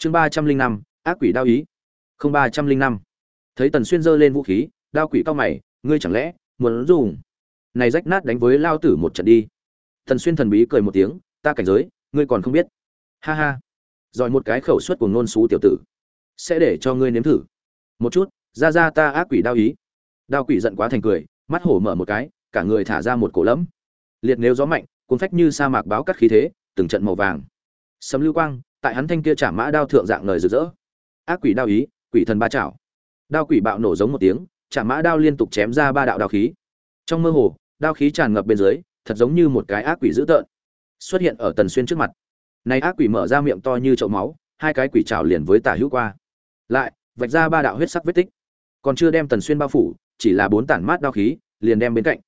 chương ba trăm linh năm, ác quỷ đao ý. Không ba trăm linh năm. Thấy tần xuyên giơ lên vũ khí, đao quỷ cao mày, ngươi chẳng lẽ muốn dùng? Này rách nát đánh với lao tử một trận đi. Tần xuyên thần bí cười một tiếng, ta cảnh giới, ngươi còn không biết. Ha ha. Giỏi một cái khẩu suất của ngôn xú tiểu tử. Sẽ để cho ngươi nếm thử. Một chút, ra ra ta ác quỷ đao ý. Đao quỷ giận quá thành cười, mắt hổ mở một cái, cả người thả ra một cổ lẫm. Liệt nếu gió mạnh cuốn phách như sa mạc báo cắt khí thế, từng trận màu vàng. Sấm lưu quang tại hắn thanh kia chả mã đao thượng dạng lời rực rỡ. Ác quỷ đao ý, quỷ thần ba chảo. Đao quỷ bạo nổ giống một tiếng chả mã đao liên tục chém ra ba đạo đao khí. Trong mơ hồ, đao khí tràn ngập bên dưới, thật giống như một cái ác quỷ dữ tợn xuất hiện ở tần xuyên trước mặt. Này ác quỷ mở ra miệng to như chậu máu, hai cái quỷ trào liền với tả hữu qua. Lại, vạch ra ba đạo huyết sắc vết tích. Còn chưa đem tần xuyên bao phủ, chỉ là bốn tản mát đao khí, liền đem bên cạnh.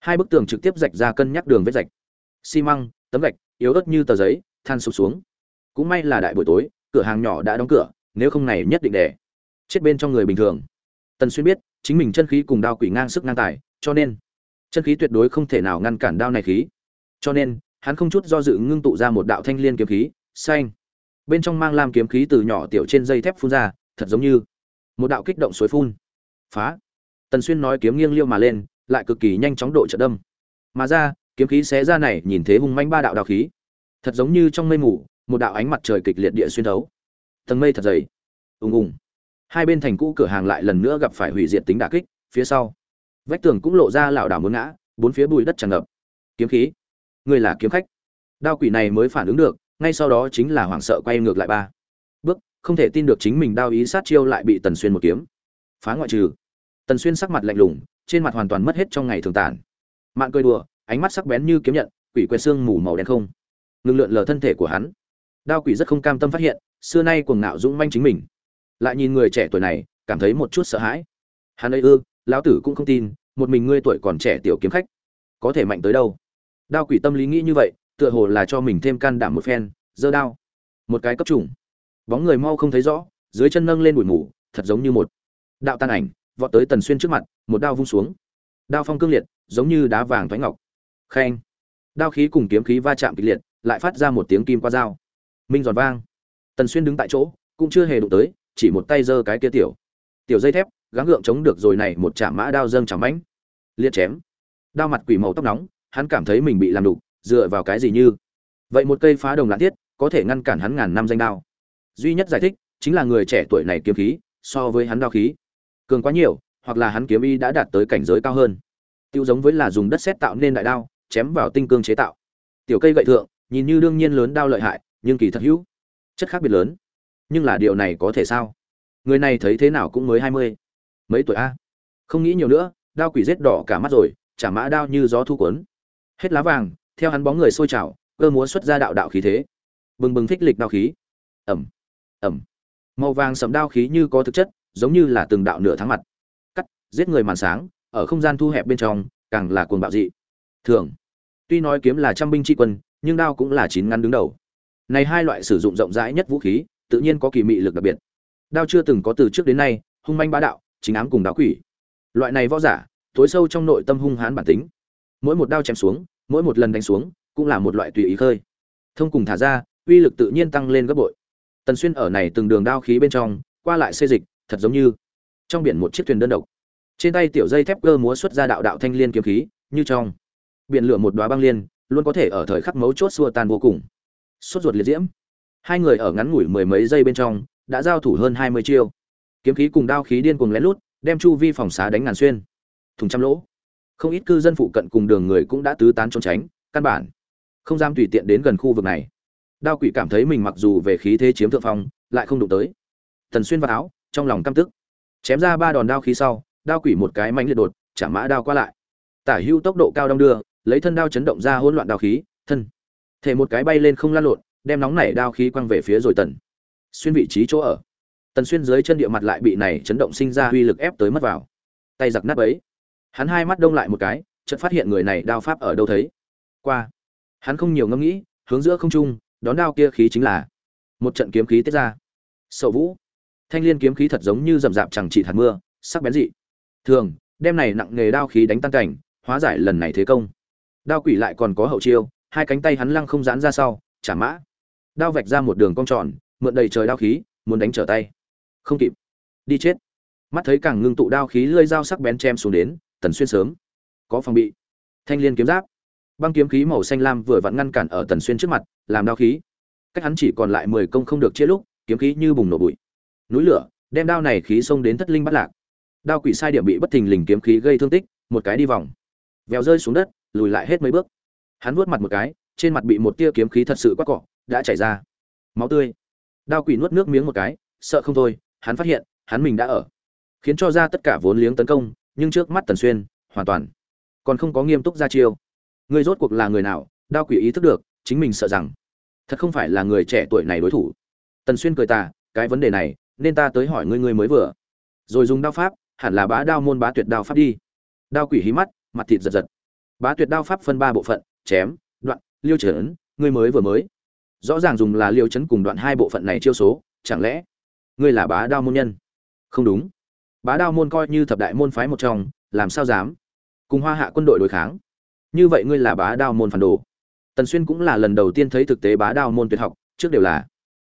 Hai bức tường trực tiếp rạch ra cân nhắc đường vết rạch. Xi măng, tấm gạch, yếu ớt như tờ giấy, than sụp xuống cũng may là đại buổi tối, cửa hàng nhỏ đã đóng cửa, nếu không này nhất định đẻ chết bên trong người bình thường. Tần xuyên biết, chính mình chân khí cùng đao quỷ ngang sức ngang tài, cho nên chân khí tuyệt đối không thể nào ngăn cản đao này khí. Cho nên, hắn không chút do dự ngưng tụ ra một đạo thanh liên kiếm khí, xanh. Bên trong mang lam kiếm khí từ nhỏ tiểu trên dây thép phun ra, thật giống như một đạo kích động suối phun. Phá. Tần xuyên nói kiếm nghiêng liêu mà lên, lại cực kỳ nhanh chóng độ trợ đâm. Mà ra, kiếm khí xé ra này, nhìn thế hung manh ba đạo đạo khí. Thật giống như trong mây mù một đạo ánh mặt trời kịch liệt địa xuyên thấu. Tầng mây thật dày. Ùng ùng. Hai bên thành cũ cửa hàng lại lần nữa gặp phải hủy diệt tính đả kích, phía sau. Vách tường cũng lộ ra lảo đảo muốn ngã, bốn phía bụi đất tràn ngập. Kiếm khí. Người là kiếm khách. Đao quỷ này mới phản ứng được, ngay sau đó chính là hoảng sợ quay ngược lại ba. Bước, không thể tin được chính mình đao ý sát chiêu lại bị tần xuyên một kiếm. Phá ngoại trừ. Tần xuyên sắc mặt lạnh lùng, trên mặt hoàn toàn mất hết trong ngày thường tàn. Mạn cười đùa, ánh mắt sắc bén như kiếm nhận, quỷ quen xương mù màu đen không. Ngừng lượn lờ thân thể của hắn đao quỷ rất không cam tâm phát hiện, xưa nay cuồng ngạo dũng manh chính mình. Lại nhìn người trẻ tuổi này, cảm thấy một chút sợ hãi. Hắn ấy ư, lão tử cũng không tin, một mình ngươi tuổi còn trẻ tiểu kiếm khách, có thể mạnh tới đâu? Đao quỷ tâm lý nghĩ như vậy, tựa hồ là cho mình thêm can đảm một phen, giơ đao. Một cái cấp trùng. Bóng người mau không thấy rõ, dưới chân nâng lên bụi mù, thật giống như một đạo tan ảnh, vọt tới tần xuyên trước mặt, một đao vung xuống. Đao phong cương liệt, giống như đá vàng thoái ngọc. Khen. Đao khí cùng kiếm khí va chạm kịch liệt, lại phát ra một tiếng kim qua dao minh giòn vang. Tần xuyên đứng tại chỗ, cũng chưa hề đụng tới, chỉ một tay giơ cái kia tiểu tiểu dây thép, gắng gượng chống được rồi này một chạm mã đao dâng chẳng bánh liệt chém. Đao mặt quỷ màu tóc nóng, hắn cảm thấy mình bị làm đục, dựa vào cái gì như. Vậy một cây phá đồng lãn thiết, có thể ngăn cản hắn ngàn năm danh đao. Duy nhất giải thích, chính là người trẻ tuổi này kiếm khí, so với hắn đao khí, cường quá nhiều, hoặc là hắn kiếm y đã đạt tới cảnh giới cao hơn. Tiêu giống với là dùng đất sét tạo nên đại đao, chém vào tinh cương chế tạo. Tiểu cây gậy thượng, nhìn như đương nhiên lớn đao lợi hại nhưng kỳ thật hữu chất khác biệt lớn. Nhưng là điều này có thể sao? Người này thấy thế nào cũng mới hai mươi. Mấy tuổi a? Không nghĩ nhiều nữa, đao quỷ rết đỏ cả mắt rồi, chả mã đao như gió thu cuốn. Hết lá vàng, theo hắn bóng người sôi trào, cơ múa xuất ra đạo đạo khí thế. Bừng bừng thích lịch đao khí. Ẩm ẩm. Màu vàng sầm đao khí như có thực chất, giống như là từng đạo nửa tháng mặt. Cắt, giết người màn sáng, ở không gian thu hẹp bên trong, càng là cuồng bạo dị. Thường, tuy nói kiếm là trăm binh tri quân, nhưng đao cũng là chín ngắn đứng đầu này hai loại sử dụng rộng rãi nhất vũ khí, tự nhiên có kỳ mị lực đặc biệt. Đao chưa từng có từ trước đến nay, hung manh bá đạo, chính ám cùng đá quỷ. Loại này võ giả, tối sâu trong nội tâm hung hãn bản tính. Mỗi một đao chém xuống, mỗi một lần đánh xuống, cũng là một loại tùy ý khơi. Thông cùng thả ra, uy lực tự nhiên tăng lên gấp bội. Tần xuyên ở này từng đường đao khí bên trong, qua lại xê dịch, thật giống như trong biển một chiếc thuyền đơn độc. Trên tay tiểu dây thép cơ múa xuất ra đạo đạo thanh liên kiếm khí, như trong biển lửa một đóa băng liên, luôn có thể ở thời khắc mấu chốt xua tan vô cùng sốt ruột liệt diễm. Hai người ở ngắn ngủi mười mấy giây bên trong, đã giao thủ hơn hai mươi chiêu. Kiếm khí cùng đao khí điên cuồng lén lút, đem chu vi phòng xá đánh ngàn xuyên. Thùng trăm lỗ. Không ít cư dân phụ cận cùng đường người cũng đã tứ tán trốn tránh, căn bản không dám tùy tiện đến gần khu vực này. Đao quỷ cảm thấy mình mặc dù về khí thế chiếm thượng phong, lại không đụng tới. Thần xuyên vào áo, trong lòng căm tức. Chém ra ba đòn đao khí sau, đao quỷ một cái mánh liệt đột, chả mã đao qua lại. Tả hưu tốc độ cao đong đưa, lấy thân đao chấn động ra hỗn loạn đao khí, thân thể một cái bay lên không lan lộn, đem nóng nảy đao khí quăng về phía rồi tần. Xuyên vị trí chỗ ở. Tần xuyên dưới chân địa mặt lại bị này chấn động sinh ra uy lực ép tới mất vào. Tay giặc nát ấy hắn hai mắt đông lại một cái, chợt phát hiện người này đao pháp ở đâu thấy? Qua. Hắn không nhiều ngẫm nghĩ, hướng giữa không trung, đón đao kia khí chính là một trận kiếm khí tiết ra. Sậu vũ. Thanh liên kiếm khí thật giống như rầm rạp chẳng chỉ hạt mưa, sắc bén dị. Thường, đem này nặng nghề đao khí đánh tan cảnh, hóa giải lần này thế công. Đao quỷ lại còn có hậu chiêu hai cánh tay hắn lăng không giãn ra sau, chả mã. Đao vạch ra một đường cong tròn, mượn đầy trời đao khí, muốn đánh trở tay. Không kịp. Đi chết. Mắt thấy càng ngưng tụ đao khí lơi dao sắc bén chém xuống đến, tần xuyên sớm. Có phòng bị. Thanh liên kiếm giáp. Băng kiếm khí màu xanh lam vừa vặn ngăn cản ở tần xuyên trước mặt, làm đao khí. Cách hắn chỉ còn lại mười công không được chia lúc, kiếm khí như bùng nổ bụi. Núi lửa, đem đao này khí xông đến thất linh bắt lạc. Đao quỷ sai điểm bị bất thình lình kiếm khí gây thương tích, một cái đi vòng. Vèo rơi xuống đất, lùi lại hết mấy bước hắn vuốt mặt một cái, trên mặt bị một tia kiếm khí thật sự quát cọ, đã chảy ra. Máu tươi. Đao quỷ nuốt nước miếng một cái, sợ không thôi, hắn phát hiện, hắn mình đã ở. Khiến cho ra tất cả vốn liếng tấn công, nhưng trước mắt tần xuyên, hoàn toàn còn không có nghiêm túc ra chiêu. Người rốt cuộc là người nào, đao quỷ ý thức được, chính mình sợ rằng thật không phải là người trẻ tuổi này đối thủ. Tần xuyên cười tà, cái vấn đề này, nên ta tới hỏi ngươi ngươi mới vừa. Rồi dùng đao pháp, hẳn là bá đao môn bá tuyệt đao pháp đi. Đao quỷ hí mắt, mặt thịt giật giật. Bá tuyệt đao pháp phân ba bộ phận chém, đoạn, liêu trấn ngươi mới vừa mới. Rõ ràng dùng là liêu chấn cùng đoạn hai bộ phận này chiêu số, chẳng lẽ ngươi là bá đao môn nhân? Không đúng. Bá đao môn coi như thập đại môn phái một trong, làm sao dám? Cùng hoa hạ quân đội đối kháng. Như vậy ngươi là bá đao môn phản đồ. Tần xuyên cũng là lần đầu tiên thấy thực tế bá đao môn tuyệt học, trước đều là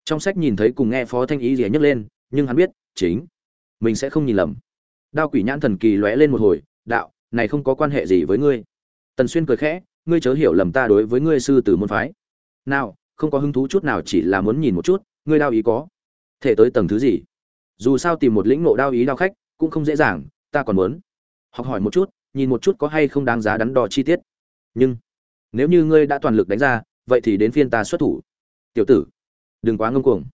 trong sách nhìn thấy cùng nghe phó thanh ý rỉa nhấc lên, nhưng hắn biết, chính mình sẽ không nhìn lầm. Đao quỷ nhãn thần kỳ lóe lên một hồi, đạo, này không có quan hệ gì với ngươi. Tần xuyên cười khẽ ngươi chớ hiểu lầm ta đối với ngươi sư tử môn phái. Nào, không có hứng thú chút nào chỉ là muốn nhìn một chút, ngươi đao ý có thể tới tầng thứ gì? Dù sao tìm một lĩnh ngộ đao ý đao khách cũng không dễ dàng, ta còn muốn học hỏi một chút, nhìn một chút có hay không đáng giá đắn đo chi tiết. Nhưng, nếu như ngươi đã toàn lực đánh ra, vậy thì đến phiên ta xuất thủ. Tiểu tử, đừng quá ngông cuồng.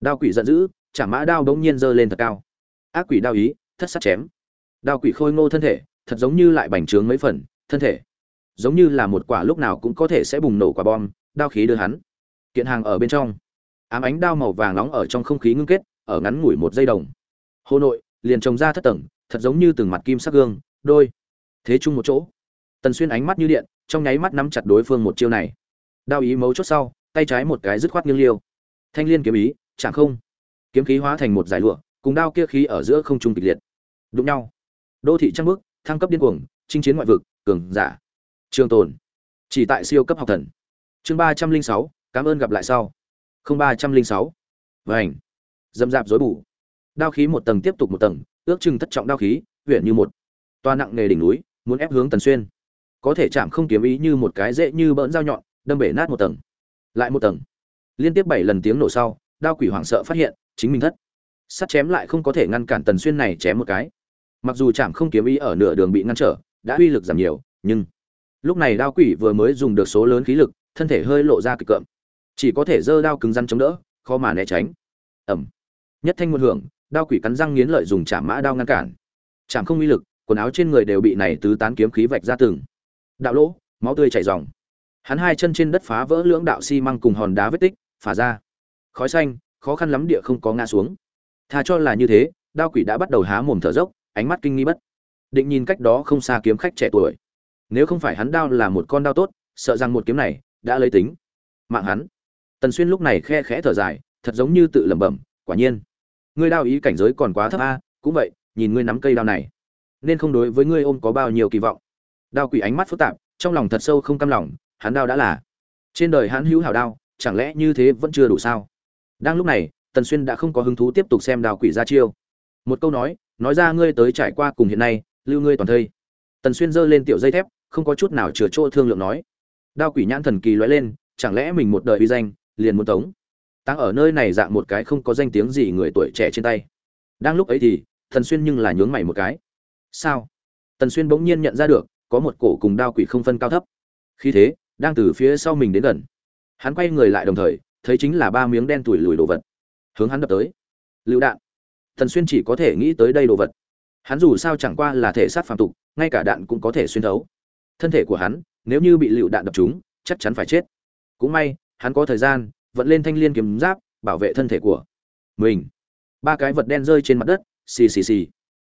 Đao quỷ giận dữ chả mã đao bỗng nhiên giơ lên thật cao. Ác quỷ đao ý, thất sát chém. Đao quỷ khôi ngô thân thể, thật giống như lại bành trướng mấy phần, thân thể giống như là một quả lúc nào cũng có thể sẽ bùng nổ quả bom, đao khí đưa hắn. Kiện hàng ở bên trong. Ám ánh đao màu vàng nóng ở trong không khí ngưng kết, ở ngắn ngủi một giây đồng. Hồ nội, liền trồng ra thất tầng, thật giống như từng mặt kim sắc gương, đôi. Thế chung một chỗ. Tần xuyên ánh mắt như điện, trong nháy mắt nắm chặt đối phương một chiêu này. Đao ý mấu chốt sau, tay trái một cái dứt khoát nghiêng liêu. Thanh liên kiếm ý, chẳng không. Kiếm khí hóa thành một giải lụa, cùng đao kia khí ở giữa không trung kịch liệt. Đụng nhau. Đô thị trăng bước, thăng cấp điên cuồng, chinh chiến ngoại vực, cường giả trường tồn. Chỉ tại siêu cấp học thần. Chương ba trăm linh sáu, cảm ơn gặp lại sau. Không ba trăm linh sáu. Vảnh dâm dạp dối bù. Đao khí một tầng tiếp tục một tầng, ước chừng thất trọng đao khí huyện như một. Toa nặng nghề đỉnh núi, muốn ép hướng tần xuyên. Có thể chạm không kiếm ý như một cái dễ như bỡn dao nhọn, đâm bể nát một tầng. Lại một tầng. Liên tiếp bảy lần tiếng nổ sau, đao quỷ hoảng sợ phát hiện, chính mình thất. Sắt chém lại không có thể ngăn cản tần xuyên này chém một cái. Mặc dù chạm không kiếm ý ở nửa đường bị ngăn trở, đã uy lực giảm nhiều, nhưng lúc này đao quỷ vừa mới dùng được số lớn khí lực, thân thể hơi lộ ra cực cợm. Chỉ có thể giơ đao cứng rắn chống đỡ, khó mà né tránh. Ẩm nhất thanh một hưởng, đao quỷ cắn răng nghiến lợi dùng chạm mã đao ngăn cản. Chạm không uy lực, quần áo trên người đều bị này tứ tán kiếm khí vạch ra từng. Đạo lỗ, máu tươi chảy ròng. Hắn hai chân trên đất phá vỡ lưỡng đạo xi măng cùng hòn đá vết tích, phả ra. Khói xanh, khó khăn lắm địa không có ngã xuống. Tha cho là như thế, đao quỷ đã bắt đầu há mồm thở dốc, ánh mắt kinh nghi bất. Định nhìn cách đó không xa kiếm khách trẻ tuổi nếu không phải hắn đao là một con đao tốt, sợ rằng một kiếm này đã lấy tính. Mạng hắn. Tần xuyên lúc này khe khẽ thở dài, thật giống như tự lẩm bẩm, quả nhiên. Ngươi đao ý cảnh giới còn quá thấp a, cũng vậy, nhìn ngươi nắm cây đao này, nên không đối với ngươi ôm có bao nhiêu kỳ vọng. Đao quỷ ánh mắt phức tạp, trong lòng thật sâu không cam lòng, hắn đao đã là. Trên đời hắn hữu hảo đao, chẳng lẽ như thế vẫn chưa đủ sao? Đang lúc này, tần xuyên đã không có hứng thú tiếp tục xem đao quỷ ra chiêu. Một câu nói nói ra ngươi tới trải qua cùng hiện nay, lưu ngươi toàn thây. Tần xuyên giơ lên tiểu dây thép không có chút nào chừa chỗ thương lượng nói. Đao quỷ nhãn thần kỳ lóe lên, chẳng lẽ mình một đời uy danh, liền muốn tống? Tăng ở nơi này dạng một cái không có danh tiếng gì người tuổi trẻ trên tay. Đang lúc ấy thì, thần xuyên nhưng là nhướng mày một cái. Sao? Tần xuyên bỗng nhiên nhận ra được, có một cổ cùng đao quỷ không phân cao thấp. Khi thế, đang từ phía sau mình đến gần. Hắn quay người lại đồng thời, thấy chính là ba miếng đen tuổi lùi đồ vật. Hướng hắn đập tới. Lựu đạn. Thần xuyên chỉ có thể nghĩ tới đây đồ vật. Hắn dù sao chẳng qua là thể sát phàm tục, ngay cả đạn cũng có thể xuyên thấu thân thể của hắn, nếu như bị lựu đạn đập trúng, chắc chắn phải chết. Cũng may, hắn có thời gian vẫn lên thanh liên kiếm giáp, bảo vệ thân thể của mình. Ba cái vật đen rơi trên mặt đất, xì xì xì.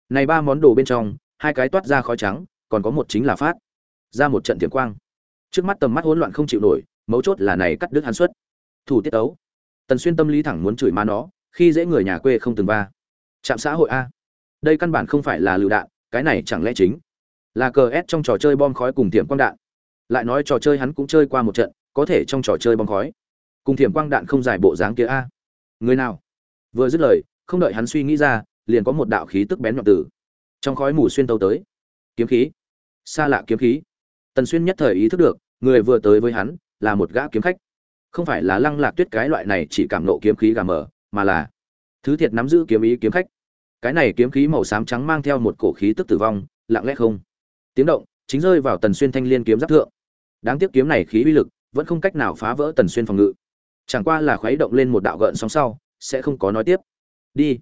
Này ba món đồ bên trong, hai cái toát ra khói trắng, còn có một chính là phát. Ra một trận thiền quang. Trước mắt tầm mắt hỗn loạn không chịu nổi, mấu chốt là này cắt đứt hắn xuất. Thủ tiết tấu. Tần xuyên tâm lý thẳng muốn chửi má nó, khi dễ người nhà quê không từng va. Trạm xã hội a. Đây căn bản không phải là lựu đạn, cái này chẳng lẽ chính? Là cờ s trong trò chơi bom khói cùng tiệm quang đạn. Lại nói trò chơi hắn cũng chơi qua một trận, có thể trong trò chơi bom khói. Cùng thiểm quang đạn không giải bộ dáng kia a. Người nào? Vừa dứt lời, không đợi hắn suy nghĩ ra, liền có một đạo khí tức bén nhọn tử trong khói mù xuyên tấu tới. Kiếm khí. Xa lạ kiếm khí. Tần xuyên nhất thời ý thức được, người vừa tới với hắn là một gã kiếm khách. Không phải là lăng lạc tuyết cái loại này chỉ cảm nộ kiếm khí gà mờ, mà là thứ thiệt nắm giữ kiếm ý kiếm khách. Cái này kiếm khí màu xám trắng mang theo một cổ khí tức tử vong, lặng lẽ không tiếng động, chính rơi vào tần xuyên thanh liên kiếm giáp thượng. Đáng tiếc kiếm này khí uy lực, vẫn không cách nào phá vỡ tần xuyên phòng ngự. Chẳng qua là khuấy động lên một đạo gợn sóng sau, sẽ không có nói tiếp. Đi.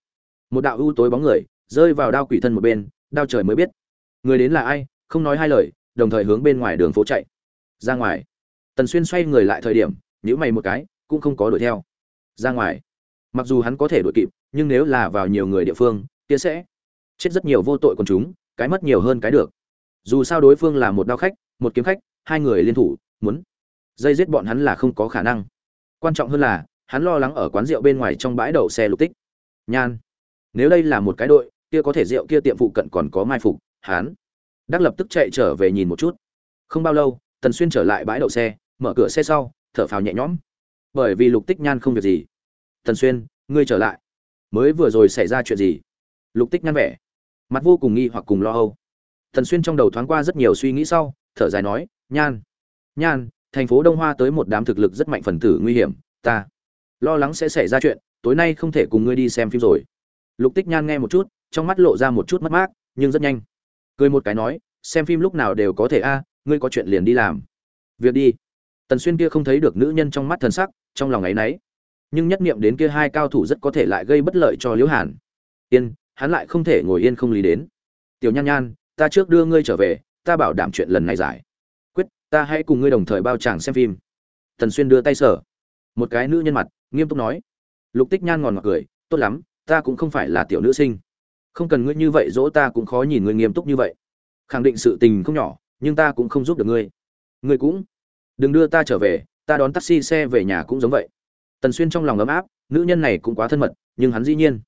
Một đạo ưu tối bóng người, rơi vào đao quỷ thân một bên, đao trời mới biết. Người đến là ai, không nói hai lời, đồng thời hướng bên ngoài đường phố chạy. Ra ngoài. Tần xuyên xoay người lại thời điểm nhữ mày một cái, cũng không có đuổi theo. Ra ngoài. Mặc dù hắn có thể đuổi kịp, nhưng nếu là vào nhiều người địa phương, kia sẽ chết rất nhiều vô tội quần chúng, cái mất nhiều hơn cái được dù sao đối phương là một đao khách, một kiếm khách, hai người liên thủ, muốn dây giết bọn hắn là không có khả năng. Quan trọng hơn là, hắn lo lắng ở quán rượu bên ngoài trong bãi đậu xe lục tích. Nhan, nếu đây là một cái đội, kia có thể rượu kia tiệm phụ cận còn có mai phục, hắn. Đắc lập tức chạy trở về nhìn một chút. Không bao lâu, tần xuyên trở lại bãi đậu xe, mở cửa xe sau, thở phào nhẹ nhõm. Bởi vì lục tích nhan không việc gì. Tần xuyên, ngươi trở lại. Mới vừa rồi xảy ra chuyện gì? Lục tích nhan vẻ. Mặt vô cùng nghi hoặc cùng lo âu tần xuyên trong đầu thoáng qua rất nhiều suy nghĩ sau, thở dài nói, nhan nhan, thành phố đông hoa tới một đám thực lực rất mạnh phần tử nguy hiểm, ta lo lắng sẽ xảy ra chuyện, tối nay không thể cùng ngươi đi xem phim rồi. Lục tích nhan nghe một chút, trong mắt lộ ra một chút mất mát, nhưng rất nhanh. Cười một cái nói, xem phim lúc nào đều có thể a, ngươi có chuyện liền đi làm. Việc đi. Tần xuyên kia không thấy được nữ nhân trong mắt thần sắc, trong lòng ấ y n ấ y nhưng nhất niệm đến kia hai cao thủ rất có thể lại gây bất lợi cho liễu hàn. Yên, hắn lại không thể ngồi yên không lý đến. Tiểu nhan nhan ta trước đưa ngươi trở về, ta bảo đảm chuyện lần này giải. Quyết, ta hãy cùng ngươi đồng thời bao chàng xem phim. Tần xuyên đưa tay sở một cái nữ nhân mặt, nghiêm túc nói. Lục tích nhan ngòn ngọt cười, tốt lắm, ta cũng không phải là tiểu nữ sinh. Không cần ngươi như vậy dỗ ta cũng khó nhìn ngươi nghiêm túc như vậy. Khẳng định sự tình không nhỏ, nhưng ta cũng không giúp được ngươi. Ngươi cũng đừng đưa ta trở về, ta đón taxi xe về nhà cũng giống vậy. Tần xuyên trong lòng ấm áp, nữ nhân này cũng quá thân mật, nhưng hắn dĩ nhiên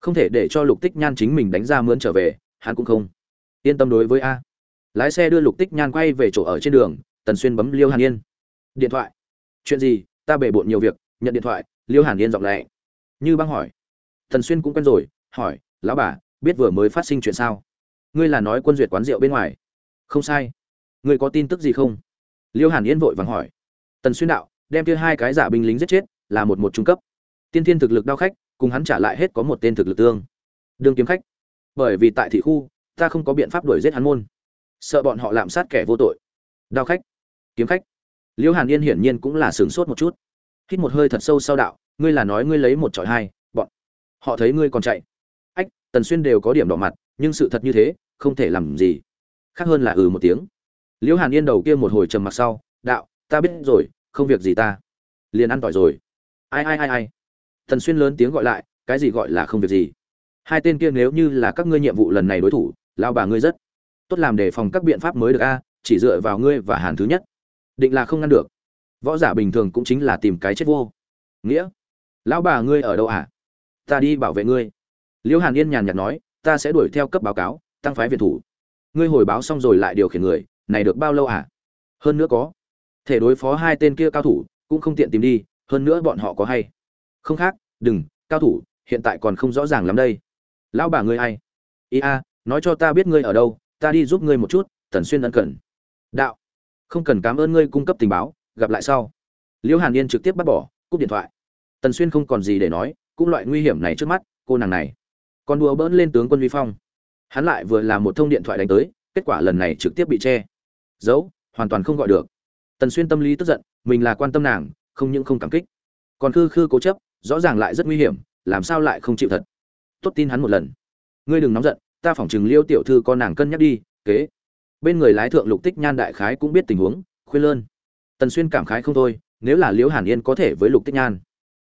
không thể để cho lục tích nhan chính mình đánh ra mướn trở về, hắn cũng không yên tâm đối với a. Lái xe đưa lục tích nhan quay về chỗ ở trên đường, tần xuyên bấm liêu hàn yên. Điện thoại. Chuyện gì? Ta bể bộn nhiều việc. Nhận điện thoại. Liêu hàn yên giọng lẹ như băng hỏi. Tần xuyên cũng quen rồi, hỏi, lão bà, biết vừa mới phát sinh chuyện sao? Ngươi là nói quân duyệt quán rượu bên ngoài. Không sai. Ngươi có tin tức gì không? Liêu hàn yên vội vàng hỏi. Tần xuyên đạo, đem kia hai cái giả binh lính giết chết, là một một trung cấp. Tiên thiên thực lực đao khách, cùng hắn trả lại hết có một tên thực lực tương. Đương kiếm khách. Bởi vì tại thị khu ta không có biện pháp đuổi giết hắn môn. Sợ bọn họ lạm sát kẻ vô tội. Đao khách. Kiếm khách. Liễu hàn yên hiển nhiên cũng là sửng sốt một chút. Hít một hơi thật sâu sau đạo, ngươi là nói ngươi lấy một trọi hai, bọn họ thấy ngươi còn chạy. Ách, tần xuyên đều có điểm đỏ mặt, nhưng sự thật như thế, không thể làm gì. Khác hơn là ừ một tiếng. Liễu hàn yên đầu kia một hồi trầm mặc sau, đạo, ta biết rồi, không việc gì ta. Liền ăn tỏi rồi. Ai ai ai ai. Tần xuyên lớn tiếng gọi lại, cái gì gọi là không việc gì? Hai tên kia nếu như là các ngươi nhiệm vụ lần này đối thủ lao bà ngươi rất tốt làm đề phòng các biện pháp mới được a, chỉ dựa vào ngươi và hàn thứ nhất. Định là không ngăn được. Võ giả bình thường cũng chính là tìm cái chết vô. Nghĩa, lão bà ngươi ở đâu à? Ta đi bảo vệ ngươi. Liễu hàn yên nhàn nhạt nói, ta sẽ đuổi theo cấp báo cáo, tăng phái viện thủ. Ngươi hồi báo xong rồi lại điều khiển người, này được bao lâu à? Hơn nữa có thể đối phó hai tên kia cao thủ, cũng không tiện tìm đi, hơn nữa bọn họ có hay. Không khác, đừng, cao thủ, hiện tại còn không rõ ràng lắm đây. Lão bà ngươi ai? Ý a nói cho ta biết ngươi ở đâu, ta đi giúp ngươi một chút, tần xuyên ân cần. Đạo. Không cần cảm ơn ngươi cung cấp tình báo, gặp lại sau. Liễu hàn yên trực tiếp bắt bỏ, cúp điện thoại. Tần xuyên không còn gì để nói, cũng loại nguy hiểm này trước mắt, cô nàng này. Còn đùa bỡn lên tướng quân vi phong. Hắn lại vừa làm một thông điện thoại đánh tới, kết quả lần này trực tiếp bị che. Giấu, hoàn toàn không gọi được. Tần xuyên tâm lý tức giận, mình là quan tâm nàng, không những không cảm kích. Còn khư khư cố chấp, rõ ràng lại rất nguy hiểm, làm sao lại không chịu thật. Tốt tin hắn một lần. Ngươi đừng nóng giận ta phỏng chừng liêu tiểu thư con nàng cân nhắc đi, kế. Bên người lái thượng lục tích nhan đại khái cũng biết tình huống, khuyên lơn. Tần xuyên cảm khái không thôi, nếu là liễu hàn yên có thể với lục tích nhan.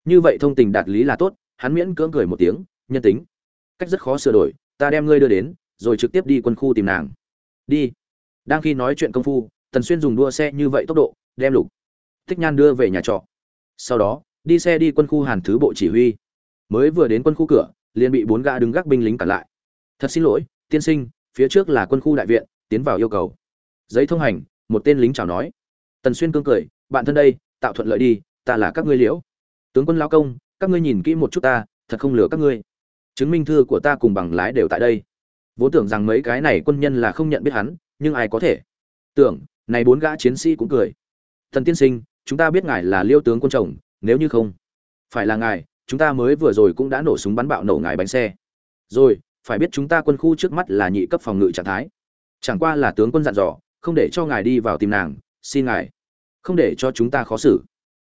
Như vậy thông tình đạt lý là tốt, hắn miễn cưỡng cười một tiếng, nhân tính. Cách rất khó sửa đổi, ta đem ngươi đưa đến, rồi trực tiếp đi quân khu tìm nàng. Đi. Đang khi nói chuyện công phu, tần xuyên dùng đua xe như vậy tốc độ, đem lục tích nhan đưa về nhà trọ. Sau đó, đi xe đi quân khu hàn thứ bộ chỉ huy. Mới vừa đến quân khu cửa, liền bị bốn gã đứng gác binh lính cản lại thật xin lỗi, tiên sinh, phía trước là quân khu đại viện, tiến vào yêu cầu. Giấy thông hành, một tên lính chào nói. Tần xuyên cương cười, bạn thân đây, tạo thuận lợi đi, ta là các ngươi liễu. Tướng quân lao công, các ngươi nhìn kỹ một chút ta, thật không lừa các ngươi. Chứng minh thư của ta cùng bằng lái đều tại đây. Vốn tưởng rằng mấy cái này quân nhân là không nhận biết hắn, nhưng ai có thể. Tưởng, này bốn gã chiến sĩ cũng cười. Thần tiên sinh, chúng ta biết ngài là liêu tướng quân chồng, nếu như không phải là ngài, chúng ta mới vừa rồi cũng đã nổ súng bắn bạo nổ ngài bánh xe. Rồi phải biết chúng ta quân khu trước mắt là nhị cấp phòng ngự trạng thái. Chẳng qua là tướng quân dặn dò, không để cho ngài đi vào tìm nàng, xin ngài, không để cho chúng ta khó xử.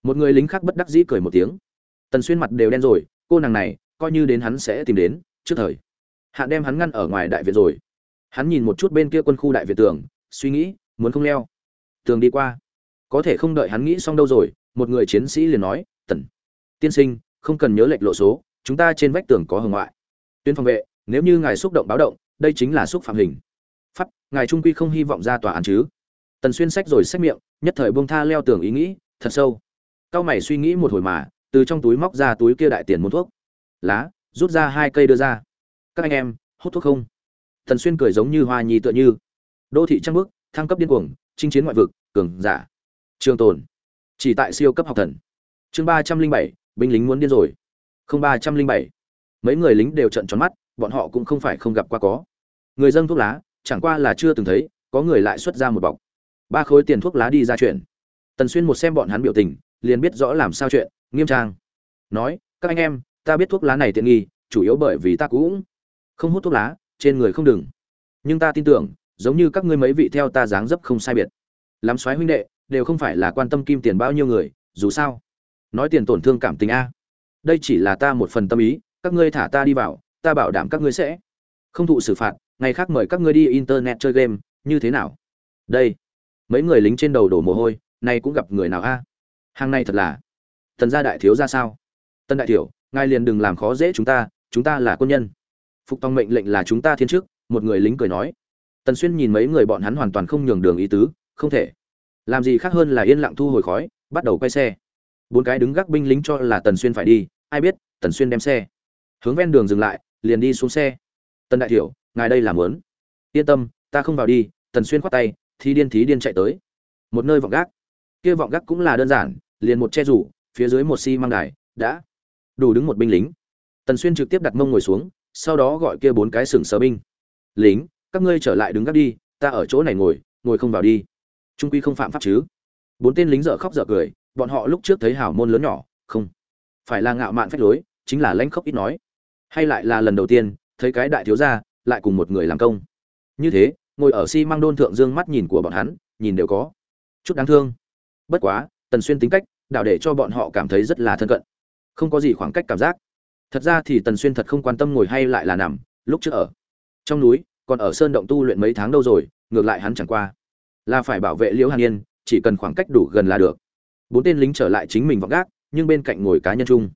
Một người lính khác bất đắc dĩ cười một tiếng. Tần xuyên mặt đều đen rồi, cô nàng này, coi như đến hắn sẽ tìm đến, trước thời. Hạ đem hắn ngăn ở ngoài đại viện rồi. Hắn nhìn một chút bên kia quân khu đại viện tường, suy nghĩ, muốn không leo. Tường đi qua. Có thể không đợi hắn nghĩ xong đâu rồi, một người chiến sĩ liền nói, tần tiên sinh, không cần nhớ lệch lộ số, chúng ta trên vách tường có hồng ngoại. Tuyến phòng vệ nếu như ngài xúc động báo động, đây chính là xúc phạm hình. Pháp, ngài trung quy không hy vọng ra tòa án chứ. Tần xuyên sách rồi sách miệng, nhất thời buông tha leo tường ý nghĩ, thật sâu. Cao mày suy nghĩ một hồi mà, từ trong túi móc ra túi kia đại tiền muốn thuốc. Lá, rút ra hai cây đưa ra. Các anh em, hút thuốc không? Tần xuyên cười giống như hoa nhi tựa như. Đô thị trăng bước thăng cấp điên cuồng, chinh chiến ngoại vực, cường giả. Trường tồn. Chỉ tại siêu cấp học thần. Chương ba trăm linh bảy, binh lính muốn điên rồi. Không ba trăm linh bảy. Mấy người lính đều trận tròn mắt bọn họ cũng không phải không gặp qua có. Người dân thuốc lá, chẳng qua là chưa từng thấy, có người lại xuất ra một bọc. Ba khối tiền thuốc lá đi ra chuyện. Tần xuyên một xem bọn hắn biểu tình, liền biết rõ làm sao chuyện, nghiêm trang. Nói, các anh em, ta biết thuốc lá này tiện nghi, chủ yếu bởi vì ta cũng không hút thuốc lá, trên người không đừng. Nhưng ta tin tưởng, giống như các ngươi mấy vị theo ta dáng dấp không sai biệt. Lắm soái huynh đệ, đều không phải là quan tâm kim tiền bao nhiêu người, dù sao. Nói tiền tổn thương cảm tình a. Đây chỉ là ta một phần tâm ý, các ngươi thả ta đi vào ta bảo đảm các ngươi sẽ không thụ xử phạt, ngày khác mời các ngươi đi internet chơi game, như thế nào? Đây, mấy người lính trên đầu đổ mồ hôi, nay cũng gặp người nào a? Hàng này thật là, tần gia đại thiếu ra sao? Tân đại thiểu ngài liền đừng làm khó dễ chúng ta chúng ta là quân nhân. Phục tòng mệnh lệnh là chúng ta thiên chức, một người lính cười nói. Tần xuyên nhìn mấy người bọn hắn hoàn toàn không nhường đường ý tứ, không thể. Làm gì khác hơn là yên lặng thu hồi khói, bắt đầu quay xe. Bốn cái đứng gác binh lính cho là tần xuyên phải đi, ai biết, tần xuyên đem xe. Hướng ven đường dừng lại liền đi xuống xe. Tần đại thiểu ngài đây làm lớn yên tâm, ta không vào đi, tần xuyên khoát tay thì điên thí điên chạy tới. Một nơi vọng gác. Kia vọng gác cũng là đơn giản, liền một che rủ, phía dưới một xi、si、măng đài, đã đủ đứng một binh lính. Tần xuyên trực tiếp đặt mông ngồi xuống, sau đó gọi kia bốn cái sừng sờ binh. Lính, các ngươi trở lại đứng gác đi, ta ở chỗ này ngồi ngồi không vào đi. Trung quy không phạm pháp chứ. Bốn tên lính dở khóc dở cười, bọn họ lúc trước thấy hảo môn lớn nhỏ, không phải là ngạo mạn phách lối, chính là lãnh khốc ít nói hay lại là lần đầu tiên, thấy cái đại thiếu gia, lại cùng một người làm công. Như thế, ngồi ở xi măng đôn thượng dương mắt nhìn của bọn hắn, nhìn đều có chút đáng thương. Bất quá, tần xuyên tính cách, đạo để cho bọn họ cảm thấy rất là thân cận. Không có gì khoảng cách cảm giác. Thật ra thì tần xuyên thật không quan tâm ngồi hay lại là nằm, lúc trước ở trong núi, còn ở sơn động tu luyện mấy tháng đâu rồi, ngược lại hắn chẳng qua là phải bảo vệ liễu hàn yên, chỉ cần khoảng cách đủ gần là được. Bốn tên lính trở lại chính mình vọng gác, nhưng bên cạnh ngồi cá nhân chung.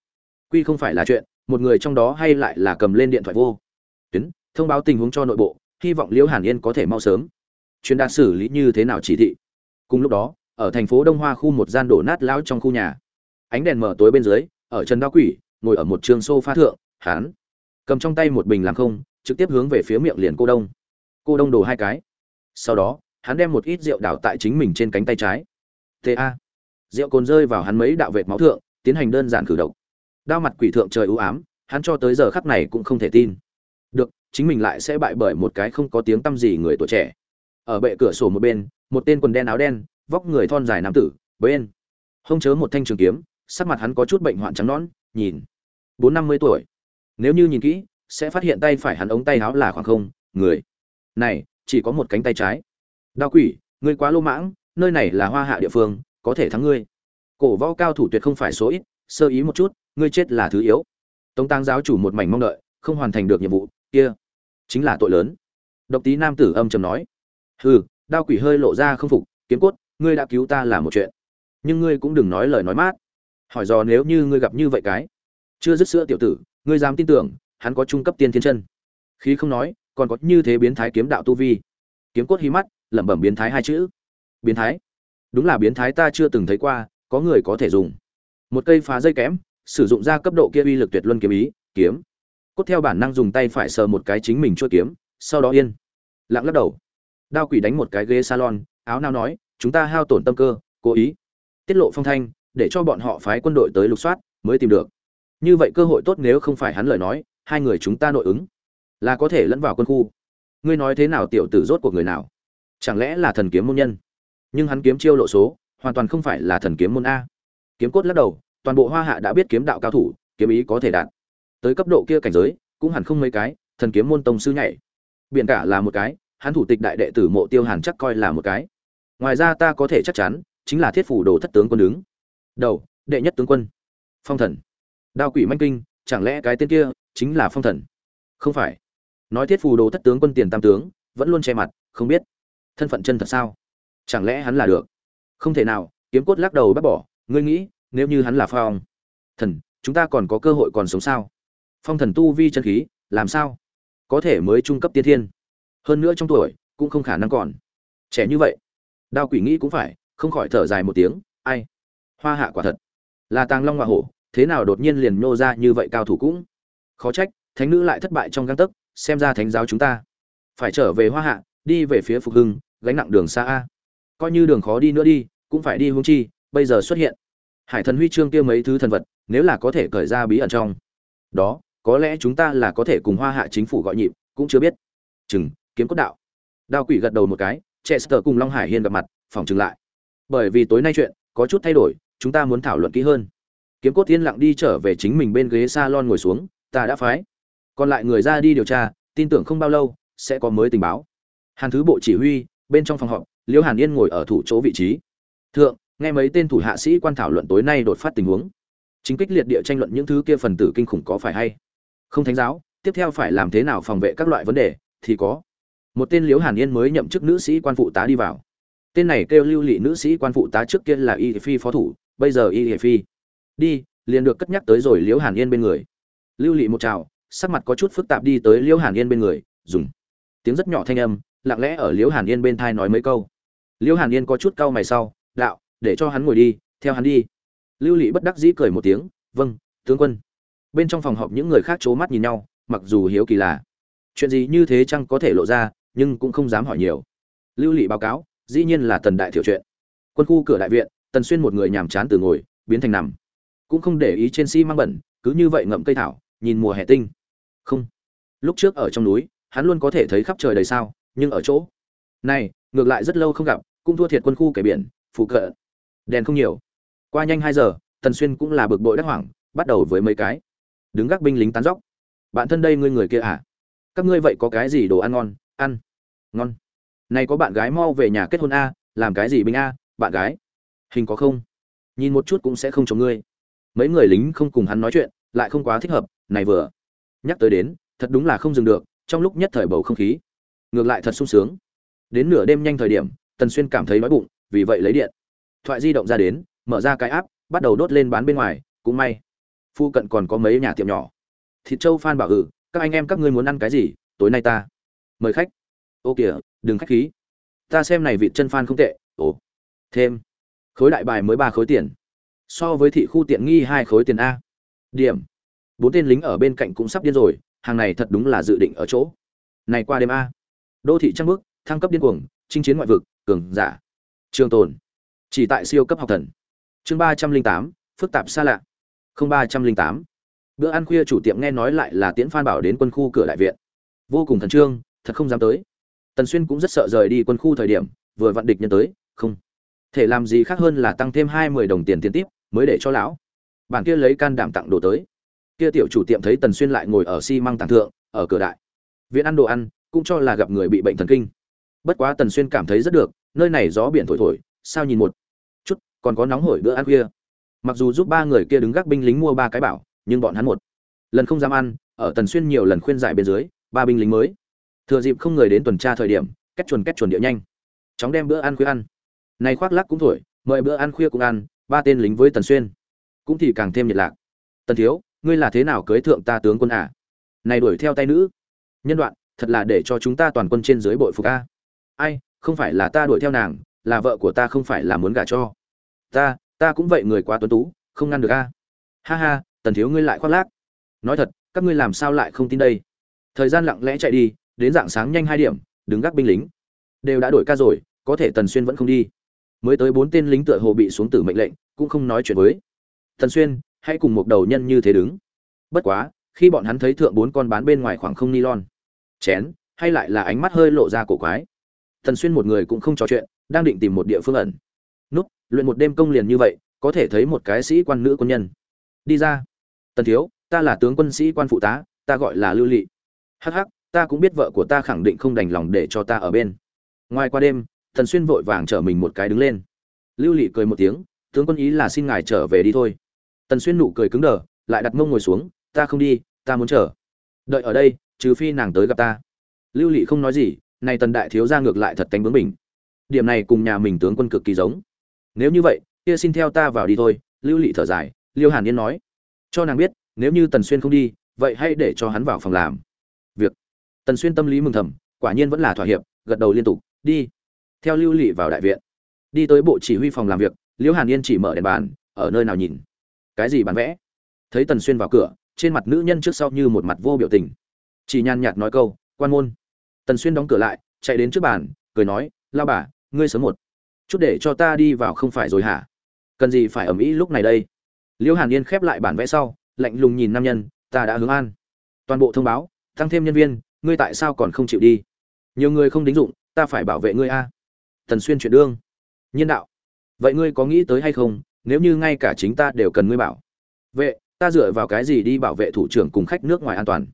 Quy không phải là chuyện một người trong đó hay lại là cầm lên điện thoại vô. Tuyến, thông báo tình huống cho nội bộ, hy vọng liễu hàn yên có thể mau sớm. Chuyên đạt xử lý như thế nào chỉ thị? Cùng lúc đó, ở thành phố đông hoa khu một gian đổ nát lão trong khu nhà. Ánh đèn mở tối bên dưới, ở trần đao quỷ, ngồi ở một trường sofa thượng hán cầm trong tay một bình làm không, trực tiếp hướng về phía miệng liền cô đông. Cô đông đổ hai cái. Sau đó, hắn đem một ít rượu đảo tại chính mình trên cánh tay trái. Ta rượu cồn rơi vào hắn mấy đạo vệt máu thượng, tiến hành đơn giản cử động đao mặt quỷ thượng trời ưu ám hắn cho tới giờ khắc này cũng không thể tin. Được chính mình lại sẽ bại bởi một cái không có tiếng tăm gì người tuổi trẻ. Ở bệ cửa sổ một bên một tên quần đen áo đen vóc người thon dài nam tử bên. Hông chớ một thanh trường kiếm sắc mặt hắn có chút bệnh hoạn trắng nón, nhìn. Bốn năm mươi tuổi. Nếu như nhìn kỹ sẽ phát hiện tay phải hắn ống tay áo là khoảng không người. Này chỉ có một cánh tay trái. Đao quỷ ngươi quá lô mãng nơi này là hoa hạ địa phương có thể thắng ngươi. Cổ võ cao thủ tuyệt không phải số ít sơ ý một chút, ngươi chết là thứ yếu. Tống tăng giáo chủ một mảnh mong đợi, không hoàn thành được nhiệm vụ, kia chính là tội lớn. Độc tý nam tử âm trầm nói, hừ, đao quỷ hơi lộ ra không phục, kiếm cốt, ngươi đã cứu ta là một chuyện. Nhưng ngươi cũng đừng nói lời nói mát. Hỏi dò nếu như ngươi gặp như vậy cái, chưa dứt sữa tiểu tử, ngươi dám tin tưởng, hắn có trung cấp tiên thiên chân. Khí không nói, còn có như thế biến thái kiếm đạo tu vi. Kiếm cốt hí mắt, lẩm bẩm biến thái hai chữ. Biến thái? Đúng là biến thái ta chưa từng thấy qua, có người có thể dùng một cây phá dây kém, sử dụng ra cấp độ kia uy lực tuyệt luân kiếm ý, kiếm. Cốt theo bản năng dùng tay phải sờ một cái chính mình chua kiếm, sau đó yên. Lặng lắc đầu. Đao quỷ đánh một cái ghế salon, áo nào nói, chúng ta hao tổn tâm cơ, cố ý. Tiết lộ phong thanh, để cho bọn họ phái quân đội tới lục soát, mới tìm được. Như vậy cơ hội tốt nếu không phải hắn lời nói, hai người chúng ta nội ứng. Là có thể lẫn vào quân khu. Ngươi nói thế nào tiểu tử rốt của người nào? Chẳng lẽ là thần kiếm môn nhân? Nhưng hắn kiếm chiêu lộ số, hoàn toàn không phải là thần kiếm môn a kiếm cốt lắc đầu, toàn bộ hoa hạ đã biết kiếm đạo cao thủ, kiếm ý có thể đạt. Tới cấp độ kia cảnh giới, cũng hẳn không mấy cái, thần kiếm môn tông sư nhảy. Biển cả là một cái, hắn thủ tịch đại đệ tử mộ tiêu hàn chắc coi là một cái. Ngoài ra ta có thể chắc chắn, chính là thiết phủ đồ thất tướng quân đứng. Đầu, đệ nhất tướng quân. Phong thần. Đao quỷ manh kinh, chẳng lẽ cái tên kia chính là phong thần? Không phải. Nói thiết phù đồ thất tướng quân tiền tam tướng, vẫn luôn che mặt, không biết. Thân phận chân thật sao? Chẳng lẽ hắn là được? Không thể nào, kiếm cốt lắc đầu bác bỏ ngươi nghĩ, nếu như hắn là phong thần, chúng ta còn có cơ hội còn sống sao? Phong thần tu vi chân khí, làm sao? Có thể mới trung cấp tiên thiên. Hơn nữa trong tuổi, cũng không khả năng còn. Trẻ như vậy. Đao quỷ nghĩ cũng phải, không khỏi thở dài một tiếng, ai? Hoa hạ quả thật. Là tàng long hoa hổ, thế nào đột nhiên liền nô ra như vậy cao thủ cũng? Khó trách, thánh nữ lại thất bại trong găng tấc, xem ra thánh giáo chúng ta. Phải trở về hoa hạ, đi về phía phục hưng, gánh nặng đường xa a. Coi như đường khó đi nữa đi, cũng phải đi hung chi bây giờ xuất hiện. Hải thần huy chương kia mấy thứ thần vật, nếu là có thể cởi ra bí ẩn trong. Đó, có lẽ chúng ta là có thể cùng hoa hạ chính phủ gọi nhịp, cũng chưa biết. Chừng, kiếm cốt đạo. Đao quỷ gật đầu một cái, chester cùng long hải hiên gặp mặt, phòng chừng lại. Bởi vì tối nay chuyện, có chút thay đổi, chúng ta muốn thảo luận kỹ hơn. Kiếm cốt tiên lặng đi trở về chính mình bên ghế salon ngồi xuống, ta đã phái. Còn lại người ra đi điều tra, tin tưởng không bao lâu, sẽ có mới tình báo. Hàn thứ bộ chỉ huy, bên trong phòng họp, liễu hàn yên ngồi ở thủ chỗ vị trí. Thượng nghe mấy tên thủ hạ sĩ quan thảo luận tối nay đột phát tình huống. Chính kích liệt địa tranh luận những thứ kia phần tử kinh khủng có phải hay? Không thánh giáo, tiếp theo phải làm thế nào phòng vệ các loại vấn đề, thì có. Một tên liễu hàn yên mới nhậm chức nữ sĩ quan phụ tá đi vào. Tên này kêu lưu lị nữ sĩ quan phụ tá trước kia là y phi phó thủ, bây giờ y phi. Đi, liền được cất nhắc tới rồi liễu hàn yên bên người. Lưu lị một chào, sắc mặt có chút phức tạp đi tới liễu hàn yên bên người, dùng tiếng rất nhỏ thanh âm, lặng lẽ ở liễu hàn yên bên thai nói mấy câu. Liễu hàn yên có chút cau mày sau, đạo để cho hắn ngồi đi, theo hắn đi. Lưu lị bất đắc dĩ cười một tiếng vâng tướng quân. Bên trong phòng họp những người khác c h ố mắt nhìn nhau, mặc dù hiếu kỳ là, chuyện gì như thế chăng có thể lộ ra, nhưng cũng không dám hỏi nhiều. Lưu lị báo cáo, dĩ nhiên là tần đại thiểu chuyện. Quân khu cửa đại viện, tần xuyên một người nhàm chán từ ngồi, biến thành nằm. Cũng không để ý trên xi、si、măng bẩn, cứ như vậy ngậm cây thảo, nhìn mùa hè tinh. Không. Lúc trước ở trong núi, hắn luôn có thể thấy khắp trời đầy sao, nhưng ở chỗ này, ngược lại rất lâu không gặp, cũng thua thiệt quân khu kẻ biển phụ cận đèn không nhiều. Qua nhanh hai giờ, tần xuyên cũng là bực bội đắc hoảng, bắt đầu với mấy cái. Đứng gác binh lính tán dóc. Bạn thân đây ngươi người kia à? Các ngươi vậy có cái gì đồ ăn ngon? Ăn. Ngon. Này có bạn gái mau về nhà kết hôn a, làm cái gì binh a, bạn gái? Hình có không? Nhìn một chút cũng sẽ không chống ngươi. Mấy người lính không cùng hắn nói chuyện, lại không quá thích hợp, này vừa. Nhắc tới đến, thật đúng là không dừng được, trong lúc nhất thời bầu không khí. Ngược lại thật sung sướng. Đến nửa đêm nhanh thời điểm, tần xuyên cảm thấy đói bụng, vì vậy lấy điện thoại di động ra đến, mở ra cái áp bắt đầu đốt lên bán bên ngoài, cũng may, phu cận còn có mấy nhà tiệm nhỏ. Thịt châu phan bảo ừ các anh em các ngươi muốn ăn cái gì, tối nay ta. Mời khách. Ô kìa, đừng khách khí. Ta xem này vịt chân phan không tệ, ồ. Thêm. Khối đại bài mới ba khối tiền. So với thị khu tiện nghi hai khối tiền a. Điểm. Bốn tên lính ở bên cạnh cũng sắp điên rồi, hàng này thật đúng là dự định ở chỗ. Này qua đêm a. Đô thị trăng bước, thăng cấp điên cuồng, chinh chiến ngoại vực, cường giả. Trường tồn chỉ tại siêu cấp học thần. Chương ba trăm linh tám, phức tạp xa lạ. Không ba trăm linh tám. Bữa ăn khuya chủ tiệm nghe nói lại là tiễn phan bảo đến quân khu cửa đại viện. Vô cùng thần trương, thật không dám tới. Tần xuyên cũng rất sợ rời đi quân khu thời điểm, vừa vặn địch nhân tới, không. Thể làm gì khác hơn là tăng thêm hai mươi đồng tiền tiền tiếp, mới để cho lão. Bản kia lấy can đảm tặng đồ tới. Kia tiểu chủ tiệm thấy tần xuyên lại ngồi ở xi măng tàng thượng, ở cửa đại. Viện ăn đồ ăn, cũng cho là gặp người bị bệnh thần kinh. Bất quá tần xuyên cảm thấy rất được, nơi này gió biển thổi thổi sao nhìn một chút, còn có nóng hổi bữa ăn khuya. Mặc dù giúp ba người kia đứng gác binh lính mua ba cái bảo, nhưng bọn hắn một lần không dám ăn, ở tần xuyên nhiều lần khuyên giải bên dưới, ba binh lính mới. Thừa dịp không người đến tuần tra thời điểm, cách chuồn cách chuồn địa nhanh. Chóng đem bữa ăn khuya ăn. Này khoác lắc cũng thổi, mời bữa ăn khuya cũng ăn, ba tên lính với tần xuyên. Cũng thì càng thêm nhiệt lạc. Tần thiếu, ngươi là thế nào cưới thượng ta tướng quân à? này đuổi theo tay nữ. Nhân đoạn, thật là để cho chúng ta toàn quân trên dưới bội phục a. Ai, không phải là ta đuổi theo nàng là vợ của ta không phải là muốn gả cho. Ta ta cũng vậy người quá tuấn tú, không ngăn được a. Ha ha, tần thiếu ngươi lại khoác lác. Nói thật, các ngươi làm sao lại không tin đây? Thời gian lặng lẽ chạy đi, đến dạng sáng nhanh hai điểm, đứng gác binh lính. Đều đã đổi ca rồi, có thể tần xuyên vẫn không đi. Mới tới bốn tên lính tựa hồ bị xuống tử mệnh lệnh, cũng không nói chuyện với. Tần xuyên, hãy cùng một đầu nhân như thế đứng. Bất quá, khi bọn hắn thấy thượng bốn con bán bên ngoài khoảng không nylon. Chén, hay lại là ánh mắt hơi lộ ra cổ quái. Tần xuyên một người cũng không trò chuyện đang định tìm một địa phương ẩn. Núp, luyện một đêm công liền như vậy, có thể thấy một cái sĩ quan nữ quân nhân. Đi ra. Tần thiếu, ta là tướng quân sĩ quan phụ tá, ta gọi là lưu lị. Hắc hắc, ta cũng biết vợ của ta khẳng định không đành lòng để cho ta ở bên. Ngoài qua đêm thần xuyên vội vàng chở mình một cái đứng lên. Lưu lị cười một tiếng, tướng quân ý là xin ngài trở về đi thôi. Tần xuyên nụ cười cứng đờ, lại đặt mông ngồi xuống, ta không đi, ta muốn chờ. Đợi ở đây, trừ phi nàng tới gặp ta. Lưu lị không nói gì, này tần đại thiếu ra ngược lại thật cánh bướng mình điểm này cùng nhà mình tướng quân cực kỳ giống. Nếu như vậy, kia xin theo ta vào đi thôi, lưu lị thở dài, liêu hàn yên nói. Cho nàng biết, nếu như tần xuyên không đi, vậy hãy để cho hắn vào phòng làm. Việc. Tần xuyên tâm lý mừng thầm, quả nhiên vẫn là thỏa hiệp, gật đầu liên tục, đi. Theo lưu lị vào đại viện. Đi tới bộ chỉ huy phòng làm việc liễu hàn yên chỉ mở đèn bàn, ở nơi nào nhìn? Cái gì bán vẽ? Thấy tần xuyên vào cửa, trên mặt nữ nhân trước sau như một mặt vô biểu tình. Chỉ nhàn nhạt nói câu, quan môn. Tần xuyên đóng cửa lại, chạy đến trước bàn, cười nói, lao bà ngươi sớm một chút để cho ta đi vào không phải rồi hả? Cần gì phải ở mỹ lúc này đây? Liễu hàn yên khép lại bản vẽ sau, lạnh lùng nhìn nam nhân, ta đã hướng an. Toàn bộ thông báo, tăng thêm nhân viên, ngươi tại sao còn không chịu đi? Nhiều người không đính dụng, ta phải bảo vệ ngươi a. Tần xuyên chuyện đương. Nhiên đạo. Vậy ngươi có nghĩ tới hay không, nếu như ngay cả chính ta đều cần ngươi bảo vệ, ta dựa vào cái gì đi bảo vệ thủ trưởng cùng khách nước ngoài an toàn?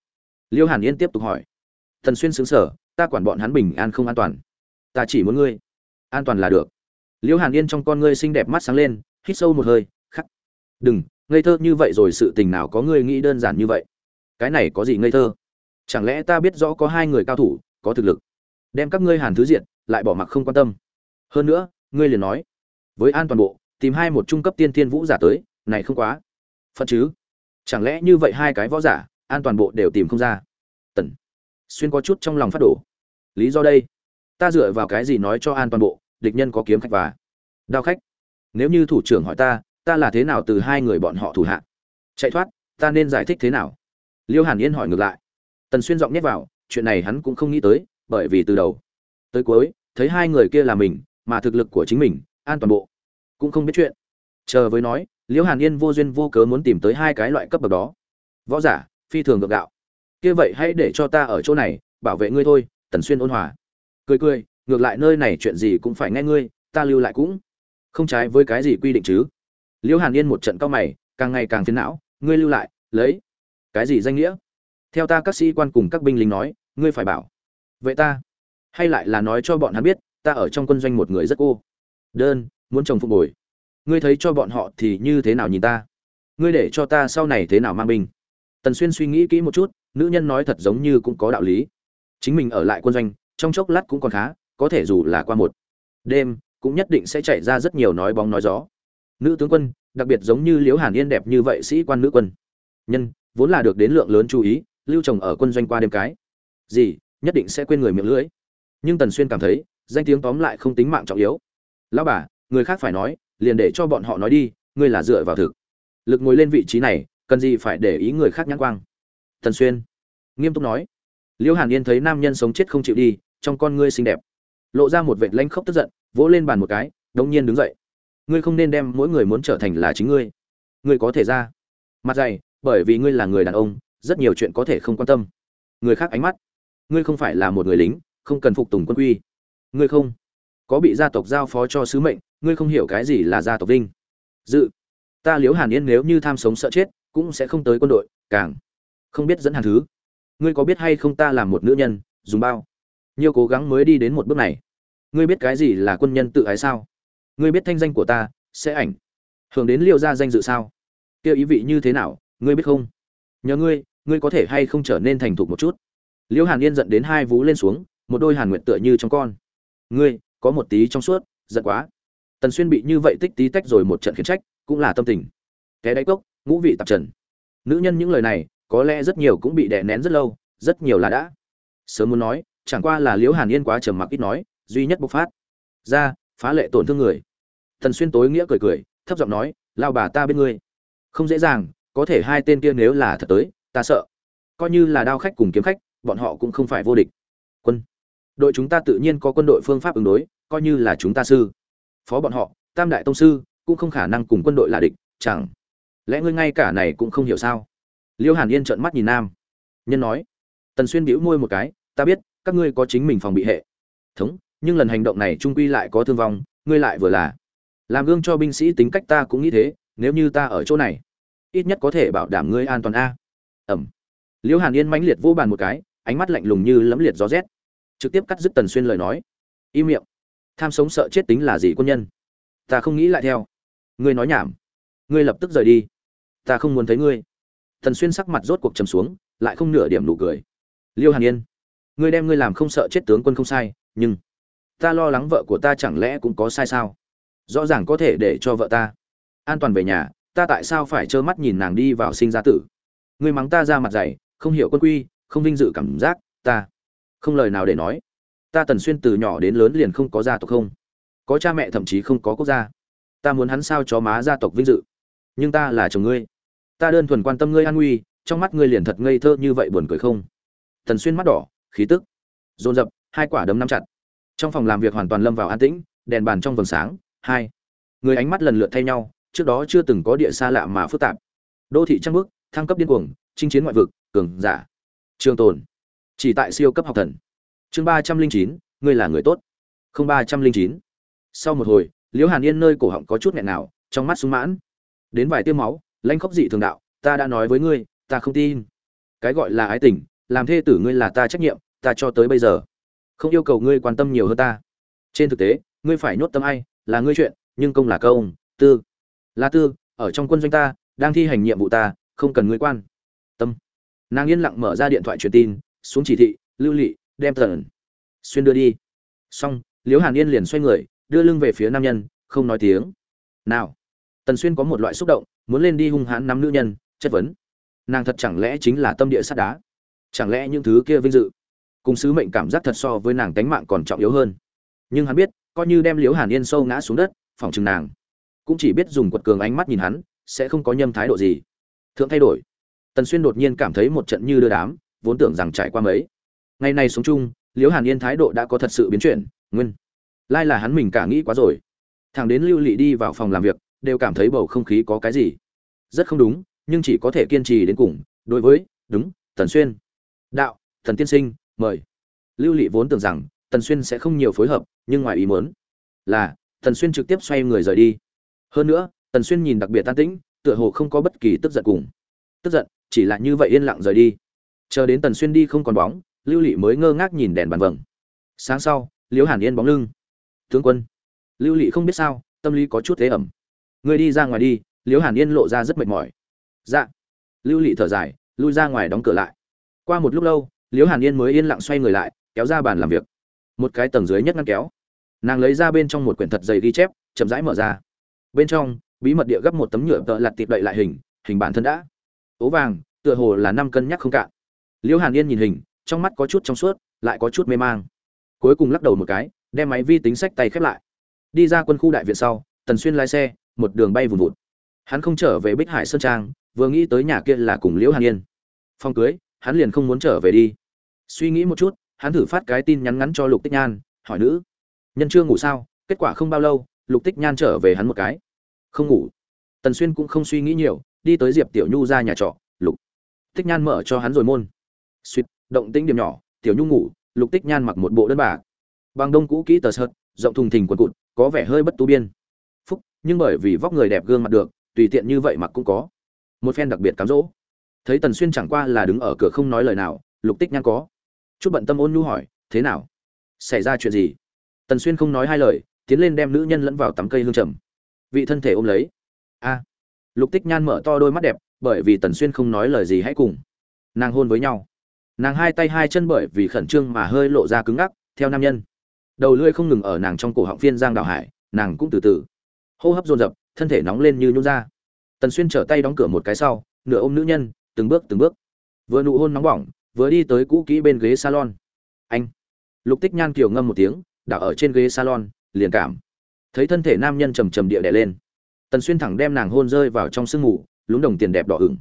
Liêu hàn yên tiếp tục hỏi. Tần xuyên xứng sở ta quản bọn hắn bình an không an toàn. Ta chỉ muốn ngươi an toàn là được. Liễu hàn yên trong con ngươi xinh đẹp mắt sáng lên, hít sâu một hơi, khắc. Đừng, ngây thơ như vậy rồi sự tình nào có ngươi nghĩ đơn giản như vậy? Cái này có gì ngây thơ? Chẳng lẽ ta biết rõ có hai người cao thủ, có thực lực? Đem các ngươi hàn thứ diện lại bỏ mặc không quan tâm. Hơn nữa, ngươi liền nói, với an toàn bộ, tìm hai một trung cấp tiên thiên vũ giả tới, này không quá. Phận chứ? Chẳng lẽ như vậy hai cái võ giả, an toàn bộ đều tìm không ra? Tần xuyên có chút trong lòng phát đổ. Lý do đây? Ta dựa vào cái gì nói cho an toàn bộ? Địch nhân có kiếm khách và đao khách. Nếu như thủ trưởng hỏi ta ta là thế nào từ hai người bọn họ thủ hạ? Chạy thoát, ta nên giải thích thế nào? Liêu hàn yên hỏi ngược lại. Tần xuyên giọng nhét vào, chuyện này hắn cũng không nghĩ tới, bởi vì từ đầu tới cuối, thấy hai người kia là mình, mà thực lực của chính mình, an toàn bộ, cũng không biết chuyện. Chờ với nói liễu hàn yên vô duyên vô cớ muốn tìm tới hai cái loại cấp bậc đó. Võ giả, phi thường gượng gạo. Kia vậy hãy để cho ta ở chỗ này, bảo vệ ngươi thôi, tần xuyên ôn hòa. Cười cười ngược lại nơi này chuyện gì cũng phải nghe ngươi, ta lưu lại cũng không trái với cái gì quy định chứ. Liễu hàn yên một trận cao mày, càng ngày càng phiền não, ngươi lưu lại, lấy cái gì danh nghĩa? Theo ta các sĩ quan cùng các binh lính nói, ngươi phải bảo vệ ta. Hay lại là nói cho bọn hắn biết, ta ở trong quân doanh một người rất cô. Đơn, muốn chồng phục bồi. Ngươi thấy cho bọn họ thì như thế nào nhìn ta? Ngươi để cho ta sau này thế nào mang binh? Tần xuyên suy nghĩ kỹ một chút, nữ nhân nói thật giống như cũng có đạo lý. Chính mình ở lại quân doanh, trong chốc lát cũng còn khá có thể dù là qua một đêm, cũng nhất định sẽ chạy ra rất nhiều nói bóng nói gió. Nữ tướng quân, đặc biệt giống như liễu hàn yên đẹp như vậy sĩ quan nữ quân. Nhân, vốn là được đến lượng lớn chú ý, lưu chồng ở quân doanh qua đêm cái. Gì, nhất định sẽ quên người miệng lưỡi. Nhưng tần xuyên cảm thấy, danh tiếng tóm lại không tính mạng trọng yếu. Lão bà, người khác phải nói, liền để cho bọn họ nói đi, ngươi là dựa vào thực. Lực ngồi lên vị trí này, cần gì phải để ý người khác nhãn quang. Tần xuyên nghiêm túc nói. Liễu hàn yên thấy nam nhân sống chết không chịu đi, trong con ngươi xinh đẹp lộ ra một vệt lanh khốc tức giận, vỗ lên bàn một cái, đống nhiên đứng dậy. Ngươi không nên đem mỗi người muốn trở thành là chính ngươi. Ngươi có thể ra. Mặt dày, bởi vì ngươi là người đàn ông, rất nhiều chuyện có thể không quan tâm. Người khác ánh mắt. Ngươi không phải là một người lính, không cần phục tùng quân quy. Ngươi không. Có bị gia tộc giao phó cho sứ mệnh, ngươi không hiểu cái gì là gia tộc vinh. Dự. Ta liếu hàn yên nếu như tham sống sợ chết, cũng sẽ không tới quân đội, càng không biết dẫn hàn thứ. Ngươi có biết hay không ta là một nữ nhân, dùng bao. Nhiều cố gắng mới đi đến một bước này ngươi biết cái gì là quân nhân tự ái sao? Ngươi biết thanh danh của ta sẽ ảnh hưởng đến liệu ra danh dự sao? Kia ý vị như thế nào, ngươi biết không? Nhờ ngươi ngươi có thể hay không trở nên thành thục một chút? Liễu hàn yên giận đến hai vú lên xuống, một đôi hàn nguyện tựa như trong con. Ngươi, có một tí trong suốt, giận quá. Tần xuyên bị như vậy tích tí tách rồi một trận khiển trách, cũng là tâm tình. Té đáy cốc, ngũ vị tạp trần. Nữ nhân những lời này, có lẽ rất nhiều cũng bị đè nén rất lâu, rất nhiều là đã. Sớm muốn nói, chẳng qua là liễu hàn yên quá trầm mặc ít nói duy nhất bộc phát. Ra, phá lệ tổn thương người. Tần xuyên tối nghĩa cười cười, thấp giọng nói, lao bà ta bên ngươi. Không dễ dàng, có thể hai tên kia nếu là thật tới, ta sợ. Coi như là đao khách cùng kiếm khách, bọn họ cũng không phải vô địch. Quân. Đội chúng ta tự nhiên có quân đội phương pháp ứng đối, coi như là chúng ta sư. Phó bọn họ, tam đại tông sư, cũng không khả năng cùng quân đội là địch, chẳng. Lẽ ngươi ngay cả này cũng không hiểu sao? Liêu hàn yên trợn mắt nhìn nam. Nhân nói, tần xuyên bĩu môi một cái, ta biết, các ngươi có chính mình phòng bị hệ. Thống nhưng lần hành động này trung quy lại có thương vong, ngươi lại vừa là. Làm gương cho binh sĩ tính cách ta cũng nghĩ thế, nếu như ta ở chỗ này, ít nhất có thể bảo đảm ngươi an toàn a. Ẩm. Liễu hàn yên mãnh liệt vô bàn một cái, ánh mắt lạnh lùng như lấm liệt gió rét. Trực tiếp cắt dứt tần xuyên lời nói. Im miệng. Tham sống sợ chết tính là gì quân nhân? Ta không nghĩ lại theo. Ngươi nói nhảm. Ngươi lập tức rời đi. Ta không muốn thấy ngươi. Tần xuyên sắc mặt rốt cuộc trầm xuống, lại không nửa điểm nụ cười. Liêu hàn yên. Ngươi đem ngươi làm không sợ chết tướng quân không sai, nhưng ta lo lắng vợ của ta chẳng lẽ cũng có sai sao? Rõ ràng có thể để cho vợ ta an toàn về nhà, ta tại sao phải trơ mắt nhìn nàng đi vào sinh ra tử? Ngươi mắng ta ra mặt dày, không hiểu quân quy, không vinh dự cảm giác, ta không lời nào để nói. Ta tần xuyên từ nhỏ đến lớn liền không có gia tộc không. Có cha mẹ thậm chí không có quốc gia. Ta muốn hắn sao cho má gia tộc vinh dự. Nhưng ta là chồng ngươi. Ta đơn thuần quan tâm ngươi an nguy, trong mắt ngươi liền thật ngây thơ như vậy buồn cười không? Tần xuyên mắt đỏ, khí tức dồn dập hai quả đấm nắm chặt trong phòng làm việc hoàn toàn lâm vào an tĩnh, đèn bàn trong vầng sáng, hai. Người ánh mắt lần lượt thay nhau, trước đó chưa từng có địa xa lạ mà phức tạp. Đô thị trăng bước, thăng cấp điên cuồng, chinh chiến ngoại vực, cường giả. Trường tồn. Chỉ tại siêu cấp học thần. Chương ba trăm linh chín, ngươi là người tốt. Không ba trăm linh chín. Sau một hồi, liễu hàn yên nơi cổ họng có chút nghẹn nào trong mắt sung mãn. Đến vài tiêu máu lanh khóc dị thường đạo, ta đã nói với ngươi, ta không tin. Cái gọi là ái tình, làm thê tử ngươi là ta trách nhiệm, ta cho tới bây giờ không yêu cầu ngươi quan tâm nhiều hơn ta. Trên thực tế, ngươi phải nhốt tâm ai, là ngươi chuyện, nhưng công là công, tư. Là tư, ở trong quân doanh ta, đang thi hành nhiệm vụ ta, không cần ngươi quan. Tâm. Nàng yên lặng mở ra điện thoại truyền tin, xuống chỉ thị, lưu lị, đem thần xuyên đưa đi. Xong, liễu hàn yên liền xoay người, đưa lưng về phía nam nhân, không nói tiếng. Nào. Tần xuyên có một loại xúc động, muốn lên đi hung hãn nắm nữ nhân, chất vấn. Nàng thật chẳng lẽ chính là tâm địa sắt đá? Chẳng lẽ những thứ kia vinh dự? Cùng sứ mệnh cảm giác thật so với nàng tánh mạng còn trọng yếu hơn. Nhưng hắn biết, coi như đem liễu hàn yên sâu ngã xuống đất, phòng chừng nàng cũng chỉ biết dùng quật cường ánh mắt nhìn hắn, sẽ không có nhâm thái độ gì. Thượng thay đổi. Tần xuyên đột nhiên cảm thấy một trận như đưa đám, vốn tưởng rằng trải qua mấy. Ngày nay sống chung, liễu hàn yên thái độ đã có thật sự biến chuyển, nguyên lai là hắn mình cả nghĩ quá rồi. Thằng đến lưu lị đi vào phòng làm việc, đều cảm thấy bầu không khí có cái gì. Rất không đúng, nhưng chỉ có thể kiên trì đến cùng, đối với, đúng, tần xuyên. Đạo thần tiên sinh mời. Lưu lị vốn tưởng rằng tần xuyên sẽ không nhiều phối hợp, nhưng ngoài ý muốn là tần xuyên trực tiếp xoay người rời đi. Hơn nữa, tần xuyên nhìn đặc biệt tan tĩnh, tựa hồ không có bất kỳ tức giận cùng. Tức giận, chỉ là như vậy yên lặng rời đi. Chờ đến tần xuyên đi không còn bóng, lưu lị mới ngơ ngác nhìn đèn bàn vầng. Sáng sau, liễu hàn yên bóng lưng. Tướng quân. Lưu lị không biết sao, tâm lý có chút thế ẩm. Người đi ra ngoài đi. Liễu hàn yên lộ ra rất mệt mỏi. Dạ. Lưu lị thở dài, lui ra ngoài đóng cửa lại. Qua một lúc lâu liễu hàn yên mới yên lặng xoay người lại, kéo ra bàn làm việc. Một cái tầng dưới nhất ngăn kéo. Nàng lấy ra bên trong một quyển thật dày ghi chép, chậm rãi mở ra. Bên trong, bí mật địa gấp một tấm nhựa tợ lặt tiệp đậy lại hình hình bản thân đã. Ố vàng, tựa hồ là năm cân nhắc không cạn. Liễu hàn yên nhìn hình, trong mắt có chút trong suốt, lại có chút mê mang. Cuối cùng lắc đầu một cái, đem máy vi tính sách tay khép lại. Đi ra quân khu đại viện sau, tần xuyên lái xe, một đường bay vùn vụt. Hắn không trở về bích hải sơn trang, vừa nghĩ tới nhà kia là cùng liễu hàn yên. Phong cưới hắn liền không muốn trở về đi. Suy nghĩ một chút, hắn thử phát cái tin nhắn ngắn cho lục tích nhan, hỏi nữ, nhân chưa ngủ sao? Kết quả không bao lâu, lục tích nhan trở về hắn một cái. Không ngủ. Tần xuyên cũng không suy nghĩ nhiều, đi tới diệp tiểu nhu ra nhà trọ, lục tích nhan mở cho hắn rồi môn. Suýt động tĩnh điểm nhỏ, tiểu nhu ngủ. Lục tích nhan mặc một bộ đơn bạc. Bằng đông cũ kỹ tờ sợt, rộng thùng thình quần cụt, có vẻ hơi bất tu biên. Phúc, nhưng bởi vì vóc người đẹp gương mặt được, tùy tiện như vậy mặc cũng có. Một phen đặc biệt cám dỗ thấy tần xuyên chẳng qua là đứng ở cửa không nói lời nào, lục tích nhan có. Chút bận tâm ôn nhu hỏi, thế nào? Xảy ra chuyện gì? Tần xuyên không nói hai lời, tiến lên đem nữ nhân lẫn vào tắm cây hương trầm. Vị thân thể ôm lấy. A. Lục tích nhan mở to đôi mắt đẹp, bởi vì tần xuyên không nói lời gì hãy cùng. Nàng hôn với nhau. Nàng hai tay hai chân bởi vì khẩn trương mà hơi lộ ra cứng ngắc, theo nam nhân. Đầu lưỡi không ngừng ở nàng trong cổ họng phiên giang đào hải, nàng cũng từ từ. Hô hấp dồn dập, thân thể nóng lên như nhún ra. Tần xuyên trở tay đóng cửa một cái sau, nửa ôm nữ nhân từng bước từng bước. Vừa nụ hôn nóng bỏng, vừa đi tới cũ kỹ bên ghế salon. Anh. Lục tích nhan kiều ngâm một tiếng đảo ở trên ghế salon, liền cảm. Thấy thân thể nam nhân trầm trầm địa đẻ lên. Tần xuyên thẳng đem nàng hôn rơi vào trong sương mù, lúng đồng tiền đẹp đỏ ửng.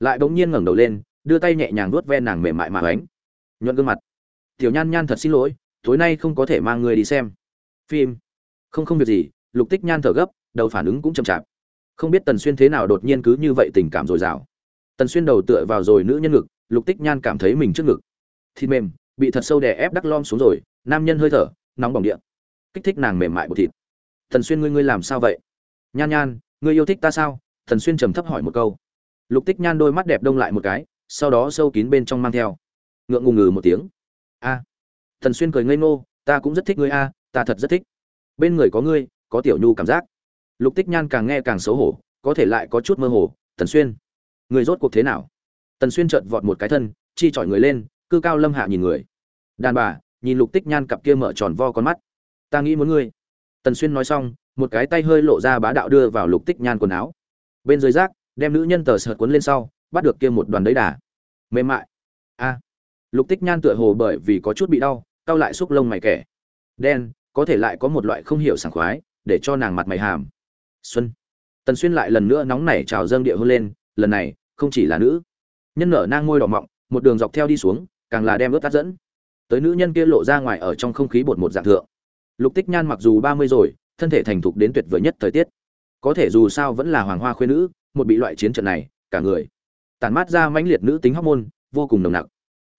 Lại bỗng nhiên ngẩng đầu lên, đưa tay nhẹ nhàng vuốt ve nàng mềm mại mà bánh nhuận gương mặt. Tiểu nhan nhan thật xin lỗi, tối nay không có thể mang người đi xem. Phim. Không không việc gì. Lục tích nhan thở gấp, đầu phản ứng cũng chậm chạp. Không biết tần xuyên thế nào đột nhiên cứ như vậy tình cảm dồi dào tần xuyên đầu tựa vào rồi nữ nhân ngực, lục tích nhan cảm thấy mình trước ngực. Thịt mềm, bị thật sâu đè ép đắc lom xuống rồi, nam nhân hơi thở, nóng bỏng điện kích thích nàng mềm mại bột thịt. Tần xuyên ngươi ngươi làm sao vậy? Nhan nhan, ngươi yêu thích ta sao? Tần xuyên trầm thấp hỏi một câu. Lục tích nhan đôi mắt đẹp đông lại một cái, sau đó sâu kín bên trong mang theo. Ngượng ngùng ngừ một tiếng. A. Tần xuyên cười ngây ngô, ta cũng rất thích ngươi a, ta thật rất thích. Bên người có ngươi, có tiểu nhu cảm giác. Lục tích nhan càng nghe càng xấu hổ, có thể lại có chút mơ hồ. Tần xuyên người rốt cuộc thế nào? Tần xuyên chợt vọt một cái thân, chi chọi người lên, cư cao lâm hạ nhìn người. Đàn bà, nhìn lục tích nhan cặp kia mở tròn vo con mắt. Ta nghĩ muốn ngươi. Tần xuyên nói xong, một cái tay hơi lộ ra bá đạo đưa vào lục tích nhan quần áo. Bên dưới rác, đem nữ nhân tờ sợt cuốn lên sau, bắt được kia một đoàn đấy đà. Mềm mại. A. Lục tích nhan tựa hồ bởi vì có chút bị đau, cau lại xúc lông mày kẻ. Đen, có thể lại có một loại không hiểu sảng khoái, để cho nàng mặt mày hàm. Xuân. Tần xuyên lại lần nữa nóng nảy trào dâng địa hôn lên, lần này không chỉ là nữ. Nhân nở nang môi đỏ mọng, một đường dọc theo đi xuống, càng là đem ướt tắt dẫn. Tới nữ nhân kia lộ ra ngoài ở trong không khí bột một dạng thượng. Lục tích nhan mặc dù ba mươi rồi, thân thể thành thục đến tuyệt vời nhất thời tiết. Có thể dù sao vẫn là hoàng hoa khuyên nữ, một bị loại chiến trận này, cả người tàn mát ra mãnh liệt nữ tính hóc môn, vô cùng nồng nặc.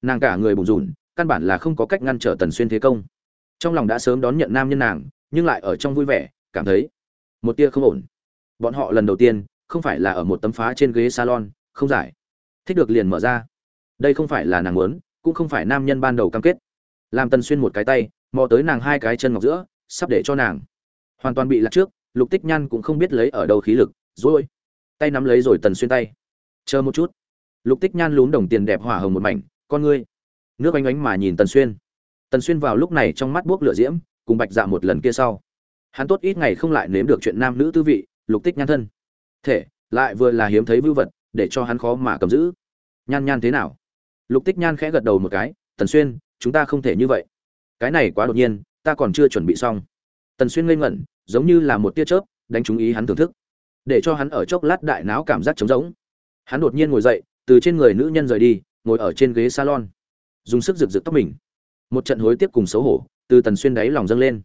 Nàng cả người bùn rùn, căn bản là không có cách ngăn trở tần xuyên thế công. Trong lòng đã sớm đón nhận nam nhân nàng, nhưng lại ở trong vui vẻ, cảm thấy một tia không ổn. Bọn họ lần đầu tiên, không phải là ở một tấm phá trên ghế salon không giải. Thích được liền mở ra. Đây không phải là nàng muốn, cũng không phải nam nhân ban đầu cam kết. Làm tần xuyên một cái tay, mò tới nàng hai cái chân ngọc giữa, sắp để cho nàng. Hoàn toàn bị lạc trước, lục tích nhan cũng không biết lấy ở đâu khí lực rồi tay nắm lấy rồi tần xuyên tay. Chờ một chút. Lục tích nhan lún đồng tiền đẹp hỏa hồng một mảnh, con ngươi. Nước oanh oánh mà nhìn tần xuyên. Tần xuyên vào lúc này trong mắt buốc lửa diễm, cùng bạch dạ một lần kia sau. Hắn tốt ít ngày không lại nếm được chuyện nam nữ tư vị, lục tích nhan thân. Thể, lại vừa là hiếm thấy vưu vật để cho hắn khó mà cầm giữ. Nhan nhan thế nào? Lục tích nhan khẽ gật đầu một cái, tần xuyên, chúng ta không thể như vậy. Cái này quá đột nhiên, ta còn chưa chuẩn bị xong. Tần xuyên ngây ngẩn, giống như là một tia chớp, đánh trúng ý hắn thưởng thức. Để cho hắn ở chốc lát đại não cảm giác trống rỗng. Hắn đột nhiên ngồi dậy, từ trên người nữ nhân rời đi, ngồi ở trên ghế salon. Dùng sức rực rực tóc mình. Một trận hối tiếc cùng xấu hổ, từ tần xuyên đáy lòng dâng lên.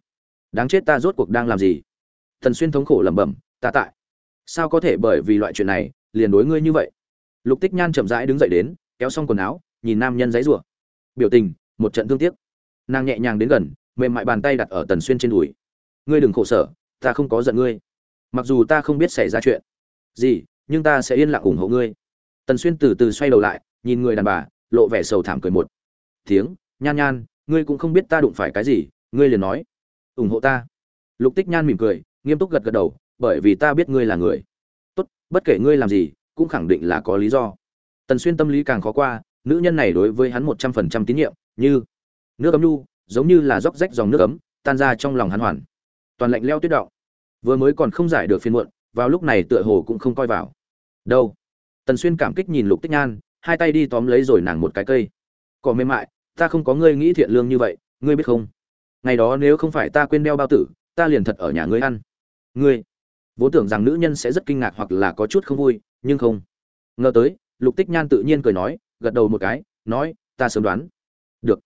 Đáng chết ta rốt cuộc đang làm gì? Tần xuyên thống khổ lẩm bẩm, ta tại. Sao có thể bởi vì loại chuyện này liền đối ngươi như vậy. Lục tích nhan chậm rãi đứng dậy đến, kéo xong quần áo, nhìn nam nhân giấy rủa. Biểu tình, một trận thương tiếc. Nàng nhẹ nhàng đến gần, mềm mại bàn tay đặt ở tần xuyên trên đùi. Ngươi đừng khổ sở, ta không có giận ngươi. Mặc dù ta không biết xảy ra chuyện. Gì, nhưng ta sẽ yên lặng ủng hộ ngươi. Tần xuyên từ từ xoay đầu lại, nhìn người đàn bà, lộ vẻ sầu thảm cười một. Tiếng, nhan nhan, ngươi cũng không biết ta đụng phải cái gì, ngươi liền nói. Ủng hộ ta. Lục tích nhan mỉm cười, nghiêm túc gật gật đầu, bởi vì ta biết ngươi là người bất kể ngươi làm gì, cũng khẳng định là có lý do. Tần xuyên tâm lý càng khó qua, nữ nhân này đối với hắn một trăm phần trăm tín nhiệm, như nước ấm nhu giống như là róc rách dòng nước ấm, tan ra trong lòng hắn hoàn. Toàn lạnh leo tuyết động. Vừa mới còn không giải được phiên muộn, vào lúc này tựa hồ cũng không coi vào. Đâu? Tần xuyên cảm kích nhìn lục tích nhan, hai tay đi tóm lấy rồi nàng một cái cây. Cỏ mềm mại, ta không có ngươi nghĩ thiện lương như vậy, ngươi biết không? Ngày đó nếu không phải ta quên đeo bao tử, ta liền thật ở nhà ngươi ăn. Ngươi? Vốn tưởng rằng nữ nhân sẽ rất kinh ngạc hoặc là có chút không vui, nhưng không. Ngờ tới, lục tích nhan tự nhiên cười nói, gật đầu một cái, nói, ta sớm đoán. Được.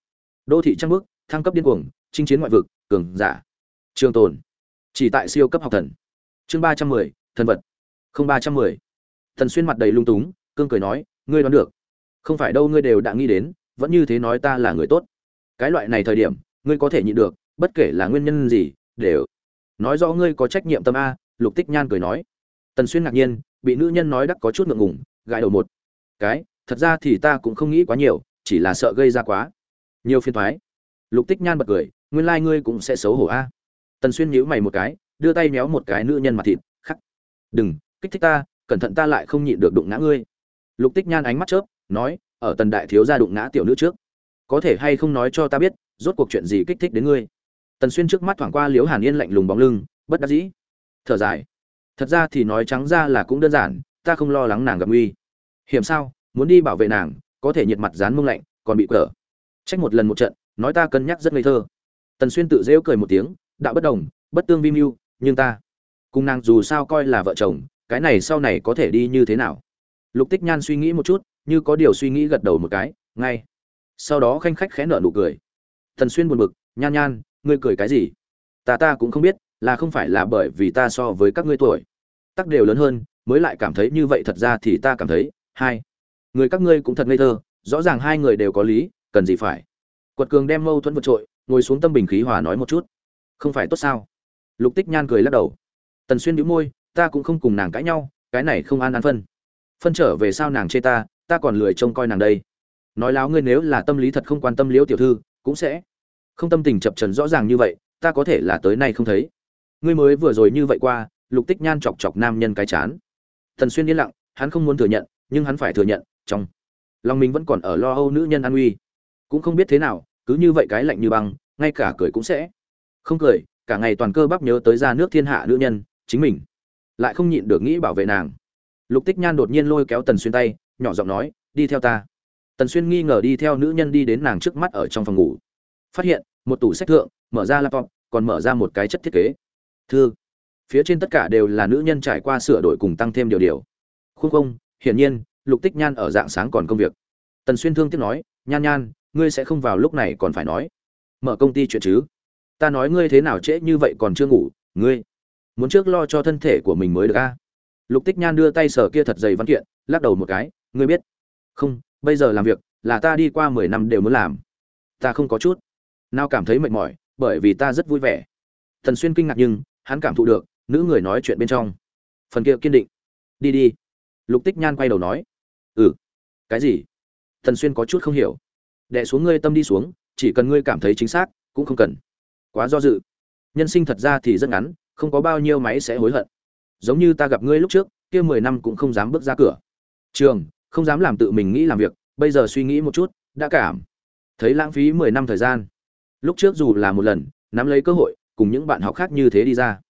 Đô thị trăng bước thăng cấp điên cuồng, chinh chiến ngoại vực, cường giả. Trường tồn. Chỉ tại siêu cấp học thần. Chương ba trăm mười, thần vật. Không ba trăm mười. Thần xuyên mặt đầy lung túng, cương cười nói, ngươi đoán được. Không phải đâu ngươi đều đã nghĩ đến, vẫn như thế nói ta là người tốt. Cái loại này thời điểm, ngươi có thể nhịn được, bất kể là nguyên nhân gì, đều. Nói rõ ngươi có trách nhiệm tâm a lục tích nhan cười nói. Tần xuyên ngạc nhiên, bị nữ nhân nói đắc có chút ngượng ngùng, gãi đầu một cái, thật ra thì ta cũng không nghĩ quá nhiều, chỉ là sợ gây ra quá nhiều phiền thoái lục tích nhan bật cười, nguyên lai、like、ngươi cũng sẽ xấu hổ a. Tần xuyên nhíu mày một cái, đưa tay méo một cái nữ nhân mặt thịt, khắc. Đừng, kích thích ta, cẩn thận ta lại không nhịn được đụng ngã ngươi. Lục tích nhan ánh mắt chớp, nói, ở tần đại thiếu gia đụng ngã tiểu nữ trước. Có thể hay không nói cho ta biết, rốt cuộc chuyện gì kích thích đến ngươi? Tần xuyên trước mắt thoảng qua liếu hàn yên lạnh lùng bóng lưng, bất đắc dĩ thở dài. Thật ra thì nói trắng ra là cũng đơn giản, ta không lo lắng nàng gặp nguy. Hiểm sao, muốn đi bảo vệ nàng, có thể nhiệt mặt dán mông lạnh, còn bị cờ trách một lần một trận, nói ta cân nhắc rất ngây thơ. Tần xuyên tự rêu cười một tiếng, đạo bất đồng, bất tương vi mưu, nhưng ta. Cùng nàng dù sao coi là vợ chồng, cái này sau này có thể đi như thế nào? Lục tích nhan suy nghĩ một chút, như có điều suy nghĩ gật đầu một cái, ngay. Sau đó khanh khách khẽ nở nụ cười. Tần xuyên buồn bực, nhan nhan, ngươi cười cái gì? Ta ta cũng không biết là không phải là bởi vì ta so với các ngươi tuổi. Tắc đều lớn hơn, mới lại cảm thấy như vậy thật ra thì ta cảm thấy, hai, người các ngươi cũng thật ngây thơ, rõ ràng hai người đều có lý, cần gì phải. Quật cường đem mâu thuẫn vượt trội, ngồi xuống tâm bình khí hòa nói một chút. Không phải tốt sao? Lục tích nhan cười lắc đầu. Tần xuyên đĩu môi, ta cũng không cùng nàng cãi nhau, cái này không an an phân. Phân trở về sao nàng chê ta ta còn lười trông coi nàng đây. Nói láo ngươi nếu là tâm lý thật không quan tâm liễu tiểu thư, cũng sẽ. Không tâm tình chập trần rõ ràng như vậy, ta có thể là tới nay không thấy ngươi mới vừa rồi như vậy qua, lục tích nhan chọc chọc nam nhân cái chán. Thần xuyên yên lặng, hắn không muốn thừa nhận, nhưng hắn phải thừa nhận, trong lòng mình vẫn còn ở lo âu nữ nhân an uy cũng không biết thế nào, cứ như vậy cái lạnh như băng, ngay cả cười cũng sẽ không cười, cả ngày toàn cơ bắp nhớ tới ra nước thiên hạ nữ nhân, chính mình lại không nhịn được nghĩ bảo vệ nàng. Lục tích nhan đột nhiên lôi kéo tần xuyên tay, nhỏ giọng nói, đi theo ta. Tần xuyên nghi ngờ đi theo nữ nhân đi đến nàng trước mắt ở trong phòng ngủ. Phát hiện, một tủ sách thượng, mở ra laptop, còn mở ra một cái chất thiết kế thư. Phía trên tất cả đều là nữ nhân trải qua sửa đổi cùng tăng thêm điều điều. Khuôn không hiển nhiên, lục tích nhan ở dạng sáng còn công việc. Tần xuyên thương tiếc nói, nhan nhan, ngươi sẽ không vào lúc này còn phải nói. Mở công ty chuyện chứ? Ta nói ngươi thế nào trễ như vậy còn chưa ngủ, ngươi muốn trước lo cho thân thể của mình mới được a. Lục tích nhan đưa tay sở kia thật dày văn kiện, lắc đầu một cái, ngươi biết. Không, bây giờ làm việc là ta đi qua mười năm đều muốn làm. Ta không có chút nào cảm thấy mệt mỏi, bởi vì ta rất vui vẻ. Thần xuyên kinh ngạc nhưng hắn cảm thụ được, nữ người nói chuyện bên trong. Phần kia kiên định. Đi đi. Lục tích nhan quay đầu nói. Ừ. Cái gì? Thần xuyên có chút không hiểu. Đẻ xuống ngươi tâm đi xuống, chỉ cần ngươi cảm thấy chính xác, cũng không cần. Quá do dự. Nhân sinh thật ra thì rất ngắn, không có bao nhiêu máy sẽ hối hận. Giống như ta gặp ngươi lúc trước, kia mười năm cũng không dám bước ra cửa. Trường, không dám làm tự mình nghĩ làm việc, bây giờ suy nghĩ một chút, đã cảm. Thấy lãng phí mười năm thời gian. Lúc trước dù là một lần, nắm lấy cơ hội cùng những bạn học khác như thế đi ra.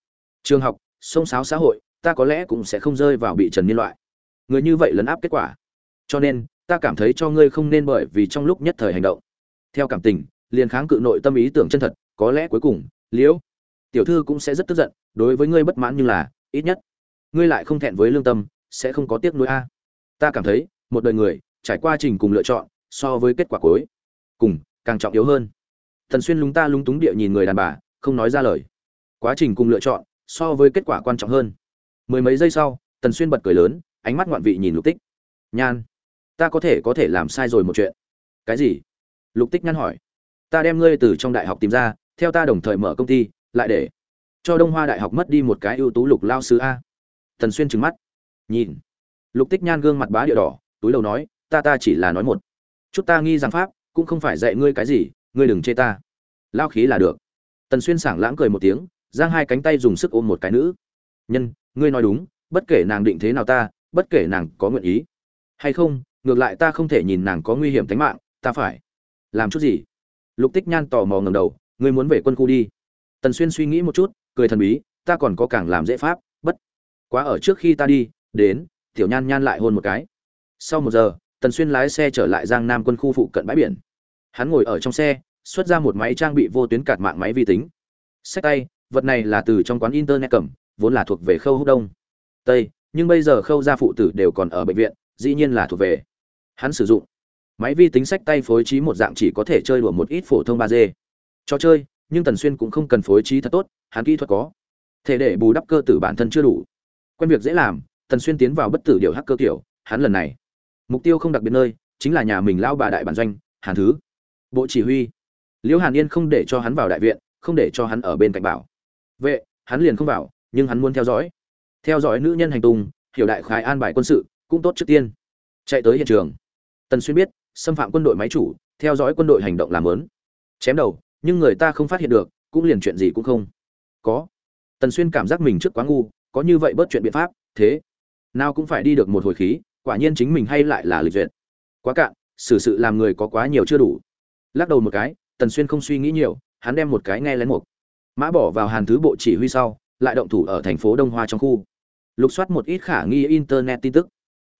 Trường học, sông sáo xã hội, ta có lẽ cũng sẽ không rơi vào bị trần niên loại. Người như vậy lấn áp kết quả. Cho nên, ta cảm thấy cho ngươi không nên bởi vì trong lúc nhất thời hành động. Theo cảm tình, liền kháng cự nội tâm ý tưởng chân thật, có lẽ cuối cùng, liễu, tiểu thư cũng sẽ rất tức giận, đối với ngươi bất mãn như là, ít nhất, ngươi lại không thẹn với lương tâm, sẽ không có tiếc nuối a. Ta cảm thấy, một đời người, trải qua trình cùng lựa chọn, so với kết quả cuối, cùng, càng trọng yếu hơn. Thần xuyên lúng ta lúng túng địa nhìn người đàn bà không nói ra lời. Quá trình cùng lựa chọn so với kết quả quan trọng hơn. Mười mấy giây sau, tần xuyên bật cười lớn, ánh mắt ngoạn vị nhìn lục tích. Nhan, ta có thể có thể làm sai rồi một chuyện. Cái gì? Lục tích nhan hỏi. Ta đem ngươi từ trong đại học tìm ra, theo ta đồng thời mở công ty, lại để cho đông hoa đại học mất đi một cái ưu tú lục lao sư a. Tần xuyên trừng mắt. Nhìn. Lục tích nhan gương mặt bá địa đỏ, túi đầu nói, ta ta chỉ là nói một. Chút ta nghi rằng pháp, cũng không phải dạy ngươi cái gì, ngươi đừng chê ta. Lao khí là được tần xuyên sảng lãng cười một tiếng, giang hai cánh tay dùng sức ôm một cái nữ. Nhân, ngươi nói đúng, bất kể nàng định thế nào ta, bất kể nàng có nguyện ý. Hay không, ngược lại ta không thể nhìn nàng có nguy hiểm tính mạng, ta phải làm chút gì? Lục tích nhan tò mò ngầm đầu, ngươi muốn về quân khu đi. Tần xuyên suy nghĩ một chút, cười thần bí, ta còn có càng làm dễ pháp, bất quá ở trước khi ta đi, đến, tiểu nhan nhan lại hôn một cái. Sau một giờ, tần xuyên lái xe trở lại giang nam quân khu phụ cận bãi biển. Hắn ngồi ở trong xe xuất ra một máy trang bị vô tuyến cạt mạng máy vi tính. Sách tay, vật này là từ trong quán internet cầm, vốn là thuộc về khâu húc đông. Tây, nhưng bây giờ khâu gia phụ tử đều còn ở bệnh viện, dĩ nhiên là thuộc về hắn sử dụng. Máy vi tính sách tay phối trí một dạng chỉ có thể chơi đùa một ít phổ thông ba d. Cho chơi, nhưng tần xuyên cũng không cần phối trí thật tốt, hắn kỹ thuật có thể để bù đắp cơ tử bản thân chưa đủ. Quen việc dễ làm, tần xuyên tiến vào bất tử điều hắc cơ kiểu, hắn lần này mục tiêu không đặc biệt nơi, chính là nhà mình lao bà đại bản doanh, hàn thứ. Bộ chỉ huy liễu hàn yên không để cho hắn vào đại viện, không để cho hắn ở bên cạnh bảo. Vệ, hắn liền không vào, nhưng hắn muốn theo dõi. Theo dõi nữ nhân hành tung, hiểu đại khái an bài quân sự, cũng tốt trước tiên. Chạy tới hiện trường. Tần xuyên biết, xâm phạm quân đội máy chủ, theo dõi quân đội hành động làm lớn. Chém đầu, nhưng người ta không phát hiện được, cũng liền chuyện gì cũng không có. Tần xuyên cảm giác mình trước quá ngu, có như vậy bớt chuyện biện pháp, thế nào cũng phải đi được một hồi khí, quả nhiên chính mình hay lại là lịch duyệt. Quá cạn, xử sự làm người có quá nhiều chưa đủ. Lắc đầu một cái tần xuyên không suy nghĩ nhiều, hắn đem một cái nghe lén một mã bỏ vào hàn thứ bộ chỉ huy sau, lại động thủ ở thành phố đông hoa trong khu. Lục soát một ít khả nghi internet tin tức.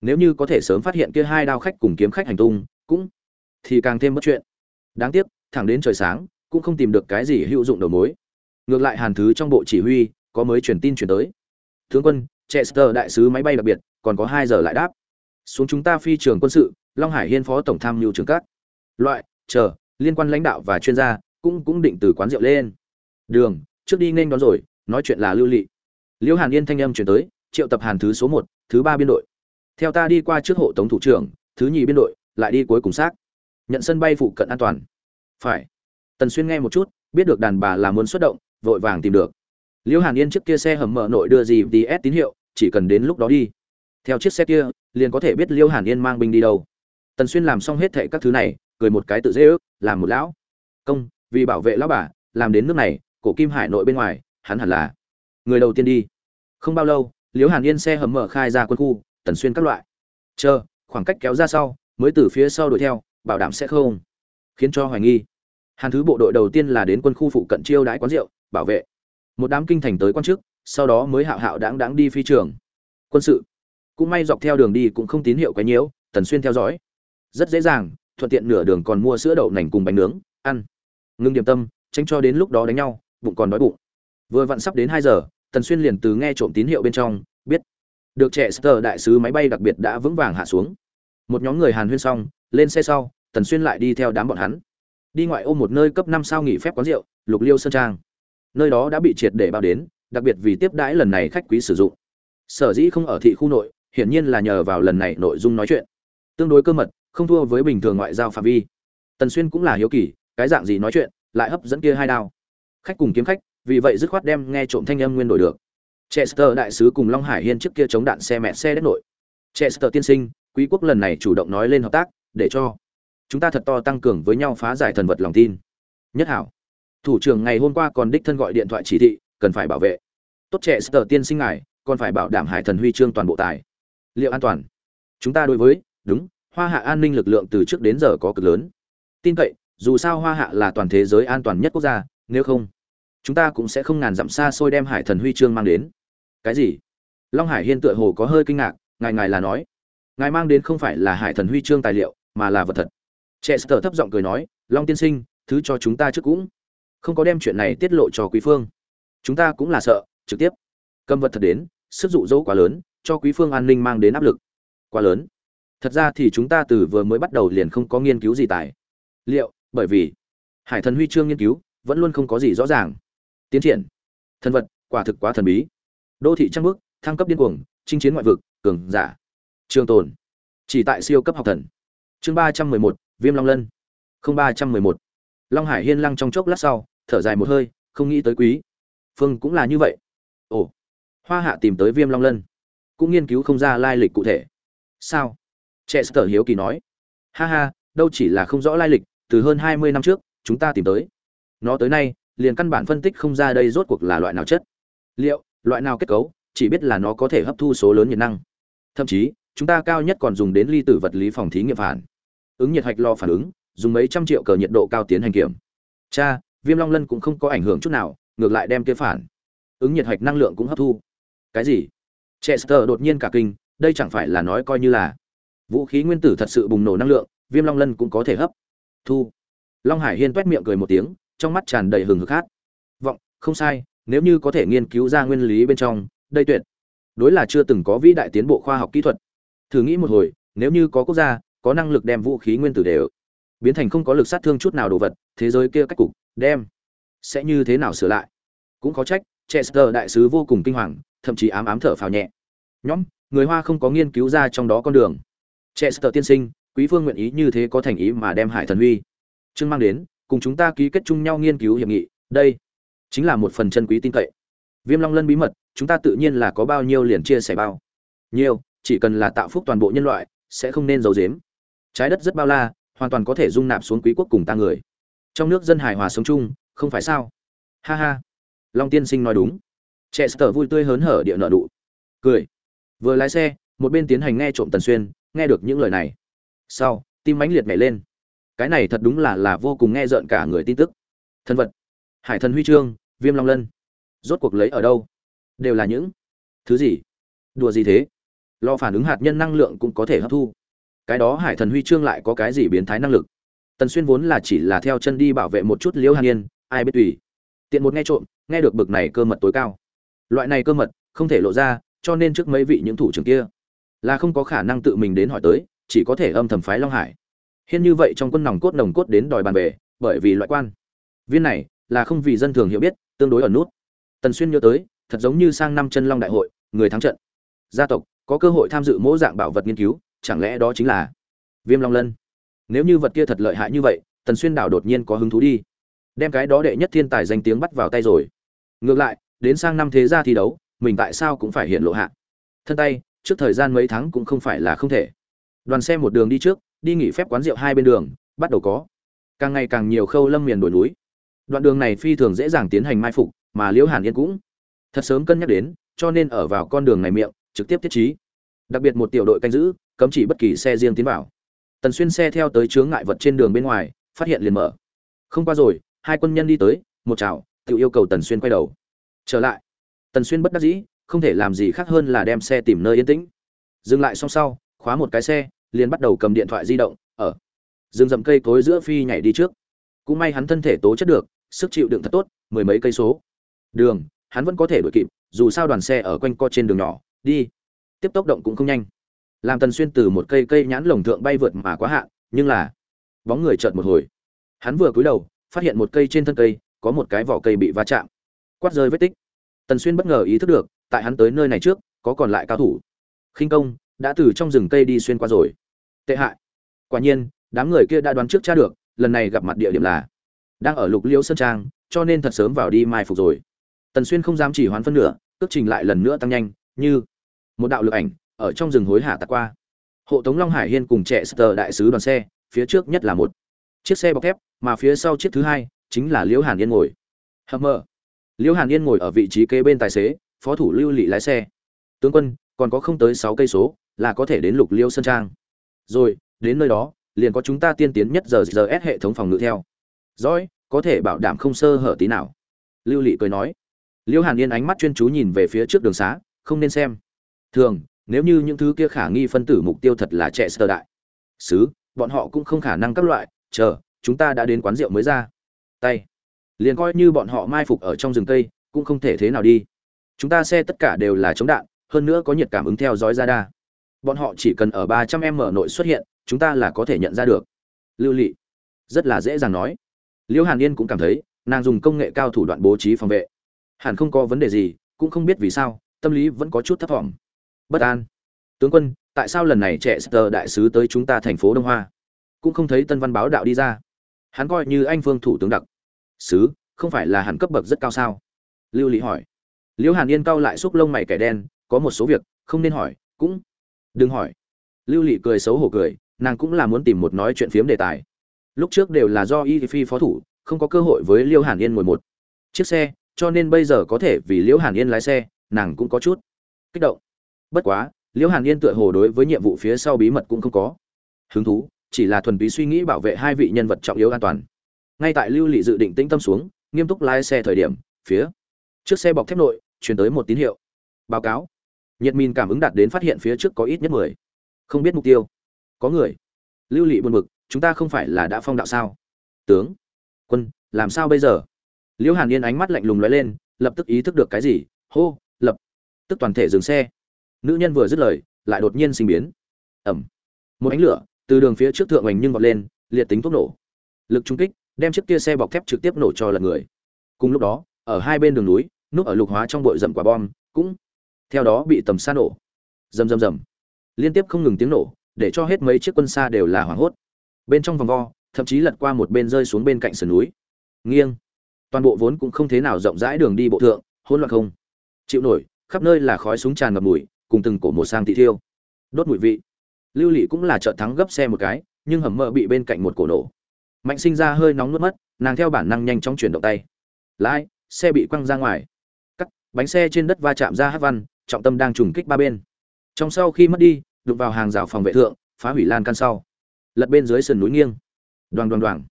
Nếu như có thể sớm phát hiện kia hai đao khách cùng kiếm khách hành tung, cũng thì càng thêm bất chuyện. Đáng tiếc, thẳng đến trời sáng, cũng không tìm được cái gì hữu dụng đầu mối. Ngược lại hàn thứ trong bộ chỉ huy, có mới truyền tin chuyển tới. Tướng quân, chester đại sứ máy bay đặc biệt, còn có hai giờ lại đáp. Xuống chúng ta phi trường quân sự, long hải hiên phó tổng tham mưu trưởng các. Loại, chờ liên quan lãnh đạo và chuyên gia cũng cũng định từ quán rượu lên. Đường, trước đi nên đón rồi, nói chuyện là lưu lị. Liễu hàn yên thanh âm chuyển tới, triệu tập hàn thứ số một, thứ ba biên đội. Theo ta đi qua trước hộ tống thủ trưởng, thứ nhì biên đội, lại đi cuối cùng xác. Nhận sân bay phụ cận an toàn. Phải. Tần xuyên nghe một chút, biết được đàn bà là muốn xuất động, vội vàng tìm được. Liễu hàn yên trước kia xe hầm mở nội đưa gì ds tín hiệu, chỉ cần đến lúc đó đi. Theo chiếc xe kia, liền có thể biết liễu hàn yên mang binh đi đâu. Tần xuyên làm xong hết thệ các thứ này cười một cái tự dễ ước, làm một lão. Công, vì bảo vệ lão bà, làm đến nước này, cổ kim hải nội bên ngoài, hắn hẳn là người đầu tiên đi. Không bao lâu, liễu hàn yên xe hầm mở khai ra quân khu, tần xuyên các loại. Chờ, khoảng cách kéo ra sau, mới từ phía sau đuổi theo, bảo đảm sẽ không khiến cho hoài nghi. Hàn thứ bộ đội đầu tiên là đến quân khu phụ cận chiêu đãi quán rượu, bảo vệ. Một đám kinh thành tới quan chức, sau đó mới hạo hạo đáng đáng đi phi trường. Quân sự cũng may dọc theo đường đi cũng không tín hiệu quấy nhiễu tần xuyên theo dõi. Rất dễ dàng thuận tiện nửa đường còn mua sữa đậu nành cùng bánh nướng, ăn. Ngưng điểm tâm, tránh cho đến lúc đó đánh nhau, bụng còn đói bụng. Vừa vặn sắp đến hai giờ, tần xuyên liền từ nghe trộm tín hiệu bên trong, biết được trẻ sờ đại sứ máy bay đặc biệt đã vững vàng hạ xuống. Một nhóm người hàn huyên xong, lên xe sau, tần xuyên lại đi theo đám bọn hắn. Đi ngoại ô một nơi cấp năm sao nghỉ phép quán rượu, lục liêu sơn trang. Nơi đó đã bị triệt để bao đến, đặc biệt vì tiếp đãi lần này khách quý sử dụng. Sở dĩ không ở thị khu nội, hiển nhiên là nhờ vào lần này nội dung nói chuyện. Tương đối cơ mật không thua với bình thường ngoại giao phạm vi. Tần xuyên cũng là hiếu kỳ, cái dạng gì nói chuyện, lại hấp dẫn kia hai đao. Khách cùng kiếm khách, vì vậy dứt khoát đem nghe trộm thanh âm nguyên đổi được. Chester đại sứ cùng long hải hiên trước kia chống đạn xe mẹ xe đất nội. Chester tiên sinh, quý quốc lần này chủ động nói lên hợp tác, để cho chúng ta thật to tăng cường với nhau phá giải thần vật lòng tin. Nhất hảo. Thủ trưởng ngày hôm qua còn đích thân gọi điện thoại chỉ thị, cần phải bảo vệ. Tốt trẻ tiên sinh ngài, còn phải bảo đảm hải thần huy chương toàn bộ tài. Liệu an toàn. Chúng ta đối với, đúng hoa hạ an ninh lực lượng từ trước đến giờ có cực lớn. Tin cậy, dù sao hoa hạ là toàn thế giới an toàn nhất quốc gia, nếu không, chúng ta cũng sẽ không ngàn dặm xa xôi đem hải thần huy chương mang đến. Cái gì? Long hải hiên tựa hồ có hơi kinh ngạc, ngài ngài là nói. Ngài mang đến không phải là hải thần huy chương tài liệu, mà là vật thật. Chester thấp giọng cười nói, long tiên sinh, thứ cho chúng ta trước cũng. Không có đem chuyện này tiết lộ cho quý phương. Chúng ta cũng là sợ, trực tiếp. Cầm vật thật đến, sức dụ dỗ quá lớn, cho quý phương an ninh mang đến áp lực. Quá lớn thật ra thì chúng ta từ vừa mới bắt đầu liền không có nghiên cứu gì tài. Liệu, bởi vì, hải thần huy chương nghiên cứu, vẫn luôn không có gì rõ ràng. Tiến triển. Thần vật, quả thực quá thần bí. Đô thị trăng bước thăng cấp điên cuồng, chinh chiến ngoại vực, cường giả. Trường tồn. Chỉ tại siêu cấp học thần. Chương ba trăm mười một, viêm long lân. Không ba trăm mười một. Long hải hiên lăng trong chốc lát sau, thở dài một hơi, không nghĩ tới quý. Phương cũng là như vậy. Ồ. Hoa hạ tìm tới viêm long lân. Cũng nghiên cứu không ra lai lịch cụ thể. Sao? Chester hiếu kỳ nói. Ha ha, đâu chỉ là không rõ lai lịch, từ hơn hai mươi năm trước, chúng ta tìm tới. Nó tới nay, liền căn bản phân tích không ra đây rốt cuộc là loại nào chất. Liệu, loại nào kết cấu, chỉ biết là nó có thể hấp thu số lớn nhiệt năng. Thậm chí, chúng ta cao nhất còn dùng đến ly tử vật lý phòng thí nghiệm phản. Ứng nhiệt hạch lo phản ứng, dùng mấy trăm triệu cờ nhiệt độ cao tiến hành kiểm. Cha, viêm long lân cũng không có ảnh hưởng chút nào, ngược lại đem kia phản. Ứng nhiệt hạch năng lượng cũng hấp thu. Cái gì? Chester đột nhiên cả kinh, đây chẳng phải là nói coi như là vũ khí nguyên tử thật sự bùng nổ năng lượng, viêm long lân cũng có thể hấp thu. Long hải hiên t miệng cười một tiếng, trong mắt tràn đầy hừng hực hát. vọng, không sai, nếu như có thể nghiên cứu ra nguyên lý bên trong, đây tuyệt. Đối là chưa từng có vĩ đại tiến bộ khoa học kỹ thuật. Thử nghĩ một hồi, nếu như có quốc gia, có năng lực đem vũ khí nguyên tử đều biến thành không có lực sát thương chút nào đồ vật, thế giới kia cách cục, đem sẽ như thế nào sửa lại? Cũng có trách, chester đại sứ vô cùng kinh hoàng, thậm chí ám ám thở phào nhẹ. Nhóm người hoa không có nghiên cứu ra trong đó con đường chester tiên sinh quý phương nguyện ý như thế có thành ý mà đem hải thần huy. Chương mang đến cùng chúng ta ký kết chung nhau nghiên cứu hiệp nghị đây chính là một phần chân quý tin cậy. Viêm long lân bí mật chúng ta tự nhiên là có bao nhiêu liền chia sẻ bao. Nhiêu chỉ cần là tạo phúc toàn bộ nhân loại sẽ không nên giấu giếm. Trái đất rất bao la hoàn toàn có thể dung nạp xuống quý quốc cùng ta người. Trong nước dân hài hòa sống chung không phải sao? Ha ha. Long tiên sinh nói đúng. Chester vui tươi hớn hở địa nợ đủ, cười. Vừa lái xe một bên tiến hành nghe trộm tần xuyên nghe được những lời này. Sau, tim mãnh liệt nhảy lên. Cái này thật đúng là là vô cùng nghe rợn cả người tin tức. Thân vật, hải thần huy chương, viêm long lân. Rốt cuộc lấy ở đâu? Đều là những thứ gì? Đùa gì thế? Lo phản ứng hạt nhân năng lượng cũng có thể hấp thu. Cái đó hải thần huy chương lại có cái gì biến thái năng lực? Tần xuyên vốn là chỉ là theo chân đi bảo vệ một chút liễu hàn yên, ai biết tùy. Tiện một nghe trộm, nghe được bực này cơ mật tối cao. Loại này cơ mật, không thể lộ ra, cho nên trước mấy vị những thủ trưởng kia là không có khả năng tự mình đến hỏi tới, chỉ có thể âm thầm phái long hải. Hiên như vậy trong quân nòng cốt nồng cốt đến đòi bàn về, bởi vì loại quan. Viên này, là không vì dân thường hiểu biết, tương đối ở nút. Tần xuyên nhớ tới, thật giống như sang năm chân long đại hội, người thắng trận. Gia tộc, có cơ hội tham dự mỗi dạng bảo vật nghiên cứu, chẳng lẽ đó chính là viêm long lân? Nếu như vật kia thật lợi hại như vậy, tần xuyên đảo đột nhiên có hứng thú đi. Đem cái đó đệ nhất thiên tài danh tiếng bắt vào tay rồi. Ngược lại, đến sang năm thế gia thi đấu, mình tại sao cũng phải hiện lộ hạ. Thân tay trước thời gian mấy tháng cũng không phải là không thể. Đoàn xe một đường đi trước, đi nghỉ phép quán rượu hai bên đường, bắt đầu có. Càng ngày càng nhiều khâu lâm miền đồi núi. Đoạn đường này phi thường dễ dàng tiến hành mai phục, mà liễu hàn yên cũng thật sớm cân nhắc đến, cho nên ở vào con đường này miệng, trực tiếp thiết trí. Đặc biệt một tiểu đội canh giữ, cấm chỉ bất kỳ xe riêng tiến vào. Tần xuyên xe theo tới chướng ngại vật trên đường bên ngoài, phát hiện liền mở. Không qua rồi, hai quân nhân đi tới, một chào tự yêu cầu tần xuyên quay đầu. Trở lại. Tần xuyên bất đắc dĩ không thể làm gì khác hơn là đem xe tìm nơi yên tĩnh. Dừng lại xong sau, khóa một cái xe, liền bắt đầu cầm điện thoại di động, ở rừng rậm cây cối giữa phi nhảy đi trước. Cũng may hắn thân thể tố chất được, sức chịu đựng thật tốt, mười mấy cây số. Đường, hắn vẫn có thể đuổi kịp, dù sao đoàn xe ở quanh co trên đường nhỏ, đi. Tiếp tốc động cũng không nhanh. Làm tần xuyên từ một cây cây nhãn lồng thượng bay vượt mà quá hạn, nhưng là, bóng người chợt một hồi. Hắn vừa cúi đầu, phát hiện một cây trên thân cây, có một cái vỏ cây bị va chạm. Quát rơi vết tích. Tần xuyên bất ngờ ý thức được tại hắn tới nơi này trước, có còn lại cao thủ? Khinh công, đã từ trong rừng cây đi xuyên qua rồi. Tệ hại. Quả nhiên, đám người kia đã đoán trước cha được, lần này gặp mặt địa điểm là đang ở lục liễu sơn trang, cho nên thật sớm vào đi mai phục rồi. Tần xuyên không dám chỉ hoán phân nửa, cước trình lại lần nữa tăng nhanh, như một đạo lực ảnh ở trong rừng hối hả tạt qua. Hộ tống long hải hiên cùng trẻ sờ đại sứ đoàn xe, phía trước nhất là một chiếc xe bọc thép, mà phía sau chiếc thứ hai chính là liễu hàn yên ngồi. Hầm mơ liễu hàn yên ngồi ở vị trí kế bên tài xế phó thủ lưu lị lái xe. Tướng quân, còn có không tới sáu cây số, là có thể đến lục liêu sơn trang. Rồi, đến nơi đó, liền có chúng ta tiên tiến nhất giờ giờ s hệ thống phòng ngự theo. Dõi có thể bảo đảm không sơ hở tí nào. Lưu lị cười nói. Liêu hàn yên ánh mắt chuyên chú nhìn về phía trước đường xá, không nên xem. Thường, nếu như những thứ kia khả nghi phân tử mục tiêu thật là trẻ sơ đại. Sứ, bọn họ cũng không khả năng các loại, chờ, chúng ta đã đến quán rượu mới ra. Tay, liền coi như bọn họ mai phục ở trong rừng cây, cũng không thể thế nào đi chúng ta xe tất cả đều là chống đạn, hơn nữa có nhiệt cảm ứng theo dõi ra đa bọn họ chỉ cần ở ba trăm m nội xuất hiện, chúng ta là có thể nhận ra được. Lưu lị, rất là dễ dàng nói. Liễu hàn yên cũng cảm thấy, nàng dùng công nghệ cao thủ đoạn bố trí phòng vệ. Hẳn không có vấn đề gì, cũng không biết vì sao, tâm lý vẫn có chút thấp thỏm. Bất an. Tướng quân, tại sao lần này trẻ sờ đại sứ tới chúng ta thành phố đông hoa? Cũng không thấy tân văn báo đạo đi ra. Hắn coi như anh phương thủ tướng đặc. Sứ, không phải là hẳn cấp bậc rất cao sao? Lưu lý hỏi liễu hàn yên cau lại xúc lông mày kẻ đen, có một số việc, không nên hỏi, cũng đừng hỏi. Lưu lị cười xấu hổ cười, nàng cũng là muốn tìm một nói chuyện phiếm đề tài. Lúc trước đều là do y phi phó thủ, không có cơ hội với liễu hàn yên ngồi một chiếc xe, cho nên bây giờ có thể vì liễu hàn yên lái xe, nàng cũng có chút kích động. Bất quá, liễu hàn yên tựa hồ đối với nhiệm vụ phía sau bí mật cũng không có hứng thú, chỉ là thuần túy suy nghĩ bảo vệ hai vị nhân vật trọng yếu an toàn. Ngay tại lưu lị dự định tĩnh tâm xuống, nghiêm túc lái xe thời điểm, phía trước xe bọc thép nội truyền tới một tín hiệu. Báo cáo. Nhiệt min cảm ứng đạt đến phát hiện phía trước có ít nhất mười. Không biết mục tiêu. Có người. Lưu lị buồn bực, chúng ta không phải là đã phong đạo sao? Tướng. Quân, làm sao bây giờ? Liễu hàn yên ánh mắt lạnh lùng lóe lên, lập tức ý thức được cái gì? Hô, lập. Tức toàn thể dừng xe. Nữ nhân vừa dứt lời, lại đột nhiên sinh biến. Ẩm. Một ánh lửa từ đường phía trước thượng hoành nhưng vọt lên, liệt tính thuốc nổ. Lực trung kích, đem chiếc kia xe bọc thép trực tiếp nổ cho lật người. Cùng lúc đó, ở hai bên đường núi núp ở lục hóa trong bụi rậm quả bom, cũng theo đó bị tầm xa nổ. Rầm rầm rầm. Liên tiếp không ngừng tiếng nổ, để cho hết mấy chiếc quân xa đều là hoảng hốt. Bên trong vòng vo, thậm chí lật qua một bên rơi xuống bên cạnh sườn núi. Nghiêng. Toàn bộ vốn cũng không thế nào rộng rãi đường đi bộ thượng, hỗn loạn không. Chịu nổi, khắp nơi là khói súng tràn ngập mùi, cùng từng cổ một sang thị thiêu. Đốt mùi vị. Lưu lị cũng là trợ thắng gấp xe một cái, nhưng hầm mỡ bị bên cạnh một cổ nổ. Mạnh sinh ra hơi nóng nuốt mất, nàng theo bản năng nhanh chóng chuyển động tay. Lái xe bị quăng ra ngoài bánh xe trên đất va chạm ra hát văn, trọng tâm đang trùng kích ba bên. Trong sau khi mất đi, đụng vào hàng rào phòng vệ thượng, phá hủy lan căn sau. Lật bên dưới sườn núi nghiêng. Đoàn đoàn đoàn.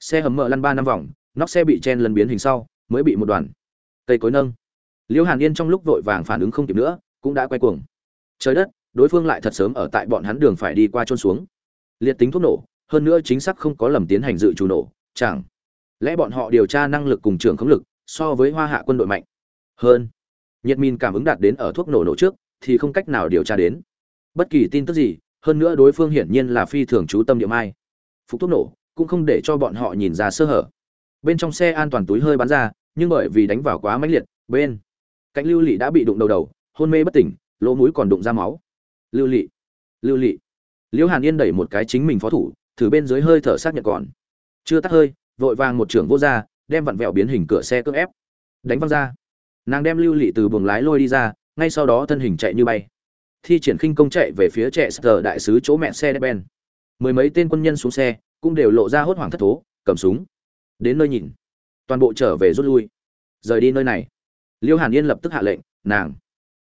Xe hầm mỡ lăn ba năm vòng, nóc xe bị chen lần biến hình sau, mới bị một đoàn. Cây cối nâng. Liễu hàn yên trong lúc vội vàng phản ứng không kịp nữa, cũng đã quay cuồng. Trời đất, đối phương lại thật sớm ở tại bọn hắn đường phải đi qua trôn xuống. Liệt tính thuốc nổ, hơn nữa chính xác không có lầm tiến hành dự trù nổ, chẳng lẽ bọn họ điều tra năng lực cùng trường khống lực, so với hoa hạ quân đội mạnh? Hơn. Nhiệt min cảm ứng đạt đến ở thuốc nổ nổ trước, thì không cách nào điều tra đến. Bất kỳ tin tức gì, hơn nữa đối phương hiển nhiên là phi thường chú tâm địa mai phục thuốc nổ, cũng không để cho bọn họ nhìn ra sơ hở. Bên trong xe an toàn túi hơi bắn ra, nhưng bởi vì đánh vào quá mãnh liệt, bên cạnh lưu lị đã bị đụng đầu đầu, hôn mê bất tỉnh, lỗ mũi còn đụng ra máu. Lưu lị lưu lị. Liễu hàn yên đẩy một cái chính mình phó thủ, thử bên dưới hơi thở xác nhận còn. Chưa tắt hơi, vội vàng một trưởng vô ra đem vặn vẹo biến hình cửa xe cưỡng ép. Đánh văng ra nàng đem lưu lị từ buồng lái lôi đi ra, ngay sau đó thân hình chạy như bay. Thi triển khinh công chạy về phía trẻ sờ đại sứ chỗ mẹ xe ben mười mấy tên quân nhân xuống xe, cũng đều lộ ra hốt hoảng thất thố, cầm súng. Đến nơi nhìn. Toàn bộ trở về rút lui. Rời đi nơi này. Liêu hàn yên lập tức hạ lệnh, nàng,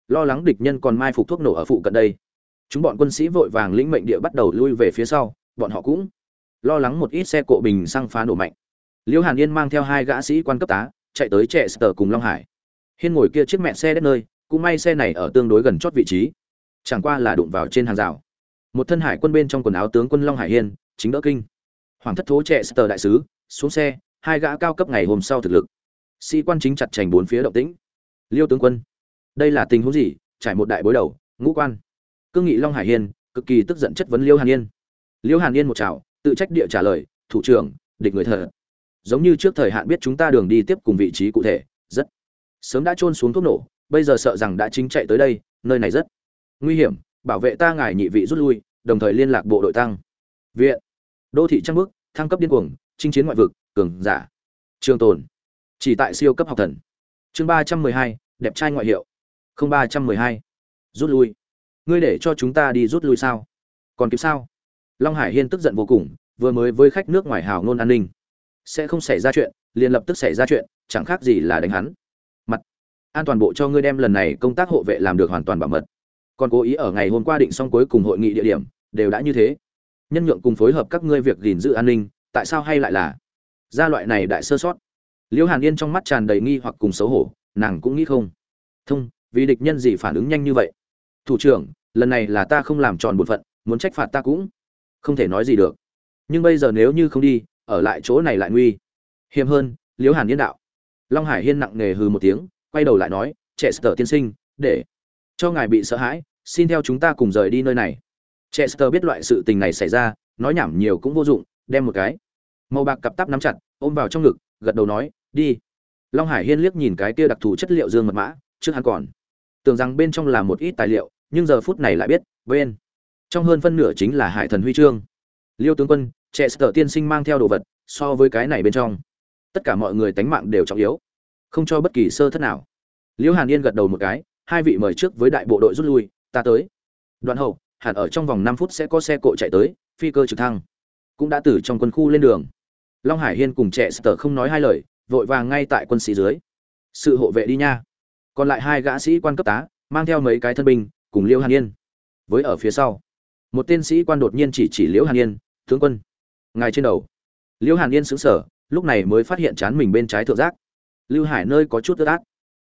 lo lắng địch nhân còn mai phục thuốc nổ ở phụ cận đây. Chúng bọn quân sĩ vội vàng lĩnh mệnh địa bắt đầu lui về phía sau, bọn họ cũng lo lắng một ít xe cộ bình xăng phá nổ mạnh. Liêu hàn yên mang theo hai gã sĩ quan cấp tá, chạy tới trẻ sờ cùng long hải hiên ngồi kia chiếc mẹ xe đất nơi, cũng may xe này ở tương đối gần chót vị trí. Chẳng qua là đụng vào trên hàng rào. Một thân hải quân bên trong quần áo tướng quân long hải hiên, chính đỡ kinh. Hoàng thất thố trẻ sờ đại sứ, xuống xe, hai gã cao cấp ngày hôm sau thực lực. Sĩ quan chính chặt chành bốn phía động tĩnh. Liêu tướng quân, đây là tình huống gì? Trải một đại bối đầu, ngũ quan. Cương nghị long hải hiên, cực kỳ tức giận chất vấn liêu hàn yên. Liêu hàn yên một chào tự trách địa trả lời, thủ trưởng, địch người thờ. Giống như trước thời hạn biết chúng ta đường đi tiếp cùng vị trí cụ thể sớm đã trôn xuống thuốc nổ, bây giờ sợ rằng đã chính chạy tới đây, nơi này rất nguy hiểm, bảo vệ ta ngài nhị vị rút lui, đồng thời liên lạc bộ đội tăng. Viện. Đô thị trang bước thăng cấp điên cuồng, chinh chiến ngoại vực, cường giả. Trường tồn. Chỉ tại siêu cấp học thần. Chương ba trăm mười hai, đẹp trai ngoại hiệu. Không ba trăm mười hai. Rút lui. Ngươi để cho chúng ta đi rút lui sao? Còn kịp sao? Long hải hiên tức giận vô cùng, vừa mới với khách nước ngoài hào ngôn an ninh. Sẽ không xảy ra chuyện, liền lập tức xảy ra chuyện, chẳng khác gì là đánh hắn an toàn bộ cho ngươi đem lần này công tác hộ vệ làm được hoàn toàn bảo mật. Còn cố ý ở ngày hôm qua định xong cuối cùng hội nghị địa điểm, đều đã như thế. Nhân nhượng cùng phối hợp các ngươi việc gìn giữ an ninh, tại sao hay lại là? Gia loại này đại sơ sót. Liễu hàn yên trong mắt tràn đầy nghi hoặc cùng xấu hổ, nàng cũng nghĩ không. Thông, vì địch nhân gì phản ứng nhanh như vậy? Thủ trưởng, lần này là ta không làm tròn bổn phận, muốn trách phạt ta cũng không thể nói gì được. Nhưng bây giờ nếu như không đi, ở lại chỗ này lại nguy. Hiểm hơn liễu hàn yên đạo. Long hải hiên nặng nề hừ một tiếng quay đầu lại nói trẻ sờ tiên sinh để cho ngài bị sợ hãi xin theo chúng ta cùng rời đi nơi này Chester biết loại sự tình này xảy ra, nói nhảm nhiều cũng vô dụng, đem một cái màu bạc cặp tắp nắm chặt, ôm vào trong ngực, gật đầu nói, "Đi." Long Hải Hiên liếc nhìn cái kia đặc thù chất liệu dương mật mã, trước hắn còn tưởng rằng bên trong là một ít tài liệu, nhưng giờ phút này lại biết, bên trong hơn phân nửa chính là Hải Thần huy chương. Liêu tướng quân, Chester tiên sinh mang theo đồ vật, so với cái này bên trong, tất cả mọi người tánh mạng đều trọng yếu, không cho bất kỳ sơ thất nào. Liễu Hàn Yên gật đầu một cái, hai vị mời trước với đại bộ đội rút lui, ta tới. Đoạn hậu, hẳn ở trong vòng năm phút sẽ có xe cộ chạy tới, phi cơ trực thăng cũng đã từ trong quân khu lên đường. Long Hải Hiên cùng trẻ sờ không nói hai lời, vội vàng ngay tại quân sĩ dưới. Sự hộ vệ đi nha. Còn lại hai gã sĩ quan cấp tá, mang theo mấy cái thân binh, cùng Liễu Hàn Yên. Với ở phía sau, một tên sĩ quan đột nhiên chỉ chỉ Liễu Hàn Yên, "Tướng quân." Ngài trên đầu. Liễu Hàn Yên xứng sở lúc này mới phát hiện chán mình bên trái thượng giác. Lưu Hải nơi có chút ướt át.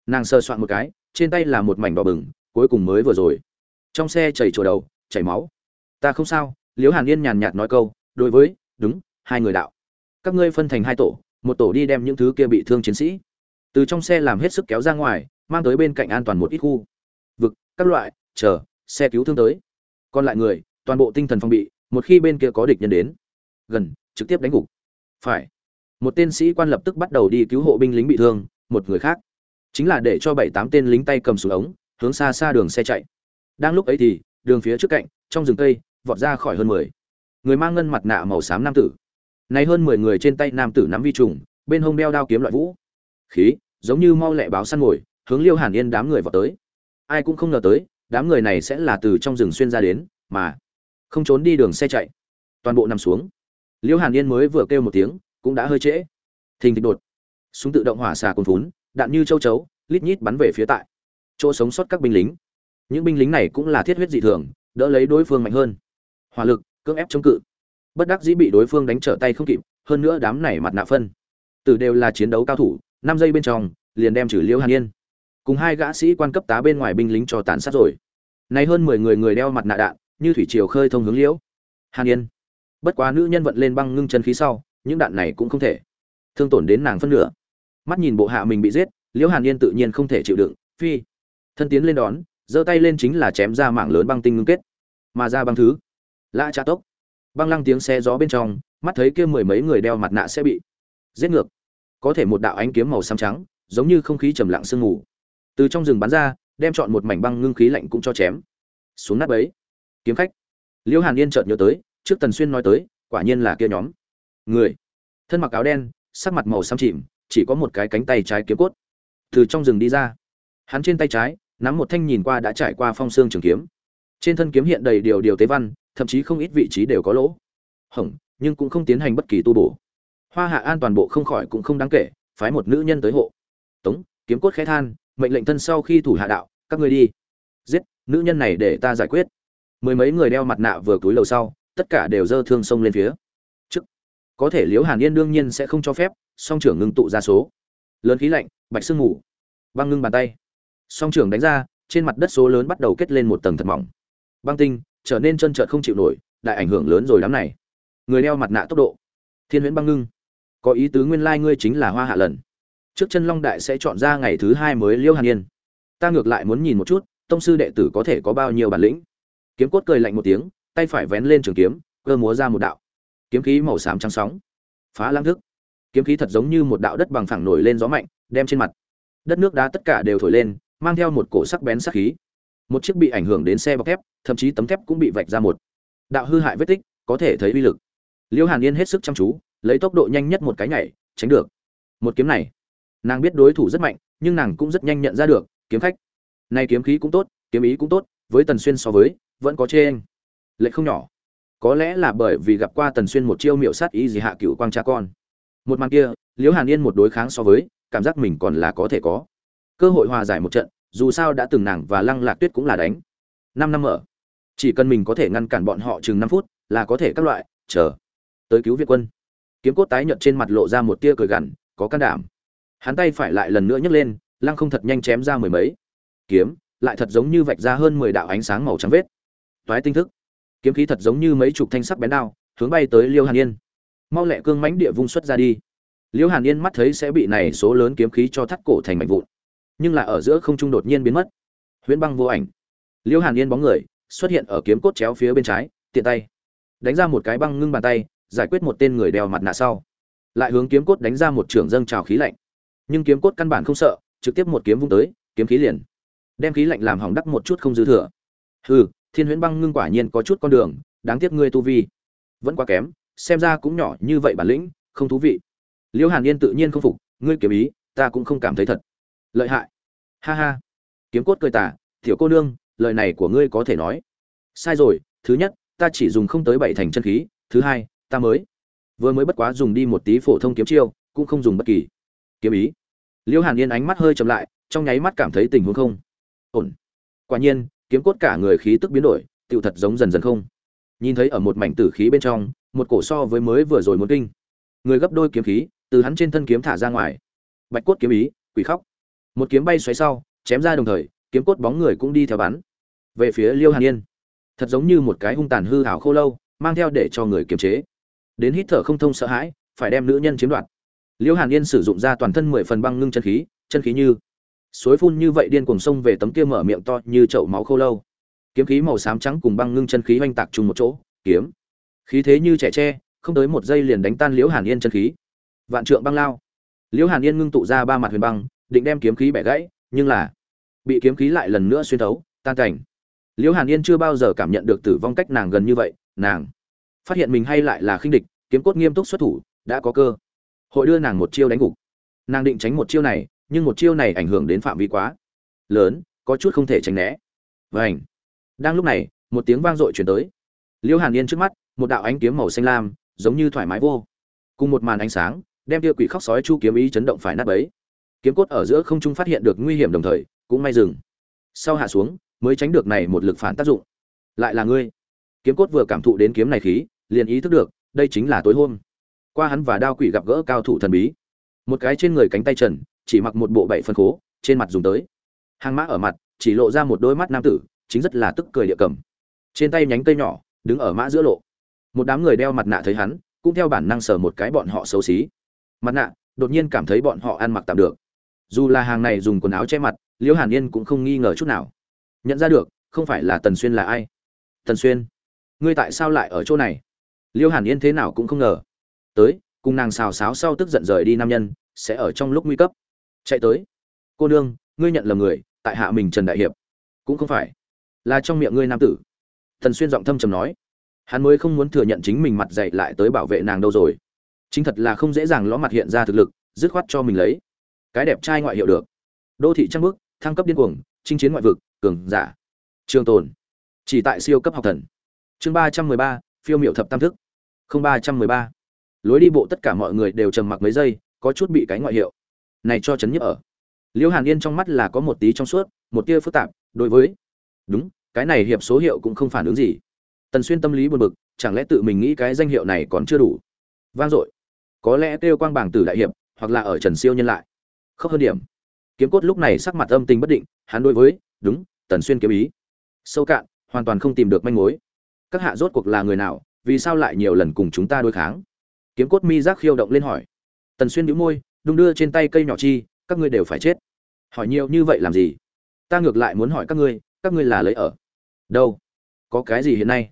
Nàng sơ soạn một cái, trên tay là một mảnh đỏ bừng, cuối cùng mới vừa rồi. Trong xe chảy trổ đầu, chảy máu. Ta không sao liễu hàn yên nhàn nhạt nói câu đối với đúng hai người đạo. Các ngươi phân thành hai tổ một tổ đi đem những thứ kia bị thương chiến sĩ. Từ trong xe làm hết sức kéo ra ngoài mang tới bên cạnh an toàn một ít khu. Vực các loại chờ xe cứu thương tới. Còn lại người toàn bộ tinh thần phòng bị một khi bên kia có địch nhân đến. Gần trực tiếp đánh gục. Phải một tên sĩ quan lập tức bắt đầu đi cứu hộ binh lính bị thương, một người khác. Chính là để cho bảy tám tên lính tay cầm súng ống, hướng xa xa đường xe chạy. Đang lúc ấy thì, đường phía trước cạnh, trong rừng cây, vọt ra khỏi hơn mười. Người mang ngân mặt nạ màu xám nam tử. Này hơn mười người trên tay nam tử nắm vi trùng, bên hông đeo đao kiếm loại vũ. Khí, giống như mau lẹ báo săn mồi hướng liêu hàn yên đám người vào tới. Ai cũng không ngờ tới, đám người này sẽ là từ trong rừng xuyên ra đến, mà không trốn đi đường xe chạy. Toàn bộ nằm xuống. Liêu hàn yên mới vừa kêu một tiếng cũng đã hơi trễ. Thình thịch đột. Súng tự động hỏa xà cồn phún, đạn như châu chấu, lít nhít bắn về phía tại chỗ sống sót các binh lính. Những binh lính này cũng là thiết huyết dị thường, đỡ lấy đối phương mạnh hơn. Hỏa lực, cưỡng ép chống cự. Bất đắc dĩ bị đối phương đánh trở tay không kịp, hơn nữa đám này mặt nạ phân. Từ đều là chiến đấu cao thủ, năm giây bên trong, liền đem trừ liễu hàn yên. Cùng hai gã sĩ quan cấp tá bên ngoài binh lính cho tàn sát rồi. Nay hơn mười người người đeo mặt nạ đạn, như thủy triều khơi thông hướng liễu hàn yên. Bất quá nữ nhân vận lên băng ngưng chân khí sau những đạn này cũng không thể. Thương tổn đến nàng phân nửa. Mắt nhìn bộ hạ mình bị giết, liễu hàn yên tự nhiên không thể chịu đựng, phi. Thân tiến lên đón, giơ tay lên chính là chém ra mảng lớn băng tinh ngưng kết. Mà ra băng thứ. Lạ trả tốc. Băng lăng tiếng xe gió bên trong, mắt thấy kia mười mấy người đeo mặt nạ sẽ bị giết ngược. Có thể một đạo ánh kiếm màu xám trắng, giống như không khí trầm lặng sương mù. Từ trong rừng bắn ra, đem chọn một mảnh băng ngưng khí lạnh cũng cho chém. Xuống nát bấy. Kiếm khách. Liễu hàn yên chợt nhớ tới, trước tần xuyên nói tới, quả nhiên là kia nhóm người. Thân mặc áo đen, sắc mặt màu xám chìm, chỉ có một cái cánh tay trái kiếm cốt. Từ trong rừng đi ra. Hắn trên tay trái, nắm một thanh nhìn qua đã trải qua phong xương trường kiếm. Trên thân kiếm hiện đầy điều điều tế văn, thậm chí không ít vị trí đều có lỗ. Hỏng, nhưng cũng không tiến hành bất kỳ tu bổ. Hoa hạ an toàn bộ không khỏi cũng không đáng kể, phái một nữ nhân tới hộ. Tống, kiếm cốt khẽ than, mệnh lệnh thân sau khi thủ hạ đạo, các ngươi đi. Giết, nữ nhân này để ta giải quyết. Mười mấy người đeo mặt nạ vừa cúi lầu sau, tất cả đều dơ thương sông lên phía có thể liễu hàn yên đương nhiên sẽ không cho phép, song trưởng ngưng tụ ra số. Lớn khí lạnh, bạch sương ngủ băng ngưng bàn tay. Song trưởng đánh ra, trên mặt đất số lớn bắt đầu kết lên một tầng thật mỏng. Băng tinh, trở nên chân trợt không chịu nổi, đại ảnh hưởng lớn rồi đám này. Người đeo mặt nạ tốc độ. Thiên huyễn băng ngưng. Có ý tứ nguyên lai ngươi chính là hoa hạ lần. Trước chân long đại sẽ chọn ra ngày thứ hai mới liêu hàn yên. Ta ngược lại muốn nhìn một chút, tông sư đệ tử có thể có bao nhiêu bản lĩnh. Kiếm cốt cười lạnh một tiếng, tay phải vén lên trường kiếm, cơ múa ra một đạo kiếm khí màu xám trắng sóng, phá lãng thức. Kiếm khí thật giống như một đạo đất bằng phẳng nổi lên gió mạnh, đem trên mặt đất nước đá tất cả đều thổi lên, mang theo một cổ sắc bén sắc khí. Một chiếc bị ảnh hưởng đến xe bọc thép, thậm chí tấm thép cũng bị vạch ra một đạo hư hại vết tích, có thể thấy uy lực. Liêu hàn yên hết sức chăm chú, lấy tốc độ nhanh nhất một cái nhảy, tránh được. Một kiếm này, nàng biết đối thủ rất mạnh, nhưng nàng cũng rất nhanh nhận ra được, kiếm khách. Nay kiếm khí cũng tốt, kiếm ý cũng tốt, với tần xuyên so với, vẫn có chê anh lệ không nhỏ có lẽ là bởi vì gặp qua tần xuyên một chiêu miệu sát ý gì hạ cựu quang cha con. Một màn kia, liễu hàn yên một đối kháng so với, cảm giác mình còn là có thể có. Cơ hội hòa giải một trận, dù sao đã từng nàng và lăng lạc tuyết cũng là đánh. Năm năm ở chỉ cần mình có thể ngăn cản bọn họ chừng năm phút, là có thể các loại, chờ. Tới cứu việt quân. Kiếm cốt tái nhợt trên mặt lộ ra một tia cười gằn, có can đảm. Hắn tay phải lại lần nữa nhấc lên, lăng không thật nhanh chém ra mười mấy. Kiếm, lại thật giống như vạch ra hơn mười đạo ánh sáng màu trắng vết. Toái tinh thức kiếm khí thật giống như mấy chục thanh sắc bén đao, hướng bay tới liêu hàn yên. Mau lẹ cương mãnh địa vung xuất ra đi. Liêu hàn yên mắt thấy sẽ bị này số lớn kiếm khí cho thắt cổ thành mảnh vụn, nhưng là ở giữa không trung đột nhiên biến mất. Huyễn băng vô ảnh. Liêu hàn yên bóng người xuất hiện ở kiếm cốt chéo phía bên trái, tiện tay đánh ra một cái băng ngưng bàn tay, giải quyết một tên người đeo mặt nạ sau. Lại hướng kiếm cốt đánh ra một trường dâng trào khí lạnh. Nhưng kiếm cốt căn bản không sợ, trực tiếp một kiếm vung tới, kiếm khí liền đem khí lạnh làm hỏng đắc một chút không dư thừa. Hừ thiên huyễn băng ngưng quả nhiên có chút con đường, đáng tiếc ngươi tu vi vẫn quá kém, xem ra cũng nhỏ như vậy bản lĩnh, không thú vị. Liễu hàn yên tự nhiên không phục, ngươi kiếm ý, ta cũng không cảm thấy thật. Lợi hại. Ha ha. Kiếm cốt cười tả tiểu cô nương, lời này của ngươi có thể nói. Sai rồi, thứ nhất, ta chỉ dùng không tới bảy thành chân khí, thứ hai, ta mới. Vừa mới bất quá dùng đi một tí phổ thông kiếm chiêu, cũng không dùng bất kỳ kiếm ý. Liễu hàn yên ánh mắt hơi chậm lại, trong nháy mắt cảm thấy tình huống không ổn. Quả nhiên kiếm cốt cả người khí tức biến đổi, tựu thật giống dần dần không. Nhìn thấy ở một mảnh tử khí bên trong, một cổ so với mới vừa rồi muốn kinh. Người gấp đôi kiếm khí, từ hắn trên thân kiếm thả ra ngoài. Bạch cốt kiếm ý, quỷ khóc. Một kiếm bay xoáy sau, chém ra đồng thời, kiếm cốt bóng người cũng đi theo bắn. Về phía liêu hàn yên, thật giống như một cái hung tàn hư hảo khô lâu, mang theo để cho người kiềm chế. Đến hít thở không thông sợ hãi, phải đem nữ nhân chiếm đoạt. Liêu hàn yên sử dụng ra toàn thân mười phần băng ngưng chân khí chân khí như suối phun như vậy điên cuồng sông về tấm kia mở miệng to như chậu máu khô lâu. Kiếm khí màu xám trắng cùng băng ngưng chân khí oanh tạc chung một chỗ, kiếm. Khí thế như trẻ tre, không tới một giây liền đánh tan liễu hàn yên chân khí. Vạn trượng băng lao. Liễu hàn yên ngưng tụ ra ba mặt huyền băng, định đem kiếm khí bẻ gãy, nhưng là bị kiếm khí lại lần nữa xuyên thấu, tan cảnh. Liễu hàn yên chưa bao giờ cảm nhận được tử vong cách nàng gần như vậy, nàng phát hiện mình hay lại là khinh địch, kiếm cốt nghiêm túc xuất thủ, đã có cơ hội đưa nàng một chiêu đánh gục. Nàng định tránh một chiêu này nhưng một chiêu này ảnh hưởng đến phạm vi quá lớn, có chút không thể tránh né. Vảnh đang lúc này, một tiếng vang dội chuyển tới. Liêu hàn yên trước mắt, một đạo ánh kiếm màu xanh lam, giống như thoải mái vô. Cùng một màn ánh sáng, đem tia quỷ khóc sói chu kiếm ý chấn động phải nát bấy. Kiếm cốt ở giữa không trung phát hiện được nguy hiểm đồng thời, cũng may dừng. Sau hạ xuống, mới tránh được này một lực phản tác dụng. Lại là ngươi. Kiếm cốt vừa cảm thụ đến kiếm này khí, liền ý thức được, đây chính là tối hôm. Qua hắn và đao quỷ gặp gỡ cao thủ thần bí. Một cái trên người cánh tay trần chỉ mặc một bộ bảy phân khố, trên mặt dùng tới. Hàng mã ở mặt, chỉ lộ ra một đôi mắt nam tử, chính rất là tức cười địa cầm. Trên tay nhánh cây nhỏ, đứng ở mã giữa lộ. Một đám người đeo mặt nạ thấy hắn, cũng theo bản năng sờ một cái bọn họ xấu xí. Mặt nạ, đột nhiên cảm thấy bọn họ ăn mặc tạm được. Dù là hàng này dùng quần áo che mặt, liễu hàn yên cũng không nghi ngờ chút nào. Nhận ra được, không phải là tần xuyên là ai? Tần xuyên, ngươi tại sao lại ở chỗ này? Liễu hàn yên thế nào cũng không ngờ. Tới, cùng nàng xào xáo sau tức giận rời đi nam nhân, sẽ ở trong lúc nguy cấp chạy tới. Cô nương, ngươi nhận lầm người, tại hạ mình trần đại hiệp. Cũng không phải. Là trong miệng ngươi nam tử. Thần xuyên giọng thâm trầm nói. Hắn mới không muốn thừa nhận chính mình mặt dạy lại tới bảo vệ nàng đâu rồi. Chính thật là không dễ dàng ló mặt hiện ra thực lực, dứt khoát cho mình lấy. Cái đẹp trai ngoại hiệu được. Đô thị trăng bước thăng cấp điên cuồng, chinh chiến ngoại vực, cường giả. Trường tồn. Chỉ tại siêu cấp học thần. Chương ba trăm mười ba, phiêu miểu thập tam thức. Không ba trăm mười ba. Lối đi bộ tất cả mọi người đều trầm mặc mấy giây, có chút bị cái ngoại hiệu này cho chấn nhức ở. Liễu hàn yên trong mắt là có một tí trong suốt, một tia phức tạp, đối với, đúng, cái này hiệp số hiệu cũng không phản ứng gì. Tần xuyên tâm lý buồn bực, chẳng lẽ tự mình nghĩ cái danh hiệu này còn chưa đủ? Vang dội. Có lẽ kêu quang bảng tử đại hiệp, hoặc là ở trần siêu nhân lại. Không hơn điểm. Kiếm cốt lúc này sắc mặt âm tình bất định, hắn đối với, đúng, tần xuyên kiếm ý. Sâu cạn, hoàn toàn không tìm được manh mối. Các hạ rốt cuộc là người nào, vì sao lại nhiều lần cùng chúng ta đối kháng? Kiếm cốt mi giác khiêu động lên hỏi. Tần xuyên nhíu môi đung đưa trên tay cây nhỏ chi, các ngươi đều phải chết. Hỏi nhiều như vậy làm gì? Ta ngược lại muốn hỏi các ngươi các ngươi là lấy ở đâu? Có cái gì hiện nay?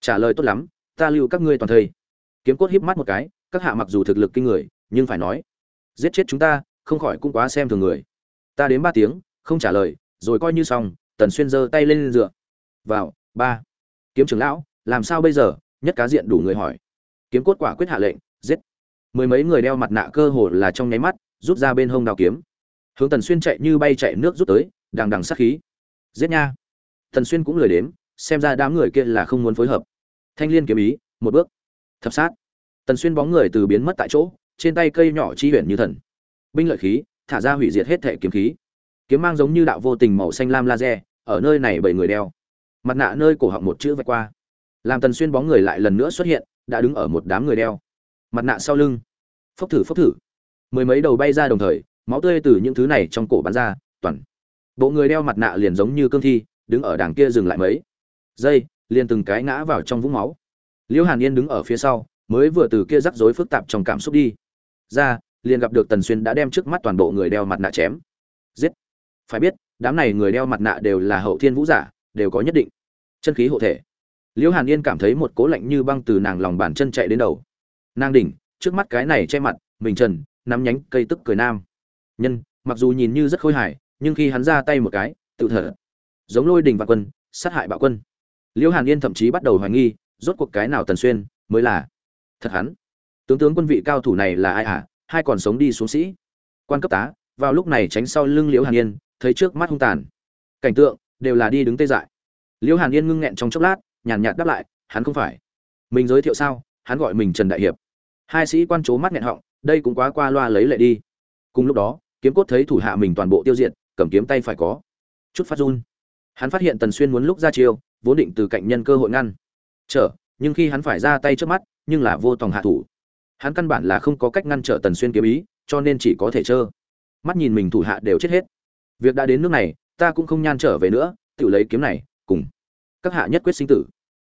Trả lời tốt lắm, ta lưu các ngươi toàn thây. Kiếm cốt híp mắt một cái, các hạ mặc dù thực lực kinh người, nhưng phải nói, giết chết chúng ta, không khỏi cũng quá xem thường người. Ta đến ba tiếng, không trả lời, rồi coi như xong, tần xuyên giơ tay lên dựa. Vào, ba. Kiếm trưởng lão, làm sao bây giờ? Nhất cá diện đủ người hỏi. Kiếm cốt quả quyết hạ lệnh, giết mười mấy người đeo mặt nạ cơ hồ là trong nháy mắt, rút ra bên hông đao kiếm. Hướng tần xuyên chạy như bay chạy nước rút tới, đằng đằng sát khí. Giết nha. Tần xuyên cũng lười đếm, xem ra đám người kia là không muốn phối hợp. Thanh liên kiếm ý, một bước. Thập sát. Tần xuyên bóng người từ biến mất tại chỗ, trên tay cây nhỏ chi huyền như thần. Binh lợi khí, thả ra hủy diệt hết thể kiếm khí. Kiếm mang giống như đạo vô tình màu xanh lam laser, ở nơi này bảy người đeo. Mặt nạ nơi cổ họng một chữ vạch qua. Làm tần xuyên bóng người lại lần nữa xuất hiện, đã đứng ở một đám người đeo mặt nạ sau lưng. Phốc thử phốc thử. Mười mấy đầu bay ra đồng thời, máu tươi từ những thứ này trong cổ bắn ra, toàn. Bộ người đeo mặt nạ liền giống như cương thi, đứng ở đằng kia dừng lại mấy. Giây liền từng cái ngã vào trong vũng máu. Liễu hàn yên đứng ở phía sau, mới vừa từ kia rắc rối phức tạp trong cảm xúc đi. Ra, liền gặp được tần xuyên đã đem trước mắt toàn bộ người đeo mặt nạ chém. Giết. Phải biết, đám này người đeo mặt nạ đều là hậu thiên vũ giả, đều có nhất định chân khí hộ thể. Liễu hàn yên cảm thấy một cố lạnh như băng từ nàng lòng bàn chân chạy đến đầu nàng đỉnh, trước mắt cái này che mặt, mình trần, nắm nhánh cây tức cười nam. Nhân, mặc dù nhìn như rất khôi hài, nhưng khi hắn ra tay một cái, tự thở. Giống lôi đình vạn quân, sát hại bạo quân. Liễu hàn yên thậm chí bắt đầu hoài nghi, rốt cuộc cái nào tần xuyên mới là thật hắn? Tướng tướng quân vị cao thủ này là ai à hai còn sống đi xuống sĩ. Quan cấp tá, vào lúc này tránh sau lưng liễu hàn yên, thấy trước mắt hung tàn. Cảnh tượng, đều là đi đứng tê dại. Liễu hàn yên ngưng nghẹn trong chốc lát, nhàn nhạt đáp lại, hắn không phải. Mình giới thiệu sao? Hắn gọi mình trần đại hiệp hai sĩ quan c mắt nghẹn họng, đây cũng quá qua loa lấy lệ đi. Cùng lúc đó, kiếm cốt thấy thủ hạ mình toàn bộ tiêu diệt, cầm kiếm tay phải có. Chút phát run. Hắn phát hiện tần xuyên muốn lúc ra chiêu, vốn định từ cạnh nhân cơ hội ngăn. Trở nhưng khi hắn phải ra tay trước mắt, nhưng là vô tòng hạ thủ. Hắn căn bản là không có cách ngăn trở tần xuyên kiếm ý, cho nên chỉ có thể trơ. Mắt nhìn mình thủ hạ đều chết hết. Việc đã đến nước này, ta cũng không nhan trở về nữa, tự lấy kiếm này, cùng các hạ nhất quyết sinh tử.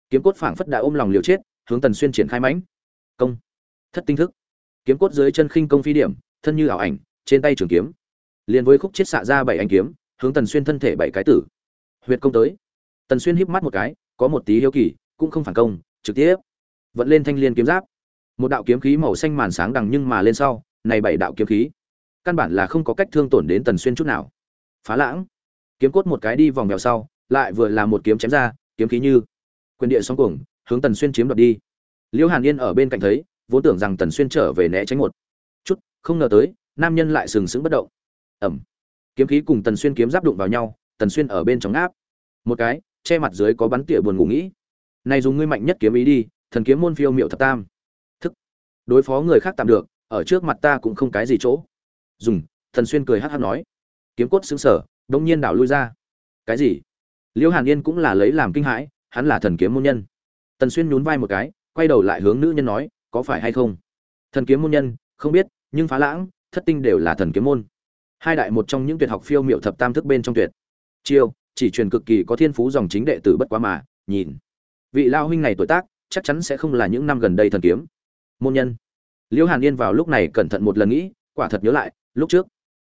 Kiếm cốt phảng phất đã ôm lòng liều chết, hướng tần xuyên triển khai mãnh. Công thất tinh thức. Kiếm cốt dưới chân khinh công phi điểm, thân như ảo ảnh, trên tay trường kiếm. Liền với khúc chết xạ ra bảy anh kiếm, hướng tần xuyên thân thể bảy cái tử. Huyệt công tới. Tần xuyên híp mắt một cái, có một tí hiếu kỳ, cũng không phản công, trực tiếp. Vận lên thanh liên kiếm giáp. Một đạo kiếm khí màu xanh màn sáng đằng nhưng mà lên sau, này bảy đạo kiếm khí. Căn bản là không có cách thương tổn đến tần xuyên chút nào. Phá lãng. Kiếm cốt một cái đi vòng vèo sau, lại vừa là một kiếm chém ra, kiếm khí như quyền địa sóng cuồng, hướng tần xuyên chiếm đoạt đi. Liễu hàn yên ở bên cạnh thấy vốn tưởng rằng tần xuyên trở về né tránh một chút, không ngờ tới, nam nhân lại sừng sững bất động. Ẩm kiếm khí cùng tần xuyên kiếm giáp đụng vào nhau, tần xuyên ở bên trong áp một cái, che mặt dưới có bắn tỉa buồn ngủ nghĩ. Này dùng ngươi mạnh nhất kiếm ý đi, thần kiếm môn phiêu miệu thập tam. Thức. Đối phó người khác tạm được, ở trước mặt ta cũng không cái gì chỗ. Dùng thần xuyên cười hát hát nói. Kiếm cốt xứng sở đông nhiên đảo lui ra. Cái gì? Liễu hàn yên cũng là lấy làm kinh hãi, hắn là thần kiếm môn nhân. Tần xuyên nhún vai một cái, quay đầu lại hướng nữ nhân nói có phải hay không? Thần kiếm môn nhân, không biết, nhưng phá lãng, thất tinh đều là thần kiếm môn. Hai đại một trong những tuyệt học phiêu miệu thập tam thức bên trong tuyệt. Chiêu, chỉ truyền cực kỳ có thiên phú dòng chính đệ tử bất quá mà, nhìn. Vị lao huynh này tuổi tác, chắc chắn sẽ không là những năm gần đây thần kiếm. Môn nhân. Liễu hàn yên vào lúc này cẩn thận một lần nghĩ, quả thật nhớ lại, lúc trước.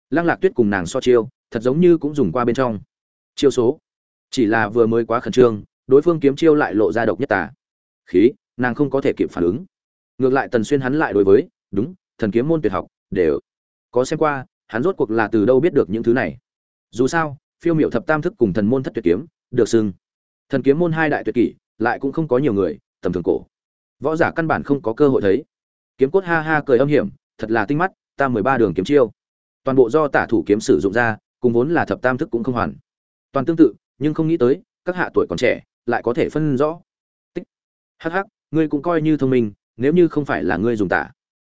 Lăng lạc tuyết cùng nàng so chiêu, thật giống như cũng dùng qua bên trong. Chiêu số. Chỉ là vừa mới quá khẩn trương, đối phương kiếm chiêu lại lộ ra độc nhất tà. Khí, nàng không có thể kịp phản ứng ngược lại tần xuyên hắn lại đối với, đúng, thần kiếm môn tuyệt học, đều có xem qua, hắn rốt cuộc là từ đâu biết được những thứ này? Dù sao, phiêu miệu thập tam thức cùng thần môn thất tuyệt kiếm, được xưng. Thần kiếm môn hai đại tuyệt kỷ, lại cũng không có nhiều người, tầm thường cổ. Võ giả căn bản không có cơ hội thấy. Kiếm cốt ha ha cười âm hiểm, thật là tinh mắt, ta mười ba đường kiếm chiêu. Toàn bộ do tả thủ kiếm sử dụng ra, cùng vốn là thập tam thức cũng không hoàn. Toàn tương tự, nhưng không nghĩ tới, các hạ tuổi còn trẻ, lại có thể phân rõ. Tích. Hh ngươi cũng coi như thông minh nếu như không phải là ngươi dùng tả.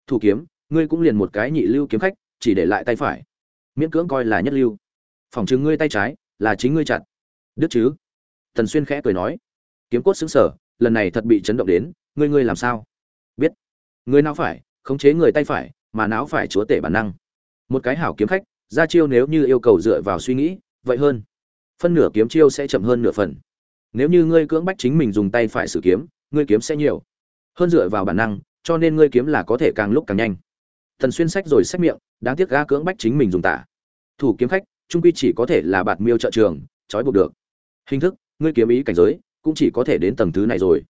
Thủ kiếm, ngươi cũng liền một cái nhị lưu kiếm khách, chỉ để lại tay phải. Miễn cưỡng coi là nhất lưu. Phòng chứng ngươi tay trái, là chính ngươi chặt. Đức chứ? Tần xuyên khẽ cười nói. Kiếm cốt xứng sở, lần này thật bị chấn động đến, ngươi ngươi làm sao? Biết. Ngươi nào phải, khống chế người tay phải, mà não phải chúa tể bản năng. Một cái hảo kiếm khách, ra chiêu nếu như yêu cầu dựa vào suy nghĩ, vậy hơn. Phân nửa kiếm chiêu sẽ chậm hơn nửa phần. Nếu như ngươi cưỡng bách chính mình dùng tay phải sử kiếm, ngươi kiếm sẽ nhiều hơn dựa vào bản năng, cho nên ngươi kiếm là có thể càng lúc càng nhanh. Thần xuyên sách rồi sách miệng, đáng tiếc ga cưỡng bách chính mình dùng tả. Thủ kiếm khách, trung quy chỉ có thể là bạt miêu trợ trường, trói buộc được. Hình thức, ngươi kiếm ý cảnh giới, cũng chỉ có thể đến tầng thứ này rồi.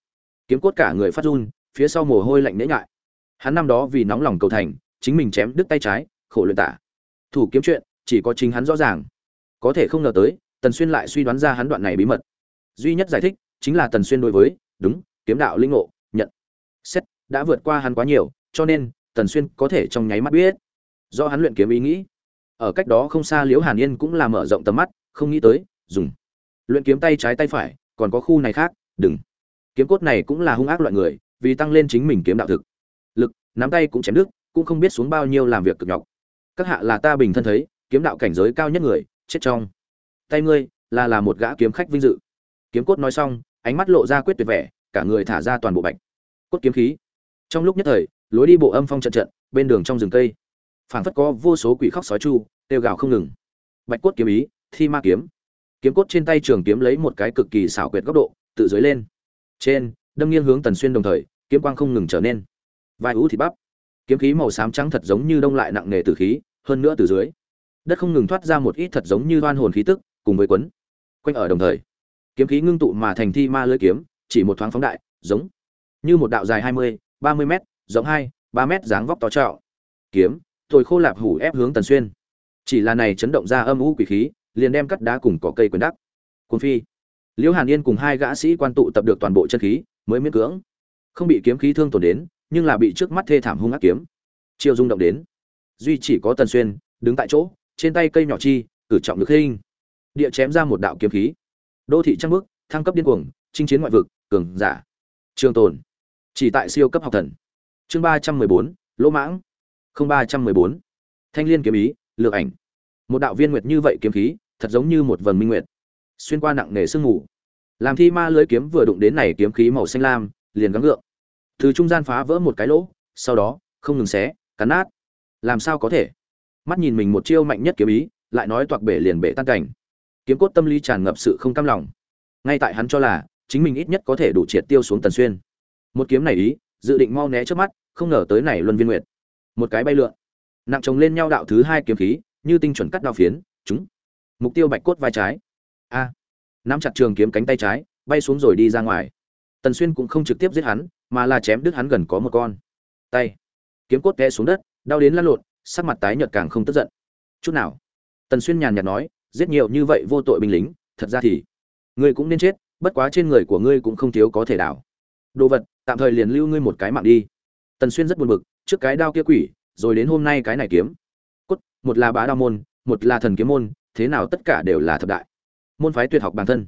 Kiếm cốt cả người phát run, phía sau mồ hôi lạnh nễ ngại hắn năm đó vì nóng lòng cầu thành, chính mình chém đứt tay trái, khổ luyện tả. Thủ kiếm chuyện, chỉ có chính hắn rõ ràng. Có thể không ngờ tới, tần xuyên lại suy đoán ra hắn đoạn này bí mật. Duy nhất giải thích, chính là tần xuyên đối với, đúng, kiếm đạo linh ngộ xét, đã vượt qua hắn quá nhiều, cho nên, tần xuyên có thể trong nháy mắt biết. Do hắn luyện kiếm ý nghĩ, ở cách đó không xa liễu hàn yên cũng là mở rộng tầm mắt, không nghĩ tới, dùng. Luyện kiếm tay trái tay phải, còn có khu này khác, đừng. Kiếm cốt này cũng là hung ác loại người, vì tăng lên chính mình kiếm đạo thực. Lực, nắm tay cũng chém đứt, cũng không biết xuống bao nhiêu làm việc cực nhọc. Các hạ là ta bình thân thấy, kiếm đạo cảnh giới cao nhất người, chết trong. Tay ngươi, là là một gã kiếm khách vinh dự. Kiếm cốt nói xong, ánh mắt lộ ra quyết tuyệt vẻ, cả người thả ra toàn bộ bạch cốt kiếm khí. Trong lúc nhất thời, lối đi bộ âm phong trận trận, bên đường trong rừng cây. Phảng phất có vô số quỷ khóc sói chu têu gào không ngừng. Bạch cốt kiếm ý, thi ma kiếm. Kiếm cốt trên tay trường kiếm lấy một cái cực kỳ xảo quyệt góc độ, tự dưới lên. Trên, đâm nghiêng hướng tần xuyên đồng thời, kiếm quang không ngừng trở nên. Vai ú thịt bắp. Kiếm khí màu xám trắng thật giống như đông lại nặng nề từ khí, hơn nữa từ dưới. Đất không ngừng thoát ra một ít thật giống như oan hồn khí tức, cùng với quấn. Quanh ở đồng thời. Kiếm khí ngưng tụ mà thành thi ma lưỡi kiếm, chỉ một thoáng phóng đại, giống như một đạo dài hai mươi, ba mươi m rộng hai, ba m dáng vóc to trạo kiếm tôi khô lạp hủ ép hướng tần xuyên. Chỉ là này chấn động ra âm u quỷ khí, liền đem cắt đá cùng cỏ cây quyền đắc. Cuốn phi. Liễu hàn yên cùng hai gã sĩ quan tụ tập được toàn bộ chân khí, mới miễn cưỡng. Không bị kiếm khí thương tổn đến, nhưng là bị trước mắt thê thảm hung ác kiếm. Chiêu rung động đến. Duy chỉ có tần xuyên, đứng tại chỗ, trên tay cây nhỏ chi, cử trọng được hình. Địa chém ra một đạo kiếm khí. Đô thị trăng bước, thăng cấp điên cuồng, chinh chiến ngoại vực, cường giả. Trường tồn chỉ tại siêu cấp học thần. Chương ba trăm mười bốn, lỗ mãng. Không ba trăm mười bốn. Thanh liên kiếm ý, lược ảnh. Một đạo viên nguyệt như vậy kiếm khí, thật giống như một vần minh nguyệt. Xuyên qua nặng nề sương mù. Làm thi ma lưới kiếm vừa đụng đến này kiếm khí màu xanh lam, liền gắng gượng. Từ trung gian phá vỡ một cái lỗ, sau đó, không ngừng xé, cắn nát. Làm sao có thể? Mắt nhìn mình một chiêu mạnh nhất kiếm ý, lại nói toạc bể liền bể tan cảnh. Kiếm cốt tâm lý tràn ngập sự không cam lòng. Ngay tại hắn cho là, chính mình ít nhất có thể đủ triệt tiêu xuống tần xuyên một kiếm này ý, dự định mau né trước mắt, không ngờ tới này luân viên nguyệt. Một cái bay lượn. Nặng chồng lên nhau đạo thứ hai kiếm khí, như tinh chuẩn cắt đao phiến chúng mục tiêu bạch cốt vai trái. A. Nắm chặt trường kiếm cánh tay trái, bay xuống rồi đi ra ngoài. Tần xuyên cũng không trực tiếp giết hắn, mà là chém đứt hắn gần có một con. Tay. Kiếm cốt té xuống đất, đau đến lăn lộn, sắc mặt tái nhợt càng không tức giận. Chút nào. Tần xuyên nhàn nhạt nói, giết nhiều như vậy vô tội binh lính, thật ra thì, ngươi cũng nên chết, bất quá trên người của ngươi cũng không thiếu có thể đảo đồ vật, tạm thời liền lưu ngươi một cái mạng đi. Tần xuyên rất buồn bực, trước cái đao kia quỷ, rồi đến hôm nay cái này kiếm. Cốt, một là bá đao môn, một là thần kiếm môn, thế nào tất cả đều là thập đại. Môn phái tuyệt học bản thân.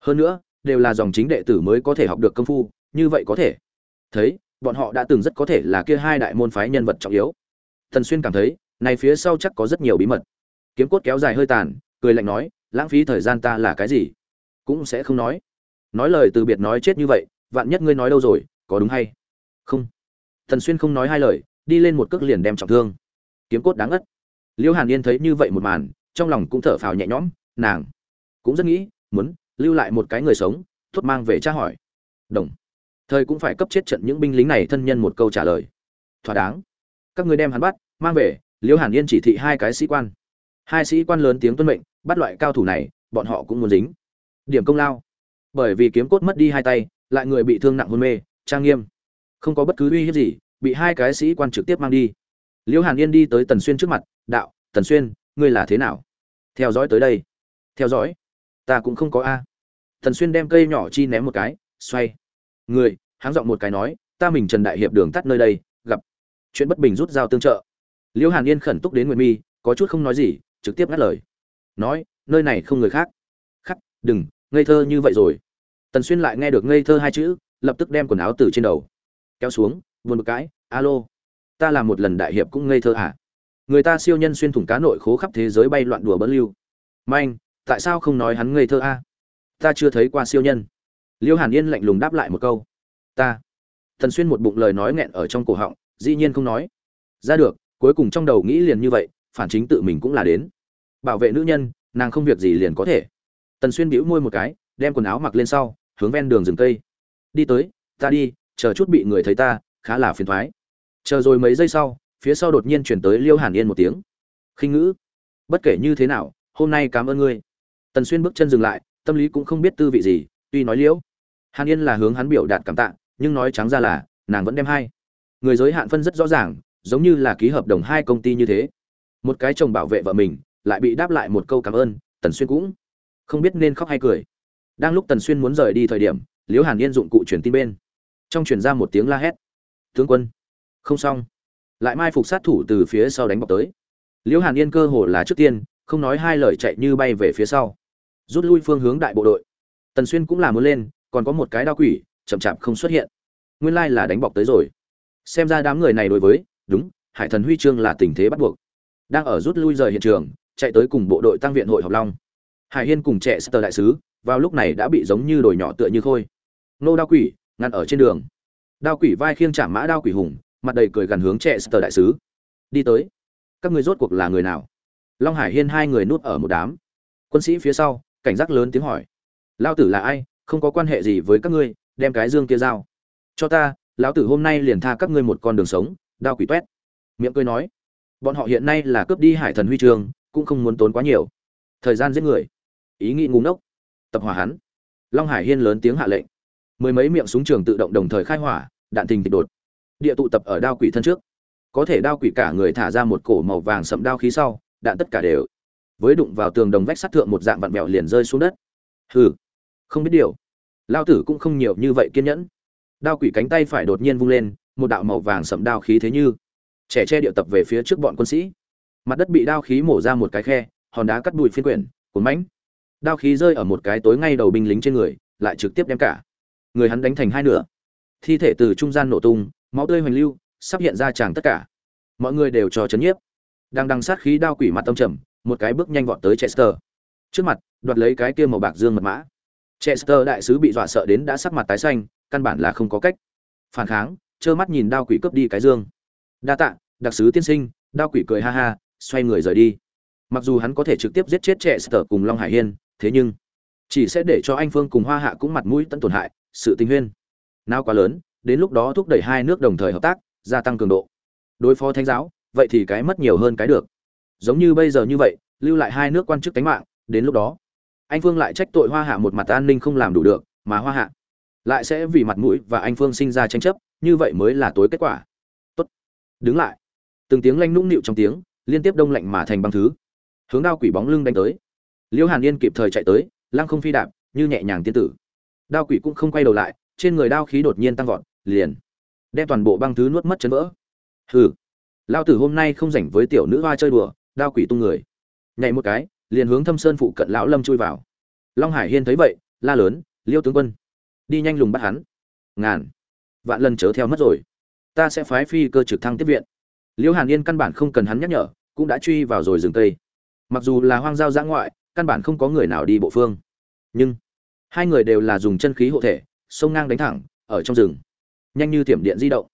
Hơn nữa, đều là dòng chính đệ tử mới có thể học được công phu, như vậy có thể. Thấy, bọn họ đã từng rất có thể là kia hai đại môn phái nhân vật trọng yếu. Thần xuyên cảm thấy, này phía sau chắc có rất nhiều bí mật. Kiếm cốt kéo dài hơi tàn, cười lạnh nói, lãng phí thời gian ta là cái gì? Cũng sẽ không nói. Nói lời từ biệt nói chết như vậy vạn nhất ngươi nói đâu rồi, có đúng hay? Không. Thần xuyên không nói hai lời, đi lên một cước liền đem trọng thương. Kiếm cốt đáng ất. Liêu hàn yên thấy như vậy một màn, trong lòng cũng thở phào nhẹ nhõm, nàng cũng rất nghĩ, muốn lưu lại một cái người sống thốt mang về tra hỏi. Đồng. Thời cũng phải cấp chết trận những binh lính này thân nhân một câu trả lời. Thỏa đáng. Các người đem hắn bắt, mang về, liêu hàn yên chỉ thị hai cái sĩ quan. Hai sĩ quan lớn tiếng tuân mệnh, bắt loại cao thủ này, bọn họ cũng muốn dính. Điểm công lao. Bởi vì kiếm cốt mất đi hai tay lại người bị thương nặng hôn mê, trang nghiêm. Không có bất cứ uy hiếp gì, bị hai cái sĩ quan trực tiếp mang đi. Liễu hàn yên đi tới tần xuyên trước mặt, đạo, tần xuyên, ngươi là thế nào? Theo dõi tới đây. Theo dõi? Ta cũng không có a. Tần xuyên đem cây nhỏ chi ném một cái, xoay. Người háng giọng một cái nói, ta mình trần đại hiệp đường tắt nơi đây, gặp chuyện bất bình rút dao tương trợ. Liễu hàn yên khẩn túc đến nguyệt mi, có chút không nói gì, trực tiếp ngắt lời. Nói, nơi này không người khác. Khắc, đừng, ngây thơ như vậy rồi tần xuyên lại nghe được ngây thơ hai chữ, lập tức đem quần áo từ trên đầu kéo xuống, buồn một cái alo, ta làm một lần đại hiệp cũng ngây thơ à? Người ta siêu nhân xuyên thủng cá nội khố khắp thế giới bay loạn đùa bỡn lưu. Manh, tại sao không nói hắn ngây thơ a ta chưa thấy qua siêu nhân. Liêu hàn yên lạnh lùng đáp lại một câu, ta. Tần xuyên một bụng lời nói nghẹn ở trong cổ họng, dĩ nhiên không nói. Ra được, cuối cùng trong đầu nghĩ liền như vậy, phản chính tự mình cũng là đến. Bảo vệ nữ nhân, nàng không việc gì liền có thể. Tần xuyên bĩu môi một cái, đem quần áo mặc lên sau hướng ven đường rừng cây. Đi tới, ta đi, chờ chút bị người thấy ta, khá là phiền thoái. Chờ rồi mấy giây sau, phía sau đột nhiên chuyển tới liêu hàn yên một tiếng. Khinh ngữ. Bất kể như thế nào, hôm nay cảm ơn ngươi. Tần xuyên bước chân dừng lại, tâm lý cũng không biết tư vị gì, tuy nói liễu. Hàn yên là hướng hắn biểu đạt cảm tạ, nhưng nói trắng ra là, nàng vẫn đem hai. Người giới hạn phân rất rõ ràng, giống như là ký hợp đồng hai công ty như thế. Một cái chồng bảo vệ vợ mình, lại bị đáp lại một câu cảm ơn, tần xuyên cũng không biết nên khóc hay cười đang lúc tần xuyên muốn rời đi thời điểm, liễu hàn yên dụng cụ truyền tin bên. Trong truyền ra một tiếng la hét. Tướng quân, không xong. Lại mai phục sát thủ từ phía sau đánh bọc tới. Liễu hàn yên cơ hồ là trước tiên, không nói hai lời chạy như bay về phía sau. Rút lui phương hướng đại bộ đội. Tần xuyên cũng là muốn lên, còn có một cái đao quỷ, chậm chạp không xuất hiện. Nguyên lai là đánh bọc tới rồi. Xem ra đám người này đối với, đúng, hải thần huy chương là tình thế bắt buộc. Đang ở rút lui rời hiện trường, chạy tới cùng bộ đội tăng viện hội học long hải hiên cùng trẻ sơ đại sứ, vào lúc này đã bị giống như đồi nhỏ tựa như khôi. Nô đao quỷ, ngăn ở trên đường. Đao quỷ vai khiêng chạm mã đao quỷ hùng, mặt đầy cười gần hướng trẻ sơ đại sứ. Đi tới. Các người rốt cuộc là người nào? Long hải hiên hai người núp ở một đám. Quân sĩ phía sau, cảnh giác lớn tiếng hỏi. Lao tử là ai? Không có quan hệ gì với các ngươi, đem cái dương kia giao. Cho ta, lão tử hôm nay liền tha các ngươi một con đường sống, đao quỷ toét miệng cười nói. Bọn họ hiện nay là cướp đi hải thần huy trường, cũng không muốn tốn quá nhiều. Thời gian giết người ý nghĩ ngu ngốc. Tập hỏa hắn. Long hải hiên lớn tiếng hạ lệnh. Mười mấy miệng súng trường tự động đồng thời khai hỏa, đạn tình thịch đột. Địa tụ tập ở đao quỷ thân trước. Có thể đao quỷ cả người thả ra một cổ màu vàng sậm đao khí sau, đạn tất cả đều với đụng vào tường đồng vách sắt thượng một dạng vặn bèo liền rơi xuống đất. Hừ, không biết điều. Lao tử cũng không nhiều như vậy kiên nhẫn. Đao quỷ cánh tay phải đột nhiên vung lên, một đạo màu vàng sậm đao khí thế như trẻ che điệu tập về phía trước bọn quân sĩ. Mặt đất bị đao khí mổ ra một cái khe, hòn đá cắt đùi phiên quyển, cuốn mãnh đao khí rơi ở một cái tối ngay đầu binh lính trên người, lại trực tiếp đem cả người hắn đánh thành hai nửa. Thi thể từ trung gian nổ tung, máu tươi hoành lưu, sắp hiện ra chàng tất cả. Mọi người đều cho chấn nhiếp. Đang đằng sát khí đao quỷ mặt tâm trầm, một cái bước nhanh vọt tới chester. Trước mặt, đoạt lấy cái kia màu bạc dương mật mã. Chester đại sứ bị dọa sợ đến đã sắc mặt tái xanh, căn bản là không có cách. Phản kháng, trơ mắt nhìn đao quỷ cướp đi cái dương. Đa tạ, đặc sứ tiên sinh, đao quỷ cười ha ha, xoay người rời đi. Mặc dù hắn có thể trực tiếp giết chết trẻ sở cùng long hải hiên thế nhưng, chỉ sẽ để cho anh phương cùng hoa hạ cũng mặt mũi tận tổn hại, sự tình huyên. Nào quá lớn, đến lúc đó thúc đẩy hai nước đồng thời hợp tác, gia tăng cường độ. Đối phó thánh giáo, vậy thì cái mất nhiều hơn cái được. Giống như bây giờ như vậy, lưu lại hai nước quan chức cánh mạng, đến lúc đó, anh phương lại trách tội hoa hạ một mặt an ninh không làm đủ được, mà hoa hạ lại sẽ vì mặt mũi và anh phương sinh ra tranh chấp, như vậy mới là tối kết quả. Tốt. Đứng lại. Từng tiếng lanh nũng nịu trong tiếng, liên tiếp đông lạnh mà thành băng thứ. Hướng đao quỷ bóng lưng đánh tới liễu hàn yên kịp thời chạy tới, lăng không phi đạp, như nhẹ nhàng tiên tử. Đao quỷ cũng không quay đầu lại, trên người đao khí đột nhiên tăng vọt, liền đem toàn bộ băng thứ nuốt mất chấn vỡ. Hừ. Lao tử hôm nay không rảnh với tiểu nữ hoa chơi đùa, đao quỷ tung người. Nhảy một cái, liền hướng thâm sơn phụ cận lão lâm chui vào. Long hải hiên thấy vậy, la lớn, liêu tướng quân, đi nhanh lùng bắt hắn. Ngàn vạn lần chớ theo mất rồi. Ta sẽ phái phi cơ trực thăng tiếp viện. Liêu hàn yên căn bản không cần hắn nhắc nhở, cũng đã truy vào rồi rừng tây mặc dù là hoang giao giã ngoại căn bản không có người nào đi bộ phương. Nhưng, hai người đều là dùng chân khí hộ thể, sông ngang đánh thẳng, ở trong rừng. Nhanh như thiểm điện di động.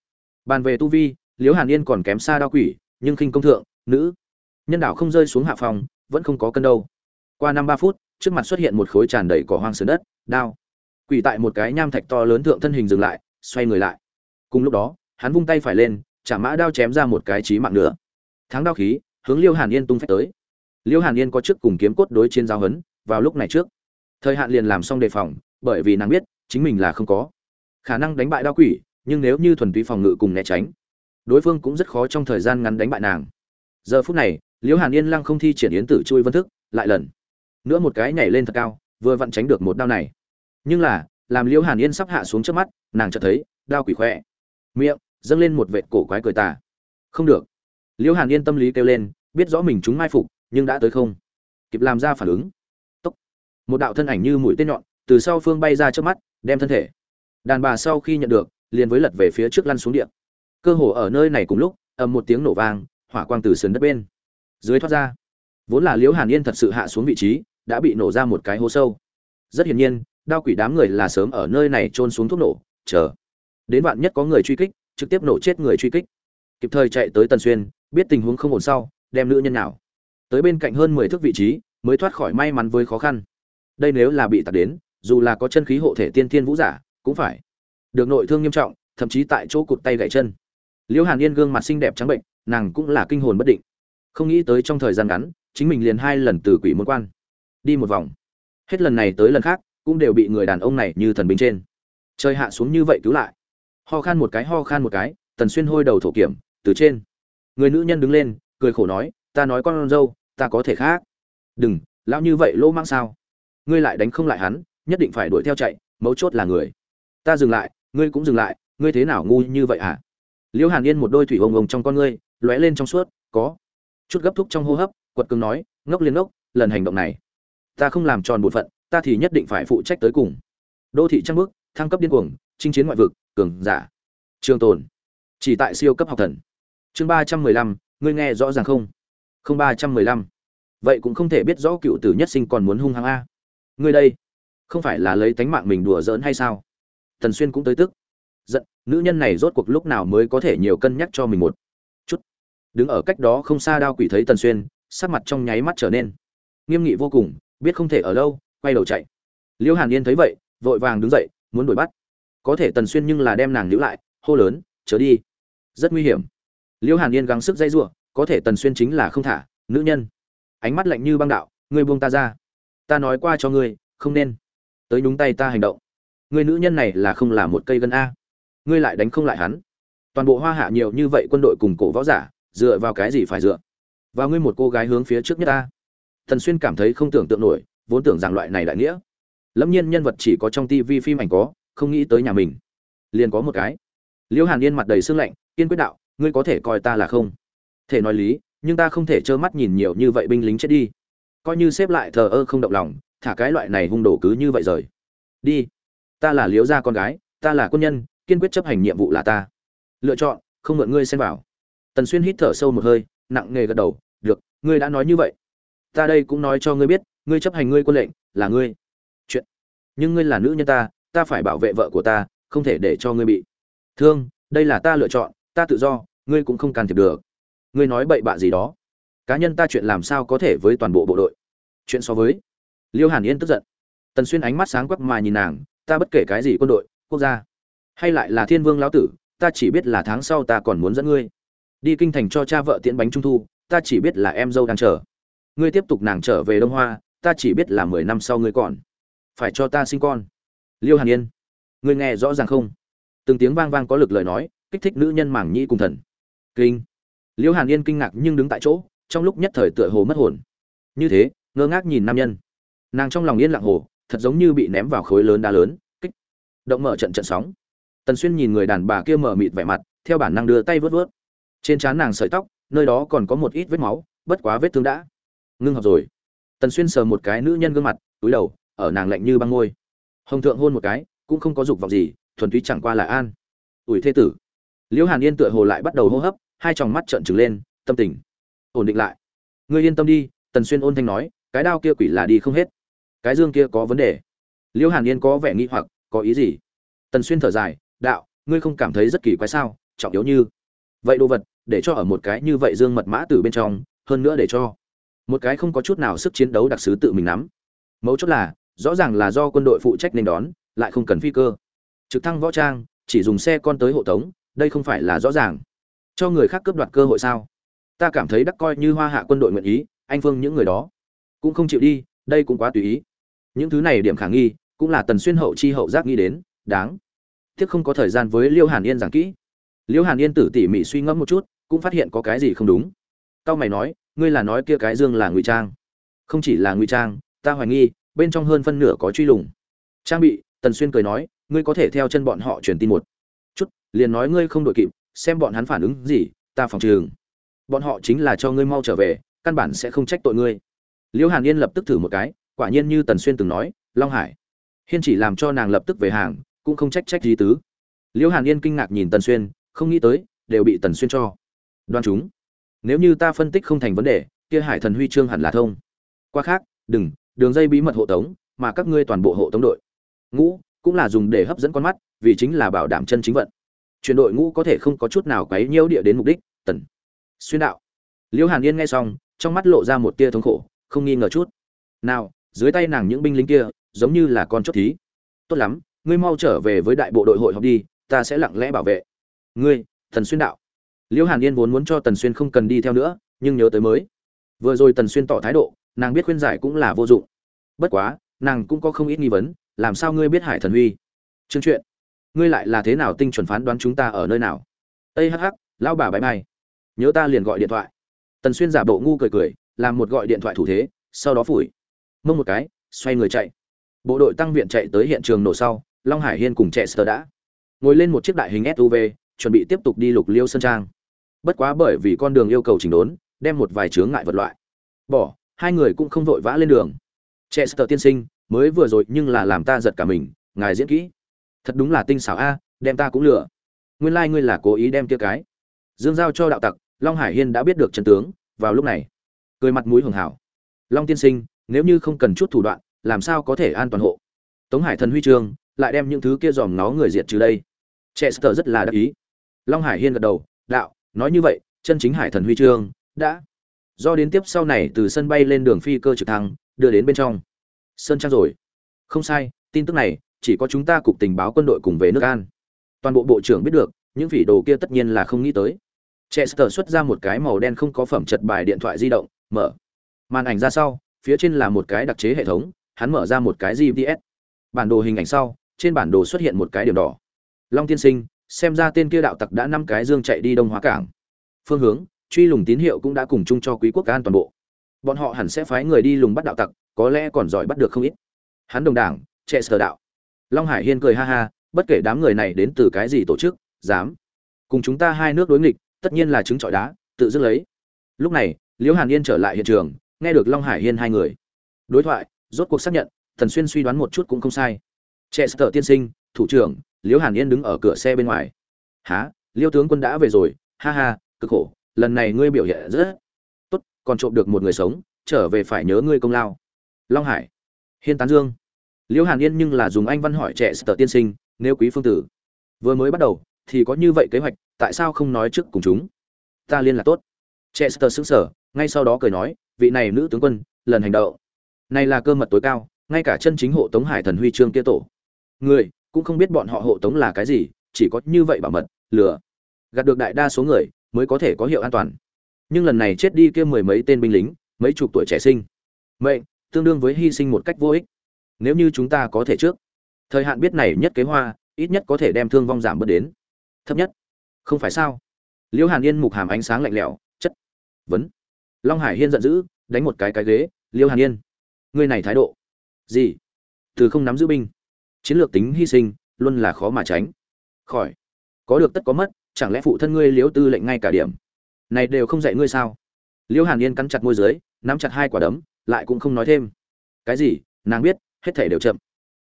Bàn về tu vi, liễu hàn yên còn kém xa đao quỷ, nhưng khinh công thượng, nữ. Nhân đạo không rơi xuống hạ phòng, vẫn không có cân đâu. Qua năm ba phút, trước mặt xuất hiện một khối tràn đầy cỏ hoang sườn đất, đao. Quỷ tại một cái nham thạch to lớn thượng thân hình dừng lại, xoay người lại. Cùng lúc đó, hắn vung tay phải lên, chả mã đao chém ra một cái trí mạng nữa. Thắng đao khí, hướng liêu hàn yên tung phép tới liêu hàn yên có trước cùng kiếm cốt đối chiến giao hấn vào lúc này trước. Thời hạn liền làm xong đề phòng, bởi vì nàng biết, chính mình là không có. Khả năng đánh bại đao quỷ, nhưng nếu như thuần túy phòng ngự cùng né tránh, đối phương cũng rất khó trong thời gian ngắn đánh bại nàng. Giờ phút này liễu hàn yên lăng không thi triển yến tử chui vân thức, lại lần nữa một cái nhảy lên thật cao, vừa vặn tránh được một đao này. Nhưng là, làm liễu hàn yên sắp hạ xuống trước mắt, nàng chợt thấy, đao quỷ khỏe. Miệng, dâng lên một vệt cổ quái cười tà. Không được. Liễu hàn yên tâm lý kêu lên, biết rõ mình chúng mai phục nhưng đã tới không? Kịp làm ra phản ứng. Tốc. Một đạo thân ảnh như mũi tên nhọn, từ sau phương bay ra trước mắt, đem thân thể. Đàn bà sau khi nhận được, liền với lật về phía trước lăn xuống điện cơ hồ ở nơi này cùng lúc, ầm một tiếng nổ vang, hỏa quang từ sườn đất bên dưới thoát ra. Vốn là liễu hàn yên thật sự hạ xuống vị trí, đã bị nổ ra một cái hố sâu. Rất hiển nhiên, đao quỷ đám người là sớm ở nơi này trôn xuống thuốc nổ, chờ. Đến vạn nhất có người truy kích, trực tiếp nổ chết người truy kích. Kịp thời chạy tới tần xuyên, biết tình huống không ổn sau, đem nữ nhân nào tới bên cạnh hơn mười thước vị trí, mới thoát khỏi may mắn với khó khăn. Đây nếu là bị tạt đến, dù là có chân khí hộ thể tiên thiên vũ giả, cũng phải được nội thương nghiêm trọng, thậm chí tại chỗ cụt tay gãy chân. Liễu hàn yên gương mặt xinh đẹp trắng bệnh, nàng cũng là kinh hồn bất định. Không nghĩ tới trong thời gian ngắn, chính mình liền hai lần từ quỷ môn quan, đi một vòng. Hết lần này tới lần khác, cũng đều bị người đàn ông này như thần binh trên. Chơi hạ xuống như vậy cứu lại. Ho khan một cái, ho khan một cái, tần xuyên hôi đầu thổ kiểm, từ trên. Người nữ nhân đứng lên, cười khổ nói ta nói con dâu, ta có thể khác. Đừng, lão như vậy lỗ mang sao? Ngươi lại đánh không lại hắn, nhất định phải đuổi theo chạy, mấu chốt là người. Ta dừng lại, ngươi cũng dừng lại, ngươi thế nào ngu như vậy hả? À? liễu hàn yên một đôi thủy hồng hồng trong con ngươi, lóe lên trong suốt, có chút gấp thúc trong hô hấp, quật cường nói, ngốc liên ngốc, lần hành động này, ta không làm tròn bổn phận, ta thì nhất định phải phụ trách tới cùng. Đô thị trăng bước, thăng cấp điên cuồng, chinh chiến ngoại vực, cường giả. Trường tồn. Chỉ tại siêu cấp học thần. Chương ba trăm mười lăm, ngươi nghe rõ ràng không? Không ba trăm mười lăm. Vậy cũng không thể biết rõ cựu tử nhất sinh còn muốn hung hăng a. Ngươi đây, không phải là lấy tánh mạng mình đùa giỡn hay sao? Tần xuyên cũng tới tức. Giận, nữ nhân này rốt cuộc lúc nào mới có thể nhiều cân nhắc cho mình một chút? Đứng ở cách đó không xa đao quỷ thấy tần xuyên, sắc mặt trong nháy mắt trở nên nghiêm nghị vô cùng, biết không thể ở lâu, quay đầu chạy. Liễu hàn yên thấy vậy, vội vàng đứng dậy, muốn đuổi bắt. Có thể tần xuyên nhưng là đem nàng níu lại, hô lớn, chớ đi. Rất nguy hiểm. Liễu hàn yên gắng sức dây giụa có thể tần xuyên chính là không thả, nữ nhân. Ánh mắt lạnh như băng đạo, ngươi buông ta ra. Ta nói qua cho ngươi, không nên. Tới nhúng tay ta hành động. Người nữ nhân này là không là một cây gân a. Ngươi lại đánh không lại hắn. Toàn bộ hoa hạ nhiều như vậy quân đội cùng cổ võ giả, dựa vào cái gì phải dựa? Vào ngươi một cô gái hướng phía trước nhất ta thần xuyên cảm thấy không tưởng tượng nổi, vốn tưởng rằng loại này đại nghĩa. Lâm nhiên nhân vật chỉ có trong tivi phim ảnh có, không nghĩ tới nhà mình. Liền có một cái. Liễu hàn yên mặt đầy sương lạnh, kiên quyết đạo, ngươi có thể coi ta là không? Thể nói lý, nhưng ta không thể trơ mắt nhìn nhiều như vậy binh lính chết đi. Coi như xếp lại thờ ơ không động lòng, thả cái loại này hung đổ cứ như vậy rời. Đi. Ta là liễu gia con gái, ta là quân nhân, kiên quyết chấp hành nhiệm vụ là ta. Lựa chọn, không mượn ngươi xem vào. Tần xuyên hít thở sâu một hơi, nặng nề gật đầu, được, ngươi đã nói như vậy. Ta đây cũng nói cho ngươi biết, ngươi chấp hành ngươi quân lệnh, là ngươi. Chuyện. Nhưng ngươi là nữ nhân ta ta phải bảo vệ vợ của ta, không thể để cho ngươi bị thương. Đây là ta lựa chọn, ta tự do, ngươi cũng không can thiệp được ngươi nói bậy bạ gì đó. Cá nhân ta chuyện làm sao có thể với toàn bộ bộ đội? Chuyện so với. Liêu hàn yên tức giận. Tần xuyên ánh mắt sáng quắc mà nhìn nàng, ta bất kể cái gì quân đội, quốc gia, hay lại là thiên vương lão tử, ta chỉ biết là tháng sau ta còn muốn dẫn ngươi. Đi kinh thành cho cha vợ tiễn bánh trung thu, ta chỉ biết là em dâu đang chờ. Ngươi tiếp tục nàng trở về đông hoa, ta chỉ biết là mười năm sau ngươi còn phải cho ta sinh con. Liêu hàn yên, ngươi nghe rõ ràng không? Từng tiếng vang vang có lực lời nói, kích thích nữ nhân mảng nhĩ cùng thần. Kinh. Liễu hàn yên kinh ngạc nhưng đứng tại chỗ, trong lúc nhất thời tựa hồ mất hồn. Như thế, ngơ ngác nhìn nam nhân. Nàng trong lòng yên lặng hồ, thật giống như bị ném vào khối lớn đá lớn, kích. Động mở trận trận sóng. Tần xuyên nhìn người đàn bà kia mở mịt vẻ mặt, theo bản năng đưa tay vớt vớt. Trên trán nàng sợi tóc, nơi đó còn có một ít vết máu, bất quá vết thương đã ngưng học rồi. Tần xuyên sờ một cái nữ nhân gương mặt, túi đầu, ở nàng lạnh như băng ngôi hồng thượng hôn một cái, cũng không có dục vọng gì, thuần túy chẳng qua là an. Ủi thê tử. Liễu hàn yên tựa hồ lại bắt đầu hô hấp hai tròng mắt trợn trừng lên, tâm tình ổn định lại. Ngươi yên tâm đi, tần xuyên ôn thanh nói, cái đao kia quỷ là đi không hết. Cái dương kia có vấn đề. Liễu hàn yên có vẻ nghi hoặc, có ý gì? Tần xuyên thở dài, đạo, ngươi không cảm thấy rất kỳ quái sao, trọng yếu như vậy đồ vật, để cho ở một cái như vậy dương mật mã từ bên trong, hơn nữa để cho một cái không có chút nào sức chiến đấu đặc sứ tự mình nắm. Mấu chốt là, rõ ràng là do quân đội phụ trách nên đón, lại không cần phi cơ. Trực thăng võ trang, chỉ dùng xe con tới hộ tống, đây không phải là rõ ràng cho người khác cướp đoạt cơ hội sao? Ta cảm thấy đắc coi như hoa hạ quân đội nguyện ý, anh phương những người đó cũng không chịu đi, đây cũng quá tùy ý. Những thứ này điểm khả nghi, cũng là tần xuyên hậu chi hậu giác nghĩ đến, đáng. Tiếc không có thời gian với liêu hàn yên giảng kỹ. Liêu hàn yên tử tỉ mỉ suy ngẫm một chút, cũng phát hiện có cái gì không đúng. Tao mày nói, ngươi là nói kia cái dương là ngụy trang. Không chỉ là ngụy trang, ta hoài nghi, bên trong hơn phân nửa có truy lùng. Trang bị, tần xuyên cười nói, ngươi có thể theo chân bọn họ truyền tin một chút, liền nói ngươi không đội kịp xem bọn hắn phản ứng gì, ta phòng trường. Bọn họ chính là cho ngươi mau trở về, căn bản sẽ không trách tội ngươi. Liễu hàn yên lập tức thử một cái, quả nhiên như tần xuyên từng nói, long hải. Hiên chỉ làm cho nàng lập tức về hàng, cũng không trách trách gì tứ. Liễu hàn yên kinh ngạc nhìn tần xuyên, không nghĩ tới, đều bị tần xuyên cho. Đoan chúng, nếu như ta phân tích không thành vấn đề, kia hải thần huy chương hẳn là thông. Qua khác, đừng, đường dây bí mật hộ tống, mà các ngươi toàn bộ hộ tống đội. Ngũ, cũng là dùng để hấp dẫn con mắt, vì chính là bảo đảm chân chính vận chuyển đội ngũ có thể không có chút nào quấy nhiễu địa đến mục đích, tần. Xuyên đạo. Liễu hàn yên nghe xong, trong mắt lộ ra một tia thống khổ, không nghi ngờ chút. Nào, dưới tay nàng những binh lính kia, giống như là con chốt thí. Tốt lắm, ngươi mau trở về với đại bộ đội hội họp đi, ta sẽ lặng lẽ bảo vệ. Ngươi thần xuyên đạo. Liễu hàn yên vốn muốn cho tần xuyên không cần đi theo nữa, nhưng nhớ tới mới. Vừa rồi tần xuyên tỏ thái độ, nàng biết khuyên giải cũng là vô dụng. Bất quá, nàng cũng có không ít nghi vấn, làm sao ngươi biết hải thần huy? Chương chuyện ngươi lại là thế nào tinh chuẩn phán đoán chúng ta ở nơi nào? Ây hắc hắc, lão bà bãi mai. Nhớ ta liền gọi điện thoại. Tần xuyên giả bộ ngu cười cười, làm một gọi điện thoại thủ thế, sau đó phủi. Mông một cái, xoay người chạy. Bộ đội tăng viện chạy tới hiện trường nổ sau, long hải hiên cùng trẻ sơ đã ngồi lên một chiếc đại hình suv chuẩn bị tiếp tục đi lục liêu sơn trang. Bất quá bởi vì con đường yêu cầu chỉnh đốn, đem một vài chướng ngại vật loại. Bỏ, hai người cũng không vội vã lên đường. Chester tiên sinh, mới vừa rồi nhưng là làm ta giật cả mình, ngài diễn kỹ thật đúng là tinh xảo a, đem ta cũng lừa. Nguyên lai、like、ngươi là cố ý đem kia cái. Dương giao cho đạo tặc, long hải hiên đã biết được trần tướng, vào lúc này, cười mặt mũi hưởng hảo. Long tiên sinh, nếu như không cần chút thủ đoạn, làm sao có thể an toàn hộ? Tống hải thần huy chương lại đem những thứ kia dòm nó người diệt trừ đây. Trẻ sờ rất là đắc ý. Long hải hiên gật đầu, đạo, nói như vậy, chân chính hải thần huy chương đã. Do đến tiếp sau này từ sân bay lên đường phi cơ trực thăng, đưa đến bên trong. Sơn trang rồi. Không sai, tin tức này chỉ có chúng ta cục tình báo quân đội cùng về nước an. Toàn bộ bộ trưởng biết được, những vị đồ kia tất nhiên là không nghĩ tới. Chester xuất ra một cái màu đen không có phẩm chật bài điện thoại di động, mở. Màn ảnh ra sau, phía trên là một cái đặc chế hệ thống, hắn mở ra một cái gps bản đồ hình ảnh sau, trên bản đồ xuất hiện một cái điểm đỏ. Long tiên sinh, xem ra tên kia đạo tặc đã năm cái dương chạy đi đông hóa cảng. Phương hướng, truy lùng tín hiệu cũng đã cùng chung cho quý quốc an toàn bộ. Bọn họ hẳn sẽ phái người đi lùng bắt đạo tặc, có lẽ còn giỏi bắt được không ít. Hắn đồng đảng trẻ sở đạo long hải hiên cười ha ha, bất kể đám người này đến từ cái gì tổ chức, dám cùng chúng ta hai nước đối nghịch, tất nhiên là trứng trọi đá, tự dứt lấy. Lúc này, liễu hàn yên trở lại hiện trường, nghe được long hải hiên hai người đối thoại, rốt cuộc xác nhận, thần xuyên suy đoán một chút cũng không sai. Trẻ sở tiên sinh, thủ trưởng, liễu hàn yên đứng ở cửa xe bên ngoài. Há liêu tướng quân đã về rồi. Ha ha, cực khổ, lần này ngươi biểu hiện rất tốt, còn trộm được một người sống, trở về phải nhớ ngươi công lao. Long hải hiên tán dương liễu hàn yên nhưng là dùng anh văn hỏi trẻ sở tiên sinh, nếu quý phương tử vừa mới bắt đầu, thì có như vậy kế hoạch, tại sao không nói trước cùng chúng? Ta liên lạc tốt. Trẻ sở xứng sở ngay sau đó cười nói, vị này nữ tướng quân, lần hành động này là cơ mật tối cao, ngay cả chân chính hộ tống hải thần huy chương kia tổ. Người cũng không biết bọn họ hộ tống là cái gì, chỉ có như vậy bảo mật, lừa. Gạt được đại đa số người mới có thể có hiệu an toàn. Nhưng lần này chết đi kia mười mấy tên binh lính, mấy chục tuổi trẻ sinh. Mệnh tương đương với hy sinh một cách vô ích nếu như chúng ta có thể trước. Thời hạn biết này nhất kế hoa, ít nhất có thể đem thương vong giảm bớt đến. Thấp nhất. Không phải sao? Liễu hàn yên mục hàm ánh sáng lạnh lẽo, chất. Vấn. Long hải hiên giận dữ, đánh một cái cái ghế liễu hàn yên, ngươi này thái độ. Gì? Từ không nắm giữ binh. Chiến lược tính hy sinh, luôn là khó mà tránh. Khỏi. Có được tất có mất, chẳng lẽ phụ thân ngươi liễu tư lệnh ngay cả điểm? Này đều không dạy ngươi sao? Liễu hàn yên cắn chặt môi dưới, nắm chặt hai quả đấm, lại cũng không nói thêm. Cái gì? Nàng biết hết thể đều chậm.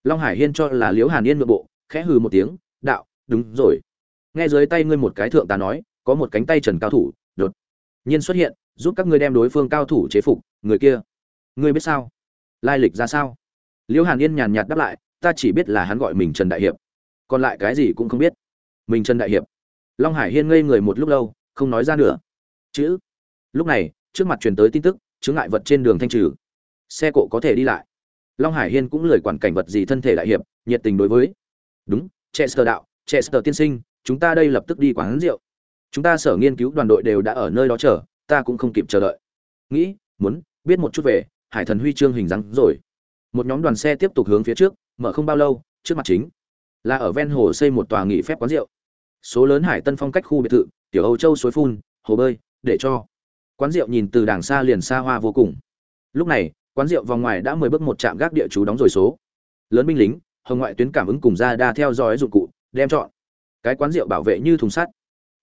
Long hải hiên cho là liễu hàn yên nội bộ, khẽ hừ một tiếng, đạo, đúng rồi. Nghe dưới tay ngươi một cái thượng tá nói, có một cánh tay trần cao thủ, đột nhiên xuất hiện, giúp các ngươi đem đối phương cao thủ chế phục, người kia, ngươi biết sao? Lai lịch ra sao? Liễu hàn yên nhàn nhạt đáp lại, ta chỉ biết là hắn gọi mình trần đại hiệp, còn lại cái gì cũng không biết. Mình trần đại hiệp. Long hải hiên ngây người một lúc lâu, không nói ra nữa. Chữ. Lúc này, trước mặt truyền tới tin tức chứng ngại vật trên đường thanh trừ. Xe cộ có thể đi lại long hải hiên cũng lời quản cảnh vật gì thân thể đại hiệp, nhiệt tình đối với. Đúng, chester đạo, chester tiên sinh, chúng ta đây lập tức đi quán rượu. Chúng ta sở nghiên cứu đoàn đội đều đã ở nơi đó chờ, ta cũng không kịp chờ đợi. Nghĩ, muốn, biết một chút về, hải thần huy chương hình dáng rồi. Một nhóm đoàn xe tiếp tục hướng phía trước, mở không bao lâu, trước mặt chính là ở ven hồ xây một tòa nghỉ phép quán rượu. Số lớn hải tân phong cách khu biệt thự, tiểu âu châu suối phun, hồ bơi, để cho quán rượu nhìn từ đàng xa liền xa hoa vô cùng. Lúc này quán rượu vòng ngoài đã mười bước một trạm gác địa chú đóng rồi số. Lớn binh lính, hồng ngoại tuyến cảm ứng cùng ra đa theo dõi dụng cụ, đem chọn. Cái quán rượu bảo vệ như thùng sắt.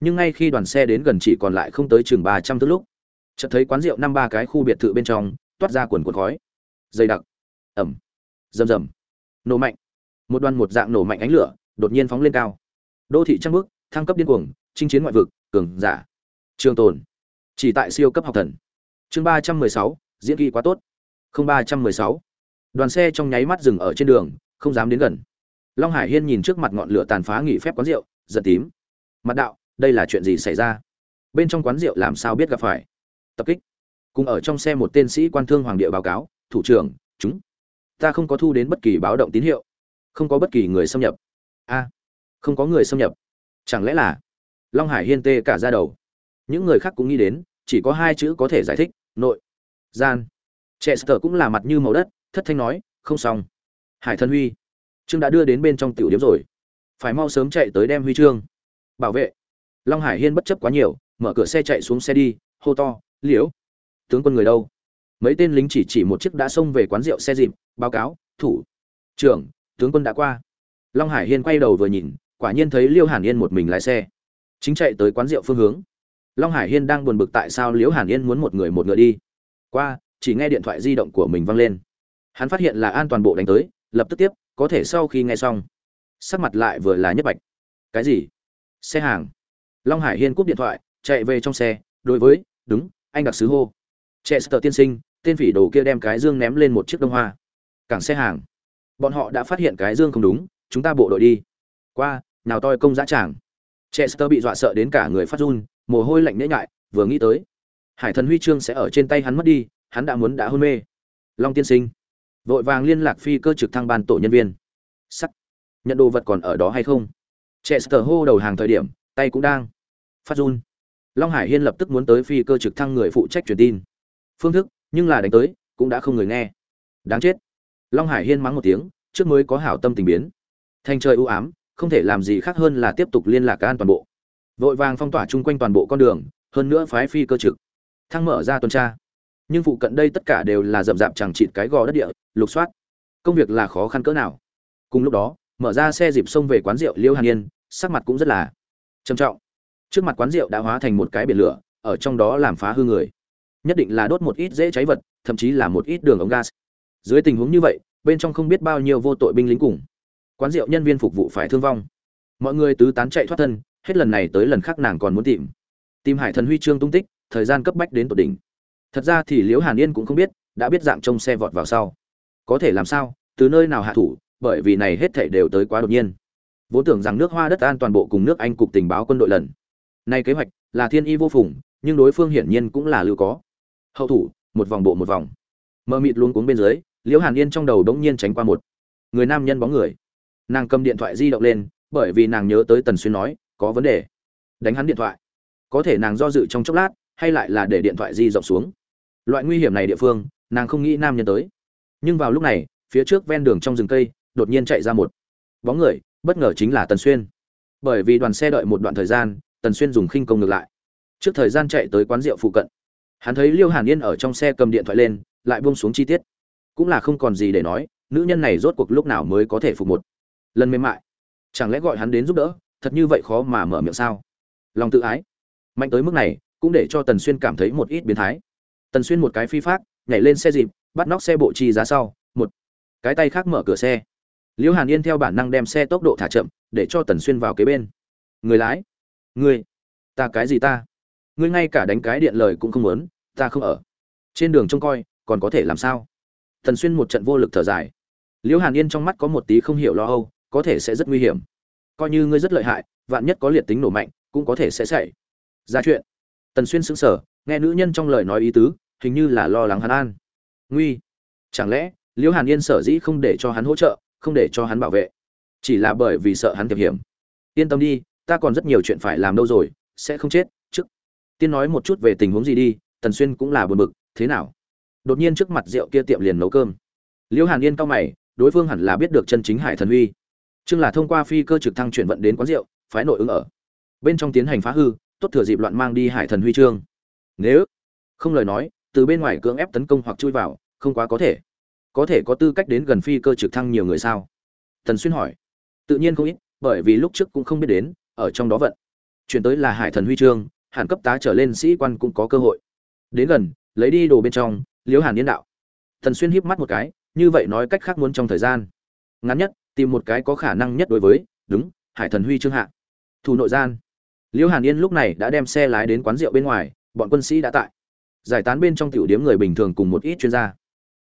Nhưng ngay khi đoàn xe đến gần chỉ còn lại không tới chừng ba trăm thước lúc, chợt thấy quán rượu năm ba cái khu biệt thự bên trong, toát ra quần quần khói. Dày đặc. Ẩm. Rầm rầm. Nổ mạnh. Một đoàn một dạng nổ mạnh ánh lửa, đột nhiên phóng lên cao. Đô thị trăng bước, thăng cấp điên cuồng, chinh chiến ngoại vực, cường giả. Trường tồn. Chỉ tại siêu cấp học thần. Chương ba trăm mười sáu, diễn kỹ quá tốt không ba trăm mười sáu. Đoàn xe trong nháy mắt dừng ở trên đường, không dám đến gần. Long hải hiên nhìn trước mặt ngọn lửa tàn phá nghỉ phép quán rượu giật tím. Mặt đạo, đây là chuyện gì xảy ra? Bên trong quán rượu làm sao biết gặp phải? Tập kích. Cùng ở trong xe một tên sĩ quan thương hoàng địa báo cáo, thủ trưởng, chúng, ta không có thu đến bất kỳ báo động tín hiệu, không có bất kỳ người xâm nhập. A, không có người xâm nhập? Chẳng lẽ là? Long hải hiên tê cả ra đầu. Những người khác cũng nghĩ đến, chỉ có hai chữ có thể giải thích, nội, gian trẻ sờ cũng là mặt như màu đất, thất thanh nói, không xong. Hải thân huy, trương đã đưa đến bên trong tiểu điếm rồi. Phải mau sớm chạy tới đem huy chương bảo vệ. Long hải hiên bất chấp quá nhiều, mở cửa xe chạy xuống xe đi, hô to, liễu, tướng quân người đâu? Mấy tên lính chỉ chỉ một chiếc đã xông về quán rượu xe dịp, báo cáo, thủ, trưởng, tướng quân đã qua. Long hải hiên quay đầu vừa nhìn, quả nhiên thấy liêu hàn yên một mình lái xe. Chính chạy tới quán rượu phương hướng. Long hải hiên đang buồn bực tại sao liễu hàn yên muốn một người một ngựa đi. Qua chỉ nghe điện thoại di động của mình văng lên. Hắn phát hiện là an toàn bộ đánh tới, lập tức tiếp, có thể sau khi nghe xong, sắc mặt lại vừa là nhất bạch. Cái gì? Xe hàng. Long hải hiên cúp điện thoại, chạy về trong xe, đối với, đúng, anh đặc sứ hô. Trẻ sờ tiên sinh, tên phỉ đồ kia đem cái dương ném lên một chiếc đông hoa. Cảng xe hàng. Bọn họ đã phát hiện cái dương không đúng, chúng ta bộ đội đi. Qua, nào toi công giá tràng. Chester bị dọa sợ đến cả người phát run, mồ hôi lạnh nhễ nhại, vừa nghĩ tới, hải thần huy chương sẽ ở trên tay hắn mất đi hắn đã muốn đã hôn mê. Long tiên sinh. Vội vàng liên lạc phi cơ trực thăng ban tổ nhân viên. Sắt, nhận đồ vật còn ở đó hay không? Chester hô đầu hàng thời điểm tay cũng đang. Phát run. Long hải hiên lập tức muốn tới phi cơ trực thăng người phụ trách truyền tin. Phương thức nhưng là đánh tới cũng đã không người nghe. Đáng chết. Long hải hiên mắng một tiếng trước mới có hảo tâm tình biến. Thành trời ưu ám không thể làm gì khác hơn là tiếp tục liên lạc an toàn bộ. Vội vàng phong tỏa chung quanh toàn bộ con đường hơn nữa phái phi cơ trực. Thăng mở ra tuần tra nhưng phụ cận đây tất cả đều là rậm rạp chẳng chịt cái gò đất địa, lục soát. Công việc là khó khăn cỡ nào. Cùng lúc đó, mở ra xe dịp xông về quán rượu liêu hàn yên, sắc mặt cũng rất là trầm trọng. Trước mặt quán rượu đã hóa thành một cái biển lửa, ở trong đó làm phá hư người. Nhất định là đốt một ít dễ cháy vật, thậm chí là một ít đường ống gas. Dưới tình huống như vậy, bên trong không biết bao nhiêu vô tội binh lính cùng quán rượu nhân viên phục vụ phải thương vong. Mọi người tứ tán chạy thoát thân, hết lần này tới lần khác nàng còn muốn tìm. Tìm hải thần huy chương tung tích, thời gian cấp bách đến tột đỉnh thật ra thì liễu hàn yên cũng không biết, đã biết dạng trông xe vọt vào sau. Có thể làm sao, từ nơi nào hạ thủ, bởi vì này hết thảy đều tới quá đột nhiên. Vốn tưởng rằng nước hoa đất an toàn bộ cùng nước anh cục tình báo quân đội lần. Nay kế hoạch là thiên y vô phùng, nhưng đối phương hiển nhiên cũng là lưu có. Hậu thủ, một vòng bộ một vòng. Mơ mịt luôn cuống bên dưới, liễu hàn yên trong đầu đống nhiên tránh qua một. Người nam nhân bóng người. Nàng cầm điện thoại di động lên, bởi vì nàng nhớ tới tần xuyên nói, có vấn đề. Đánh hắn điện thoại. Có thể nàng do dự trong chốc lát hay lại là để điện thoại di rộng xuống. Loại nguy hiểm này địa phương, nàng không nghĩ nam nhân tới. Nhưng vào lúc này, phía trước ven đường trong rừng cây, đột nhiên chạy ra một bóng người, bất ngờ chính là tần xuyên. Bởi vì đoàn xe đợi một đoạn thời gian, tần xuyên dùng khinh công ngược lại. Trước thời gian chạy tới quán rượu phụ cận, hắn thấy liêu hàn yên ở trong xe cầm điện thoại lên, lại buông xuống chi tiết. Cũng là không còn gì để nói, nữ nhân này rốt cuộc lúc nào mới có thể phục một. Lần mềm mại. Chẳng lẽ gọi hắn đến giúp đỡ, thật như vậy khó mà mở miệng sao? Lòng tự ái. Mạnh tới mức này cũng để cho tần xuyên cảm thấy một ít biến thái. Tần xuyên một cái phi phát, nhảy lên xe dịp, bắt nóc xe bộ chi giá sau, một cái tay khác mở cửa xe. Liễu hàn yên theo bản năng đem xe tốc độ thả chậm, để cho tần xuyên vào kế bên. Người lái, người, ta cái gì ta? Ngươi ngay cả đánh cái điện lời cũng không muốn, ta không ở. Trên đường trông coi, còn có thể làm sao? Tần xuyên một trận vô lực thở dài. Liễu hàn yên trong mắt có một tí không hiểu lo âu, có thể sẽ rất nguy hiểm. Coi như ngươi rất lợi hại, vạn nhất có liệt tính nổ mạnh, cũng có thể sẽ xảy ra chuyện tần xuyên sững sờ, nghe nữ nhân trong lời nói ý tứ, hình như là lo lắng hắn an. Nguy. Chẳng lẽ, liễu hàn yên sở dĩ không để cho hắn hỗ trợ, không để cho hắn bảo vệ? Chỉ là bởi vì sợ hắn tiềm hiểm. Yên tâm đi, ta còn rất nhiều chuyện phải làm đâu rồi, sẽ không chết, trước. Tiên nói một chút về tình huống gì đi, tần xuyên cũng là buồn bực, thế nào? Đột nhiên trước mặt rượu kia tiệm liền nấu cơm. Liễu hàn yên cao mày, đối phương hẳn là biết được chân chính hải thần uy chương là thông qua phi cơ trực thăng chuyển vận đến quán rượu, phái nội ứng ở. Bên trong tiến hành phá hư tốt thừa dịp loạn mang đi hải thần huy chương. Nếu không lời nói, từ bên ngoài cưỡng ép tấn công hoặc chui vào, không quá có thể. Có thể có tư cách đến gần phi cơ trực thăng nhiều người sao? Tần xuyên hỏi. Tự nhiên không ít, bởi vì lúc trước cũng không biết đến, ở trong đó vận. Chuyển tới là hải thần huy chương hàn cấp tá trở lên sĩ quan cũng có cơ hội. Đến gần, lấy đi đồ bên trong, liễu hàn yên đạo. Tần xuyên híp mắt một cái, như vậy nói cách khác muốn trong thời gian. Ngắn nhất, tìm một cái có khả năng nhất đối với, đúng, hải thần huy chương hạ. Thủ nội gian liễu hàn yên lúc này đã đem xe lái đến quán rượu bên ngoài, bọn quân sĩ đã tại. Giải tán bên trong tiểu điếm người bình thường cùng một ít chuyên gia.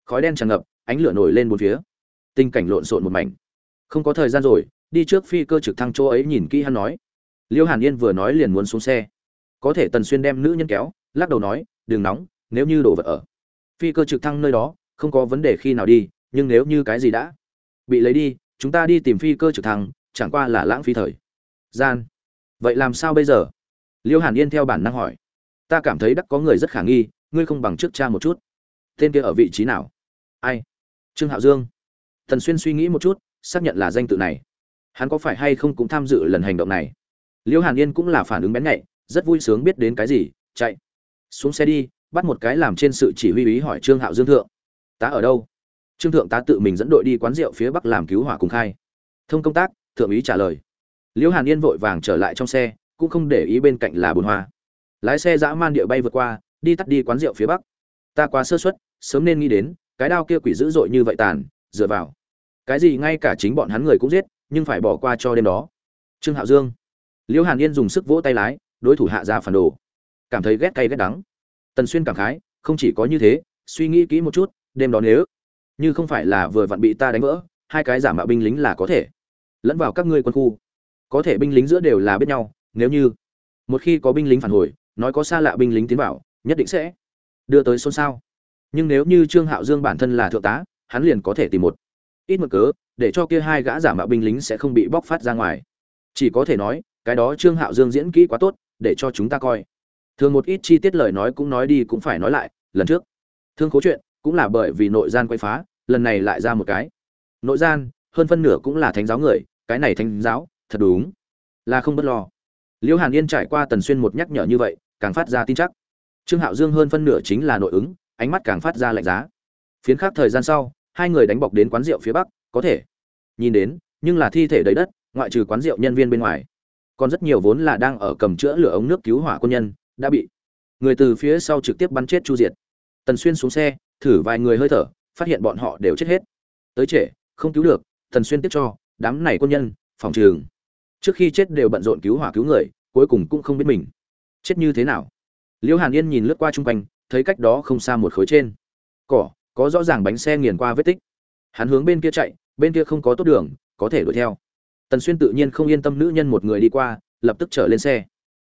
Khói đen tràn ngập, ánh lửa nổi lên bốn phía. Tình cảnh lộn xộn một mảnh. Không có thời gian rồi, đi trước phi cơ trực thăng chỗ ấy nhìn kỹ hắn nói. Liễu hàn yên vừa nói liền muốn xuống xe. Có thể tần xuyên đem nữ nhân kéo, lắc đầu nói, đừng nóng, nếu như đổ vật ở phi cơ trực thăng nơi đó, không có vấn đề khi nào đi, nhưng nếu như cái gì đã bị lấy đi, chúng ta đi tìm phi cơ trực thăng, chẳng qua là lãng phí thời gian vậy làm sao bây giờ? Liêu hàn yên theo bản năng hỏi. Ta cảm thấy đắc có người rất khả nghi, ngươi không bằng trước cha một chút. Tên kia ở vị trí nào? Ai? Trương hạo dương. Thần xuyên suy nghĩ một chút, xác nhận là danh tự này. Hắn có phải hay không cũng tham dự lần hành động này? Liêu hàn yên cũng là phản ứng bén nhạy, rất vui sướng biết đến cái gì, chạy. Xuống xe đi, bắt một cái làm trên sự chỉ huy ý hỏi trương hạo dương thượng. Tá ở đâu? Trương thượng tá tự mình dẫn đội đi quán rượu phía bắc làm cứu hỏa cùng khai. Thông công tác, thượng úy trả lời liễu hàn yên vội vàng trở lại trong xe, cũng không để ý bên cạnh là bồn hoa. Lái xe dã man địa bay vượt qua, đi tắt đi quán rượu phía bắc. Ta quá sơ suất, sớm nên nghĩ đến, cái đao kia quỷ dữ dội như vậy tàn, dựa vào. Cái gì ngay cả chính bọn hắn người cũng giết, nhưng phải bỏ qua cho đêm đó. Trương hạo dương. Liễu hàn yên dùng sức vỗ tay lái, đối thủ hạ ra phản đồ. Cảm thấy ghét cay ghét đắng. Tần xuyên cảm khái, không chỉ có như thế, suy nghĩ kỹ một chút, đêm đó nếu như không phải là vừa vặn bị ta đánh vỡ, hai cái giả mạo binh lính là có thể. Lẫn vào các ngươi quân khu có thể binh lính giữa đều là biết nhau, nếu như một khi có binh lính phản hồi, nói có xa lạ binh lính tiến vào, nhất định sẽ đưa tới xôn xao. Nhưng nếu như trương hạo dương bản thân là thượng tá, hắn liền có thể tìm một ít mực cớ để cho kia hai gã giả mạo binh lính sẽ không bị bóc phát ra ngoài. Chỉ có thể nói, cái đó trương hạo dương diễn kỹ quá tốt, để cho chúng ta coi. Thường một ít chi tiết lời nói cũng nói đi cũng phải nói lại, lần trước, thương khố chuyện cũng là bởi vì nội gian quay phá, lần này lại ra một cái. Nội gian, hơn phân nửa cũng là thánh giáo người, cái này thánh giáo thật đúng. Là không bất lo. Liễu hàn yên trải qua tần xuyên một nhắc nhở như vậy, càng phát ra tin chắc. Trương hạo dương hơn phân nửa chính là nội ứng, ánh mắt càng phát ra lạnh giá. Phiến khác thời gian sau, hai người đánh bọc đến quán rượu phía bắc, có thể nhìn đến, nhưng là thi thể đầy đất, ngoại trừ quán rượu nhân viên bên ngoài. Còn rất nhiều vốn là đang ở cầm chữa lửa ống nước cứu hỏa quân nhân, đã bị người từ phía sau trực tiếp bắn chết chu diệt. Tần xuyên xuống xe, thử vài người hơi thở, phát hiện bọn họ đều chết hết. Tới trễ, không cứu được, tần xuyên tiếp cho, đám này quân nhân, phòng trường trước khi chết đều bận rộn cứu hỏa cứu người, cuối cùng cũng không biết mình. Chết như thế nào? Liễu hàn yên nhìn lướt qua chung quanh, thấy cách đó không xa một khối trên. Cỏ, có rõ ràng bánh xe nghiền qua vết tích. Hắn hướng bên kia chạy, bên kia không có tốt đường, có thể đuổi theo. Tần xuyên tự nhiên không yên tâm nữ nhân một người đi qua, lập tức trở lên xe.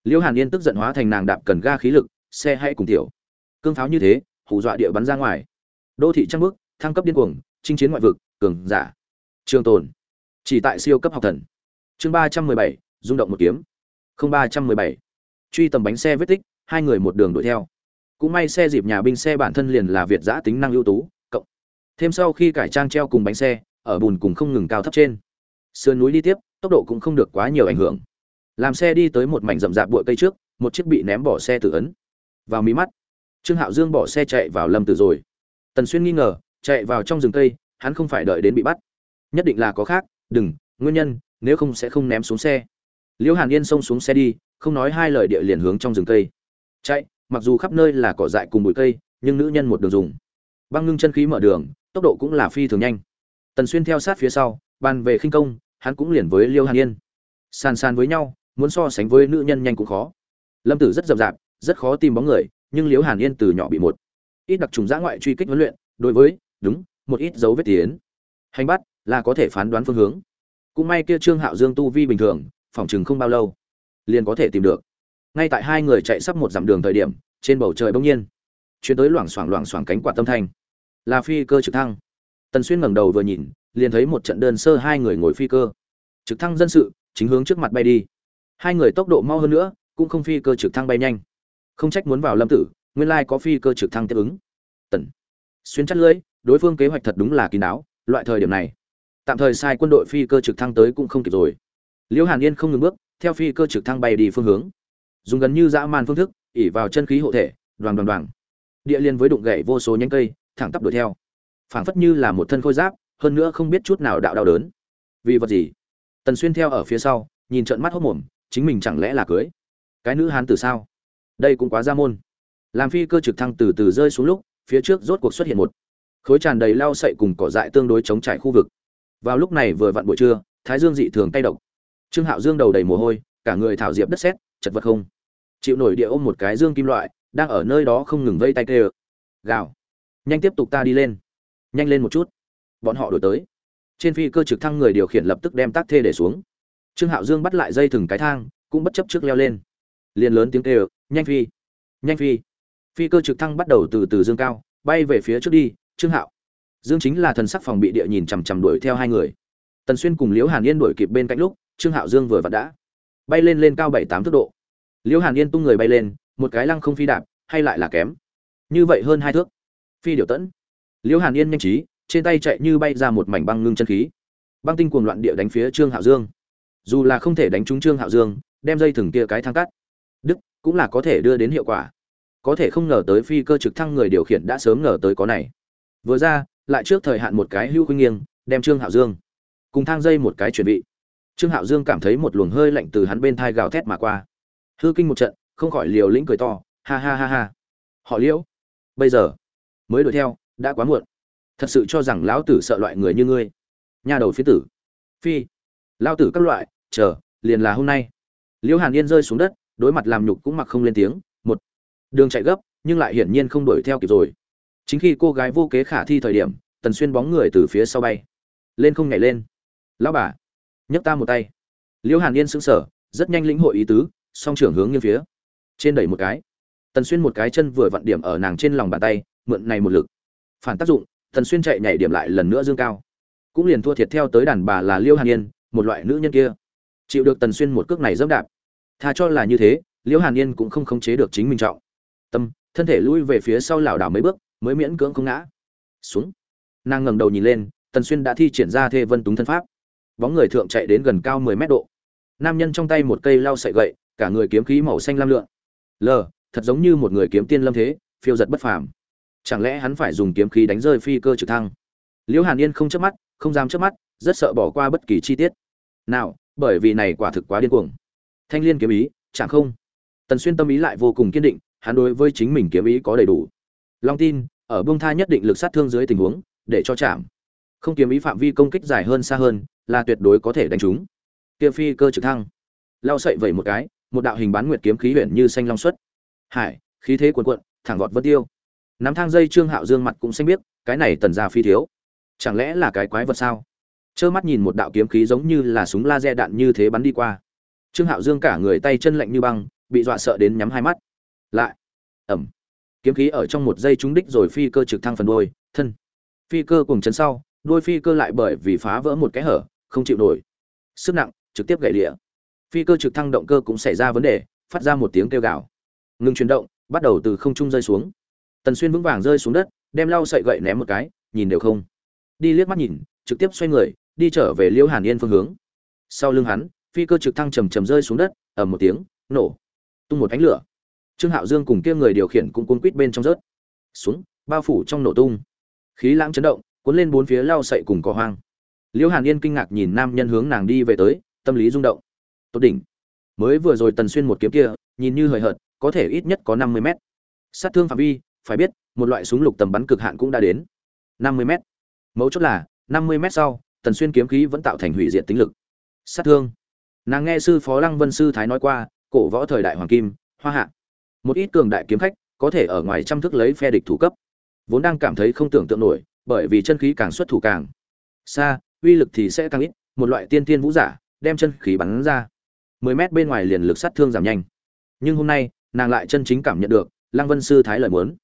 Liễu hàn yên tức giận hóa thành nàng đạp cần ga khí lực, xe hãy cùng tiểu. Cương pháo như thế, hù dọa địa bắn ra ngoài. Đô thị trăng bước, thăng cấp điên cuồng, chinh chiến ngoại vực, cường giả. Trường tồn. Chỉ tại siêu cấp học thần chương ba trăm mười bảy, rung động một kiếm. Không ba trăm mười bảy. Truy tầm bánh xe vết tích, hai người một đường đuổi theo. Cũng may xe dịp nhà binh xe bản thân liền là việt giã tính năng ưu tú, cộng. Thêm sau khi cải trang treo cùng bánh xe, ở bùn cùng không ngừng cao thấp trên. Sườn núi đi tiếp, tốc độ cũng không được quá nhiều ảnh hưởng. Làm xe đi tới một mảnh rậm rạp bụi cây trước, một chiếc bị ném bỏ xe tự ấn. Vào mí mắt, trương hạo dương bỏ xe chạy vào lâm tử rồi. Tần xuyên nghi ngờ, chạy vào trong rừng cây, hắn không phải đợi đến bị bắt. Nhất định là có khác, đừng, nguyên nhân nếu không sẽ không ném xuống xe. Liễu hàn yên xông xuống xe đi, không nói hai lời địa liền hướng trong rừng cây. Chạy, mặc dù khắp nơi là cỏ dại cùng bụi cây, nhưng nữ nhân một đường dùng. Băng ngưng chân khí mở đường, tốc độ cũng là phi thường nhanh. Tần xuyên theo sát phía sau, bàn về khinh công, hắn cũng liền với liêu hàn yên. Sàn sàn với nhau, muốn so sánh với nữ nhân nhanh cũng khó. Lâm tử rất rậm rạp rất khó tìm bóng người, nhưng liêu hàn yên từ nhỏ bị một ít đặc trùng giã ngoại truy kích huấn luyện, đối với, đúng, một ít dấu vết tiến hành bắt là có thể phán đoán phương hướng cũng may kia trương hạo dương tu vi bình thường phỏng chừng không bao lâu, liền có thể tìm được. Ngay tại hai người chạy sắp một dặm đường thời điểm, trên bầu trời bỗng nhiên chuyến tới loảng xoảng loảng xoảng cánh quạt tâm thanh. Là phi cơ trực thăng. Tần xuyên ngẩng đầu vừa nhìn, liền thấy một trận đơn sơ hai người ngồi phi cơ. Trực thăng dân sự, chính hướng trước mặt bay đi. Hai người tốc độ mau hơn nữa, cũng không phi cơ trực thăng bay nhanh. Không trách muốn vào lâm tử, nguyên lai có phi cơ trực thăng tiếp ứng. Tần xuyên chắt lưỡi, đối phương kế hoạch thật đúng là kín đáo, loại thời điểm này tạm thời sai quân đội phi cơ trực thăng tới cũng không kịp rồi. Liễu hàn yên không ngừng bước, theo phi cơ trực thăng bay đi phương hướng. Dùng gần như dã man phương thức, ỉ vào chân khí hộ thể, đoàn đoàn đoàn. Địa liên với đụng gậy vô số nhánh cây, thẳng tắp đuổi theo. Phảng phất như là một thân khôi giáp, hơn nữa không biết chút nào đạo đau đớn. Vì vật gì? Tần xuyên theo ở phía sau, nhìn trận mắt hốc mồm, chính mình chẳng lẽ là cưới? Cái nữ hán từ sao? Đây cũng quá ra môn. Làm phi cơ trực thăng từ từ rơi xuống lúc, phía trước rốt cuộc xuất hiện một khối tràn đầy lau sậy cùng cỏ dại tương đối chống trải khu vực vào lúc này vừa vặn buổi trưa, thái dương dị thường tay độc. Trương hạo dương đầu đầy mồ hôi, cả người thảo diệp đất sét, chật vật không. Chịu nổi địa ôm một cái dương kim loại, đang ở nơi đó không ngừng vây tay kêu. Gào. Nhanh tiếp tục ta đi lên. Nhanh lên một chút. Bọn họ đổi tới. Trên phi cơ trực thăng người điều khiển lập tức đem tác thê để xuống. Trương hạo dương bắt lại dây thừng cái thang, cũng bất chấp trước leo lên. Liền lớn tiếng kêu, nhanh phi nhanh phi. Phi cơ trực thăng bắt đầu từ từ dương cao, bay về phía trước đi, trương hạo dương chính là thần sắc phòng bị địa nhìn chằm chằm đuổi theo hai người. Tần xuyên cùng liễu hàn yên đuổi kịp bên cạnh lúc, trương hạo dương vừa vặn đã bay lên lên cao bảy tám thước độ. Liễu hàn yên tung người bay lên, một cái lăng không phi đạp, hay lại là kém. Như vậy hơn hai thước. Phi điều tẫn. Liễu hàn yên nhanh trí, trên tay chạy như bay ra một mảnh băng ngưng chân khí. Băng tinh cuồng loạn địa đánh phía trương hạo dương. Dù là không thể đánh trúng trương hạo dương, đem dây thừng kia cái thang cắt. Đức, cũng là có thể đưa đến hiệu quả. Có thể không ngờ tới phi cơ trực thăng người điều khiển đã sớm ngờ tới có này. Vừa ra lại trước thời hạn một cái hưu khuynh nghiêng, đem trương hạo dương cùng thang dây một cái chuẩn bị trương hạo dương cảm thấy một luồng hơi lạnh từ hắn bên thai gào thét mà qua. Hư kinh một trận, không khỏi liều lĩnh cười to, ha ha ha ha. Họ liễu, bây giờ mới đuổi theo, đã quá muộn. Thật sự cho rằng lão tử sợ loại người như ngươi. Nhà đầu phía tử. Phi lao tử các loại, chờ, liền là hôm nay. Liễu hàn yên rơi xuống đất, đối mặt làm nhục cũng mặc không lên tiếng, một, đường chạy gấp, nhưng lại hiển nhiên không đuổi theo kịp rồi chính khi cô gái vô kế khả thi thời điểm, tần xuyên bóng người từ phía sau bay. Lên không nhảy lên. Lão bà, nhấc ta một tay. Liễu hàn yên sững sờ, rất nhanh lĩnh hội ý tứ, song trưởng hướng như phía. Trên đẩy một cái. Tần xuyên một cái chân vừa vặn điểm ở nàng trên lòng bàn tay, mượn này một lực. Phản tác dụng, tần xuyên chạy nhảy điểm lại lần nữa dương cao. Cũng liền thua thiệt theo tới đàn bà là liễu hàn yên, một loại nữ nhân kia. Chịu được tần xuyên một cước này dẫm đạp. Tha cho là như thế, liễu hàn yên cũng không khống chế được chính mình trọng. Tâm, thân thể lui về phía sau lảo đảo mấy bước mới miễn cưỡng không ngã. Xuống. Nàng ngẩng đầu nhìn lên, tần xuyên đã thi triển ra thê vân túng thân pháp. Bóng người thượng chạy đến gần cao mười mét độ. Nam nhân trong tay một cây lau sậy gậy, cả người kiếm khí màu xanh lam lượn. Lờ thật giống như một người kiếm tiên lâm thế, phiêu giật bất phàm. Chẳng lẽ hắn phải dùng kiếm khí đánh rơi phi cơ trực thăng? Liễu hàn yên không chớp mắt, không dám chớp mắt, rất sợ bỏ qua bất kỳ chi tiết. Nào, bởi vì này quả thực quá điên cuồng. Thanh liên kiếm ý, chẳng không? Tần xuyên tâm ý lại vô cùng kiên định, hắn đối với chính mình kiếm ý có đầy đủ long tin, ở bông tha nhất định lực sát thương dưới tình huống, để cho chạm. Không kiếm ý phạm vi công kích dài hơn xa hơn, là tuyệt đối có thể đánh trúng. Kia phi cơ trực thăng. Lao sậy vẩy một cái, một đạo hình bán nguyệt kiếm khí huyện như xanh long xuất. Hải, khí thế cuồn cuộn, thẳng vọt vân tiêu. Nắm thang dây trương hạo dương mặt cũng xanh biết cái này tần ra phi thiếu. Chẳng lẽ là cái quái vật sao? Trơ mắt nhìn một đạo kiếm khí giống như là súng laser đạn như thế bắn đi qua. Trương hạo dương cả người tay chân lạnh như băng, bị dọa sợ đến nhắm hai mắt. Lại. Ẩm kiếm khí ở trong một giây trúng đích rồi phi cơ trực thăng phần đôi thân. Phi cơ cùng chấn sau đôi phi cơ lại bởi vì phá vỡ một cái hở, không chịu nổi. Sức nặng, trực tiếp gãy lịa phi cơ trực thăng động cơ cũng xảy ra vấn đề, phát ra một tiếng kêu gào. Ngừng chuyển động, bắt đầu từ không trung rơi xuống. Tần xuyên vững vàng rơi xuống đất, đem lau sậy gậy ném một cái, nhìn đều không. Đi liếc mắt nhìn, trực tiếp xoay người, đi trở về liễu hàn yên phương hướng. Sau lưng hắn, phi cơ trực thăng chầm chầm rơi xuống đất, ầm một tiếng, nổ. Tung một ánh lửa trương hạo dương cùng kia người điều khiển cũng cuốn quít bên trong rớt. Xuống, bao phủ trong nổ tung. Khí lãng chấn động, cuốn lên bốn phía lao sậy cùng cỏ hoang. Liễu hàn yên kinh ngạc nhìn nam nhân hướng nàng đi về tới, tâm lý rung động. Tốt đỉnh. Mới vừa rồi tần xuyên một kiếm kia, nhìn như hời hợt, có thể ít nhất có năm mươi mét. Sát thương phạm vi, phải biết, một loại súng lục tầm bắn cực hạn cũng đã đến. năm mươi mét. Mấu chốt là, năm mươi mét sau, tần xuyên kiếm khí vẫn tạo thành hủy diệt tính lực. Sát thương. Nàng nghe sư phó lăng vân sư thái nói qua, cổ võ thời đại hoàng kim, hoa hạ một ít cường đại kiếm khách có thể ở ngoài trăm thức lấy phe địch thủ cấp. Vốn đang cảm thấy không tưởng tượng nổi, bởi vì chân khí càng xuất thủ càng xa, uy lực thì sẽ càng ít. Một loại tiên tiên vũ giả đem chân khí bắn ra. Mười mét bên ngoài liền lực sát thương giảm nhanh. Nhưng hôm nay, nàng lại chân chính cảm nhận được lăng vân sư thái lời muốn.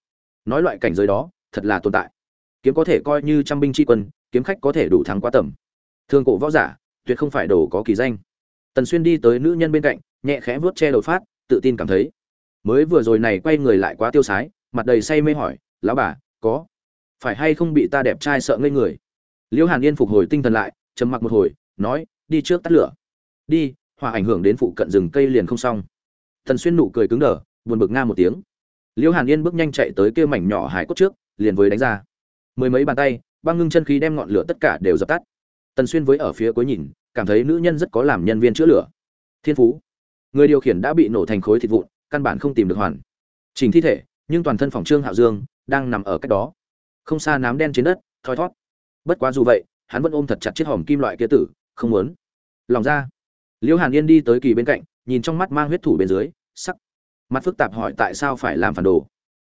Nói loại cảnh giới đó, thật là tồn tại. Kiếm có thể coi như trăm binh tri quân, kiếm khách có thể đủ thắng quá tầm. Thương cổ võ giả, tuyệt không phải đồ có kỳ danh. Tần xuyên đi tới nữ nhân bên cạnh, nhẹ khẽ vuốt che đầu phát, tự tin cảm thấy mới vừa rồi này quay người lại quá tiêu sái, mặt đầy say mê hỏi, lão bà, có phải hay không bị ta đẹp trai sợ ngây người? Liễu hàn yên phục hồi tinh thần lại, trầm mặc một hồi, nói, đi trước tắt lửa. Đi hòa ảnh hưởng đến phụ cận rừng cây liền không xong. Thần xuyên nụ cười cứng đờ, buồn bực nga một tiếng. Liễu hàn yên bước nhanh chạy tới kêu mảnh nhỏ hải cốt trước, liền với đánh ra. Mười mấy bàn tay, băng ngưng chân khí đem ngọn lửa tất cả đều dập tắt. Tần xuyên với ở phía cuối nhìn, cảm thấy nữ nhân rất có làm nhân viên chữa lửa. Thiên phú, người điều khiển đã bị nổ thành khối thịt vụn căn bản không tìm được hoàn. Chỉnh thi thể, nhưng toàn thân phòng trương hạo dương đang nằm ở cách đó. Không xa nám đen trên đất, thoi thót. Bất quá dù vậy, hắn vẫn ôm thật chặt chiếc hòm kim loại kia tử, không muốn. Lòng ra. Liễu hàn yên đi tới kỳ bên cạnh, nhìn trong mắt mang huyết thủ bên dưới, sắc mặt phức tạp hỏi tại sao phải làm phản đồ.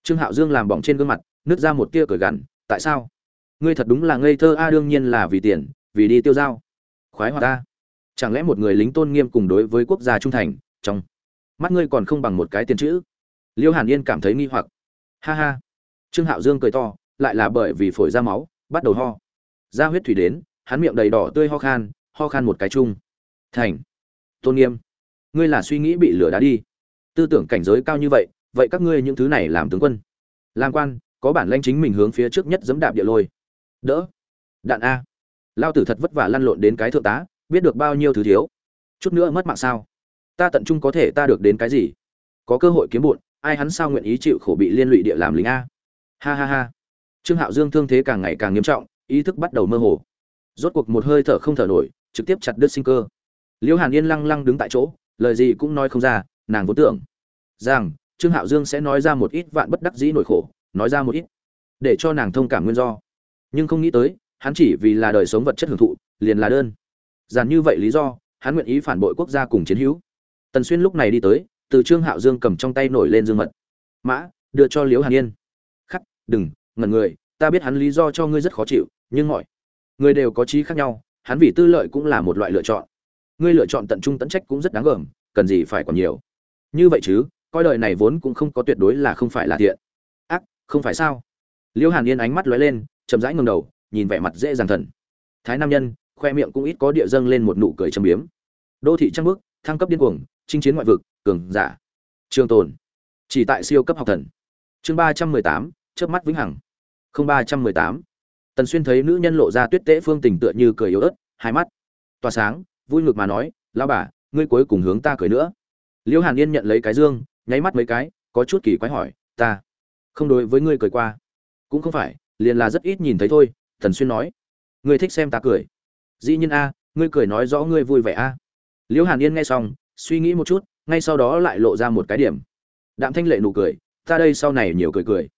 Trương hạo dương làm bỏng trên gương mặt, nứt ra một tia cởi gằn, tại sao? Ngươi thật đúng là ngây thơ a, đương nhiên là vì tiền, vì đi tiêu dao. Khoái hoạt ta. Chẳng lẽ một người lính tôn nghiêm cùng đối với quốc gia trung thành, trong mắt ngươi còn không bằng một cái tiền chữ. Liêu hàn yên cảm thấy nghi hoặc. Ha ha. Trương hạo dương cười to, lại là bởi vì phổi ra máu, bắt đầu ho. Ra huyết thủy đến, hắn miệng đầy đỏ tươi ho khan ho khan một cái chung. Thành. Tôn nghiêm. Ngươi là suy nghĩ bị lửa đá đi. Tư tưởng cảnh giới cao như vậy vậy các ngươi những thứ này làm tướng quân. Làm quan, có bản lanh chính mình hướng phía trước nhất dẫm đạp địa lôi. Đỡ. Đạn a. Lao tử thật vất vả lăn lộn đến cái thượng tá, biết được bao nhiêu thứ thiếu. Chút nữa mất mạng sao? Ta tận trung có thể ta được đến cái gì? Có cơ hội kiếm bụn, ai hắn sao nguyện ý chịu khổ bị liên lụy địa làm lính a? Ha ha ha. Trương hạo dương thương thế càng ngày càng nghiêm trọng, ý thức bắt đầu mơ hồ. Rốt cuộc một hơi thở không thở nổi, trực tiếp chặt đứt sinh cơ. Liễu hàn yên lăng lăng đứng tại chỗ, lời gì cũng nói không ra, nàng vốn tưởng rằng trương hạo dương sẽ nói ra một ít vạn bất đắc dĩ nỗi khổ, nói ra một ít để cho nàng thông cảm nguyên do. Nhưng không nghĩ tới, hắn chỉ vì là đời sống vật chất hưởng thụ, liền là đơn giản như vậy lý do, hắn nguyện ý phản bội quốc gia cùng chiến hữu tần xuyên lúc này đi tới, từ trương hạo dương cầm trong tay nổi lên dương mật. Mã, đưa cho liễu hàn yên. Khắc, đừng, ngẩn người, ta biết hắn lý do cho ngươi rất khó chịu, nhưng mọi người đều có trí khác nhau, hắn vì tư lợi cũng là một loại lựa chọn. Ngươi lựa chọn tận trung tận trách cũng rất đáng gờm, cần gì phải còn nhiều. Như vậy chứ, coi đời này vốn cũng không có tuyệt đối là không phải là thiện. Ác, không phải sao? Liễu hàn yên ánh mắt lóe lên, chậm rãi ngầm đầu, nhìn vẻ mặt dễ dàng thần. Thái nam nhân, khoe miệng cũng ít có địa dâng lên một nụ cười châm biếm. Đô thị trăng bước, thăng cấp điên cuồng chinh chiến ngoại vực, cường giả. Trường tồn. Chỉ tại siêu cấp học thần. Chương ba trăm mười tám, chớp mắt vĩnh hằng. Không ba trăm mười tám. Tần xuyên thấy nữ nhân lộ ra tuyết tế phương tình tựa như cười yếu ớt, hai mắt. Tỏa sáng, vui ngược mà nói, lão bà, ngươi cuối cùng hướng ta cười nữa. Liễu hàn yên nhận lấy cái dương, nháy mắt mấy cái, có chút kỳ quái hỏi, ta không đối với ngươi cười qua. Cũng không phải, liền là rất ít nhìn thấy thôi, tần xuyên nói. Ngươi thích xem ta cười. Dĩ nhiên a, ngươi cười nói rõ ngươi vui vẻ a. Liễu hàn yên nghe xong suy nghĩ một chút, ngay sau đó lại lộ ra một cái điểm. Đạm thanh lệ nụ cười, ta đây sau này nhiều cười cười.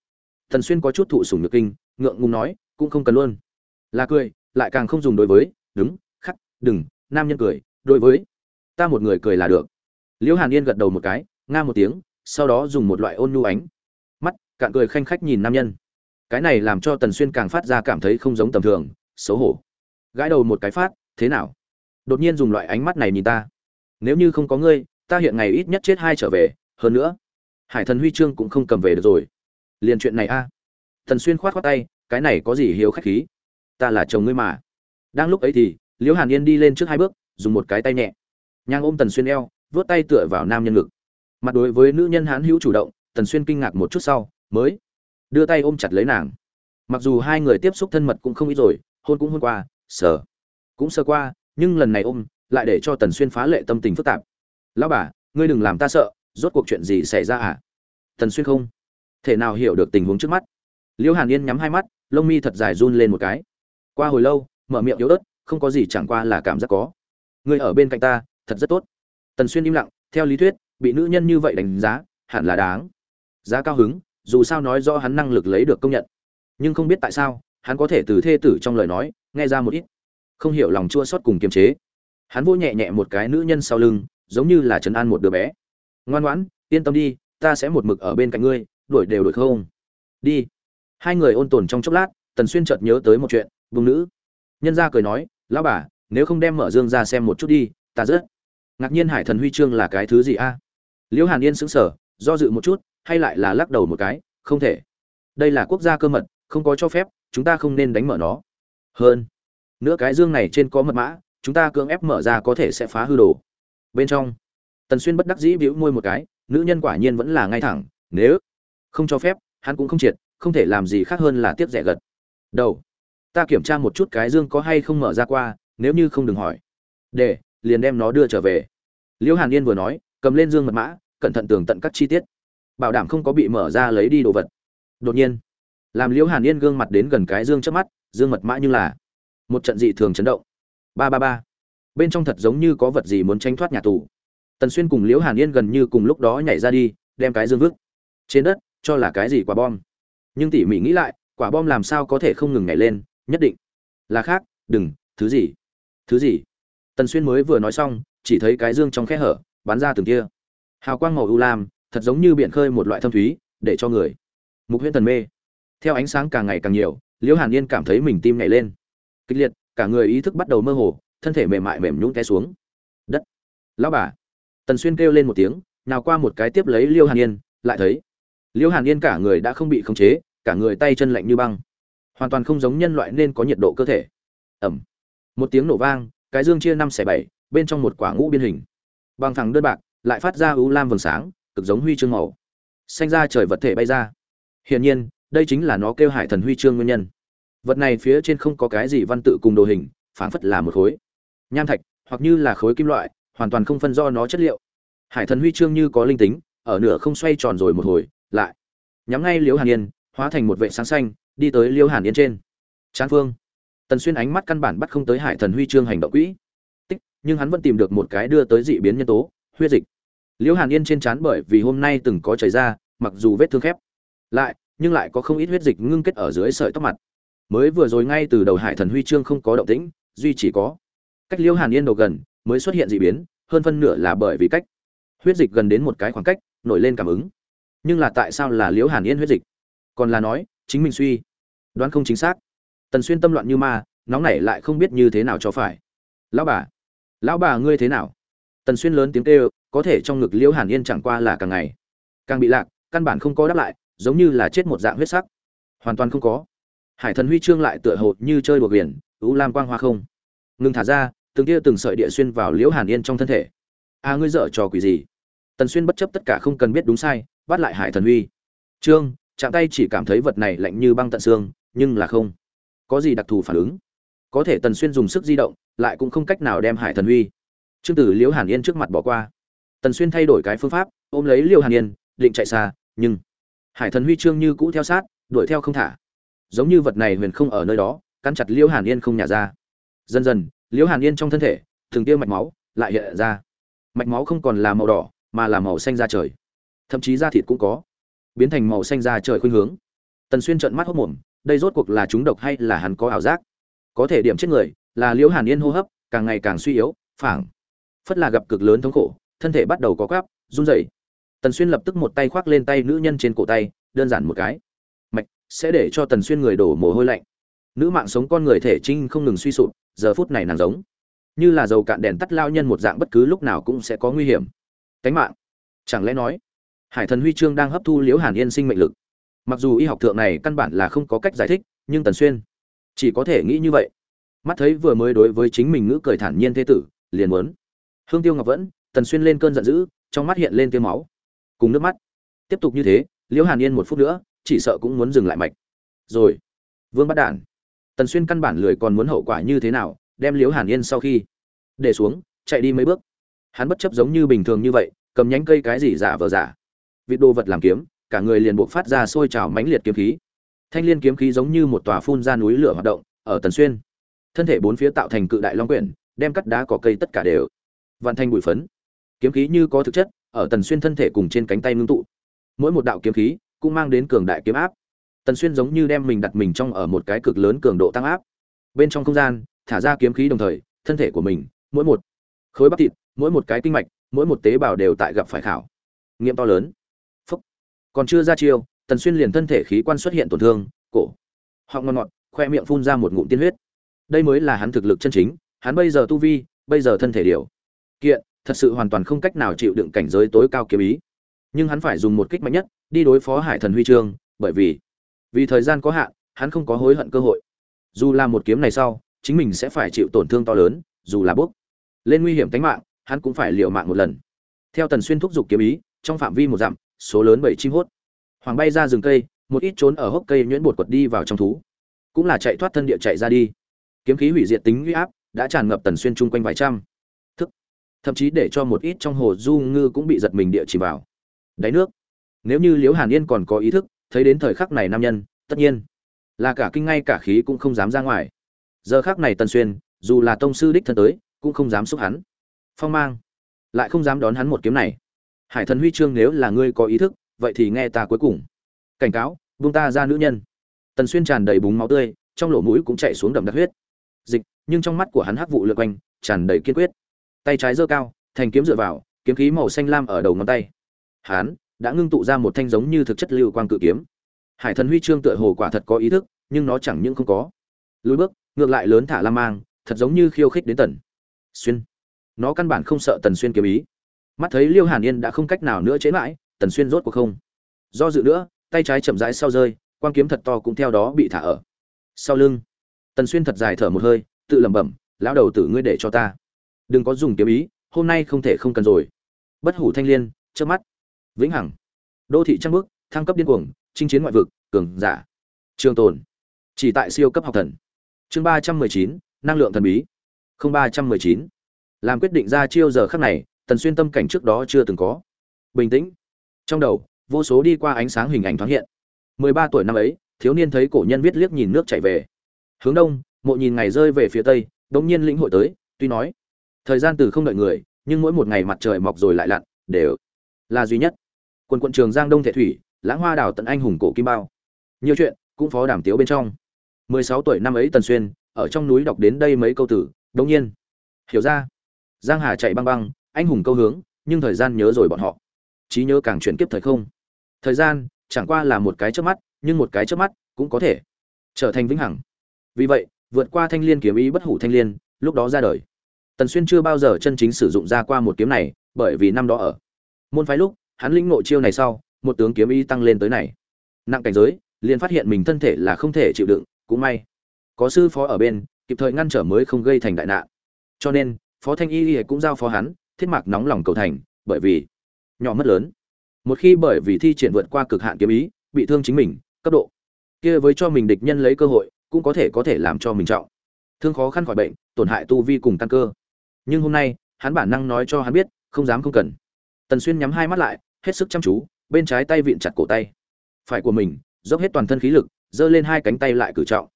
Thần xuyên có chút thụ sủng nhược kinh, ngượng ngùng nói, cũng không cần luôn. Là cười, lại càng không dùng đối với, đúng, khắc, đừng, nam nhân cười, đối với, ta một người cười là được. Liễu hàn yên gật đầu một cái, nga một tiếng, sau đó dùng một loại ôn nhu ánh mắt, cạn cười khanh khách nhìn nam nhân. Cái này làm cho tần xuyên càng phát ra cảm thấy không giống tầm thường, xấu hổ. Gãi đầu một cái phát, thế nào? Đột nhiên dùng loại ánh mắt này nhìn ta nếu như không có ngươi, ta hiện ngày ít nhất chết hai trở về, hơn nữa, hải thần huy chương cũng không cầm về được rồi. Liền chuyện này a. À. thần xuyên khoát khoát tay, cái này có gì hiếu khách khí? Ta là chồng ngươi mà. Đang lúc ấy thì, liễu hàn yên đi lên trước hai bước, dùng một cái tay nhẹ. Nhang ôm tần xuyên eo vớt tay tựa vào nam nhân ngực. Mặt đối với nữ nhân hán hữu chủ động, tần xuyên kinh ngạc một chút sau, mới đưa tay ôm chặt lấy nàng. Mặc dù hai người tiếp xúc thân mật cũng không ít rồi, hôn cũng hôn qua, sờ cũng sơ qua, nhưng lần này ôm lại để cho tần xuyên phá lệ tâm tình phức tạp. Lão bà, ngươi đừng làm ta sợ, rốt cuộc chuyện gì xảy ra à? Tần xuyên không thể nào hiểu được tình huống trước mắt. Liễu hàn yên nhắm hai mắt, lông mi thật dài run lên một cái. Qua hồi lâu, mở miệng yếu ớt, không có gì chẳng qua là cảm giác có. Ngươi ở bên cạnh ta, thật rất tốt. Tần xuyên im lặng, theo lý thuyết, bị nữ nhân như vậy đánh giá, hẳn là đáng. Giá cao hứng, dù sao nói rõ hắn năng lực lấy được công nhận. Nhưng không biết tại sao, hắn có thể từ thê tử trong lời nói, nghe ra một ít. Không hiểu lòng chua xót cùng kiềm chế hắn vô nhẹ nhẹ một cái nữ nhân sau lưng, giống như là trấn an một đứa bé. Ngoan ngoãn, yên tâm đi, ta sẽ một mực ở bên cạnh ngươi, đuổi đều đuổi không. Đi. Hai người ôn tồn trong chốc lát, tần xuyên chợt nhớ tới một chuyện vùng nữ. Nhân gia cười nói, lão bà, nếu không đem mở dương ra xem một chút đi, ta rất ngạc nhiên hải thần huy chương là cái thứ gì a? Liễu hàn yên sững sờ, do dự một chút, hay lại là lắc đầu một cái, không thể. Đây là quốc gia cơ mật, không có cho phép, chúng ta không nên đánh mở nó. Hơn. Nữa cái dương này trên có mật mã chúng ta cưỡng ép mở ra có thể sẽ phá hư đồ. Bên trong, tần xuyên bất đắc dĩ bĩu môi một cái, nữ nhân quả nhiên vẫn là ngay thẳng, nếu không cho phép, hắn cũng không triệt, không thể làm gì khác hơn là tiếp rẻ gật. Đầu, ta kiểm tra một chút cái dương có hay không mở ra qua, nếu như không đừng hỏi. Để, liền đem nó đưa trở về. Liễu hàn yên vừa nói, cầm lên dương mật mã, cẩn thận tường tận các chi tiết. Bảo đảm không có bị mở ra lấy đi đồ vật. Đột nhiên, làm liễu hàn yên gương mặt đến gần cái dương trước mắt, dương mật mã như là một trận dị thường chấn động ba ba ba. Bên trong thật giống như có vật gì muốn tránh thoát nhà tù. Tần xuyên cùng liễu hàn yên gần như cùng lúc đó nhảy ra đi, đem cái dương vứt. Trên đất, cho là cái gì quả bom. Nhưng tỉ mỉ nghĩ lại, quả bom làm sao có thể không ngừng nhảy lên, nhất định. Là khác, đừng, thứ gì? Thứ gì? Tần xuyên mới vừa nói xong, chỉ thấy cái dương trong khe hở, bắn ra từng kia. Hào quang màu u lam, thật giống như biển khơi một loại thâm thúy, để cho người. Mục huyễn thần mê. Theo ánh sáng càng ngày càng nhiều, liễu hàn yên cảm thấy mình tim nhảy lên. Kịch liệt cả người ý thức bắt đầu mơ hồ, thân thể mềm mại mềm nhũng té xuống. Đất, lão bà. Tần xuyên kêu lên một tiếng, nào qua một cái tiếp lấy liêu hàn yên, lại thấy liêu hàn yên cả người đã không bị khống chế, cả người tay chân lạnh như băng. Hoàn toàn không giống nhân loại nên có nhiệt độ cơ thể. Ẩm. Một tiếng nổ vang, cái dương chia năm xẻ bảy, bên trong một quả ngũ biên hình. Bằng thẳng đơn bạc, lại phát ra ưu lam vầng sáng, cực giống huy chương màu. Xanh ra trời vật thể bay ra. Hiển nhiên, đây chính là nó kêu hải thần huy chương nguyên nhân vật này phía trên không có cái gì văn tự cùng đồ hình, phảng phất là một khối. Nham thạch, hoặc như là khối kim loại, hoàn toàn không phân do nó chất liệu. Hải thần huy chương như có linh tính, ở nửa không xoay tròn rồi một hồi, lại. Nhắm ngay liễu hàn yên, hóa thành một vệ sáng xanh, đi tới liễu hàn yên trên. Trán phương. Tần xuyên ánh mắt căn bản bắt không tới hải thần huy chương hành động quỹ. Tích, nhưng hắn vẫn tìm được một cái đưa tới dị biến nhân tố, huyết dịch. Liễu hàn yên trên trán bởi vì hôm nay từng có chảy ra, mặc dù vết thương khép. Lại, nhưng lại có không ít huyết dịch ngưng kết ở dưới sợi tóc mặt mới vừa rồi ngay từ đầu hải thần huy chương không có động tĩnh, duy chỉ có cách liễu hàn yên đầu gần mới xuất hiện dị biến, hơn phân nửa là bởi vì cách huyết dịch gần đến một cái khoảng cách, nổi lên cảm ứng. Nhưng là tại sao là liễu hàn yên huyết dịch? Còn là nói, chính mình suy đoán không chính xác. Tần xuyên tâm loạn như ma, nóng nảy lại không biết như thế nào cho phải. Lão bà lão bà ngươi thế nào? Tần xuyên lớn tiếng kêu, có thể trong ngực liễu hàn yên chẳng qua là càng ngày càng bị lạc, căn bản không có đáp lại, giống như là chết một dạng huyết sắc. Hoàn toàn không có hải thần huy chương lại tựa hồ như chơi đùa biển ú lam quang hoa không. Ngừng thả ra, từng tia từng sợi địa xuyên vào liễu hàn yên trong thân thể. A ngươi dở trò quỷ gì? Tần xuyên bất chấp tất cả không cần biết đúng sai, bắt lại hải thần huy. Trương chạm tay chỉ cảm thấy vật này lạnh như băng tận xương, nhưng là không. Có gì đặc thù phản ứng? Có thể tần xuyên dùng sức di động, lại cũng không cách nào đem hải thần huy. Trương tử liễu hàn yên trước mặt bỏ qua. Tần xuyên thay đổi cái phương pháp, ôm lấy liễu hàn yên, định chạy xa, nhưng hải thần huy trương như cũ theo sát, đuổi theo không thả giống như vật này huyền không ở nơi đó, cắn chặt liễu hàn yên không nhả ra. Dần dần, liễu hàn yên trong thân thể thường tiêu mạch máu lại hiện ra. Mạch máu không còn là màu đỏ, mà là màu xanh da trời. Thậm chí da thịt cũng có, biến thành màu xanh da trời khuynh hướng. Tần xuyên trợn mắt hốc mồm, đây rốt cuộc là chúng độc hay là hắn có ảo giác? Có thể điểm chết người là liễu hàn yên hô hấp, càng ngày càng suy yếu, phảng phất là gặp cực lớn thống khổ, thân thể bắt đầu có gáp run rẩy. Tần xuyên lập tức một tay khoác lên tay nữ nhân trên cổ tay, đơn giản một cái sẽ để cho tần xuyên người đổ mồ hôi lạnh. Nữ mạng sống con người thể trinh không ngừng suy sụp, giờ phút này nàng giống như là dầu cạn đèn tắt lao nhân một dạng bất cứ lúc nào cũng sẽ có nguy hiểm. Cánh mạng. Chẳng lẽ nói, hải thần huy chương đang hấp thu liễu hàn yên sinh mệnh lực. Mặc dù y học thượng này căn bản là không có cách giải thích, nhưng tần xuyên chỉ có thể nghĩ như vậy. Mắt thấy vừa mới đối với chính mình ngữ cười thản nhiên thế tử, liền muốn. Hương tiêu ngọc vẫn, tần xuyên lên cơn giận dữ, trong mắt hiện lên tiêu máu, cùng nước mắt. Tiếp tục như thế, liễu hàn yên một phút nữa chỉ sợ cũng muốn dừng lại mạch. Rồi, vương bắt đản. Tần xuyên căn bản lười còn muốn hậu quả như thế nào, đem liễu hàn yên sau khi để xuống, chạy đi mấy bước. Hắn bất chấp giống như bình thường như vậy, cầm nhánh cây cái gì giả vờ giả. Vị đồ vật làm kiếm, cả người liền buộc phát ra sôi trào mãnh liệt kiếm khí. Thanh liên kiếm khí giống như một tòa phun ra núi lửa hoạt động, ở tần xuyên. Thân thể bốn phía tạo thành cự đại long quyển, đem cắt đá cỏ cây tất cả đều vạn thanh bụi phấn. Kiếm khí như có thực chất, ở tần xuyên thân thể cùng trên cánh tay ngưng tụ. Mỗi một đạo kiếm khí cũng mang đến cường đại kiếm áp. Tần xuyên giống như đem mình đặt mình trong ở một cái cực lớn cường độ tăng áp. Bên trong không gian, thả ra kiếm khí đồng thời, thân thể của mình, mỗi một khối bắp thịt, mỗi một cái kinh mạch, mỗi một tế bào đều tại gặp phải khảo. Nghiệm to lớn. Phúc còn chưa ra chiêu, tần xuyên liền thân thể khí quan xuất hiện tổn thương, cổ. Họng ngon ngọt, khoe miệng phun ra một ngụm tiên huyết. Đây mới là hắn thực lực chân chính, hắn bây giờ tu vi, bây giờ thân thể điều. Kiện, thật sự hoàn toàn không cách nào chịu đựng cảnh giới tối cao kiếm ý nhưng hắn phải dùng một kích mạnh nhất, đi đối phó hải thần huy chương, bởi vì vì thời gian có hạn, hắn không có hối hận cơ hội. Dù là một kiếm này sau, chính mình sẽ phải chịu tổn thương to lớn, dù là bước lên nguy hiểm tính mạng, hắn cũng phải liều mạng một lần. Theo tần xuyên thúc giục kiếm ý, trong phạm vi một dặm, số lớn bảy chim hốt. Hoàng bay ra rừng cây, một ít trốn ở hốc cây nhuyễn bột quật đi vào trong thú. Cũng là chạy thoát thân địa chạy ra đi. Kiếm khí hủy diệt tính huy áp, đã tràn ngập tần xuyên chung quanh vài trăm. Thức. Thậm chí để cho một ít trong hồ du ngư cũng bị giật mình địa chỉ vào đáy nước. Nếu như liễu hàn yên còn có ý thức thấy đến thời khắc này nam nhân, tất nhiên là cả kinh ngay cả khí cũng không dám ra ngoài. Giờ khắc này tần xuyên, dù là tông sư đích thân tới, cũng không dám xúc hắn. Phong mang, lại không dám đón hắn một kiếm này. Hải thần huy chương nếu là ngươi có ý thức, vậy thì nghe ta cuối cùng. Cảnh cáo, buông ta ra nữ nhân. Tần xuyên tràn đầy búng máu tươi, trong lỗ mũi cũng chạy xuống đậm đặc huyết. Dịch, nhưng trong mắt của hắn hắc vụ lượn quanh, tràn đầy kiên quyết. Tay trái giơ cao, thành kiếm dựa vào, kiếm khí màu xanh lam ở đầu ngón tay hắn đã ngưng tụ ra một thanh giống như thực chất lưu quang cự kiếm. Hải thần huy chương tựa hồ quả thật có ý thức nhưng nó chẳng những không có. Lùi bước ngược lại lớn thả lam mang thật giống như khiêu khích đến tần. Xuyên. Nó căn bản không sợ tần xuyên kiếm ý. Mắt thấy liêu hàn yên đã không cách nào nữa chế lại, tần xuyên rốt cuộc không. Do dự nữa tay trái chậm rãi sau rơi quang kiếm thật to cũng theo đó bị thả ở. Sau lưng tần xuyên thật dài thở một hơi tự lẩm bẩm lão đầu tử ngươi để cho ta. Đừng có dùng kiếm ý hôm nay không thể không cần rồi. Bất hủ thanh liên chớp mắt vĩnh hằng. Đô thị trang bước thăng cấp điên cuồng, chinh chiến ngoại vực, cường giả. Trường tồn. Chỉ tại siêu cấp học thần. Chương ba trăm mười chín, năng lượng thần bí. Không ba trăm mười chín. Làm quyết định ra chiêu giờ khắc này, tần xuyên tâm cảnh trước đó chưa từng có. Bình tĩnh. Trong đầu, vô số đi qua ánh sáng hình ảnh thoáng hiện. mười ba tuổi năm ấy, thiếu niên thấy cổ nhân viết liếc nhìn nước chảy về. Hướng đông, mộ nhìn ngày rơi về phía tây, đống nhiên lĩnh hội tới, tuy nói, thời gian từ không đợi người, nhưng mỗi một ngày mặt trời mọc rồi lại lặn, đều là duy nhất quân quận trường giang đông thể thủy, lãng hoa đảo tận anh hùng cổ kim bao. Nhiều chuyện, cũng phó đảm tiếu bên trong. Mười sáu tuổi năm ấy tần xuyên, ở trong núi đọc đến đây mấy câu tử, đông nhiên, hiểu ra. Giang hà chạy băng băng, anh hùng câu hướng, nhưng thời gian nhớ rồi bọn họ. Trí nhớ càng chuyển kiếp thời không. Thời gian, chẳng qua là một cái chớp mắt, nhưng một cái chớp mắt, cũng có thể trở thành vĩnh hằng. Vì vậy, vượt qua thanh liên kiếm ý bất hủ thanh liên, lúc đó ra đời. Tần xuyên chưa bao giờ chân chính sử dụng ra qua một kiếm này, bởi vì năm đó ở môn phái lúc hắn lĩnh ngộ chiêu này sau, một tướng kiếm ý tăng lên tới này. Nặng cảnh giới, liền phát hiện mình thân thể là không thể chịu đựng, cũng may. Có sư phó ở bên, kịp thời ngăn trở mới không gây thành đại nạn. Cho nên, phó thanh y y cũng giao phó hắn, thiết mạc nóng lòng cầu thành, bởi vì nhỏ mất lớn. Một khi bởi vì thi triển vượt qua cực hạn kiếm ý, bị thương chính mình, cấp độ kia với cho mình địch nhân lấy cơ hội, cũng có thể có thể làm cho mình trọng. Thương khó khăn khỏi bệnh, tổn hại tu vi cùng căn cơ. Nhưng hôm nay, hắn bản năng nói cho hắn biết, không dám không cần. Tần xuyên nhắm hai mắt lại hết sức chăm chú, bên trái tay vịn chặt cổ tay. Phải của mình, dốc hết toàn thân khí lực, giơ lên hai cánh tay lại cử trọng.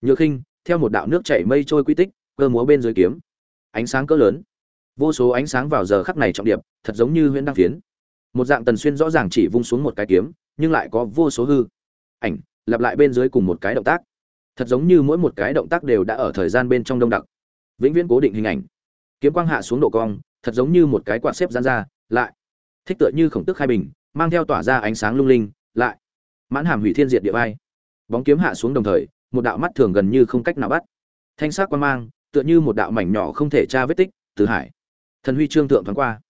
Nhược khinh theo một đạo nước chảy mây trôi quy tích, cơ múa bên dưới kiếm. Ánh sáng cỡ lớn. Vô số ánh sáng vào giờ khắc này trọng điệp, thật giống như huyễn đăng phiến. Một dạng tần xuyên rõ ràng chỉ vung xuống một cái kiếm, nhưng lại có vô số hư. Ảnh, lặp lại bên dưới cùng một cái động tác. Thật giống như mỗi một cái động tác đều đã ở thời gian bên trong đông đặc. Vĩnh viễn cố định hình ảnh. Kiếm quang hạ xuống độ cong, thật giống như một cái quạt xếp dán ra, lại thích tựa như khổng tức khai bình, mang theo tỏa ra ánh sáng lung linh, lại mãn hàm hủy thiên diệt địa vai. Bóng kiếm hạ xuống đồng thời, một đạo mắt thường gần như không cách nào bắt. Thanh sắc quan mang, tựa như một đạo mảnh nhỏ không thể tra vết tích, từ hải. Thần huy trương thượng thoáng qua.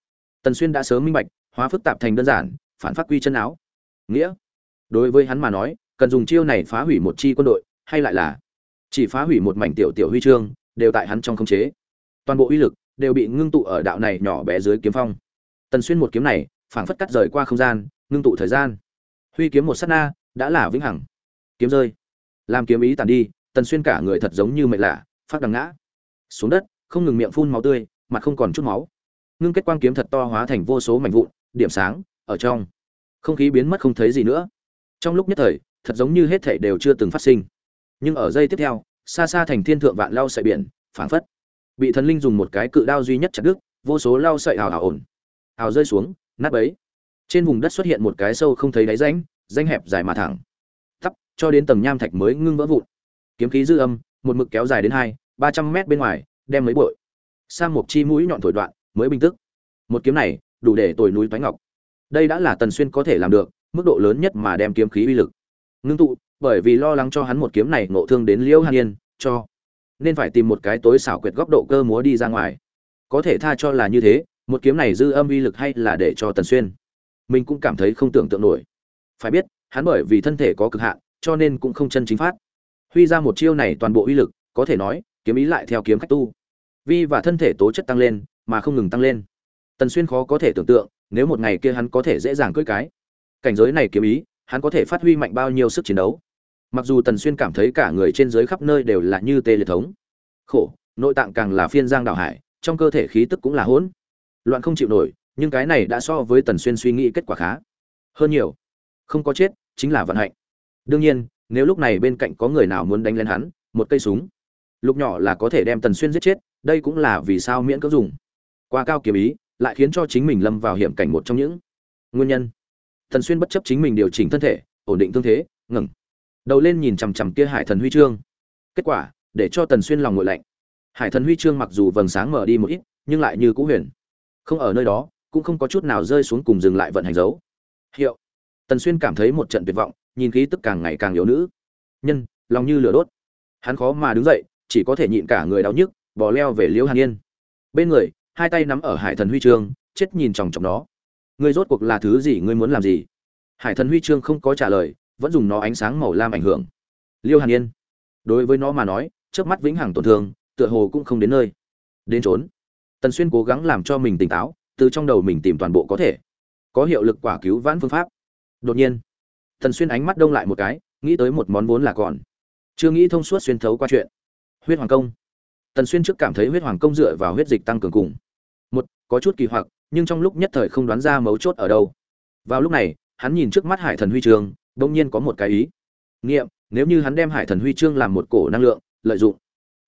Tần xuyên đã sớm minh bạch, hóa phức tạp thành đơn giản, phản phát quy chân áo. Nghĩa. Đối với hắn mà nói, cần dùng chiêu này phá hủy một chi quân đội, hay lại là chỉ phá hủy một mảnh tiểu tiểu huy chương, đều tại hắn trong khống chế. Toàn bộ uy lực đều bị ngưng tụ ở đạo này nhỏ bé dưới kiếm phong tần xuyên một kiếm này, phảng phất cắt rời qua không gian, ngưng tụ thời gian. Huy kiếm một sát na, đã là vĩnh hằng. Kiếm rơi. Làm kiếm ý tàn đi, tần xuyên cả người thật giống như mệt lạ, phát đằng ngã. Xuống đất, không ngừng miệng phun máu tươi, mặt không còn chút máu. Ngưng kết quang kiếm thật to hóa thành vô số mảnh vụn, điểm sáng, ở trong. Không khí biến mất không thấy gì nữa. Trong lúc nhất thời, thật giống như hết thảy đều chưa từng phát sinh. Nhưng ở giây tiếp theo, xa xa thành thiên thượng vạn lao sợi biển, phảng phất. Bị thần linh dùng một cái cự đao duy nhất chặt đứt, vô số lao sợi hào hào ổn ào rơi xuống, nát bấy. Trên vùng đất xuất hiện một cái sâu không thấy đáy rãnh danh hẹp dài mà thẳng. Thấp cho đến tầng nham thạch mới ngưng vỡ vụn. Kiếm khí dư âm, một mực kéo dài đến hai, ba trăm mét bên ngoài, đem mấy bội sang một chi mũi nhọn thổi đoạn, mới bình tức. Một kiếm này, đủ để tồi núi toái ngọc. Đây đã là tần xuyên có thể làm được, mức độ lớn nhất mà đem kiếm khí uy lực. Ngưng tụ, bởi vì lo lắng cho hắn một kiếm này ngộ thương đến liễu hàn yên, cho nên phải tìm một cái tối xảo quyệt góc độ cơ múa đi ra ngoài. Có thể tha cho là như thế một kiếm này dư âm uy lực hay là để cho tần xuyên? Mình cũng cảm thấy không tưởng tượng nổi. Phải biết, hắn bởi vì thân thể có cực hạn, cho nên cũng không chân chính phát. Huy ra một chiêu này toàn bộ uy lực, có thể nói, kiếm ý lại theo kiếm khách tu. Vi và thân thể tố chất tăng lên, mà không ngừng tăng lên. Tần xuyên khó có thể tưởng tượng, nếu một ngày kia hắn có thể dễ dàng cưỡi cái. Cảnh giới này kiếm ý, hắn có thể phát huy mạnh bao nhiêu sức chiến đấu. Mặc dù tần xuyên cảm thấy cả người trên dưới khắp nơi đều là như tê liệt thống. Khổ, nội tạng càng là phiên giang đảo hải, trong cơ thể khí tức cũng là hỗn loạn không chịu nổi, nhưng cái này đã so với tần xuyên suy nghĩ kết quả khá. Hơn nhiều, không có chết chính là vận hạnh. Đương nhiên, nếu lúc này bên cạnh có người nào muốn đánh lên hắn, một cây súng, lục nhỏ là có thể đem tần xuyên giết chết, đây cũng là vì sao miễn cưỡng dùng. Qua cao kiếm ý, lại khiến cho chính mình lâm vào hiểm cảnh một trong những nguyên nhân. Tần xuyên bất chấp chính mình điều chỉnh thân thể, ổn định tương thế, ngừng. Đầu lên nhìn chằm chằm kia hải thần huy chương. Kết quả, để cho tần xuyên lòng nguội lạnh. Hải thần huy chương mặc dù vầng sáng mở đi một ít, nhưng lại như cũ huyền không ở nơi đó, cũng không có chút nào rơi xuống cùng dừng lại vận hành dấu. Hiệu. Tần xuyên cảm thấy một trận tuyệt vọng, nhìn khí tức càng ngày càng yếu nữ. Nhân, lòng như lửa đốt. Hắn khó mà đứng dậy, chỉ có thể nhịn cả người đau nhức bò leo về liễu hàn yên. Bên người, hai tay nắm ở hải thần huy chương, chết nhìn chòng chọc nó. Ngươi rốt cuộc là thứ gì, ngươi muốn làm gì? Hải thần huy chương không có trả lời, vẫn dùng nó ánh sáng màu lam ảnh hưởng. Liêu hàn yên. Đối với nó mà nói trước mắt vĩnh hằng tổn thương, tựa hồ cũng không đến nơi. Đến trốn tần xuyên cố gắng làm cho mình tỉnh táo, từ trong đầu mình tìm toàn bộ có thể. Có hiệu lực quả cứu vãn phương pháp. Đột nhiên, tần xuyên ánh mắt đông lại một cái, nghĩ tới một món vốn là còn. Chưa nghĩ thông suốt xuyên thấu qua chuyện. Huyết hoàng công. Tần xuyên trước cảm thấy huyết hoàng công dựa vào huyết dịch tăng cường cùng. Một, có chút kỳ hoặc, nhưng trong lúc nhất thời không đoán ra mấu chốt ở đâu. Vào lúc này, hắn nhìn trước mắt hải thần huy chương bỗng nhiên có một cái ý. Nghiệm, nếu như hắn đem hải thần huy chương làm một cổ năng lượng, lợi dụng.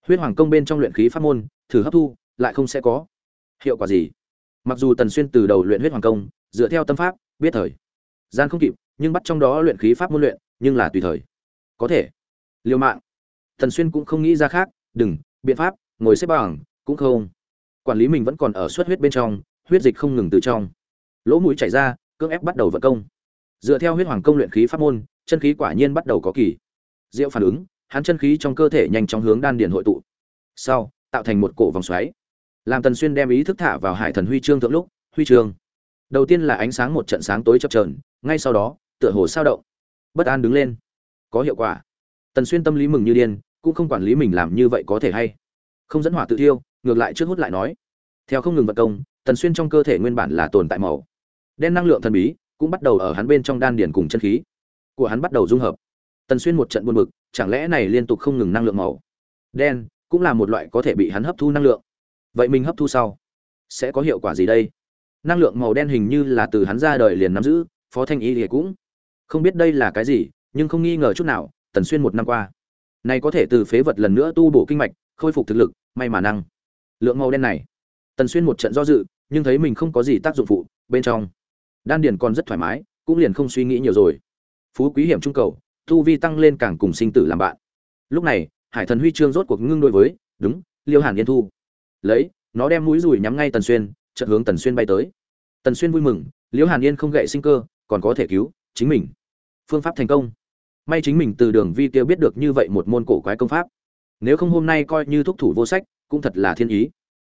Huyết hoàng công bên trong luyện khí pháp môn, thử hấp thu lại không sẽ có. Hiệu quả gì? Mặc dù tần xuyên từ đầu luyện huyết hoàng công, dựa theo tâm pháp, biết thời. Gian không kịp, nhưng bắt trong đó luyện khí pháp môn luyện, nhưng là tùy thời. Có thể. Liều mạng. Tần xuyên cũng không nghĩ ra khác, đừng, biện pháp, ngồi xếp bằng, cũng không. Quản lý mình vẫn còn ở suất huyết bên trong, huyết dịch không ngừng từ trong. Lỗ mũi chảy ra, cưỡng ép bắt đầu vận công. Dựa theo huyết hoàng công luyện khí pháp môn, chân khí quả nhiên bắt đầu có kỳ. Diệu phản ứng, hắn chân khí trong cơ thể nhanh chóng hướng đan điền hội tụ. Sau, tạo thành một cổ vòng xoáy làm tần xuyên đem ý thức thả vào hải thần huy chương thượng lúc, huy chương. Đầu tiên là ánh sáng một trận sáng tối chập trờn ngay sau đó, tựa hồ sao động. Bất an đứng lên. Có hiệu quả. Tần xuyên tâm lý mừng như điên, cũng không quản lý mình làm như vậy có thể hay. Không dẫn hỏa tự thiêu, ngược lại trước hút lại nói. Theo không ngừng vận công, tần xuyên trong cơ thể nguyên bản là tồn tại màu. Đen năng lượng thần bí, cũng bắt đầu ở hắn bên trong đan điền cùng chân khí. Của hắn bắt đầu dung hợp. Tần xuyên một trận buồn bực, chẳng lẽ này liên tục không ngừng năng lượng màu? Đen, cũng là một loại có thể bị hắn hấp thu năng lượng vậy mình hấp thu sau. Sẽ có hiệu quả gì đây? Năng lượng màu đen hình như là từ hắn ra đời liền nắm giữ, phó thanh y thì cũng không biết đây là cái gì, nhưng không nghi ngờ chút nào, tần xuyên một năm qua. Này có thể từ phế vật lần nữa tu bổ kinh mạch, khôi phục thực lực, may mà năng lượng màu đen này. Tần xuyên một trận do dự, nhưng thấy mình không có gì tác dụng phụ, bên trong đan điền còn rất thoải mái, cũng liền không suy nghĩ nhiều rồi. Phú quý hiểm trung cầu, tu vi tăng lên càng cùng sinh tử làm bạn. Lúc này, hải thần huy chương rốt cuộc ngưng đối với, đúng, liêu hàn yên thu lấy, nó đem mũi rùi nhắm ngay tần xuyên, chợt hướng tần xuyên bay tới. Tần xuyên vui mừng, liễu hàn yên không gậy sinh cơ, còn có thể cứu chính mình. Phương pháp thành công. May chính mình từ đường vi tiêu biết được như vậy một môn cổ quái công pháp. Nếu không hôm nay coi như thúc thủ vô sách, cũng thật là thiên ý.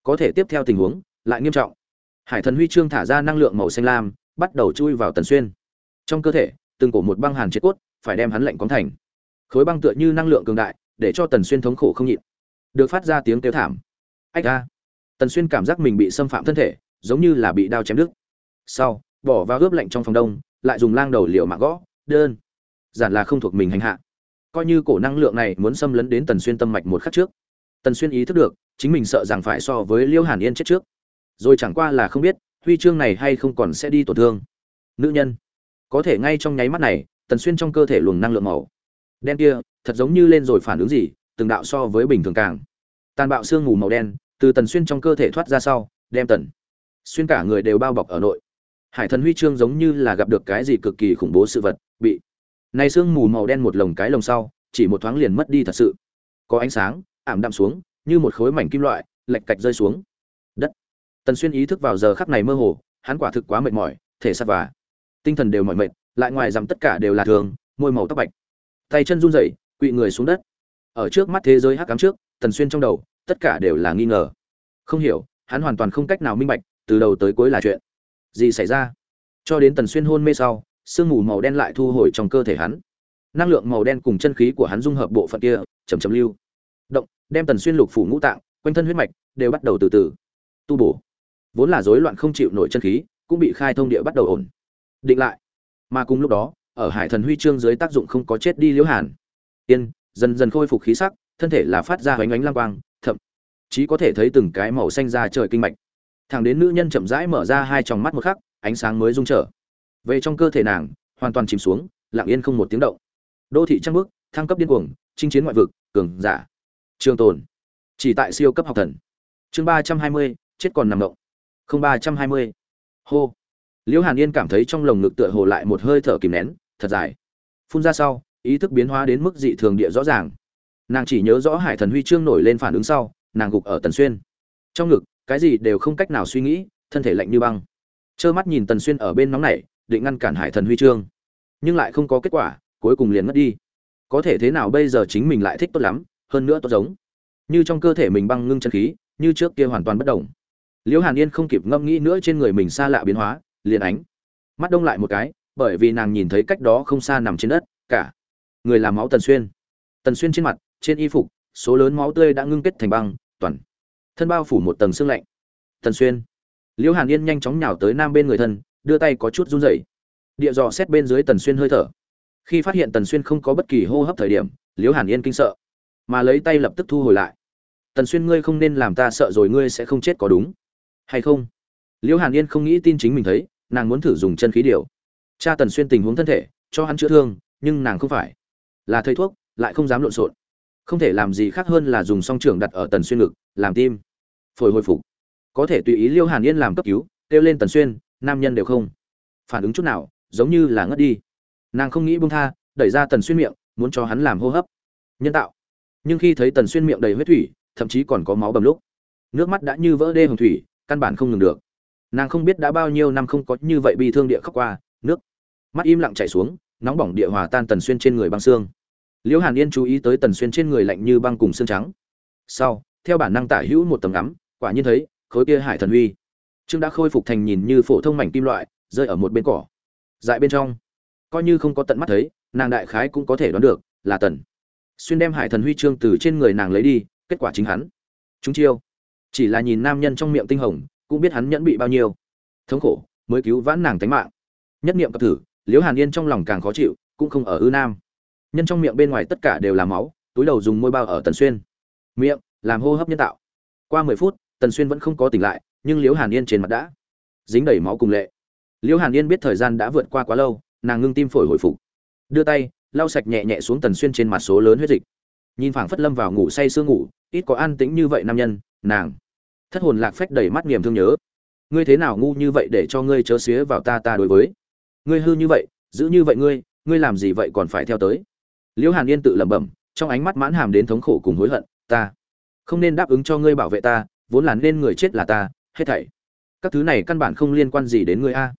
Có thể tiếp theo tình huống, lại nghiêm trọng. Hải thần huy chương thả ra năng lượng màu xanh lam, bắt đầu chui vào tần xuyên. Trong cơ thể, từng cổ một băng hàn chết cốt, phải đem hắn lạnh cóng thành. Khối băng tựa như năng lượng cường đại, để cho tần xuyên thống khổ không nhịn. Được phát ra tiếng kêu thảm ách ra tần xuyên cảm giác mình bị xâm phạm thân thể, giống như là bị đao chém đứt. Sau, bỏ vào ướp lạnh trong phòng đông, lại dùng lang đầu liều mạng gõ, đơn. Giản là không thuộc mình hành hạ. Coi như cổ năng lượng này muốn xâm lấn đến tần xuyên tâm mạch một khắc trước, tần xuyên ý thức được, chính mình sợ rằng phải so với liêu hàn yên chết trước. Rồi chẳng qua là không biết, huy chương này hay không còn sẽ đi tổn thương. Nữ nhân. Có thể ngay trong nháy mắt này, tần xuyên trong cơ thể luồng năng lượng màu đen kia, thật giống như lên rồi phản ứng gì, từng đạo so với bình thường càng. Tàn bạo xương mù màu đen từ tần xuyên trong cơ thể thoát ra sau, đem tần xuyên cả người đều bao bọc ở nội. Hải thần huy chương giống như là gặp được cái gì cực kỳ khủng bố sự vật, bị này xương mù màu đen một lồng cái lồng sau, chỉ một thoáng liền mất đi thật sự. Có ánh sáng, ảm đạm xuống, như một khối mảnh kim loại, lệch cạch rơi xuống. Đất. Tần xuyên ý thức vào giờ khắc này mơ hồ, hắn quả thực quá mệt mỏi, thể xác và tinh thần đều mỏi mệt, lại ngoài rằng tất cả đều là thường, môi màu tóc bạch. Tay chân run rẩy, quỵ người xuống đất. Ở trước mắt thế giới hắc cám trước, tần xuyên trong đầu tất cả đều là nghi ngờ. Không hiểu, hắn hoàn toàn không cách nào minh bạch, từ đầu tới cuối là chuyện gì xảy ra. Cho đến tần xuyên hôn mê sau, sương mù màu đen lại thu hồi trong cơ thể hắn. Năng lượng màu đen cùng chân khí của hắn dung hợp bộ phận kia chầm chầm lưu. Động, đem tần xuyên lục phủ ngũ tạng, quanh thân huyết mạch, đều bắt đầu từ từ tu bổ. Vốn là rối loạn không chịu nổi chân khí, cũng bị khai thông địa bắt đầu ổn. Định lại. Mà cùng lúc đó, ở hải thần huy chương dưới tác dụng không có chết đi liễu hàn. Tiên dần dần khôi phục khí sắc, thân thể là phát ra hoánh ánh lang quang chỉ có thể thấy từng cái màu xanh ra trời kinh mạch. Thẳng đến nữ nhân chậm rãi mở ra hai tròng mắt một khắc, ánh sáng mới rung trở. Về trong cơ thể nàng, hoàn toàn chìm xuống, lặng yên không một tiếng động. Đô thị trăng bước thăng cấp điên cuồng, chinh chiến ngoại vực, cường giả. Trường tồn. Chỉ tại siêu cấp học thần. Chương ba trăm hai mươi, chết còn nằm động. Không ba trăm hai mươi. Hô. Liễu hàn yên cảm thấy trong lồng ngực tựa hồ lại một hơi thở kìm nén, thật dài. Phun ra sau, ý thức biến hóa đến mức dị thường địa rõ ràng. Nàng chỉ nhớ rõ hải thần huy chương nổi lên phản ứng sau nàng gục ở tần xuyên. Trong ngực, cái gì đều không cách nào suy nghĩ, thân thể lạnh như băng. Trơ mắt nhìn tần xuyên ở bên nóng này, định ngăn cản hải thần huy chương. Nhưng lại không có kết quả, cuối cùng liền mất đi. Có thể thế nào bây giờ chính mình lại thích tốt lắm, hơn nữa tốt giống. Như trong cơ thể mình băng ngưng chân khí, như trước kia hoàn toàn bất động. Liễu hàn yên không kịp ngâm nghĩ nữa trên người mình xa lạ biến hóa, liền ánh mắt đông lại một cái, bởi vì nàng nhìn thấy cách đó không xa nằm trên đất, cả người làm máu tần xuyên. Tần xuyên trên mặt, trên y phục, số lớn máu tươi đã ngưng kết thành băng toàn. Thân bao phủ một tầng xương lạnh. Tần xuyên. Liễu hàn yên nhanh chóng nhào tới nam bên người thân, đưa tay có chút run rẩy. Địa dò xét bên dưới tần xuyên hơi thở. Khi phát hiện tần xuyên không có bất kỳ hô hấp thời điểm, liễu hàn yên kinh sợ. Mà lấy tay lập tức thu hồi lại. Tần xuyên, ngươi không nên làm ta sợ rồi ngươi sẽ không chết có đúng. Hay không? Liễu hàn yên không nghĩ tin chính mình thấy, nàng muốn thử dùng chân khí điều. Cha tần xuyên tình huống thân thể, cho hắn chữa thương, nhưng nàng không phải. Là thầy thuốc, lại không dám lộn xộn không thể làm gì khác hơn là dùng song trưởng đặt ở tần xuyên ngực, làm tim. Phổi hồi phục. Có thể tùy ý liêu hàn yên làm cấp cứu, kêu lên tần xuyên, nam nhân đều không. Phản ứng chút nào, giống như là ngất đi. Nàng không nghĩ buông tha, đẩy ra tần xuyên miệng, muốn cho hắn làm hô hấp. Nhân tạo. Nhưng khi thấy tần xuyên miệng đầy huyết thủy, thậm chí còn có máu bầm lúc, nước mắt đã như vỡ đê hồng thủy, căn bản không ngừng được. Nàng không biết đã bao nhiêu năm không có như vậy bị thương địa khóc qua, nước. Mắt im lặng chảy xuống, nóng bỏng địa hòa tan tần xuyên trên người băng xương liễu hàn yên chú ý tới tần xuyên trên người lạnh như băng cùng xương trắng. Sau, theo bản năng tả hữu một tầm ngắm, quả nhiên thấy, khối kia hải thần huy. Trương đã khôi phục thành nhìn như phổ thông mảnh kim loại, rơi ở một bên cỏ. Dại bên trong, coi như không có tận mắt thấy, nàng đại khái cũng có thể đoán được, là tần xuyên đem hải thần huy chương từ trên người nàng lấy đi, kết quả chính hắn. Chúng chiêu, chỉ là nhìn nam nhân trong miệng tinh hồng, cũng biết hắn nhẫn bị bao nhiêu. Thống khổ, mới cứu vãn nàng tánh mạng. Nhất niệm cập thử, liễu hàn yên trong lòng càng khó chịu, cũng không ở ư nam nhân trong miệng bên ngoài tất cả đều là máu, túi đầu dùng môi bao ở tần xuyên. Miệng, làm hô hấp nhân tạo. Qua mười phút, tần xuyên vẫn không có tỉnh lại, nhưng liễu hàn yên trên mặt đã dính đầy máu cùng lệ. Liễu hàn yên biết thời gian đã vượt qua quá lâu, nàng ngưng tim phổi hồi phục. Đưa tay, lau sạch nhẹ nhẹ xuống tần xuyên trên mặt số lớn huyết dịch. Nhìn phảng phất lâm vào ngủ say sương ngủ, ít có an tĩnh như vậy nam nhân, nàng thất hồn lạc phách đầy mắt niềm thương nhớ. Ngươi thế nào ngu như vậy để cho ngươi chớ xía vào ta ta đối với? Ngươi hư như vậy, giữ như vậy ngươi ngươi làm gì vậy còn phải theo tới? Liễu hàn yên tự lẩm bẩm, trong ánh mắt mãn hàm đến thống khổ cùng hối hận, ta không nên đáp ứng cho ngươi bảo vệ ta, vốn là nên người chết là ta, hết thảy. Các thứ này căn bản không liên quan gì đến ngươi a.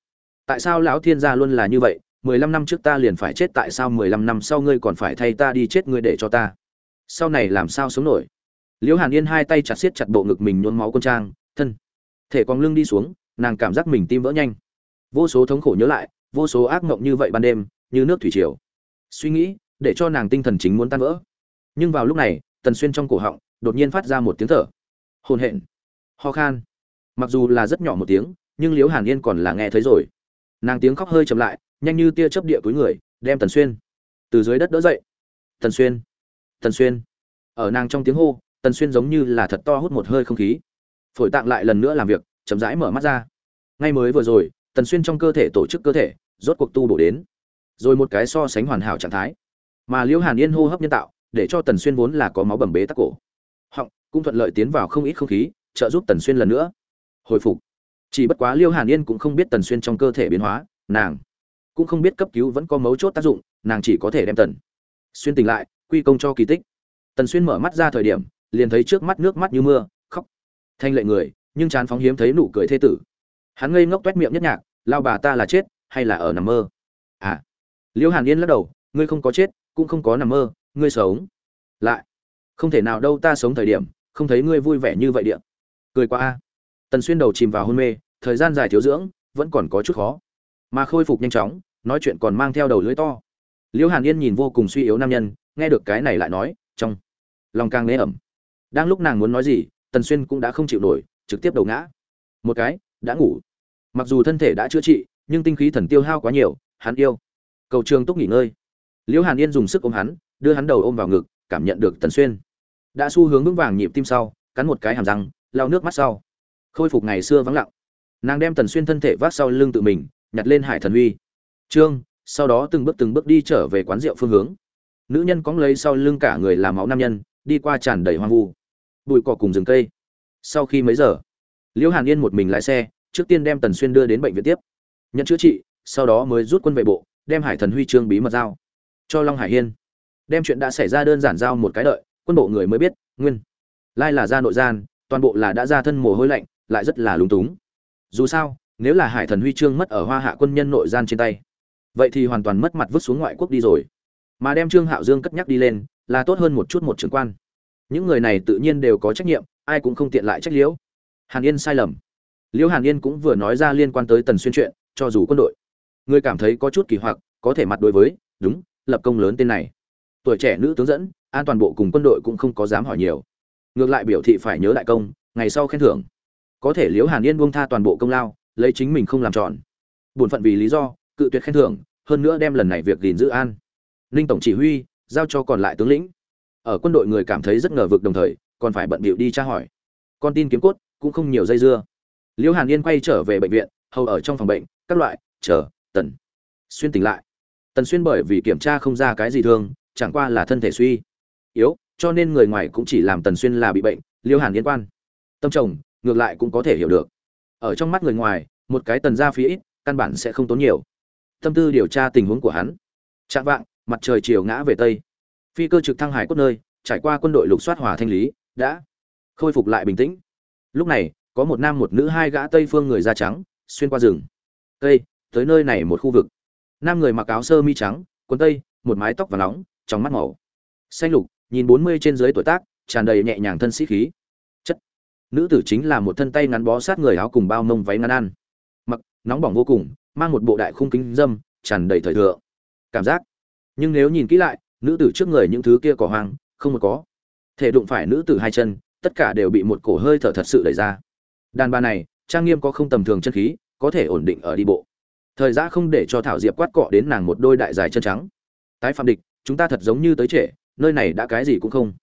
Tại sao lão thiên gia luôn là như vậy? Mười lăm năm trước ta liền phải chết, tại sao mười lăm năm sau ngươi còn phải thay ta đi chết, ngươi để cho ta? Sau này làm sao sống nổi? Liễu hàn yên hai tay chặt xiết chặt bộ ngực mình nhuốm máu con trang, thân. Thể còn lưng đi xuống, nàng cảm giác mình tim vỡ nhanh. Vô số thống khổ nhớ lại, vô số ác mộng như vậy ban đêm, như nước thủy triều. Suy nghĩ để cho nàng tinh thần chính muốn tan vỡ. Nhưng vào lúc này, tần xuyên trong cổ họng, đột nhiên phát ra một tiếng thở. Hồn hện. Ho khan. Mặc dù là rất nhỏ một tiếng, nhưng liễu hàn yên còn là nghe thấy rồi. Nàng tiếng khóc hơi chậm lại, nhanh như tia chớp địa túi người, đem tần xuyên từ dưới đất đỡ dậy. Tần xuyên. Tần xuyên. Ở nàng trong tiếng hô, tần xuyên giống như là thật to hút một hơi không khí. Phổi tạng lại lần nữa làm việc, chậm rãi mở mắt ra. Ngay mới vừa rồi, tần xuyên trong cơ thể tổ chức cơ thể, rốt cuộc tu bổ đến. Rồi một cái so sánh hoàn hảo trạng thái mà liễu hàn yên hô hấp nhân tạo, để cho tần xuyên vốn là có máu bầm bế tắc cổ. Họng, cũng thuận lợi tiến vào không ít không khí, trợ giúp tần xuyên lần nữa. Hồi phục. Chỉ bất quá liêu hàn yên cũng không biết tần xuyên trong cơ thể biến hóa, nàng cũng không biết cấp cứu vẫn có mấu chốt tác dụng, nàng chỉ có thể đem tần xuyên tỉnh lại, quy công cho kỳ tích. Tần xuyên mở mắt ra thời điểm, liền thấy trước mắt nước mắt như mưa, khóc. Thanh lệ người, nhưng chán phóng hiếm thấy nụ cười thê tử. Hắn ngây ngốc toét miệng nhất nhạc, lao bà ta là chết, hay là ở nằm mơ? À. Liêu hàn yên lắc đầu, ngươi không có chết cũng không có nằm mơ, ngươi sống lại. Không thể nào đâu, ta sống thời điểm, không thấy ngươi vui vẻ như vậy điện cười qua a. Tần xuyên đầu chìm vào hôn mê, thời gian dài thiếu dưỡng, vẫn còn có chút khó. Mà khôi phục nhanh chóng, nói chuyện còn mang theo đầu lưỡi to. Liễu hàn yên nhìn vô cùng suy yếu nam nhân, nghe được cái này lại nói, trong lòng càng nế ẩm. Đang lúc nàng muốn nói gì, tần xuyên cũng đã không chịu nổi, trực tiếp đầu ngã. Một cái, đã ngủ. Mặc dù thân thể đã chữa trị, nhưng tinh khí thần tiêu hao quá nhiều, hắn yêu. Cầu trường túc nghỉ ngơi liễu hàn yên dùng sức ôm hắn, đưa hắn đầu ôm vào ngực, cảm nhận được tần xuyên. Đã xu hướng vững vàng nhịp tim sau, cắn một cái hàm răng, lau nước mắt sau. Khôi phục ngày xưa vắng lặng. Nàng đem tần xuyên thân thể vác sau lưng tự mình, nhặt lên hải thần huy. Trương, sau đó từng bước từng bước đi trở về quán rượu phương hướng. Nữ nhân cóng lấy sau lưng cả người làm máu nam nhân, đi qua tràn đầy hoang vu. Bụi cỏ cùng rừng cây. Sau khi mấy giờ, liễu hàn yên một mình lái xe, trước tiên đem tần xuyên đưa đến bệnh viện tiếp. Nhận chữa trị, sau đó mới rút quân vệ bộ, đem hải thần huy chương bí mật giao cho long hải hiên. Đem chuyện đã xảy ra đơn giản giao một cái đợi, quân bộ người mới biết, nguyên. Lai là ra nội gian, toàn bộ là đã ra thân mồ hôi lạnh, lại rất là lúng túng. Dù sao, nếu là hải thần huy chương mất ở hoa hạ quân nhân nội gian trên tay, vậy thì hoàn toàn mất mặt vứt xuống ngoại quốc đi rồi. Mà đem trương hạo dương cất nhắc đi lên, là tốt hơn một chút một trưởng quan. Những người này tự nhiên đều có trách nhiệm, ai cũng không tiện lại trách liễu. Hàn yên sai lầm. Liễu hàn yên cũng vừa nói ra liên quan tới tần xuyên chuyện, cho dù quân đội. Người cảm thấy có chút kỳ hoặc, có thể mặt đối với, đúng lập công lớn tên này. Tuổi trẻ nữ tướng dẫn, an toàn bộ cùng quân đội cũng không có dám hỏi nhiều. Ngược lại biểu thị phải nhớ đại công, ngày sau khen thưởng. Có thể liễu hàn yên buông tha toàn bộ công lao, lấy chính mình không làm tròn. Buồn phận vì lý do, cự tuyệt khen thưởng, hơn nữa đem lần này việc gìn giữ an. Ninh tổng chỉ huy, giao cho còn lại tướng lĩnh. Ở quân đội người cảm thấy rất ngờ vực đồng thời, còn phải bận bịu đi tra hỏi. Con tin kiếm cốt, cũng không nhiều dây dưa. Liễu hàn yên quay trở về bệnh viện, hầu ở trong phòng bệnh, các loại, chờ, tần. Xuyên tỉnh lại tần xuyên bởi vì kiểm tra không ra cái gì thương chẳng qua là thân thể suy yếu, cho nên người ngoài cũng chỉ làm tần xuyên là bị bệnh, liêu hàn liên quan. Tâm chồng, ngược lại cũng có thể hiểu được. Ở trong mắt người ngoài, một cái tần ra phía ít, căn bản sẽ không tốn nhiều. Tâm tư điều tra tình huống của hắn. Chạm vạng, mặt trời chiều ngã về tây. Phi cơ trực thăng hải cốt nơi, trải qua quân đội lục soát hòa thanh lý, đã khôi phục lại bình tĩnh. Lúc này, có một nam một nữ hai gã tây phương người da trắng, xuyên qua rừng. Tây, tới nơi này một khu vực nam người mặc áo sơ mi trắng, quần tây, một mái tóc và nóng, trong mắt màu xanh lục, nhìn bốn mươi trên dưới tuổi tác, tràn đầy nhẹ nhàng thân sĩ khí. Chất. Nữ tử chính là một thân tay ngắn bó sát người áo cùng bao mông váy ngắn ăn. Mặc, nóng bỏng vô cùng, mang một bộ đại khung kính dâm, tràn đầy thời thượng. Cảm giác. Nhưng nếu nhìn kỹ lại, nữ tử trước người những thứ kia cỏ hoang, không một có. Thể đụng phải nữ tử hai chân, tất cả đều bị một cổ hơi thở thật sự đẩy ra. Đàn bà này, trang nghiêm có không tầm thường chân khí, có thể ổn định ở đi bộ thời gian không để cho thảo diệp quát cọ đến nàng một đôi đại dài chân trắng. Tái phạm địch, chúng ta thật giống như tới trễ, nơi này đã cái gì cũng không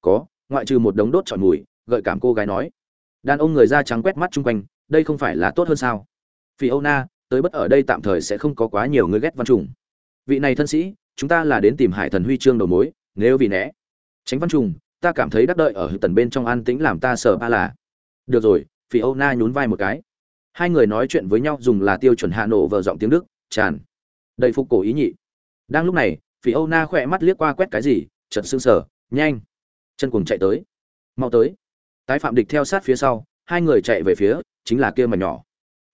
có, ngoại trừ một đống đốt trọn mùi, gợi cảm cô gái nói. Đàn ông người da trắng quét mắt chung quanh, đây không phải là tốt hơn sao? Phi âu na tới bất ở đây tạm thời sẽ không có quá nhiều người ghét văn trùng. Vị này thân sĩ, chúng ta là đến tìm hải thần huy chương đầu mối, nếu vì né. Tránh văn trùng, ta cảm thấy đắc đợi ở tần bên trong an tĩnh làm ta sợ ba là. Được rồi phi âu na nhún vai một cái hai người nói chuyện với nhau dùng là tiêu chuẩn hạ nổ vờ giọng tiếng đức, tràn đầy phục cổ ý nhị. Đang lúc này phi âu na khỏe mắt liếc qua quét cái gì chật xương sở nhanh. Chân cùng chạy tới. Mau tới. Tái phạm địch theo sát phía sau, hai người chạy về phía, chính là kia mà nhỏ.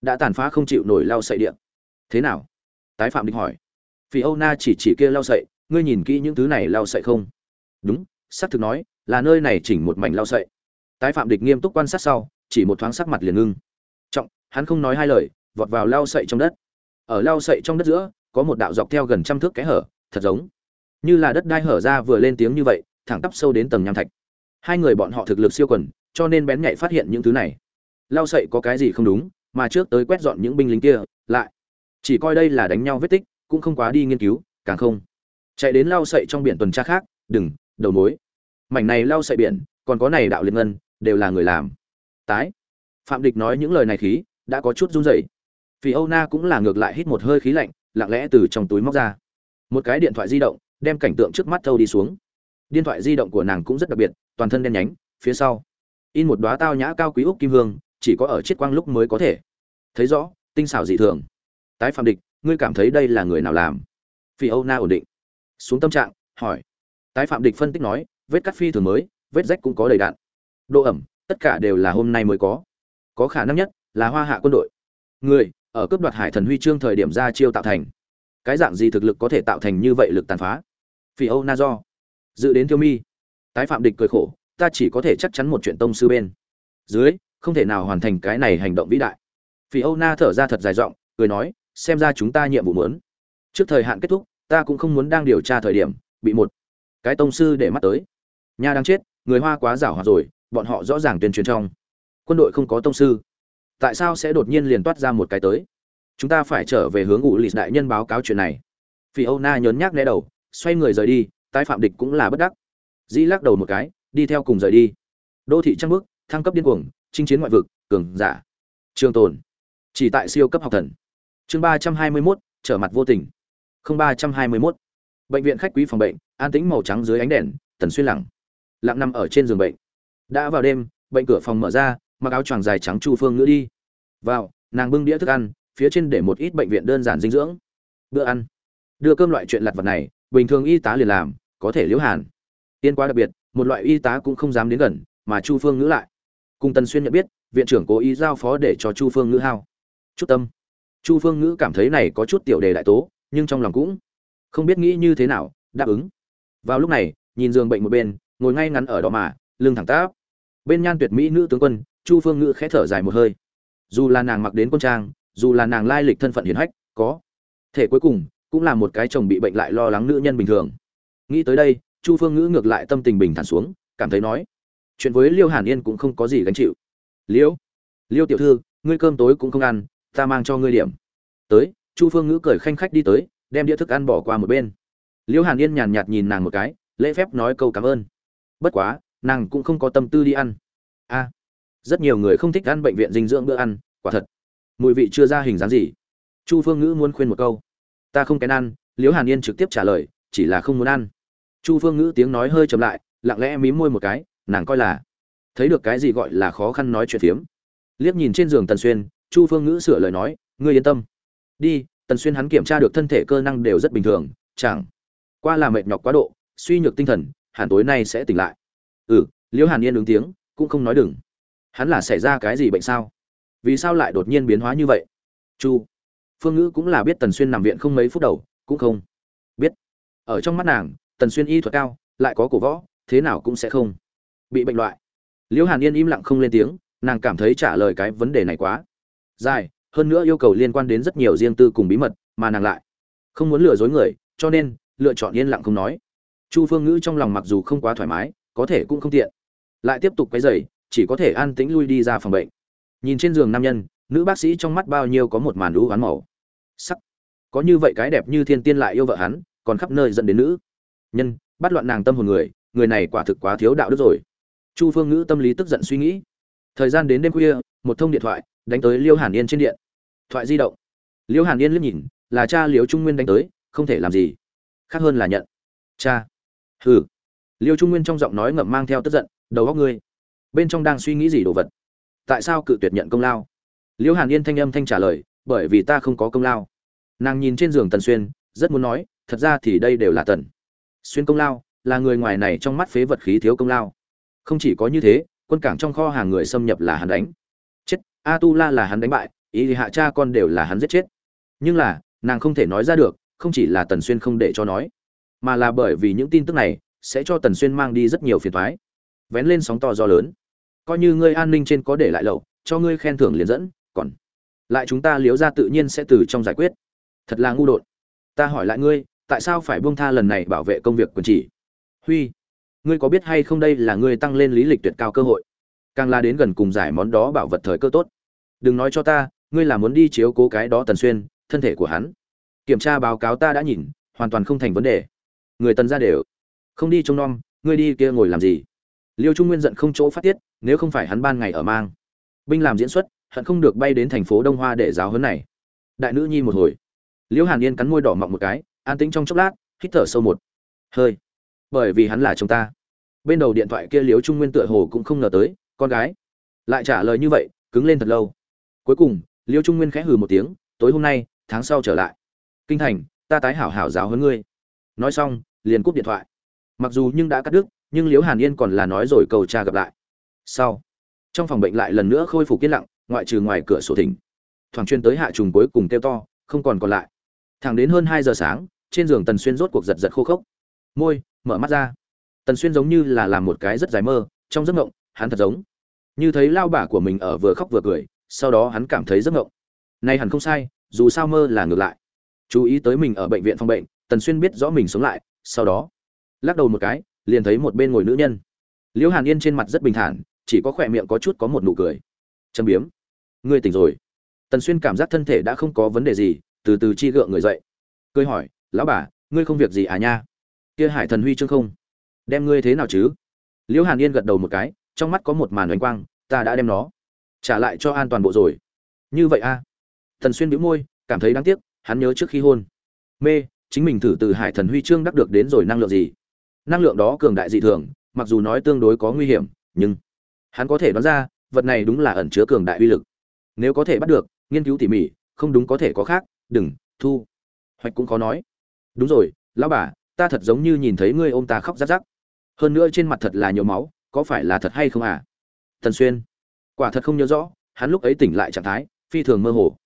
Đã tàn phá không chịu nổi lao sậy điện thế nào? Tái phạm địch hỏi. Phi âu na chỉ chỉ kia lao sậy, ngươi nhìn kỹ những thứ này lao sậy không? Đúng, xác thực nói, là nơi này chỉnh một mảnh lao sậy. Tái phạm địch nghiêm túc quan sát sau, chỉ một thoáng sắc mặt liền ngưng hắn không nói hai lời, vọt vào lao sậy trong đất. Ở lao sậy trong đất giữa, có một đạo dọc theo gần trăm thước kẽ hở, thật giống như là đất đai hở ra vừa lên tiếng như vậy, thẳng tắp sâu đến tầng nham thạch. Hai người bọn họ thực lực siêu quần, cho nên bén nhạy phát hiện những thứ này. Lao sậy có cái gì không đúng, mà trước tới quét dọn những binh lính kia, lại chỉ coi đây là đánh nhau vết tích, cũng không quá đi nghiên cứu, càng không chạy đến lao sậy trong biển tuần tra khác, đừng, đầu mối. Mảnh này lao sậy biển, còn có này đạo liên ngân, đều là người làm. Tái. Phạm địch nói những lời này khí đã có chút run rẩy. Vì âu na cũng là ngược lại hít một hơi khí lạnh, lặng lẽ từ trong túi móc ra. Một cái điện thoại di động, đem cảnh tượng trước mắt thâu đi xuống. Điện thoại di động của nàng cũng rất đặc biệt, toàn thân đen nhánh, phía sau. In một đóa tao nhã cao quý úc kim hương, chỉ có ở chiết quang lúc mới có thể. Thấy rõ, tinh xảo dị thường. Tái phạm địch, ngươi cảm thấy đây là người nào làm? Phi âu na ổn định. Xuống tâm trạng, hỏi. Tái phạm địch phân tích nói, vết cắt phi thường mới, vết rách cũng có đầy đạn độ ẩm, tất cả đều là hôm nay mới có. Có khả năng nhất là hoa hạ quân đội. Người, ở cướp đoạt hải thần huy chương thời điểm ra chiêu tạo thành. Cái dạng gì thực lực có thể tạo thành như vậy lực tàn phá? Phi âu na do. Dự đến thiêu mi. Tái phạm địch cười khổ, ta chỉ có thể chắc chắn một chuyện tông sư bên. Dưới, không thể nào hoàn thành cái này hành động vĩ đại. Phi âu na thở ra thật dài giọng, cười nói, xem ra chúng ta nhiệm vụ muốn. Trước thời hạn kết thúc, ta cũng không muốn đang điều tra thời điểm, bị một cái tông sư để mắt tới. Nha đang chết, người hoa quá giảo hòa rồi, bọn họ rõ ràng tuyên truyền trong. Quân đội không có tông sư tại sao sẽ đột nhiên liền toát ra một cái tới? Chúng ta phải trở về hướng ủ lì đại nhân báo cáo chuyện này. Phi âu na nhớn nhác né đầu, xoay người rời đi, tái phạm địch cũng là bất đắc. Dĩ lắc đầu một cái, đi theo cùng rời đi. Đô thị trăng bước, thăng cấp điên cuồng, chinh chiến ngoại vực, cường giả. Trường tồn. Chỉ tại siêu cấp học thần. Chương ba trăm hai mươi mốt, trở mặt vô tình. Không ba trăm hai mươi mốt. Bệnh viện khách quý phòng bệnh, an tĩnh màu trắng dưới ánh đèn, tần xuyên lẳng lặng nằm ở trên giường bệnh. Đã vào đêm, bệnh cửa phòng mở ra mặc áo choàng dài trắng chu phương ngữ đi. Vào, nàng bưng đĩa thức ăn, phía trên để một ít bệnh viện đơn giản dinh dưỡng. Bữa ăn. Đưa cơm loại chuyện lặt vật này, bình thường y tá liền làm, có thể liễu hàn. Tiên quá đặc biệt, một loại y tá cũng không dám đến gần, mà chu phương ngữ lại. Cùng tần xuyên nhận biết, viện trưởng cố ý giao phó để cho chu phương ngữ hao. Chút tâm. Chu phương ngữ cảm thấy này có chút tiểu đề đại tố, nhưng trong lòng cũng không biết nghĩ như thế nào, đáp ứng. Vào lúc này, nhìn giường bệnh một bên, ngồi ngay ngắn ở đó mà, lưng thẳng táp bên nhan tuyệt mỹ nữ tướng quân chu phương ngữ khẽ thở dài một hơi. Dù là nàng mặc đến quân trang, dù là nàng lai lịch thân phận hiền hách, có thể cuối cùng cũng là một cái chồng bị bệnh lại lo lắng nữ nhân bình thường. Nghĩ tới đây, chu phương ngữ ngược lại tâm tình bình thản xuống, cảm thấy nói, chuyện với liêu hàn yên cũng không có gì gánh chịu. Liêu liêu tiểu thư, ngươi cơm tối cũng không ăn, ta mang cho ngươi điểm. Tới, chu phương ngữ cười khanh khách đi tới, đem đĩa thức ăn bỏ qua một bên. Liêu hàn yên nhàn nhạt nhìn nàng một cái, lễ phép nói câu cảm ơn. Bất quá, nàng cũng không có tâm tư đi ăn. A rất nhiều người không thích ăn bệnh viện dinh dưỡng bữa ăn, quả thật. Mùi vị chưa ra hình dáng gì. Chu phương ngữ muốn khuyên một câu. Ta không kén ăn, liễu hàn yên trực tiếp trả lời, chỉ là không muốn ăn. Chu phương ngữ tiếng nói hơi chậm lại, lặng lẽ mím môi một cái, nàng coi là thấy được cái gì gọi là khó khăn nói chuyện phiếm. Liếc nhìn trên giường tần xuyên, chu phương ngữ sửa lời nói, ngươi yên tâm. Đi, tần xuyên hắn kiểm tra được thân thể cơ năng đều rất bình thường, chẳng qua là mệt nhọc quá độ, suy nhược tinh thần hàn tối nay sẽ tỉnh lại. Ừ liễu hàn yên ứng tiếng, cũng không nói đừng hắn là xảy ra cái gì bệnh sao? Vì sao lại đột nhiên biến hóa như vậy? Chu. Phương ngữ cũng là biết tần xuyên nằm viện không mấy phút đầu, cũng không biết. Ở trong mắt nàng, tần xuyên y thuật cao, lại có cổ võ, thế nào cũng sẽ không bị bệnh loại. Liễu hàn yên im lặng không lên tiếng, nàng cảm thấy trả lời cái vấn đề này quá dài, hơn nữa yêu cầu liên quan đến rất nhiều riêng tư cùng bí mật, mà nàng lại không muốn lừa dối người, cho nên lựa chọn yên lặng không nói. Chu phương ngữ trong lòng mặc dù không quá thoải mái, có thể cũng không tiện. Lại tiếp tục cái rầy chỉ có thể an tĩnh lui đi ra phòng bệnh. Nhìn trên giường nam nhân, nữ bác sĩ trong mắt bao nhiêu có một màn đũ hoán màu. Sắc. Có như vậy cái đẹp như thiên tiên lại yêu vợ hắn, còn khắp nơi dẫn đến nữ. Nhân, bắt loạn nàng tâm hồn người người này quả thực quá thiếu đạo đức rồi. Chu phương ngữ tâm lý tức giận suy nghĩ. Thời gian đến đêm khuya, một thông điện thoại, đánh tới liêu hàn yên trên điện. Thoại di động. Liêu hàn yên liếc nhìn, là cha liêu trung nguyên đánh tới, không thể làm gì. Khác hơn là nhận. Cha. Hừ. Liêu trung nguyên trong giọng nói ngậm mang theo tức giận, đầu óc ngươi bên trong đang suy nghĩ gì đồ vật. Tại sao cự tuyệt nhận công lao? Liễu hàn yên thanh âm thanh trả lời, bởi vì ta không có công lao. Nàng nhìn trên giường tần xuyên, rất muốn nói, thật ra thì đây đều là tần xuyên công lao, là người ngoài này trong mắt phế vật khí thiếu công lao. Không chỉ có như thế, quân cảng trong kho hàng người xâm nhập là hắn đánh. Chết a tu la là hắn đánh bại, ý thì hạ cha con đều là hắn giết chết. Nhưng là, nàng không thể nói ra được, không chỉ là tần xuyên không để cho nói, mà là bởi vì những tin tức này sẽ cho tần xuyên mang đi rất nhiều phiền thoái vén lên sóng to gió lớn coi như ngươi an ninh trên có để lại lậu, cho ngươi khen thưởng liền dẫn, còn lại chúng ta liếu ra tự nhiên sẽ từ trong giải quyết. Thật là ngu đột. Ta hỏi lại ngươi, tại sao phải buông tha lần này bảo vệ công việc quần chỉ? Huy, ngươi có biết hay không đây là ngươi tăng lên lý lịch tuyệt cao cơ hội? Càng là đến gần cùng giải món đó bảo vật thời cơ tốt. Đừng nói cho ta, ngươi là muốn đi chiếu cố cái đó tần xuyên, thân thể của hắn. Kiểm tra báo cáo ta đã nhìn, hoàn toàn không thành vấn đề. Người tần ra đều không đi trông nom, ngươi đi kia ngồi làm gì? Liêu trung nguyên giận không chỗ phát tiết, nếu không phải hắn ban ngày ở mang. Binh làm diễn xuất, hận không được bay đến thành phố đông hoa để giáo huấn này. Đại nữ nhi một hồi. Liễu hàn yên cắn môi đỏ mọng một cái, an tĩnh trong chốc lát, hít thở sâu một. Hơi. Bởi vì hắn là chúng ta. Bên đầu điện thoại kia liễu trung nguyên tựa hồ cũng không ngờ tới, con gái. Lại trả lời như vậy, cứng lên thật lâu. Cuối cùng liễu trung nguyên khẽ hừ một tiếng, tối hôm nay, tháng sau trở lại. Kinh thành, ta tái hảo hảo giáo hơn ngươi. Nói xong, liền cúp điện thoại. Mặc dù nhưng đã cắt đứt nhưng liễu hàn yên còn là nói rồi cầu cha gặp lại. Sau, trong phòng bệnh lại lần nữa khôi phục yên lặng, ngoại trừ ngoài cửa sổ thỉnh. Thoảng chuyên tới hạ trùng cuối cùng kêu to, không còn còn lại. Thẳng đến hơn hai giờ sáng, trên giường tần xuyên rốt cuộc giật giật khô khốc. Môi, mở mắt ra. Tần xuyên giống như là làm một cái rất dài mơ, trong giấc ngộng hắn thật giống như thấy lao bả của mình ở vừa khóc vừa cười, sau đó hắn cảm thấy giấc ngộng Nay hẳn không sai, dù sao mơ là ngược lại. Chú ý tới mình ở bệnh viện phòng bệnh, tần xuyên biết rõ mình sống lại, sau đó, lắc đầu một cái liền thấy một bên ngồi nữ nhân. Liễu hàn yên trên mặt rất bình thản, chỉ có khỏe miệng có chút có một nụ cười. Châm biếm. Ngươi tỉnh rồi. Tần xuyên cảm giác thân thể đã không có vấn đề gì, từ từ chi gượng người dậy. Cười hỏi, lão bà, ngươi không việc gì à nha? Kia hải thần huy chương không? Đem ngươi thế nào chứ? Liễu hàn yên gật đầu một cái, trong mắt có một màn ánh quang, ta đã đem nó trả lại cho an toàn bộ rồi. Như vậy a à? thần xuyên bĩu môi, cảm thấy đáng tiếc, hắn nhớ trước khi hôn. Mê, chính mình thử từ hải thần huy chương đắc được đến rồi năng lượng gì? Năng lượng đó cường đại dị thường, mặc dù nói tương đối có nguy hiểm, nhưng hắn có thể đoán ra, vật này đúng là ẩn chứa cường đại uy lực. Nếu có thể bắt được, nghiên cứu tỉ mỉ, không đúng có thể có khác, đừng, thu. Hoạch cũng khó nói. Đúng rồi, lão bà, ta thật giống như nhìn thấy ngươi ôm ta khóc rát rắc hơn nữa trên mặt thật là nhiều máu, có phải là thật hay không à? Tần xuyên, quả thật không nhớ rõ, hắn lúc ấy tỉnh lại trạng thái, phi thường mơ hồ.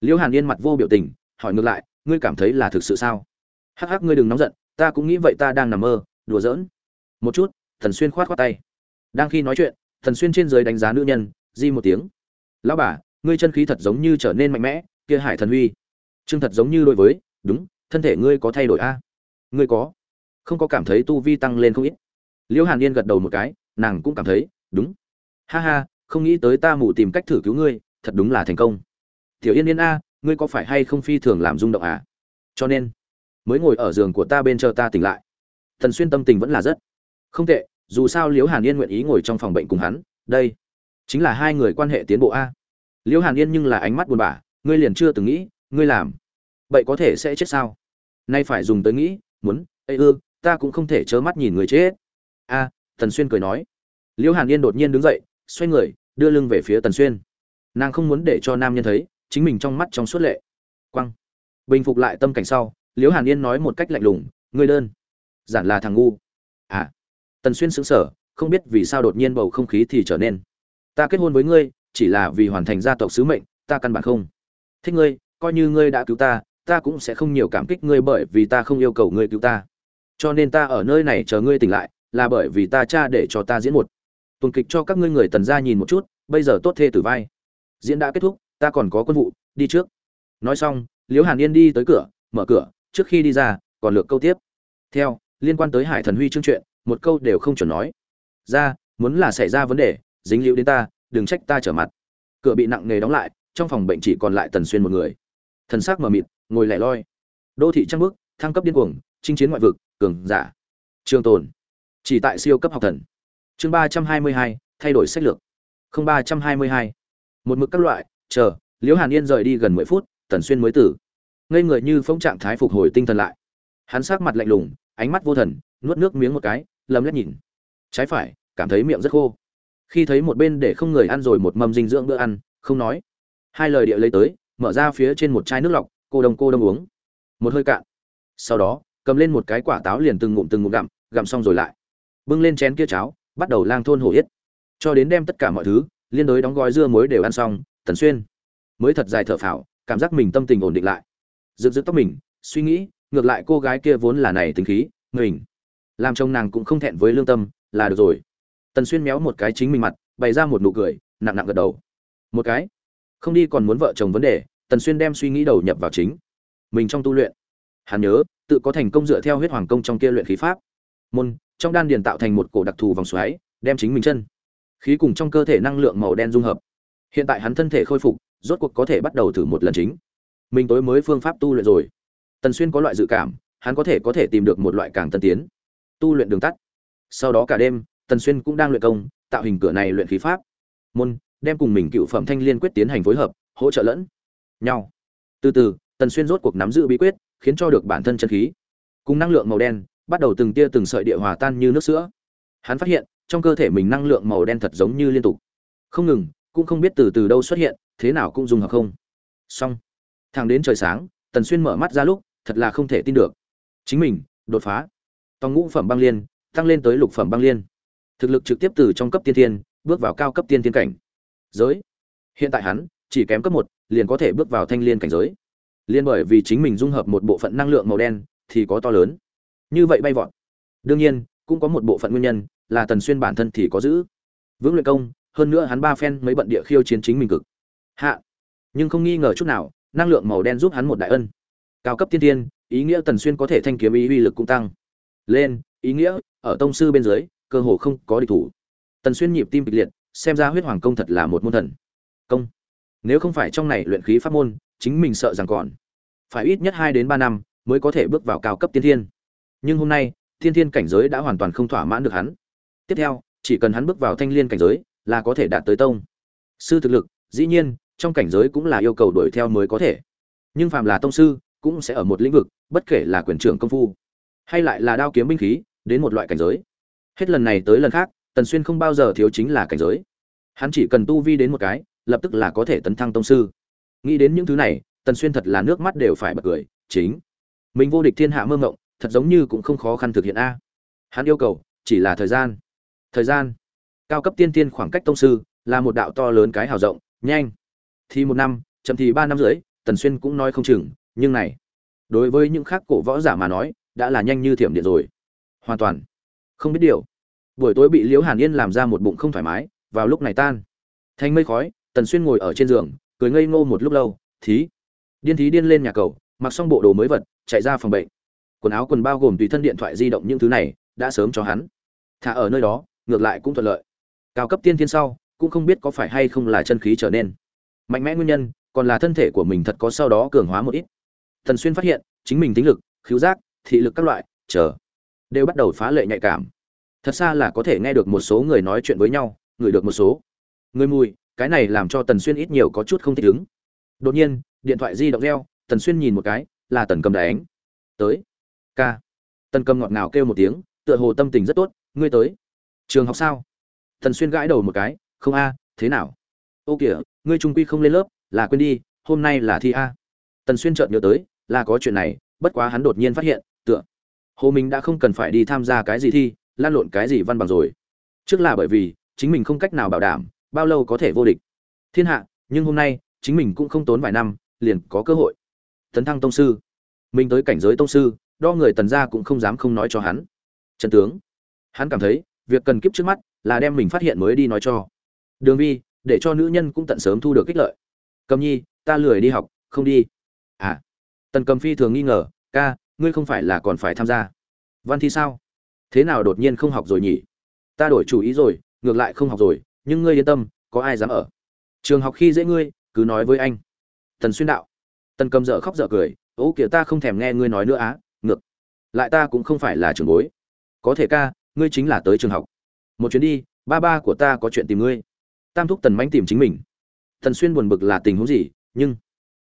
Liễu hàn yên mặt vô biểu tình, hỏi ngược lại, ngươi cảm thấy là thực sự sao? Hắc hắc, ngươi đừng nóng giận, ta cũng nghĩ vậy, ta đang nằm mơ đùa giỡn. Một chút, thần xuyên khoát khoát tay. Đang khi nói chuyện, thần xuyên trên dưới đánh giá nữ nhân, di một tiếng. Lão bà, ngươi chân khí thật giống như trở nên mạnh mẽ, kia hải thần huy. Trương thật giống như đối với, đúng, thân thể ngươi có thay đổi a? Ngươi có. Không có cảm thấy tu vi tăng lên không ít. Liễu hàn yên gật đầu một cái, nàng cũng cảm thấy, đúng. Ha ha, không nghĩ tới ta mù tìm cách thử cứu ngươi, thật đúng là thành công. Tiểu yên yên a, ngươi có phải hay không phi thường làm rung động à? Cho nên, mới ngồi ở giường của ta bên chờ ta tỉnh lại thần xuyên tâm tình vẫn là rất không tệ, dù sao liễu hàn yên nguyện ý ngồi trong phòng bệnh cùng hắn, đây chính là hai người quan hệ tiến bộ a. Liễu hàn yên nhưng là ánh mắt buồn bã, ngươi liền chưa từng nghĩ, ngươi làm vậy có thể sẽ chết sao? Nay phải dùng tới nghĩ, muốn ây ư, ta cũng không thể trơ mắt nhìn người chết. A, tần xuyên cười nói. Liễu hàn yên đột nhiên đứng dậy, xoay người, đưa lưng về phía tần xuyên. Nàng không muốn để cho nam nhân thấy, chính mình trong mắt trong suốt lệ. Quăng. Bình phục lại tâm cảnh sau, liễu hàn yên nói một cách lạnh lùng, ngươi đơn giản là thằng ngu. À tần xuyên sững sờ, không biết vì sao đột nhiên bầu không khí thì trở nên. Ta kết hôn với ngươi, chỉ là vì hoàn thành gia tộc sứ mệnh, ta căn bản không. Thích ngươi, coi như ngươi đã cứu ta ta cũng sẽ không nhiều cảm kích ngươi bởi vì ta không yêu cầu ngươi cứu ta. Cho nên ta ở nơi này chờ ngươi tỉnh lại, là bởi vì ta cha để cho ta diễn một. Tuần kịch cho các ngươi người tần gia nhìn một chút, bây giờ tốt thê tử vai. Diễn đã kết thúc, ta còn có quân vụ, đi trước. Nói xong, liễu hàn yên đi tới cửa, mở cửa, trước khi đi ra, còn lược câu tiếp. Theo liên quan tới hải thần huy chương chuyện, một câu đều không chuẩn nói. Ra, muốn là xảy ra vấn đề, dính liễu đến ta, đừng trách ta trở mặt. Cửa bị nặng nề đóng lại, trong phòng bệnh chỉ còn lại tần xuyên một người. Thần sắc mờ mịt, ngồi lẻ loi. Đô thị trăng bước thăng cấp điên cuồng, chinh chiến ngoại vực, cường giả. Trường tồn. Chỉ tại siêu cấp học thần. Chương ba trăm hai mươi hai, thay đổi sách lược. Không ba trăm hai mươi hai. Một mực các loại, chờ, liễu hàn yên rời đi gần mười phút, tần xuyên mới tử. Ngây người như phóng trạng thái phục hồi tinh thần lại. Hắn sắc mặt lạnh lùng ánh mắt vô thần, nuốt nước miếng một cái, lấm lét nhìn. Trái phải, cảm thấy miệng rất khô. Khi thấy một bên để không người ăn rồi một mâm dinh dưỡng bữa ăn, không nói. Hai lời địa lấy tới, mở ra phía trên một chai nước lọc, cô đông cô đông uống. Một hơi cạn. Sau đó, cầm lên một cái quả táo liền từng ngụm từng ngụm gặm gặm xong rồi lại. Bưng lên chén kia cháo, bắt đầu lang thôn hổ yết. Cho đến đem tất cả mọi thứ, liên đối đóng gói dưa muối đều ăn xong, tần xuyên. Mới thật dài thở phào, cảm giác mình tâm tình ổn định lại. Rực rực tóc mình, suy nghĩ ngược lại cô gái kia vốn là này tính khí, mình. Làm chồng nàng cũng không thẹn với lương tâm, là được rồi. Tần xuyên méo một cái chính mình mặt, bày ra một nụ cười, nặng nặng gật đầu. Một cái. Không đi còn muốn vợ chồng vấn đề, tần xuyên đem suy nghĩ đầu nhập vào chính. Mình trong tu luyện. Hắn nhớ, tự có thành công dựa theo huyết hoàng công trong kia luyện khí pháp. Môn, trong đan điền tạo thành một cổ đặc thù vòng xoáy, đem chính mình chân. Khí cùng trong cơ thể năng lượng màu đen dung hợp. Hiện tại hắn thân thể khôi phục, rốt cuộc có thể bắt đầu thử một lần chính. Mình tối mới phương pháp tu luyện rồi tần xuyên có loại dự cảm, hắn có thể có thể tìm được một loại càng tân tiến. Tu luyện đường tắt. Sau đó cả đêm, tần xuyên cũng đang luyện công, tạo hình cửa này luyện khí pháp. Môn, đem cùng mình cựu phẩm thanh liên quyết tiến hành phối hợp, hỗ trợ lẫn nhau. Từ từ, tần xuyên rốt cuộc nắm giữ bí quyết, khiến cho được bản thân chân khí. Cùng năng lượng màu đen, bắt đầu từng tia từng sợi địa hòa tan như nước sữa. Hắn phát hiện, trong cơ thể mình năng lượng màu đen thật giống như liên tục. Không ngừng, cũng không biết từ từ đâu xuất hiện, thế nào cũng dùng hợp không. Xong. Thẳng đến trời sáng, tần xuyên mở mắt ra lúc thật là không thể tin được. Chính mình, đột phá. Tòng ngũ phẩm băng liên, tăng lên tới lục phẩm băng liên. Thực lực trực tiếp từ trong cấp tiên thiên, bước vào cao cấp tiên thiên cảnh. Giới. Hiện tại hắn, chỉ kém cấp một, liền có thể bước vào thanh liên cảnh giới. Liên bởi vì chính mình dung hợp một bộ phận năng lượng màu đen, thì có to lớn. Như vậy bay vọt. Đương nhiên, cũng có một bộ phận nguyên nhân, là tần xuyên bản thân thì có giữ. Vững luyện công, hơn nữa hắn ba phen mấy bận địa khiêu chiến chính mình cực. Hạ. Nhưng không nghi ngờ chút nào, năng lượng màu đen giúp hắn một đại ân cao cấp tiên tiên ý nghĩa tần xuyên có thể thanh kiếm ý uy lực cũng tăng. Lên, ý nghĩa, ở tông sư bên dưới, cơ hồ không có địch thủ. Tần xuyên nhịp tim kịch liệt, xem ra huyết hoàng công thật là một môn thần. Công. Nếu không phải trong này luyện khí pháp môn, chính mình sợ rằng còn phải ít nhất hai đến ba năm mới có thể bước vào cao cấp tiên thiên. Nhưng hôm nay thiên thiên cảnh giới đã hoàn toàn không thỏa mãn được hắn. Tiếp theo, chỉ cần hắn bước vào thanh liên cảnh giới là có thể đạt tới tông. Sư thực lực, dĩ nhiên, trong cảnh giới cũng là yêu cầu đuổi theo mới có thể. Nhưng phàm là tông sư cũng sẽ ở một lĩnh vực bất kể là quyền trưởng công phu hay lại là đao kiếm binh khí đến một loại cảnh giới. Hết lần này tới lần khác tần xuyên không bao giờ thiếu chính là cảnh giới. Hắn chỉ cần tu vi đến một cái lập tức là có thể tấn thăng tông sư. Nghĩ đến những thứ này tần xuyên thật là nước mắt đều phải bật cười chính. Mình vô địch thiên hạ mơ mộng, thật giống như cũng không khó khăn thực hiện a. Hắn yêu cầu chỉ là thời gian. Thời gian. Cao cấp tiên tiên khoảng cách tông sư là một đạo to lớn cái hào rộng nhanh. Thì một năm chậm thì ba năm rưỡi tần xuyên cũng nói không chừng nhưng này, đối với những khác cổ võ giả mà nói, đã là nhanh như thiểm điện rồi. Hoàn toàn. Không biết điều. Buổi tối bị liễu hàn yên làm ra một bụng không thoải mái, vào lúc này tan. Thanh mây khói, tần xuyên ngồi ở trên giường, cười ngây ngô một lúc lâu, thí. Điên thí điên lên nhà cầu, mặc xong bộ đồ mới vật, chạy ra phòng bệnh. Quần áo quần bao gồm tùy thân điện thoại di động những thứ này, đã sớm cho hắn. Thả ở nơi đó, ngược lại cũng thuận lợi. Cao cấp tiên thiên sau, cũng không biết có phải hay không là chân khí trở nên. Mạnh mẽ nguyên nhân, còn là thân thể của mình thật có sau đó cường hóa một ít tần xuyên phát hiện, chính mình tính lực, khiếu giác, thị lực các loại, chờ, đều bắt đầu phá lệ nhạy cảm. Thật ra là có thể nghe được một số người nói chuyện với nhau ngửi được một số. Người mùi, cái này làm cho tần xuyên ít nhiều có chút không thích ứng. Đột nhiên, điện thoại di động reo, tần xuyên nhìn một cái, là tần cầm đánh tới. Ca. Tần cầm ngọt ngào kêu một tiếng, tựa hồ tâm tình rất tốt, ngươi tới. Trường học sao? Tần xuyên gãi đầu một cái, không a, thế nào? Ô kìa, ngươi trung quy không lên lớp, là quên đi, hôm nay là thi a tần xuyên chợt nhớ tới, là có chuyện này, bất quá hắn đột nhiên phát hiện, tựa hồ mình đã không cần phải đi tham gia cái gì thi, lan lộn cái gì văn bằng rồi. Trước là bởi vì, chính mình không cách nào bảo đảm, bao lâu có thể vô địch. Thiên hạ, nhưng hôm nay, chính mình cũng không tốn vài năm, liền có cơ hội. Tấn thăng tông sư. Mình tới cảnh giới tông sư, đo người tần gia cũng không dám không nói cho hắn. Trần tướng. Hắn cảm thấy, việc cần kiếp trước mắt, là đem mình phát hiện mới đi nói cho. Đường vi, để cho nữ nhân cũng tận sớm thu được kích lợi. Cầm nhi, ta lười đi học, không đi tần cầm phi thường nghi ngờ, ca, ngươi không phải là còn phải tham gia? Văn thi sao? Thế nào đột nhiên không học rồi nhỉ? Ta đổi chủ ý rồi, ngược lại không học rồi, nhưng ngươi yên tâm, có ai dám ở? Trường học khi dễ ngươi, cứ nói với anh. Tần xuyên đạo. Tần cầm dở khóc dở cười, ố kìa, ta không thèm nghe ngươi nói nữa á, ngược. Lại ta cũng không phải là trường bối. Có thể ca, ngươi chính là tới trường học. Một chuyến đi, ba ba của ta có chuyện tìm ngươi. Tam thúc tần mánh tìm chính mình. Tần xuyên buồn bực là tình huống gì, nhưng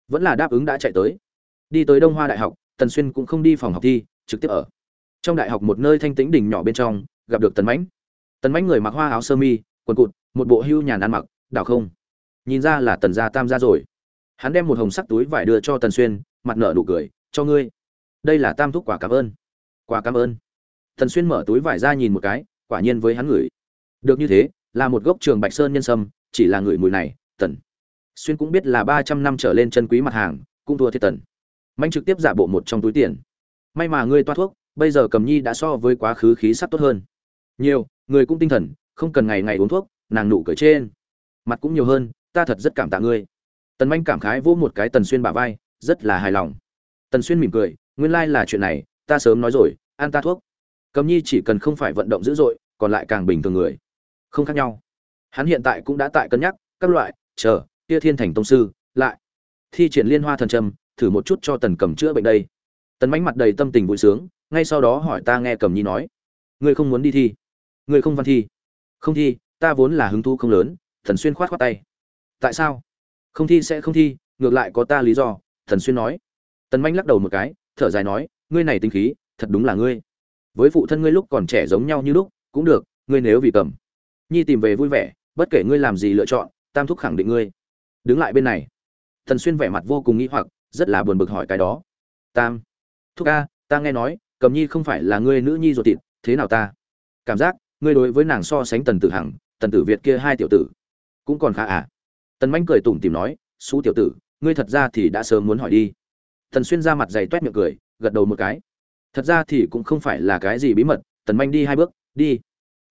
vẫn là đáp ứng đã chạy tới đi tới đông hoa đại học, tần xuyên cũng không đi phòng học thi, trực tiếp ở. Trong đại học một nơi thanh tĩnh đỉnh nhỏ bên trong, gặp được tần mãnh. Tần mãnh người mặc hoa áo sơ mi, quần cụt, một bộ hưu nhàn ăn mặc, đảo không. Nhìn ra là tần gia tam gia rồi. Hắn đem một hồng sắc túi vải đưa cho tần xuyên, mặt nở nụ cười, cho ngươi. Đây là tam thúc quả cảm ơn. Quả cảm ơn. Tần xuyên mở túi vải ra nhìn một cái, quả nhiên với hắn ngửi. Được như thế, là một gốc trường bạch sơn nhân sâm, chỉ là ngửi mùi này, tần. Xuyên cũng biết là ba trăm năm trở lên chân quý mặt hàng, cũng thua thiệt tần manh trực tiếp giả bộ một trong túi tiền. May mà ngươi toa thuốc, bây giờ cầm nhi đã so với quá khứ khí sắc tốt hơn. Nhiều, người cũng tinh thần, không cần ngày ngày uống thuốc, nàng nụ cười trên. Mặt cũng nhiều hơn, ta thật rất cảm tạ ngươi. Tần manh cảm khái vỗ một cái tần xuyên bả vai, rất là hài lòng. Tần xuyên mỉm cười, nguyên lai là chuyện này, ta sớm nói rồi, ăn ta thuốc. Cầm nhi chỉ cần không phải vận động dữ dội, còn lại càng bình thường người. Không khác nhau. Hắn hiện tại cũng đã tại cân nhắc, các loại, chờ kia thiên thành tông sư, lại. Thi triển liên hoa thần trầm thử một chút cho tần cầm chữa bệnh đây. Tần mánh mặt đầy tâm tình vui sướng, ngay sau đó hỏi ta nghe cầm nhi nói. Ngươi không muốn đi thi? Ngươi không văn thi? Không thi, ta vốn là hứng thú không lớn, thần xuyên khoát khoát tay. Tại sao? Không thi sẽ không thi, ngược lại có ta lý do, thần xuyên nói. Tần manh lắc đầu một cái, thở dài nói, ngươi này tinh khí, thật đúng là ngươi. Với phụ thân ngươi lúc còn trẻ giống nhau như lúc, cũng được, ngươi nếu vì cầm nhi tìm về vui vẻ, bất kể ngươi làm gì lựa chọn, tam thúc khẳng định ngươi. Đứng lại bên này. Thần xuyên vẻ mặt vô cùng nghĩ hoặc rất là buồn bực hỏi cái đó. Tam, thúc a ta nghe nói, cầm nhi không phải là ngươi nữ nhi ruột thịt, thế nào ta? Cảm giác, ngươi đối với nàng so sánh tần tử hằng, tần tử việt kia hai tiểu tử, cũng còn khá à? Tần manh cười tủm tìm nói xú tiểu tử, ngươi thật ra thì đã sớm muốn hỏi đi. Tần xuyên ra mặt dày toét miệng cười, gật đầu một cái. Thật ra thì cũng không phải là cái gì bí mật, tần manh đi hai bước, đi.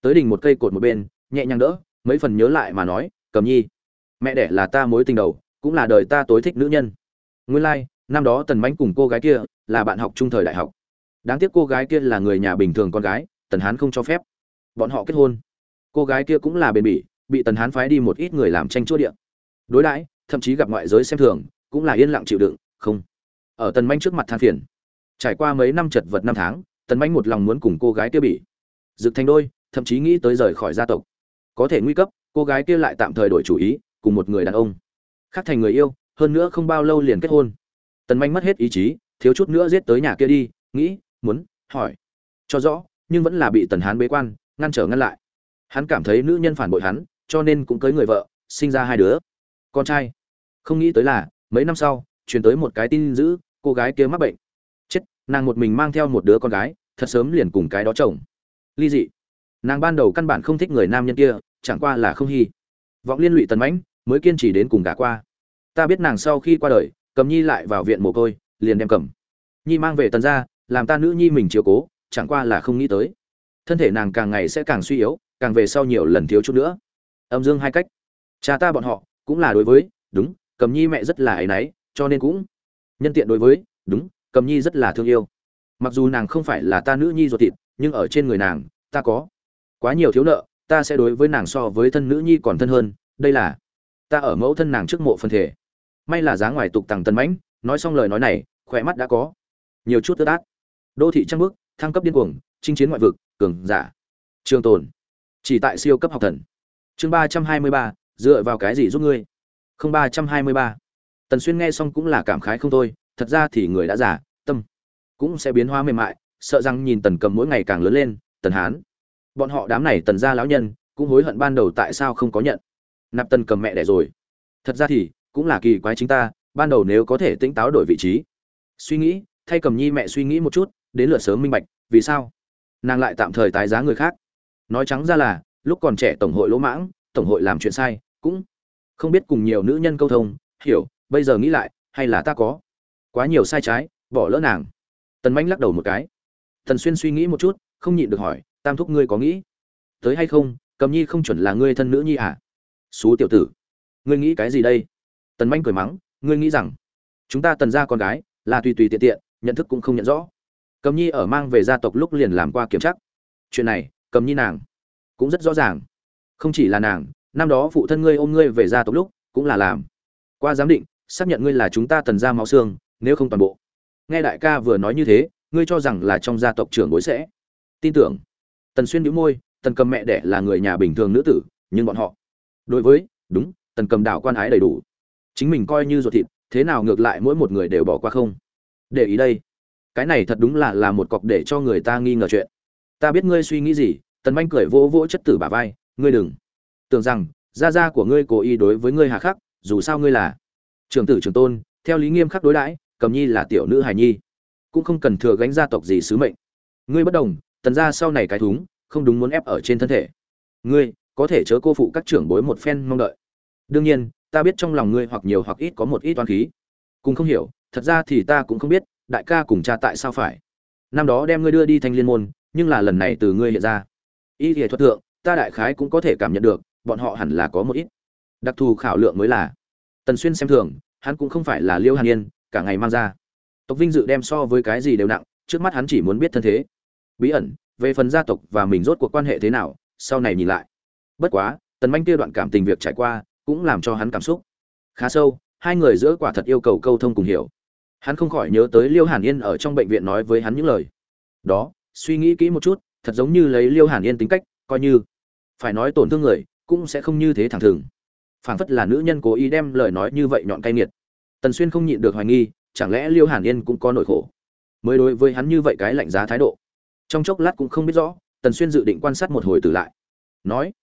Tới đỉnh một cây cột một bên, nhẹ nhàng đỡ, mấy phần nhớ lại mà nói, cầm nhi, mẹ đẻ là ta mối tình đầu, cũng là đời ta tối thích nữ nhân nguyên lai like, năm đó tần mánh cùng cô gái kia là bạn học trung thời đại học. Đáng tiếc cô gái kia là người nhà bình thường con gái tần hán không cho phép. Bọn họ kết hôn. Cô gái kia cũng là bền bỉ bị tần hán phái đi một ít người làm tranh chúa địa. Đối đãi thậm chí gặp ngoại giới xem thường cũng là yên lặng chịu đựng không. Ở tần manh trước mặt than phiền. Trải qua mấy năm chật vật năm tháng tần manh một lòng muốn cùng cô gái kia bị dựng thành đôi thậm chí nghĩ tới rời khỏi gia tộc. Có thể nguy cấp cô gái kia lại tạm thời đổi chủ ý cùng một người đàn ông. Khác thành người yêu hơn nữa không bao lâu liền kết hôn. Tần manh mất hết ý chí, thiếu chút nữa giết tới nhà kia đi, nghĩ, muốn, hỏi. Cho rõ, nhưng vẫn là bị tần hán bế quan, ngăn trở ngăn lại. Hắn cảm thấy nữ nhân phản bội hắn, cho nên cũng cưới người vợ, sinh ra hai đứa. Con trai. Không nghĩ tới là, mấy năm sau, truyền tới một cái tin dữ, cô gái kia mắc bệnh. Chết, nàng một mình mang theo một đứa con gái, thật sớm liền cùng cái đó chồng. Ly dị. Nàng ban đầu căn bản không thích người nam nhân kia, chẳng qua là không hy. Vọng liên lụy tần mãnh mới kiên trì đến cùng gả qua ta biết nàng sau khi qua đời, cầm nhi lại vào viện mồ côi, liền đem cầm. Nhi mang về tần ra làm ta nữ nhi mình chiều cố, chẳng qua là không nghĩ tới. Thân thể nàng càng ngày sẽ càng suy yếu, càng về sau nhiều lần thiếu chút nữa. Âm dương hai cách. Cha ta bọn họ cũng là đối với, đúng, cầm nhi mẹ rất là áy náy, cho nên cũng nhân tiện đối với, đúng, cầm nhi rất là thương yêu. Mặc dù nàng không phải là ta nữ nhi ruột thịt, nhưng ở trên người nàng, ta có quá nhiều thiếu nợ, ta sẽ đối với nàng so với thân nữ nhi còn thân hơn, đây là ta ở mẫu thân nàng trước mộ phân thể may là giá ngoài tục tằng tần mãnh, nói xong lời nói này, khỏe mắt đã có nhiều chút tơ át. Đô thị trăng bước thăng cấp điên cuồng, chinh chiến ngoại vực, cường giả. Trường tồn. Chỉ tại siêu cấp học thần. Chương ba trăm hai mươi ba, dựa vào cái gì giúp ngươi? Không, ba trăm hai mươi ba. Tần xuyên nghe xong cũng là cảm khái không thôi, thật ra thì người đã già, tâm cũng sẽ biến hóa mềm mại, sợ rằng nhìn tần cầm mỗi ngày càng lớn lên, tần hán. Bọn họ đám này tần gia lão nhân cũng hối hận ban đầu tại sao không có nhận. Nạp tần cầm mẹ đẻ rồi. Thật ra thì cũng là kỳ quái chính ta, ban đầu nếu có thể tỉnh táo đổi vị trí. Suy nghĩ, thay cầm nhi mẹ suy nghĩ một chút, đến lượt sớm minh bạch, vì sao? Nàng lại tạm thời tái giá người khác. Nói trắng ra là, lúc còn trẻ tổng hội lỗ mãng, tổng hội làm chuyện sai, cũng không biết cùng nhiều nữ nhân câu thông, hiểu, bây giờ nghĩ lại, hay là ta có quá nhiều sai trái, bỏ lỡ nàng. Tần manh lắc đầu một cái. Tần xuyên suy nghĩ một chút, không nhịn được hỏi, tam thúc ngươi có nghĩ tới hay không? Cầm nhi không chuẩn là ngươi thân nữ nhi à? Xú tiểu tử, ngươi nghĩ cái gì đây? Tần manh cười mắng, ngươi nghĩ rằng chúng ta tần ra con gái là tùy tùy tiện tiện, nhận thức cũng không nhận rõ. Cầm nhi ở mang về gia tộc lúc liền làm qua kiểm tra. Chuyện này, cầm nhi nàng cũng rất rõ ràng. Không chỉ là nàng, năm đó phụ thân ngươi ôm ngươi về gia tộc lúc cũng là làm. Qua giám định, xác nhận ngươi là chúng ta tần gia máu xương, nếu không toàn bộ. Nghe đại ca vừa nói như thế, ngươi cho rằng là trong gia tộc trưởng bối sẽ tin tưởng. Tần xuyên nhíu môi, tần cầm mẹ đẻ là người nhà bình thường nữ tử, nhưng bọn họ đối với, đúng, tần cầm đạo quan ái đầy đủ chính mình coi như ruột thịt, thế nào ngược lại mỗi một người đều bỏ qua không? Để ý đây. Cái này thật đúng là là một cọc để cho người ta nghi ngờ chuyện. Ta biết ngươi suy nghĩ gì, tần manh cười vỗ vỗ chất tử bà vai, ngươi đừng. Tưởng rằng, gia gia của ngươi cố ý đối với ngươi hà khắc, dù sao ngươi là trưởng tử trưởng tôn, theo lý nghiêm khắc đối đãi, cầm nhi là tiểu nữ hài nhi. Cũng không cần thừa gánh gia tộc gì sứ mệnh. Ngươi bất đồng, tần gia sau này cái thúng, không đúng muốn ép ở trên thân thể. Ngươi, có thể chớ cô phụ các trưởng bối một phen mong đợi. Đương nhiên ta biết trong lòng ngươi hoặc nhiều hoặc ít có một ít toán khí. Cùng không hiểu, thật ra thì ta cũng không biết, đại ca cùng cha tại sao phải. Năm đó đem ngươi đưa đi thanh liên môn, nhưng là lần này từ ngươi hiện ra. Y thể thuật thượng, ta đại khái cũng có thể cảm nhận được, bọn họ hẳn là có một ít. Đặc thù khảo lượng mới là. Tần xuyên xem thường, hắn cũng không phải là liêu hàn yên, cả ngày mang ra. Tộc vinh dự đem so với cái gì đều nặng, trước mắt hắn chỉ muốn biết thân thế. Bí ẩn, về phần gia tộc và mình rốt cuộc quan hệ thế nào, sau này nhìn lại. Bất quá, tần manh kia đoạn cảm tình việc trải qua cũng làm cho hắn cảm xúc. Khá sâu, hai người giữa quả thật yêu cầu câu thông cùng hiểu. Hắn không khỏi nhớ tới liêu hàn yên ở trong bệnh viện nói với hắn những lời. Đó, suy nghĩ kỹ một chút, thật giống như lấy liêu hàn yên tính cách, coi như phải nói tổn thương người, cũng sẽ không như thế thẳng thừng. Phảng phất là nữ nhân cố ý đem lời nói như vậy nhọn cay nghiệt. Tần xuyên không nhịn được hoài nghi, chẳng lẽ liêu hàn yên cũng có nỗi khổ? Mới đối với hắn như vậy cái lạnh giá thái độ. Trong chốc lát cũng không biết rõ, tần xuyên dự định quan sát một hồi từ lại. Nói,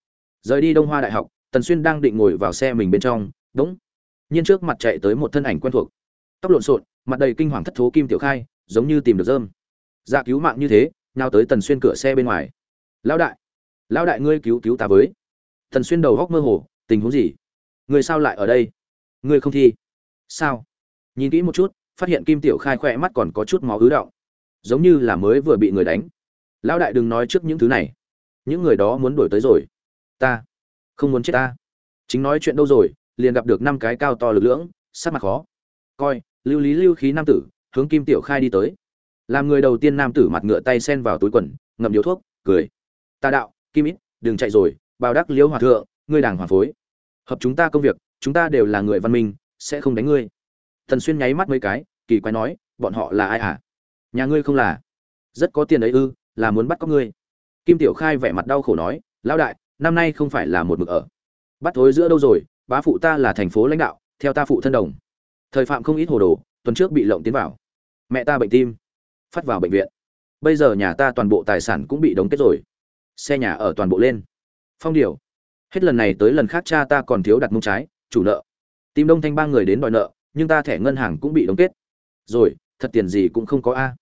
rời đi đông hoa đại học tần xuyên đang định ngồi vào xe mình bên trong, đống, nhiên trước mặt chạy tới một thân ảnh quen thuộc. Tóc lộn xộn, mặt đầy kinh hoàng thất thố kim tiểu khai, giống như tìm được dơm dạ cứu mạng như thế nhào tới tần xuyên cửa xe bên ngoài. Lão đại lão đại ngươi cứu cứu ta với. Tần xuyên đầu góc mơ hồ, tình huống gì? Ngươi sao lại ở đây? Ngươi không thi? Sao? Nhìn kỹ một chút, phát hiện kim tiểu khai khỏe mắt còn có chút máu ứ động. Giống như là mới vừa bị người đánh. Lão đại đừng nói trước những thứ này. Những người đó muốn đuổi tới rồi. Ta không muốn chết ta. Chính nói chuyện đâu rồi, liền gặp được năm cái cao to lực lưỡng, sắc mặt khó. Coi, lưu lý lưu khí nam tử, hướng kim tiểu khai đi tới. Làm người đầu tiên nam tử mặt ngựa tay sen vào túi quần, ngậm điếu thuốc, cười. Ta đạo, kim ít, đừng chạy rồi, bào đắc liễu hòa thượng, ngươi đảng hòa phối. Hợp chúng ta công việc, chúng ta đều là người văn minh, sẽ không đánh ngươi. Thần xuyên nháy mắt mấy cái, kỳ quái nói, bọn họ là ai à nhà ngươi không là. Rất có tiền ấy ư, là muốn bắt có ngươi. Kim tiểu khai vẻ mặt đau khổ nói, lão đại năm nay không phải là một mực ở. Bắt thối giữa đâu rồi? Bá phụ ta là thành phố lãnh đạo, theo ta phụ thân đồng. Thời phạm không ít hồ đồ, tuần trước bị lộng tiến vào. Mẹ ta bệnh tim, phát vào bệnh viện. Bây giờ nhà ta toàn bộ tài sản cũng bị đóng kết rồi. Xe nhà ở toàn bộ lên. Phong điều. Hết lần này tới lần khác cha ta còn thiếu đặt mông trái, chủ nợ. Tìm đông thanh ba người đến đòi nợ, nhưng ta thẻ ngân hàng cũng bị đóng kết. Rồi, thật tiền gì cũng không có a.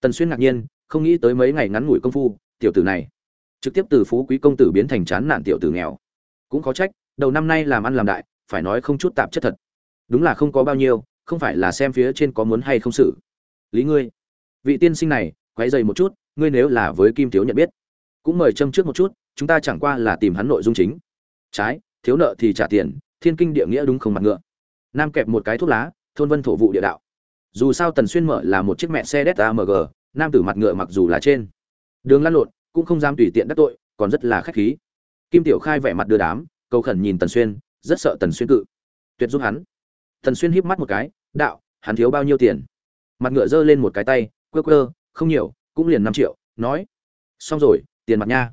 Tần xuyên ngạc nhiên, không nghĩ tới mấy ngày ngắn ngủi công phu, tiểu tử này trực tiếp từ phú quý công tử biến thành chán nạn tiểu tử nghèo. Cũng khó trách, đầu năm nay làm ăn làm đại, phải nói không chút tạp chất thật. Đúng là không có bao nhiêu, không phải là xem phía trên có muốn hay không xử. Lý ngươi, vị tiên sinh này, quấy dày một chút, ngươi nếu là với kim thiếu nhận biết, cũng mời châm trước một chút, chúng ta chẳng qua là tìm hắn nội dung chính. Trái, thiếu nợ thì trả tiền, thiên kinh địa nghĩa đúng không mặt ngựa. Nam kẹp một cái thuốc lá, thôn vân thổ vụ địa đạo. Dù sao tần xuyên mở là một chiếc mẹ xe đét amg nam tử mặt ngựa mặc dù là trên. Đường lăn lộn cũng không dám tùy tiện đắc tội, còn rất là khách khí. Kim tiểu khai vẻ mặt đưa đám, cầu khẩn nhìn tần xuyên, rất sợ tần xuyên cự. Tuyệt giúp hắn. Tần xuyên híp mắt một cái, đạo, hắn thiếu bao nhiêu tiền? Mặt ngựa giơ lên một cái tay, quơ quơ, không nhiều, cũng liền năm triệu, nói. Xong rồi, tiền mặt nha.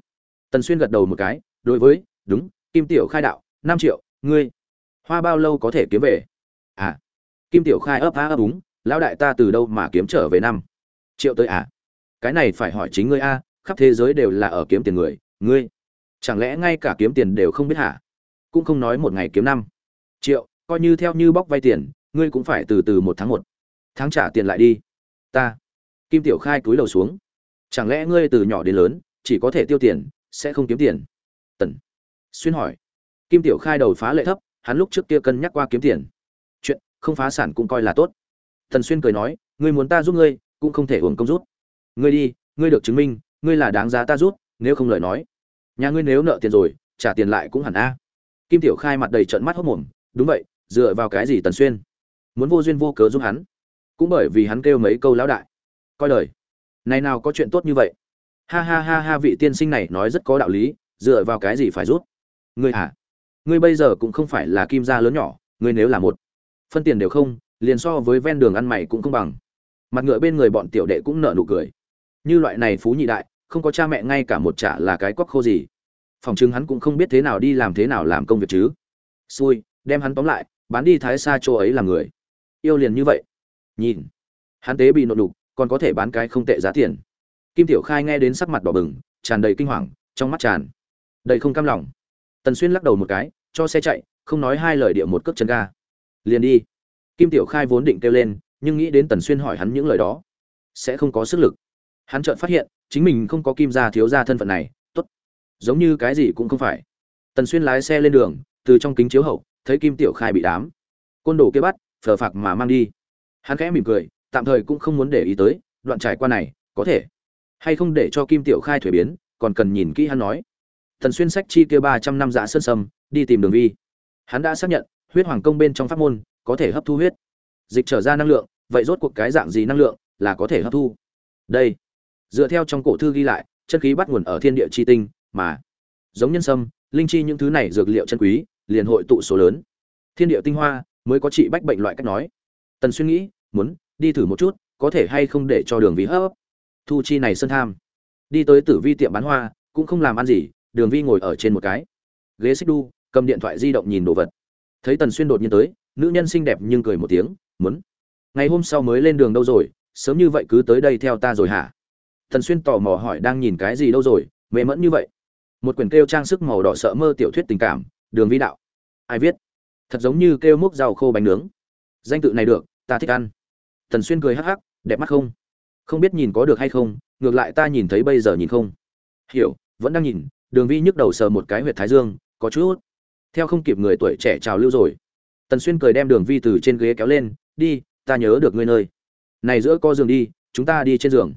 Tần xuyên gật đầu một cái, đối với, đúng, kim tiểu khai đạo, năm triệu, ngươi. Hoa bao lâu có thể kiếm về? À. Kim tiểu khai ấp á ấp úng, lão đại ta từ đâu mà kiếm trở về năm? Triệu tới à? Cái này phải hỏi chính ngươi a khắp thế giới đều là ở kiếm tiền người, ngươi, chẳng lẽ ngay cả kiếm tiền đều không biết hả? Cũng không nói một ngày kiếm năm. Triệu, coi như theo như bóc vay tiền, ngươi cũng phải từ từ một tháng một. Tháng trả tiền lại đi. Ta, kim tiểu khai túi đầu xuống. Chẳng lẽ ngươi từ nhỏ đến lớn, chỉ có thể tiêu tiền, sẽ không kiếm tiền? Tần xuyên hỏi. Kim tiểu khai đầu phá lệ thấp, hắn lúc trước kia cân nhắc qua kiếm tiền. Chuyện không phá sản cũng coi là tốt. Tần xuyên cười nói, ngươi muốn ta giúp ngươi, cũng không thể hưởng công rút ngươi đi, ngươi được chứng minh ngươi là đáng giá ta rút, nếu không lời nói. Nhà ngươi nếu nợ tiền rồi, trả tiền lại cũng hẳn a. Kim tiểu khai mặt đầy trận mắt hốc mồm, đúng vậy, dựa vào cái gì tần xuyên? Muốn vô duyên vô cớ giúp hắn. Cũng bởi vì hắn kêu mấy câu lão đại. Coi đời này nào có chuyện tốt như vậy? Ha ha ha ha, vị tiên sinh này nói rất có đạo lý, dựa vào cái gì phải rút? Ngươi hả? Ngươi bây giờ cũng không phải là kim gia lớn nhỏ, ngươi nếu là một phân tiền đều không, liền so với ven đường ăn mày cũng không bằng. Mặt ngựa bên người bọn tiểu đệ cũng nở nụ cười. Như loại này phú nhị đại không có cha mẹ ngay cả một trả là cái quắc khô gì. Phòng chứng hắn cũng không biết thế nào đi làm thế nào làm công việc chứ. Xui, đem hắn tóm lại, bán đi thái xa chỗ ấy làm người. Yêu liền như vậy. Nhìn. Hắn tế bị nộn đục, còn có thể bán cái không tệ giá tiền. Kim tiểu khai nghe đến sắc mặt đỏ bừng, tràn đầy kinh hoàng, trong mắt tràn đầy không cam lòng. Tần xuyên lắc đầu một cái, cho xe chạy, không nói hai lời địa một cước chân ga. Liền đi. Kim tiểu khai vốn định kêu lên, nhưng nghĩ đến tần xuyên hỏi hắn những lời đó, sẽ không có sức lực hắn chợt phát hiện, chính mình không có kim gia thiếu gia thân phận này, tốt. Giống như cái gì cũng không phải. Tần xuyên lái xe lên đường, từ trong kính chiếu hậu, thấy kim tiểu khai bị đám côn đồ kia bắt, phờ phạc mà mang đi. Hắn khẽ mỉm cười, tạm thời cũng không muốn để ý tới, đoạn trải qua này, có thể. Hay không để cho kim tiểu khai thuế biến, còn cần nhìn kỹ hắn nói. Thần xuyên sách chi kia ba trăm năm dạ sơn sâm, đi tìm đường vi. Hắn đã xác nhận, huyết hoàng công bên trong pháp môn, có thể hấp thu huyết. Dịch trở ra năng lượng, vậy rốt cuộc cái dạng gì năng lượng, là có thể hấp thu? Đây dựa theo trong cổ thư ghi lại, chân khí bắt nguồn ở thiên địa chi tinh, mà giống nhân sâm, linh chi những thứ này dược liệu chân quý, liền hội tụ số lớn. Thiên địa tinh hoa mới có trị bách bệnh loại cách nói. Tần xuyên nghĩ, muốn đi thử một chút, có thể hay không để cho đường vi hấp thu chi này sơn tham. Đi tới tử vi tiệm bán hoa, cũng không làm ăn gì, đường vi ngồi ở trên một cái. Ghế xích đu, cầm điện thoại di động nhìn đồ vật. Thấy tần xuyên đột nhiên tới, nữ nhân xinh đẹp nhưng cười một tiếng, muốn. Ngày hôm sau mới lên đường đâu rồi, sớm như vậy cứ tới đây theo ta rồi hả? Tần xuyên tò mò hỏi đang nhìn cái gì đâu rồi, mê mẫn như vậy. Một quyển kêu trang sức màu đỏ sợ mơ tiểu thuyết tình cảm, đường vi đạo. Ai viết? Thật giống như kêu múc rau khô bánh nướng. Danh tự này được, ta thích ăn. Tần xuyên cười hắc hắc, đẹp mắt không? Không biết nhìn có được hay không, ngược lại ta nhìn thấy bây giờ nhìn không. Hiểu, vẫn đang nhìn, đường vi nhức đầu sờ một cái huyệt thái dương, có chút theo không kịp người tuổi trẻ trào lưu rồi. Tần xuyên cười đem đường vi từ trên ghế kéo lên, đi, ta nhớ được ngươi nơi. Này giữa co giường đi, chúng ta đi trên giường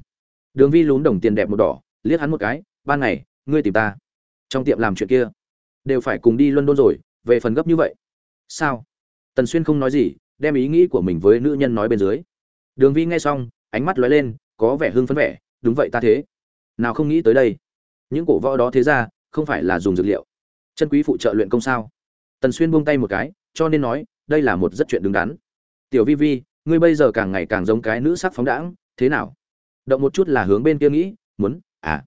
đường vi lún đồng tiền đẹp một đỏ, liếc hắn một cái, ban ngày, ngươi tìm ta. Trong tiệm làm chuyện kia, đều phải cùng đi luân đôn rồi, về phần gấp như vậy. Sao? Tần xuyên không nói gì, đem ý nghĩ của mình với nữ nhân nói bên dưới. Đường vi nghe xong, ánh mắt lóe lên, có vẻ hưng phấn vẻ, đúng vậy ta thế. Nào không nghĩ tới đây. Những cổ võ đó thế ra, không phải là dùng dược liệu. Chân quý phụ trợ luyện công sao? Tần xuyên buông tay một cái, cho nên nói, đây là một rất chuyện đứng đắn. Tiểu vi vi, ngươi bây giờ càng ngày càng giống cái nữ sắc phóng đãng, thế nào? Động một chút là hướng bên kia nghĩ, muốn à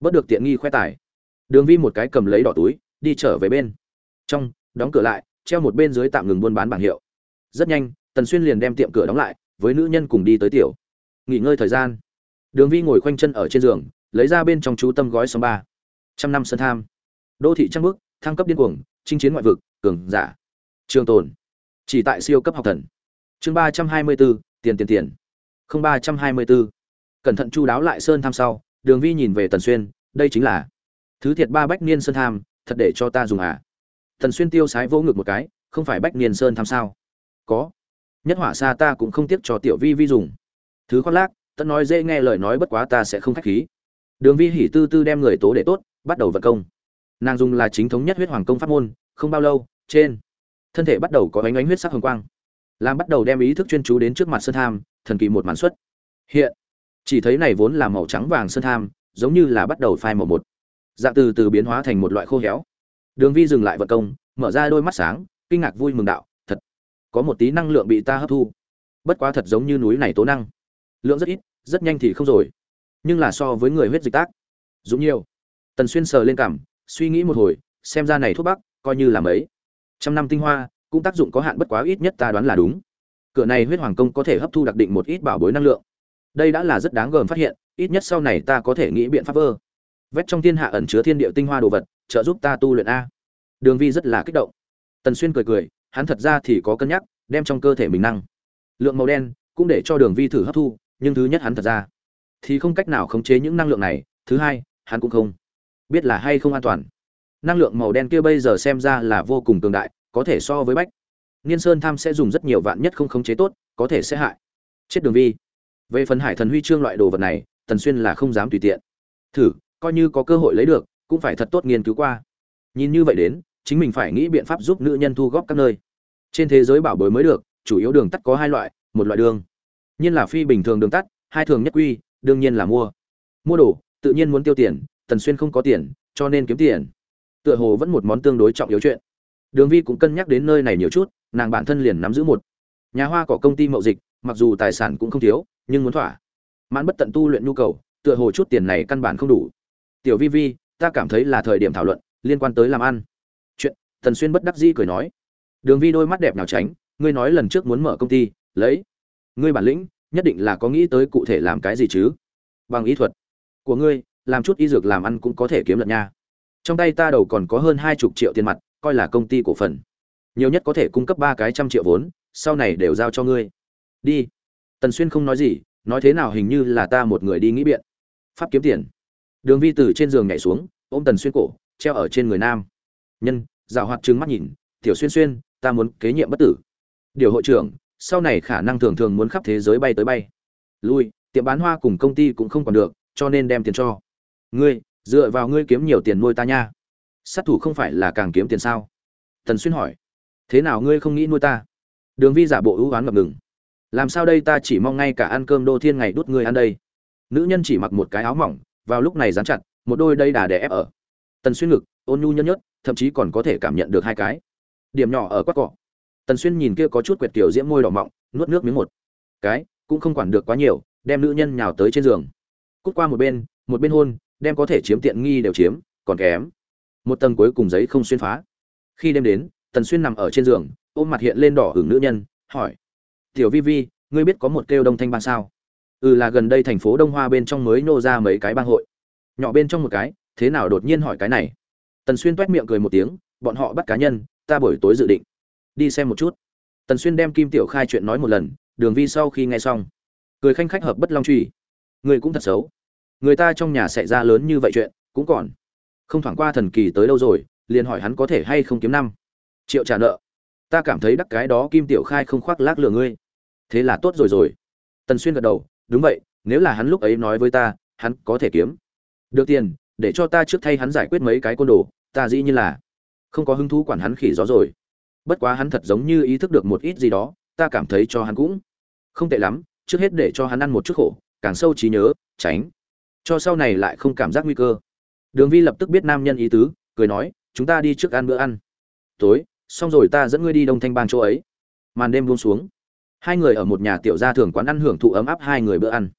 bớt được tiện nghi khoe tài. Đường vi một cái cầm lấy đỏ túi, đi trở về bên. Trong, đóng cửa lại, treo một bên dưới tạm ngừng buôn bán bảng hiệu. Rất nhanh, tần xuyên liền đem tiệm cửa đóng lại, với nữ nhân cùng đi tới tiểu. Nghỉ ngơi thời gian. Đường vi ngồi khoanh chân ở trên giường, lấy ra bên trong chú tâm gói số ba. Trăm năm sân tham. Đô thị trăng bước thăng cấp điên cuồng, chinh chiến ngoại vực, cường giả. Trường tồn. Chỉ tại siêu cấp học thần. Chương ba trăm hai mươi bốn, tiền tiền tiền. Không ba trăm hai mươi bốn cẩn thận chu đáo lại sơn tham sau, đường vi nhìn về tần xuyên, đây chính là thứ thiệt ba bách niên sơn tham, thật để cho ta dùng à? Tần xuyên tiêu sái vỗ ngực một cái, không phải bách niên sơn tham sao? Có. Nhất hỏa xa ta cũng không tiếc cho tiểu vi vi dùng. Thứ khoác lác tận nói dễ nghe lời nói bất quá ta sẽ không khách khí. Đường vi hỉ tư tư đem người tố để tốt, bắt đầu vận công. Nàng dùng là chính thống nhất huyết hoàng công pháp môn, không bao lâu, trên thân thể bắt đầu có ánh ánh huyết sắc hồng quang. Làm bắt đầu đem ý thức chuyên chú đến trước mặt sơn tham, thần kỳ một màn xuất. Hiện chỉ thấy này vốn là màu trắng vàng sơn tham, giống như là bắt đầu phai màu một. Dạng từ từ biến hóa thành một loại khô héo. Đường vi dừng lại vật công, mở ra đôi mắt sáng, kinh ngạc vui mừng đạo, thật, có một tí năng lượng bị ta hấp thu. Bất quá thật giống như núi này tố năng. Lượng rất ít, rất nhanh thì không rồi. Nhưng là so với người huyết dịch tác dũng nhiều. Tần xuyên sờ lên cảm, suy nghĩ một hồi, xem ra này thuốc bắc, coi như là mấy. Trăm năm tinh hoa, cũng tác dụng có hạn bất quá ít nhất ta đoán là đúng. Cửa này huyết hoàng công có thể hấp thu đặc định một ít bảo bối năng lượng đây đã là rất đáng gờm phát hiện, ít nhất sau này ta có thể nghĩ biện pháp vơ. Vét trong thiên hạ ẩn chứa thiên địa tinh hoa đồ vật, trợ giúp ta tu luyện a. Đường vi rất là kích động. Tần xuyên cười cười, hắn thật ra thì có cân nhắc, đem trong cơ thể mình năng lượng màu đen cũng để cho đường vi thử hấp thu, nhưng thứ nhất hắn thật ra thì không cách nào khống chế những năng lượng này, thứ hai, hắn cũng không biết là hay không an toàn. Năng lượng màu đen kia bây giờ xem ra là vô cùng cường đại, có thể so với bách niên sơn tham sẽ dùng rất nhiều vạn nhất không khống chế tốt, có thể sẽ hại. Chết đường vi về phần hải thần huy chương loại đồ vật này, tần xuyên là không dám tùy tiện. Thử, coi như có cơ hội lấy được, cũng phải thật tốt nghiên cứu qua. Nhìn như vậy đến, chính mình phải nghĩ biện pháp giúp nữ nhân thu góp các nơi. Trên thế giới bảo bối mới được, chủ yếu đường tắt có hai loại, một loại đường. Nhiên là phi bình thường đường tắt, hai thường nhất quy, đương nhiên là mua. Mua đồ, tự nhiên muốn tiêu tiền, tần xuyên không có tiền, cho nên kiếm tiền. Tựa hồ vẫn một món tương đối trọng yếu chuyện. Đường vi cũng cân nhắc đến nơi này nhiều chút, nàng bản thân liền nắm giữ một. Nhà hoa có công ty mậu dịch, mặc dù tài sản cũng không thiếu nhưng muốn thỏa. Mãn bất tận tu luyện nhu cầu, tựa hồ chút tiền này căn bản không đủ. Tiểu vi vi, ta cảm thấy là thời điểm thảo luận, liên quan tới làm ăn. Chuyện Thần xuyên bất đắc dĩ cười nói. Đường vi đôi mắt đẹp nào tránh, ngươi nói lần trước muốn mở công ty, lấy. Ngươi bản lĩnh, nhất định là có nghĩ tới cụ thể làm cái gì chứ? Bằng ý thuật của ngươi, làm chút y dược làm ăn cũng có thể kiếm lận nha. Trong tay ta đầu còn có hơn hai chục triệu tiền mặt, coi là công ty cổ phần. Nhiều nhất có thể cung cấp ba cái trăm triệu vốn, sau này đều giao cho ngươi. Đi tần xuyên không nói gì, nói thế nào hình như là ta một người đi nghĩ biện. Pháp kiếm tiền. Đường vi từ trên giường nhảy xuống, ôm tần xuyên cổ, treo ở trên người nam. Nhân rào hoạt trừng mắt nhìn, tiểu xuyên xuyên, ta muốn kế nhiệm bất tử. Điều hội trưởng, sau này khả năng thường thường muốn khắp thế giới bay tới bay. Lui, tiệm bán hoa cùng công ty cũng không còn được, cho nên đem tiền cho. Ngươi, dựa vào ngươi kiếm nhiều tiền nuôi ta nha. Sát thủ không phải là càng kiếm tiền sao? Tần xuyên hỏi. Thế nào ngươi không nghĩ nuôi ta? Đường vi giả bộ ưu oán ngập ngừng làm sao đây ta chỉ mong ngay cả ăn cơm đô thiên ngày đút ngươi ăn đây? Nữ nhân chỉ mặc một cái áo mỏng, vào lúc này dán chặt, một đôi đây đà để ép ở. Tần xuyên ngực, ôn nhu nhân nhất thậm chí còn có thể cảm nhận được hai cái. Điểm nhỏ ở quát cọ. Tần xuyên nhìn kia có chút quệt kiểu diễm môi đỏ mọng, nuốt nước miếng một. Cái, cũng không quản được quá nhiều, đem nữ nhân nhào tới trên giường. Cút qua một bên một bên hôn, đem có thể chiếm tiện nghi đều chiếm, còn kém. Một tầng cuối cùng giấy không xuyên phá. Khi đêm đến, tần xuyên nằm ở trên giường, ôm mặt hiện lên đỏ hưởng nữ nhân, hỏi tiểu vi vi, ngươi biết có một kêu đông thanh bang sao? Ừ là gần đây thành phố đông hoa bên trong mới nô ra mấy cái bang hội. Nhỏ bên trong một cái, thế nào đột nhiên hỏi cái này? Tần xuyên t miệng cười một tiếng, bọn họ bắt cá nhân, ta buổi tối dự định đi xem một chút. Tần xuyên đem kim tiểu khai chuyện nói một lần, đường vi sau khi nghe xong, cười khanh khách hợp bất long truy. Người cũng thật xấu. Người ta trong nhà xảy ra lớn như vậy chuyện, cũng còn. Không thoảng qua thần kỳ tới đâu rồi, liền hỏi hắn có thể hay không kiếm năm. Triệu trả nợ. Ta cảm thấy đắc cái đó kim tiểu khai không khoác lác lừa ngươi thế là tốt rồi rồi. Tần xuyên gật đầu, đúng vậy, nếu là hắn lúc ấy nói với ta, hắn có thể kiếm. Được tiền, để cho ta trước thay hắn giải quyết mấy cái côn đồ, ta dĩ như là không có hứng thú quản hắn khỉ gió rồi. Bất quá hắn thật giống như ý thức được một ít gì đó, ta cảm thấy cho hắn cũng không tệ lắm, trước hết để cho hắn ăn một chút khổ, càng sâu trí nhớ, tránh cho sau này lại không cảm giác nguy cơ. Đường vi lập tức biết nam nhân ý tứ, cười nói, chúng ta đi trước ăn bữa ăn. Tối, xong rồi ta dẫn ngươi đi đông thanh bang chỗ ấy. Màn đêm buông xuống hai người ở một nhà tiểu gia thường quán ăn hưởng thụ ấm áp hai người bữa ăn.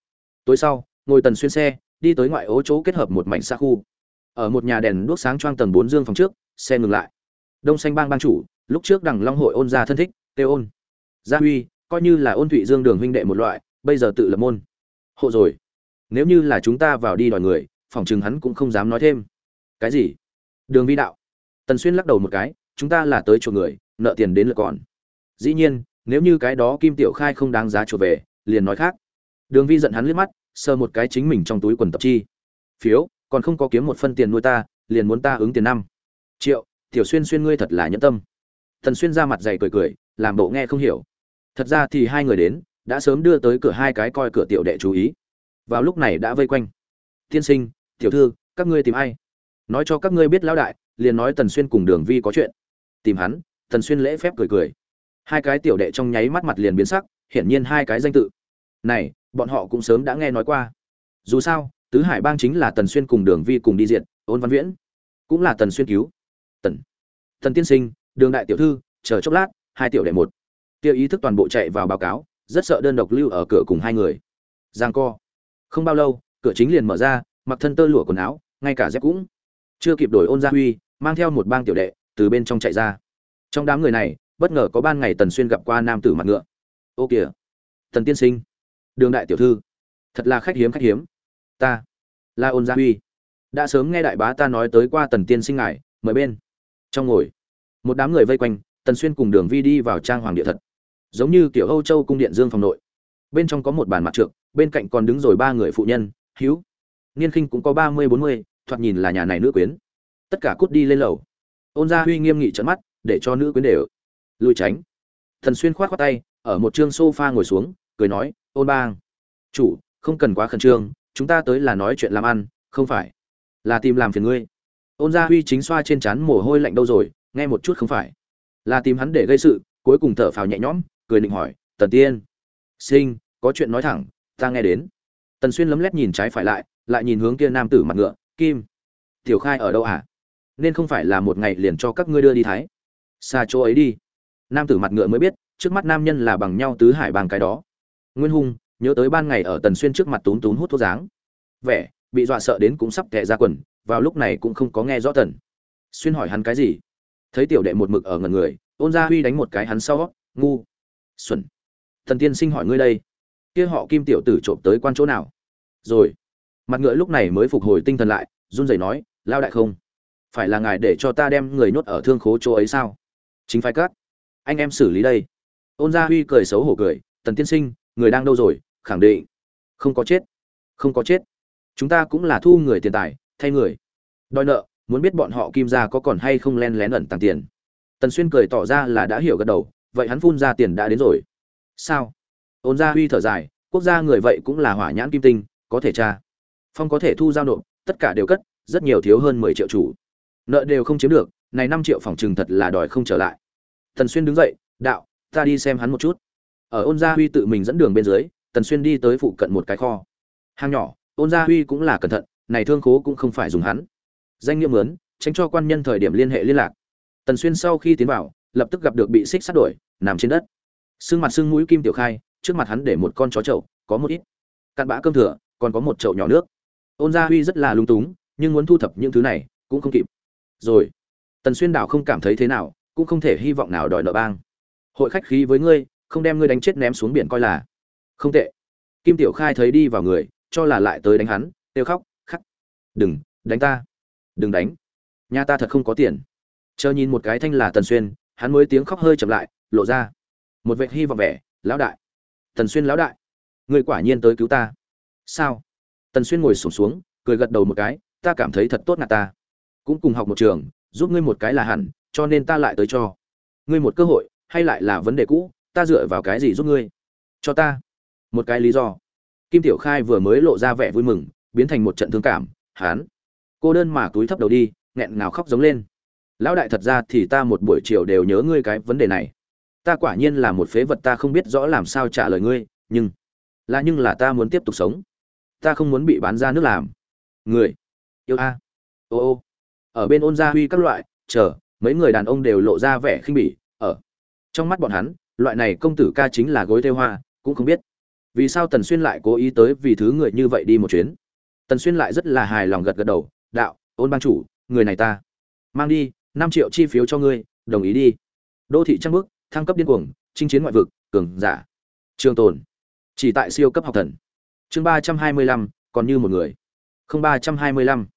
Tối sau, ngồi tần xuyên xe, đi tới ngoại ố chỗ kết hợp một mảnh xa khu. Ở một nhà đèn đuốc sáng choang tầng bốn dương phòng trước, xe ngừng lại. Đông xanh bang bang chủ, lúc trước đằng long hội ôn gia thân thích tê ôn. Gia huy, coi như là ôn thụy dương đường huynh đệ một loại, bây giờ tự lập môn. Hộ rồi. Nếu như là chúng ta vào đi đòi người, phòng chừng hắn cũng không dám nói thêm. Cái gì? Đường vi đạo. Tần xuyên lắc đầu một cái, chúng ta là tới chuộc người, nợ tiền đến lượt còn. Dĩ nhiên nếu như cái đó kim tiểu khai không đáng giá chuộc về, liền nói khác. Đường vi giận hắn liếc mắt, sờ một cái chính mình trong túi quần tập chi. Phiếu, còn không có kiếm một phân tiền nuôi ta, liền muốn ta ứng tiền năm. Triệu, tiểu xuyên xuyên ngươi thật là nhẫn tâm. Thần xuyên ra mặt dày cười cười, làm bộ nghe không hiểu. Thật ra thì hai người đến, đã sớm đưa tới cửa hai cái coi cửa tiểu đệ chú ý. Vào lúc này đã vây quanh. Tiên sinh, tiểu thư, các ngươi tìm ai? Nói cho các ngươi biết lão đại, liền nói tần xuyên cùng đường vi có chuyện. Tìm hắn, tần xuyên lễ phép cười cười hai cái tiểu đệ trong nháy mắt mặt liền biến sắc, hiển nhiên hai cái danh tự. Này, bọn họ cũng sớm đã nghe nói qua. Dù sao, tứ hải bang chính là tần xuyên cùng đường vi cùng đi diện ôn văn viễn cũng là tần xuyên cứu. Tần tần tiên sinh, đường đại tiểu thư, chờ chốc lát, hai tiểu đệ một. Tiêu ý thức toàn bộ chạy vào báo cáo, rất sợ đơn độc lưu ở cửa cùng hai người. Giang co. Không bao lâu, cửa chính liền mở ra, mặc thân tơ lụa quần áo, ngay cả dép cũng chưa kịp đổi ôn gia huy, mang theo một bang tiểu đệ từ bên trong chạy ra. Trong đám người này bất ngờ có ban ngày tần xuyên gặp qua nam tử mặt ngựa. Ô kìa, tần tiên sinh, đường đại tiểu thư, thật là khách hiếm khách hiếm. Ta, la ôn gia huy, đã sớm nghe đại bá ta nói tới qua tần tiên sinh ngài, mời bên. Trong ngồi, một đám người vây quanh, tần xuyên cùng đường vi đi vào trang hoàng địa thật. Giống như kiểu âu châu cung điện dương phòng nội. Bên trong có một bàn mặt trượng, bên cạnh còn đứng rồi ba người phụ nhân hữu niên khinh cũng có ba mươi, bốn mươi, thoạt nhìn là nhà này nữ quyến. Tất cả cút đi lên lầu. Ôn gia huy nghiêm nghị trận mắt, để cho nữ quyến đều lui tránh. Thần xuyên khoát khoát tay, ở một chương sofa ngồi xuống, cười nói, ôn bang, chủ, không cần quá khẩn trương, chúng ta tới là nói chuyện làm ăn, không phải là tìm làm phiền ngươi. Ôn gia huy chính xoa trên trán mồ hôi lạnh đâu rồi, nghe một chút không phải. Là tìm hắn để gây sự, cuối cùng thở phào nhẹ nhõm, cười định hỏi, tần tiên, sinh, có chuyện nói thẳng, ta nghe đến. Tần xuyên lấm lét nhìn trái phải lại lại nhìn hướng kia nam tử mặt ngựa, kim, tiểu khai ở đâu à nên không phải là một ngày liền cho các ngươi đưa đi thái. Xa chỗ ấy đi nam tử mặt ngựa mới biết, trước mắt nam nhân là bằng nhau tứ hải bằng cái đó. Nguyên hung nhớ tới ban ngày ở tần xuyên trước mặt tún tún hút thuốc dáng vẻ, bị dọa sợ đến cũng sắp tệ ra quần, vào lúc này cũng không có nghe rõ tần. Xuyên hỏi hắn cái gì? Thấy tiểu đệ một mực ở ngần người, ôn gia huy đánh một cái hắn sau, ngu, xuẩn. Thần tiên sinh hỏi ngươi đây. Kia họ kim tiểu tử trộm tới quan chỗ nào? Rồi. Mặt ngựa lúc này mới phục hồi tinh thần lại, run rẩy nói, lao đại không, phải là ngài để cho ta đem người nhốt ở thương khố chỗ ấy sao? Chính phải cắt anh em xử lý đây. Ôn gia huy cười xấu hổ cười, tần tiên sinh, người đang đâu rồi? Khẳng định không có chết, không có chết. Chúng ta cũng là thu người tiền tài, thay người. Đòi nợ, muốn biết bọn họ kim gia có còn hay không len lén ẩn tàng tiền. Tần xuyên cười tỏ ra là đã hiểu gật đầu, vậy hắn phun ra tiền đã đến rồi. Sao? Ôn gia huy thở dài, quốc gia người vậy cũng là hỏa nhãn kim tinh, có thể tra. Phong có thể thu giao nộp, tất cả đều cất, rất nhiều thiếu hơn mười triệu chủ. Nợ đều không chiếm được, này năm triệu phòng trừng thật là đòi không trở lại tần xuyên đứng dậy, đạo, ta đi xem hắn một chút. Ở ôn gia huy tự mình dẫn đường bên dưới, tần xuyên đi tới phụ cận một cái kho. Hang nhỏ, ôn gia huy cũng là cẩn thận, này thương khố cũng không phải dùng hắn. Danh nghĩa mướn, tránh cho quan nhân thời điểm liên hệ liên lạc. Tần xuyên sau khi tiến vào, lập tức gặp được bị xích sát đổi, nằm trên đất. Xương mặt xương mũi kim tiểu khai, trước mặt hắn để một con chó chậu, có một ít. Cặn bã cơm thừa, còn có một chậu nhỏ nước. Ôn gia huy rất là lung túng, nhưng muốn thu thập những thứ này, cũng không kịp. Rồi, tần xuyên đảo không cảm thấy thế nào cũng không thể hy vọng nào đòi nợ bang. Hội khách khí với ngươi không đem ngươi đánh chết ném xuống biển coi là. Không tệ. Kim tiểu khai thấy đi vào người cho là lại tới đánh hắn kêu khóc khắc. Đừng đánh ta. Đừng đánh. Nhà ta thật không có tiền. Chờ nhìn một cái thanh là tần xuyên hắn mới tiếng khóc hơi chậm lại lộ ra. Một vệ hy vọng vẻ lão đại. Tần xuyên lão đại. Người quả nhiên tới cứu ta. Sao? Tần xuyên ngồi sụp xuống, xuống cười gật đầu một cái ta cảm thấy thật tốt ngạt ta. Cũng cùng học một trường giúp ngươi một cái là hẳn cho nên ta lại tới cho. Ngươi một cơ hội, hay lại là vấn đề cũ, ta dựa vào cái gì giúp ngươi? Cho ta. Một cái lý do. Kim tiểu khai vừa mới lộ ra vẻ vui mừng, biến thành một trận thương cảm, hán. Cô đơn mà túi thấp đầu đi, nghẹn ngào khóc giống lên. Lão đại thật ra thì ta một buổi chiều đều nhớ ngươi cái vấn đề này. Ta quả nhiên là một phế vật ta không biết rõ làm sao trả lời ngươi, nhưng là nhưng là ta muốn tiếp tục sống. Ta không muốn bị bán ra nước làm. Người. Yêu a. Ô ô. Ở bên ôn gia huy các loại, chờ mấy người đàn ông đều lộ ra vẻ khinh bỉ, ở trong mắt bọn hắn, loại này công tử ca chính là gối thêu hoa, cũng không biết. Vì sao tần xuyên lại cố ý tới vì thứ người như vậy đi một chuyến? Tần xuyên lại rất là hài lòng gật gật đầu, đạo, ôn ban chủ, người này ta mang đi, năm triệu chi phiếu cho ngươi, đồng ý đi. Đô thị trăng bước thăng cấp điên cuồng, chinh chiến ngoại vực, cường giả, trường tồn, chỉ tại siêu cấp học thần. Chương ba trăm hai mươi lăm, còn như một người. Không ba trăm hai mươi lăm.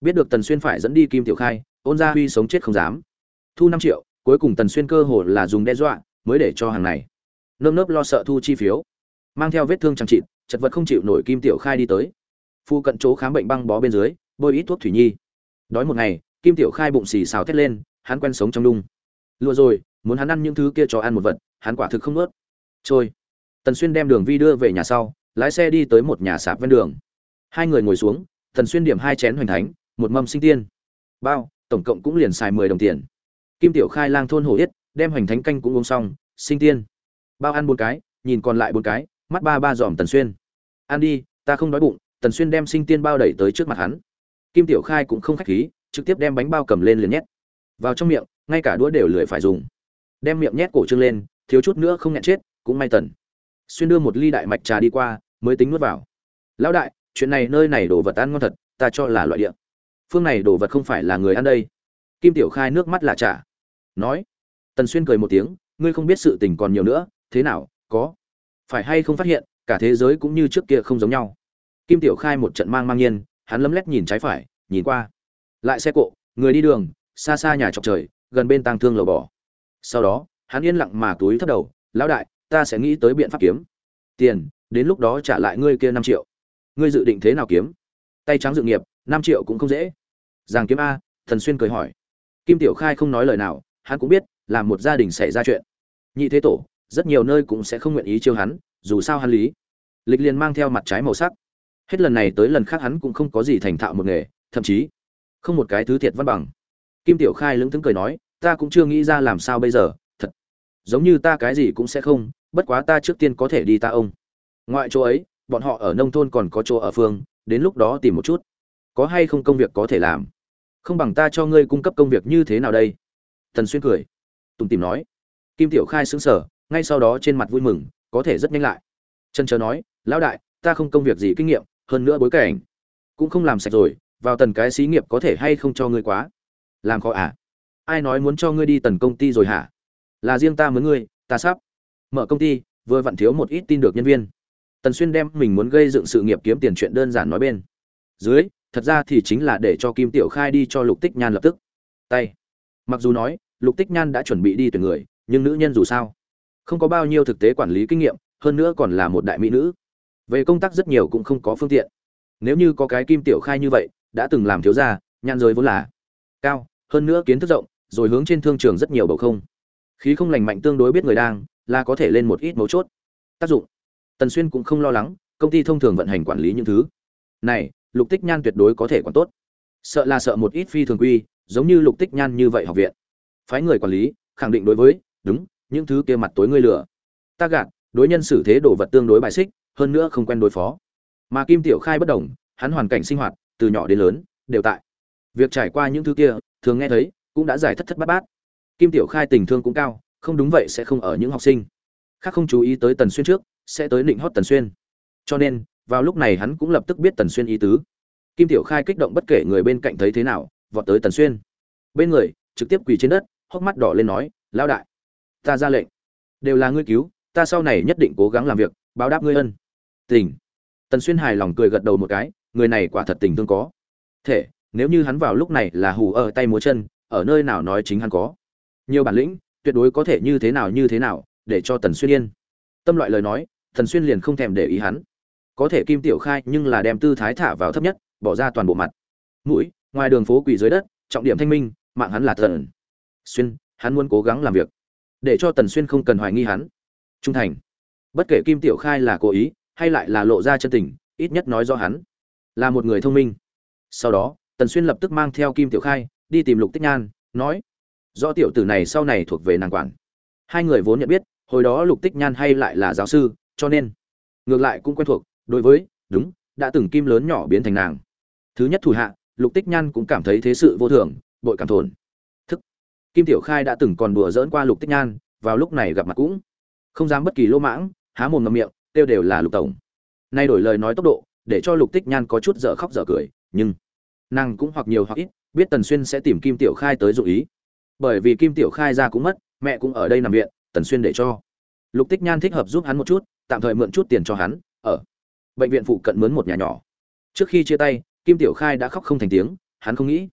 Biết được tần xuyên phải dẫn đi kim tiểu khai, ôn gia huy sống chết không dám thu năm triệu, cuối cùng tần xuyên cơ hồ là dùng đe dọa, mới để cho hàng này. Nơm nớp lo sợ thu chi phiếu. Mang theo vết thương chẳng trị chật vật không chịu nổi kim tiểu khai đi tới. Phu cận chỗ khám bệnh băng bó bên dưới, bôi ít thuốc thủy nhi. Đói một ngày, kim tiểu khai bụng xì xào thét lên, hắn quen sống trong đung lùa rồi, muốn hắn ăn những thứ kia cho ăn một vật, hắn quả thực không nuốt trôi. Tần xuyên đem đường vi đưa về nhà sau, lái xe đi tới một nhà sạp ven đường. Hai người ngồi xuống, tần xuyên điểm hai chén hoành thánh, một mâm sinh tiên. Bao, tổng cộng cũng liền xài mười đồng tiền kim tiểu khai lang thôn hổ yết, đem hoành thánh canh cũng uống xong, sinh tiên. Bao ăn bốn cái, nhìn còn lại bốn cái, mắt ba ba dòm tần xuyên. Ăn đi, ta không đói bụng, tần xuyên đem sinh tiên bao đẩy tới trước mặt hắn. Kim tiểu khai cũng không khách khí, trực tiếp đem bánh bao cầm lên liền nhét. Vào trong miệng, ngay cả đũa đều lười phải dùng. Đem miệng nhét cổ trương lên, thiếu chút nữa không nghẹn chết, cũng may tần xuyên đưa một ly đại mạch trà đi qua, mới tính nuốt vào. Lão đại, chuyện này nơi này đồ vật ăn ngon thật, ta cho là loại địa. Phương này đồ vật không phải là người ăn đây. Kim tiểu khai nước mắt là trả nói. Tần xuyên cười một tiếng, ngươi không biết sự tình còn nhiều nữa, thế nào, có, phải hay không phát hiện, cả thế giới cũng như trước kia không giống nhau. Kim tiểu khai một trận mang mang nhiên, hắn lấm lét nhìn trái phải, nhìn qua. Lại xe cộ, người đi đường, xa xa nhà trọc trời, gần bên tang thương lầu bỏ sau đó, hắn yên lặng mà túi thấp đầu, lão đại, ta sẽ nghĩ tới biện pháp kiếm. Tiền, đến lúc đó trả lại ngươi kia năm triệu. Ngươi dự định thế nào kiếm? Tay trắng dự nghiệp, năm triệu cũng không dễ. Giàng kiếm a, thần xuyên cười hỏi. Kim tiểu khai không nói lời nào hắn cũng biết, là một gia đình xảy ra chuyện. Nhị thế tổ, rất nhiều nơi cũng sẽ không nguyện ý chiêu hắn, dù sao hắn lý. Lịch liền mang theo mặt trái màu sắc. Hết lần này tới lần khác hắn cũng không có gì thành thạo một nghề, thậm chí, không một cái thứ thiệt văn bằng. Kim tiểu khai lững thững cười nói, ta cũng chưa nghĩ ra làm sao bây giờ, thật, giống như ta cái gì cũng sẽ không, bất quá ta trước tiên có thể đi ta ông. Ngoại chỗ ấy, bọn họ ở nông thôn còn có chỗ ở phương, đến lúc đó tìm một chút. Có hay không công việc có thể làm? Không bằng ta cho ngươi cung cấp công việc như thế nào đây? Tần xuyên cười. Tùng tìm nói. Kim tiểu khai xứng sở ngay sau đó trên mặt vui mừng, có thể rất nhanh lại. Chân chờ nói, lão đại, ta không công việc gì kinh nghiệm, hơn nữa bối cảnh cũng không làm sạch rồi, vào tần cái xí nghiệp có thể hay không cho ngươi quá? Làm khó à? Ai nói muốn cho ngươi đi tần công ty rồi hả? Là riêng ta mới ngươi, ta sắp mở công ty, vừa vặn thiếu một ít tin được nhân viên. Tần xuyên đem mình muốn gây dựng sự nghiệp kiếm tiền chuyện đơn giản nói bên. Dưới, thật ra thì chính là để cho kim tiểu khai đi cho lục tích nhan lập tức. Tay. Mặc dù nói lục tích nhan đã chuẩn bị đi tuyển người, nhưng nữ nhân dù sao, không có bao nhiêu thực tế quản lý kinh nghiệm, hơn nữa còn là một đại mỹ nữ. Về công tác rất nhiều cũng không có phương tiện. Nếu như có cái kim tiểu khai như vậy, đã từng làm thiếu gia nhan giới vốn là cao, hơn nữa kiến thức rộng, rồi hướng trên thương trường rất nhiều bầu không. Khí không lành mạnh tương đối biết người đang, là có thể lên một ít mấu chốt. Tác dụng. Tần xuyên cũng không lo lắng, công ty thông thường vận hành quản lý những thứ này, lục tích nhan tuyệt đối có thể quản tốt. Sợ là sợ một ít phi thường quy, giống như lục tích nhan như vậy học viện phái người quản lý, khẳng định đối với, đúng, những thứ kia mặt tối ngươi lừa. Ta gạt, đối nhân xử thế đồ vật tương đối bài xích, hơn nữa không quen đối phó. Mà kim tiểu khai bất đồng, hắn hoàn cảnh sinh hoạt, từ nhỏ đến lớn, đều tại. Việc trải qua những thứ kia, thường nghe thấy, cũng đã giải thất thất bát bát. Kim tiểu khai tình thương cũng cao, không đúng vậy sẽ không ở những học sinh. Khác không chú ý tới tần xuyên trước, sẽ tới định hót tần xuyên. Cho nên, vào lúc này hắn cũng lập tức biết tần xuyên ý tứ. Kim tiểu khai kích động bất kể người bên cạnh thấy thế nào, vọt tới tần xuyên. Bên người, trực tiếp quỳ trên đất hốc mắt đỏ lên nói, lão đại, ta ra lệnh. Đều là ngươi cứu, ta sau này nhất định cố gắng làm việc, báo đáp ngươi ân. Tình. Tần xuyên hài lòng cười gật đầu một cái, người này quả thật tình thương có. Thể, nếu như hắn vào lúc này là hù ở tay múa chân, ở nơi nào nói chính hắn có. Nhiều bản lĩnh, tuyệt đối có thể như thế nào như thế nào, để cho tần xuyên yên. Tâm loại lời nói, tần xuyên liền không thèm để ý hắn. Có thể kim tiểu khai nhưng là đem tư thái thả vào thấp nhất, bỏ ra toàn bộ mặt. Mũi, ngoài đường phố quỳ dưới đất, trọng điểm thanh minh, mạng hắn là thần xuyên, hắn muốn cố gắng làm việc, để cho tần xuyên không cần hoài nghi hắn. Trung thành. Bất kể kim tiểu khai là cố ý, hay lại là lộ ra chân tình, ít nhất nói do hắn là một người thông minh. Sau đó, tần xuyên lập tức mang theo kim tiểu khai, đi tìm lục tích nhan, nói do tiểu tử này sau này thuộc về nàng quản. Hai người vốn nhận biết, hồi đó lục tích nhan hay lại là giáo sư, cho nên ngược lại cũng quen thuộc, đối với, đúng, đã từng kim lớn nhỏ biến thành nàng. Thứ nhất thủ hạ, lục tích nhan cũng cảm thấy thế sự vô thường, bội cảm thổn kim tiểu khai đã từng còn đùa dỡn qua lục tích nhan, vào lúc này gặp mặt cũng không dám bất kỳ lô mãng, há mồm ngậm miệng tiêu đều là lục tổng. Nay đổi lời nói tốc độ, để cho lục tích nhan có chút dở khóc dở cười, nhưng nàng cũng hoặc nhiều hoặc ít, biết tần xuyên sẽ tìm kim tiểu khai tới dụ ý. Bởi vì kim tiểu khai ra cũng mất, mẹ cũng ở đây nằm viện, tần xuyên để cho lục tích nhan thích hợp giúp hắn một chút, tạm thời mượn chút tiền cho hắn, ở bệnh viện phụ cận mướn một nhà nhỏ. Trước khi chia tay, kim tiểu khai đã khóc không thành tiếng, hắn không nghĩ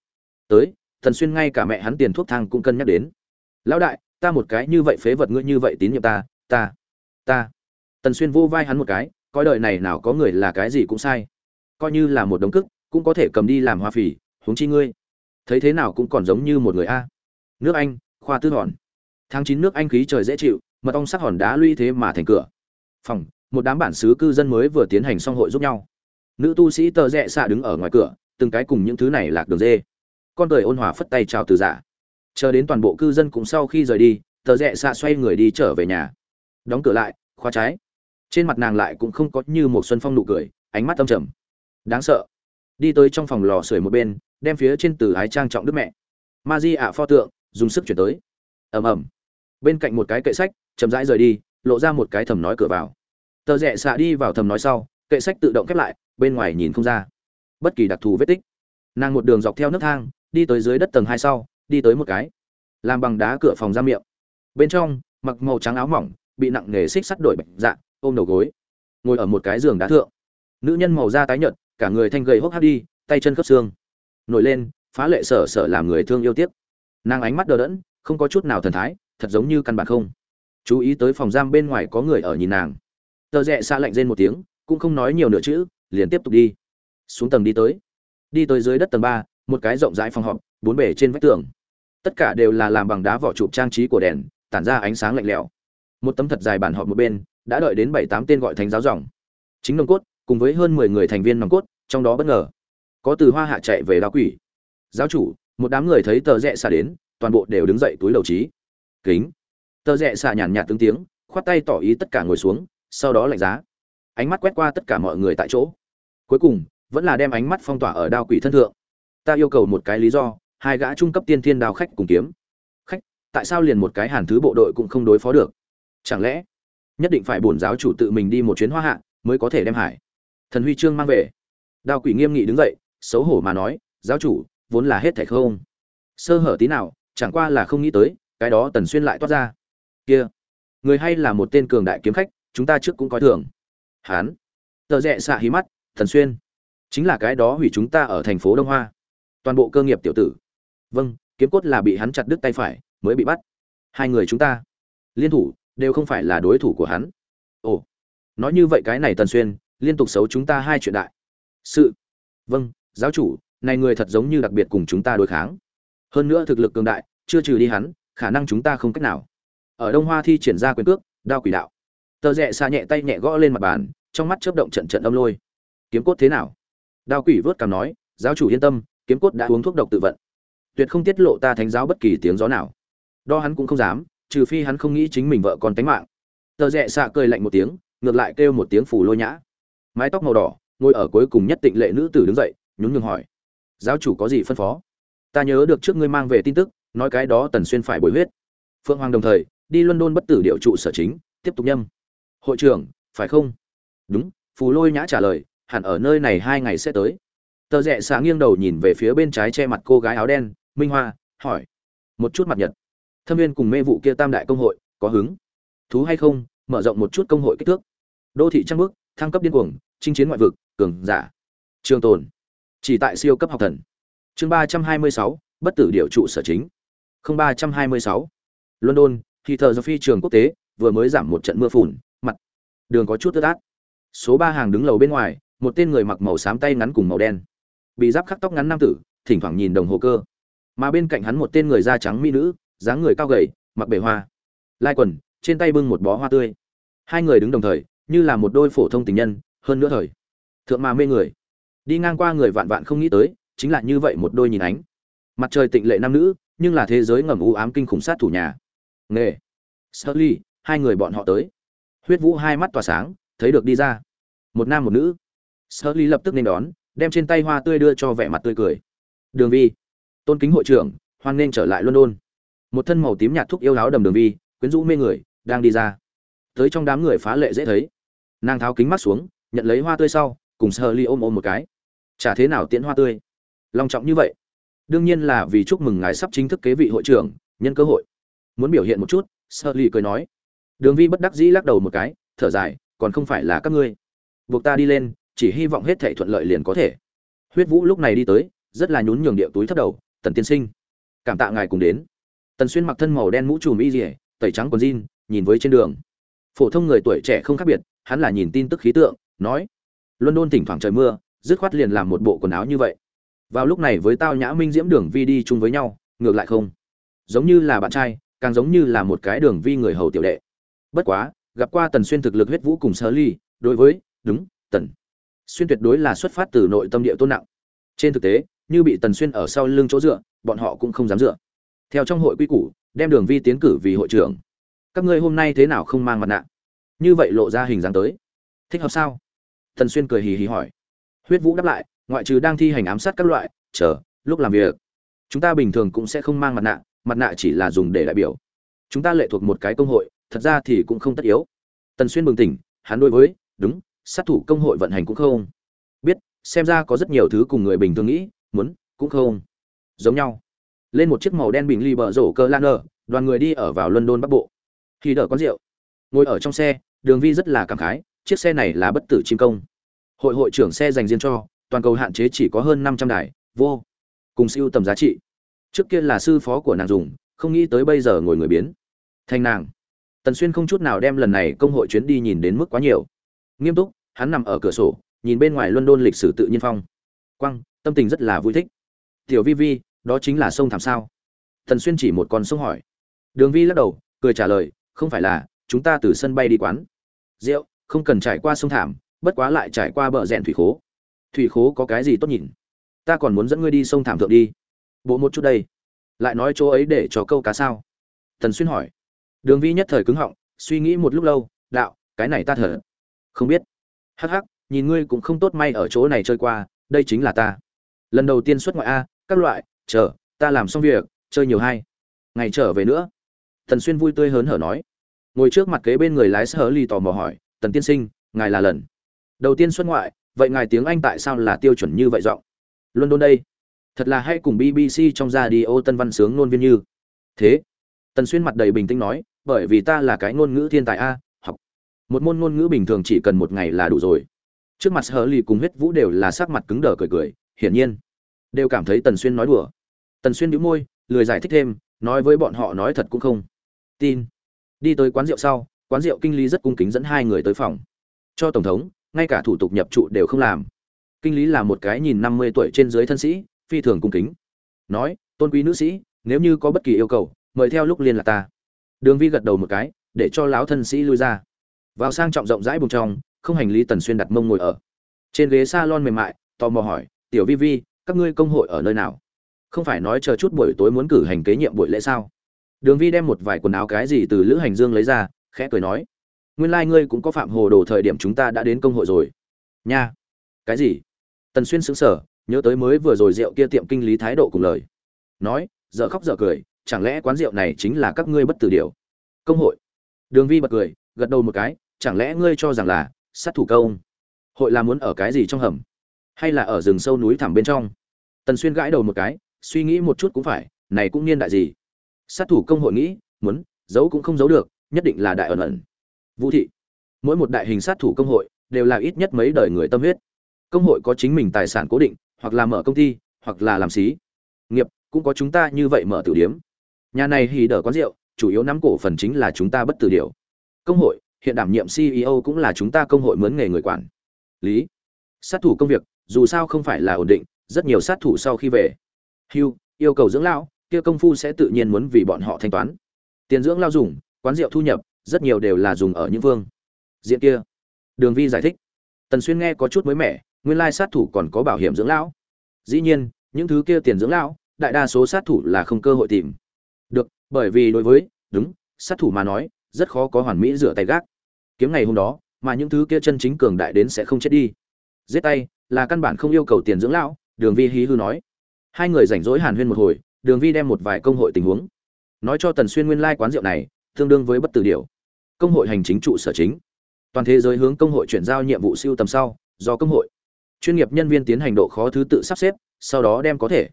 tới tần xuyên ngay cả mẹ hắn tiền thuốc thang cũng cân nhắc đến. Lão đại, ta một cái như vậy phế vật ngươi như vậy tín nhiệm ta ta ta. Tần xuyên vô vai hắn một cái, coi đời này nào có người là cái gì cũng sai. Coi như là một đống cức, cũng có thể cầm đi làm hoa phỉ, huống chi ngươi. Thấy thế nào cũng còn giống như một người a. Nước anh, khoa tư hòn. Tháng chín nước anh khí trời dễ chịu, mật ong sắc hòn đá luy thế mà thành cửa. Phòng, một đám bản xứ cư dân mới vừa tiến hành xong hội giúp nhau. Nữ tu sĩ tờ rẽ xạ đứng ở ngoài cửa, từng cái cùng những thứ này lạc đường dê con cười ôn hòa phất tay chào từ giả. Chờ đến toàn bộ cư dân cũng sau khi rời đi, tờ rẽ xạ xoay người đi trở về nhà. Đóng cửa lại, khóa trái. Trên mặt nàng lại cũng không có như một xuân phong nụ cười, ánh mắt âm trầm. Đáng sợ. Đi tới trong phòng lò sưởi một bên, đem phía trên từ ái trang trọng đức mẹ. Ma di ạ pho tượng, dùng sức chuyển tới. Ầm ầm. Bên cạnh một cái kệ sách, chậm rãi rời đi, lộ ra một cái thầm nói cửa vào. Tờ rẽ xạ đi vào thầm nói sau, kệ sách tự động khép lại, bên ngoài nhìn không ra. Bất kỳ đặc thù vết tích. Nàng một đường dọc theo nước thang đi tới dưới đất tầng hai sau, đi tới một cái, làm bằng đá cửa phòng ra miệng. Bên trong, mặc màu trắng áo mỏng, bị nặng nghề xích sắt đổi bệnh dạ ôm đầu gối, ngồi ở một cái giường đá thượng. Nữ nhân màu da tái nhợt, cả người thanh gầy hốc hác đi, tay chân khớp xương. Nổi lên, phá lệ sở sở làm người thương yêu tiếc. Nàng ánh mắt đờ đẫn, không có chút nào thần thái, thật giống như căn bản không. Chú ý tới phòng giam bên ngoài có người ở nhìn nàng. Tờ rẽ xa lạnh rên một tiếng, cũng không nói nhiều nữa chữ, liền tiếp tục đi. Xuống tầng đi tới. Đi tới dưới đất tầng ba một cái rộng rãi phòng họp, bốn bể trên vách tường. Tất cả đều là làm bằng đá vỏ chụp trang trí của đèn, tản ra ánh sáng lạnh lẽo. Một tấm thật dài bản họp một bên, đã đợi đến bảy tám tên gọi thánh giáo dòng. Chính nồng cốt, cùng với hơn mười người thành viên nòng cốt, trong đó bất ngờ, có từ hoa hạ chạy về đao quỷ. Giáo chủ, một đám người thấy tờ rẽ xả đến, toàn bộ đều đứng dậy túi đầu trí. Kính. Tờ rẽ xả nhàn nhạt tướng tiếng, khoát tay tỏ ý tất cả ngồi xuống, sau đó lạnh giá. Ánh mắt quét qua tất cả mọi người tại chỗ. Cuối cùng, vẫn là đem ánh mắt phong tỏa ở đao quỷ thân thượng ta yêu cầu một cái lý do, hai gã trung cấp tiên thiên đao khách cùng kiếm. Khách, tại sao liền một cái hàn thứ bộ đội cũng không đối phó được? Chẳng lẽ nhất định phải bổn giáo chủ tự mình đi một chuyến hoa hạ mới có thể đem hải? Thần huy chương mang về. Đao quỷ nghiêm nghị đứng dậy, xấu hổ mà nói, giáo chủ, vốn là hết thảy không? Sơ hở tí nào, chẳng qua là không nghĩ tới, cái đó tần xuyên lại toát ra. Kia, người hay là một tên cường đại kiếm khách, chúng ta trước cũng coi thường. Hán, tờ rẽ xạ hí mắt thần xuyên, chính là cái đó hủy chúng ta ở thành phố đông hoa toàn bộ cơ nghiệp tiểu tử. Vâng kiếm cốt là bị hắn chặt đứt tay phải, mới bị bắt. Hai người chúng ta, liên thủ, đều không phải là đối thủ của hắn. Ồ, nói như vậy cái này tần xuyên, liên tục xấu chúng ta hai chuyện đại. Sự. Vâng giáo chủ, này người thật giống như đặc biệt cùng chúng ta đối kháng. Hơn nữa thực lực cường đại, chưa trừ đi hắn, khả năng chúng ta không cách nào. Ở đông hoa thi triển ra quyền cước, đao quỷ đạo. Tờ rẽ xa nhẹ tay nhẹ gõ lên mặt bàn, trong mắt chớp động trận trận âm lôi. Kiếm cốt thế nào? Đao quỷ vớt cảm nói, giáo chủ yên tâm kiếm cốt đã uống thuốc độc tự vận. Tuyệt không tiết lộ ta thánh giáo bất kỳ tiếng gió nào. Đo hắn cũng không dám, trừ phi hắn không nghĩ chính mình vợ còn tánh mạng. Tờ rẽ xạ cười lạnh một tiếng, ngược lại kêu một tiếng phủ lôi nhã. Mái tóc màu đỏ, ngồi ở cuối cùng nhất tịnh lệ nữ tử đứng dậy, nhún nhường hỏi. Giáo chủ có gì phân phó? Ta nhớ được trước ngươi mang về tin tức, nói cái đó tần xuyên phải bồi huyết. Phượng hoàng đồng thời, đi london bất tử điệu trụ sở chính, tiếp tục nhâm. Hội trưởng, phải không? Đúng, phù lôi nhã trả lời, hẳn ở nơi này hai ngày sẽ tới tờ rẽ xạ nghiêng đầu nhìn về phía bên trái che mặt cô gái áo đen, minh hoa, hỏi. Một chút mặt nhật. Thâm viên cùng mê vụ kia tam đại công hội, có hứng? Thú hay không? Mở rộng một chút công hội kích thước. Đô thị trang bước thăng cấp điên cuồng, chinh chiến ngoại vực, cường giả. Trường tồn. Chỉ tại siêu cấp học thần. Chương ba trăm hai mươi sáu, bất tử điệu trụ sở chính. Không ba trăm hai mươi sáu. London thì thờ do phi trường quốc tế, vừa mới giảm một trận mưa phùn, mặt. Đường có chút tơ tát. Số ba hàng đứng lầu bên ngoài, một tên người mặc màu xám tay ngắn cùng màu đen bị giáp khắc tóc ngắn nam tử thỉnh thoảng nhìn đồng hồ cơ. Mà bên cạnh hắn một tên người da trắng mỹ nữ dáng người cao gầy mặc bể hoa lai quần trên tay bưng một bó hoa tươi. Hai người đứng đồng thời như là một đôi phổ thông tình nhân hơn nữa thời. Thượng mà mê người. Đi ngang qua người vạn vạn không nghĩ tới chính là như vậy một đôi nhìn ánh. Mặt trời tịnh lệ nam nữ nhưng là thế giới ngầm u ám kinh khủng sát thủ nhà. Nghề. Sully, hai người bọn họ tới. Huyết vũ hai mắt tỏa sáng thấy được đi ra. Một nam một nữ. Sully lập tức nên đón đem trên tay hoa tươi đưa cho vẻ mặt tươi cười. Đường vi, tôn kính hội trưởng, hoan nên trở lại london. Một thân màu tím nhạt thúc yêu áo đầm đường vi, quyến rũ mê người, đang đi ra. Tới trong đám người phá lệ dễ thấy. Nàng tháo kính mắt xuống, nhận lấy hoa tươi sau, cùng sơ ly ôm ôm một cái. Chả thế nào tiễn hoa tươi? Long trọng như vậy. Đương nhiên là vì chúc mừng ngài sắp chính thức kế vị hội trưởng, nhân cơ hội. Muốn biểu hiện một chút sơ ly cười nói. Đường vi bất đắc dĩ lắc đầu một cái, thở dài, còn không phải là các ngươi. Buộc ta đi lên chỉ hy vọng hết thảy thuận lợi liền có thể. Huyết vũ lúc này đi tới rất là nhún nhường điệu túi thấp đầu tần tiên sinh cảm tạ ngài cùng đến. Tần xuyên mặc thân màu đen mũ trùm y liễu, tẩy trắng quần jean nhìn với trên đường. Phổ thông người tuổi trẻ không khác biệt hắn là nhìn tin tức khí tượng nói london thỉnh thoảng trời mưa dứt khoát liền làm một bộ quần áo như vậy. Vào lúc này với tao nhã minh diễm đường vi đi chung với nhau ngược lại không. Giống như là bạn trai càng giống như là một cái đường vi người hầu tiểu đệ. Bất quá gặp qua tần xuyên thực lực huyết vũ cùng sơ ly đối với đúng tần xuyên tuyệt đối là xuất phát từ nội tâm địa tôn nặng. Trên thực tế, như bị tần xuyên ở sau lưng chỗ dựa, bọn họ cũng không dám dựa. Theo trong hội quy củ, đem đường vi tiến cử vì hội trưởng. Các ngươi hôm nay thế nào không mang mặt nạ? Như vậy lộ ra hình dáng tới. Thích hợp sao? Tần xuyên cười hì hì hỏi. Huyết vũ đáp lại, ngoại trừ đang thi hành ám sát các loại, chờ, lúc làm việc, chúng ta bình thường cũng sẽ không mang mặt nạ mặt nạ chỉ là dùng để đại biểu. Chúng ta lệ thuộc một cái công hội, thật ra thì cũng không tất yếu. Tần xuyên bừng tỉnh, hắn đối với, đúng sát thủ công hội vận hành cũng không. Biết, xem ra có rất nhiều thứ cùng người bình thường nghĩ, muốn, cũng không. Giống nhau. Lên một chiếc màu đen bình ly bờ rổ cơ lan nơ đoàn người đi ở vào london bắc bộ. Khi đỡ con rượu. Ngồi ở trong xe, đường vi rất là cảm khái, chiếc xe này là bất tử chim công. Hội hội trưởng xe dành riêng cho, toàn cầu hạn chế chỉ có hơn năm trăm đài, vô. Cùng siêu tầm giá trị. Trước kia là sư phó của nàng dùng, không nghĩ tới bây giờ ngồi người biến. Thành nàng. Tần xuyên không chút nào đem lần này công hội chuyến đi nhìn đến mức quá nhiều nghiêm túc, hắn nằm ở cửa sổ, nhìn bên ngoài london lịch sử tự nhiên phong. Quăng tâm tình rất là vui thích. Tiểu vi vi, đó chính là sông thảm sao. Thần xuyên chỉ một con sông hỏi. Đường vi lắc đầu, cười trả lời, không phải là, chúng ta từ sân bay đi quán. Rượu, không cần trải qua sông thảm, bất quá lại trải qua bờ rẽn thủy khố. Thủy khố có cái gì tốt nhìn? Ta còn muốn dẫn ngươi đi sông thảm thượng đi. Bộ một chút đây. Lại nói chỗ ấy để cho câu cá sao? Thần xuyên hỏi. Đường vi nhất thời cứng họng, suy nghĩ một lúc lâu, đạo, cái này ta thở không biết. Hắc hắc, nhìn ngươi cũng không tốt may ở chỗ này chơi qua, đây chính là ta. Lần đầu tiên xuất ngoại a, các loại, chờ, ta làm xong việc, chơi nhiều hay. Ngày trở về nữa. Tần xuyên vui tươi hớn hở nói. Ngồi trước mặt kế bên người lái sơ ly tò mò hỏi, tần tiên sinh, ngài là lần đầu tiên xuất ngoại, vậy ngài tiếng anh tại sao là tiêu chuẩn như vậy giọng? London đây. Thật là hay cùng bbc trong ra đi ô tân văn sướng ngôn viên như. Thế? Tần xuyên mặt đầy bình tĩnh nói, bởi vì ta là cái ngôn ngữ thiên tài a một môn ngôn ngữ bình thường chỉ cần một ngày là đủ rồi. Trước mặt hờ lì cùng huyết vũ đều là sắc mặt cứng đờ cười cười, hiển nhiên, đều cảm thấy tần xuyên nói đùa. Tần xuyên đĩu môi, lười giải thích thêm, nói với bọn họ nói thật cũng không tin. Đi tới quán rượu sau, quán rượu kinh lý rất cung kính dẫn hai người tới phòng. Cho tổng thống, ngay cả thủ tục nhập trụ đều không làm. Kinh lý là một cái nhìn năm mươi tuổi trên dưới thân sĩ, phi thường cung kính. Nói, tôn quý nữ sĩ, nếu như có bất kỳ yêu cầu, mời theo lúc liên lạc ta. Đường vi gật đầu một cái, để cho lão thân sĩ lui ra vào sang trọng rộng rãi bùng trong, không hành lý tần xuyên đặt mông ngồi ở. Trên ghế salon mềm mại, tò mò hỏi, tiểu vi vi, các ngươi công hội ở nơi nào? Không phải nói chờ chút buổi tối muốn cử hành kế nhiệm buổi lễ sao? Đường vi đem một vài quần áo cái gì từ lữ hành dương lấy ra, khẽ cười nói, nguyên lai、like、ngươi cũng có phạm hồ đồ thời điểm chúng ta đã đến công hội rồi. Nha. Cái gì? Tần xuyên xứng sở nhớ tới mới vừa rồi rượu kia tiệm kinh lý thái độ cùng lời. Nói dợ khóc dợ cười, chẳng lẽ quán rượu này chính là các ngươi bất tử điều? Công hội. Đường vi bật cười, gật đầu một cái chẳng lẽ ngươi cho rằng là sát thủ công? Hội là muốn ở cái gì trong hầm? Hay là ở rừng sâu núi thẳm bên trong? Tần xuyên gãi đầu một cái, suy nghĩ một chút cũng phải, này cũng niên đại gì? Sát thủ công hội nghĩ, muốn, giấu cũng không giấu được, nhất định là đại ẩn ẩn. Vũ thị, mỗi một đại hình sát thủ công hội đều là ít nhất mấy đời người tâm huyết. Công hội có chính mình tài sản cố định, hoặc là mở công ty, hoặc là làm xí. Nghiệp, cũng có chúng ta như vậy mở tử điếm. Nhà này hì đỡ quán rượu, chủ yếu nắm cổ phần chính là chúng ta bất tử điều công hội hiện đảm nhiệm ceo cũng là chúng ta công hội mướn nghề người quản. Lý, sát thủ công việc, dù sao không phải là ổn định, rất nhiều sát thủ sau khi về. Hưu yêu cầu dưỡng lão, kia công phu sẽ tự nhiên muốn vì bọn họ thanh toán. Tiền dưỡng lao dùng, quán rượu thu nhập, rất nhiều đều là dùng ở những vương. Diện kia, đường vi giải thích. Tần xuyên nghe có chút mới mẻ, nguyên lai sát thủ còn có bảo hiểm dưỡng lão. Dĩ nhiên, những thứ kia tiền dưỡng lão, đại đa số sát thủ là không cơ hội tìm. Được, bởi vì đối với, đúng, sát thủ mà nói rất khó có hoàn mỹ rửa tay gác. Kiếm ngày hôm đó, mà những thứ kia chân chính cường đại đến sẽ không chết đi. Giết tay, là căn bản không yêu cầu tiền dưỡng lão, đường vi hí hư nói. Hai người rảnh rỗi hàn huyên một hồi, đường vi đem một vài công hội tình huống. Nói cho tần xuyên nguyên lai quán rượu này, tương đương với bất tử điều. Công hội hành chính trụ sở chính. Toàn thế giới hướng công hội chuyển giao nhiệm vụ siêu tầm sau, do công hội. Chuyên nghiệp nhân viên tiến hành độ khó thứ tự sắp xếp, sau đó đem có thể.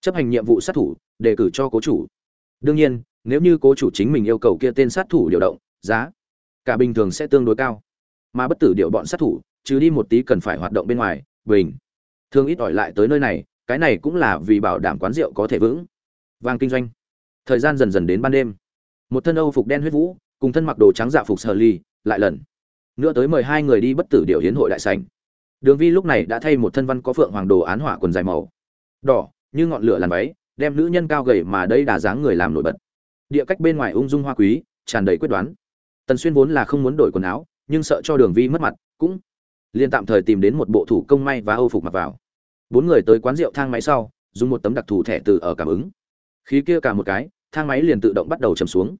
Chấp hành nhiệm vụ sát thủ, đề cử cho cố chủ. Đương nhiên nếu như cố chủ chính mình yêu cầu kia tên sát thủ điều động, giá cả bình thường sẽ tương đối cao. Mà bất tử điệu bọn sát thủ, trừ đi một tí cần phải hoạt động bên ngoài, bình thường ít ỏi lại tới nơi này, cái này cũng là vì bảo đảm quán rượu có thể vững. Vàng kinh doanh. Thời gian dần dần đến ban đêm. Một thân âu phục đen huyết vũ, cùng thân mặc đồ trắng dạ phục sờ ly, lại lần nữa tới mời hai người đi bất tử điều hiến hội đại sảnh. Đường vi lúc này đã thay một thân văn có phượng hoàng đồ án hỏa quần dài màu, đỏ, như ngọn lửa làn váy, đem nữ nhân cao gầy mà đây đà dáng người làm nổi bật địa cách bên ngoài ung dung hoa quý, tràn đầy quyết đoán. Tần xuyên vốn là không muốn đổi quần áo, nhưng sợ cho đường vi mất mặt, cũng liền tạm thời tìm đến một bộ thủ công may và âu phục mặc vào. Bốn người tới quán rượu thang máy sau, dùng một tấm đặc thù thẻ từ ở cảm ứng. Khí kia cả một cái, thang máy liền tự động bắt đầu chầm xuống.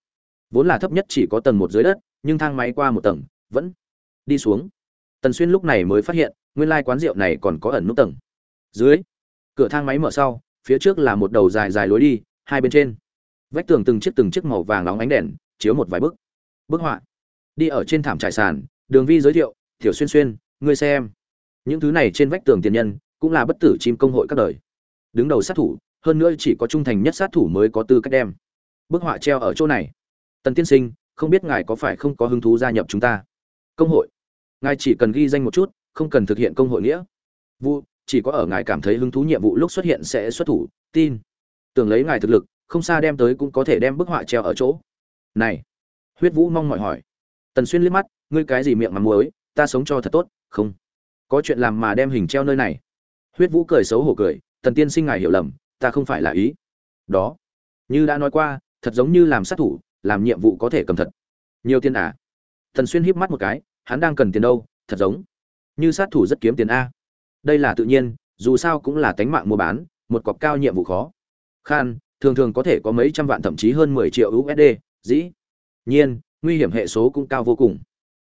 Vốn là thấp nhất chỉ có tầng một dưới đất, nhưng thang máy qua một tầng, vẫn đi xuống. Tần xuyên lúc này mới phát hiện, nguyên lai quán rượu này còn có ẩn nút tầng. Dưới, cửa thang máy mở sau, phía trước là một đầu dài dài lối đi, hai bên trên vách tường từng chiếc từng chiếc màu vàng nóng ánh đèn, chiếu một vài bức. Bức họa. Đi ở trên thảm trải sàn, đường vi giới thiệu, tiểu xuyên xuyên, ngươi xem. Những thứ này trên vách tường tiền nhân, cũng là bất tử chim công hội các đời. Đứng đầu sát thủ, hơn nữa chỉ có trung thành nhất sát thủ mới có tư cách đem. Bức họa treo ở chỗ này. Tần tiên sinh, không biết ngài có phải không có hứng thú gia nhập chúng ta? Công hội. Ngài chỉ cần ghi danh một chút, không cần thực hiện công hội nghĩa. Vụ, chỉ có ở ngài cảm thấy hứng thú nhiệm vụ lúc xuất hiện sẽ xuất thủ, tin. Tưởng lấy ngài thực lực không xa đem tới cũng có thể đem bức họa treo ở chỗ. Này, huyết vũ mong mỏi hỏi. Tần xuyên liếc mắt, ngươi cái gì miệng mắm muối, ta sống cho thật tốt, không. Có chuyện làm mà đem hình treo nơi này. Huyết vũ cười xấu hổ cười, tần tiên sinh ngài hiểu lầm, ta không phải là ý. Đó. Như đã nói qua, thật giống như làm sát thủ, làm nhiệm vụ có thể cầm thật. Nhiều tiền à? Tần xuyên híp mắt một cái, hắn đang cần tiền đâu, thật giống. Như sát thủ rất kiếm tiền a. Đây là tự nhiên, dù sao cũng là tánh mạng mua bán, một cọc cao nhiệm vụ khó. Khan thường thường có thể có mấy trăm vạn, thậm chí hơn mười triệu usd dĩ nhiên, nguy hiểm hệ số cũng cao vô cùng.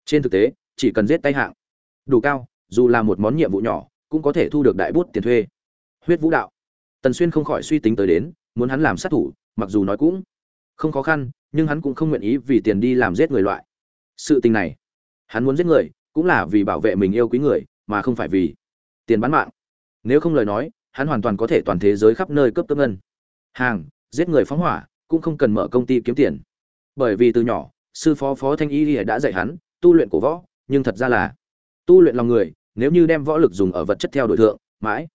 Trên thực tế, chỉ cần giết tay hạng, đủ cao, dù là một món nhiệm vụ nhỏ, cũng có thể thu được đại bút tiền thuê. Huyết vũ đạo. Tần xuyên không khỏi suy tính tới đến, muốn hắn làm sát thủ, mặc dù nói cũng không khó khăn, nhưng hắn cũng không nguyện ý vì tiền đi làm giết người loại. Sự tình này, hắn muốn giết người, cũng là vì bảo vệ mình yêu quý người, mà không phải vì tiền bán mạng. Nếu không lời nói, hắn hoàn toàn có thể toàn thế giới khắp nơi cấp cấp ngân hàng, giết người phóng hỏa, cũng không cần mở công ty kiếm tiền. Bởi vì từ nhỏ, sư phó phó thanh y đã dạy hắn tu luyện cổ võ, nhưng thật ra là tu luyện lòng người, nếu như đem võ lực dùng ở vật chất theo đối tượng mãi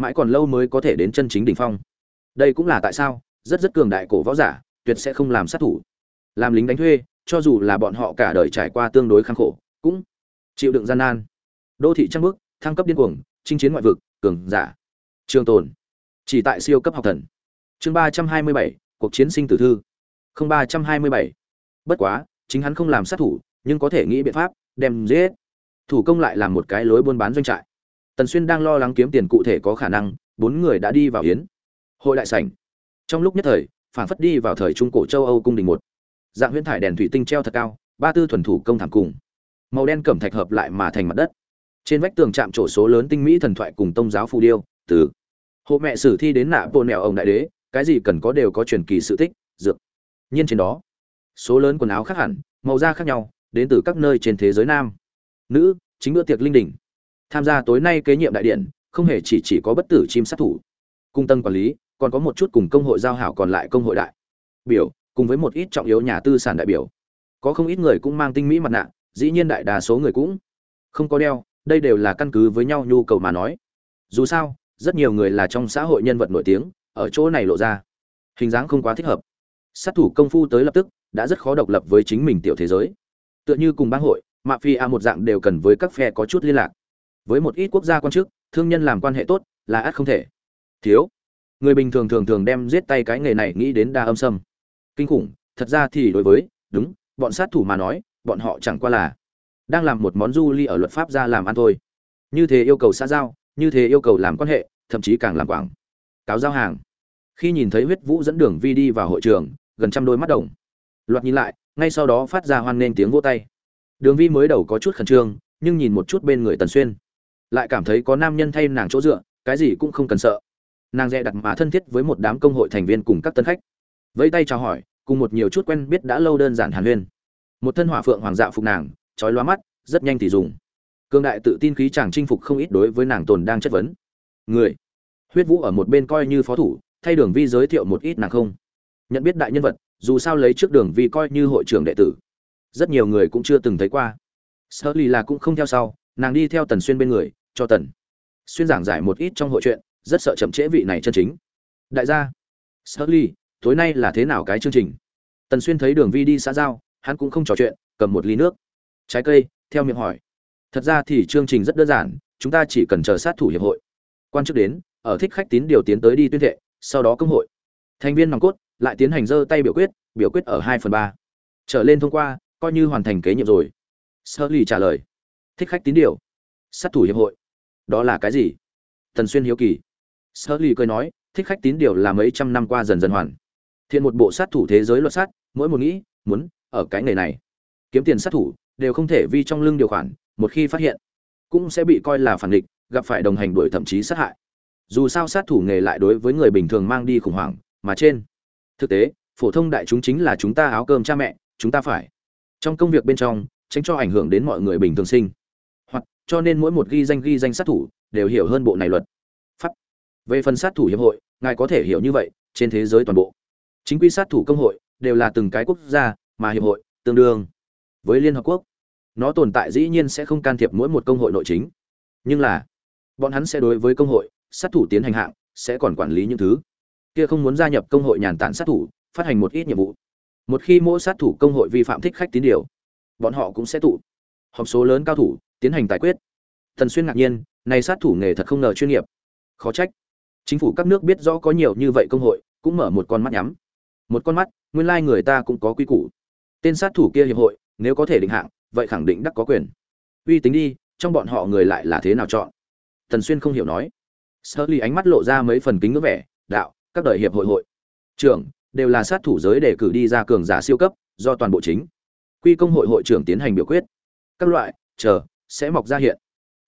mãi còn lâu mới có thể đến chân chính đỉnh phong. Đây cũng là tại sao, rất rất cường đại cổ võ giả, tuyệt sẽ không làm sát thủ. Làm lính đánh thuê, cho dù là bọn họ cả đời trải qua tương đối khăng khổ, cũng chịu đựng gian nan. Đô thị trăng bước thăng cấp điên cuồng, chinh chiến ngoại vực, cường giả. Trường tồn, chỉ tại siêu cấp học thần chương ba trăm hai mươi bảy, cuộc chiến sinh tử thư. Không, ba trăm hai mươi bảy. Bất quá, chính hắn không làm sát thủ, nhưng có thể nghĩ biện pháp, đem giết. Thủ công lại làm một cái lối buôn bán doanh trại. Tần xuyên đang lo lắng kiếm tiền cụ thể có khả năng, bốn người đã đi vào yến. Hội đại sảnh. Trong lúc nhất thời phản phất đi vào thời trung cổ châu âu cung đình một. Dạng huyễn thải đèn thủy tinh treo thật cao, ba tư thuần thủ công thẳng cùng. Màu đen cẩm thạch hợp lại mà thành mặt đất. Trên vách tường chạm trổ số lớn tinh mỹ thần thoại cùng tông giáo phù điêu, từ. Hộ mẹ sử thi đến nạ bộ nẻo ông đại đế cái gì cần có đều có truyền kỳ sự tích, dược. Nhiên trên đó, số lớn quần áo khác hẳn, màu da khác nhau, đến từ các nơi trên thế giới nam. Nữ, chính bữa tiệc linh đình tham gia tối nay kế nhiệm đại điện, không hề chỉ chỉ có bất tử chim sát thủ. Cung tân quản lý, còn có một chút cùng công hội giao hảo còn lại công hội đại. Biểu, cùng với một ít trọng yếu nhà tư sản đại biểu. Có không ít người cũng mang tinh mỹ mặt nạ, dĩ nhiên đại đa số người cũng không có đeo, đây đều là căn cứ với nhau nhu cầu mà nói. Dù sao, rất nhiều người là trong xã hội nhân vật nổi tiếng ở chỗ này lộ ra. Hình dáng không quá thích hợp. Sát thủ công phu tới lập tức, đã rất khó độc lập với chính mình tiểu thế giới. Tựa như cùng bang hội mạ phi a một dạng đều cần với các phe có chút liên lạc. Với một ít quốc gia quan chức, thương nhân làm quan hệ tốt, là ắt không thể. Thiếu. Người bình thường thường thường đem giết tay cái nghề này nghĩ đến đa âm sâm. Kinh khủng, thật ra thì đối với, đúng, bọn sát thủ mà nói, bọn họ chẳng qua là đang làm một món du ly ở luật pháp ra làm ăn thôi. Như thế yêu cầu xã giao, như thế yêu cầu làm quan hệ, thậm chí càng làm quảng cáo giao hàng. Khi nhìn thấy huyết vũ dẫn đường vi đi vào hội trường, gần trăm đôi mắt đồng. Loạt nhìn lại, ngay sau đó phát ra hoan nghênh tiếng vỗ tay. Đường vi mới đầu có chút khẩn trương, nhưng nhìn một chút bên người tần xuyên. Lại cảm thấy có nam nhân thay nàng chỗ dựa, cái gì cũng không cần sợ. Nàng dè đặt mà thân thiết với một đám công hội thành viên cùng các tân khách. Vẫy tay chào hỏi, cùng một nhiều chút quen biết đã lâu đơn giản hàn huyên. Một thân hỏa phượng hoàng dạ phục nàng trói loa mắt, rất nhanh thì dùng. Cương đại tự tin khí chàng chinh phục không ít đối với nàng tồn đang chất vấn. Người huyết vũ ở một bên coi như phó thủ thay đường vi giới thiệu một ít nàng không. Nhận biết đại nhân vật dù sao lấy trước đường vi coi như hội trưởng đệ tử. Rất nhiều người cũng chưa từng thấy qua. Sơ lì là cũng không theo sau nàng đi theo tần xuyên bên người cho tần xuyên giảng giải một ít trong hội chuyện rất sợ chậm trễ vị này chân chính. Đại gia Sully, tối nay là thế nào cái chương trình? Tần xuyên thấy đường vi đi xã giao hắn cũng không trò chuyện cầm một ly nước. Trái cây theo miệng hỏi. Thật ra thì chương trình rất đơn giản chúng ta chỉ cần chờ sát thủ hiệp hội. Quan chức đến ở thích khách tín điều tiến tới đi tuyên thệ, sau đó công hội. Thành viên nòng cốt lại tiến hành giơ tay biểu quyết biểu quyết ở hai phần ba. Trở lên thông qua, coi như hoàn thành kế nhiệm rồi. Sơ lì trả lời. Thích khách tín điều. Sát thủ hiệp hội. Đó là cái gì? Tần xuyên hiếu kỳ. Sơ lì cười nói, thích khách tín điều là mấy trăm năm qua dần dần hoàn. Thiện một bộ sát thủ thế giới luật sát, mỗi một nghĩ, muốn, ở cái nghề này. Kiếm tiền sát thủ, đều không thể vi trong lưng điều khoản, một khi phát hiện, cũng sẽ bị coi là phản địch gặp phải đồng hành đuổi thậm chí sát hại dù sao sát thủ nghề lại đối với người bình thường mang đi khủng hoảng, mà trên thực tế, phổ thông đại chúng chính là chúng ta áo cơm cha mẹ, chúng ta phải. Trong công việc bên trong, tránh cho ảnh hưởng đến mọi người bình thường sinh. Hoặc, cho nên mỗi một ghi danh ghi danh sát thủ, đều hiểu hơn bộ này luật. Pháp. Về phần sát thủ hiệp hội, ngài có thể hiểu như vậy, trên thế giới toàn bộ. Chính quy sát thủ công hội, đều là từng cái quốc gia, mà hiệp hội, tương đương với liên hợp quốc. Nó tồn tại dĩ nhiên sẽ không can thiệp mỗi một công hội nội chính. Nhưng là, bọn hắn sẽ đối với công hội sát thủ tiến hành hạng, sẽ còn quản lý những thứ. Kia không muốn gia nhập công hội nhàn tản sát thủ, phát hành một ít nhiệm vụ. Một khi mỗi sát thủ công hội vi phạm thích khách tín điều, bọn họ cũng sẽ tụ. Họp số lớn cao thủ, tiến hành tài quyết. Thần xuyên ngạc nhiên, này sát thủ nghề thật không ngờ chuyên nghiệp. Khó trách. Chính phủ các nước biết rõ có nhiều như vậy công hội, cũng mở một con mắt nhắm. Một con mắt, nguyên lai người ta cũng có quy củ. Tên sát thủ kia hiệp hội, nếu có thể định hạng, vậy khẳng định đắc có quyền. Uy tính đi, trong bọn họ người lại là thế nào chọn? Thần xuyên không hiểu nói sơ ly ánh mắt lộ ra mấy phần kính ngưỡng vẻ, đạo, các đời hiệp hội hội trưởng đều là sát thủ giới để cử đi ra cường giả siêu cấp, do toàn bộ chính quy công hội hội trưởng tiến hành biểu quyết. Các loại, chờ, sẽ mọc ra hiện.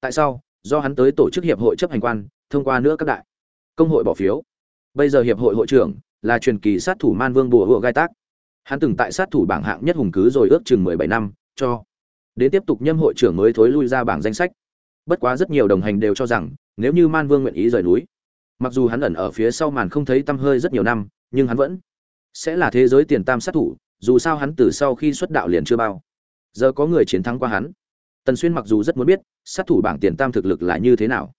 Tại sao? Do hắn tới tổ chức hiệp hội chấp hành quan, thông qua nữa các đại công hội bỏ phiếu. Bây giờ hiệp hội hội trưởng là truyền kỳ sát thủ man vương bùa hựa gai tác. Hắn từng tại sát thủ bảng hạng nhất hùng cứ rồi ước chừng mười bảy năm, cho đến tiếp tục nhâm hội trưởng mới thối lui ra bảng danh sách. Bất quá rất nhiều đồng hành đều cho rằng nếu như man vương nguyện ý rời núi. Mặc dù hắn ẩn ở phía sau màn không thấy tăm hơi rất nhiều năm, nhưng hắn vẫn sẽ là thế giới tiền tam sát thủ, dù sao hắn từ sau khi xuất đạo liền chưa bao giờ có người chiến thắng qua hắn. Tần xuyên mặc dù rất muốn biết, sát thủ bảng tiền tam thực lực là như thế nào,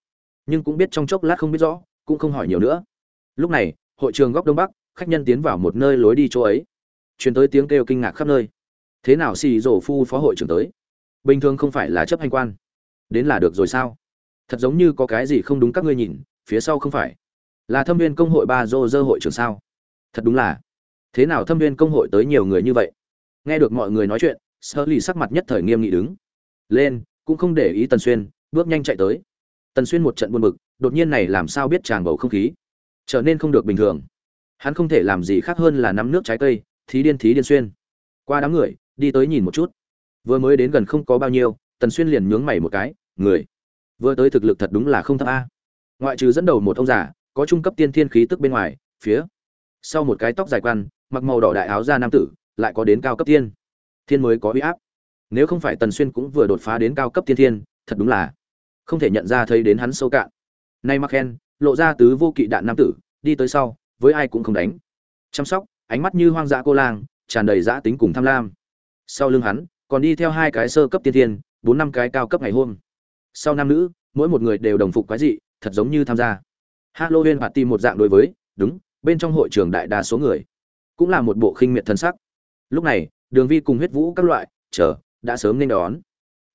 nhưng cũng biết trong chốc lát không biết rõ, cũng không hỏi nhiều nữa. Lúc này, hội trường góc đông bắc, khách nhân tiến vào một nơi lối đi chỗ ấy. Truyền tới tiếng kêu kinh ngạc khắp nơi. Thế nào xì rổ phu phó hội trưởng tới? Bình thường không phải là chấp hành quan. Đến là được rồi sao? Thật giống như có cái gì không đúng các ngươi nhìn, phía sau không phải. Là thâm viên công hội ba dô dơ hội trưởng sao? Thật đúng là. Thế nào thâm viên công hội tới nhiều người như vậy? Nghe được mọi người nói chuyện sơ lì sắc mặt nhất thời nghiêm nghị đứng. Lên, cũng không để ý tần xuyên, bước nhanh chạy tới. Tần xuyên một trận buồn bực, đột nhiên này làm sao biết tràn bầu không khí? Trở nên không được bình thường. Hắn không thể làm gì khác hơn là nắm nước trái cây, thí điên thí điên xuyên. Qua đám người, đi tới nhìn một chút. Vừa mới đến gần không có bao nhiêu, tần xuyên liền nhướng mày một cái, người vừa tới thực lực thật đúng là không thấp a. Ngoại trừ dẫn đầu một ông già, có trung cấp tiên thiên khí tức bên ngoài, phía sau một cái tóc dài quan mặc màu đỏ đại áo da nam tử, lại có đến cao cấp tiên. Thiên mới có uy áp. Nếu không phải tần xuyên cũng vừa đột phá đến cao cấp tiên thiên, thật đúng là không thể nhận ra thấy đến hắn sâu cạn. Nay mặc khen, lộ ra tứ vô kỵ đạn nam tử, đi tới sau, với ai cũng không đánh. Chăm sóc, ánh mắt như hoang dã cô lang, tràn đầy dã tính cùng tham lam. Sau lưng hắn, còn đi theo hai cái sơ cấp tiên thiên, bốn năm cái cao cấp ngày hôm sau nam nữ, mỗi một người đều đồng phục quái dị, thật giống như tham gia. Halloween party một dạng đối với, đúng, bên trong hội trường đại đa số người cũng là một bộ khinh miệt thân sắc. Lúc này, đường vi cùng huyết vũ các loại, chờ, đã sớm nên đón.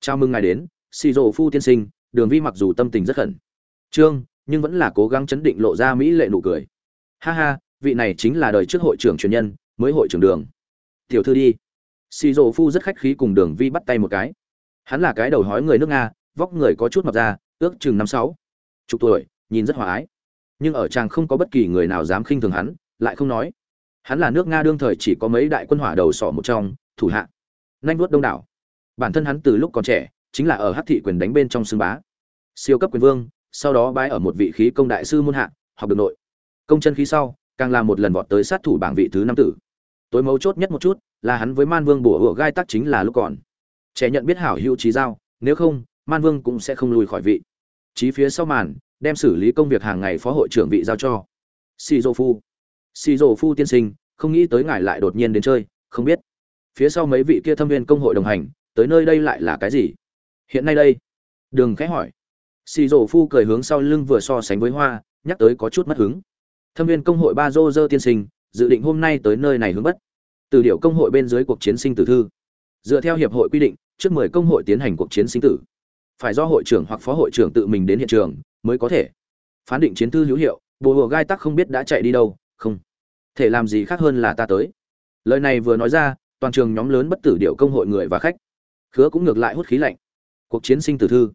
Chào mừng ngài đến xì rộ phu tiên sinh, đường vi mặc dù tâm tình rất khẩn. Trương, nhưng vẫn là cố gắng chấn định lộ ra mỹ lệ nụ cười. Ha ha, vị này chính là đời trước hội trưởng truyền nhân, mới hội trưởng đường. Tiểu thư đi. Xì rộ phu rất khách khí cùng đường vi bắt tay một cái. Hắn là cái đầu hói người nước nga vóc người có chút mập ra, ước chừng năm sáu. Chục tuổi, nhìn rất hòa ái. Nhưng ở chàng không có bất kỳ người nào dám khinh thường hắn, lại không nói. Hắn là nước nga đương thời chỉ có mấy đại quân hỏa đầu sỏ một trong, thủ hạ. Nanh vuốt đông đảo. Bản thân hắn từ lúc còn trẻ, chính là ở hắc thị quyền đánh bên trong xương bá. Siêu cấp quyền vương, sau đó bái ở một vị khí công đại sư môn hạ, học được nội. Công chân khí sau, càng là một lần vọt tới sát thủ bảng vị thứ năm tử. Tối mấu chốt nhất một chút, là hắn với man vương bổ hựa gai tắc chính là lúc còn. Trẻ nhận biết hảo hữu trí giao, nếu không man vương cũng sẽ không lùi khỏi vị. Chí phía sau màn, đem xử lý công việc hàng ngày phó hội trưởng vị giao cho. Xì dô phu xì dô phu tiên sinh, không nghĩ tới ngài lại đột nhiên đến chơi, không biết. Phía sau mấy vị kia thâm viên công hội đồng hành, tới nơi đây lại là cái gì? Hiện nay đây. Đường khẽ hỏi. Xì dô phu cười hướng sau lưng vừa so sánh với hoa, nhắc tới có chút mất hứng. Thâm viên công hội ba dô dơ tiên sinh, dự định hôm nay tới nơi này hướng bất. Từ điệu công hội bên dưới cuộc chiến sinh tử thư. Dựa theo hiệp hội quy định, trước mười công hội tiến hành cuộc chiến sinh tử phải do hội trưởng hoặc phó hội trưởng tự mình đến hiện trường mới có thể. Phán định chiến thư hữu hiệu bồ hồ gai tắc không biết đã chạy đi đâu, không. Thể làm gì khác hơn là ta tới. Lời này vừa nói ra, toàn trường nhóm lớn bất tử điệu công hội người và khách. Khứa cũng ngược lại hút khí lạnh. Cuộc chiến sinh tử thư.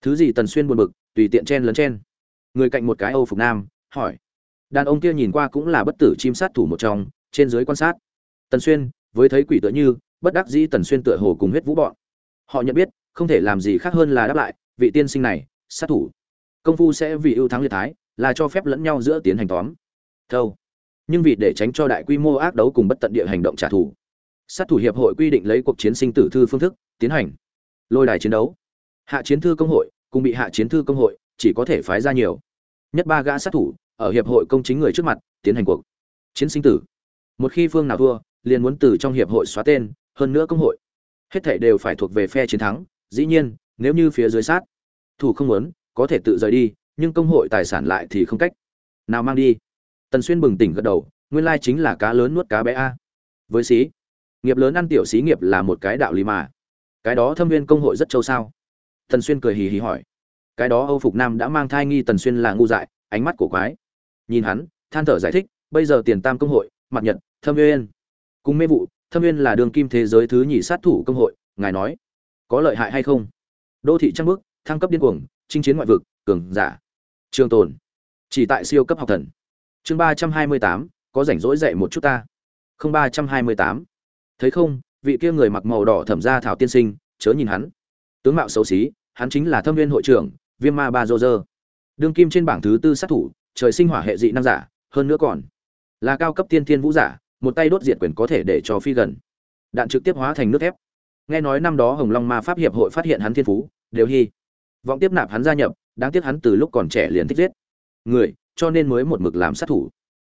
Thứ gì tần xuyên buồn bực, tùy tiện chen lấn chen. Người cạnh một cái âu phục nam, hỏi. Đàn ông kia nhìn qua cũng là bất tử chim sát thủ một trong, trên dưới quan sát. Tần xuyên, với thấy quỷ tựa như, bất đắc dĩ tần xuyên tựa hồ cùng huyết vũ bọn. Họ nhận biết không thể làm gì khác hơn là đáp lại, vị tiên sinh này, sát thủ. Công phu sẽ vì ưu thắng liệt thái, là cho phép lẫn nhau giữa tiến hành tóm. Thâu. Nhưng vì để tránh cho đại quy mô ác đấu cùng bất tận địa hành động trả thù. Sát thủ hiệp hội quy định lấy cuộc chiến sinh tử thư phương thức, tiến hành. Lôi đài chiến đấu. Hạ chiến thư công hội, cùng bị hạ chiến thư công hội, chỉ có thể phái ra nhiều. Nhất ba gã sát thủ, ở hiệp hội công chính người trước mặt, tiến hành cuộc chiến sinh tử. Một khi phương nào thua, liền muốn từ trong hiệp hội xóa tên, hơn nữa công hội. Hết thảy đều phải thuộc về phe chiến thắng dĩ nhiên, nếu như phía dưới sát, thủ không muốn, có thể tự rời đi, nhưng công hội tài sản lại thì không cách nào mang đi. Tần xuyên bừng tỉnh gật đầu, nguyên lai chính là cá lớn nuốt cá bé a. Với xí, nghiệp lớn ăn tiểu xí nghiệp là một cái đạo lý mà. Cái đó thâm viên công hội rất châu sao? Tần xuyên cười hì hì hỏi. Cái đó âu phục nam đã mang thai nghi tần xuyên là ngu dại, ánh mắt của quái. Nhìn hắn, than thở giải thích, bây giờ tiền tam công hội, mặt nhật, thâm viên. Cùng mê vụ, thâm viên là đường kim thế giới thứ nhì sát thủ công hội, ngài nói có lợi hại hay không? Đô thị trăng bước thăng cấp điên cuồng, chinh chiến ngoại vực, cường giả. Trường tồn. Chỉ tại siêu cấp học thần. Chương ba trăm hai mươi tám, có rảnh rỗi dạy một chút ta. Không ba trăm hai mươi tám. Thấy không, vị kia người mặc màu đỏ thẩm ra thảo tiên sinh, chớ nhìn hắn. Tướng mạo xấu xí, hắn chính là thâm viên hội trưởng, viêm ma ba dô dơ. Đương kim trên bảng thứ tư sát thủ, trời sinh hỏa hệ dị nam giả, hơn nữa còn là cao cấp tiên thiên vũ giả, một tay đốt diệt quyền có thể để cho phi gần. Đạn trực tiếp hóa thành nước thép nghe nói năm đó hồng long ma pháp hiệp hội phát hiện hắn thiên phú, đều hy vọng tiếp nạp hắn gia nhập, đáng tiếc hắn từ lúc còn trẻ liền thích giết người, cho nên mới một mực làm sát thủ.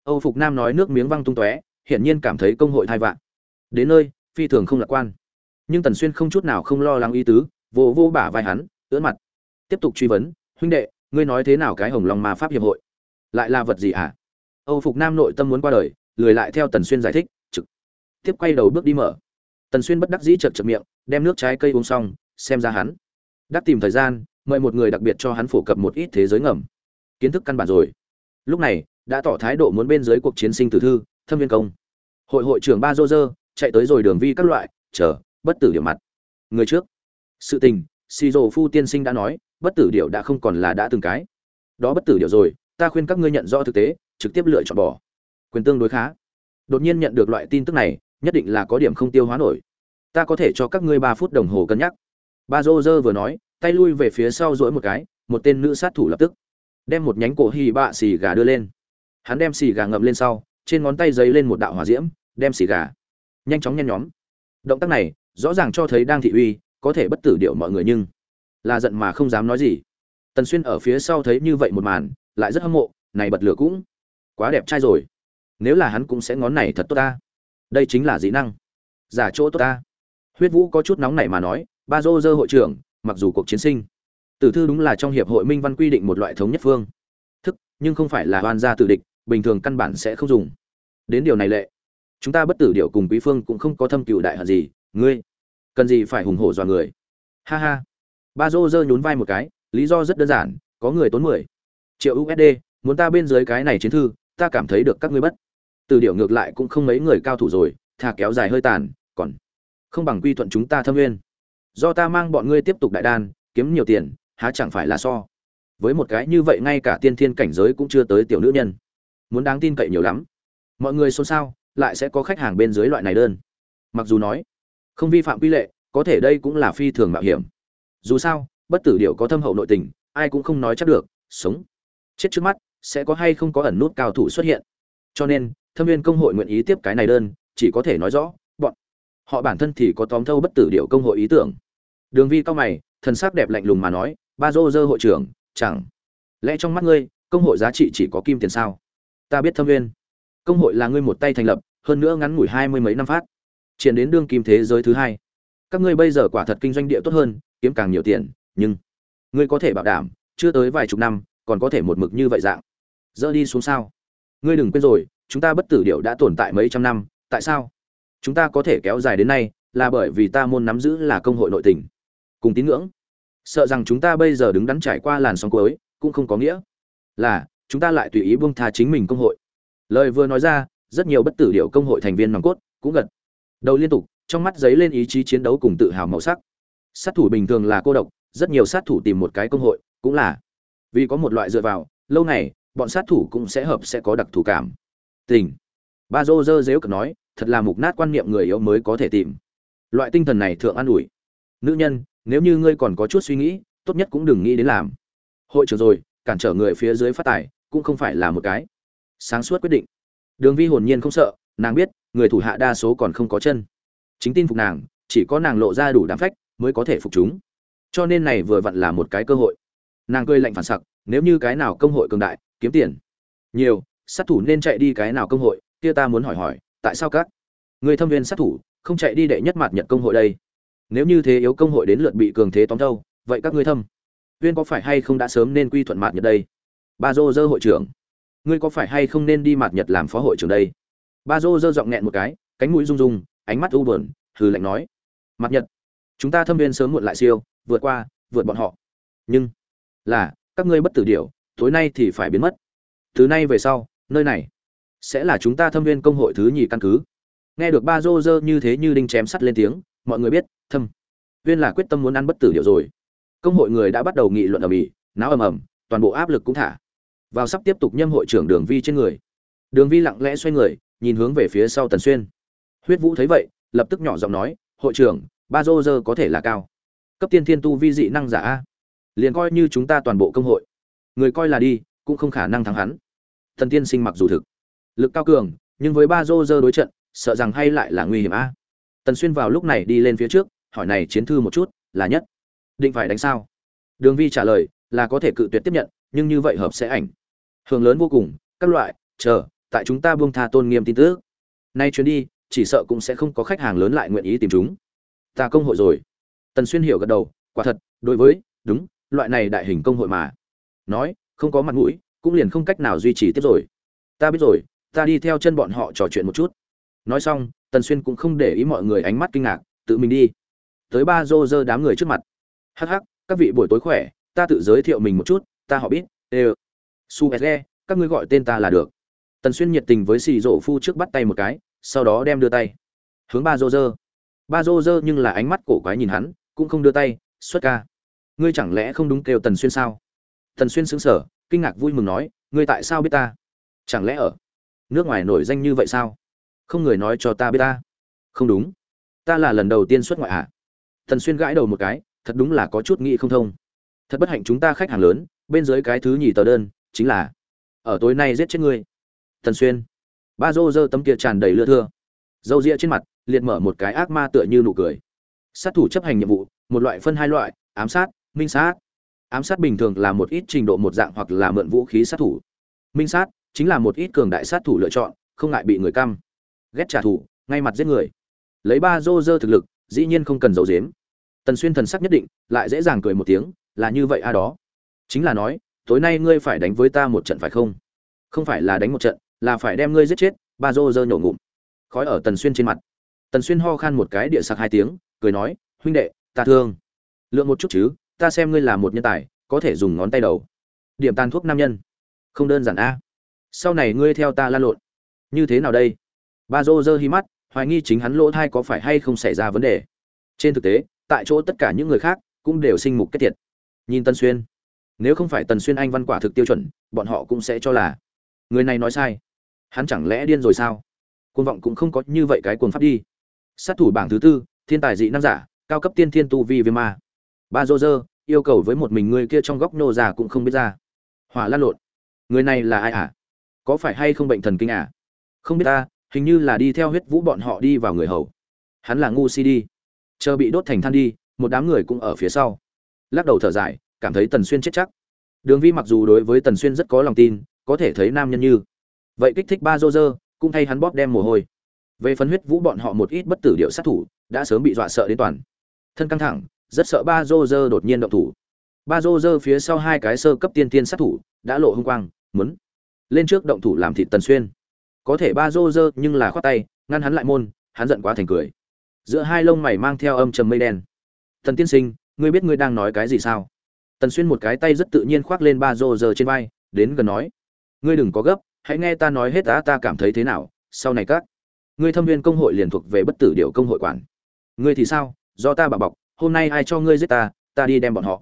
Âu phục nam nói nước miếng văng tung tóe, hiển nhiên cảm thấy công hội thai vạn. Đến nơi, phi thường không lạc quan. Nhưng tần xuyên không chút nào không lo lắng ý tứ, vô vô bả vai hắn, ưỡn mặt. Tiếp tục truy vấn, huynh đệ, ngươi nói thế nào cái hồng long ma pháp hiệp hội? Lại là vật gì à âu phục nam nội tâm muốn qua đời, lười lại theo tần xuyên giải thích, trực tiếp quay đầu bước đi mở tần xuyên bất đắc dĩ chật chật miệng, đem nước trái cây uống xong, xem ra hắn đắc tìm thời gian, mời một người đặc biệt cho hắn phổ cập một ít thế giới ngầm. Kiến thức căn bản rồi. Lúc này, đã tỏ thái độ muốn bên dưới cuộc chiến sinh tử thư, thâm viên công. Hội hội trưởng ba dô dơ, chạy tới rồi đường vi các loại, chờ, bất tử điểm mặt. Người trước. Sự tình xì rồ phu tiên sinh đã nói, bất tử điệu đã không còn là đã từng cái. Đó bất tử điệu rồi, ta khuyên các ngươi nhận rõ thực tế, trực tiếp lựa chọn bỏ. Quyền tương đối khá. Đột nhiên nhận được loại tin tức này nhất định là có điểm không tiêu hóa nổi. Ta có thể cho các ngươi ba phút đồng hồ cân nhắc. Ba dô dơ vừa nói, tay lui về phía sau dỗi một cái, một tên nữ sát thủ lập tức đem một nhánh cổ hì bạ xì gà đưa lên. Hắn đem xì gà ngậm lên sau, trên ngón tay giấy lên một đạo hỏa diễm, đem xì gà nhanh chóng nhen nhóm. Động tác này rõ ràng cho thấy đang thị uy, có thể bất tử điệu mọi người nhưng là giận mà không dám nói gì. Tần xuyên ở phía sau thấy như vậy một màn, lại rất hâm mộ, này bật lửa cũng quá đẹp trai rồi. Nếu là hắn cũng sẽ ngón này thật tốt ta đây chính là dị năng. Giả chỗ tốt ta. Huyết vũ có chút nóng này mà nói, ba dô dơ hội trưởng, mặc dù cuộc chiến sinh, tử thư đúng là trong hiệp hội minh văn quy định một loại thống nhất phương. Thức, nhưng không phải là oan gia tự địch, bình thường căn bản sẽ không dùng. Đến điều này lệ, chúng ta bất tử điệu cùng quý phương cũng không có thâm cựu đại hận gì, ngươi cần gì phải hùng hổ dọa người? Ha ha. Ba dô dơ nhún vai một cái, lý do rất đơn giản, có người tốn mười triệu usd muốn ta bên dưới cái này chiến thư, ta cảm thấy được các ngươi bất từ điệu ngược lại cũng không mấy người cao thủ rồi, thà kéo dài hơi tàn, còn không bằng quy thuận chúng ta thâm nguyên. Do ta mang bọn ngươi tiếp tục đại đan, kiếm nhiều tiền, há chẳng phải là so. Với một cái như vậy ngay cả tiên thiên cảnh giới cũng chưa tới tiểu nữ nhân. Muốn đáng tin cậy nhiều lắm. Mọi người xôn xao, lại sẽ có khách hàng bên dưới loại này đơn. Mặc dù nói, không vi phạm quy lệ, có thể đây cũng là phi thường mạo hiểm. Dù sao, bất tử điệu có thâm hậu nội tình, ai cũng không nói chắc được, sống. Chết trước mắt, sẽ có hay không có ẩn nút cao thủ xuất hiện. Cho nên thâm viên công hội nguyện ý tiếp cái này đơn, chỉ có thể nói rõ, bọn họ bản thân thì có tóm thâu bất tử điệu công hội ý tưởng. Đường vi cao mày, thần sắc đẹp lạnh lùng mà nói, ba dô dơ hội trưởng, chẳng lẽ trong mắt ngươi, công hội giá trị chỉ có kim tiền sao? Ta biết thâm viên công hội là ngươi một tay thành lập, hơn nữa ngắn ngủi hai mươi mấy năm phát, triển đến đương kim thế giới thứ hai. Các ngươi bây giờ quả thật kinh doanh địa tốt hơn, kiếm càng nhiều tiền, nhưng ngươi có thể bảo đảm, chưa tới vài chục năm, còn có thể một mực như vậy dạng. Dỡ đi xuống sao? Ngươi đừng quên rồi chúng ta bất tử điệu đã tồn tại mấy trăm năm, tại sao? Chúng ta có thể kéo dài đến nay, là bởi vì ta môn nắm giữ là công hội nội tình. Cùng tín ngưỡng. Sợ rằng chúng ta bây giờ đứng đắn trải qua làn sóng cuối, cũng không có nghĩa là chúng ta lại tùy ý buông tha chính mình công hội. Lời vừa nói ra, rất nhiều bất tử điệu công hội thành viên nòng cốt cũng gật đầu liên tục, trong mắt giấy lên ý chí chiến đấu cùng tự hào màu sắc. Sát thủ bình thường là cô độc, rất nhiều sát thủ tìm một cái công hội cũng là vì có một loại dựa vào, lâu này bọn sát thủ cũng sẽ hợp sẽ có đặc thù cảm tình. Ba dô dơ dếu cực nói, thật là mục nát quan niệm người yếu mới có thể tìm. Loại tinh thần này thượng an ủi. Nữ nhân, nếu như ngươi còn có chút suy nghĩ, tốt nhất cũng đừng nghĩ đến làm. Hội trưởng rồi, cản trở người phía dưới phát tài, cũng không phải là một cái. Sáng suốt quyết định. Đường vi hồn nhiên không sợ, nàng biết, người thủ hạ đa số còn không có chân. Chính tin phục nàng, chỉ có nàng lộ ra đủ đám phách, mới có thể phục chúng. Cho nên này vừa vặn là một cái cơ hội. Nàng cười lạnh phản sặc, nếu như cái nào công hội cường đại, kiếm tiền. Nhiều sát thủ nên chạy đi cái nào công hội, kia ta muốn hỏi hỏi, tại sao các người thâm viên sát thủ không chạy đi đệ nhất mặt nhận công hội đây? Nếu như thế yếu công hội đến lượt bị cường thế tóm đâu vậy các ngươi thâm viên có phải hay không đã sớm nên quy thuận mặt nhật đây? Ba dô dơ hội trưởng, ngươi có phải hay không nên đi mặt nhật làm phó hội trưởng đây? Ba dô dơ giọng nghẹn một cái, cánh mũi rung rung, ánh mắt u buồn, hừ lạnh nói. Mặt nhật, chúng ta thâm viên sớm muộn lại siêu, vượt qua, vượt bọn họ. Nhưng là, các ngươi bất tử điều tối nay thì phải biến mất. Từ nay về sau nơi này sẽ là chúng ta thâm viên công hội thứ nhì căn cứ. Nghe được ba rô rơ như thế như đinh chém sắt lên tiếng, mọi người biết, thâm viên là quyết tâm muốn ăn bất tử điều rồi. Công hội người đã bắt đầu nghị luận ở ĩ náo ầm ầm, toàn bộ áp lực cũng thả. Vào sắp tiếp tục nhâm hội trưởng đường vi trên người. Đường vi lặng lẽ xoay người, nhìn hướng về phía sau tần xuyên. Huyết vũ thấy vậy, lập tức nhỏ giọng nói, hội trưởng, ba rô rơ có thể là cao. Cấp tiên thiên tu vi dị năng giả a. Liền coi như chúng ta toàn bộ công hội. Người coi là đi, cũng không khả năng thắng hắn thần tiên sinh mặc dù thực lực cao cường, nhưng với ba dô dơ đối trận, sợ rằng hay lại là nguy hiểm a. Tần xuyên vào lúc này đi lên phía trước, hỏi này chiến thư một chút, là nhất. Định phải đánh sao? Đường vi trả lời, là có thể cự tuyệt tiếp nhận, nhưng như vậy hợp sẽ ảnh. Hưởng lớn vô cùng, các loại, chờ, tại chúng ta buông tha tôn nghiêm tin tức. Nay chuyến đi, chỉ sợ cũng sẽ không có khách hàng lớn lại nguyện ý tìm chúng. Ta công hội rồi. Tần xuyên hiểu gật đầu, quả thật, đối với, đúng, loại này đại hình công hội mà. Nói, không có mặt mũi cũng liền không cách nào duy trì tiếp rồi. Ta biết rồi, ta đi theo chân bọn họ trò chuyện một chút. Nói xong, tần xuyên cũng không để ý mọi người ánh mắt kinh ngạc, tự mình đi. Tới ba rô rơ đám người trước mặt. Hắc hắc, các vị buổi tối khỏe, ta tự giới thiệu mình một chút, ta họ biết ê su s các ngươi gọi tên ta là được. Tần xuyên nhiệt tình với xì rổ phu trước bắt tay một cái, sau đó đem đưa tay. Hướng ba rô rơ. Ba rô rơ nhưng là ánh mắt cổ quái nhìn hắn, cũng không đưa tay, xuất ca. Ngươi chẳng lẽ không đúng kêu tần xuyên sao? Tần xuyên xứng sở kinh ngạc vui mừng nói, ngươi tại sao biết ta? Chẳng lẽ ở nước ngoài nổi danh như vậy sao? Không người nói cho ta biết ta. Không đúng. Ta là lần đầu tiên xuất ngoại ạ à? xuyên gãi đầu một cái, thật đúng là có chút nghĩ không thông. Thật bất hạnh chúng ta khách hàng lớn, bên dưới cái thứ nhì tờ đơn, chính là, ở tối nay giết chết ngươi. Thần xuyên. Ba dô dơ tấm kia tràn đầy lưa thưa. Dâu ria trên mặt, liệt mở một cái ác ma tựa như nụ cười. Sát thủ chấp hành nhiệm vụ, một loại phân hai loại, ám sát, minh sát ám sát bình thường là một ít trình độ một dạng hoặc là mượn vũ khí sát thủ. Minh sát chính là một ít cường đại sát thủ lựa chọn, không ngại bị người căm. Ghét trả thù, ngay mặt giết người. Lấy ba dô dơ thực lực, dĩ nhiên không cần giấu dếm tần xuyên thần sắc nhất định, lại dễ dàng cười một tiếng, là như vậy a đó. Chính là nói, tối nay ngươi phải đánh với ta một trận phải không? Không phải là đánh một trận, là phải đem ngươi giết chết, ba dô dơ nhổ ngụm. Khói ở tần xuyên trên mặt. Tần xuyên ho khan một cái địa sặc hai tiếng, cười nói, huynh đệ, ta thương. Lượng một chút chứ ta xem ngươi là một nhân tài, có thể dùng ngón tay đầu. Điểm tàn thuốc nam nhân. Không đơn giản a. Sau này ngươi theo ta lan lộn. Như thế nào đây? Ba dô dơ hi mắt, hoài nghi chính hắn lỗ thai có phải hay không xảy ra vấn đề. Trên thực tế, tại chỗ tất cả những người khác cũng đều sinh mục kết thiệt nhìn tân xuyên. Nếu không phải tần xuyên anh văn quả thực tiêu chuẩn, bọn họ cũng sẽ cho là người này nói sai. Hắn chẳng lẽ điên rồi sao? Côn vọng cũng không có như vậy cái cuồng pháp đi. Sát thủ bảng thứ tư, thiên tài dị năng giả, cao cấp tiên thiên tu vi viêm ma ba dô dơ, yêu cầu với một mình người kia trong góc nô già cũng không biết ra. Hỏa lan lộn, người này là ai à có phải hay không bệnh thần kinh à? Không biết ta, hình như là đi theo huyết vũ bọn họ đi vào người hầu. Hắn là ngu si đi. Chờ bị đốt thành than đi, một đám người cũng ở phía sau. Lắc đầu thở dài, cảm thấy tần xuyên chết chắc. Đường vi mặc dù đối với tần xuyên rất có lòng tin, có thể thấy nam nhân như. Vậy kích thích ba dô dơ, cũng thay hắn bóp đem mồ hôi. Về phần huyết vũ bọn họ một ít bất tử điệu sát thủ, đã sớm bị dọa sợ đến toàn. Thân căng thẳng rất sợ ba dô dơ đột nhiên động thủ. Ba dô dơ phía sau hai cái sơ cấp tiên tiên sát thủ đã lộ hung quang, muốn lên trước động thủ làm thịt tần xuyên. Có thể ba rô rơ nhưng là khoát tay, ngăn hắn lại môn, hắn giận quá thành cười. Giữa hai lông mày mang theo âm trầm mây đen. Thần tiên sinh, ngươi biết ngươi đang nói cái gì sao? Tần xuyên một cái tay rất tự nhiên khoác lên ba rô rơ trên vai, đến gần nói. Ngươi đừng có gấp, hãy nghe ta nói hết đã, ta cảm thấy thế nào, sau này các ngươi thâm viên công hội liền thuộc về bất tử điệu công hội quản. Ngươi thì sao? Do ta bảo bọc hôm nay ai cho ngươi giết ta ta đi đem bọn họ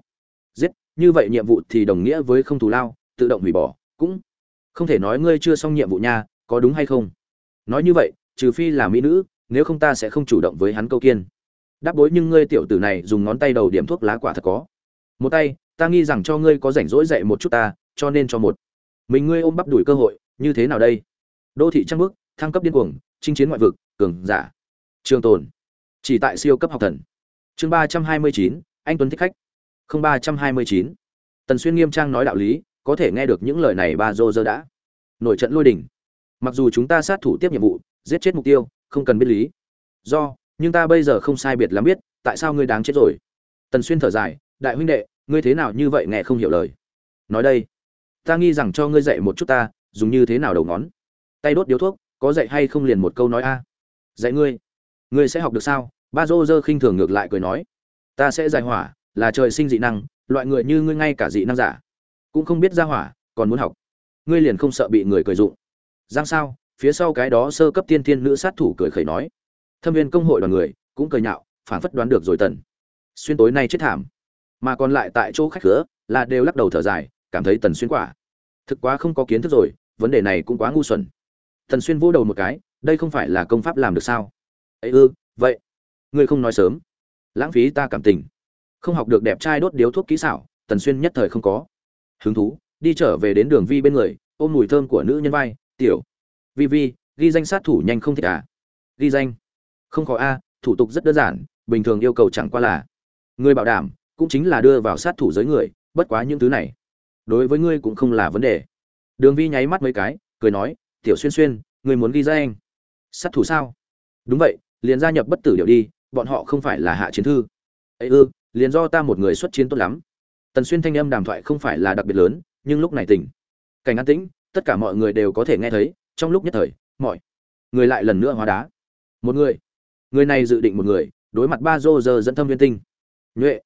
giết. Như vậy nhiệm vụ thì đồng nghĩa với không thù lao, tự động hủy bỏ, cũng không thể nói ngươi chưa xong nhiệm vụ nha, có đúng hay không? Nói như vậy, trừ phi là mỹ nữ, nếu không ta sẽ không chủ động với hắn câu kiên. Đáp bối nhưng ngươi tiểu tử này dùng ngón tay đầu điểm thuốc lá quả thật có. Một tay, ta nghi rằng cho ngươi có rảnh rỗi dạy một chút ta, cho nên cho một. Mình ngươi ôm bắp đuổi cơ hội, như thế nào đây? Đô thị trăng bước thăng cấp điên cuồng, chinh chiến ngoại vực, cường giả, trường tồn. Chỉ tại siêu cấp học thần chương ba trăm hai mươi chín, anh tuấn thích khách. Không, ba trăm hai mươi chín. Tần xuyên nghiêm trang nói đạo lý, có thể nghe được những lời này ba dô dơ đã. Nổi trận lôi đỉnh mặc dù chúng ta sát thủ tiếp nhiệm vụ, giết chết mục tiêu, không cần biết lý. Do, nhưng ta bây giờ không sai biệt lắm biết, tại sao ngươi đáng chết rồi? Tần xuyên thở dài, đại huynh đệ, ngươi thế nào như vậy nghe không hiểu lời? Nói đây, ta nghi rằng cho ngươi dạy một chút ta, dùng như thế nào đầu ngón? Tay đốt điếu thuốc, có dạy hay không liền một câu nói a. Dạy ngươi. Ngươi sẽ học được sao? Ba dô dơ khinh thường ngược lại cười nói, ta sẽ giải hỏa, là trời sinh dị năng, loại người như ngươi ngay cả dị năng giả cũng không biết ra hỏa, còn muốn học. Ngươi liền không sợ bị người cười dụng giang sao, phía sau cái đó sơ cấp tiên thiên nữ sát thủ cười khẩy nói, thâm viên công hội đoàn người cũng cười nhạo, phản phất đoán được rồi tần. Xuyên tối nay chết thảm, mà còn lại tại chỗ khách cửa là đều lắc đầu thở dài, cảm thấy tần xuyên quả. Thực quá không có kiến thức rồi, vấn đề này cũng quá ngu xuẩn. Tần xuyên vỗ đầu một cái, đây không phải là công pháp làm được sao? Ấy ư, vậy ngươi không nói sớm. Lãng phí ta cảm tình. Không học được đẹp trai đốt điếu thuốc kỹ xảo, tần xuyên nhất thời không có. Hứng thú, đi trở về đến đường vi bên người, ôm mùi thơm của nữ nhân vai, tiểu, vi vi, ghi danh sát thủ nhanh không thích à? Ghi danh? Không khó a, thủ tục rất đơn giản, bình thường yêu cầu chẳng qua là người bảo đảm, cũng chính là đưa vào sát thủ giới người, bất quá những thứ này đối với ngươi cũng không là vấn đề. Đường vi nháy mắt mấy cái, cười nói, tiểu xuyên xuyên, ngươi muốn ghi danh? Sát thủ sao? Đúng vậy, liền gia nhập bất tử điệu đi bọn họ không phải là hạ chiến thư. Ấy ư, liền do ta một người xuất chiến tốt lắm. Tần xuyên thanh âm đàm thoại không phải là đặc biệt lớn, nhưng lúc này tỉnh. Cảnh an tĩnh, tất cả mọi người đều có thể nghe thấy, trong lúc nhất thời, mọi người lại lần nữa hóa đá. Một người người này dự định một người, đối mặt ba dô giờ dẫn thâm viên tinh. Nhuệ,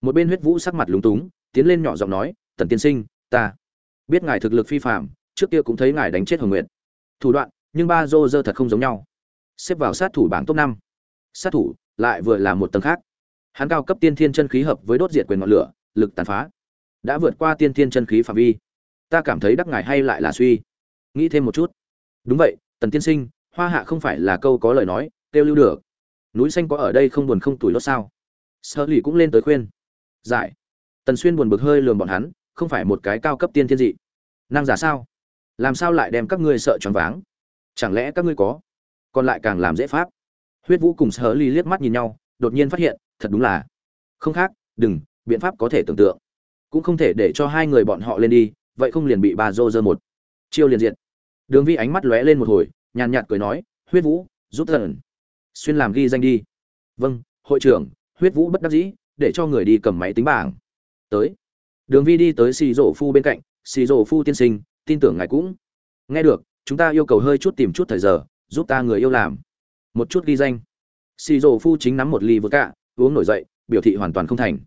một bên huyết vũ sắc mặt lúng túng, tiến lên nhỏ giọng nói, tần tiên sinh, ta biết ngài thực lực phi phạm trước kia cũng thấy ngài đánh chết hồng nguyện thủ đoạn, nhưng ba dô dơ thật không giống nhau. Xếp vào sát thủ bảng top năm. Sát thủ lại vừa là một tầng khác. Hắn cao cấp tiên thiên chân khí hợp với đốt diệt quyền ngọn lửa, lực tàn phá. Đã vượt qua tiên thiên chân khí phạm vi. Ta cảm thấy đắc ngài hay lại là suy. Nghĩ thêm một chút. Đúng vậy, tần tiên sinh, hoa hạ không phải là câu có lời nói, kêu lưu được. Núi xanh có ở đây không buồn không tuổi lót sao? Sơ lì cũng lên tới khuyên. Giải. Tần xuyên buồn bực hơi lườm bọn hắn, không phải một cái cao cấp tiên thiên dị. Năng giả sao? Làm sao lại đem các ngươi sợ choáng váng? Chẳng lẽ các ngươi có? Còn lại càng làm dễ pháp huyết vũ cùng sơ ly liếc mắt nhìn nhau, đột nhiên phát hiện, thật đúng là. Không khác, đừng, biện pháp có thể tưởng tượng. Cũng không thể để cho hai người bọn họ lên đi, vậy không liền bị bà dô dơ một chiêu liền diện đường vi ánh mắt lóe lên một hồi, nhàn nhạt cười nói, huyết vũ, giúp thần. Xuyên làm ghi danh đi. Vâng hội trưởng. Huyết vũ bất đắc dĩ, để cho người đi cầm máy tính bảng. Tới. Đường vi đi tới xì rổ phu bên cạnh, xì rổ phu tiên sinh, tin tưởng ngài cũng. Nghe được, chúng ta yêu cầu hơi chút tìm chút thời giờ, giúp ta người yêu làm một chút ghi danh. Xì rổ phu chính nắm một ly vừa cạ uống nổi dậy, biểu thị hoàn toàn không thành.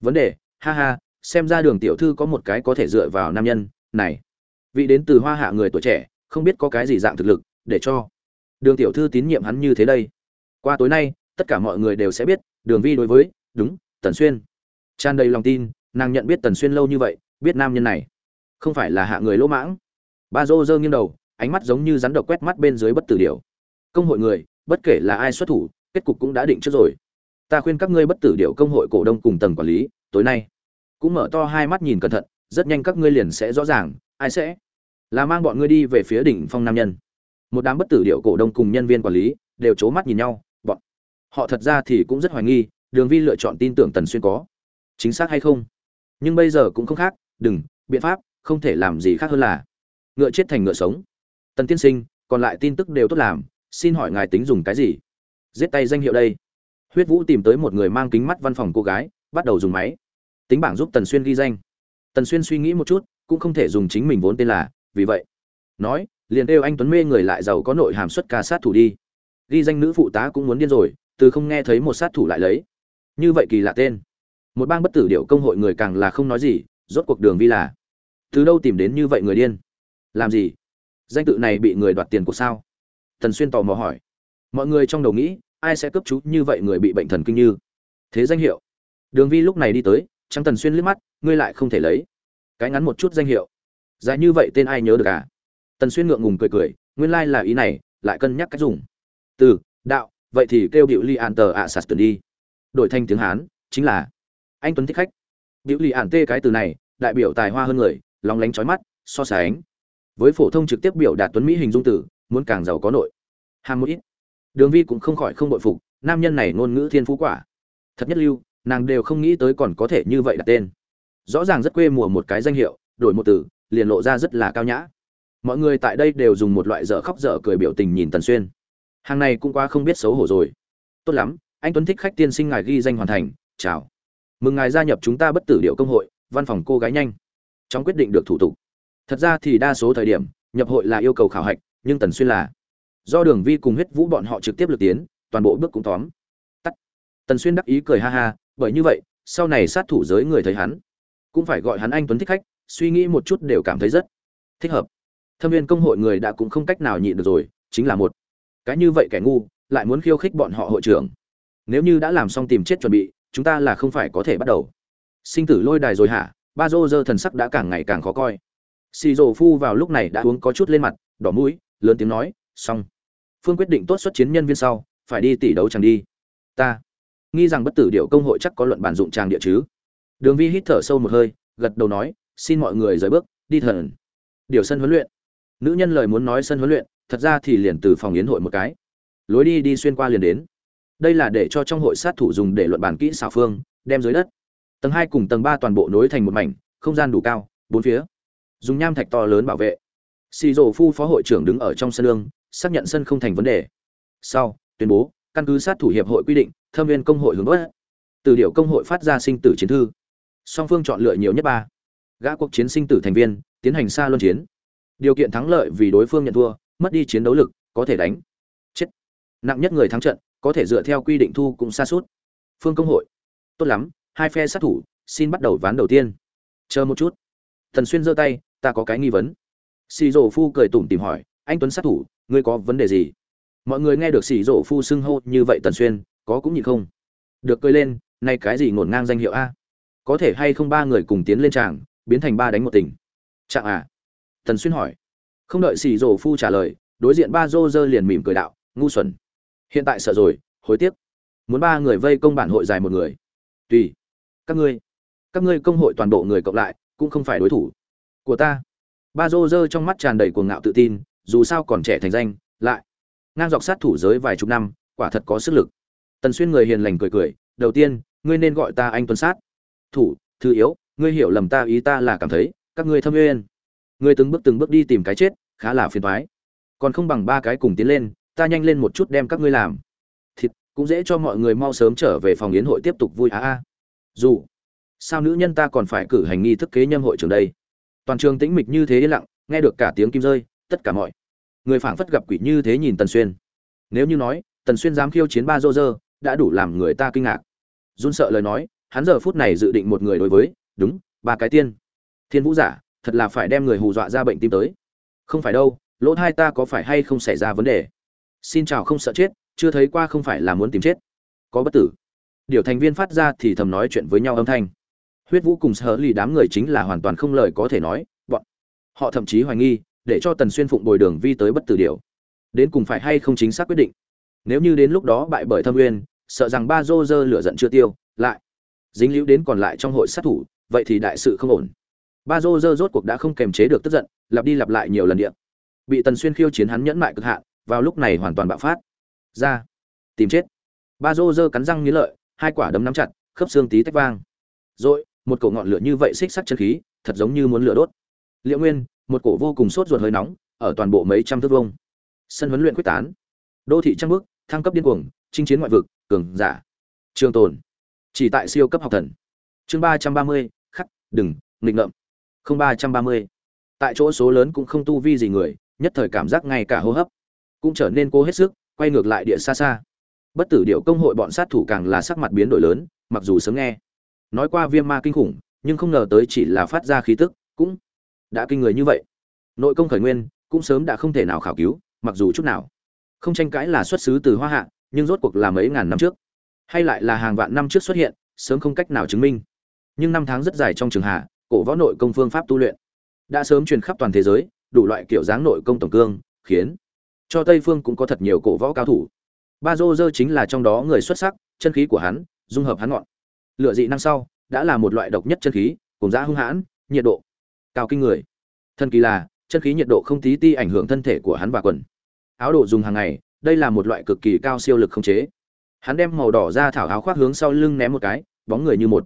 Vấn đề, ha ha, xem ra đường tiểu thư có một cái có thể dựa vào nam nhân, này. Vị đến từ hoa hạ người tuổi trẻ, không biết có cái gì dạng thực lực, để cho đường tiểu thư tín nhiệm hắn như thế đây. Qua tối nay, tất cả mọi người đều sẽ biết, đường vi đối với, đúng, tần xuyên. Tràn đầy lòng tin, nàng nhận biết tần xuyên lâu như vậy, biết nam nhân này. Không phải là hạ người lỗ mãng. Ba dô dơ nghiêng đầu, ánh mắt giống như rắn độc quét mắt bên dưới bất tử điều công hội người bất kể là ai xuất thủ, kết cục cũng đã định trước rồi. Ta khuyên các ngươi bất tử điệu công hội cổ đông cùng tầng quản lý, tối nay, cũng mở to hai mắt nhìn cẩn thận, rất nhanh các ngươi liền sẽ rõ ràng, ai sẽ là mang bọn ngươi đi về phía đỉnh phong nam nhân. Một đám bất tử điệu cổ đông cùng nhân viên quản lý đều c mắt nhìn nhau, bọn họ thật ra thì cũng rất hoài nghi, đường vi lựa chọn tin tưởng tần xuyên có chính xác hay không. Nhưng bây giờ cũng không khác, đừng, biện pháp không thể làm gì khác hơn là ngựa chết thành ngựa sống. Tần tiên sinh, còn lại tin tức đều tốt làm xin hỏi ngài tính dùng cái gì? Giết tay danh hiệu đây. Huyết vũ tìm tới một người mang kính mắt văn phòng cô gái, bắt đầu dùng máy. Tính bảng giúp tần xuyên ghi danh. Tần xuyên suy nghĩ một chút, cũng không thể dùng chính mình vốn tên là, vì vậy. Nói, liền kêu anh tuấn mê người lại giàu có nội hàm xuất ca sát thủ đi. Ghi danh nữ phụ tá cũng muốn điên rồi, từ không nghe thấy một sát thủ lại lấy. Như vậy kỳ lạ tên. Một bang bất tử điệu công hội người càng là không nói gì, rốt cuộc đường vi là. Từ đâu tìm đến như vậy người điên? Làm gì? Danh tự này bị người đoạt tiền của sao? Thần xuyên tò mò hỏi. Mọi người trong đầu nghĩ, ai sẽ cấp chú như vậy người bị bệnh thần kinh như? Thế danh hiệu. Đường vi lúc này đi tới, trắng tần xuyên liếc mắt, ngươi lại không thể lấy. Cái ngắn một chút danh hiệu. Dài như vậy tên ai nhớ được à? Tần xuyên ngượng ngùng cười cười, nguyên lai là ý này, lại cân nhắc cách dùng. Từ, đạo, vậy thì kêu điệu li an tờ ạ sạt đi. Đổi thành tiếng hán, chính là, anh tuấn thích khách. Điệu li an tê cái từ này, đại biểu tài hoa hơn người lóng lánh trói mắt, so sánh. Với phổ thông trực tiếp biểu đạt tuấn mỹ hình dung tử muốn càng giàu có nội. Hàm một ít. Đường vi cũng không khỏi không bội phục, nam nhân này ngôn ngữ thiên phú quả. Thật nhất lưu, nàng đều không nghĩ tới còn có thể như vậy đặt tên. Rõ ràng rất quê mùa một cái danh hiệu, đổi một từ, liền lộ ra rất là cao nhã. Mọi người tại đây đều dùng một loại dở khóc dở cười biểu tình nhìn tần xuyên. Hàng này cũng quá không biết xấu hổ rồi. Tốt lắm, anh tuấn thích khách tiên sinh ngài ghi danh hoàn thành, chào. Mừng ngài gia nhập chúng ta bất tử điệu công hội, văn phòng cô gái nhanh. Trong quyết định được thủ tục. Thật ra thì đa số thời điểm, nhập hội là yêu cầu khảo hạch nhưng tần xuyên là, do đường vi cùng huyết vũ bọn họ trực tiếp lực tiến, toàn bộ bước cũng tóm. Tắt. Tần xuyên đắc ý cười ha ha, bởi như vậy, sau này sát thủ giới người thấy hắn, cũng phải gọi hắn anh tuấn thích khách, suy nghĩ một chút đều cảm thấy rất thích hợp. Thâm viên công hội người đã cũng không cách nào nhịn được rồi, chính là một cái như vậy kẻ ngu, lại muốn khiêu khích bọn họ hội trưởng. Nếu như đã làm xong tìm chết chuẩn bị, chúng ta là không phải có thể bắt đầu. Sinh tử lôi đài rồi hả? Ba dô dơ thần sắc đã càng ngày càng khó coi. Xì rồ phu vào lúc này đã uống có chút lên mặt, đỏ mũi lớn tiếng nói, xong. Phương quyết định tốt xuất chiến nhân viên sau, phải đi tỷ đấu chẳng đi. Ta. Nghi rằng bất tử điệu công hội chắc có luận bản dụng trang địa chứ. Đường vi hít thở sâu một hơi, gật đầu nói, xin mọi người rời bước, đi thần. Điều sân huấn luyện. Nữ nhân lời muốn nói sân huấn luyện, thật ra thì liền từ phòng yến hội một cái. Lối đi đi xuyên qua liền đến. Đây là để cho trong hội sát thủ dùng để luận bản kỹ xảo phương, đem dưới đất. Tầng hai cùng tầng ba toàn bộ nối thành một mảnh, không gian đủ cao, bốn phía. Dùng nham thạch to lớn bảo vệ xì rổ phu phó hội trưởng đứng ở trong sân lương, xác nhận sân không thành vấn đề. Sau, tuyên bố, căn cứ sát thủ hiệp hội quy định, thâm viên công hội hướng đốt từ điệu công hội phát ra sinh tử chiến thư. Song phương chọn lựa nhiều nhất ba. Gã cuộc chiến sinh tử thành viên, tiến hành xa luân chiến. Điều kiện thắng lợi vì đối phương nhận thua, mất đi chiến đấu lực, có thể đánh. Chết. Nặng nhất người thắng trận, có thể dựa theo quy định thu cũng xa suốt. Phương công hội. Tốt lắm, hai phe sát thủ, xin bắt đầu ván đầu tiên. Chờ một chút. Thần xuyên giơ tay, ta có cái nghi vấn xì rổ phu cười tủm tìm hỏi, anh tuấn sát thủ, ngươi có vấn đề gì? Mọi người nghe được xì rổ phu xưng hô như vậy tần xuyên, có cũng nhịn không. Được cười lên nay cái gì ngổn ngang danh hiệu a? Có thể hay không ba người cùng tiến lên tràng, biến thành ba đánh một tình? Trạng à? Tần xuyên hỏi. Không đợi xì rổ phu trả lời, đối diện ba dô dơ liền mỉm cười đạo, ngu xuẩn. Hiện tại sợ rồi, hối tiếc. Muốn ba người vây công bản hội dài một người. Tùy. Các ngươi. Các ngươi công hội toàn bộ người cộng lại, cũng không phải đối thủ. Của ta ba dô dơ trong mắt tràn đầy cuồng ngạo tự tin, dù sao còn trẻ thành danh, lại ngang dọc sát thủ giới vài chục năm, quả thật có sức lực. Tần xuyên người hiền lành cười cười, đầu tiên, ngươi nên gọi ta anh tuấn sát. Thủ, thứ yếu, ngươi hiểu lầm ta ý ta là cảm thấy, các ngươi thâm uyên. Ngươi từng bước từng bước đi tìm cái chết, khá là phiền toái. Còn không bằng ba cái cùng tiến lên, ta nhanh lên một chút đem các ngươi làm. Thịt, cũng dễ cho mọi người mau sớm trở về phòng yến hội tiếp tục vui a a dù sao nữ nhân ta còn phải cử hành nghi thức kế nhâm hội trường đây toàn trường tĩnh mịch như thế yên lặng, nghe được cả tiếng kim rơi, tất cả mọi người phảng phất gặp quỷ như thế nhìn tần xuyên. Nếu như nói, tần xuyên dám khiêu chiến ba dô dơ, đã đủ làm người ta kinh ngạc. Run sợ lời nói, hắn giờ phút này dự định một người đối với, đúng, ba cái tiên. Thiên vũ giả, thật là phải đem người hù dọa ra bệnh tim tới. Không phải đâu, lỗ hai ta có phải hay không xảy ra vấn đề? Xin chào, không sợ chết, chưa thấy qua không phải là muốn tìm chết. Có bất tử. Điều thành viên phát ra thì thầm nói chuyện với nhau âm thanh huyết vũ cùng sở lì đám người chính là hoàn toàn không lời có thể nói, bọn họ thậm chí hoài nghi, để cho tần xuyên phụng bồi đường vi tới bất tử điều. Đến cùng phải hay không chính xác quyết định? Nếu như đến lúc đó bại bởi thâm uyên, sợ rằng ba dô dơ lửa giận chưa tiêu, lại dính liễu đến còn lại trong hội sát thủ, vậy thì đại sự không ổn. Ba dô dơ rốt cuộc đã không kềm chế được tức giận, lặp đi lặp lại nhiều lần điện. Bị tần xuyên khiêu chiến hắn nhẫn mại cực hạn, vào lúc này hoàn toàn bạo phát. Ra, tìm chết. Ba dô dơ cắn răng nghĩ lợi, hai quả đấm nắm chặt, khớp xương tí tách vang. Rồi một cổ ngọn lửa như vậy xích sắc chân khí, thật giống như muốn lửa đốt. Liệu nguyên, một cổ vô cùng sốt ruột hơi nóng, ở toàn bộ mấy trăm thước vông sân huấn luyện quyết tán. Đô thị trăng bước thăng cấp điên cuồng, chinh chiến ngoại vực, cường giả. Trường tồn. Chỉ tại siêu cấp học thần. Chương ba trăm ba mươi, khắc, đừng, nghịch ngợm. Không ba trăm ba mươi. Tại chỗ số lớn cũng không tu vi gì người, nhất thời cảm giác ngay cả hô hấp cũng trở nên cố hết sức, quay ngược lại địa xa xa. Bất tử điệu công hội bọn sát thủ càng là sắc mặt biến đổi lớn, mặc dù sớm nghe nói qua viêm ma kinh khủng, nhưng không ngờ tới chỉ là phát ra khí tức, cũng đã kinh người như vậy. Nội công khởi nguyên, cũng sớm đã không thể nào khảo cứu, mặc dù chút nào. Không tranh cãi là xuất xứ từ hoa hạ, nhưng rốt cuộc là mấy ngàn năm trước. Hay lại là hàng vạn năm trước xuất hiện, sớm không cách nào chứng minh. Nhưng năm tháng rất dài trong trường hạ, cổ võ nội công phương pháp tu luyện đã sớm truyền khắp toàn thế giới, đủ loại kiểu dáng nội công tổng cương, khiến cho tây phương cũng có thật nhiều cổ võ cao thủ. Ba dô dơ chính là trong đó người xuất sắc, chân khí của hắn, dung hợp hắn ngọn lựa dị năng sau, đã là một loại độc nhất chân khí, cùng giá hung hãn, nhiệt độ cao kinh người. Thân kỳ là, chân khí nhiệt độ không tí ti ảnh hưởng thân thể của hắn và quần. Áo đồ dùng hàng ngày, đây là một loại cực kỳ cao siêu lực không chế. Hắn đem màu đỏ ra thảo áo khoác hướng sau lưng ném một cái, bóng người như một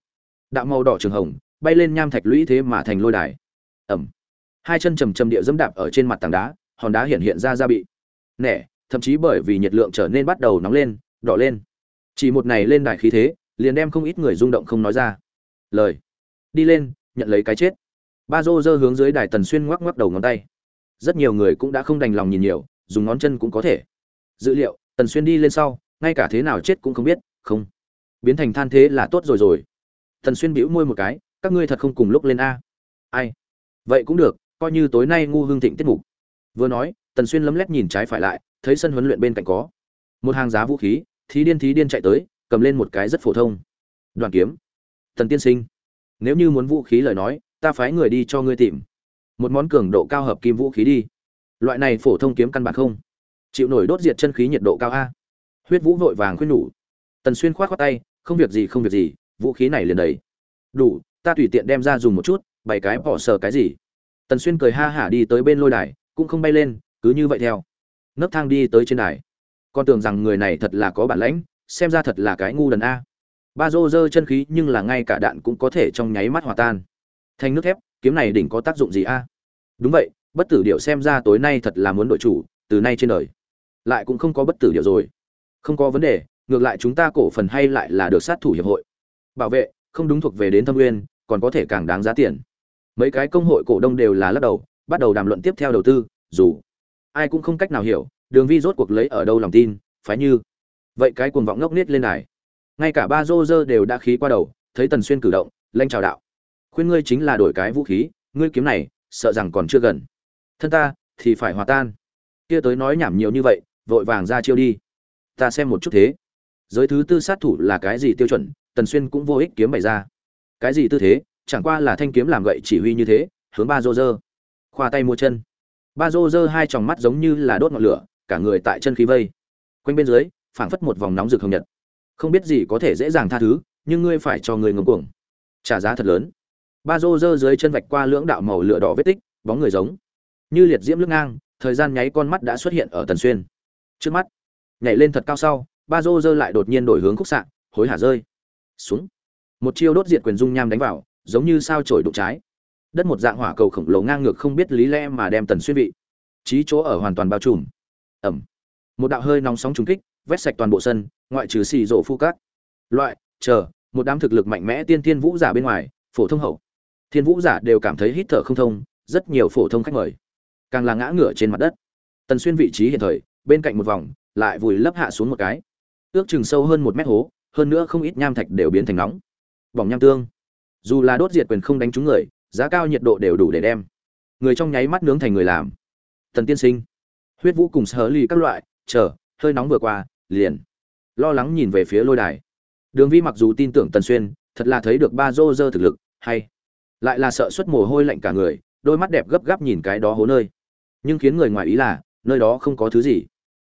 đạo màu đỏ trường hồng, bay lên nham thạch lũy thế mà thành lôi đài. Ẩm. Hai chân trầm trầm địa dẫm đạp ở trên mặt tảng đá, hòn đá hiện hiện ra ra bị nẻ, thậm chí bởi vì nhiệt lượng trở nên bắt đầu nóng lên, đỏ lên. Chỉ một này lên đài khí thế liền đem không ít người rung động không nói ra. Lời. Đi lên, nhận lấy cái chết. Ba dô dơ hướng dưới đài tần xuyên ngoắc ngoắc đầu ngón tay. Rất nhiều người cũng đã không đành lòng nhìn nhiều, dùng ngón chân cũng có thể. Dữ liệu, tần xuyên đi lên sau, ngay cả thế nào chết cũng không biết, không. Biến thành than thế là tốt rồi rồi. Tần xuyên bĩu môi một cái, các ngươi thật không cùng lúc lên a. Ai? Vậy cũng được, coi như tối nay ngu hương thịnh tiết mục. Vừa nói, tần xuyên lấm lét nhìn trái phải lại, thấy sân huấn luyện bên cạnh có. Một hàng giá vũ khí, thí điên thí điên chạy tới cầm lên một cái rất phổ thông. Đoàn kiếm. Tần tiên sinh. Nếu như muốn vũ khí lời nói, ta phái người đi cho ngươi tìm. Một món cường độ cao hợp kim vũ khí đi. Loại này phổ thông kiếm căn bản không. Chịu nổi đốt diệt chân khí nhiệt độ cao a. Huyết vũ vội vàng khuyên nhủ. Tần xuyên khoát khoát tay, không việc gì, không việc gì, vũ khí này liền đầy. Đủ, ta tùy tiện đem ra dùng một chút bảy cái bỏ sờ cái gì. Tần xuyên cười ha hả đi tới bên lôi đài, cũng không bay lên, cứ như vậy theo. Nấc thang đi tới trên đài. Con tưởng rằng người này thật là có bản lãnh xem ra thật là cái ngu đần a. Ba dô dơ chân khí nhưng là ngay cả đạn cũng có thể trong nháy mắt hòa tan. Thành nước thép, kiếm này đỉnh có tác dụng gì a? Đúng vậy, bất tử điệu xem ra tối nay thật là muốn đội chủ, từ nay trên đời. Lại cũng không có bất tử điệu rồi. Không có vấn đề, ngược lại chúng ta cổ phần hay lại là được sát thủ hiệp hội. Bảo vệ, không đúng thuộc về đến thâm nguyên, còn có thể càng đáng giá tiền. Mấy cái công hội cổ đông đều là lắc đầu, bắt đầu đàm luận tiếp theo đầu tư, dù. Ai cũng không cách nào hiểu, đường vi rốt cuộc lấy ở đâu lòng tin, phái như vậy cái cuồng vọng ngốc nết lên này. Ngay cả ba rô rơ đều đã khí qua đầu, thấy tần xuyên cử động, lanh chào đạo. Khuyên ngươi chính là đổi cái vũ khí, ngươi kiếm này, sợ rằng còn chưa gần. Thân ta, thì phải hòa tan. Kia tới nói nhảm nhiều như vậy, vội vàng ra chiêu đi. Ta xem một chút thế. Giới thứ tư sát thủ là cái gì tiêu chuẩn, tần xuyên cũng vô ích kiếm bày ra. Cái gì tư thế, chẳng qua là thanh kiếm làm gậy chỉ huy như thế, hướng ba rô rơ. Khoa tay mua chân. Ba rô rơ hai tròng mắt giống như là đốt ngọn lửa, cả người tại chân khí vây. Quanh bên dưới phảng phất một vòng nóng rực hồng nhật. Không biết gì có thể dễ dàng tha thứ, nhưng ngươi phải cho người ngấm cuồng. Trả giá thật lớn. Ba rô rơ dưới chân vạch qua lưỡng đạo màu lửa đỏ vết tích, bóng người giống như liệt diễm lưng ngang, thời gian nháy con mắt đã xuất hiện ở tần xuyên. Trước mắt, nhảy lên thật cao sau, ba rô rơ lại đột nhiên đổi hướng khúc xạ, hối hả rơi. Xuống một chiêu đốt diệt quyền dung nham đánh vào, giống như sao trổi đụng trái. Đất một dạng hỏa cầu khổng lồ ngang ngược không biết lý lẽ mà đem tần xuyên vị trí chỗ ở hoàn toàn bao trùm. Ẩm một đạo hơi nóng sóng trùng kích vét sạch toàn bộ sân, ngoại trừ xì rổ phu cát loại, chờ, một đám thực lực mạnh mẽ tiên thiên vũ giả bên ngoài, phổ thông hậu. Thiên vũ giả đều cảm thấy hít thở không thông, rất nhiều phổ thông khách mời. Càng là ngã ngửa trên mặt đất. Tần xuyên vị trí hiện thời, bên cạnh một vòng, lại vùi lấp hạ xuống một cái. Ước chừng sâu hơn một mét hố, hơn nữa không ít nham thạch đều biến thành nóng. Vòng nham tương. Dù là đốt diệt quyền không đánh trúng người, giá cao nhiệt độ đều đủ để đem. Người trong nháy mắt nướng thành người làm. Thần tiên sinh. Huyết vũ cùng sở ly các loại, chờ, hơi nóng vừa qua liền. Lo lắng nhìn về phía lôi đài. Đường vi mặc dù tin tưởng tần xuyên, thật là thấy được ba dô dơ thực lực, hay. Lại là sợ xuất mồ hôi lạnh cả người, đôi mắt đẹp gấp gáp nhìn cái đó hố nơi. Nhưng khiến người ngoài ý là, nơi đó không có thứ gì.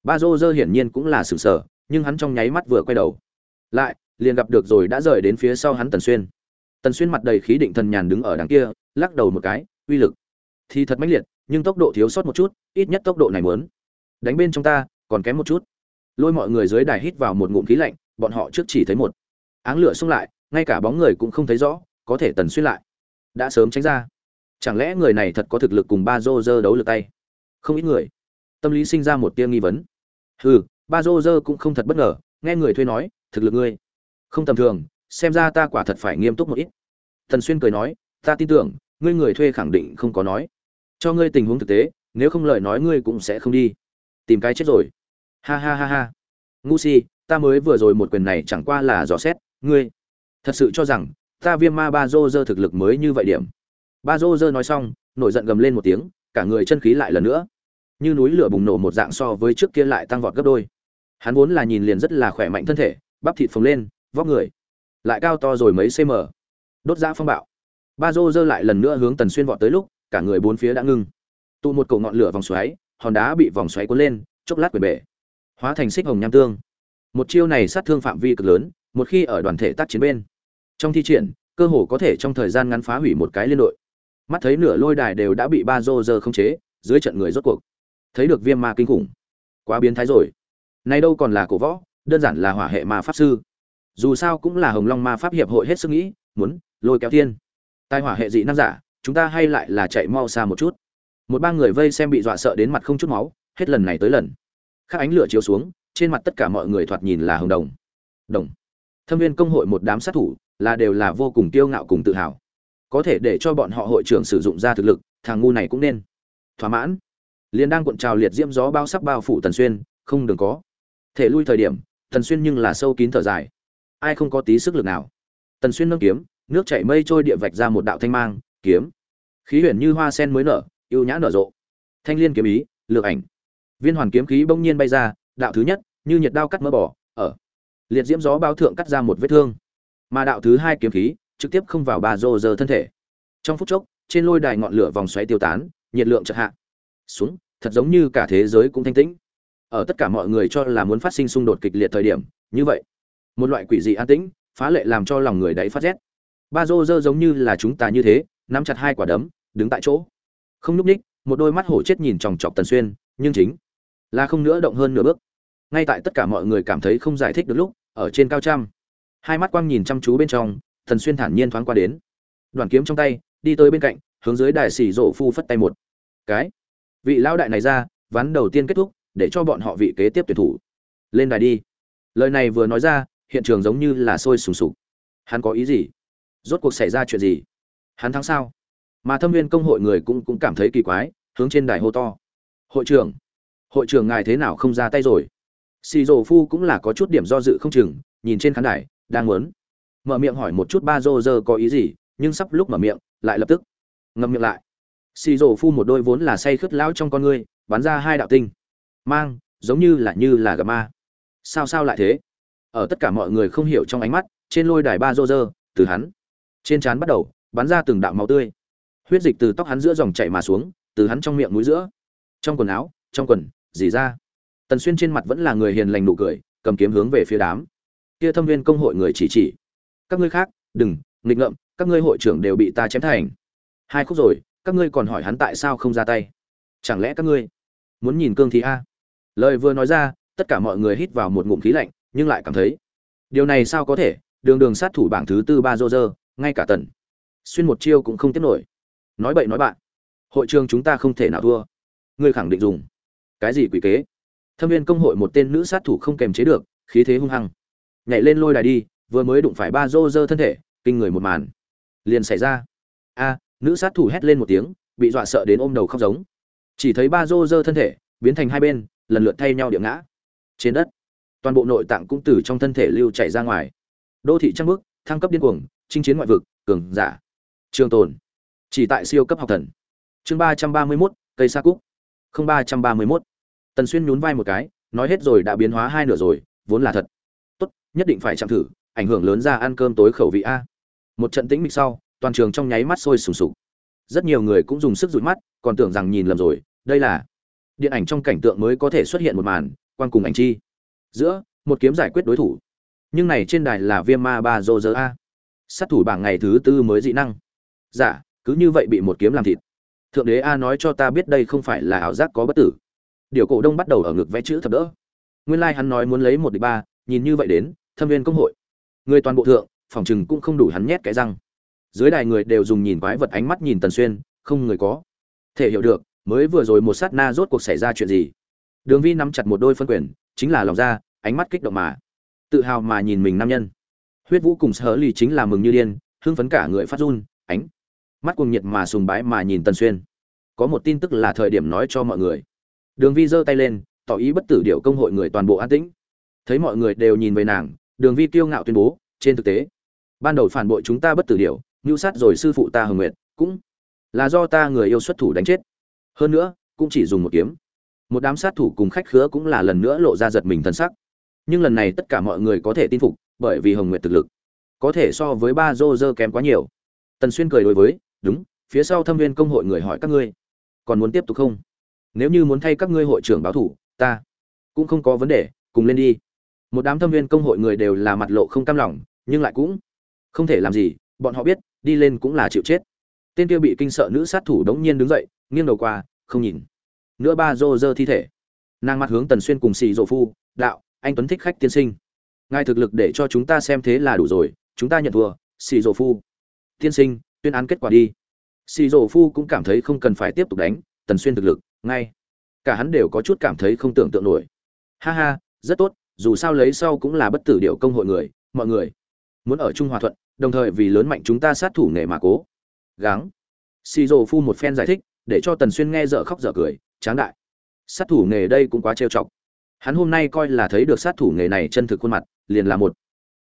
Ba dô dơ hiển nhiên cũng là sừng sờ nhưng hắn trong nháy mắt vừa quay đầu. Lại, liền gặp được rồi đã rời đến phía sau hắn tần xuyên. Tần xuyên mặt đầy khí định thần nhàn đứng ở đằng kia, lắc đầu một cái, uy lực. Thì thật mãnh liệt, nhưng tốc độ thiếu sót một chút, ít nhất tốc độ này muốn. Đánh bên trong ta, còn kém một chút lôi mọi người dưới đài hít vào một ngụm khí lạnh, bọn họ trước chỉ thấy một áng lửa xông lại, ngay cả bóng người cũng không thấy rõ, có thể tần xuyên lại. Đã sớm tránh ra. Chẳng lẽ người này thật có thực lực cùng ba dô dơ đấu lực tay? Không ít người. Tâm lý sinh ra một tia nghi vấn. Hừ, ba dô dơ cũng không thật bất ngờ, nghe người thuê nói, thực lực ngươi không tầm thường, xem ra ta quả thật phải nghiêm túc một ít. Tần xuyên cười nói, ta tin tưởng, ngươi người thuê khẳng định không có nói. Cho ngươi tình huống thực tế, nếu không lời nói ngươi cũng sẽ không đi. Tìm cái chết rồi ha ha ha ha. Ngu si, ta mới vừa rồi một quyền này chẳng qua là dò xét, ngươi. Thật sự cho rằng, ta viêm ma ba dô dơ thực lực mới như vậy điểm. Ba dô dơ nói xong, nổi giận gầm lên một tiếng, cả người chân khí lại lần nữa. Như núi lửa bùng nổ một dạng so với trước kia lại tăng vọt gấp đôi. Hắn vốn là nhìn liền rất là khỏe mạnh thân thể, bắp thịt phồng lên, vóc người. Lại cao to rồi mấy cm đốt giã phong bạo. Ba dô dơ lại lần nữa hướng tần xuyên vọt tới lúc, cả người bốn phía đã ngưng. Tụ một cổ ngọn lửa vòng xoáy, hòn đá bị vòng xoáy cuốn lên, chốc lát quyển bể hóa thành xích hồng nham tương. Một chiêu này sát thương phạm vi cực lớn, một khi ở đoàn thể tác chiến bên. Trong thi triển, cơ hồ có thể trong thời gian ngắn phá hủy một cái liên đội. Mắt thấy nửa lôi đài đều đã bị ba dô dơ không chế, dưới trận người rốt cuộc. Thấy được viêm ma kinh khủng. Quá biến thái rồi. Nay đâu còn là cổ võ, đơn giản là hỏa hệ ma pháp sư. Dù sao cũng là hồng long ma pháp hiệp hội hết sức nghĩ, muốn, lôi kéo thiên. Tai hỏa hệ dị năng giả, chúng ta hay lại là chạy mau xa một chút. Một ba người vây xem bị dọa sợ đến mặt không chút máu, hết lần này tới lần các ánh lửa chiếu xuống, trên mặt tất cả mọi người thoạt nhìn là hồng đồng. Đồng. Thâm viên công hội một đám sát thủ là đều là vô cùng kiêu ngạo cùng tự hào. Có thể để cho bọn họ hội trưởng sử dụng ra thực lực, thằng ngu này cũng nên. Thỏa mãn. Liền đang cuộn trào liệt diễm gió bao sắc bao phủ tần xuyên, không đừng có. Thể lui thời điểm, tần xuyên nhưng là sâu kín thở dài. Ai không có tí sức lực nào. Tần xuyên nâng kiếm, nước chảy mây trôi địa vạch ra một đạo thanh mang, kiếm. Khí huyền như hoa sen mới nở yêu nhã nở rộ. Thanh liên kiếm ý, lược ảnh viên hoàn kiếm khí bỗng nhiên bay ra, đạo thứ nhất, như nhiệt đao cắt mỡ bỏ, ở. Liệt diễm gió bao thượng cắt ra một vết thương. Mà đạo thứ hai kiếm khí, trực tiếp không vào bà rô giờ thân thể. Trong phút chốc, trên lôi đài ngọn lửa vòng xoáy tiêu tán, nhiệt lượng chợt hạ. Xuống, thật giống như cả thế giới cũng thanh tĩnh. Ở tất cả mọi người cho là muốn phát sinh xung đột kịch liệt thời điểm, như vậy, một loại quỷ dị an tĩnh, phá lệ làm cho lòng người đáy phát rét. Ba rô rơ giống như là chúng ta như thế, nắm chặt hai quả đấm, đứng tại chỗ. Không nhúc ních một đôi mắt hổ chết nhìn chòng chọc tần xuyên, nhưng chính là không nữa động hơn nửa bước. Ngay tại tất cả mọi người cảm thấy không giải thích được lúc, ở trên cao trăm, hai mắt quang nhìn chăm chú bên trong, thần xuyên thản nhiên thoáng qua đến. Đoàn kiếm trong tay, đi tới bên cạnh, hướng dưới đài xỉ rộ phu phất tay một cái. Vị lão đại này ra, ván đầu tiên kết thúc, để cho bọn họ vị kế tiếp tuyển thủ. Lên đài đi. Lời này vừa nói ra, hiện trường giống như là sôi sùng sục. Hắn có ý gì? Rốt cuộc xảy ra chuyện gì? Hắn thắng sao? Mà thâm viên công hội người cũng cũng cảm thấy kỳ quái, hướng trên đài hô to. Hội trưởng hội trưởng ngài thế nào không ra tay rồi? Xì rổ phu cũng là có chút điểm do dự không chừng, nhìn trên khán đài, đang muốn mở miệng hỏi một chút ba rô rơ có ý gì, nhưng sắp lúc mở miệng, lại lập tức ngậm miệng lại. Xì rổ phu một đôi vốn là say khướt lão trong con ngươi, bắn ra hai đạo tinh. Mang, giống như là như là gặp ma. Sao sao lại thế? Ở tất cả mọi người không hiểu trong ánh mắt, trên lôi đài ba rô rơ từ hắn trên trán bắt đầu, bắn ra từng đạo máu tươi. Huyết dịch từ tóc hắn giữa dòng chảy mà xuống, từ hắn trong miệng mũi giữa, trong quần áo, trong quần gì ra? Tần xuyên trên mặt vẫn là người hiền lành nụ cười, cầm kiếm hướng về phía đám. Kia thâm viên công hội người chỉ chỉ. Các ngươi khác, đừng, nghịch ngợm, các ngươi hội trưởng đều bị ta chém thành. Hai khúc rồi, các ngươi còn hỏi hắn tại sao không ra tay? Chẳng lẽ các ngươi muốn nhìn cương thì a? Lời vừa nói ra, tất cả mọi người hít vào một ngụm khí lạnh, nhưng lại cảm thấy, điều này sao có thể? Đường đường sát thủ bảng thứ tư ba dô dơ ngay cả tần xuyên một chiêu cũng không tiếp nổi. Nói bậy nói bạn, hội trường chúng ta không thể nào thua. Ngươi khẳng định dùng cái gì quỷ kế? Thâm viên công hội một tên nữ sát thủ không kềm chế được, khí thế hung hăng. Nhảy lên lôi đài đi, vừa mới đụng phải ba rô rơ thân thể, kinh người một màn. Liền xảy ra. A, nữ sát thủ hét lên một tiếng, bị dọa sợ đến ôm đầu khóc giống. Chỉ thấy ba rô rơ thân thể, biến thành hai bên, lần lượt thay nhau điệu ngã. Trên đất, toàn bộ nội tạng cũng từ trong thân thể lưu chảy ra ngoài. Đô thị trăng bước, thăng cấp điên cuồng, chinh chiến ngoại vực, cường giả. Trường tồn. Chỉ tại siêu cấp học thần. Chương ba trăm ba mươi mốt, cây sa cúc không ba trăm ba mươi mốt. Tần xuyên nhún vai một cái, nói hết rồi đã biến hóa hai nửa rồi, vốn là thật. Tốt, nhất định phải chạm thử, ảnh hưởng lớn ra ăn cơm tối khẩu vị a. Một trận tĩnh mịch sau, toàn trường trong nháy mắt sôi sùng sục. Rất nhiều người cũng dùng sức dụi mắt, còn tưởng rằng nhìn lầm rồi, đây là điện ảnh trong cảnh tượng mới có thể xuất hiện một màn quan cùng ảnh chi. Giữa, một kiếm giải quyết đối thủ. Nhưng này trên đài là viêm ma ba dô dơ a sát thủ bảng ngày thứ tư mới dị năng. Dạ cứ như vậy bị một kiếm làm thịt thượng đế a nói cho ta biết đây không phải là ảo giác có bất tử. Điều cổ đông bắt đầu ở ngực vẽ chữ thập đỡ. Nguyên lai、like、hắn nói muốn lấy một địch ba, nhìn như vậy đến, thâm viên công hội. Người toàn bộ thượng, phòng chừng cũng không đủ hắn nhét cái răng. Dưới đài người đều dùng nhìn quái vật ánh mắt nhìn tần xuyên, không người có thể hiểu được, mới vừa rồi một sát na rốt cuộc xảy ra chuyện gì. Đường vi nắm chặt một đôi phân quyền, chính là lòng ra, ánh mắt kích động mà, tự hào mà nhìn mình nam nhân. Huyết vũ cùng sở lì chính là mừng như điên, hưng phấn cả người phát run, ánh mắt cuồng nhiệt mà sùng bái mà nhìn tần xuyên. Có một tin tức là thời điểm nói cho mọi người. Đường vi giơ tay lên, tỏ ý bất tử điệu công hội người toàn bộ an tĩnh. Thấy mọi người đều nhìn về nàng, đường vi kiêu ngạo tuyên bố, trên thực tế, ban đầu phản bội chúng ta bất tử điệu ngưu sát rồi sư phụ ta hồng nguyệt, cũng là do ta người yêu xuất thủ đánh chết. Hơn nữa, cũng chỉ dùng một kiếm. Một đám sát thủ cùng khách khứa cũng là lần nữa lộ ra giật mình thân sắc. Nhưng lần này tất cả mọi người có thể tin phục, bởi vì hồng nguyệt thực lực, có thể so với ba dô dơ kém quá nhiều. Tần xuyên cười đối với đúng, phía sau thâm viên công hội người hỏi các ngươi. Còn muốn tiếp tục không? Nếu như muốn thay các ngươi hội trưởng báo thủ, ta cũng không có vấn đề, cùng lên đi. Một đám thâm viên công hội người đều là mặt lộ không cam lòng, nhưng lại cũng không thể làm gì, bọn họ biết, đi lên cũng là chịu chết. Tên kia bị kinh sợ nữ sát thủ đống nhiên đứng dậy, nghiêng đầu qua, không nhìn. Nữa ba rô rơ thi thể. Nàng mặt hướng tần xuyên cùng xì rộ phu, đạo, anh tuấn thích khách tiên sinh. Ngài thực lực để cho chúng ta xem thế là đủ rồi, chúng ta nhận thua, xì rộ phu. Tiên sinh tuyên án kết quả đi. Xì rổ phu cũng cảm thấy không cần phải tiếp tục đánh, tần xuyên thực lực, ngay. Cả hắn đều có chút cảm thấy không tưởng tượng nổi. Ha ha, rất tốt, dù sao lấy sau cũng là bất tử điệu công hội người, mọi người. Muốn ở chung hòa thuận, đồng thời vì lớn mạnh chúng ta sát thủ nghề mà cố. Gắng. Xì rổ phu một phen giải thích, để cho tần xuyên nghe dở khóc dở cười, tráng đại. Sát thủ nghề đây cũng quá trêu chọc. Hắn hôm nay coi là thấy được sát thủ nghề này chân thực khuôn mặt, liền là một.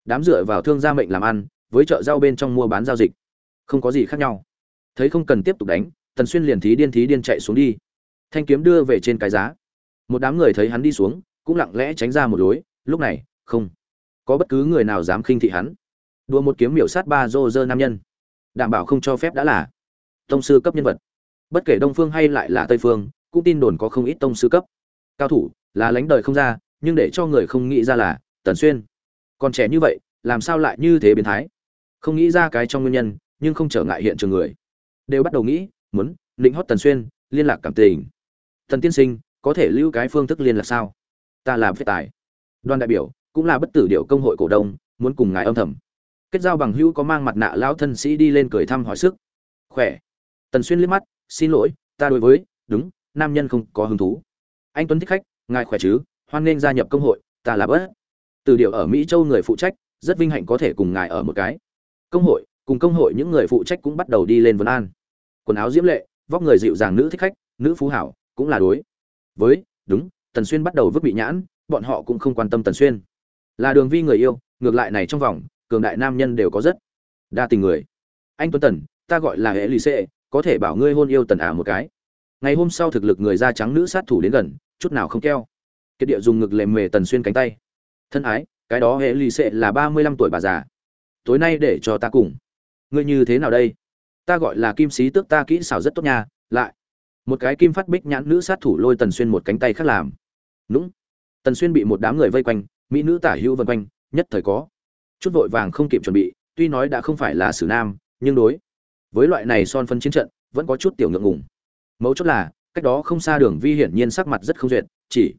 Đám dựa vào thương gia mệnh làm ăn, với chợ rau bên trong mua bán giao dịch không có gì khác nhau. Thấy không cần tiếp tục đánh, tần xuyên liền thí điên thí điên chạy xuống đi. Thanh kiếm đưa về trên cái giá. Một đám người thấy hắn đi xuống, cũng lặng lẽ tránh ra một lối, lúc này, không có bất cứ người nào dám khinh thị hắn. Đua một kiếm miểu sát ba dô dơ nam nhân. Đảm bảo không cho phép đã là tông sư cấp nhân vật. Bất kể đông phương hay lại là tây phương, cũng tin đồn có không ít tông sư cấp. Cao thủ là lãnh đời không ra, nhưng để cho người không nghĩ ra là tần xuyên. Còn trẻ như vậy, làm sao lại như thế biến thái? Không nghĩ ra cái trong nguyên nhân nhưng không trở ngại hiện trường người. Đều bắt đầu nghĩ, muốn định hót tần xuyên, liên lạc cảm tình. Tần tiên sinh, có thể lưu cái phương thức liên lạc sao? Ta làm phép tài. Đoàn đại biểu, cũng là bất tử điệu công hội cổ đông, muốn cùng ngài âm thầm. Kết giao bằng hữu có mang mặt nạ lão thân sĩ đi lên cười thăm hỏi sức. Khỏe. Tần xuyên liếc mắt, xin lỗi, ta đối với, đúng, nam nhân không có hứng thú. Anh tuấn thích khách, ngài khỏe chứ? Hoan nghênh gia nhập công hội, ta là bớt từ điều ở mỹ châu người phụ trách, rất vinh hạnh có thể cùng ngài ở một cái. Công hội cùng công hội những người phụ trách cũng bắt đầu đi lên vấn an. Quần áo diễm lệ, vóc người dịu dàng nữ thích khách, nữ phú hảo, cũng là đối. Với, đúng, tần xuyên bắt đầu vứt bị nhãn, bọn họ cũng không quan tâm tần xuyên. Là đường vi người yêu, ngược lại này trong vòng, cường đại nam nhân đều có rất đa tình người. Anh tuấn tần, ta gọi là hệ lì xệ có thể bảo ngươi hôn yêu tần ả một cái. Ngày hôm sau thực lực người da trắng nữ sát thủ đến gần, chút nào không keo. Kiệt địa dùng ngực lềm mề tần xuyên cánh tay. Thân ái, cái đó hệ lì xệ là ba mươi lăm tuổi bà già. Tối nay để cho ta cùng ngươi như thế nào đây? Ta gọi là kim sĩ tước ta kỹ xảo rất tốt nha, lại. Một cái kim phát bích nhãn nữ sát thủ lôi tần xuyên một cánh tay khác làm. Nũng. Tần xuyên bị một đám người vây quanh, mỹ nữ tả hữu vân quanh, nhất thời có. Chút vội vàng không kịp chuẩn bị, tuy nói đã không phải là sử nam, nhưng đối. Với loại này son phân chiến trận, vẫn có chút tiểu ngượng ngùng. Mấu chốt là, cách đó không xa đường vi hiển nhiên sắc mặt rất không duyệt, chỉ.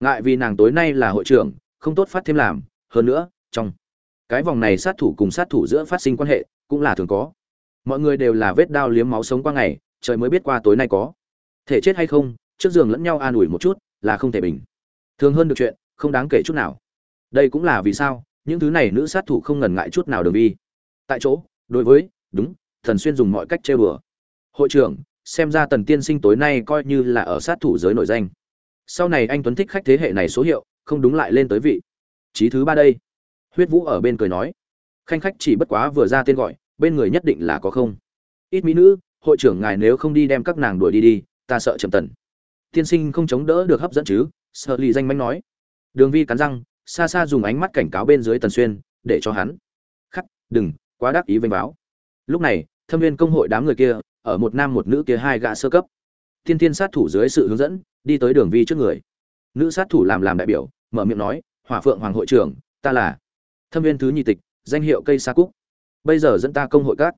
Ngại vì nàng tối nay là hội trưởng, không tốt phát thêm làm, hơn nữa, trong. Cái vòng này sát thủ cùng sát thủ giữa phát sinh quan hệ cũng là thường có. Mọi người đều là vết đao liếm máu sống qua ngày, trời mới biết qua tối nay có. Thể chết hay không, trước giường lẫn nhau an ủi một chút, là không thể bình. Thường hơn được chuyện, không đáng kể chút nào. Đây cũng là vì sao, những thứ này nữ sát thủ không ngần ngại chút nào đường vi. Tại chỗ, đối với, đúng, thần xuyên dùng mọi cách trêu đùa. Hội trưởng, xem ra tần tiên sinh tối nay coi như là ở sát thủ giới nổi danh. Sau này anh tuấn thích khách thế hệ này số hiệu, không đúng lại lên tới vị. Trí thứ ba đây. Huyết vũ ở bên cười nói khanh khách chỉ bất quá vừa ra tên gọi, bên người nhất định là có không? Ít mỹ nữ, hội trưởng ngài nếu không đi đem các nàng đuổi đi đi, ta sợ chậm tần. Tiên sinh không chống đỡ được hấp dẫn chứ? Sợ lì danh mánh nói. Đường vi cắn răng, xa xa dùng ánh mắt cảnh cáo bên dưới tần xuyên, để cho hắn. Khắc, đừng, quá đắc ý vênh báo. Lúc này, thâm viên công hội đám người kia, ở một nam một nữ kia hai gã sơ cấp. Thiên thiên sát thủ dưới sự hướng dẫn, đi tới đường vi trước người. Nữ sát thủ làm làm đại biểu, mở miệng nói, hỏa phượng hoàng hội trưởng, ta là. Thâm viên thứ nhị tịch danh hiệu cây sa cúc. Bây giờ dẫn ta công hội các.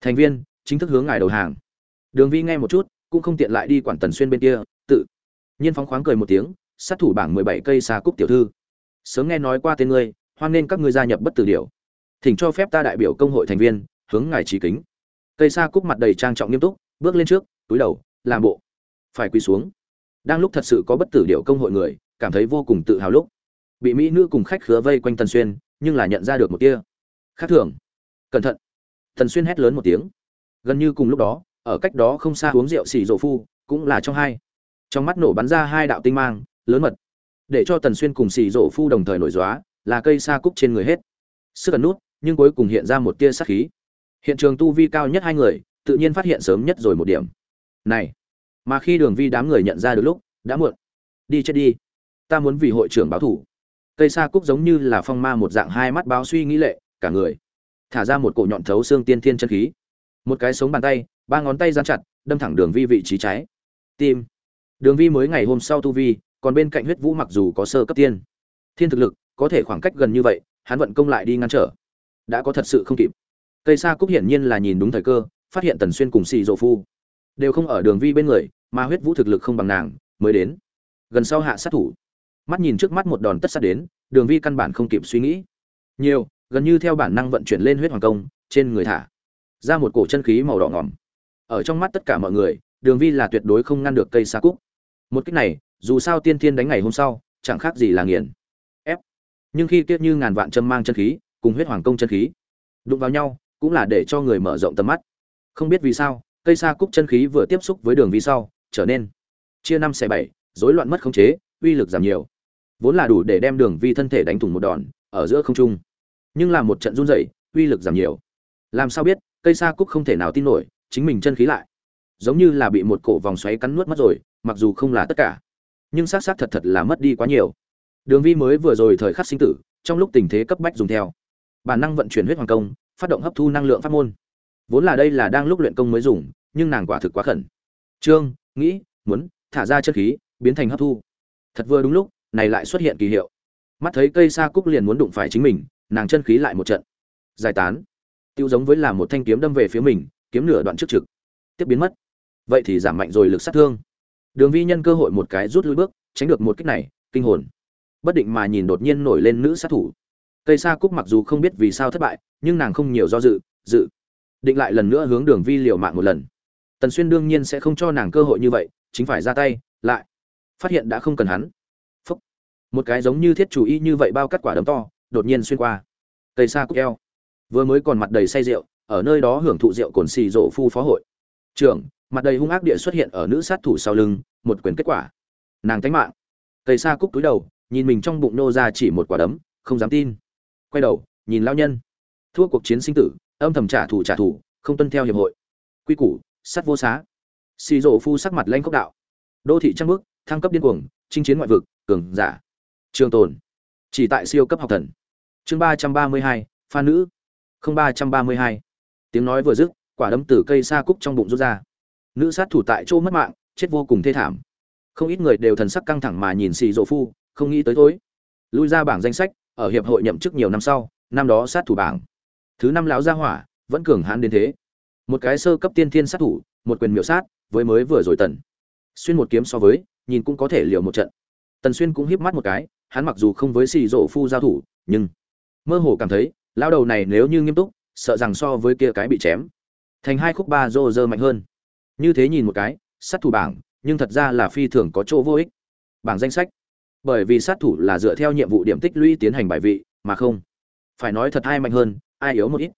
Thành viên, chính thức hướng ngài đầu hàng. Đường vi nghe một chút, cũng không tiện lại đi quản tần xuyên bên kia, tự nhiên phóng khoáng cười một tiếng, sát thủ bảng mười bảy cây sa cúc tiểu thư. Sớm nghe nói qua tên ngươi, hoan nên các ngươi gia nhập bất tử điều thỉnh cho phép ta đại biểu công hội thành viên, hướng ngài trí kính. Cây sa cúc mặt đầy trang trọng nghiêm túc, bước lên trước, túi đầu, làm bộ. Phải quỳ xuống. Đang lúc thật sự có bất tử điệu công hội người, cảm thấy vô cùng tự hào lúc. Bị mỹ nữ cùng khách khứa vây quanh tần xuyên, nhưng là nhận ra được một kia khác thường. Cẩn thận. Thần xuyên hét lớn một tiếng. Gần như cùng lúc đó, ở cách đó không xa uống rượu xì rộ phu, cũng là trong hai. Trong mắt nổ bắn ra hai đạo tinh mang, lớn mật. Để cho tần xuyên cùng xì rộ phu đồng thời nổi dóa, là cây sa cúc trên người hết. Sức ẩn nút, nhưng cuối cùng hiện ra một tia sát khí. Hiện trường tu vi cao nhất hai người, tự nhiên phát hiện sớm nhất rồi một điểm. Này, mà khi đường vi đám người nhận ra được lúc, đã muộn. Đi chết đi. Ta muốn vì hội trưởng báo thủ. Cây sa cúc giống như là phong ma một dạng hai mắt báo suy nghĩ lệ cả người. Thả ra một cổ nhọn thấu xương tiên thiên chân khí. Một cái sống bàn tay, ba ngón tay gian chặt, đâm thẳng đường vi vị trí trái. Tim. Đường vi mới ngày hôm sau tu vi, còn bên cạnh huyết vũ mặc dù có sơ cấp tiên. Thiên thực lực, có thể khoảng cách gần như vậy, hắn vận công lại đi ngăn trở. Đã có thật sự không kịp. Cây sa cúc hiển nhiên là nhìn đúng thời cơ, phát hiện tần xuyên cùng xì rộ phu. Đều không ở đường vi bên người, mà huyết vũ thực lực không bằng nàng, mới đến. Gần sau hạ sát thủ. Mắt nhìn trước mắt một đòn tất sát đến, đường vi căn bản không kịp suy nghĩ. Nhiều gần như theo bản năng vận chuyển lên huyết hoàng công, trên người thả ra một cổ chân khí màu đỏ ngỏm. Ở trong mắt tất cả mọi người, đường vi là tuyệt đối không ngăn được cây xa cúc. Một cách này, dù sao tiên thiên đánh ngày hôm sau, chẳng khác gì là nghiền. Ép. Nhưng khi kiết như ngàn vạn châm mang chân khí, cùng huyết hoàng công chân khí đụng vào nhau, cũng là để cho người mở rộng tầm mắt. Không biết vì sao, cây sa cúc chân khí vừa tiếp xúc với đường vi sau, trở nên chia năm xẻ bảy, rối loạn mất khống chế, uy lực giảm nhiều. Vốn là đủ để đem đường vi thân thể đánh thủng một đòn, ở giữa không trung nhưng là một trận run rẩy, uy lực giảm nhiều. Làm sao biết, cây sa cúc không thể nào tin nổi, chính mình chân khí lại. Giống như là bị một cổ vòng xoáy cắn nuốt mất rồi, mặc dù không là tất cả, nhưng xác xác thật thật là mất đi quá nhiều. Đường vi mới vừa rồi thời khắc sinh tử, trong lúc tình thế cấp bách dùng theo. Bản năng vận chuyển huyết hoàng công, phát động hấp thu năng lượng pháp môn. Vốn là đây là đang lúc luyện công mới dùng, nhưng nàng quả thực quá khẩn. Trương, nghĩ, muốn, thả ra chân khí, biến thành hấp thu. Thật vừa đúng lúc, này lại xuất hiện kỳ hiệu. Mắt thấy cây sa cúc liền muốn đụng phải chính mình nàng chân khí lại một trận. Giải tán. Tiêu giống với là một thanh kiếm đâm về phía mình, kiếm nửa đoạn trước trực. Tiếp biến mất. Vậy thì giảm mạnh rồi lực sát thương. Đường vi nhân cơ hội một cái rút lui bước, tránh được một kích này, kinh hồn. Bất định mà nhìn đột nhiên nổi lên nữ sát thủ. Cây sa cúc mặc dù không biết vì sao thất bại, nhưng nàng không nhiều do dự dự. Định lại lần nữa hướng đường vi liều mạng một lần. Tần xuyên đương nhiên sẽ không cho nàng cơ hội như vậy, chính phải ra tay, lại. Phát hiện đã không cần hắn. Phúc. một cái giống như thiết chủ y như vậy bao cắt quả đấm to đột nhiên xuyên qua. Cây sa cúc eo. Vừa mới còn mặt đầy say rượu, ở nơi đó hưởng thụ rượu cồn xì rộ phu phó hội. Trưởng, mặt đầy hung ác địa xuất hiện ở nữ sát thủ sau lưng, một quyền kết quả. Nàng tánh mạng. Cây sa cúc túi đầu, nhìn mình trong bụng nô ra chỉ một quả đấm, không dám tin. Quay đầu, nhìn lao nhân. Thua cuộc chiến sinh tử, âm thầm trả thù trả thù, không tuân theo hiệp hội. Quy củ, sắt vô xá. Xì rộ phu sắc mặt lanh khốc đạo. Đô thị trăng bước, thăng cấp điên cuồng, chinh chiến ngoại vực, cường giả. Trường tồn. Chỉ tại siêu cấp học thần chương ba trăm ba mươi hai, pha nữ. Không ba trăm ba mươi hai. Tiếng nói vừa dứt, quả đấm từ cây sa cúc trong bụng rút ra. Nữ sát thủ tại chỗ mất mạng, chết vô cùng thê thảm. Không ít người đều thần sắc căng thẳng mà nhìn xì rộ phu, không nghĩ tới tối lui ra bảng danh sách, ở hiệp hội nhậm chức nhiều năm sau, năm đó sát thủ bảng. Thứ năm lão gia hỏa, vẫn cường hãn đến thế. Một cái sơ cấp tiên thiên sát thủ, một quyền miểu sát, với mới vừa rồi tần. Xuyên một kiếm so với, nhìn cũng có thể liều một trận. Tần xuyên cũng híp mắt một cái, hắn mặc dù không với xì rộ phu giao thủ, nhưng mơ hồ cảm thấy lao đầu này nếu như nghiêm túc, sợ rằng so với kia cái bị chém. Thành hai khúc ba rô rơ mạnh hơn. Như thế nhìn một cái, sát thủ bảng, nhưng thật ra là phi thường có chỗ vô ích. Bảng danh sách. Bởi vì sát thủ là dựa theo nhiệm vụ điểm tích lũy tiến hành bài vị, mà không. Phải nói thật ai mạnh hơn, ai yếu một ít.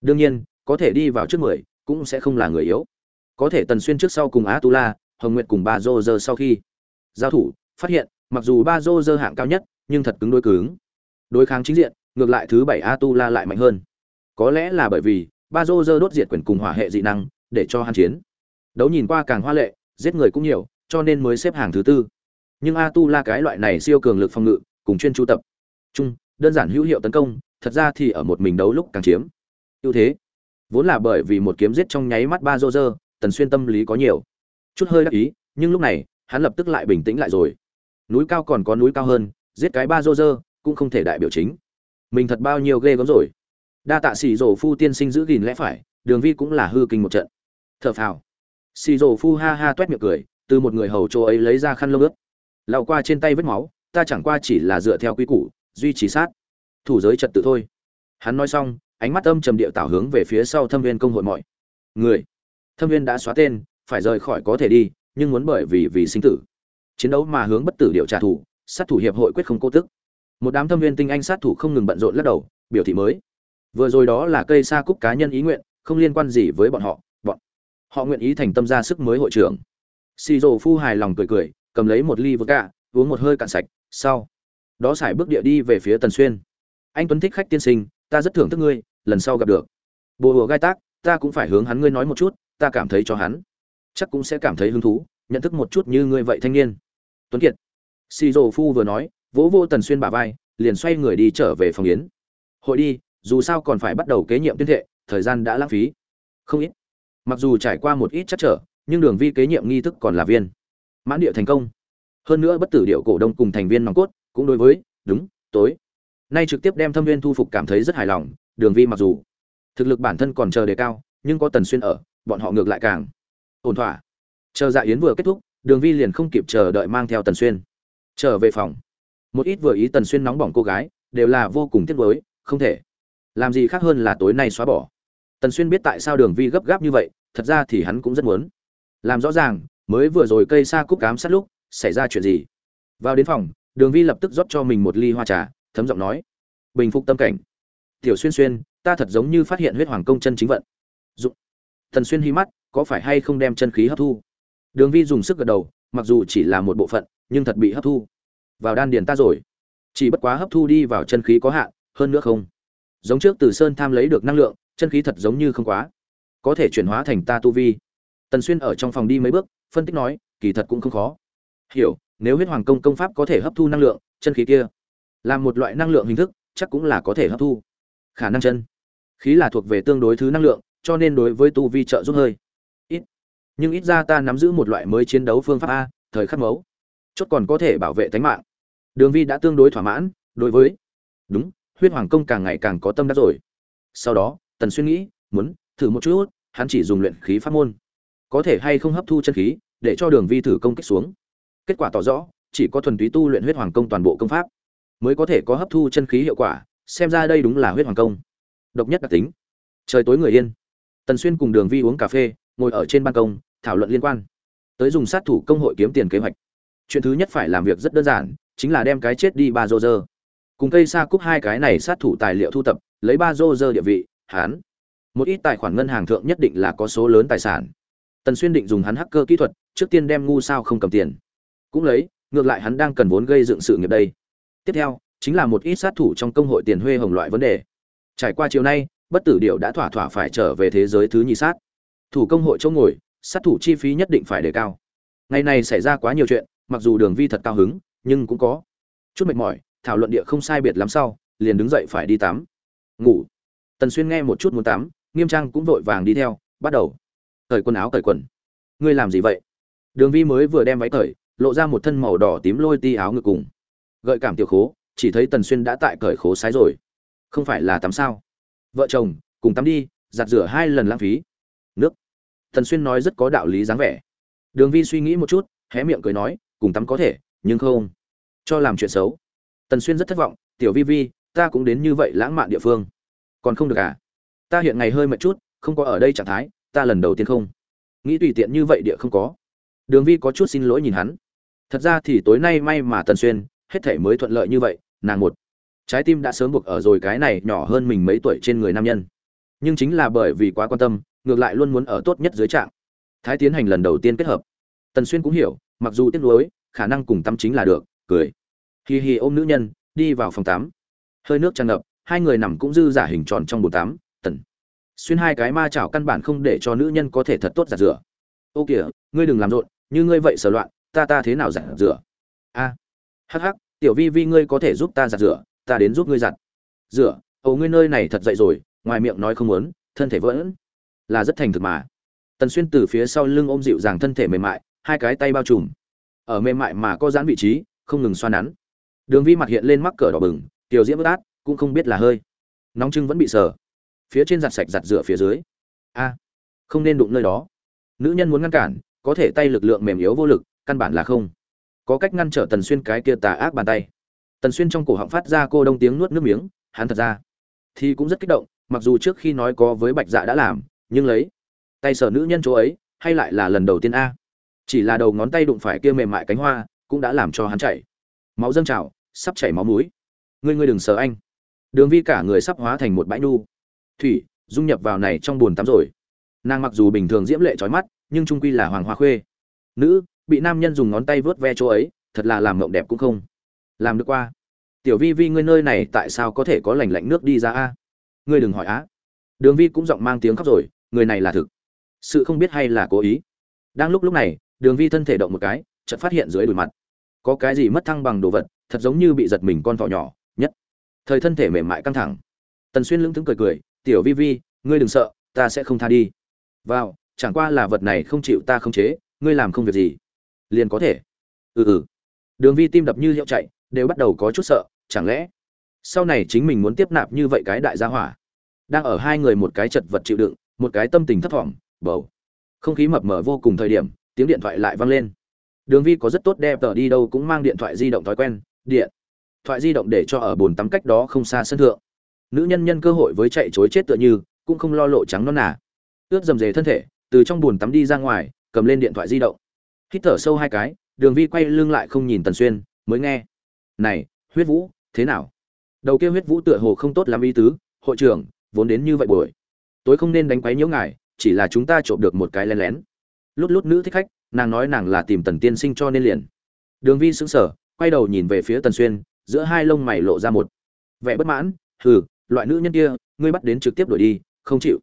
Đương nhiên, có thể đi vào trước mười, cũng sẽ không là người yếu. Có thể tần xuyên trước sau cùng á tu la hồng nguyệt cùng ba rô rơ sau khi. Giao thủ, phát hiện, mặc dù ba rô rơ hạng cao nhất, nhưng thật cứng đôi cứng. Đối kháng chính diện ngược lại thứ bảy a tu la lại mạnh hơn. Có lẽ là bởi vì ba dô dơ đốt diệt quyền cùng hỏa hệ dị năng để cho hắn chiến. Đấu nhìn qua càng hoa lệ, giết người cũng nhiều, cho nên mới xếp hàng thứ tư. Nhưng a tu la cái loại này siêu cường lực phòng ngự, cùng chuyên chú tập. Chung, đơn giản hữu hiệu tấn công, thật ra thì ở một mình đấu lúc càng chiếm. Ưu thế. Vốn là bởi vì một kiếm giết trong nháy mắt ba dô dơ tần xuyên tâm lý có nhiều. Chút hơi đắc ý, nhưng lúc này, hắn lập tức lại bình tĩnh lại rồi. Núi cao còn có núi cao hơn, giết cái ba dô dơ cũng không thể đại biểu chính mình thật bao nhiêu ghê gớm rồi. Đa tạ xì rổ phu tiên sinh giữ gìn lẽ phải, đường vi cũng là hư kinh một trận. Thở phào. Xì rổ phu ha ha t miệng cười, từ một người hầu chỗ ấy lấy ra khăn lông ướt. Lao qua trên tay vết máu, ta chẳng qua chỉ là dựa theo quy củ, duy trì sát. Thủ giới trật tự thôi. Hắn nói xong, ánh mắt âm trầm điệu tảo hướng về phía sau thâm viên công hội mọi. Người. Thâm viên đã xóa tên, phải rời khỏi có thể đi, nhưng muốn bởi vì vì sinh tử. Chiến đấu mà hướng bất tử điệu trả thù, sát thủ hiệp hội quyết không cô tức một đám thâm viên tinh anh sát thủ không ngừng bận rộn lắc đầu, biểu thị mới. Vừa rồi đó là cây sa cúc cá nhân ý nguyện, không liên quan gì với bọn họ bọn họ nguyện ý thành tâm ra sức mới hội trưởng. Xì rồ phu hài lòng cười cười, cầm lấy một ly vodka, uống một hơi cạn sạch, sau đó xài bước địa đi về phía tần xuyên. Anh tuấn thích khách tiên sinh, ta rất thưởng thức ngươi, lần sau gặp được. Bồ hùa gai tác, ta cũng phải hướng hắn ngươi nói một chút, ta cảm thấy cho hắn chắc cũng sẽ cảm thấy hứng thú, nhận thức một chút như ngươi vậy thanh niên. Tuấn kiệt. Xì rồ phu vừa nói vỗ vô tần xuyên bả vai, liền xoay người đi trở về phòng yến. Hội đi, dù sao còn phải bắt đầu kế nhiệm tuyên thệ, thời gian đã lãng phí. Không ít. Mặc dù trải qua một ít chắc trở, nhưng đường vi kế nhiệm nghi thức còn là viên. Mãn địa thành công. Hơn nữa bất tử điệu cổ đông cùng thành viên nòng cốt, cũng đối với, đúng, tối. Nay trực tiếp đem thâm viên thu phục cảm thấy rất hài lòng, đường vi mặc dù thực lực bản thân còn chờ đề cao, nhưng có tần xuyên ở, bọn họ ngược lại càng ổn thỏa. Chờ dạ yến vừa kết thúc, đường vi liền không kịp chờ đợi mang theo tần xuyên. Trở về phòng một ít vừa ý tần xuyên nóng bỏng cô gái, đều là vô cùng tiếc nuối, không thể. Làm gì khác hơn là tối nay xóa bỏ. Tần xuyên biết tại sao đường vi gấp gáp như vậy, thật ra thì hắn cũng rất muốn. Làm rõ ràng, mới vừa rồi cây xa cúc cám sát lúc, xảy ra chuyện gì. Vào đến phòng, đường vi lập tức rót cho mình một ly hoa trà, thấm giọng nói. Bình phục tâm cảnh. Tiểu xuyên xuyên, ta thật giống như phát hiện huyết hoàng công chân chính vận. Dụng. Thần xuyên hí mắt, có phải hay không đem chân khí hấp thu? Đường vi dùng sức gật đầu, mặc dù chỉ là một bộ phận, nhưng thật bị hấp thu vào đan điền ta rồi. Chỉ bất quá hấp thu đi vào chân khí có hạn, hơn nữa không. Giống trước từ sơn tham lấy được năng lượng, chân khí thật giống như không quá. Có thể chuyển hóa thành ta tu vi. Tần xuyên ở trong phòng đi mấy bước, phân tích nói, kỳ thật cũng không khó. Hiểu, nếu huyết hoàng công công pháp có thể hấp thu năng lượng, chân khí kia, là một loại năng lượng hình thức, chắc cũng là có thể hấp thu. Khả năng chân, khí là thuộc về tương đối thứ năng lượng, cho nên đối với tu vi trợ giúp hơi. Ít. Nhưng ít ra ta nắm giữ một loại mới chiến đấu phương pháp a, thời khắc mấu chốt còn có thể bảo vệ tính mạng. Đường vi đã tương đối thỏa mãn, đối với, đúng, huyết hoàng công càng ngày càng có tâm đắc rồi. Sau đó, tần xuyên nghĩ, muốn thử một chút, hắn chỉ dùng luyện khí pháp môn. Có thể hay không hấp thu chân khí, để cho đường vi thử công kích xuống. Kết quả tỏ rõ, chỉ có thuần túy tu luyện huyết hoàng công toàn bộ công pháp, mới có thể có hấp thu chân khí hiệu quả, xem ra đây đúng là huyết hoàng công. Độc nhất đặc tính. Trời tối người yên. Tần xuyên cùng đường vi uống cà phê, ngồi ở trên ban công, thảo luận liên quan. Tới dùng sát thủ công hội kiếm tiền kế hoạch chuyện thứ nhất phải làm việc rất đơn giản, chính là đem cái chết đi ba rô rơ cùng cây xa cúc hai cái này sát thủ tài liệu thu tập, lấy ba rô rơ địa vị hán một ít tài khoản ngân hàng thượng nhất định là có số lớn tài sản. Tần xuyên định dùng hắn hacker kỹ thuật, trước tiên đem ngu sao không cầm tiền. Cũng lấy, ngược lại hắn đang cần vốn gây dựng sự nghiệp đây. Tiếp theo, chính là một ít sát thủ trong công hội tiền huê hồng loại vấn đề. Trải qua chiều nay, bất tử điệu đã thỏa thỏa phải trở về thế giới thứ nhì sát. Thủ công hội chỗ ngồi, sát thủ chi phí nhất định phải đề cao. Ngày này xảy ra quá nhiều chuyện mặc dù đường vi thật cao hứng, nhưng cũng có. Chút mệt mỏi, thảo luận địa không sai biệt lắm sau, liền đứng dậy phải đi tắm. Ngủ. Tần xuyên nghe một chút muốn tắm, nghiêm trang cũng vội vàng đi theo, bắt đầu. Cởi quần áo, cởi quần. Ngươi làm gì vậy? Đường vi mới vừa đem váy cởi, lộ ra một thân màu đỏ tím lôi ti áo ngực cùng. Gợi cảm tiểu khố, chỉ thấy tần xuyên đã tại cởi khố sái rồi. Không phải là tắm sao? Vợ chồng, cùng tắm đi, giặt rửa hai lần lãng phí. Nước. Tần xuyên nói rất có đạo lý dáng vẻ. Đường vi suy nghĩ một chút, hé miệng cười nói cùng tắm có thể, nhưng không. Cho làm chuyện xấu. Tần xuyên rất thất vọng, tiểu vi vi, ta cũng đến như vậy lãng mạn địa phương. Còn không được à? Ta hiện ngày hơi mệt chút, không có ở đây trạng thái, ta lần đầu tiên không. Nghĩ tùy tiện như vậy địa không có. Đường vi có chút xin lỗi nhìn hắn. Thật ra thì tối nay may mà tần xuyên, hết thể mới thuận lợi như vậy, nàng một. Trái tim đã sớm buộc ở rồi cái này nhỏ hơn mình mấy tuổi trên người nam nhân. Nhưng chính là bởi vì quá quan tâm, ngược lại luôn muốn ở tốt nhất dưới trạng. Thái tiến hành lần đầu tiên kết hợp. Tần xuyên cũng hiểu mặc dù tiếc nuối, khả năng cùng tắm chính là được, cười. Hi hi ôm nữ nhân, đi vào phòng tắm. Hơi nước tràn ngập, hai người nằm cũng dư giả hình tròn trong bồn tắm, tần. Xuyên hai cái ma chảo căn bản không để cho nữ nhân có thể thật tốt giặt rửa. Ô kìa, ngươi đừng làm rộn, như ngươi vậy sờ loạn, ta ta thế nào giặt rửa? A. Hắc hắc, tiểu vi vi ngươi có thể giúp ta giặt rửa, ta đến giúp ngươi giặt. Rửa, ồ ngươi nơi này thật dậy rồi, ngoài miệng nói không muốn, thân thể vẫn là rất thành thực mà. Tần xuyên từ phía sau lưng ôm dịu dàng thân thể mềm mại hai cái tay bao trùm. Ở mềm mại mà có giãn vị trí, không ngừng xoa nắn. Đường vi mặt hiện lên mắc cỡ đỏ bừng, tiểu diễm bất át, cũng không biết là hơi. Nóng trưng vẫn bị sờ. Phía trên giặt sạch giặt rửa phía dưới. A, không nên đụng nơi đó. Nữ nhân muốn ngăn cản, có thể tay lực lượng mềm yếu vô lực, căn bản là không. Có cách ngăn trở tần xuyên cái kia tà ác bàn tay. Tần xuyên trong cổ họng phát ra cô đông tiếng nuốt nước miếng, hắn thật ra thì cũng rất kích động, mặc dù trước khi nói có với bạch dạ đã làm, nhưng lấy tay sở nữ nhân chỗ ấy, hay lại là lần đầu tiên a chỉ là đầu ngón tay đụng phải kia mềm mại cánh hoa, cũng đã làm cho hắn chảy. Máu dâng trào, sắp chảy máu mũi. Ngươi ngươi đừng sợ anh. Đường vi cả người sắp hóa thành một bãi nu. Thủy, dung nhập vào này trong bồn tắm rồi. Nàng mặc dù bình thường diễm lệ trói mắt, nhưng trung quy là hoàng hoa khuê. Nữ, bị nam nhân dùng ngón tay vớt ve chỗ ấy, thật là làm mộng đẹp cũng không. Làm được qua. Tiểu vi vi, ngươi nơi này tại sao có thể có lành lạnh nước đi ra a? Ngươi đừng hỏi á. Đường vi cũng giọng mang tiếng khóc rồi, người này là thực. Sự không biết hay là cố ý. Đang lúc lúc này đường vi thân thể động một cái, chợt phát hiện dưới đùi mặt. Có cái gì mất thăng bằng đồ vật, thật giống như bị giật mình con thỏ nhỏ, nhất. Thời thân thể mềm mại căng thẳng. Tần xuyên lững thững cười cười, tiểu vi vi, ngươi đừng sợ, ta sẽ không tha đi. Vào, chẳng qua là vật này không chịu ta không chế, ngươi làm không việc gì. Liền có thể. Ừ ừ. Đường vi tim đập như hiệu chạy, đều bắt đầu có chút sợ, chẳng lẽ sau này chính mình muốn tiếp nạp như vậy cái đại gia hỏa? Đang ở hai người một cái chật vật chịu đựng, một cái tâm tình thấp thỏm, bầu. Không khí mập mờ vô cùng thời điểm tiếng điện thoại lại vang lên. Đường vi có rất tốt đẹp, tờ đi đâu cũng mang điện thoại di động thói quen, điện thoại di động để cho ở bồn tắm cách đó không xa sân thượng. Nữ nhân nhân cơ hội với chạy chối chết tựa như, cũng không lo lộ trắng non nà. Ướt dầm dề thân thể, từ trong bồn tắm đi ra ngoài, cầm lên điện thoại di động. Hít thở sâu hai cái, đường vi quay lưng lại không nhìn tần xuyên, mới nghe. Này, huyết vũ, thế nào? Đầu kia huyết vũ tựa hồ không tốt lắm ý tứ, hội trưởng, vốn đến như vậy buổi. Tối không nên đánh quấy nhiễu ngài, chỉ là chúng ta trộm được một cái lén lén lút lút nữ thích khách, nàng nói nàng là tìm tần tiên sinh cho nên liền. Đường vi sững sờ, quay đầu nhìn về phía tần xuyên, giữa hai lông mày lộ ra một vẻ bất mãn. Hừ, loại nữ nhân kia, ngươi bắt đến trực tiếp đuổi đi, không chịu.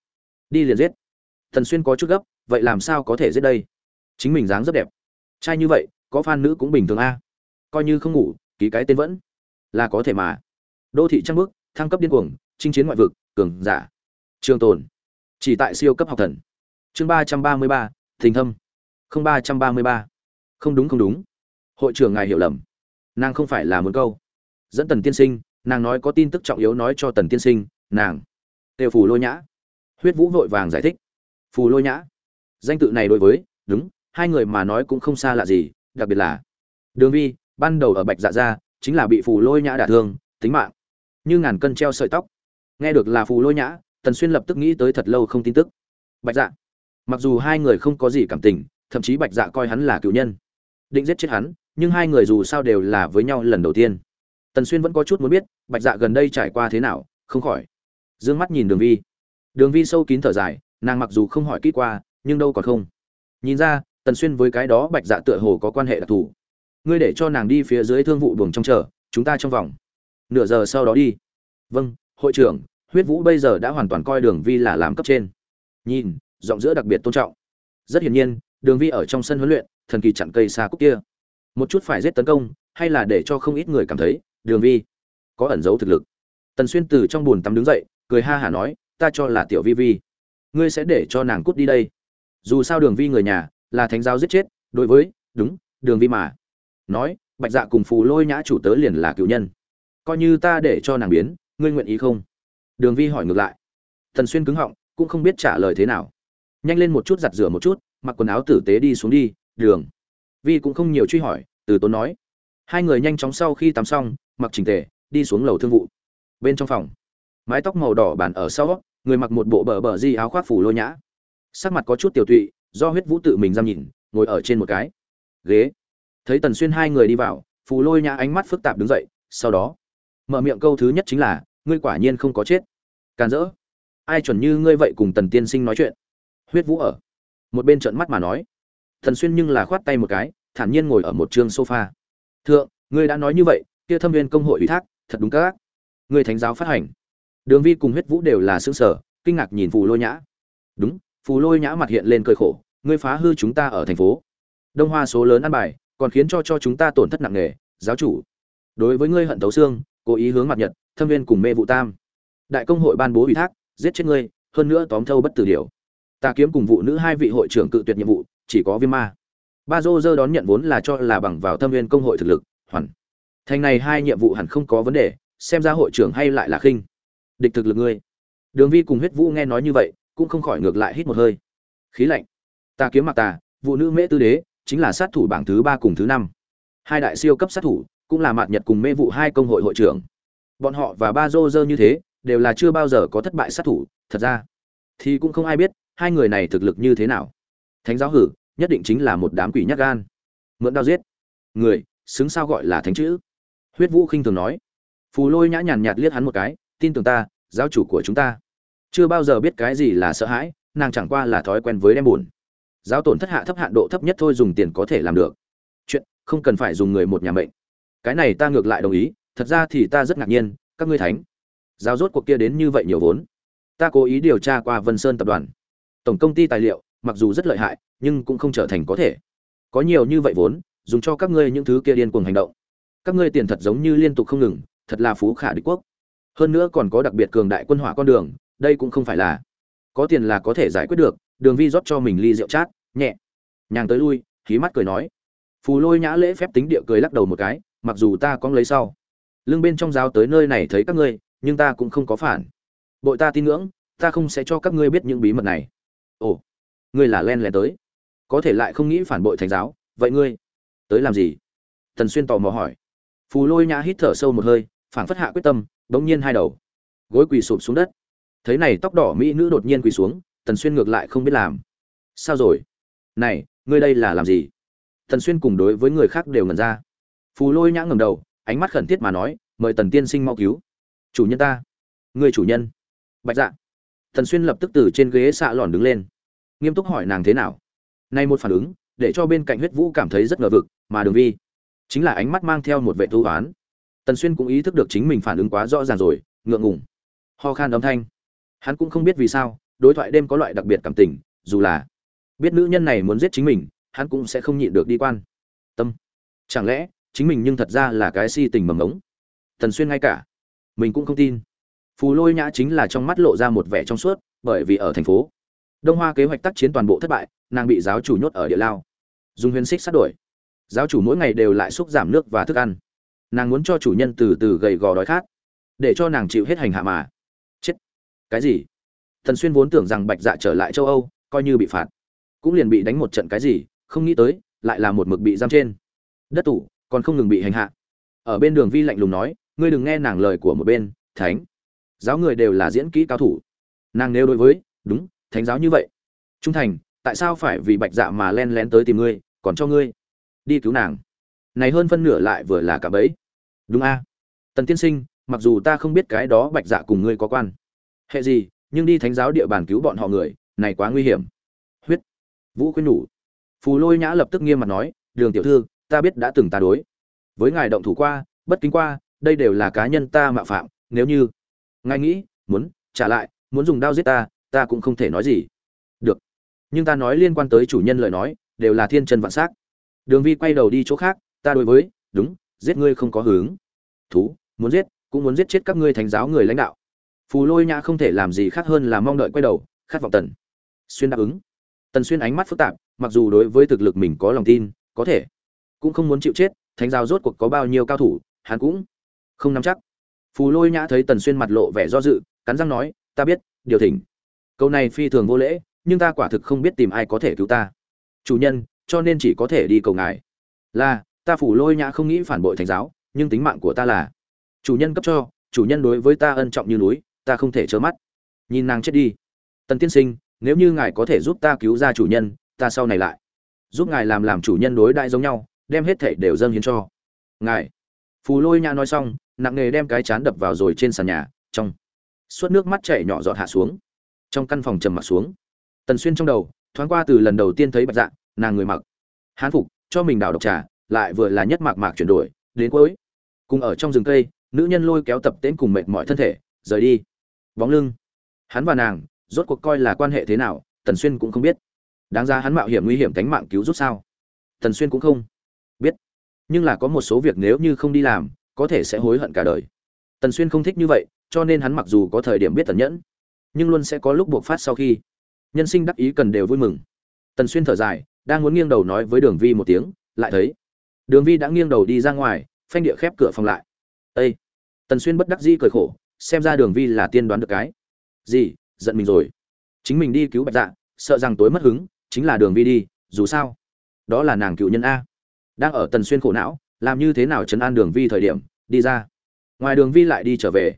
Đi liền giết. Tần xuyên có chút gấp, vậy làm sao có thể giết đây? Chính mình dáng rất đẹp. Trai như vậy, có fan nữ cũng bình thường a. Coi như không ngủ, ký cái tên vẫn là có thể mà. Đô thị trăng bước thăng cấp điên cuồng, chinh chiến ngoại vực, cường giả. Trường tồn. Chỉ tại siêu cấp học thần. Chương ba trăm ba mươi ba thình thâm. Không ba trăm ba mươi ba. Không đúng không đúng. Hội trưởng ngài hiểu lầm. Nàng không phải là muốn câu. Dẫn tần tiên sinh, nàng nói có tin tức trọng yếu nói cho tần tiên sinh, nàng. Đều phù lôi nhã. Huyết vũ vội vàng giải thích. Phù lôi nhã. Danh tự này đối với, đúng, hai người mà nói cũng không xa lạ gì, đặc biệt là. Đường vi, ban đầu ở bạch dạ gia, chính là bị phù lôi nhã đả thương, tính mạng. Như ngàn cân treo sợi tóc. Nghe được là phù lôi nhã, tần xuyên lập tức nghĩ tới thật lâu không tin tức. Bạch dạ mặc dù hai người không có gì cảm tình, thậm chí bạch dạ coi hắn là cựu nhân, định giết chết hắn, nhưng hai người dù sao đều là với nhau lần đầu tiên. Tần xuyên vẫn có chút muốn biết, bạch dạ gần đây trải qua thế nào, không khỏi d ư ơ n g mắt nhìn đường vi. Đường vi sâu kín thở dài, nàng mặc dù không hỏi kỹ qua, nhưng đâu còn không. Nhìn ra, tần xuyên với cái đó bạch dạ tựa hồ có quan hệ đặc thù. Ngươi để cho nàng đi phía dưới thương vụ buồng trong chờ, chúng ta trong vòng. Nửa giờ sau đó đi. Vâng hội trưởng, huyết vũ bây giờ đã hoàn toàn coi đường vi là làm cấp trên. Nhìn giọng giữa đặc biệt tôn trọng. Rất hiển nhiên, đường vi ở trong sân huấn luyện, thần kỳ chặn cây xa cúc kia. Một chút phải giết tấn công, hay là để cho không ít người cảm thấy, đường vi, có ẩn giấu thực lực. Tần xuyên từ trong bùn tắm đứng dậy, cười ha hả nói, ta cho là tiểu vi vi, ngươi sẽ để cho nàng cút đi đây. Dù sao đường vi người nhà, là thánh giáo giết chết, đối với, đúng, đường vi mà. Nói, bạch dạ cùng phù lôi nhã chủ tớ liền là cựu nhân. Coi như ta để cho nàng biến, ngươi nguyện ý không? Đường vi hỏi ngược lại. Tần xuyên cứng họng, cũng không biết trả lời thế nào nhanh lên một chút giặt rửa một chút, mặc quần áo tử tế đi xuống đi, đường. Vi cũng không nhiều truy hỏi, từ tốn nói. Hai người nhanh chóng sau khi tắm xong, mặc chỉnh tề, đi xuống lầu thương vụ. Bên trong phòng, mái tóc màu đỏ bàn ở sau, người mặc một bộ bờ bờ di áo khoác phủ lôi nhã. Sắc mặt có chút tiểu tụy, do huyết vũ tự mình giam nhìn, ngồi ở trên một cái ghế. Thấy tần xuyên hai người đi vào phù lôi nhã ánh mắt phức tạp đứng dậy, sau đó, mở miệng câu thứ nhất chính là, ngươi quả nhiên không có chết. Càn rỡ. Ai chuẩn như ngươi vậy cùng tần tiên sinh nói chuyện? Huyết vũ ở. Một bên trợn mắt mà nói. Thần xuyên nhưng là khoát tay một cái, thản nhiên ngồi ở một trường sofa. Thượng, ngươi đã nói như vậy, kia thâm viên công hội ủy thác, thật đúng các ngươi thánh giáo phát hành. Đường vi cùng huyết vũ đều là xương sở kinh ngạc nhìn phù lôi nhã. Đúng, phù lôi nhã mặt hiện lên cơi khổ, ngươi phá hư chúng ta ở thành phố. Đông hoa số lớn ăn bài, còn khiến cho cho chúng ta tổn thất nặng nề, giáo chủ. Đối với ngươi hận tấu xương, cố ý hướng mặt nhật, thâm viên cùng mê vụ tam. Đại công hội ban bố ủy thác, giết chết ngươi, hơn nữa tóm thâu bất tử điều ta kiếm cùng vụ nữ hai vị hội trưởng cự tuyệt nhiệm vụ, chỉ có viêm ma. Ba dô dơ đón nhận vốn là cho là bằng vào thâm viên công hội thực lực, hoàn. Thành này hai nhiệm vụ hẳn không có vấn đề, xem ra hội trưởng hay lại là khinh. Địch thực lực ngươi. Đường vi cùng huyết vũ nghe nói như vậy, cũng không khỏi ngược lại hít một hơi. Khí lạnh. Ta kiếm mặc tà, vụ nữ mễ tư đế, chính là sát thủ bảng thứ ba cùng thứ năm. Hai đại siêu cấp sát thủ, cũng là mạt nhật cùng mê vụ hai công hội hội trưởng. Bọn họ và ba dô dơ như thế, đều là chưa bao giờ có thất bại sát thủ, thật ra. Thì cũng không ai biết hai người này thực lực như thế nào? Thánh giáo hử, nhất định chính là một đám quỷ nhát gan. Mượn đao giết. Người, xứng sao gọi là thánh chữ? Huyết vũ khinh thường nói. Phù lôi nhã nhàn nhạt liếc hắn một cái, tin tưởng ta, giáo chủ của chúng ta. Chưa bao giờ biết cái gì là sợ hãi, nàng chẳng qua là thói quen với đem buồn. Giáo tổn thất hạ thấp hạn độ thấp nhất thôi dùng tiền có thể làm được. Chuyện, không cần phải dùng người một nhà mệnh. Cái này ta ngược lại đồng ý, thật ra thì ta rất ngạc nhiên, các ngươi thánh. Giáo rốt cuộc kia đến như vậy nhiều vốn. Ta cố ý điều tra qua vân sơn tập đoàn tổng công ty tài liệu, mặc dù rất lợi hại, nhưng cũng không trở thành có thể. Có nhiều như vậy vốn, dùng cho các ngươi những thứ kia điên cuồng hành động. Các ngươi tiền thật giống như liên tục không ngừng, thật là phú khả địch quốc. Hơn nữa còn có đặc biệt cường đại quân hỏa con đường, đây cũng không phải là. Có tiền là có thể giải quyết được, đường vi rót cho mình ly rượu chát, nhẹ. Nhàng tới lui khí mắt cười nói. Phù lôi nhã lễ phép tính địa cười lắc đầu một cái, mặc dù ta có lấy sau. Lưng bên trong giáo tới nơi này thấy các ngươi, nhưng ta cũng không có phản. Bội ta tin ngưỡng, ta không sẽ cho các ngươi biết những bí mật này ồ, ngươi là len lén tới. Có thể lại không nghĩ phản bội thánh giáo. Vậy ngươi, tới làm gì? Tần xuyên tò mò hỏi. Phù lôi nhã hít thở sâu một hơi phản phất hạ quyết tâm, bỗng nhiên hai đầu, gối quỳ sụp xuống đất. Thấy này tóc đỏ mỹ nữ đột nhiên quỳ xuống, tần xuyên ngược lại không biết làm. Sao rồi? Này, ngươi đây là làm gì? Tần xuyên cùng đối với người khác đều ngẩn ra. Phù lôi nhã ngầm đầu, ánh mắt khẩn thiết mà nói, mời tần tiên sinh mau cứu. Chủ nhân ta. Người chủ nhân. Bạch dạ. Tần xuyên lập tức từ trên ghế xạ lòn đứng lên nghiêm túc hỏi nàng thế nào. Nay một phản ứng, để cho bên cạnh huyết vũ cảm thấy rất ngờ vực, mà đường vi chính là ánh mắt mang theo một vệ tu oán. Tần xuyên cũng ý thức được chính mình phản ứng quá rõ ràng rồi, ngượng ngùng. Ho khan âm thanh. Hắn cũng không biết vì sao, đối thoại đêm có loại đặc biệt cảm tình, dù là biết nữ nhân này muốn giết chính mình, hắn cũng sẽ không nhịn được đi quan. Tâm. Chẳng lẽ, chính mình nhưng thật ra là cái si tình mầm ống tần xuyên ngay cả. Mình cũng không tin. Phù lôi nhã chính là trong mắt lộ ra một vẻ trong suốt, bởi vì ở thành phố đông hoa kế hoạch tác chiến toàn bộ thất bại, nàng bị giáo chủ nhốt ở địa lao. Dùng huyền xích sát đổi. Giáo chủ mỗi ngày đều lại xúc giảm nước và thức ăn. Nàng muốn cho chủ nhân từ từ gầy gò đói khát, để cho nàng chịu hết hành hạ mà. Chết. Cái gì? Thần xuyên vốn tưởng rằng bạch dạ trở lại châu âu, coi như bị phạt. Cũng liền bị đánh một trận cái gì, không nghĩ tới, lại là một mực bị giam trên. Đất tủ còn không ngừng bị hành hạ. Ở bên đường vi lạnh lùng nói, ngươi đừng nghe nàng lời của một bên, thánh. Giáo người đều là diễn kỹ cao thủ. Nàng nêu đối với, đúng thánh giáo như vậy. Trung thành, tại sao phải vì bạch dạ mà len lén tới tìm ngươi, còn cho ngươi? Đi cứu nàng. Này hơn phân nửa lại vừa là cả bấy. Đúng a. Tần tiên sinh, mặc dù ta không biết cái đó bạch dạ cùng ngươi có quan hệ gì, nhưng đi thánh giáo địa bàn cứu bọn họ người, này quá nguy hiểm. Huyết. Vũ khuyên nhủ. Phù lôi nhã lập tức nghiêm mặt nói, đường tiểu thư, ta biết đã từng ta đối. Với ngài động thủ qua, bất kính qua, đây đều là cá nhân ta mạo phạm, nếu như ngài nghĩ, muốn trả lại, muốn dùng đao giết ta ta cũng không thể nói gì. Được. Nhưng ta nói liên quan tới chủ nhân lời nói, đều là thiên chân vạn s á c đường vi quay đầu đi chỗ khác, ta đối với, đúng, giết ngươi không có hướng thú, muốn giết, cũng muốn giết chết các ngươi thánh giáo người lãnh đạo. Phù lôi nhã không thể làm gì khác hơn là mong đợi quay đầu, khát vọng tần xuyên đáp ứng. Tần xuyên ánh mắt phức tạp, mặc dù đối với thực lực mình có lòng tin, có thể cũng không muốn chịu chết, thánh giáo rốt cuộc có bao nhiêu cao thủ, hắn cũng không nắm chắc. Phù lôi nhã thấy tần xuyên mặt lộ vẻ do dự, cắn răng nói, ta biết, điều thỉnh câu này phi thường vô lễ, nhưng ta quả thực không biết tìm ai có thể cứu ta. Chủ nhân, cho nên chỉ có thể đi cầu ngài. Là, ta phủ lôi nhã không nghĩ phản bội thánh giáo, nhưng tính mạng của ta là. Chủ nhân cấp cho, chủ nhân đối với ta ân trọng như núi, ta không thể trơ mắt. Nhìn nàng chết đi. Tần tiên sinh, nếu như ngài có thể giúp ta cứu ra chủ nhân, ta sau này lại. Giúp ngài làm làm chủ nhân đối đại giống nhau, đem hết thể đều dâng hiến cho. Ngài. Phù lôi nhã nói xong, nặng nề đem cái chán đập vào rồi trên sàn nhà, trong. Suốt nước mắt chảy nhỏ giọt hạ xuống trong căn phòng trầm mặc xuống. Tần xuyên trong đầu, thoáng qua từ lần đầu tiên thấy bạch dạ nàng người mặc. Hán phục, cho mình đào độc trà, lại vừa là nhất mạc mạc chuyển đổi, đến cuối. Cùng ở trong rừng cây, nữ nhân lôi kéo tập tễnh cùng mệt mỏi thân thể, rời đi. Bóng lưng. Hắn và nàng, rốt cuộc coi là quan hệ thế nào, tần xuyên cũng không biết. Đáng ra hắn mạo hiểm nguy hiểm tánh mạng cứu giúp sao? Tần xuyên cũng không biết. Nhưng là có một số việc nếu như không đi làm, có thể sẽ hối hận cả đời. Tần xuyên không thích như vậy, cho nên hắn mặc dù có thời điểm biết tần nhẫn nhưng luôn sẽ có lúc buộc phát sau khi. Nhân sinh đắc ý cần đều vui mừng. Tần xuyên thở dài, đang muốn nghiêng đầu nói với đường vi một tiếng, lại thấy. Đường vi đã nghiêng đầu đi ra ngoài, phanh địa khép cửa phòng lại. Ây tần xuyên bất đắc dĩ cười khổ, xem ra đường vi là tiên đoán được cái. Gì? Giận mình rồi. Chính mình đi cứu bạch dạ sợ rằng tối mất hứng, chính là đường vi đi, dù sao. Đó là nàng cựu nhân a. Đang ở tần xuyên khổ não, làm như thế nào chấn an đường vi thời điểm, đi ra. Ngoài đường vi lại đi trở về.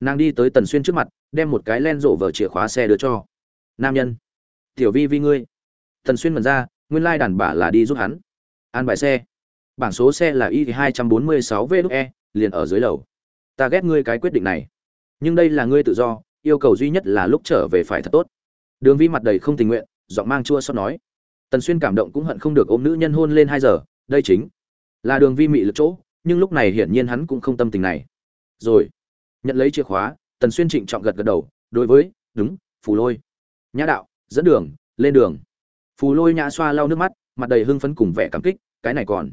Nàng đi tới tần xuyên trước mặt đem một cái len rộ vở chìa khóa xe đưa cho. Nam nhân. Tiểu vi vi ngươi. Tần xuyên mần ra, nguyên lai đàn bà là đi giúp hắn. An bài xe. Bảng số xe là y hai trăm bốn mươi sáu ve liền ở dưới lầu. Ta ghét ngươi cái quyết định này. Nhưng đây là ngươi tự do, yêu cầu duy nhất là lúc trở về phải thật tốt. Đường vi mặt đầy không tình nguyện, giọng mang chua xót nói. Tần xuyên cảm động cũng hận không được ôm nữ nhân hôn lên hai giờ, đây chính là đường vi mị lực chỗ, nhưng lúc này hiển nhiên hắn cũng không tâm tình này. Rồi, nhận lấy chìa khóa tần xuyên trịnh trọng gật gật đầu, đối với, đúng, phù lôi. Nhã đạo, dẫn đường, lên đường. Phù lôi nhã xoa lau nước mắt, mặt đầy hưng phấn cùng vẻ cảm kích, cái này còn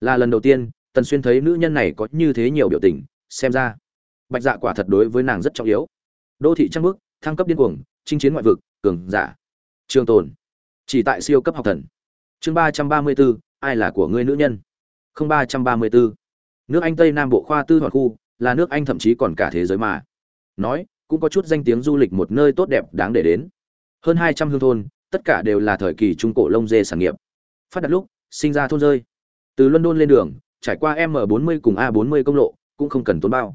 là lần đầu tiên, tần xuyên thấy nữ nhân này có như thế nhiều biểu tình, xem ra bạch dạ quả thật đối với nàng rất trọng yếu. Đô thị trăng bước, thăng cấp điên cuồng, chinh chiến ngoại vực, cường giả, trường tồn, chỉ tại siêu cấp học thần. Chương ba trăm ba mươi bốn, ai là của ngươi nữ nhân? Không ba trăm ba mươi bốn. Nước anh tây nam bộ khoa tư hoạt khu, là nước anh thậm chí còn cả thế giới mà nói, cũng có chút danh tiếng du lịch một nơi tốt đẹp đáng để đến. Hơn hai trăm hương thôn, tất cả đều là thời kỳ trung cổ lông dê sản nghiệp. Phát đặt lúc, sinh ra thôn rơi. Từ london lên đường, trải qua m 40 cùng a 40 công lộ, cũng không cần tốn bao.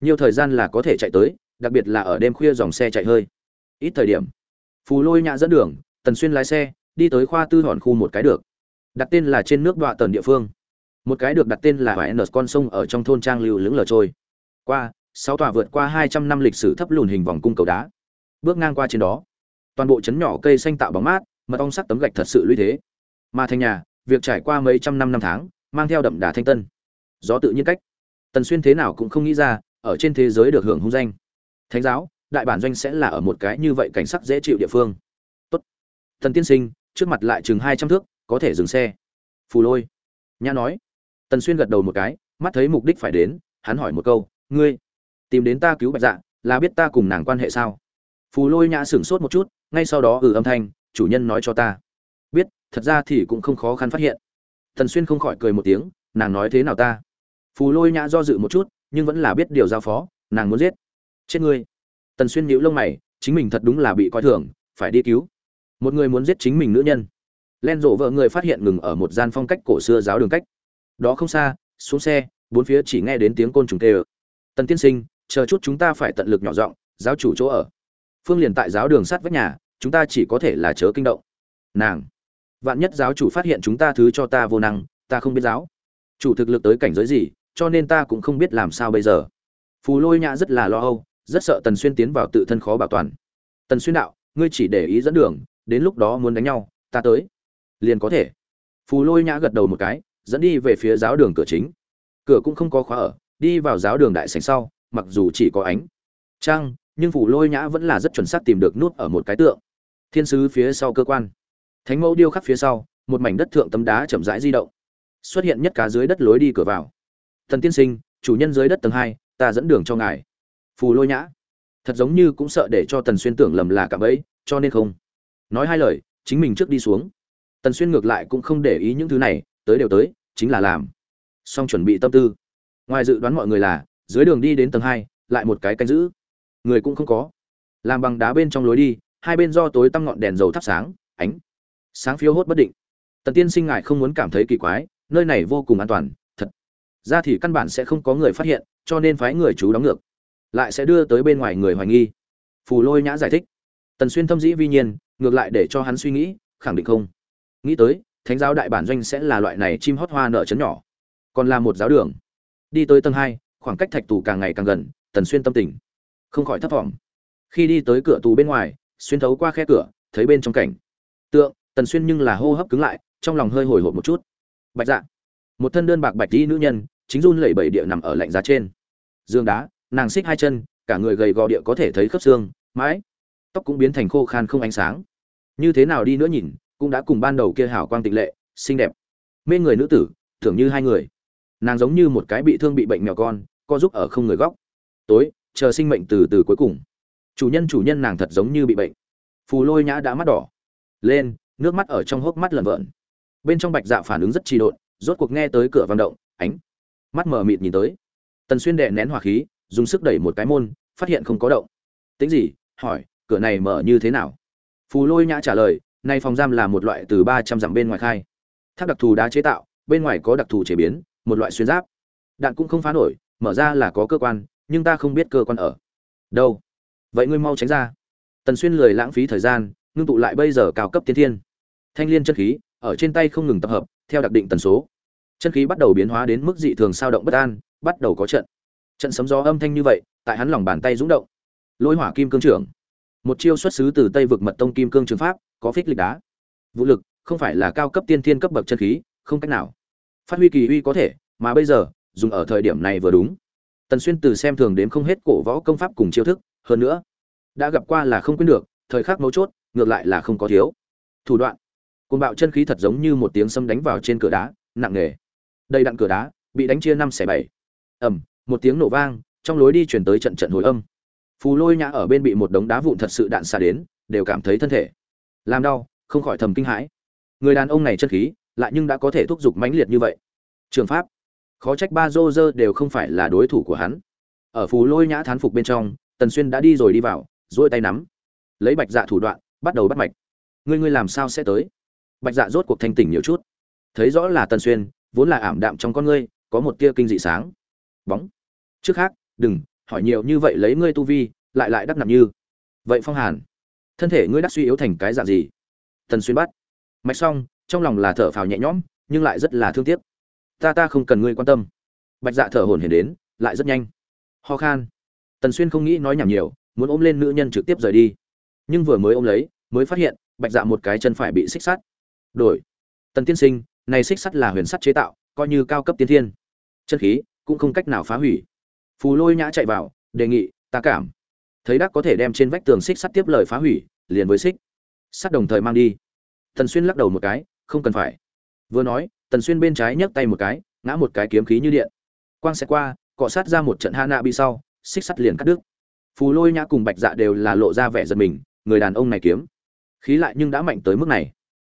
Nhiều thời gian là có thể chạy tới, đặc biệt là ở đêm khuya dòng xe chạy hơi. Ít thời điểm, phù lôi nhã dẫn đường, tần xuyên lái xe, đi tới khoa tư hòn khu một cái được. Đặt tên là trên nước đoạn tần địa phương. Một cái được đặt tên là vải n con sông ở trong thôn trang lưu lững lờ trôi. Qua sáu tòa vượt qua hai trăm năm lịch sử thấp lùn hình vòng cung cầu đá. Bước ngang qua trên đó, toàn bộ chấn nhỏ cây xanh tạo bóng mát, mật ong sắc tấm gạch thật sự lũy thế. Mà thành nhà, việc trải qua mấy trăm năm năm tháng, mang theo đậm đà thanh tân. Gió tự nhiên cách. Tần xuyên thế nào cũng không nghĩ ra, ở trên thế giới được hưởng hung danh. Thánh giáo, đại bản doanh sẽ là ở một cái như vậy cảnh sắc dễ chịu địa phương. Tốt. Tần tiên sinh, trước mặt lại chừng hai trăm thước, có thể dừng xe. Phù lôi. Nhã nói. Tần xuyên gật đầu một cái, mắt thấy mục đích phải đến, hắn hỏi một câu, ngươi tìm đến ta cứu bạch dạ là biết ta cùng nàng quan hệ sao? Phù lôi nhã sửng sốt một chút, ngay sau đó ừ âm thanh, chủ nhân nói cho ta. Biết, thật ra thì cũng không khó khăn phát hiện. Tần xuyên không khỏi cười một tiếng, nàng nói thế nào ta? Phù lôi nhã do dự một chút, nhưng vẫn là biết điều giao phó, nàng muốn giết. Chết ngươi. Tần xuyên nhíu lông mày, chính mình thật đúng là bị coi thường, phải đi cứu. Một người muốn giết chính mình nữ nhân. Len rộ vợ người phát hiện ngừng ở một gian phong cách cổ xưa giáo đường cách. Đó không xa, xuống xe, bốn phía chỉ nghe đến tiếng côn trùng tê ờ tần tiên sinh chờ chút chúng ta phải tận lực nhỏ giọng, giáo chủ chỗ ở. Phương liền tại giáo đường sát vách nhà, chúng ta chỉ có thể là chớ kinh động. Nàng. Vạn nhất giáo chủ phát hiện chúng ta thứ cho ta vô năng, ta không biết giáo. Chủ thực lực tới cảnh giới gì, cho nên ta cũng không biết làm sao bây giờ. Phù lôi nhã rất là lo âu, rất sợ tần xuyên tiến vào tự thân khó bảo toàn. Tần xuyên đạo, ngươi chỉ để ý dẫn đường, đến lúc đó muốn đánh nhau, ta tới. Liền có thể. Phù lôi nhã gật đầu một cái, dẫn đi về phía giáo đường cửa chính. Cửa cũng không có khóa ở, đi vào giáo đường đại sảnh sau mặc dù chỉ có ánh trăng, nhưng phù lôi nhã vẫn là rất chuẩn xác tìm được nút ở một cái tượng. Thiên sứ phía sau cơ quan. Thánh mẫu điêu khắc phía sau, một mảnh đất thượng tấm đá chậm rãi di động. Xuất hiện nhất cá dưới đất lối đi cửa vào. Thần tiên sinh, chủ nhân dưới đất tầng hai, ta dẫn đường cho ngài. Phù lôi nhã. Thật giống như cũng sợ để cho tần xuyên tưởng lầm là cạm ấy cho nên không. Nói hai lời, chính mình trước đi xuống. Tần xuyên ngược lại cũng không để ý những thứ này, tới đều tới, chính là làm. Xong chuẩn bị tâm tư. Ngoài dự đoán mọi người là dưới đường đi đến tầng hai, lại một cái canh giữ. Người cũng không có. Làm bằng đá bên trong lối đi, hai bên do tối tăm ngọn đèn dầu thắp sáng, ánh sáng phiếu hốt bất định. Tần tiên sinh ngại không muốn cảm thấy kỳ quái, nơi này vô cùng an toàn, thật. Ra thì căn bản sẽ không có người phát hiện, cho nên phái người chú đóng ngược. Lại sẽ đưa tới bên ngoài người hoài nghi. Phù lôi nhã giải thích. Tần xuyên thâm dĩ vi nhiên, ngược lại để cho hắn suy nghĩ, khẳng định không. Nghĩ tới, thánh giáo đại bản doanh sẽ là loại này chim hót hoa nợ chấn nhỏ. Còn là một giáo đường. Đi tới tầng hai khoảng cách thạch tù càng ngày càng gần, tần xuyên tâm tình không khỏi thấp thỏm khi đi tới cửa tù bên ngoài, xuyên thấu qua khe cửa, thấy bên trong cảnh. Tượng, tần xuyên nhưng là hô hấp cứng lại, trong lòng hơi hồi hộp một chút. Bạch dạ. Một thân đơn bạc bạch đi nữ nhân, chính run lẩy bẩy địa nằm ở lạnh giá trên. Dương đá, nàng xích hai chân, cả người gầy gò địa có thể thấy khớp xương mãi tóc cũng biến thành khô khan không ánh sáng. Như thế nào đi nữa nhìn, cũng đã cùng ban đầu kia hảo quang tịnh lệ, xinh đẹp. Mê người nữ tử, tưởng như hai người nàng giống như một cái bị thương bị bệnh mèo con, co giúp ở không người góc. Tối, chờ sinh mệnh từ từ cuối cùng. Chủ nhân chủ nhân nàng thật giống như bị bệnh. Phù lôi nhã đã mắt đỏ. Lên, nước mắt ở trong hốc mắt lợn vợn bên trong bạch dạ phản ứng rất trì độn, rốt cuộc nghe tới cửa vang động, ánh mắt mờ mịt nhìn tới. Tần xuyên đệ nén hỏa khí, dùng sức đẩy một cái môn, phát hiện không có động. Tính gì? Hỏi, cửa này mở như thế nào? Phù lôi nhã trả lời, nay phòng giam là một loại từ ba trăm dặm bên ngoài khai. Tháp đặc thù đá chế tạo, bên ngoài có đặc thù chế biến một loại xuyên giáp. Đạn cũng không phá nổi, mở ra là có cơ quan, nhưng ta không biết cơ quan ở đâu. Vậy ngươi mau tránh ra. Tần xuyên lười lãng phí thời gian, ngưng tụ lại bây giờ cao cấp tiên thiên. Thanh liên chân khí, ở trên tay không ngừng tập hợp, theo đặc định tần số. Chân khí bắt đầu biến hóa đến mức dị thường sao động bất an, bắt đầu có trận. Trận sấm gió âm thanh như vậy, tại hắn lòng bàn tay rúng động. Lôi hỏa kim cương trưởng. Một chiêu xuất xứ từ tây vực mật tông kim cương trường pháp, có phích lịch đá. Vũ lực, không phải là cao cấp tiên thiên cấp bậc chân khí, không cách nào phát huy kỳ uy có thể, mà bây giờ, dùng ở thời điểm này vừa đúng. Tần xuyên từ xem thường đến không hết cổ võ công pháp cùng chiêu thức, hơn nữa, đã gặp qua là không quên được, thời khắc mấu chốt, ngược lại là không có thiếu. Thủ đoạn. Côn bạo chân khí thật giống như một tiếng sâm đánh vào trên cửa đá, nặng nề. Đầy đặn cửa đá, bị đánh chia năm xẻ bảy. Ầm, một tiếng nổ vang, trong lối đi chuyển tới trận trận hồi âm. Phù lôi nhã ở bên bị một đống đá vụn thật sự đạn xa đến, đều cảm thấy thân thể. Làm đau, không khỏi thầm kinh hãi. Người đàn ông này chân khí lại nhưng đã có thể thúc giục mãnh liệt như vậy. Trường pháp, khó trách ba dô dơ đều không phải là đối thủ của hắn. Ở phù lôi nhã thán phục bên trong, tần xuyên đã đi rồi đi vào dỗi tay nắm. Lấy bạch dạ thủ đoạn, bắt đầu bắt mạch. Ngươi ngươi làm sao sẽ tới? Bạch dạ rốt cuộc thanh tỉnh nhiều chút. Thấy rõ là tần xuyên, vốn là ảm đạm trong con ngươi, có một tia kinh dị sáng. Bóng. Trước khác, đừng, hỏi nhiều như vậy lấy ngươi tu vi, lại lại đắc nặng như. Vậy phong hàn, thân thể ngươi đắc suy yếu thành cái dạng gì? Tần xuyên bắt. Mạch xong trong lòng là thở phào nhẹ nhõm, nhưng lại rất là thương tiếc. Ta ta không cần ngươi quan tâm. Bạch dạ thở hổn hển đến, lại rất nhanh. Ho khan. Tần xuyên không nghĩ nói nhảm nhiều, muốn ôm lên nữ nhân trực tiếp rời đi. Nhưng vừa mới ôm lấy, mới phát hiện, bạch dạ một cái chân phải bị xích sắt. Đổi. Tần tiên sinh, này xích sắt là huyền sắt chế tạo, coi như cao cấp tiên thiên. Chân khí, cũng không cách nào phá hủy. Phù lôi nhã chạy vào, đề nghị, ta cảm thấy đắc có thể đem trên vách tường xích sắt tiếp lời phá hủy, liền với xích sắt đồng thời mang đi. Tần xuyên lắc đầu một cái không cần phải. Vừa nói, tần xuyên bên trái nhấc tay một cái, ngã một cái kiếm khí như điện. Quang sẽ qua, cọ sát ra một trận ha nạ bi sau, xích sắt liền cắt đứt. Phù lôi nhã cùng bạch dạ đều là lộ ra vẻ giật mình, người đàn ông này kiếm. Khí lại nhưng đã mạnh tới mức này.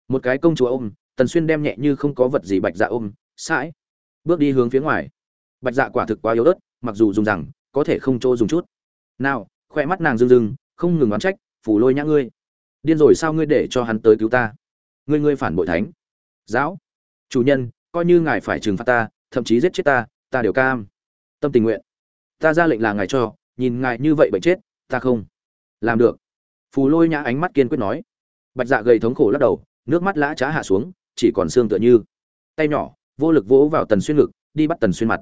Một cái công chúa ôm, tần xuyên đem nhẹ như không có vật gì bạch dạ ôm, sãi. Bước đi hướng phía ngoài. Bạch dạ quả thực quá yếu ớt, mặc dù dùng rằng, có thể không chỗ dùng chút. Nào, khoe mắt nàng rưng rưng, không ngừng oán trách phủ lôi nhã ngươi, điên rồi sao ngươi để cho hắn tới cứu ta? Ngươi ngươi phản bội thánh. Giáo. Chủ nhân, coi như ngài phải trừng phạt ta, thậm chí giết chết ta ta đều cam. Tâm tình nguyện. Ta ra lệnh là ngài cho, nhìn ngài như vậy bệnh chết, ta không làm được. Phù lôi nhã ánh mắt kiên quyết nói. Bạch dạ gầy thống khổ lắc đầu, nước mắt lã trá hạ xuống, chỉ còn xương tựa như. Tay nhỏ, vô lực vỗ vào tần xuyên ngực, đi bắt tần xuyên mặt.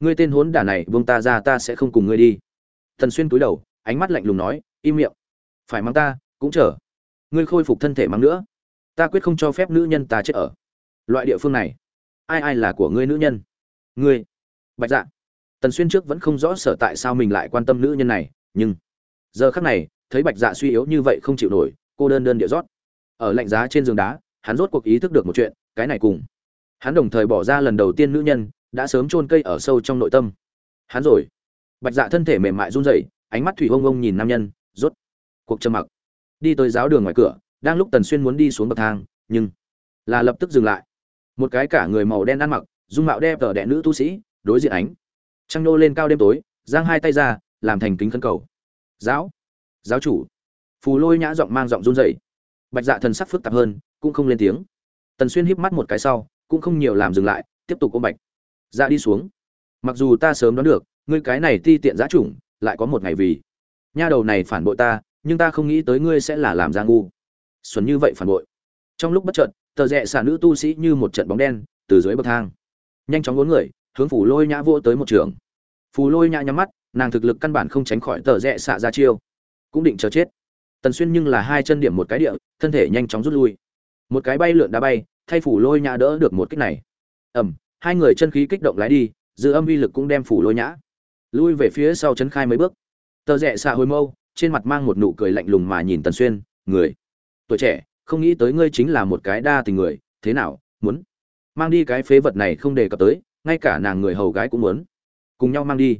Ngươi tên hốn đả này vương ta ra, ta sẽ không cùng ngươi đi. Tần xuyên cúi đầu, ánh mắt lạnh lùng nói, im miệng. Phải mang ta, cũng chờ. Ngươi khôi phục thân thể mang nữa ta quyết không cho phép nữ nhân ta chết ở loại địa phương này. Ai ai là của ngươi nữ nhân? Ngươi. Bạch dạ. Tần xuyên trước vẫn không rõ sở tại sao mình lại quan tâm nữ nhân này, nhưng giờ khắc này, thấy bạch dạ suy yếu như vậy không chịu nổi, cô đơn đơn địa rót. Ở lạnh giá trên giường đá, hắn rốt cuộc ý thức được một chuyện, cái này cùng hắn đồng thời bỏ ra lần đầu tiên nữ nhân, đã sớm chôn cây ở sâu trong nội tâm. Hắn rồi. Bạch dạ thân thể mềm mại run rẩy, ánh mắt thủy hông ông nhìn nam nhân, rốt cuộc trầm mặc. Đi tới giáo đường ngoài cửa đang lúc tần xuyên muốn đi xuống bậc thang, nhưng là lập tức dừng lại. Một cái cả người màu đen ăn mặc, dung mạo đẹp tờ đẻ nữ tu sĩ, đối diện ánh trăng nô lên cao đêm tối, giang hai tay ra, làm thành kính khấn cầu. Giáo giáo chủ. Phù lôi nhã giọng mang giọng run rẩy. Bạch dạ thần sắc phức tạp hơn, cũng không lên tiếng. Tần xuyên híp mắt một cái sau, cũng không nhiều làm dừng lại, tiếp tục ôm bạch. Dạ đi xuống. Mặc dù ta sớm đoán được, ngươi cái này ti tiện giá chủng, lại có một ngày vì. Nha đầu này phản bội ta, nhưng ta không nghĩ tới ngươi sẽ là làm ra ngu xuẩn như vậy phản bội. Trong lúc bất chợt, tờ rẽ xả nữ tu sĩ như một trận bóng đen, từ dưới bậc thang. Nhanh chóng bốn người, hướng phủ lôi nhã vô tới một trường. Phù lôi nhã nhắm mắt, nàng thực lực căn bản không tránh khỏi tờ rẽ xạ ra chiêu. Cũng định chờ chết. Tần xuyên nhưng là hai chân điểm một cái địa, thân thể nhanh chóng rút lui. Một cái bay lượn đá bay, thay phủ lôi nhã đỡ được một kích này. Ẩm hai người chân khí kích động lái đi, dư âm uy lực cũng đem phủ lôi nhã lui về phía sau chấn khai mấy bước. Tờ rẽ xạ hồi mâu, trên mặt mang một nụ cười lạnh lùng mà nhìn tần xuyên, người tuổi trẻ, không nghĩ tới ngươi chính là một cái đa tình người, thế nào, muốn mang đi cái phế vật này không đề cập tới, ngay cả nàng người hầu gái cũng muốn cùng nhau mang đi.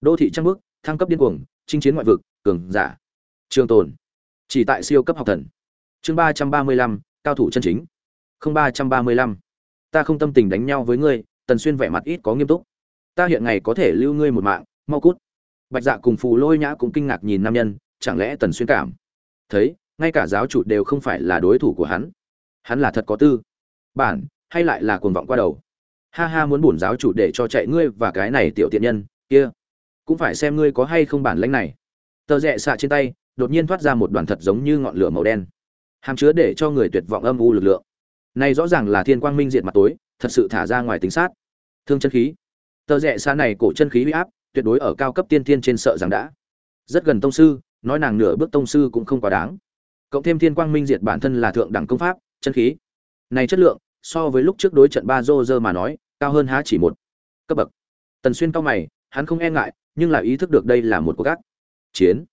Đô thị trăng bước thăng cấp điên cuồng, chinh chiến ngoại vực, cường giả, trường tồn. Chỉ tại siêu cấp học thần. Chương ba trăm ba mươi lăm, cao thủ chân chính. Không ba trăm ba mươi lăm. Ta không tâm tình đánh nhau với ngươi, tần xuyên vẻ mặt ít có nghiêm túc. Ta hiện ngày có thể lưu ngươi một mạng, mau cút. Bạch dạ cùng phù lôi nhã cũng kinh ngạc nhìn nam nhân, chẳng lẽ tần xuyên cảm thấy ngay cả giáo chủ đều không phải là đối thủ của hắn. Hắn là thật có tư. Bản, hay lại là cuồng vọng qua đầu. Ha ha, muốn bổn giáo chủ để cho chạy ngươi và cái này tiểu tiện nhân, kia. Cũng phải xem ngươi có hay không bản lãnh này. Tờ rẽ xạ trên tay, đột nhiên thoát ra một đoàn thật giống như ngọn lửa màu đen. Hàm chứa để cho người tuyệt vọng âm u lực lượng. Này rõ ràng là thiên quang minh diện mặt tối, thật sự thả ra ngoài tính sát. Thương chân khí. Tờ rẽ xa này cổ chân khí huy áp, tuyệt đối ở cao cấp tiên thiên trên sợ rằng đã. Rất gần tông sư, nói nàng nửa bước tông sư cũng không quá đáng cộng thêm thiên quang minh diệt bản thân là thượng đẳng công pháp, chân khí. Này chất lượng, so với lúc trước đối trận ba dô dơ mà nói, cao hơn há chỉ một cấp bậc. Tần xuyên cao mày, hắn không e ngại, nhưng là ý thức được đây là một cuộc gác chiến.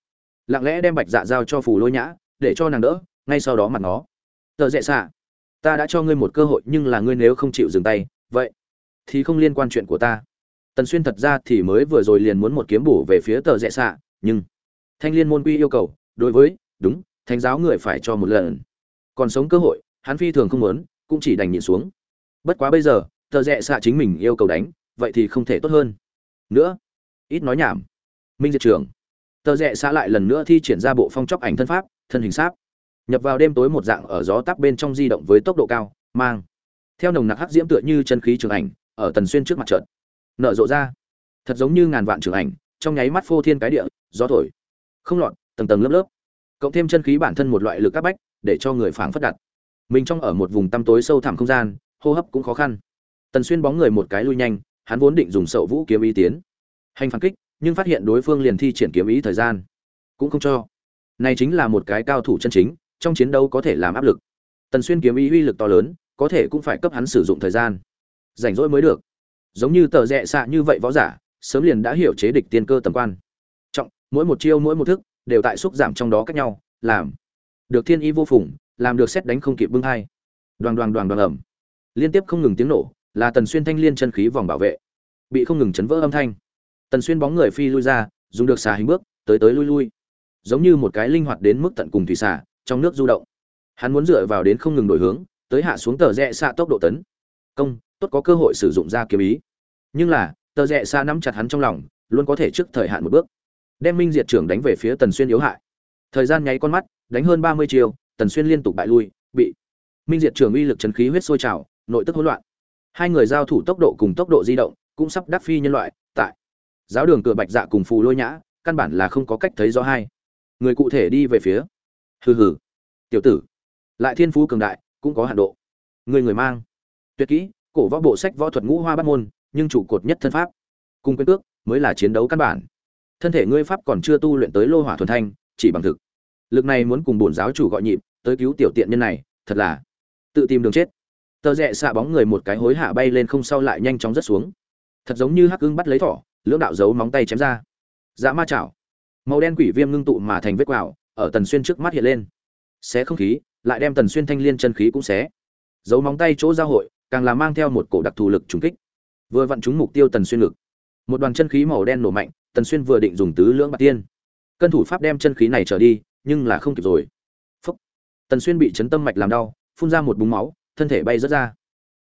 Lặng lẽ đem bạch dạ giao cho phù lôi nhã, để cho nàng đỡ, ngay sau đó mặt nó tờ dễ xạ ta đã cho ngươi một cơ hội, nhưng là ngươi nếu không chịu dừng tay, vậy thì không liên quan chuyện của ta. Tần xuyên thật ra thì mới vừa rồi liền muốn một kiếm bổ về phía tờ dễ xạ nhưng thanh liên môn quy yêu cầu, đối với, đúng thánh giáo người phải cho một lần. Còn sống cơ hội, hắn phi thường không muốn, cũng chỉ đành nhịn xuống. Bất quá bây giờ, tờ rẽ xạ chính mình yêu cầu đánh, vậy thì không thể tốt hơn. Nữa, ít nói nhảm. Minh diệt trưởng tờ rẽ xạ lại lần nữa thi triển ra bộ phong chóc ảnh thân pháp, thân hình sáp. Nhập vào đêm tối một dạng ở gió tắp bên trong di động với tốc độ cao, mang. Theo nồng nặc hắc diễm tựa như chân khí trường ảnh, ở tần xuyên trước mặt trận nở rộ ra. Thật giống như ngàn vạn trường ảnh, trong nháy mắt phô thiên cái địa, gió thổi. Không lọt, tầng tầng lớp lớp cộng thêm chân khí bản thân một loại lực áp bách, để cho người phảng phất đặt. Mình trong ở một vùng tăm tối sâu thẳm không gian, hô hấp cũng khó khăn. Tần xuyên bóng người một cái lui nhanh, hắn vốn định dùng sậu vũ kiếm ý tiến. Hành phản kích, nhưng phát hiện đối phương liền thi triển kiếm ý thời gian cũng không cho. Này chính là một cái cao thủ chân chính, trong chiến đấu có thể làm áp lực. Tần xuyên kiếm ý uy lực to lớn, có thể cũng phải cấp hắn sử dụng thời gian. Rảnh rỗi mới được. Giống như tờ rẽ xạ như vậy võ giả, sớm liền đã hiểu chế địch tiên cơ tầm quan. Trọng, mỗi một chiêu, mỗi một thức đều tại xúc giảm trong đó cách nhau, làm được thiên y vô phùng, làm được xét đánh không kịp bưng hai. Đoàn đoàn đoàn đoàn ẩm. Liên tiếp không ngừng tiếng nổ, là tần xuyên thanh liên chân khí vòng bảo vệ. Bị không ngừng chấn vỡ âm thanh. Tần xuyên bóng người phi lui ra, dùng được xà hình bước, tới tới lui lui. Giống như một cái linh hoạt đến mức tận cùng thủy xà, trong nước du động. Hắn muốn dựa vào đến không ngừng đổi hướng, tới hạ xuống tờ rẽ xạ tốc độ tấn. Công, tốt có cơ hội sử dụng ra kiếm ý. Nhưng là, tờ rẽ xạ nắm chặt hắn trong lòng, luôn có thể trước thời hạn một bước đem minh diệt trưởng đánh về phía tần xuyên yếu hại. Thời gian nháy con mắt, đánh hơn ba mươi chiều tần xuyên liên tục bại lui, bị minh diệt trưởng uy lực chấn khí huyết sôi trào, nội tức hỗn loạn. Hai người giao thủ tốc độ cùng tốc độ di động, cũng sắp đắc phi nhân loại, tại giáo đường cửa bạch dạ cùng phù lôi nhã, căn bản là không có cách thấy rõ hai. Người cụ thể đi về phía. Hừ hừ. Tiểu tử, lại thiên phú cường đại, cũng có hạn độ. Người người mang. Tuyệt kỹ, cổ võ bộ sách võ thuật ngũ hoa bắt môn, nhưng trụ cột nhất thân pháp. Cùng quyền cước mới là chiến đấu căn bản thân thể ngươi pháp còn chưa tu luyện tới lô hỏa thuần thanh, chỉ bằng thực. Lực này muốn cùng bổn giáo chủ gọi nhịp, tới cứu tiểu tiện nhân này, thật là tự tìm đường chết. Tờ rẽ xạ bóng người một cái hối hạ bay lên không sau lại nhanh chóng rớt xuống. Thật giống như hắc ưng bắt lấy thỏ, lưỡng đạo giấu móng tay chém ra. Dã ma chảo. Màu đen quỷ viêm ngưng tụ mà thành vết quạo ở tần xuyên trước mắt hiện lên. Xé không khí, lại đem tần xuyên thanh liên chân khí cũng xé. Giấu móng tay chỗ giao hội, càng là mang theo một cổ đặc thù lực trùng kích. Vừa vặn trúng mục tiêu tần xuyên lực một đoàn chân khí màu đen nổ mạnh, tần xuyên vừa định dùng tứ lưỡng bạc tiên. Cân thủ pháp đem chân khí này trở đi, nhưng là không kịp rồi. Phúc. tần xuyên bị chấn tâm mạch làm đau, phun ra một búng máu, thân thể bay rớt ra.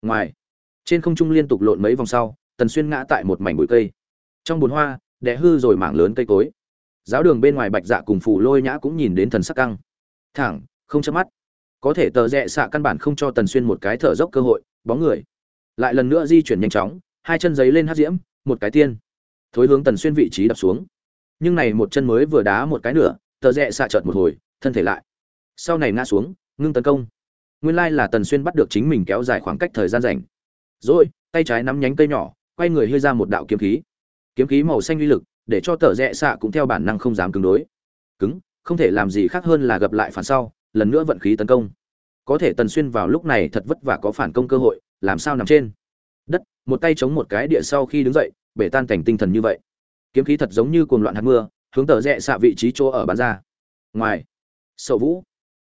Ngoài, trên không trung liên tục lộn mấy vòng sau, tần xuyên ngã tại một mảnh bụi cây. Trong bùn hoa, đẻ hư rồi mảng lớn cây cối. Giáo đường bên ngoài bạch dạ cùng phủ lôi nhã cũng nhìn đến thần sắc căng. Thẳng, không chớp mắt. Có thể tờ rẽ xạ căn bản không cho tần xuyên một cái thở dốc cơ hội, bóng người. Lại lần nữa di chuyển nhanh chóng, hai chân giấy lên hát diễm một cái tiên. Thối hướng tần xuyên vị trí đập xuống. Nhưng này một chân mới vừa đá một cái nữa tờ rẽ xạ trợt một hồi, thân thể lại. Sau này ngã xuống, ngưng tấn công. Nguyên lai là tần xuyên bắt được chính mình kéo dài khoảng cách thời gian rảnh. Rồi, tay trái nắm nhánh cây nhỏ, quay người hơi ra một đạo kiếm khí. Kiếm khí màu xanh uy lực, để cho tờ rẽ xạ cũng theo bản năng không dám cứng đối. Cứng, không thể làm gì khác hơn là gặp lại phản sau, lần nữa vận khí tấn công. Có thể tần xuyên vào lúc này thật vất vả có phản công cơ hội, làm sao nằm trên? Đất, một tay chống một cái địa sau khi đứng dậy, bể tan cảnh tinh thần như vậy. Kiếm khí thật giống như cuồng loạn hạt mưa, hướng tờ rẽ xạ vị trí chỗ ở bán ra. Ngoài, sậu vũ.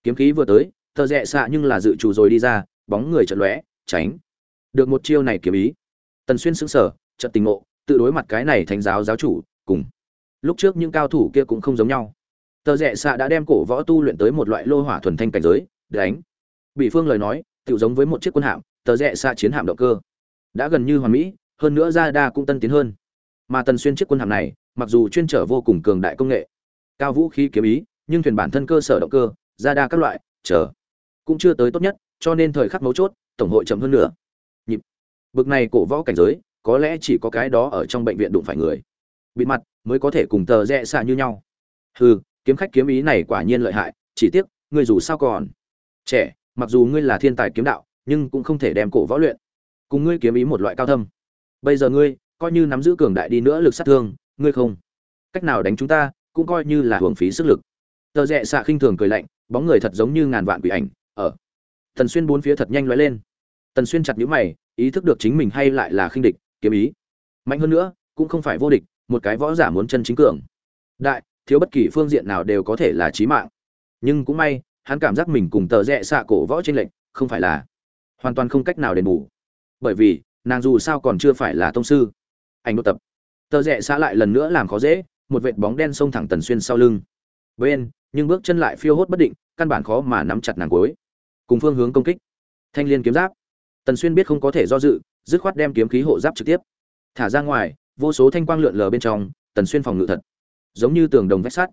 Kiếm khí vừa tới, tờ rẽ xạ nhưng là dự trù rồi đi ra, bóng người chật lóe, tránh. Được một chiêu này kiếm ý. Tần xuyên sững sờ trận tình ngộ, tự đối mặt cái này thánh giáo giáo chủ, cùng. Lúc trước những cao thủ kia cũng không giống nhau. Tờ rẽ xạ đã đem cổ võ tu luyện tới một loại lô hỏa thuần thanh cảnh giới, đánh. Bị phương lời nói tự giống với một chiếc quân hạm, tờ rẽ xạ chiến hạm động cơ đã gần như hoàn mỹ, hơn nữa ra đa cũng tân tiến hơn. Mà tần xuyên chiếc quân hạm này, mặc dù chuyên trở vô cùng cường đại công nghệ, cao vũ khí kiếm ý, nhưng thuyền bản thân cơ sở động cơ, ra đa các loại, chờ, cũng chưa tới tốt nhất, cho nên thời khắc mấu chốt, tổng hội chậm hơn nữa. Nhịp. Bực này cổ võ cảnh giới, có lẽ chỉ có cái đó ở trong bệnh viện đụng phải người. Bịt mặt, mới có thể cùng tờ rẽ xạ như nhau. Hừ, kiếm khách kiếm ý này quả nhiên lợi hại, chỉ tiếc, ngươi dù sao còn trẻ, mặc dù ngươi là thiên tài kiếm đạo, nhưng cũng không thể đem cổ võ luyện cùng ngươi kiếm ý một loại cao thâm. Bây giờ ngươi, coi như nắm giữ cường đại đi nữa lực sát thương, ngươi không? Cách nào đánh chúng ta, cũng coi như là hưởng phí sức lực. Tờ rẽ xạ khinh thường cười lạnh, bóng người thật giống như ngàn vạn quỷ ảnh, ở. Tần xuyên bốn phía thật nhanh lóe lên. Tần xuyên chặt nhíu mày, ý thức được chính mình hay lại là khinh địch, kiếm ý. Mạnh hơn nữa, cũng không phải vô địch, một cái võ giả muốn chân chính cường. Đại, thiếu bất kỳ phương diện nào đều có thể là chí mạng. Nhưng cũng may, hắn cảm giác mình cùng tờ rẽ xạ cổ võ trên lệnh không phải là hoàn toàn không cách nào đền bù bởi vì, nàng dù sao còn chưa phải là tông sư. Ảnh đột tập. Tờ rẽ xã lại lần nữa làm khó dễ, một vệt bóng đen xông thẳng tần xuyên sau lưng. Bên, nhưng bước chân lại phiêu hốt bất định, căn bản khó mà nắm chặt nàng cuối cùng phương hướng công kích. Thanh liên kiếm giáp. Tần xuyên biết không có thể do dự, dứt khoát đem kiếm khí hộ giáp trực tiếp. Thả ra ngoài, vô số thanh quang lượn lờ bên trong, tần xuyên phòng ngự thật. Giống như tường đồng vách sắt.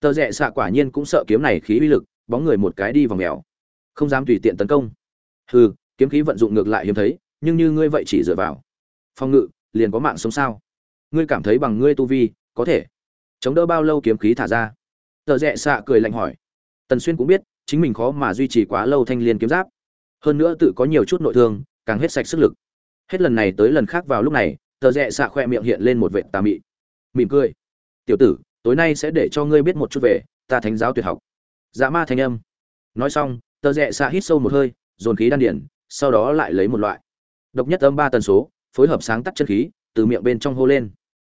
Tờ rẽ xạ quả nhiên cũng sợ kiếm này khí uy lực, bóng người một cái đi vòng mèo. Không dám tùy tiện tấn công. Hừ, kiếm khí vận dụng ngược lại hiếm thấy nhưng như ngươi vậy chỉ dựa vào. Phòng ngự, liền có mạng sống sao? Ngươi cảm thấy bằng ngươi tu vi, có thể. Chống đỡ bao lâu kiếm khí thả ra? Tờ rẽ xạ cười lạnh hỏi. Tần xuyên cũng biết, chính mình khó mà duy trì quá lâu thanh liên kiếm giáp. Hơn nữa tự có nhiều chút nội thương, càng hết sạch sức lực. Hết lần này tới lần khác vào lúc này, tờ rẽ xạ khoe miệng hiện lên một vệ tà mị. Mỉm cười. Tiểu tử, tối nay sẽ để cho ngươi biết một chút về, ta thánh giáo tuyệt học. Dạ ma thanh âm. Nói xong, tờ rẽ xạ hít sâu một hơi, dồn khí đan điển, sau đó lại lấy một loại độc nhất âm ba tần số, phối hợp sáng tắt chân khí, từ miệng bên trong hô lên.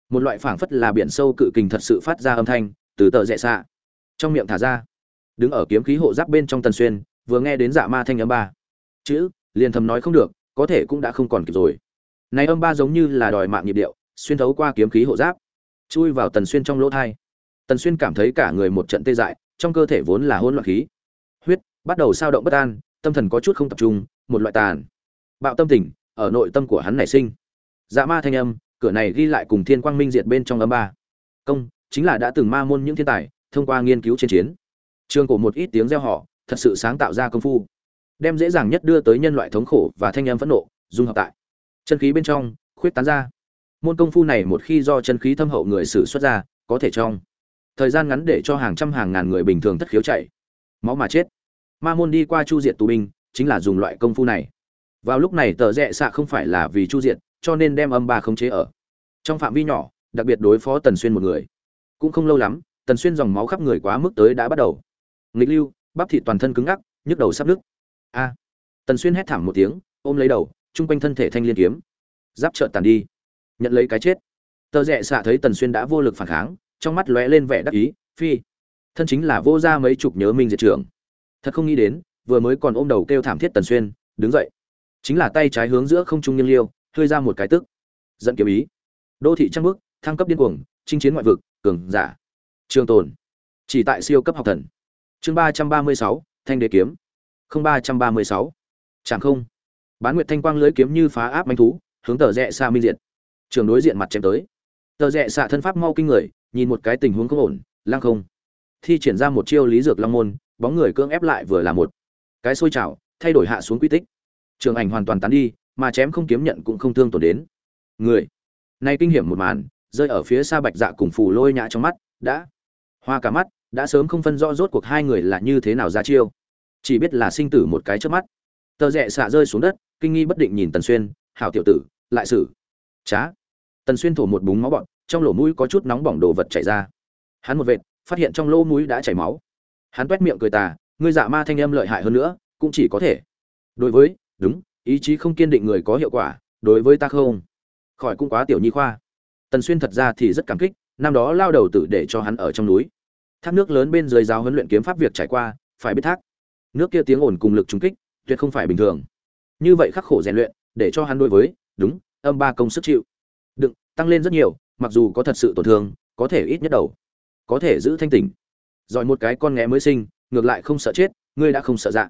Một loại phảng phất là biển sâu cự kình thật sự phát ra âm thanh, từ tờ rẽ xạ. Trong miệng thả ra. Đứng ở kiếm khí hộ giáp bên trong tần xuyên, vừa nghe đến dạ ma thanh âm ba. Chữ, liền thầm nói không được, có thể cũng đã không còn kịp rồi. Này âm ba giống như là đòi mạng nhịp điệu, xuyên thấu qua kiếm khí hộ giáp. Chui vào tần xuyên trong lỗ thai. Tần xuyên cảm thấy cả người một trận tê dại, trong cơ thể vốn là hỗn loạn khí. Huyết, bắt đầu sao động bất an, tâm thần có chút không tập trung, một loại tàn. Bạo tâm tình ở nội tâm của hắn nảy sinh. Dạ ma thanh âm, cửa này ghi lại cùng thiên quang minh diệt bên trong âm ba. Công, chính là đã từng ma môn những thiên tài, thông qua nghiên cứu trên chiến. Trường của một ít tiếng reo họ thật sự sáng tạo ra công phu. Đem dễ dàng nhất đưa tới nhân loại thống khổ và thanh âm phẫn nộ, dung hợp tại. Chân khí bên trong, khuyết tán ra. Môn công phu này một khi do chân khí thâm hậu người sử xuất ra, có thể trong thời gian ngắn để cho hàng trăm hàng ngàn người bình thường thất khiếu chạy, máu mà chết. Ma môn đi qua chu diệt tù binh, chính là dùng loại công phu này vào lúc này tờ rẽ xạ không phải là vì chu diệt, cho nên đem âm ba khống chế ở. Trong phạm vi nhỏ, đặc biệt đối phó tần xuyên một người. Cũng không lâu lắm, tần xuyên dòng máu khắp người quá mức tới đã bắt đầu. Nghịch lưu, bắp thịt toàn thân cứng ngắc, nhức đầu sắp nứt. A! Tần xuyên hét thảm một tiếng, ôm lấy đầu, chung quanh thân thể thanh liên kiếm. Giáp trợn tàn đi. Nhận lấy cái chết. Tờ rẽ xạ thấy tần xuyên đã vô lực phản kháng, trong mắt lóe lên vẻ đắc ý, phi. Thân chính là vô ra mấy chục nhớ minh diệt trưởng. Thật không nghĩ đến, vừa mới còn ôm đầu kêu thảm thiết tần xuyên, đứng dậy chính là tay trái hướng giữa không trung nghiêng liêu, hơi ra một cái tức. Dẫn kiếm ý. Đô thị trăng bước thăng cấp điên cuồng, chinh chiến ngoại vực, cường giả. Trường tồn. Chỉ tại siêu cấp học thần. Chương ba trăm ba mươi sáu, thanh đế kiếm. Không ba trăm ba mươi sáu. Chẳng không. Bán nguyệt thanh quang lưới kiếm như phá áp manh thú, hướng tờ rẽ xa minh diện trường đối diện mặt chém tới. Tờ rẽ xạ thân pháp mau kinh người, nhìn một cái tình huống không ổn lang không. Thi triển ra một chiêu lý dược long môn, bóng người cưỡng ép lại vừa là một. Cái xôi trào thay đổi hạ xuống quy tích trường ảnh hoàn toàn tán đi, mà chém không kiếm nhận cũng không thương tổn đến. Người. Nay kinh hiểm một màn, rơi ở phía xa bạch dạ cùng phù lôi nhã trong mắt, đã. Hoa cả mắt, đã sớm không phân rõ rốt cuộc hai người là như thế nào ra chiêu. Chỉ biết là sinh tử một cái trước mắt. Tờ rẽ xạ rơi xuống đất, kinh nghi bất định nhìn tần xuyên, hảo tiểu tử, lại xử. Trá tần xuyên thổ một búng máu bọn trong lỗ mũi có chút nóng bỏng đồ vật chảy ra. Hắn một vệt, phát hiện trong lỗ mũi đã chảy máu. Hắn toét miệng cười tà, ngươi dạ ma thanh âm lợi hại hơn nữa, cũng chỉ có thể. Đối với đúng, ý chí không kiên định người có hiệu quả, đối với ta không? Khỏi cũng quá tiểu nhi khoa. Tần xuyên thật ra thì rất cảm kích, năm đó lao đầu tử để cho hắn ở trong núi. Thác nước lớn bên dưới giáo huấn luyện kiếm pháp việc trải qua, phải biết thác. Nước kia tiếng ồn cùng lực trúng kích, tuyệt không phải bình thường. Như vậy khắc khổ rèn luyện, để cho hắn đối với, đúng, âm ba công sức chịu. Đựng, tăng lên rất nhiều, mặc dù có thật sự tổn thương, có thể ít nhất đầu. Có thể giữ thanh tỉnh. Giỏi một cái con nghé mới sinh, ngược lại không sợ chết, ngươi đã không sợ dạ.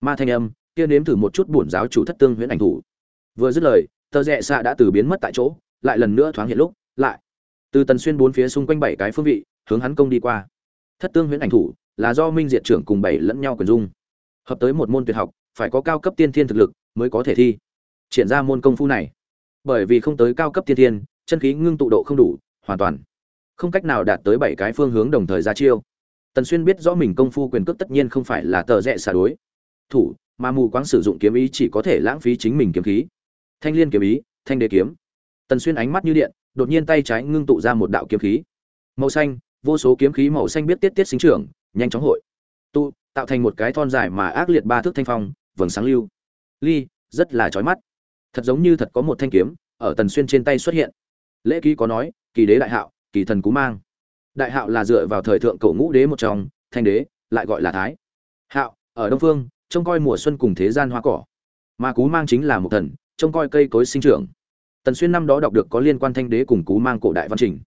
Ma thanh âm kia nếm thử một chút bổn giáo chủ thất tương huyễn ảnh thủ. Vừa dứt lời, tờ rẽ xạ đã từ biến mất tại chỗ, lại lần nữa thoáng hiện lúc, lại. Từ tần xuyên bốn phía xung quanh bảy cái phương vị, hướng hắn công đi qua. Thất tương huyễn ảnh thủ là do minh diệt trưởng cùng bảy lẫn nhau quyền dung. Hợp tới một môn tuyệt học, phải có cao cấp tiên thiên thực lực mới có thể thi. Triển ra môn công phu này. Bởi vì không tới cao cấp tiên thiên, chân khí ngưng tụ độ không đủ, hoàn toàn không cách nào đạt tới bảy cái phương hướng đồng thời ra chiêu. Tần xuyên biết rõ mình công phu quyền cước tất nhiên không phải là tờ rẽ xả đối thủ, mà mù quáng sử dụng kiếm ý chỉ có thể lãng phí chính mình kiếm khí. Thanh liên kiếm ý, thanh đế kiếm. Tần xuyên ánh mắt như điện, đột nhiên tay trái ngưng tụ ra một đạo kiếm khí. Màu xanh, vô số kiếm khí màu xanh biết tiết tiết sinh trưởng, nhanh chóng hội tụ, tạo thành một cái thon dài mà ác liệt ba thước thanh phong, vầng sáng lưu. Ly, rất là chói mắt. Thật giống như thật có một thanh kiếm, ở tần xuyên trên tay xuất hiện. Lễ ký có nói, kỳ đế đại hạo, kỳ thần cú mang. Đại hạo là dựa vào thời thượng cổ ngũ đế một trong, thanh đế, lại gọi là thái. Hạo, ở đông phương trông coi mùa xuân cùng thế gian hoa cỏ. Mà cú mang chính là một thần, trông coi cây cối sinh trưởng. Tần xuyên năm đó đọc được có liên quan thanh đế cùng cú mang cổ đại văn trình.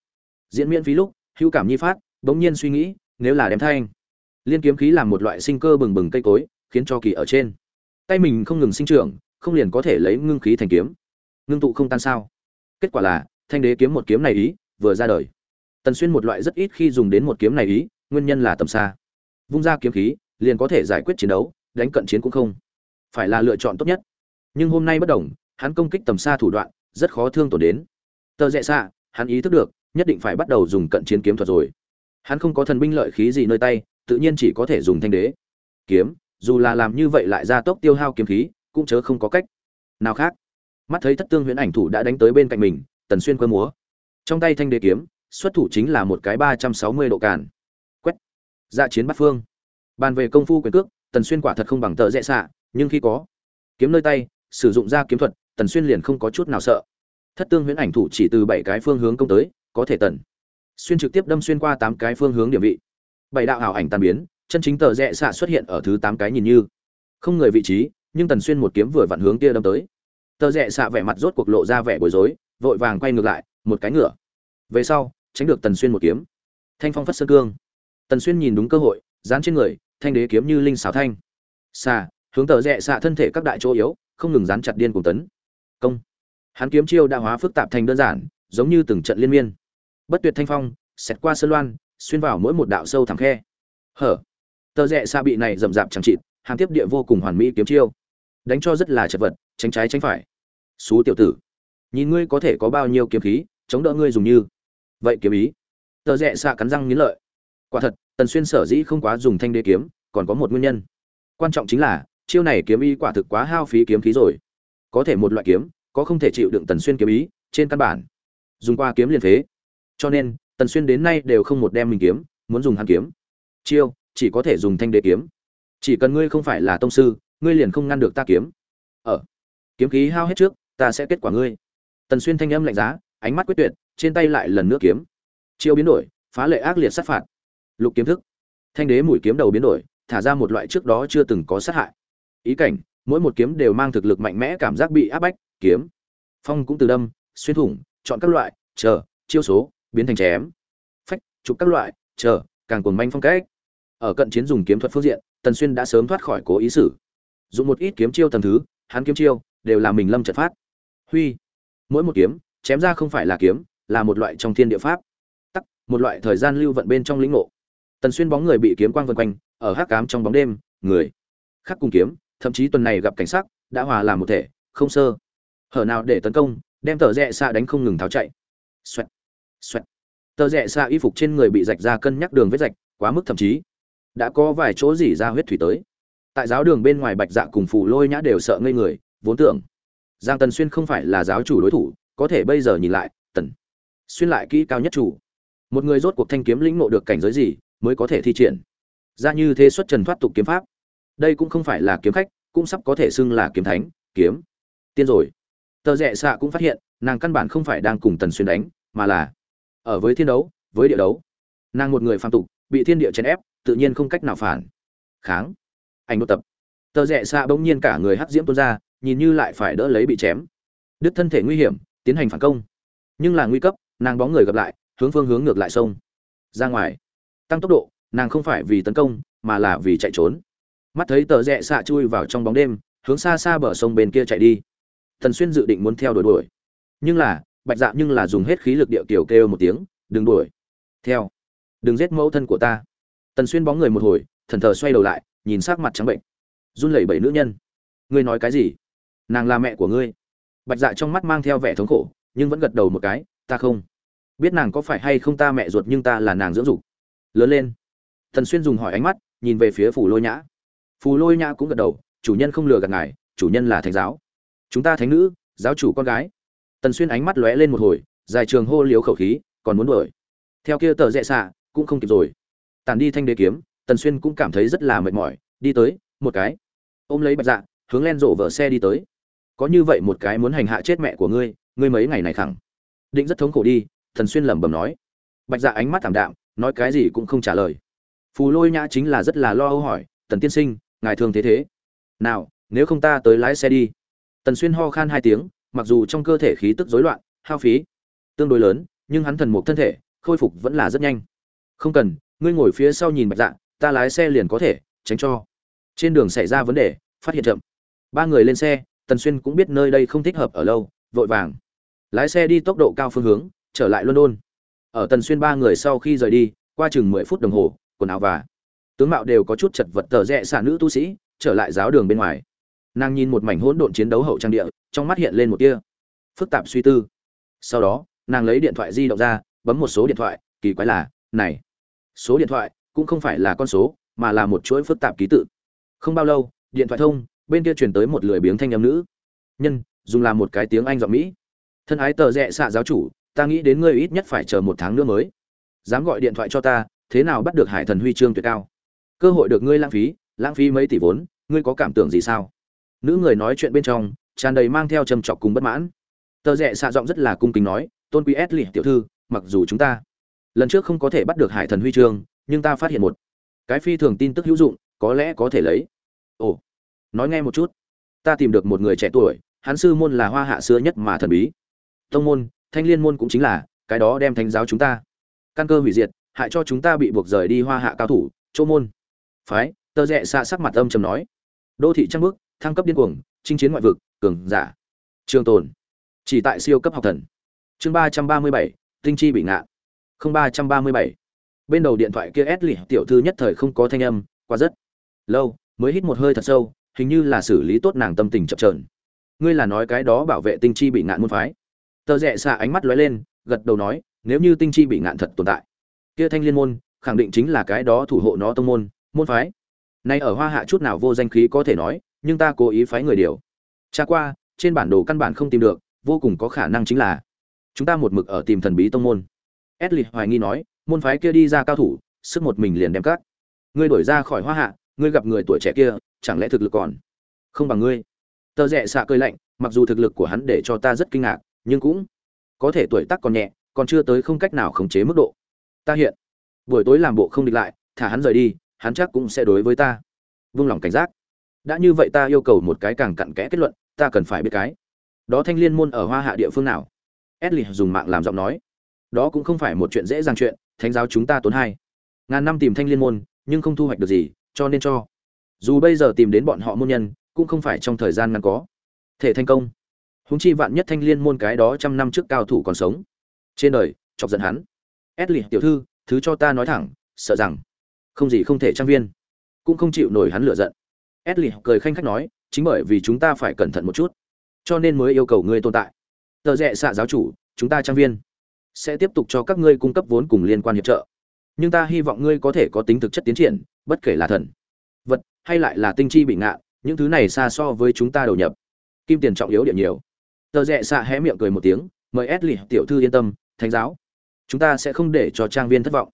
Diễn miễn phí lúc, hữu cảm nhi phát, bỗng nhiên suy nghĩ, nếu là đem thanh. Liên kiếm khí làm một loại sinh cơ bừng bừng cây cối, khiến cho kỳ ở trên. Tay mình không ngừng sinh trưởng, không liền có thể lấy ngưng khí thành kiếm. Ngưng tụ không tan sao. Kết quả là, thanh đế kiếm một kiếm này ý, vừa ra đời. Tần xuyên một loại rất ít khi dùng đến một kiếm này ý, nguyên nhân là tầm xa. Vung ra kiếm khí, liền có thể giải quyết chiến đấu đánh cận chiến cũng không phải là lựa chọn tốt nhất. Nhưng hôm nay bất đồng hắn công kích tầm xa thủ đoạn rất khó thương tổn đến. Tờ rẽ xạ, hắn ý thức được nhất định phải bắt đầu dùng cận chiến kiếm thuật rồi. Hắn không có thần binh lợi khí gì nơi tay tự nhiên chỉ có thể dùng thanh đế. Kiếm dù là làm như vậy lại ra tốc tiêu hao kiếm khí cũng chớ không có cách. Nào khác mắt thấy thất tương huyễn ảnh thủ đã đánh tới bên cạnh mình tần xuyên cơ múa. Trong tay thanh đế kiếm xuất thủ chính là một cái ba trăm sáu mươi độ càn. Quét. Dạ chiến bắt phương. Bàn về công phu quyền cước tần xuyên quả thật không bằng tờ rẽ xạ, nhưng khi có kiếm nơi tay, sử dụng ra kiếm thuật, tần xuyên liền không có chút nào sợ. Thất tương huyễn ảnh thủ chỉ từ bảy cái phương hướng công tới, có thể tần. Xuyên trực tiếp đâm xuyên qua tám cái phương hướng điểm vị. Bảy đạo ảo ảnh tàn biến, chân chính tờ rẽ xạ xuất hiện ở thứ tám cái nhìn như. Không người vị trí, nhưng tần xuyên một kiếm vừa vặn hướng kia đâm tới. Tờ rẽ xạ vẻ mặt rốt cuộc lộ ra vẻ bối rối, vội vàng quay ngược lại, một cái ngựa. Về sau, tránh được tần xuyên một kiếm. Thanh phong phất sơn cương. Tần xuyên nhìn đúng cơ hội, dán trên người thanh đế kiếm như linh xảo thanh. Xà, hướng tờ rẽ xạ thân thể các đại chỗ yếu, không ngừng dán chặt điên cùng tấn. Công. Hắn kiếm chiêu đã hóa phức tạp thành đơn giản, giống như từng trận liên miên. Bất tuyệt thanh phong, xẹt qua sơn loan, xuyên vào mỗi một đạo sâu thẳm khe. Hở. Tờ rẽ xạ bị này rậm rạp chẳng chịt, hàng tiếp địa vô cùng hoàn mỹ kiếm chiêu. Đánh cho rất là chật vật, tránh trái tránh phải. Xú tiểu tử, nhìn ngươi có thể có bao nhiêu kiếm khí, chống đỡ ngươi dùng như. Vậy kiếm ý. Tờ rẽ xạ cắn răng nghiến lợi quả thật, tần xuyên sở dĩ không quá dùng thanh đế kiếm, còn có một nguyên nhân. Quan trọng chính là, chiêu này kiếm ý quả thực quá hao phí kiếm khí rồi. Có thể một loại kiếm, có không thể chịu đựng tần xuyên kiếm ý, trên căn bản. Dùng qua kiếm liền phế. Cho nên, tần xuyên đến nay đều không một đem mình kiếm, muốn dùng hắn kiếm. Chiêu, chỉ có thể dùng thanh đế kiếm. Chỉ cần ngươi không phải là tông sư, ngươi liền không ngăn được ta kiếm. Ở kiếm khí hao hết trước, ta sẽ kết quả ngươi. Tần xuyên thanh âm lạnh giá, ánh mắt quyết tuyệt, trên tay lại lần nữa kiếm. Chiêu biến đổi, phá lệ ác liệt sát phạt lục kiếm thức. Thanh đế mũi kiếm đầu biến đổi, thả ra một loại trước đó chưa từng có sát hại. Ý cảnh, mỗi một kiếm đều mang thực lực mạnh mẽ, cảm giác bị áp bách, kiếm. Phong cũng từ đâm, xuyên thủng, chọn các loại, chờ, chiêu số, biến thành chém. Phách, chụp các loại, chờ, càng cuồng manh phong cách. Ở cận chiến dùng kiếm thuật phương diện, tần xuyên đã sớm thoát khỏi cố ý sử dùng một ít kiếm chiêu tầm thứ, hắn kiếm chiêu, đều là mình lâm trận phát huy. Mỗi một kiếm, chém ra không phải là kiếm, là một loại trong thiên địa pháp. Tắc, một loại thời gian lưu vận bên trong lĩnh ngộ tần xuyên bóng người bị kiếm quang vân quanh, ở hắc cám trong bóng đêm, người khắc cùng kiếm, thậm chí tuần này gặp cảnh sắc, đã hòa làm một thể, không sơ. Hở nào để tấn công, đem tờ rẽ xạ đánh không ngừng tháo chạy. Xoẹt xoẹt. Tờ rẽ xạ y phục trên người bị rạch ra cân nhắc đường vết rạch, quá mức thậm chí. Đã có vài chỗ dỉ ra huyết thủy tới. Tại giáo đường bên ngoài bạch dạ cùng phủ lôi nhã đều sợ ngây người, vốn tưởng giang tần xuyên không phải là giáo chủ đối thủ, có thể bây giờ nhìn lại, tần xuyên lại kỹ cao nhất chủ. Một người rốt cuộc thanh kiếm lĩnh ngộ được cảnh giới gì mới có thể thi triển. Ra như thế xuất trần thoát tục kiếm pháp. Đây cũng không phải là kiếm khách, cũng sắp có thể xưng là kiếm thánh, kiếm. Tiên rồi. Tờ rẽ xạ cũng phát hiện, nàng căn bản không phải đang cùng tần xuyên đánh, mà là ở với thiên đấu, với địa đấu. Nàng một người phạm tục, bị thiên địa chèn ép, tự nhiên không cách nào phản. Kháng. Ảnh đột tập. Tờ rẽ xạ bỗng nhiên cả người hắc diễm tuôn ra, nhìn như lại phải đỡ lấy bị chém. Đứt thân thể nguy hiểm, tiến hành phản công. Nhưng là nguy cấp, nàng bóng người gặp lại, hướng phương hướng ngược lại sông. Ra ngoài tăng tốc độ, nàng không phải vì tấn công, mà là vì chạy trốn. Mắt thấy tờ rẽ xạ chui vào trong bóng đêm, hướng xa xa bờ sông bên kia chạy đi. Thần xuyên dự định muốn theo đuổi đuổi. Nhưng là, bạch dạ nhưng là dùng hết khí lực điệu kiểu kêu một tiếng, đừng đuổi. Theo. Đừng giết mẫu thân của ta. Tần xuyên bóng người một hồi, thần thờ xoay đầu lại, nhìn sắc mặt trắng bệnh. Run lẩy bẩy nữ nhân. Ngươi nói cái gì? Nàng là mẹ của ngươi. Bạch dạ trong mắt mang theo vẻ thống khổ, nhưng vẫn gật đầu một cái, ta không. Biết nàng có phải hay không ta mẹ ruột nhưng ta là nàng dưỡng dục lớn lên. Thần xuyên dùng hỏi ánh mắt, nhìn về phía phù lôi nhã. Phù lôi nhã cũng gật đầu, chủ nhân không lừa gạt ngài, chủ nhân là thánh giáo. Chúng ta thánh nữ, giáo chủ con gái. Tần xuyên ánh mắt lóe lên một hồi, dài trường hô liếu khẩu khí, còn muốn đuổi? Theo kia tờ rẽ xạ, cũng không kịp rồi. Tàn đi thanh đế kiếm, tần xuyên cũng cảm thấy rất là mệt mỏi, đi tới, một cái. Ôm lấy bạch dạ hướng len rộ vở xe đi tới. Có như vậy một cái muốn hành hạ chết mẹ của ngươi ngươi mấy ngày này khẳng định rất thống khổ đi thần xuyên lẩm bẩm nói. Bạch dạ ánh mắt thảm đạm nói cái gì cũng không trả lời. Phù lôi nhã chính là rất là lo âu hỏi, tần tiên sinh, ngài thường thế thế. Nào, nếu không ta tới lái xe đi. Tần xuyên ho khan hai tiếng, mặc dù trong cơ thể khí tức rối loạn, hao phí tương đối lớn, nhưng hắn thần mục thân thể, khôi phục vẫn là rất nhanh. Không cần, ngươi ngồi phía sau nhìn bạch dạ ta lái xe liền có thể, tránh cho. Trên đường xảy ra vấn đề, phát hiện chậm. Ba người lên xe, tần xuyên cũng biết nơi đây không thích hợp ở lâu, vội vàng. Lái xe đi tốc độ cao phương hướng, trở lại london ở tần xuyên ba người sau khi rời đi, qua chừng mười phút đồng hồ, quần áo và tướng mạo đều có chút chật vật tờ rẽ xả nữ tu sĩ, trở lại giáo đường bên ngoài. Nàng nhìn một mảnh hỗn độn chiến đấu hậu trang địa, trong mắt hiện lên một tia phức tạp suy tư. Sau đó, nàng lấy điện thoại di động ra, bấm một số điện thoại, kỳ quái là, này, số điện thoại cũng không phải là con số, mà là một chuỗi phức tạp ký tự. Không bao lâu, điện thoại thông, bên kia truyền tới một lười biếng thanh âm nữ. Nhân, dùng làm một cái tiếng anh giọng mỹ. Thân ái tờ rẽ xạ giáo chủ ta nghĩ đến ngươi ít nhất phải chờ một tháng nữa mới. Dám gọi điện thoại cho ta, thế nào bắt được hải thần huy chương tuyệt cao? Cơ hội được ngươi lãng phí lãng phí mấy tỷ vốn, ngươi có cảm tưởng gì sao? Nữ người nói chuyện bên trong, tràn đầy mang theo trầm trọc cùng bất mãn. Tờ rẽ xạ giọng rất là cung kính nói, tôn quý ét lì tiểu thư, mặc dù chúng ta lần trước không có thể bắt được hải thần huy chương, nhưng ta phát hiện một cái phi thường tin tức hữu dụng, có lẽ có thể lấy. Ồ, nói nghe một chút. Ta tìm được một người trẻ tuổi, hắn sư môn là hoa hạ xưa nhất mà thần bí. Tông môn thanh liên môn cũng chính là, cái đó đem thánh giáo chúng ta. Căn cơ hủy diệt, hại cho chúng ta bị buộc rời đi hoa hạ cao thủ, chỗ môn. Phái tờ rẽ xa sắc mặt âm trầm nói. Đô thị trăng bước, thăng cấp điên cuồng, chinh chiến ngoại vực, cường giả. Trường tồn. Chỉ tại siêu cấp học thần. Chương ba trăm ba mươi bảy, tinh chi bị ngạ. Không ba trăm ba mươi bảy. Bên đầu điện thoại kia ép lì tiểu thư nhất thời không có thanh âm qua rất lâu, mới hít một hơi thật sâu, hình như là xử lý tốt nàng tâm tình chậm trờn ngươi là nói cái đó bảo vệ tinh chi bị ngạn môn phái tờ rẽ xạ ánh mắt lóe lên, gật đầu nói, nếu như tinh chi bị ngạn thật tồn tại, kia thanh liên môn, khẳng định chính là cái đó thủ hộ nó tông môn môn phái. Nay ở hoa hạ chút nào vô danh khí có thể nói, nhưng ta cố ý phái người điều. Tra qua, trên bản đồ căn bản không tìm được, vô cùng có khả năng chính là chúng ta một mực ở tìm thần bí tông môn. Esli hoài nghi nói, môn phái kia đi ra cao thủ, sức một mình liền đem cắt. Ngươi đổi ra khỏi hoa hạ, ngươi gặp người tuổi trẻ kia, chẳng lẽ thực lực còn không bằng ngươi? Tờ rẽ xạ cơi lạnh, mặc dù thực lực của hắn để cho ta rất kinh ngạc nhưng cũng có thể tuổi tác còn nhẹ, còn chưa tới không cách nào khống chế mức độ. Ta hiện buổi tối làm bộ không địch lại, thả hắn rời đi, hắn chắc cũng sẽ đối với ta vung lòng cảnh giác. Đã như vậy ta yêu cầu một cái càng cặn kẽ kết luận, ta cần phải biết cái. Đó thanh liên môn ở hoa hạ địa phương nào? Edli dùng mạng làm giọng nói. Đó cũng không phải một chuyện dễ dàng chuyện, thánh giáo chúng ta tốn hai ngàn năm tìm thanh liên môn, nhưng không thu hoạch được gì, cho nên cho. Dù bây giờ tìm đến bọn họ môn nhân, cũng không phải trong thời gian ngắn có thể thành công. Huống chi vạn nhất thanh liên môn cái đó trăm năm trước cao thủ còn sống. Trên đời, chọc giận hắn. Esli tiểu thư, thứ cho ta nói thẳng, sợ rằng không gì không thể trang viên. Cũng không chịu nổi hắn lửa giận. Esli cười khanh khách nói, chính bởi vì chúng ta phải cẩn thận một chút. Cho nên mới yêu cầu ngươi tồn tại. Tờ rẻ xạ giáo chủ, chúng ta trang viên. Sẽ tiếp tục cho các ngươi cung cấp vốn cùng liên quan hiệp trợ. Nhưng ta hy vọng ngươi có thể có tính thực chất tiến triển, bất kể là thần, vật, hay lại là tinh chi bị ngạ, những thứ này xa so với chúng ta đầu nhập. Kim tiền trọng yếu điểm nhiều tờ rẽ xạ hé miệng cười một tiếng, mời ed lì tiểu thư yên tâm, thánh giáo. Chúng ta sẽ không để cho trang viên thất vọng.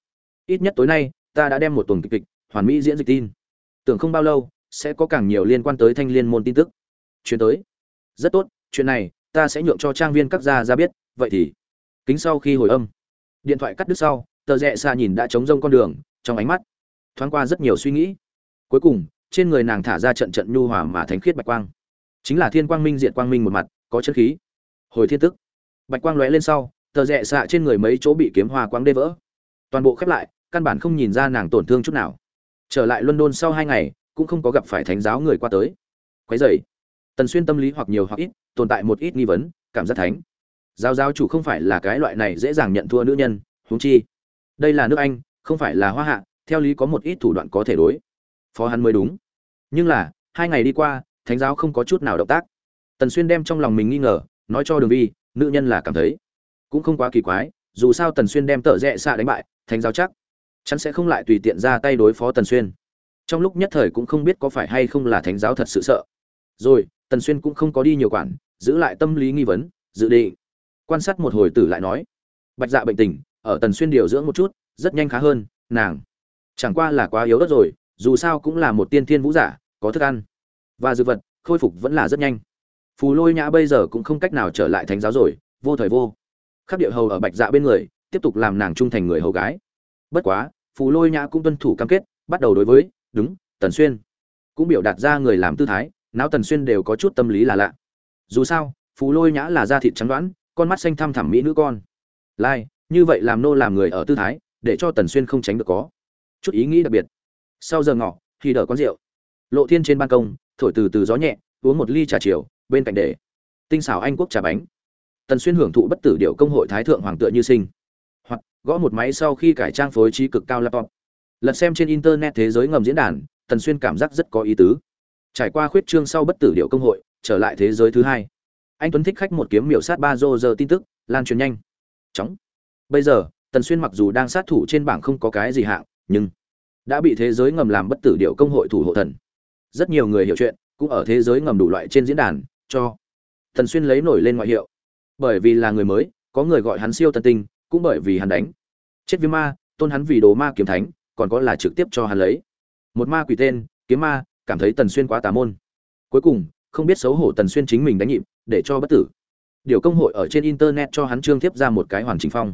Ít nhất tối nay, ta đã đem một tuần kịch kịch, hoàn mỹ diễn dịch tin. Tưởng không bao lâu, sẽ có càng nhiều liên quan tới thanh liên môn tin tức. Chuyến tới. Rất tốt, chuyện này, ta sẽ nhượng cho trang viên các gia ra biết, vậy thì, kính sau khi hồi âm. Điện thoại cắt đứt sau, tờ rẽ xa nhìn đã trống rông con đường, trong ánh mắt, thoáng qua rất nhiều suy nghĩ. Cuối cùng, trên người nàng thả ra trận trận nhu hòa mà thánh khiết bạch quang. Chính là thiên quang minh diện quang minh một mặt có chân khí. Hồi thiên tức. Bạch quang lóe lên sau, tờ rẽ xạ trên người mấy chỗ bị kiếm hoa quang đê vỡ. Toàn bộ khép lại, căn bản không nhìn ra nàng tổn thương chút nào. Trở lại london sau hai ngày, cũng không có gặp phải thánh giáo người qua tới. Quấy dày tần xuyên tâm lý hoặc nhiều hoặc ít, tồn tại một ít nghi vấn, cảm giác thánh. Giáo giáo chủ không phải là cái loại này dễ dàng nhận thua nữ nhân, huống chi. Đây là nước anh, không phải là hoa hạ, theo lý có một ít thủ đoạn có thể đối. Phó hắn mới đúng. Nhưng là, hai ngày đi qua, thánh giáo không có chút nào động tác tần xuyên đem trong lòng mình nghi ngờ, nói cho đường vi, nữ nhân là cảm thấy cũng không quá kỳ quái, dù sao tần xuyên đem tợ rẽ xạ đánh bại thánh giáo chắc, chắn sẽ không lại tùy tiện ra tay đối phó tần xuyên. Trong lúc nhất thời cũng không biết có phải hay không là thánh giáo thật sự sợ. Rồi, tần xuyên cũng không có đi nhiều quản, giữ lại tâm lý nghi vấn, dự định quan sát một hồi tử lại nói, bạch dạ bệnh tình, ở tần xuyên điều dưỡng một chút, rất nhanh khá hơn, nàng chẳng qua là quá yếu đất rồi, dù sao cũng là một tiên thiên vũ giả, có thức ăn và dược vật, khôi phục vẫn là rất nhanh phù lôi nhã bây giờ cũng không cách nào trở lại thánh giáo rồi, vô thời vô. Khắc địa hầu ở bạch dạ bên người, tiếp tục làm nàng trung thành người hầu gái. Bất quá, phù lôi nhã cũng tuân thủ cam kết, bắt đầu đối với, đúng, tần xuyên. Cũng biểu đạt ra người làm tư thái não tần xuyên đều có chút tâm lý là lạ. Dù sao, phù lôi nhã là da thịt trắng đoán, con mắt xanh thăm thẳm mỹ nữ con. Lai, như vậy làm nô làm người ở tư thái, để cho tần xuyên không tránh được có. Chút ý nghĩ đặc biệt. Sau giờ ngọ khi đỡ con rượu. Lộ thiên trên ban công, thổi từ từ gió nhẹ uống một ly trà chiều, bên cạnh để tinh xảo anh quốc trà bánh. Tần xuyên hưởng thụ bất tử điệu công hội thái thượng hoàng tựa như sinh. Hoặc, gõ một máy sau khi cải trang phối trí cực cao laptop. Lật xem trên internet thế giới ngầm diễn đàn, tần xuyên cảm giác rất có ý tứ. Trải qua khuyết trương sau bất tử điệu công hội, trở lại thế giới thứ hai. Anh tuấn thích khách một kiếm miểu sát ba dô giờ tin tức, lan truyền nhanh. Chóng. Bây giờ, tần xuyên mặc dù đang sát thủ trên bảng không có cái gì hạng, nhưng đã bị thế giới ngầm làm bất tử điệu công hội thủ hộ thần. Rất nhiều người hiểu chuyện cũng ở thế giới ngầm đủ loại trên diễn đàn, cho thần xuyên lấy nổi lên ngoại hiệu. Bởi vì là người mới, có người gọi hắn siêu tân tinh, cũng bởi vì hắn đánh. Chết viêm ma, tôn hắn vì đồ ma kiếm thánh, còn có là trực tiếp cho hắn lấy. Một ma quỷ tên, kiếm ma, cảm thấy tần xuyên quá tà môn. Cuối cùng, không biết xấu hổ tần xuyên chính mình đánh nhịp, để cho bất tử. Điều công hội ở trên internet cho hắn trương tiếp ra một cái hoàn chỉnh phong.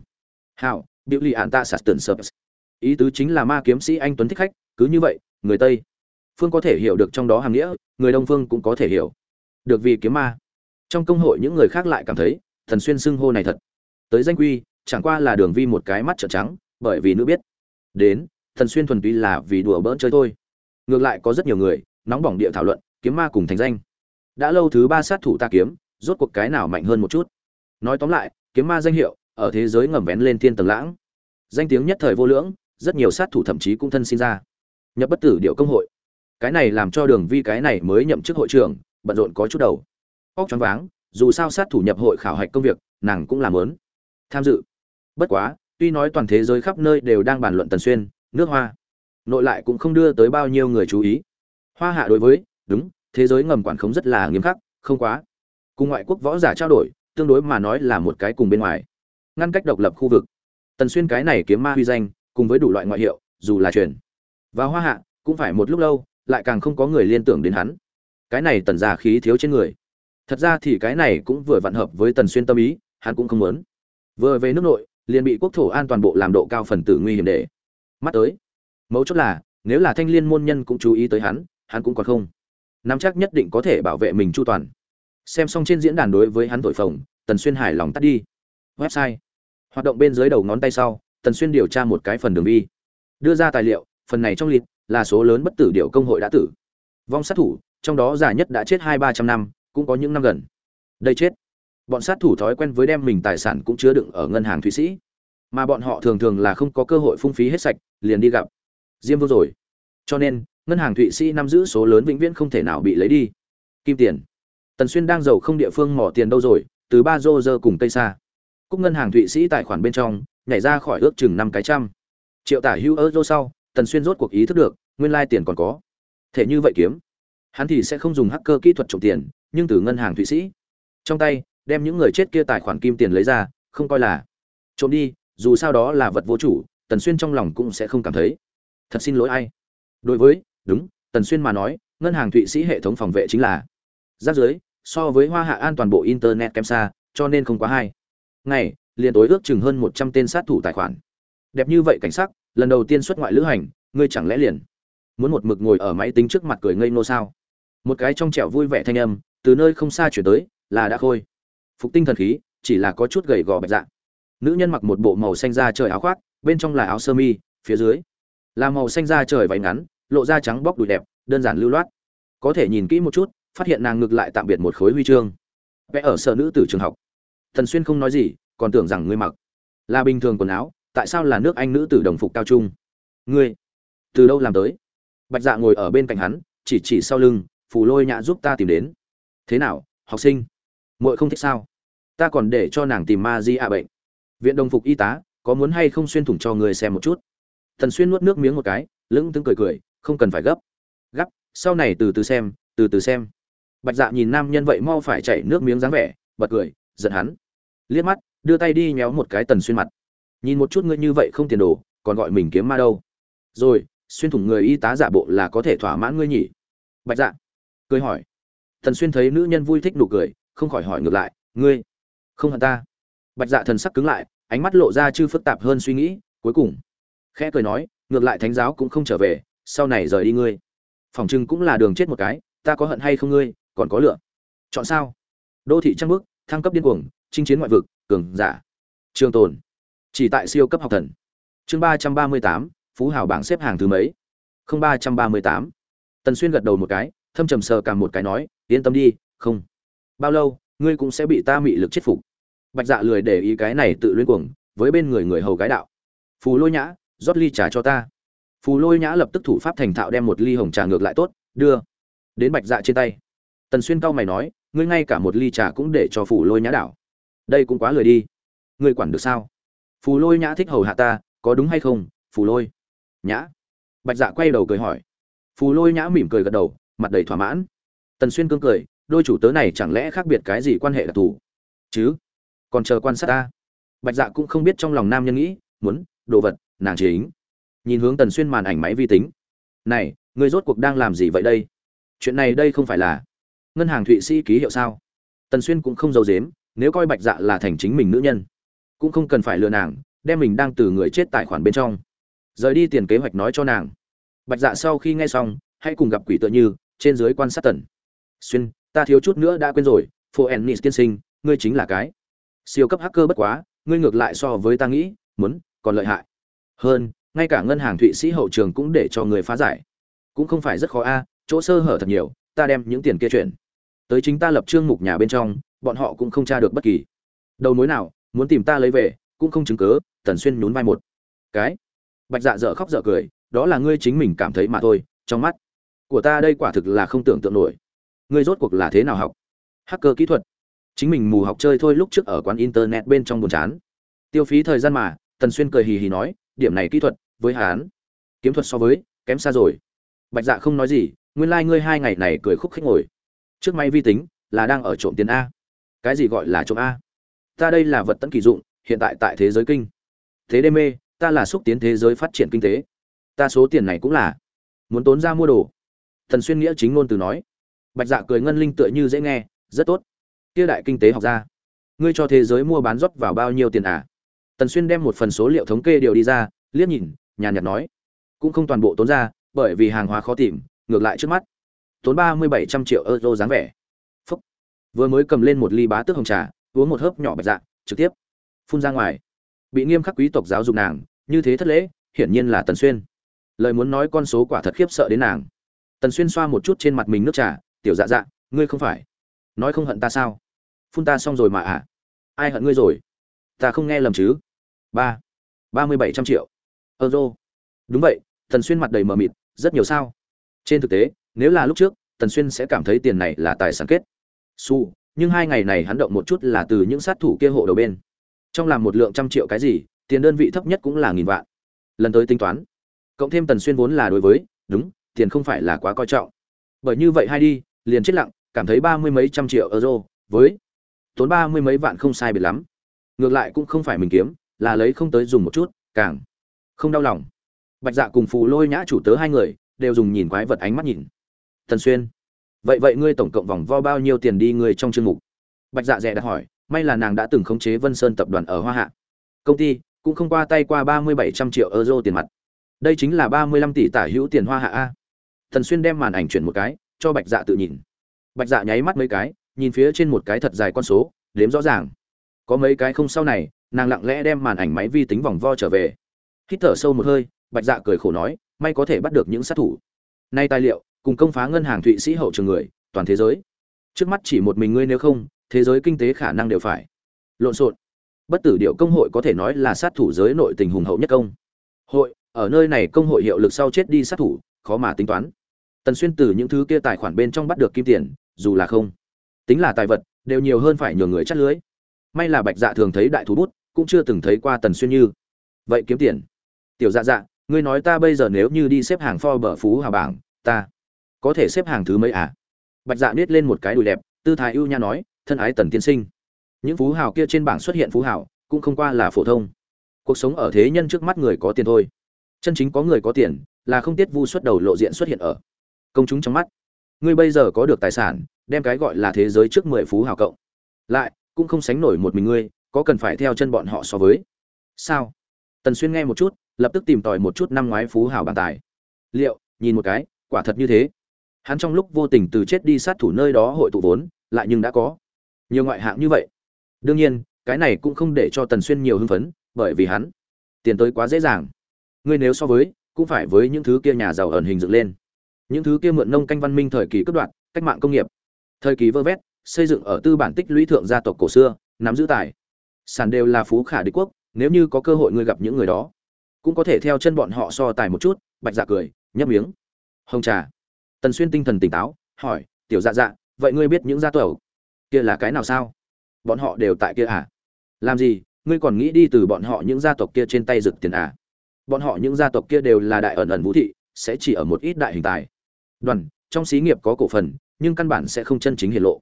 Hào biểu lì ạn ta sạt tần service ý tứ chính là ma kiếm sĩ anh tuấn thích khách, cứ như vậy, người tây. Phương có thể hiểu được trong đó hàm nghĩa người đông phương cũng có thể hiểu. Được vì kiếm ma. Trong công hội những người khác lại cảm thấy, thần xuyên xưng hô này thật. Tới danh quy, chẳng qua là đường vi một cái mắt trợn trắng, bởi vì nữ biết. Đến, thần xuyên thuần túy là vì đùa bỡn chơi thôi. Ngược lại có rất nhiều người, nóng bỏng địa thảo luận, kiếm ma cùng thành danh. Đã lâu thứ ba sát thủ ta kiếm, rốt cuộc cái nào mạnh hơn một chút? Nói tóm lại, kiếm ma danh hiệu, ở thế giới ngầm vén lên thiên tầng lãng. Danh tiếng nhất thời vô lưỡng, rất nhiều sát thủ thậm chí cũng thân sinh ra. Nhập bất tử điệu công hội cái này làm cho đường vi cái này mới nhậm chức hội trưởng, bận rộn có chút đầu. Óc choáng váng, dù sao sát thủ nhập hội khảo hạch công việc, nàng cũng làm lớn. Tham dự. Bất quá, tuy nói toàn thế giới khắp nơi đều đang bàn luận tần xuyên, nước hoa, nội lại cũng không đưa tới bao nhiêu người chú ý. Hoa hạ đối với, đúng, thế giới ngầm quản khống rất là nghiêm khắc, không quá. Cùng ngoại quốc võ giả trao đổi, tương đối mà nói là một cái cùng bên ngoài. Ngăn cách độc lập khu vực. Tần xuyên cái này kiếm ma huy danh, cùng với đủ loại ngoại hiệu, dù là truyền. Và hoa hạ, cũng phải một lúc lâu lại càng không có người liên tưởng đến hắn. Cái này tần gia khí thiếu trên người. Thật ra thì cái này cũng vừa vặn hợp với tần xuyên tâm ý, hắn cũng không muốn. Vừa về nước nội, liền bị quốc thổ an toàn bộ làm độ cao phần tử nguy hiểm để. Mắt tới, mấu chốt là, nếu là thanh liên môn nhân cũng chú ý tới hắn hắn cũng còn không. Nắm chắc nhất định có thể bảo vệ mình chu toàn. Xem xong trên diễn đàn đối với hắn thổi phồng, tần xuyên hài lòng tắt đi. Website. Hoạt động bên dưới đầu ngón tay sau, tần xuyên điều tra một cái phần đường vi. Đưa ra tài liệu, phần này trong liệt là số lớn bất tử điệu công hội đã tử. Vong sát thủ, trong đó già nhất đã chết hai ba trăm năm, cũng có những năm gần. Đây chết. Bọn sát thủ thói quen với đem mình tài sản cũng chứa đựng ở ngân hàng thụy sĩ. Mà bọn họ thường thường là không có cơ hội phung phí hết sạch, liền đi gặp. Diêm vương rồi. Cho nên, ngân hàng thụy sĩ nắm giữ số lớn vĩnh viễn không thể nào bị lấy đi. Kim tiền. Tần xuyên đang giàu không địa phương mỏ tiền đâu rồi, từ ba rô rơ cùng tây xa cúc ngân hàng thụy sĩ tài khoản bên trong, nhảy ra khỏi ước chừng năm cái trăm. Triệu tả hữu euro sau tần xuyên rốt cuộc ý thức được, nguyên lai tiền còn có. Thể như vậy kiếm, hắn thì sẽ không dùng hacker kỹ thuật trộm tiền, nhưng từ ngân hàng thụy sĩ. Trong tay, đem những người chết kia tài khoản kim tiền lấy ra, không coi là. Trộm đi, dù sao đó là vật vô chủ, tần xuyên trong lòng cũng sẽ không cảm thấy. Thật xin lỗi ai. Đối với, đúng, tần xuyên mà nói, ngân hàng thụy sĩ hệ thống phòng vệ chính là. Giáp dưới so với hoa hạ an toàn bộ internet kém xa, cho nên không quá hay. Ngày, liền tối ước chừng hơn một trăm tên sát thủ tài khoản. Đẹp như vậy cảnh sắc lần đầu tiên xuất ngoại lữ hành, ngươi chẳng lẽ liền muốn một mực ngồi ở máy tính trước mặt cười ngây nô sao? Một cái trong trẻo vui vẻ thanh âm, từ nơi không xa chuyển tới, là đã khôi. Phục tinh thần khí, chỉ là có chút gầy gò bạch dạng nữ nhân mặc một bộ màu xanh da trời áo khoác, bên trong là áo sơ mi, phía dưới là màu xanh da trời váy ngắn, lộ da trắng bóc đùi đẹp, đơn giản lưu loát. Có thể nhìn kỹ một chút, phát hiện nàng ngược lại tạm biệt một khối huy chương. Vẽ ở sở nữ tử trường học. Thần xuyên không nói gì, còn tưởng rằng ngươi mặc là bình thường quần áo tại sao là nước anh nữ tử đồng phục cao trung? Ngươi, từ đâu làm tới? Bạch dạ ngồi ở bên cạnh hắn, chỉ chỉ sau lưng, phù lôi nhã giúp ta tìm đến. Thế nào, học sinh? Muội không thích sao? Ta còn để cho nàng tìm ma di ạ bệnh. Viện đồng phục y tá, có muốn hay không xuyên thủng cho người xem một chút? Thần xuyên nuốt nước miếng một cái, lững tướng cười cười, không cần phải gấp. Gấp, sau này từ từ xem, từ từ xem. Bạch dạ nhìn nam nhân vậy mau phải chảy nước miếng dáng vẻ, bật cười, giận hắn. Liếc mắt, đưa tay đi nhéo một cái tần xuyên mặt nhìn một chút ngươi như vậy không tiền đồ, còn gọi mình kiếm ma đâu. Rồi, xuyên thủng người y tá giả bộ là có thể thỏa mãn ngươi nhỉ? Bạch dạ cười hỏi. Thần xuyên thấy nữ nhân vui thích nụ cười, không khỏi hỏi ngược lại, ngươi không hận ta? Bạch dạ thần sắc cứng lại, ánh mắt lộ ra chư phức tạp hơn suy nghĩ, cuối cùng khẽ cười nói, ngược lại thánh giáo cũng không trở về, sau này rời đi ngươi. Phòng trưng cũng là đường chết một cái, ta có hận hay không ngươi, còn có lựa. Chọn sao? Đô thị trăng bước, thăng cấp điên cuồng, chinh chiến ngoại vực, cường giả. Trường tồn chỉ tại siêu cấp học thần. Chương ba trăm ba mươi tám, phú hào bảng xếp hàng thứ mấy? Không, ba trăm ba mươi tám. Tần xuyên gật đầu một cái, thâm trầm sờ cả một cái nói, yên tâm đi, không. Bao lâu, ngươi cũng sẽ bị ta mị lực chết phục. Bạch dạ lười để ý cái này tự luyến cuồng, với bên người người hầu gái đạo, phù lôi nhã, rót ly trà cho ta. Phù lôi nhã lập tức thủ pháp thành thạo đem một ly hồng trà ngược lại tốt, đưa đến bạch dạ trên tay. Tần xuyên cau mày nói, ngươi ngay cả một ly trà cũng để cho phù lôi nhã đảo. Đây cũng quá lười đi. Ngươi quản được sao? Phù lôi nhã thích hầu hạ ta, có đúng hay không, phù lôi nhã? Bạch dạ quay đầu cười hỏi. Phù lôi nhã mỉm cười gật đầu, mặt đầy thỏa mãn. Tần xuyên cương cười, đôi chủ tớ này chẳng lẽ khác biệt cái gì quan hệ đặc thù chứ, còn chờ quan sát ta. Bạch dạ cũng không biết trong lòng nam nhân nghĩ, muốn, đồ vật, nàng chính nhìn hướng tần xuyên màn ảnh máy vi tính. Này, người rốt cuộc đang làm gì vậy đây? Chuyện này đây không phải là ngân hàng thụy sĩ ký hiệu sao? Tần xuyên cũng không giấu dếm nếu coi bạch dạ là thành chính mình nữ nhân cũng không cần phải lừa nàng, đem mình đang từ người chết tài khoản bên trong. Rời đi tiền kế hoạch nói cho nàng. Bạch dạ sau khi nghe xong hãy cùng gặp quỷ tựa như, trên dưới quan sát tần. Xuyên, ta thiếu chút nữa đã quên rồi phô ennis tiên sinh, ngươi chính là cái. Siêu cấp hacker bất quá, ngươi ngược lại so với ta nghĩ, muốn, còn lợi hại. Hơn, ngay cả ngân hàng thụy sĩ hậu trường cũng để cho người phá giải. Cũng không phải rất khó a, chỗ sơ hở thật nhiều, ta đem những tiền kia chuyển. Tới chính ta lập trương mục nhà bên trong, bọn họ cũng không tra được bất kỳ. Đầu mối nào muốn tìm ta lấy về, cũng không chứng cớ tần xuyên nhún vai một cái. Bạch dạ dở khóc dở cười, đó là ngươi chính mình cảm thấy mà thôi, trong mắt của ta đây quả thực là không tưởng tượng nổi. Ngươi rốt cuộc là thế nào học? Hacker kỹ thuật. Chính mình mù học chơi thôi lúc trước ở quán internet bên trong buồn chán. Tiêu phí thời gian mà, tần xuyên cười hì hì nói, điểm này kỹ thuật, với hán kiếm thuật so với, kém xa rồi. Bạch dạ không nói gì, nguyên lai、like、ngươi hai ngày này cười khúc khích ngồi. Trước máy vi tính, là đang ở trộm tiền a. Cái gì gọi là trộm a? Ta đây là vật tận kỳ dụng, hiện tại tại thế giới kinh. Thế đê mê, ta là xúc tiến thế giới phát triển kinh tế. Ta số tiền này cũng là. Muốn tốn ra mua đồ. Thần xuyên nghĩa chính ngôn từ nói. Bạch dạ cười ngân linh tựa như dễ nghe, rất tốt. Kia đại kinh tế học ra. Ngươi cho thế giới mua bán rót vào bao nhiêu tiền à? Tần xuyên đem một phần số liệu thống kê điều đi ra, liếc nhìn, nhàn nhạt nói. Cũng không toàn bộ tốn ra, bởi vì hàng hóa khó tìm, ngược lại trước mắt. Tốn ba mươi bảy trăm triệu euro dáng vẻ. Phúc. Vừa mới cầm lên một ly bá tước hồng trà uống một hớp nhỏ bạch dạ trực tiếp phun ra ngoài. Bị nghiêm khắc quý tộc giáo dục nàng, như thế thất lễ, hiển nhiên là tần xuyên. Lời muốn nói con số quả thật khiếp sợ đến nàng. Tần xuyên xoa một chút trên mặt mình nước trà, tiểu dạ dạ ngươi không phải. Nói không hận ta sao? Phun ta xong rồi mà à? Ai hận ngươi rồi? Ta không nghe lầm chứ? Ba ba mươi bảy trăm triệu. Euro. Đúng vậy, tần xuyên mặt đầy mờ mịt, rất nhiều sao. Trên thực tế, nếu là lúc trước, tần xuyên sẽ cảm thấy tiền này là tài sản kết. Su nhưng hai ngày này hắn động một chút là từ những sát thủ kia hộ đầu bên. Trong làm một lượng trăm triệu cái gì, tiền đơn vị thấp nhất cũng là nghìn vạn. Lần tới tính toán, cộng thêm tần xuyên vốn là đối với, đúng, tiền không phải là quá coi trọng. Bởi như vậy hai đi, liền chết lặng, cảm thấy ba mươi mấy trăm triệu euro, với tốn ba mươi mấy vạn không sai biệt lắm. Ngược lại cũng không phải mình kiếm, là lấy không tới dùng một chút, càng không đau lòng. Bạch dạ cùng phù lôi nhã chủ tớ hai người, đều dùng nhìn quái vật ánh mắt nhìn. Tần xuyên vậy vậy ngươi tổng cộng vòng vo bao nhiêu tiền đi ngươi trong chương mục? Bạch dạ dẹ đã hỏi, may là nàng đã từng khống chế vân sơn tập đoàn ở hoa hạ. Công ty cũng không qua tay qua ba mươi bảy trăm triệu euro tiền mặt. Đây chính là ba mươi lăm tỷ tả hữu tiền hoa hạ a. Thần xuyên đem màn ảnh chuyển một cái, cho bạch dạ tự nhìn. Bạch dạ nháy mắt mấy cái, nhìn phía trên một cái thật dài con số, đếm rõ ràng. Có mấy cái không sau này, nàng lặng lẽ đem màn ảnh máy vi tính vòng vo trở về. Hít thở sâu một hơi, bạch dạ cười khổ nói, may có thể bắt được những sát thủ. Nay tài liệu cùng công phá ngân hàng thụy sĩ hậu trường người, toàn thế giới. Trước mắt chỉ một mình ngươi nếu không, thế giới kinh tế khả năng đều phải lộn xộn. Bất tử điệu công hội có thể nói là sát thủ giới nội tình hùng hậu nhất công. Hội, ở nơi này công hội hiệu lực sau chết đi sát thủ, khó mà tính toán. Tần xuyên từ những thứ kia tài khoản bên trong bắt được kim tiền, dù là không tính là tài vật, đều nhiều hơn phải nhường người chắt lưới. May là bạch dạ thường thấy đại thú bút, cũng chưa từng thấy qua tần xuyên như vậy kiếm tiền. Tiểu dạ dạ ngươi nói ta bây giờ nếu như đi xếp hàng for bờ phú hào bảng, ta có thể xếp hàng thứ mấy à? Bạch dạ niết lên một cái đùi đẹp, tư thái ưu nha nói, thân ái tần tiên sinh. Những phú hào kia trên bảng xuất hiện phú hào, cũng không qua là phổ thông. Cuộc sống ở thế nhân trước mắt người có tiền thôi. Chân chính có người có tiền, là không tiết vu xuất đầu lộ diện xuất hiện ở công chúng trong mắt. Ngươi bây giờ có được tài sản, đem cái gọi là thế giới trước mười phú hào cộng. Lại, cũng không sánh nổi một mình ngươi, có cần phải theo chân bọn họ so với. Sao? Tần xuyên nghe một chút, lập tức tìm tòi một chút năm ngoái phú hào bàn tài. Liệu, nhìn một cái, quả thật như thế hắn trong lúc vô tình từ chết đi sát thủ nơi đó hội tụ vốn lại nhưng đã có nhiều ngoại hạng như vậy. Đương nhiên cái này cũng không để cho tần xuyên nhiều hưng phấn bởi vì hắn tiền tới quá dễ dàng. Ngươi nếu so với cũng phải với những thứ kia nhà giàu ẩn hình dựng lên. Những thứ kia mượn nông canh văn minh thời kỳ cướp đoạt, cách mạng công nghiệp. Thời kỳ vơ vét xây dựng ở tư bản tích lũy thượng gia tộc cổ xưa nắm giữ tài sản đều là phú khả đế quốc nếu như có cơ hội ngươi gặp những người đó cũng có thể theo chân bọn họ so tài một chút bạch dạ cười nhấp miếng. Hồng trà tần xuyên tinh thần tỉnh táo, hỏi, tiểu dạ dạ vậy ngươi biết những gia tộc kia là cái nào sao? Bọn họ đều tại kia à? Làm gì, ngươi còn nghĩ đi từ bọn họ những gia tộc kia trên tay rực tiền à? Bọn họ những gia tộc kia đều là đại ẩn ẩn vũ thị, sẽ chỉ ở một ít đại hình tài. Đoàn, trong xí nghiệp có cổ phần, nhưng căn bản sẽ không chân chính hiển lộ.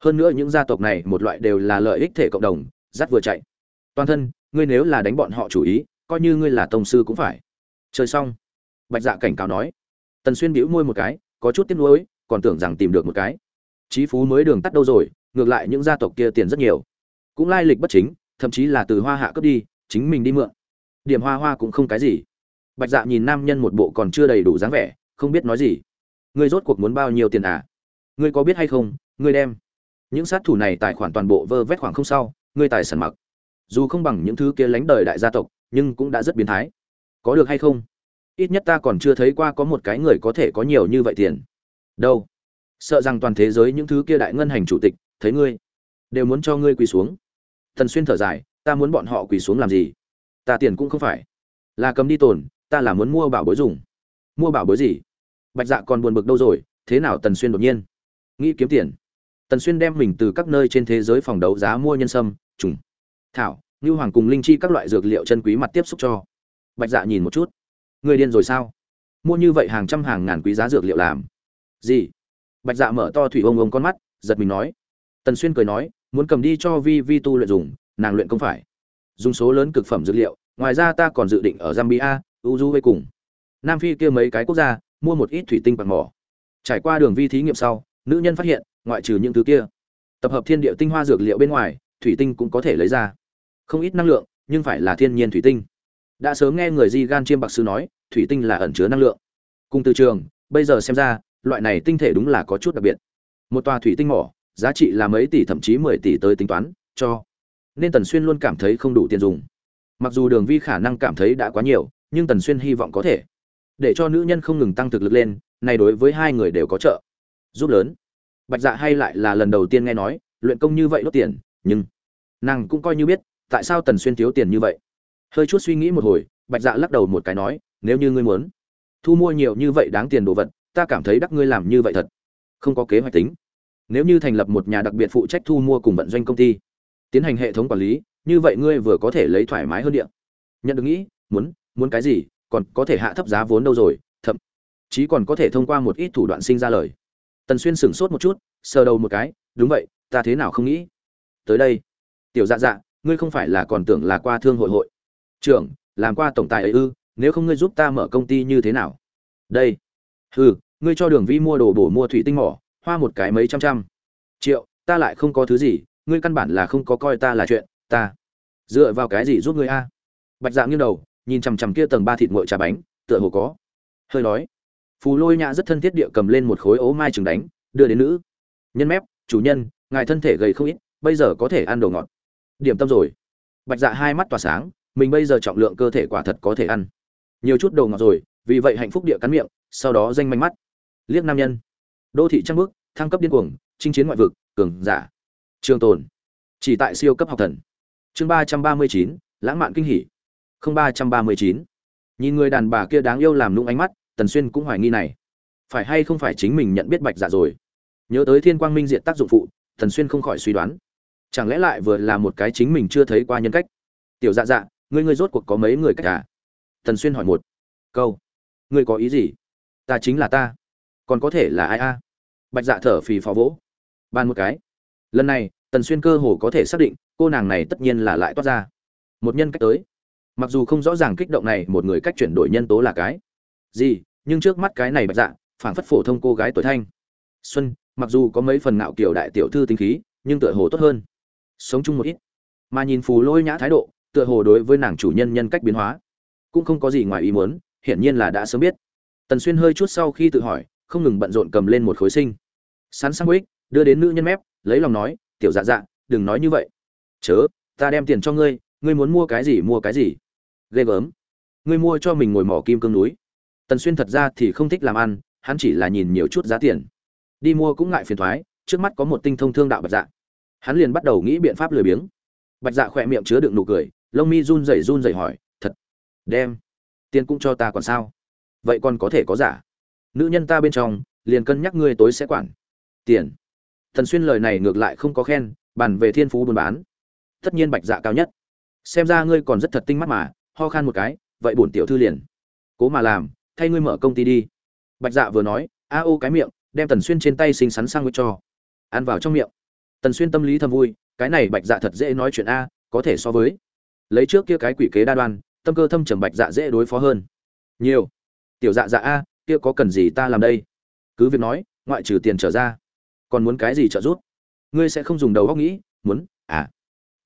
Hơn nữa những gia tộc này một loại đều là lợi ích thể cộng đồng, dắt vừa chạy. Toàn thân, ngươi nếu là đánh bọn họ chủ ý, coi như ngươi là tông sư cũng phải. Chơi xong, bạch dạ cảnh cáo nói. Tần xuyên bĩu môi một cái có chút tiếc nuối, còn tưởng rằng tìm được một cái. Trí phú mới đường tắt đâu rồi, ngược lại những gia tộc kia tiền rất nhiều. Cũng lai lịch bất chính, thậm chí là từ hoa hạ cướp đi, chính mình đi mượn. Điểm hoa hoa cũng không cái gì. Bạch dạ nhìn nam nhân một bộ còn chưa đầy đủ dáng vẻ, không biết nói gì. Ngươi rốt cuộc muốn bao nhiêu tiền à? Ngươi có biết hay không? Ngươi đem những sát thủ này tài khoản toàn bộ vơ vét khoảng không sau, ngươi tài sản mặc. Dù không bằng những thứ kia lánh đời đại gia tộc, nhưng cũng đã rất biến thái. Có được hay không? Ít nhất ta còn chưa thấy qua có một cái người có thể có nhiều như vậy tiền. Đâu? Sợ rằng toàn thế giới những thứ kia đại ngân hành chủ tịch, thấy ngươi, đều muốn cho ngươi quỳ xuống. Thần xuyên thở dài, ta muốn bọn họ quỳ xuống làm gì? Ta tiền cũng không phải. Là cấm đi tồn, ta là muốn mua bảo bối dùng. Mua bảo bối gì? Bạch dạ còn buồn bực đâu rồi, thế nào tần xuyên đột nhiên? Nghĩ kiếm tiền. Tần xuyên đem mình từ các nơi trên thế giới phòng đấu giá mua nhân sâm, trùng, thảo lưu hoàng cùng linh chi các loại dược liệu chân quý mặt tiếp xúc cho. Bạch dạ nhìn một chút người điên rồi sao? Mua như vậy hàng trăm hàng ngàn quý giá dược liệu làm. Gì? Bạch dạ mở to thủy ông ông con mắt, giật mình nói. Tần xuyên cười nói, muốn cầm đi cho vi vi tu luyện dùng, nàng luyện không phải. Dùng số lớn cực phẩm dược liệu, ngoài ra ta còn dự định ở zambia uju với cùng. Nam phi kia mấy cái quốc gia, mua một ít thủy tinh bằng mỏ. Trải qua đường vi thí nghiệm sau, nữ nhân phát hiện, ngoại trừ những thứ kia, tập hợp thiên địa tinh hoa dược liệu bên ngoài, thủy tinh cũng có thể lấy ra. Không ít năng lượng, nhưng phải là thiên nhiên thủy tinh. Đã sớm nghe người di gan chiêm bạc sư nói thủy tinh là ẩn chứa năng lượng. Cùng từ trường, bây giờ xem ra, loại này tinh thể đúng là có chút đặc biệt. Một tòa thủy tinh mỏ, giá trị là mấy tỷ thậm chí mười tỷ tới tính toán, cho nên tần xuyên luôn cảm thấy không đủ tiền dùng. Mặc dù đường vi khả năng cảm thấy đã quá nhiều, nhưng tần xuyên hy vọng có thể. Để cho nữ nhân không ngừng tăng thực lực lên, này đối với hai người đều có trợ giúp lớn. Bạch dạ hay lại là lần đầu tiên nghe nói, luyện công như vậy đốt tiền, nhưng nàng cũng coi như biết, tại sao tần xuyên thiếu tiền như vậy. Hơi chút suy nghĩ một hồi, bạch dạ lắc đầu một cái nói nếu như ngươi muốn. Thu mua nhiều như vậy đáng tiền đồ vật, ta cảm thấy đắc ngươi làm như vậy thật. Không có kế hoạch tính. Nếu như thành lập một nhà đặc biệt phụ trách thu mua cùng vận doanh công ty, tiến hành hệ thống quản lý, như vậy ngươi vừa có thể lấy thoải mái hơn điện nhận được nghĩ, muốn muốn cái gì, còn có thể hạ thấp giá vốn đâu rồi, thậm chí còn có thể thông qua một ít thủ đoạn sinh ra lời. Tần xuyên sửng sốt một chút, sờ đầu một cái, đúng vậy, ta thế nào không nghĩ. Tới đây. Tiểu dạ dạ ngươi không phải là còn tưởng là qua thương hội hội. Trưởng, làm qua tổng tài ấy ư? Nếu không ngươi giúp ta mở công ty như thế nào? Đây. Hừ, ngươi cho đường vi mua đồ bổ mua thủy tinh mỏ, hoa một cái mấy trăm trăm. Triệu, ta lại không có thứ gì, ngươi căn bản là không có coi ta là chuyện, ta. Dựa vào cái gì giúp ngươi a? Bạch dạ nghiêng đầu, nhìn chằm chằm kia tầng ba thịt nguội trà bánh, tựa hồ có. Hơi đói phù lôi nhã rất thân thiết địa cầm lên một khối ố mai trứng đánh, đưa đến nữ. Nhân mép, chủ nhân, ngài thân thể gầy không ít, bây giờ có thể ăn đồ ngọt. Điểm tâm rồi. Bạch dạ hai mắt tỏa sáng, mình bây giờ trọng lượng cơ thể quả thật có thể ăn nhiều chút đồ ngọt rồi, vì vậy hạnh phúc địa cắn miệng, sau đó danh manh mắt. Liếc nam nhân. Đô thị trăng bước, thăng cấp điên cuồng, chinh chiến ngoại vực, cường giả. Trường tồn. Chỉ tại siêu cấp học thần. Chương ba trăm ba mươi chín, lãng mạn kinh hỉ. Không ba trăm ba mươi chín. Nhìn người đàn bà kia đáng yêu làm nung ánh mắt, tần xuyên cũng hoài nghi này. Phải hay không phải chính mình nhận biết bạch dạ rồi? Nhớ tới thiên quang minh diện tác dụng phụ, tần xuyên không khỏi suy đoán. Chẳng lẽ lại vừa là một cái chính mình chưa thấy qua nhân cách? Tiểu dạ dạ ngươi ngươi rốt cuộc có mấy người cách à? Tần xuyên hỏi một câu. Ngươi có ý gì? Ta chính là ta. Còn có thể là ai a? Bạch dạ thở phì phò vỗ. Ban một cái. Lần này, tần xuyên cơ hồ có thể xác định, cô nàng này tất nhiên là lại toát ra. Một nhân cách tới. Mặc dù không rõ ràng kích động này, một người cách chuyển đổi nhân tố là cái gì, nhưng trước mắt cái này bạch dạ phảng phất phổ thông cô gái tuổi thanh. Xuân, mặc dù có mấy phần ngạo kiểu đại tiểu thư tính khí, nhưng tựa hồ tốt hơn. Sống chung một ít. Mà nhìn phù lôi nhã thái độ, tựa hồ đối với nàng chủ nhân nhân cách biến hóa cũng không có gì ngoài ý muốn, hiển nhiên là đã sớm biết. Tần xuyên hơi chút sau khi tự hỏi, không ngừng bận rộn cầm lên một khối sinh. Sắn sang ích đưa đến nữ nhân mép, lấy lòng nói, tiểu dạ dạ đừng nói như vậy. Chớ, ta đem tiền cho ngươi ngươi muốn mua cái gì, mua cái gì? Ghê gớm. Ngươi mua cho mình ngồi mỏ kim cương núi. Tần xuyên thật ra thì không thích làm ăn, hắn chỉ là nhìn nhiều chút giá tiền. Đi mua cũng ngại phiền thoái, trước mắt có một tinh thông thương đạo bạch dạ. Hắn liền bắt đầu nghĩ biện pháp lười biếng. Bạch dạ khỏe miệng chứa đựng nụ cười, lông mi run rẩy run rẩy hỏi đem. Tiền cũng cho ta còn sao? Vậy còn có thể có giả? Nữ nhân ta bên trong, liền cân nhắc ngươi tối sẽ quản. Tiền. Thần xuyên lời này ngược lại không có khen, bàn về thiên phú buôn bán. Tất nhiên bạch dạ cao nhất. Xem ra ngươi còn rất thật tinh mắt mà, ho khan một cái, vậy bổn tiểu thư liền. Cố mà làm, thay ngươi mở công ty đi. Bạch dạ vừa nói, a ô cái miệng, đem tần xuyên trên tay xinh xắn sang ngươi cho. Ăn vào trong miệng. Tần xuyên tâm lý thầm vui, cái này bạch dạ thật dễ nói chuyện a, có thể so với. Lấy trước kia cái quỷ kế đa đoan tâm cơ thâm trầm bạch dạ dễ đối phó hơn. Nhiều. Tiểu dạ dạ a, kia có cần gì ta làm đây? Cứ việc nói, ngoại trừ tiền trở ra. Còn muốn cái gì trợ giúp? Ngươi sẽ không dùng đầu óc nghĩ, muốn à.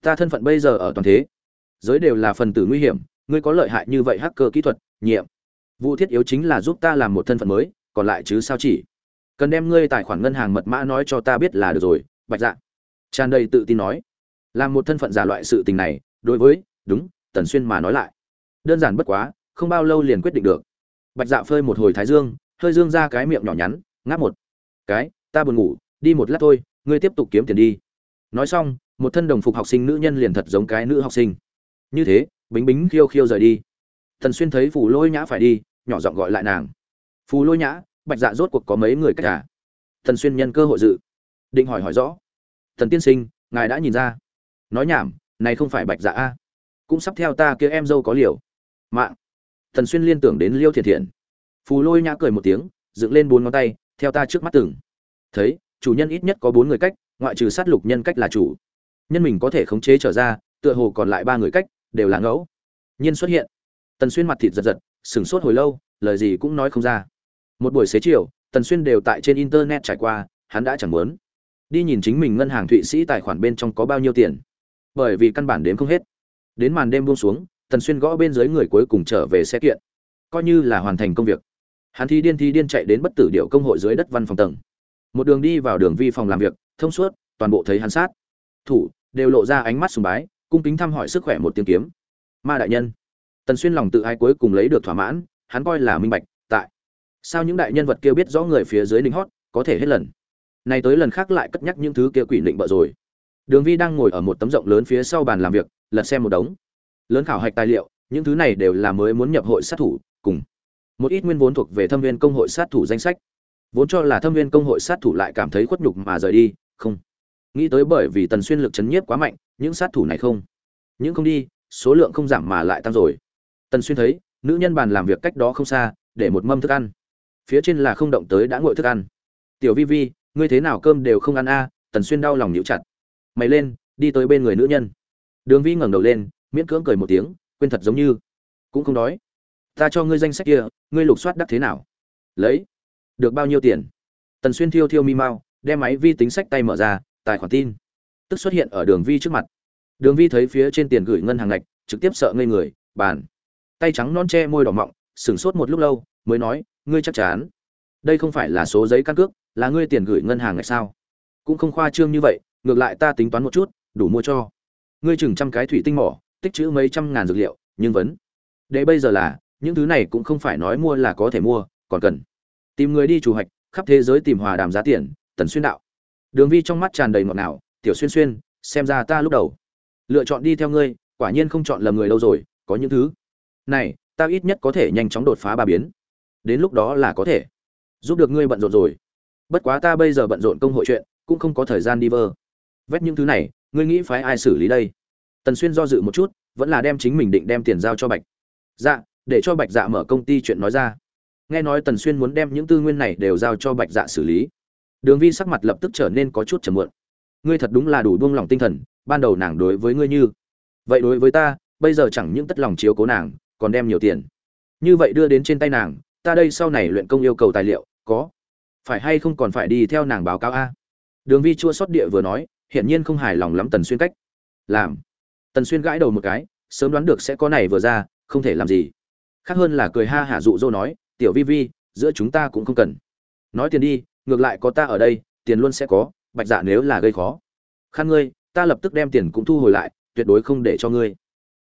Ta thân phận bây giờ ở toàn thế. Giới đều là phần tử nguy hiểm, ngươi có lợi hại như vậy hacker kỹ thuật, nhiệm. Vụ thiết yếu chính là giúp ta làm một thân phận mới, còn lại chứ sao chỉ? Cần đem ngươi tài khoản ngân hàng mật mã nói cho ta biết là được rồi, bạch dạ. Tràn đầy tự tin nói. Làm một thân phận giả loại sự tình này, đối với, đúng, tần xuyên mà nói lại đơn giản bất quá, không bao lâu liền quyết định được. Bạch dạ phơi một hồi thái dương, hơi dương ra cái miệng nhỏ nhắn, ngáp một cái, ta buồn ngủ, đi một lát thôi, ngươi tiếp tục kiếm tiền đi. Nói xong, một thân đồng phục học sinh nữ nhân liền thật giống cái nữ học sinh. Như thế, bính bính khiêu khiêu rời đi. Thần xuyên thấy phù lôi nhã phải đi, nhỏ giọng gọi lại nàng. Phù lôi nhã, bạch dạ rốt cuộc có mấy người cách cả? Thần xuyên nhân cơ hội dự. Định hỏi hỏi rõ. Thần tiên sinh, ngài đã nhìn ra. Nói nhảm, này không phải bạch dạ a. Cũng sắp theo ta kia em dâu có liều mạng. Thần xuyên liên tưởng đến liêu thiện thiện phù lôi nhã cười một tiếng, dựng lên bốn ngón tay, theo ta trước mắt từng. Thấy, chủ nhân ít nhất có bốn người cách, ngoại trừ sát lục nhân cách là chủ. Nhân mình có thể khống chế trở ra, tựa hồ còn lại ba người cách, đều là ngẫu. Nhiên xuất hiện. Tần xuyên mặt thịt giật giật, sửng sốt hồi lâu, lời gì cũng nói không ra. Một buổi xế chiều, tần xuyên đều tại trên internet trải qua, hắn đã chẳng muốn. Đi nhìn chính mình ngân hàng thụy sĩ tài khoản bên trong có bao nhiêu tiền. Bởi vì căn bản đếm không hết. Đến màn đêm buông xuống tần xuyên gõ bên dưới người cuối cùng trở về xe kiện. Coi như là hoàn thành công việc. Hắn thi điên thi điên chạy đến bất tử điệu công hội dưới đất văn phòng tầng. Một đường đi vào đường vi phòng làm việc, thông suốt, toàn bộ thấy hắn sát. Thủ, đều lộ ra ánh mắt sùng bái, cung kính thăm hỏi sức khỏe một tiếng kiếm. Ma đại nhân. Tần xuyên lòng tự ai cuối cùng lấy được thỏa mãn, hắn coi là minh bạch, tại. Sao những đại nhân vật kia biết rõ người phía dưới lính hót, có thể hết lần. Này tới lần khác lại cất nhắc những thứ kia quỷ định bợ rồi. Đường vi đang ngồi ở một tấm rộng lớn phía sau bàn làm việc, lật xem một đống lớn khảo hạch tài liệu, những thứ này đều là mới muốn nhập hội sát thủ, cùng một ít nguyên vốn thuộc về thâm viên công hội sát thủ danh sách. Vốn cho là thâm viên công hội sát thủ lại cảm thấy khuất nhục mà rời đi, không. Nghĩ tới bởi vì tần xuyên lực chấn nhiếp quá mạnh, những sát thủ này không. Những không đi, số lượng không giảm mà lại tăng rồi. Tần xuyên thấy, nữ nhân bàn làm việc cách đó không xa, để một mâm thức ăn. Phía trên là không động tới đã ngồi thức ăn. Tiểu vi vi, ngươi thế nào cơm đều không ăn a? Tần xuyên đau lòng nhíu chặt. Mày lên, đi tới bên người nữ nhân. Đường vi ngẩng đầu lên miễn cưỡng cười một tiếng, quên thật giống như, cũng không đói ta cho ngươi danh sách kia, ngươi lục soát đắc thế nào? Lấy, được bao nhiêu tiền? Tần xuyên thiêu thiêu mi mau, đem máy vi tính sách tay mở ra, tài khoản tin. Tức xuất hiện ở đường vi trước mặt. Đường vi thấy phía trên tiền gửi ngân hàng ngạch, trực tiếp sợ ngây người, bàn. Tay trắng non che môi đỏ mọng, sửng sốt một lúc lâu, mới nói, ngươi chắc chắn. Đây không phải là số giấy căn cước, là ngươi tiền gửi ngân hàng ngạch sao? Cũng không khoa trương như vậy, ngược lại ta tính toán một chút, đủ mua cho. Ngươi chừng trăm cái thủy tinh mỏ tích trữ mấy trăm ngàn dược liệu, nhưng vấn đề bây giờ là, những thứ này cũng không phải nói mua là có thể mua, còn cần. Tìm người đi chủ hạch khắp thế giới tìm hòa đàm giá tiền, tần xuyên đạo. Đường vi trong mắt tràn đầy ngọt ngào, tiểu xuyên xuyên, xem ra ta lúc đầu lựa chọn đi theo ngươi, quả nhiên không chọn lầm người đâu rồi, có những thứ này, ta ít nhất có thể nhanh chóng đột phá ba biến. Đến lúc đó là có thể. Giúp được ngươi bận rộn rồi. Bất quá ta bây giờ bận rộn công hội chuyện, cũng không có thời gian đi vơ. Vét những thứ này, ngươi nghĩ phái ai xử lý đây? Tần xuyên do dự một chút, vẫn là đem chính mình định đem tiền giao cho bạch. Dạ để cho bạch dạ mở công ty chuyện nói ra. Nghe nói tần xuyên muốn đem những tư nguyên này đều giao cho bạch dạ xử lý. Đường vi sắc mặt lập tức trở nên có chút chầm muộn. Ngươi thật đúng là đủ buông lòng tinh thần, ban đầu nàng đối với ngươi như. Vậy đối với ta, bây giờ chẳng những tất lòng chiếu cố nàng, còn đem nhiều tiền. Như vậy đưa đến trên tay nàng, ta đây sau này luyện công yêu cầu tài liệu, có. Phải hay không còn phải đi theo nàng báo cáo a. Đường vi chua xót địa vừa nói, hiển nhiên không hài lòng lắm tần xuyên cách. Làm tần xuyên gãi đầu một cái, sớm đoán được sẽ có này vừa ra, không thể làm gì. Khác hơn là cười ha hả dụ dỗ nói, tiểu vi vi, giữa chúng ta cũng không cần. Nói tiền đi, ngược lại có ta ở đây, tiền luôn sẽ có, bạch dạ nếu là gây khó. Khăn ngươi, ta lập tức đem tiền cũng thu hồi lại, tuyệt đối không để cho ngươi.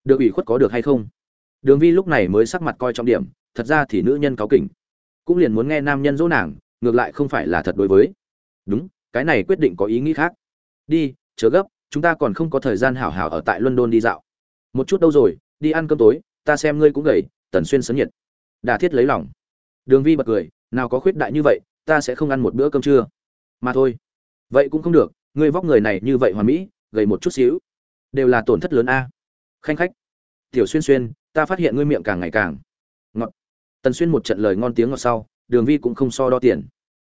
Được ủy khuất có được hay không? Đường vi lúc này mới sắc mặt coi trọng điểm, thật ra thì nữ nhân cáu kỉnh. Cũng liền muốn nghe nam nhân dỗ nàng, ngược lại không phải là thật đối với. Đúng, cái này quyết định có ý nghĩ khác. Đi, chớ gấp chúng ta còn không có thời gian hảo hảo ở tại london đi dạo. Một chút đâu rồi, đi ăn cơm tối, ta xem ngươi cũng gầy, tần xuyên sấn nhiệt. Đà thiết lấy lòng. Đường vi bật cười, nào có khuyết đại như vậy, ta sẽ không ăn một bữa cơm trưa. Mà thôi. Vậy cũng không được, ngươi vóc người này như vậy hoàn mỹ, gầy một chút xíu. Đều là tổn thất lớn a. Khanh khách. Tiểu xuyên xuyên, ta phát hiện ngươi miệng càng ngày càng ngọt. Tần xuyên một trận lời ngon tiếng ngọt sau, đường vi cũng không so đo tiền.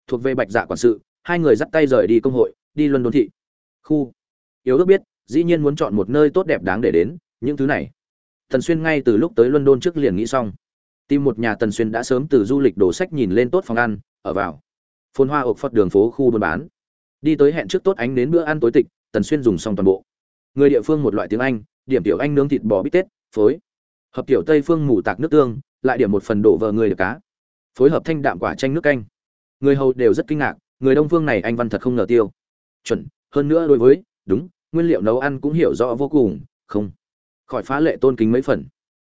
Thuộc về bạch dạ quản sự, hai người dắt tay rời đi công hội, đi luân đôn thị. Khu yếu ước biết, dĩ nhiên muốn chọn một nơi tốt đẹp đáng để đến, những thứ này. Tần xuyên ngay từ lúc tới london trước liền nghĩ xong. Tìm một nhà tần xuyên đã sớm từ du lịch đồ sách nhìn lên tốt phòng ăn, ở vào. Phồn hoa ộc phật đường phố khu buôn bán. Đi tới hẹn trước tốt ánh đến bữa ăn tối tịch, tần xuyên dùng xong toàn bộ. Người địa phương một loại tiếng anh, điểm tiểu anh nướng thịt bò bít tết, phối. Hợp tiểu tây phương mù tạc nước tương, lại điểm một phần đổ vờ người được cá. Phối hợp thanh đạm quả chanh nước canh. Người hầu đều rất kinh ngạc, người đông phương này anh văn thật không ngờ tiêu. Chuẩn, hơn nữa đối với đúng, nguyên liệu nấu ăn cũng hiểu rõ vô cùng, không? Khỏi phá lệ tôn kính mấy phần.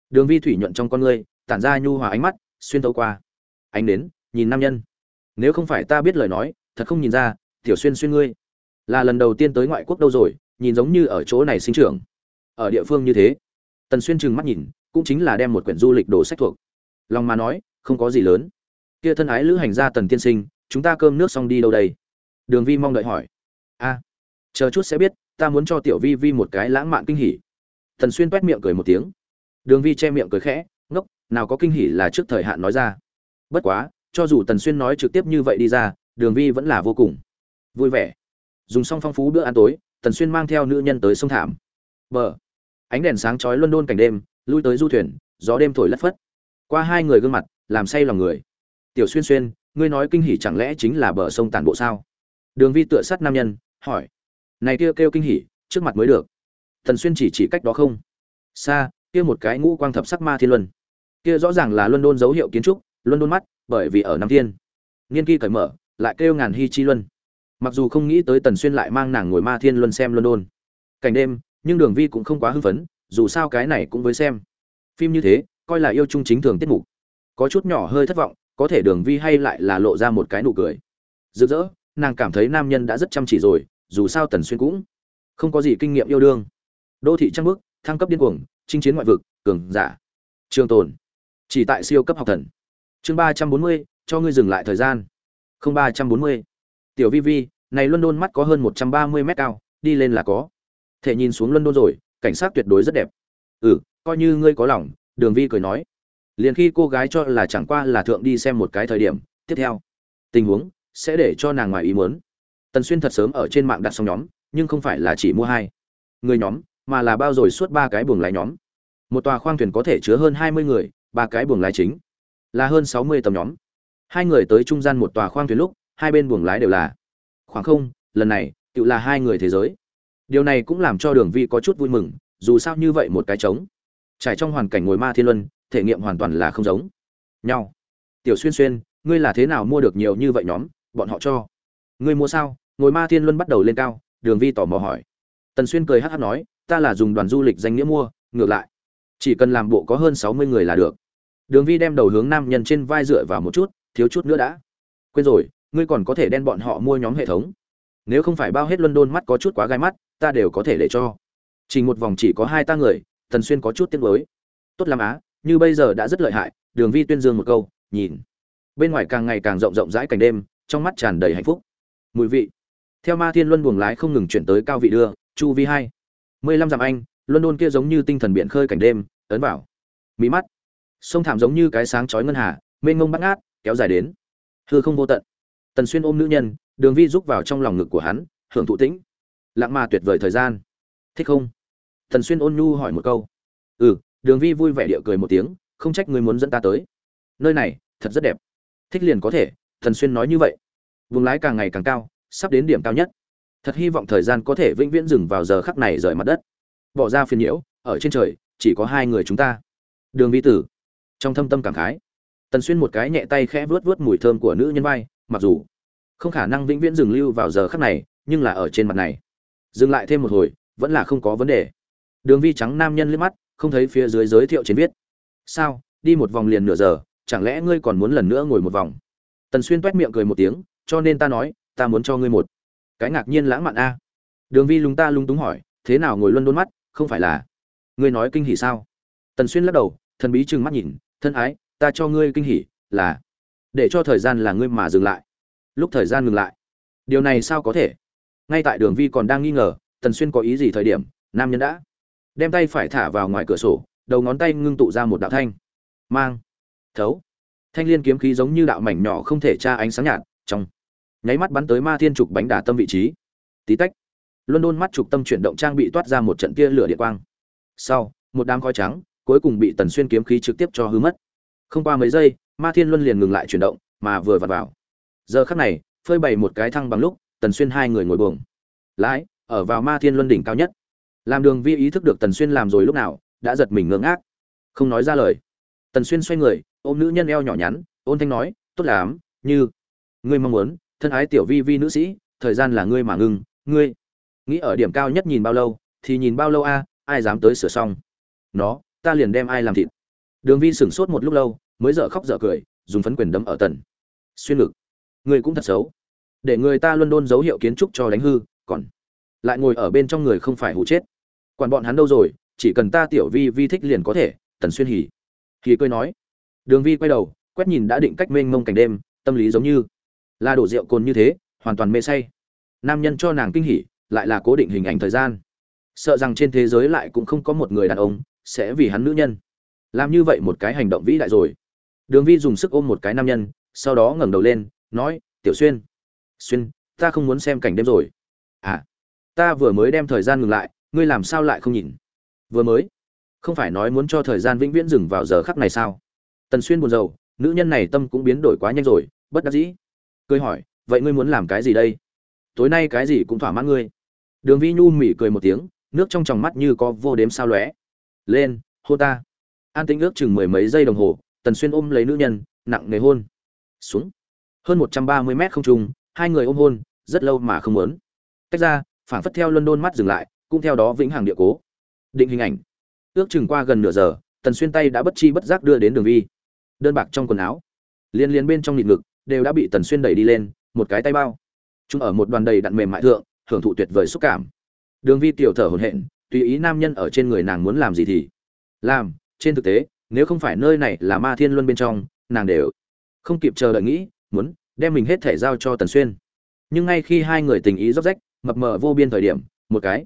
Đường vi thủy nhuận trong con ngươi, tản ra nhu hòa ánh mắt, xuyên tấu qua. Ánh đến nhìn nam nhân. Nếu không phải ta biết lời nói, thật không nhìn ra, tiểu xuyên xuyên ngươi. Là lần đầu tiên tới ngoại quốc đâu rồi, nhìn giống như ở chỗ này sinh trưởng. Ở địa phương như thế. Tần xuyên trừng mắt nhìn, cũng chính là đem một quyển du lịch đồ sách thuộc. Lòng mà nói, không có gì lớn. Kia thân ái lữ hành gia tần tiên sinh, chúng ta cơm nước xong đi đâu đây? Đường vi mong đợi hỏi. A chờ chút sẽ biết, ta muốn cho tiểu vi vi một cái lãng mạn kinh hỉ. Tần xuyên quét miệng cười một tiếng. Đường vi che miệng cười khẽ, ngốc, nào có kinh hỉ là trước thời hạn nói ra. Bất quá, cho dù tần xuyên nói trực tiếp như vậy đi ra, đường vi vẫn là vô cùng vui vẻ. Dùng xong phong phú bữa ăn tối, tần xuyên mang theo nữ nhân tới sông thảm. Bờ. Ánh đèn sáng chói luân đôn cảnh đêm, lui tới du thuyền, gió đêm thổi lất phất. Qua hai người gương mặt, làm say lòng người. Tiểu xuyên xuyên, ngươi nói kinh hỉ chẳng lẽ chính là bờ sông tản bộ sao? Đường vi tựa sát nam nhân, hỏi này kia kêu, kêu kinh hỉ trước mặt mới được. Thần xuyên chỉ chỉ cách đó không. Xa kia một cái ngũ quang thập sắc ma thiên luân. Kia rõ ràng là luân đôn dấu hiệu kiến trúc luân đôn mắt bởi vì ở nam thiên. Niên kỳ cởi mở lại kêu ngàn hy chi luân. Mặc dù không nghĩ tới tần xuyên lại mang nàng ngồi ma thiên luân xem luân đôn. Cảnh đêm nhưng đường vi cũng không quá hưng phấn dù sao cái này cũng với xem. Phim như thế coi là yêu chung chính thường tiết mục. Có chút nhỏ hơi thất vọng có thể đường vi hay lại là lộ ra một cái nụ cười. Rực rỡ nàng cảm thấy nam nhân đã rất chăm chỉ rồi dù sao tần xuyên cũng không có gì kinh nghiệm yêu đương. Đô thị trăng bước thăng cấp điên cuồng, chinh chiến ngoại vực, cường giả. Trường tồn. Chỉ tại siêu cấp học thần. Chương ba trăm bốn mươi, cho ngươi dừng lại thời gian. Không ba trăm bốn mươi. Tiểu vi vi, này london mắt có hơn một trăm ba mươi mét cao, đi lên là có. Thể nhìn xuống london rồi, cảnh sát tuyệt đối rất đẹp. Ừ coi như ngươi có lòng, đường vi cười nói. Liền khi cô gái cho là chẳng qua là thượng đi xem một cái thời điểm, tiếp theo, tình huống sẽ để cho nàng ngoài ý muốn tần xuyên thật sớm ở trên mạng đặt xong nhóm, nhưng không phải là chỉ mua hai người nhóm, mà là bao rồi suốt ba cái buồng lái nhóm. Một tòa khoang thuyền có thể chứa hơn hai mươi người, ba cái buồng lái chính, là hơn sáu mươi tầm nhóm. Hai người tới trung gian một tòa khoang thuyền lúc, hai bên buồng lái đều là khoảng không, lần này, tự là hai người thế giới. Điều này cũng làm cho đường vi có chút vui mừng, dù sao như vậy một cái trống. Trải trong hoàn cảnh ngồi ma thiên luân, thể nghiệm hoàn toàn là không giống. Nhau. Tiểu xuyên xuyên, ngươi là thế nào mua được nhiều như vậy nhóm? Bọn họ cho. Ngươi mua sao? Ngồi ma thiên luân bắt đầu lên cao, đường vi tò mò hỏi. Tần xuyên cười hắc hắc nói, ta là dùng đoàn du lịch danh nghĩa mua, ngược lại. Chỉ cần làm bộ có hơn sáu mươi người là được. Đường vi đem đầu hướng nam nhân trên vai dựa vào một chút, thiếu chút nữa đã. Quên rồi, ngươi còn có thể đen bọn họ mua nhóm hệ thống. Nếu không phải bao hết london mắt có chút quá gai mắt, ta đều có thể để cho. Chỉ một vòng chỉ có hai ta người, tần xuyên có chút tiếc mới tốt lắm á, như bây giờ đã rất lợi hại. Đường vi tuyên dương một câu, nhìn. Bên ngoài càng ngày càng rộng rộng rãi cảnh đêm, trong mắt tràn đầy hạnh phúc. Mùi vị theo ma thiên luân buồng lái không ngừng chuyển tới cao vị đưa, chu vi hai. Mười lăm dặm anh luân kia giống như tinh thần biển khơi cảnh đêm, ấn vào. Mí mắt. Sông thảm giống như cái sáng chói ngân hà, mênh ngông bắt ngát, kéo dài đến. Hư không vô tận. Tần xuyên ôm nữ nhân, đường vi rúc vào trong lòng ngực của hắn, hưởng thụ tĩnh. Lãng mà tuyệt vời thời gian. Thích không? Tần xuyên ôn nhu hỏi một câu. Ừ đường vi vui vẻ địa cười một tiếng, không trách người muốn dẫn ta tới. Nơi này, thật rất đẹp. Thích liền có thể thần xuyên nói như vậy. Vùng lái càng ngày càng cao sắp đến điểm cao nhất. Thật hy vọng thời gian có thể vĩnh viễn dừng vào giờ khắc này rời mặt đất. Bỏ ra phiền nhiễu, ở trên trời, chỉ có hai người chúng ta. Đường vi tử. Trong thâm tâm cảm khái. Tần xuyên một cái nhẹ tay khẽ vuốt vuốt mùi thơm của nữ nhân vai, mặc dù không khả năng vĩnh viễn dừng lưu vào giờ khắc này, nhưng là ở trên mặt này. Dừng lại thêm một hồi, vẫn là không có vấn đề. Đường vi trắng nam nhân liếc mắt, không thấy phía dưới giới thiệu trên viết. Sao, đi một vòng liền nửa giờ, chẳng lẽ ngươi còn muốn lần nữa ngồi một vòng? Tần xuyên toét miệng cười một tiếng, cho nên ta nói ta muốn cho ngươi một cái ngạc nhiên lãng mạn a. Đường vi lúng ta lung túng hỏi, thế nào ngồi luân đôn mắt, không phải là ngươi nói kinh hỉ sao? Tần xuyên lắc đầu, thần bí trừng mắt nhìn, thân ái, ta cho ngươi kinh hỉ, là để cho thời gian là ngươi mà dừng lại. Lúc thời gian ngừng lại. Điều này sao có thể? Ngay tại đường vi còn đang nghi ngờ, tần xuyên có ý gì thời điểm, nam nhân đã đem tay phải thả vào ngoài cửa sổ, đầu ngón tay ngưng tụ ra một đạo thanh. Mang. Thấu. Thanh liên kiếm khí giống như đạo mảnh nhỏ không thể tra ánh sáng nhạt, trong nháy mắt bắn tới ma thiên trục bánh đà tâm vị trí. Tí tách luân mắt trục tâm chuyển động trang bị toát ra một trận tia lửa điện quang. Sau, một đám khói trắng, cuối cùng bị tần xuyên kiếm khí trực tiếp cho hư mất. Không qua mấy giây, ma thiên luân liền ngừng lại chuyển động, mà vừa vặn vào. Giờ khắc này, phơi bày một cái thăng bằng lúc, tần xuyên hai người ngồi buồng. Lái, ở vào ma thiên luân đỉnh cao nhất. Làm đường vi ý thức được tần xuyên làm rồi lúc nào, đã giật mình ngưỡng ác không nói ra lời. Tần xuyên xoay người, ôm nữ nhân eo nhỏ nhắn, ôn thanh nói, tốt lắm, như ngươi mong muốn thân ái tiểu vi vi nữ sĩ, thời gian là ngươi mà ngưng, ngươi nghĩ ở điểm cao nhất nhìn bao lâu, thì nhìn bao lâu a, ai dám tới sửa xong. Nó, ta liền đem ai làm thịt. Đường vi sửng sốt một lúc lâu, mới dở khóc dở cười, dùng phấn quyền đấm ở tần. Xuyên ngực. Ngươi cũng thật xấu. Để người ta luôn đôn dấu hiệu kiến trúc cho đánh hư, còn lại ngồi ở bên trong người không phải hụ chết. Quản bọn hắn đâu rồi, chỉ cần ta tiểu vi vi thích liền có thể, tần xuyên hỉ. Hỉ cười nói. Đường vi quay đầu, quét nhìn đã định cách mênh mông cảnh đêm, tâm lý giống như là đổ rượu cồn như thế, hoàn toàn mê say. Nam nhân cho nàng kinh hỉ, lại là cố định hình ảnh thời gian. Sợ rằng trên thế giới lại cũng không có một người đàn ông sẽ vì hắn nữ nhân. Làm như vậy một cái hành động vĩ đại rồi. Đường vi dùng sức ôm một cái nam nhân, sau đó ngẩng đầu lên, nói, tiểu xuyên xuyên, ta không muốn xem cảnh đêm rồi. À ta vừa mới đem thời gian ngừng lại, ngươi làm sao lại không nhìn? Vừa mới? Không phải nói muốn cho thời gian vĩnh viễn dừng vào giờ khắc này sao? Tần xuyên buồn rầu, nữ nhân này tâm cũng biến đổi quá nhanh rồi, bất đắc dĩ cười hỏi, vậy ngươi muốn làm cái gì đây? Tối nay cái gì cũng thỏa mãn ngươi. Đường vi nhu mỉ cười một tiếng, nước trong tròng mắt như có vô đếm sao lóe. Lên hô ta. An tĩnh ước chừng mười mấy giây đồng hồ, tần xuyên ôm lấy nữ nhân, nặng nề hôn. Xuống. Hơn một trăm ba mươi mét không trung, hai người ôm hôn, rất lâu mà không muốn. Tách ra, phảng phất theo london mắt dừng lại, cũng theo đó vĩnh hằng địa cố. Định hình ảnh. Ước chừng qua gần nửa giờ, tần xuyên tay đã bất chi bất giác đưa đến đường vi đơn bạc trong quần áo. Liên liên bên trong nhịn ngực đều đã bị tần xuyên đẩy đi lên, một cái tay bao. Chúng ở một đoàn đầy đặn mềm mại thượng, hưởng thụ tuyệt vời xúc cảm. Đường vi tiểu thở hổn hển, tùy ý nam nhân ở trên người nàng muốn làm gì thì làm. Trên thực tế, nếu không phải nơi này là ma thiên luân bên trong, nàng đều không kịp chờ đợi nghĩ, muốn đem mình hết thể giao cho tần xuyên. Nhưng ngay khi hai người tình ý róc rách, mập mờ vô biên thời điểm, một cái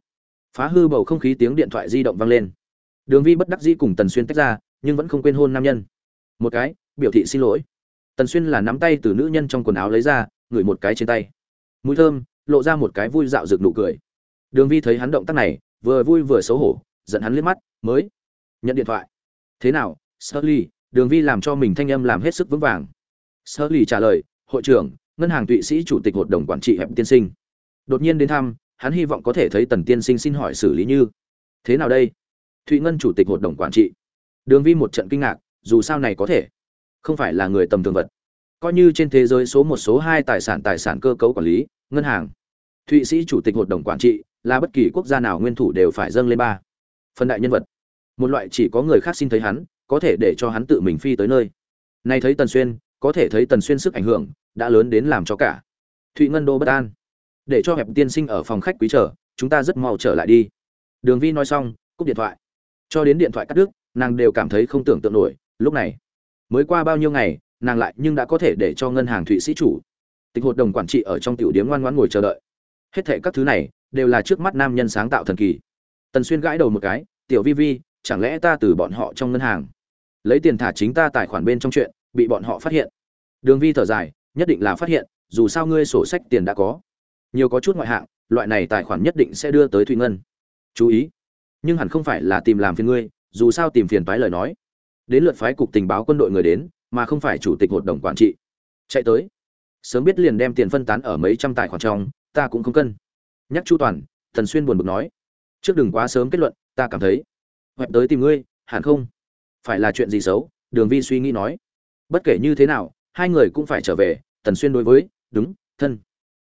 phá hư bầu không khí tiếng điện thoại di động vang lên. Đường vi bất đắc dĩ cùng tần xuyên tách ra, nhưng vẫn không quên hôn nam nhân. Một cái, biểu thị xin lỗi tần xuyên là nắm tay từ nữ nhân trong quần áo lấy ra ngửi một cái trên tay. Mũi thơm lộ ra một cái vui dạo rực nụ cười. Đường vi thấy hắn động tác này vừa vui vừa xấu hổ giận hắn liếc mắt mới nhận điện thoại. Thế nào Sully, đường vi làm cho mình thanh âm làm hết sức vững vàng. Sully trả lời hội trưởng ngân hàng thụy sĩ chủ tịch hội đồng quản trị hẹp tiên sinh. Đột nhiên đến thăm hắn hy vọng có thể thấy tần tiên sinh xin hỏi xử lý như thế nào đây? Thụy ngân chủ tịch hội đồng quản trị. Đường vi một trận kinh ngạc dù sao này có thể không phải là người tầm thường vật. Coi như trên thế giới số một số hai tài sản tài sản cơ cấu quản lý, ngân hàng, thụy sĩ chủ tịch hội đồng quản trị, là bất kỳ quốc gia nào nguyên thủ đều phải dâng lên ba. Phần đại nhân vật. Một loại chỉ có người khác xin thấy hắn, có thể để cho hắn tự mình phi tới nơi. Nay thấy tần xuyên, có thể thấy tần xuyên sức ảnh hưởng, đã lớn đến làm cho cả thụy ngân đô bất an. Để cho hẹp tiên sinh ở phòng khách quý chờ, chúng ta rất mau trở lại đi. Đường vi nói xong, cúp điện thoại. Cho đến điện thoại cắt đứt, nàng đều cảm thấy không tưởng tượng nổi, lúc này mới qua bao nhiêu ngày, nàng lại nhưng đã có thể để cho ngân hàng thụy sĩ chủ, tịch hội đồng quản trị ở trong tiểu điếm ngoan ngoãn ngồi chờ đợi. Hết thệ các thứ này đều là trước mắt nam nhân sáng tạo thần kỳ. Tần xuyên gãi đầu một cái, tiểu vi vi, chẳng lẽ ta từ bọn họ trong ngân hàng lấy tiền thả chính ta tài khoản bên trong chuyện, bị bọn họ phát hiện? Đường vi thở dài, nhất định là phát hiện, dù sao ngươi sổ sách tiền đã có. Nhiều có chút ngoại hạng, loại này tài khoản nhất định sẽ đưa tới thụy ngân. Chú ý, nhưng hẳn không phải là tìm làm phiền ngươi, dù sao tìm phiền toái lời nói đến lượt phái cục tình báo quân đội người đến, mà không phải chủ tịch hội đồng quản trị. Chạy tới. Sớm biết liền đem tiền phân tán ở mấy trăm tài khoản trong, ta cũng không cân. Nhắc chu toàn, thần xuyên buồn bực nói. Trước đừng quá sớm kết luận, ta cảm thấy. Hoẹp tới tìm ngươi, hẳn không? Phải là chuyện gì xấu? Đường vi suy nghĩ nói. Bất kể như thế nào, hai người cũng phải trở về tần xuyên đối với, đúng, thân.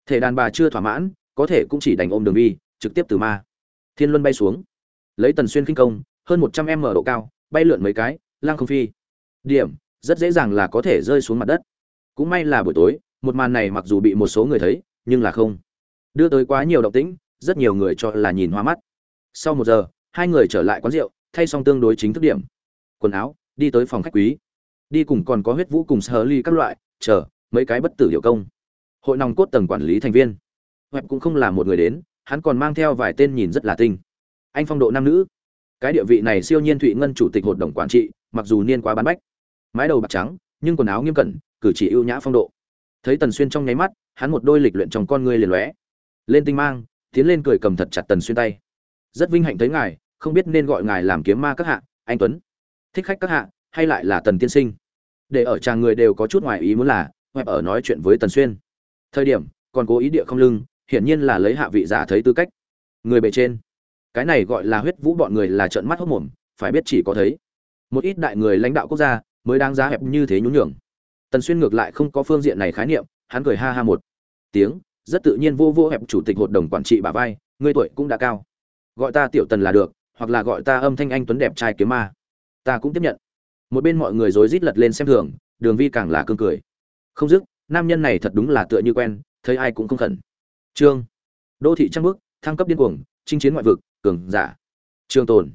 Thể đàn bà chưa thỏa mãn, có thể cũng chỉ đành ôm đường vi, trực tiếp từ ma. Thiên luân bay xuống. Lấy tần xuyên kinh công, hơn một trăm m độ cao, bay lượn mấy cái lang không phi. Điểm, rất dễ dàng là có thể rơi xuống mặt đất. Cũng may là buổi tối, một màn này mặc dù bị một số người thấy, nhưng là không. Đưa tới quá nhiều động tĩnh, rất nhiều người cho là nhìn hoa mắt. Sau một giờ, hai người trở lại quán rượu, thay xong tương đối chính thức điểm. Quần áo, đi tới phòng khách quý. Đi cùng còn có huyết vũ cùng sơ ly các loại, chờ, mấy cái bất tử hiệu công. Hội nòng cốt tầng quản lý thành viên. Web cũng không là một người đến, hắn còn mang theo vài tên nhìn rất là tinh. Anh phong độ nam nữ. Cái địa vị này siêu nhiên thụy ngân chủ tịch hội đồng quản trị mặc dù niên quá bán bách, mái đầu bạc trắng, nhưng quần áo nghiêm cẩn, cử chỉ ưu nhã phong độ. Thấy tần xuyên trong nháy mắt, hắn một đôi lịch luyện trong con ngươi liền lóe. Lên tinh mang, tiến lên cười cầm thật chặt tần xuyên tay. Rất vinh hạnh thấy ngài, không biết nên gọi ngài làm kiếm ma các hạ, anh tuấn. Thích khách các hạ, hay lại là tần tiên sinh? Để ở chàng người đều có chút ngoài ý muốn là web ở nói chuyện với tần xuyên. Thời điểm, còn cố ý địa không lưng, hiển nhiên là lấy hạ vị giả thấy tư cách. Người bề trên. Cái này gọi là huyết vũ bọn người là trợn mắt hốc mồm, phải biết chỉ có thấy một ít đại người lãnh đạo quốc gia mới đáng giá hẹp như thế nhún nhường. Tần xuyên ngược lại không có phương diện này khái niệm, hắn cười ha ha một tiếng, rất tự nhiên vô vô hẹp chủ tịch hội đồng quản trị bà vai, ngươi tuổi cũng đã cao. Gọi ta tiểu tần là được, hoặc là gọi ta âm thanh anh tuấn đẹp trai kiếm ma. Ta cũng tiếp nhận. Một bên mọi người rối rít lật lên xem thường, đường vi càng là cương cười. Không dứt, nam nhân này thật đúng là tựa như quen, thấy ai cũng không khẩn. Trương. Đô thị trăng bước, thăng cấp điên cuồng, chinh chiến ngoại vực, cường giả. Trường tồn.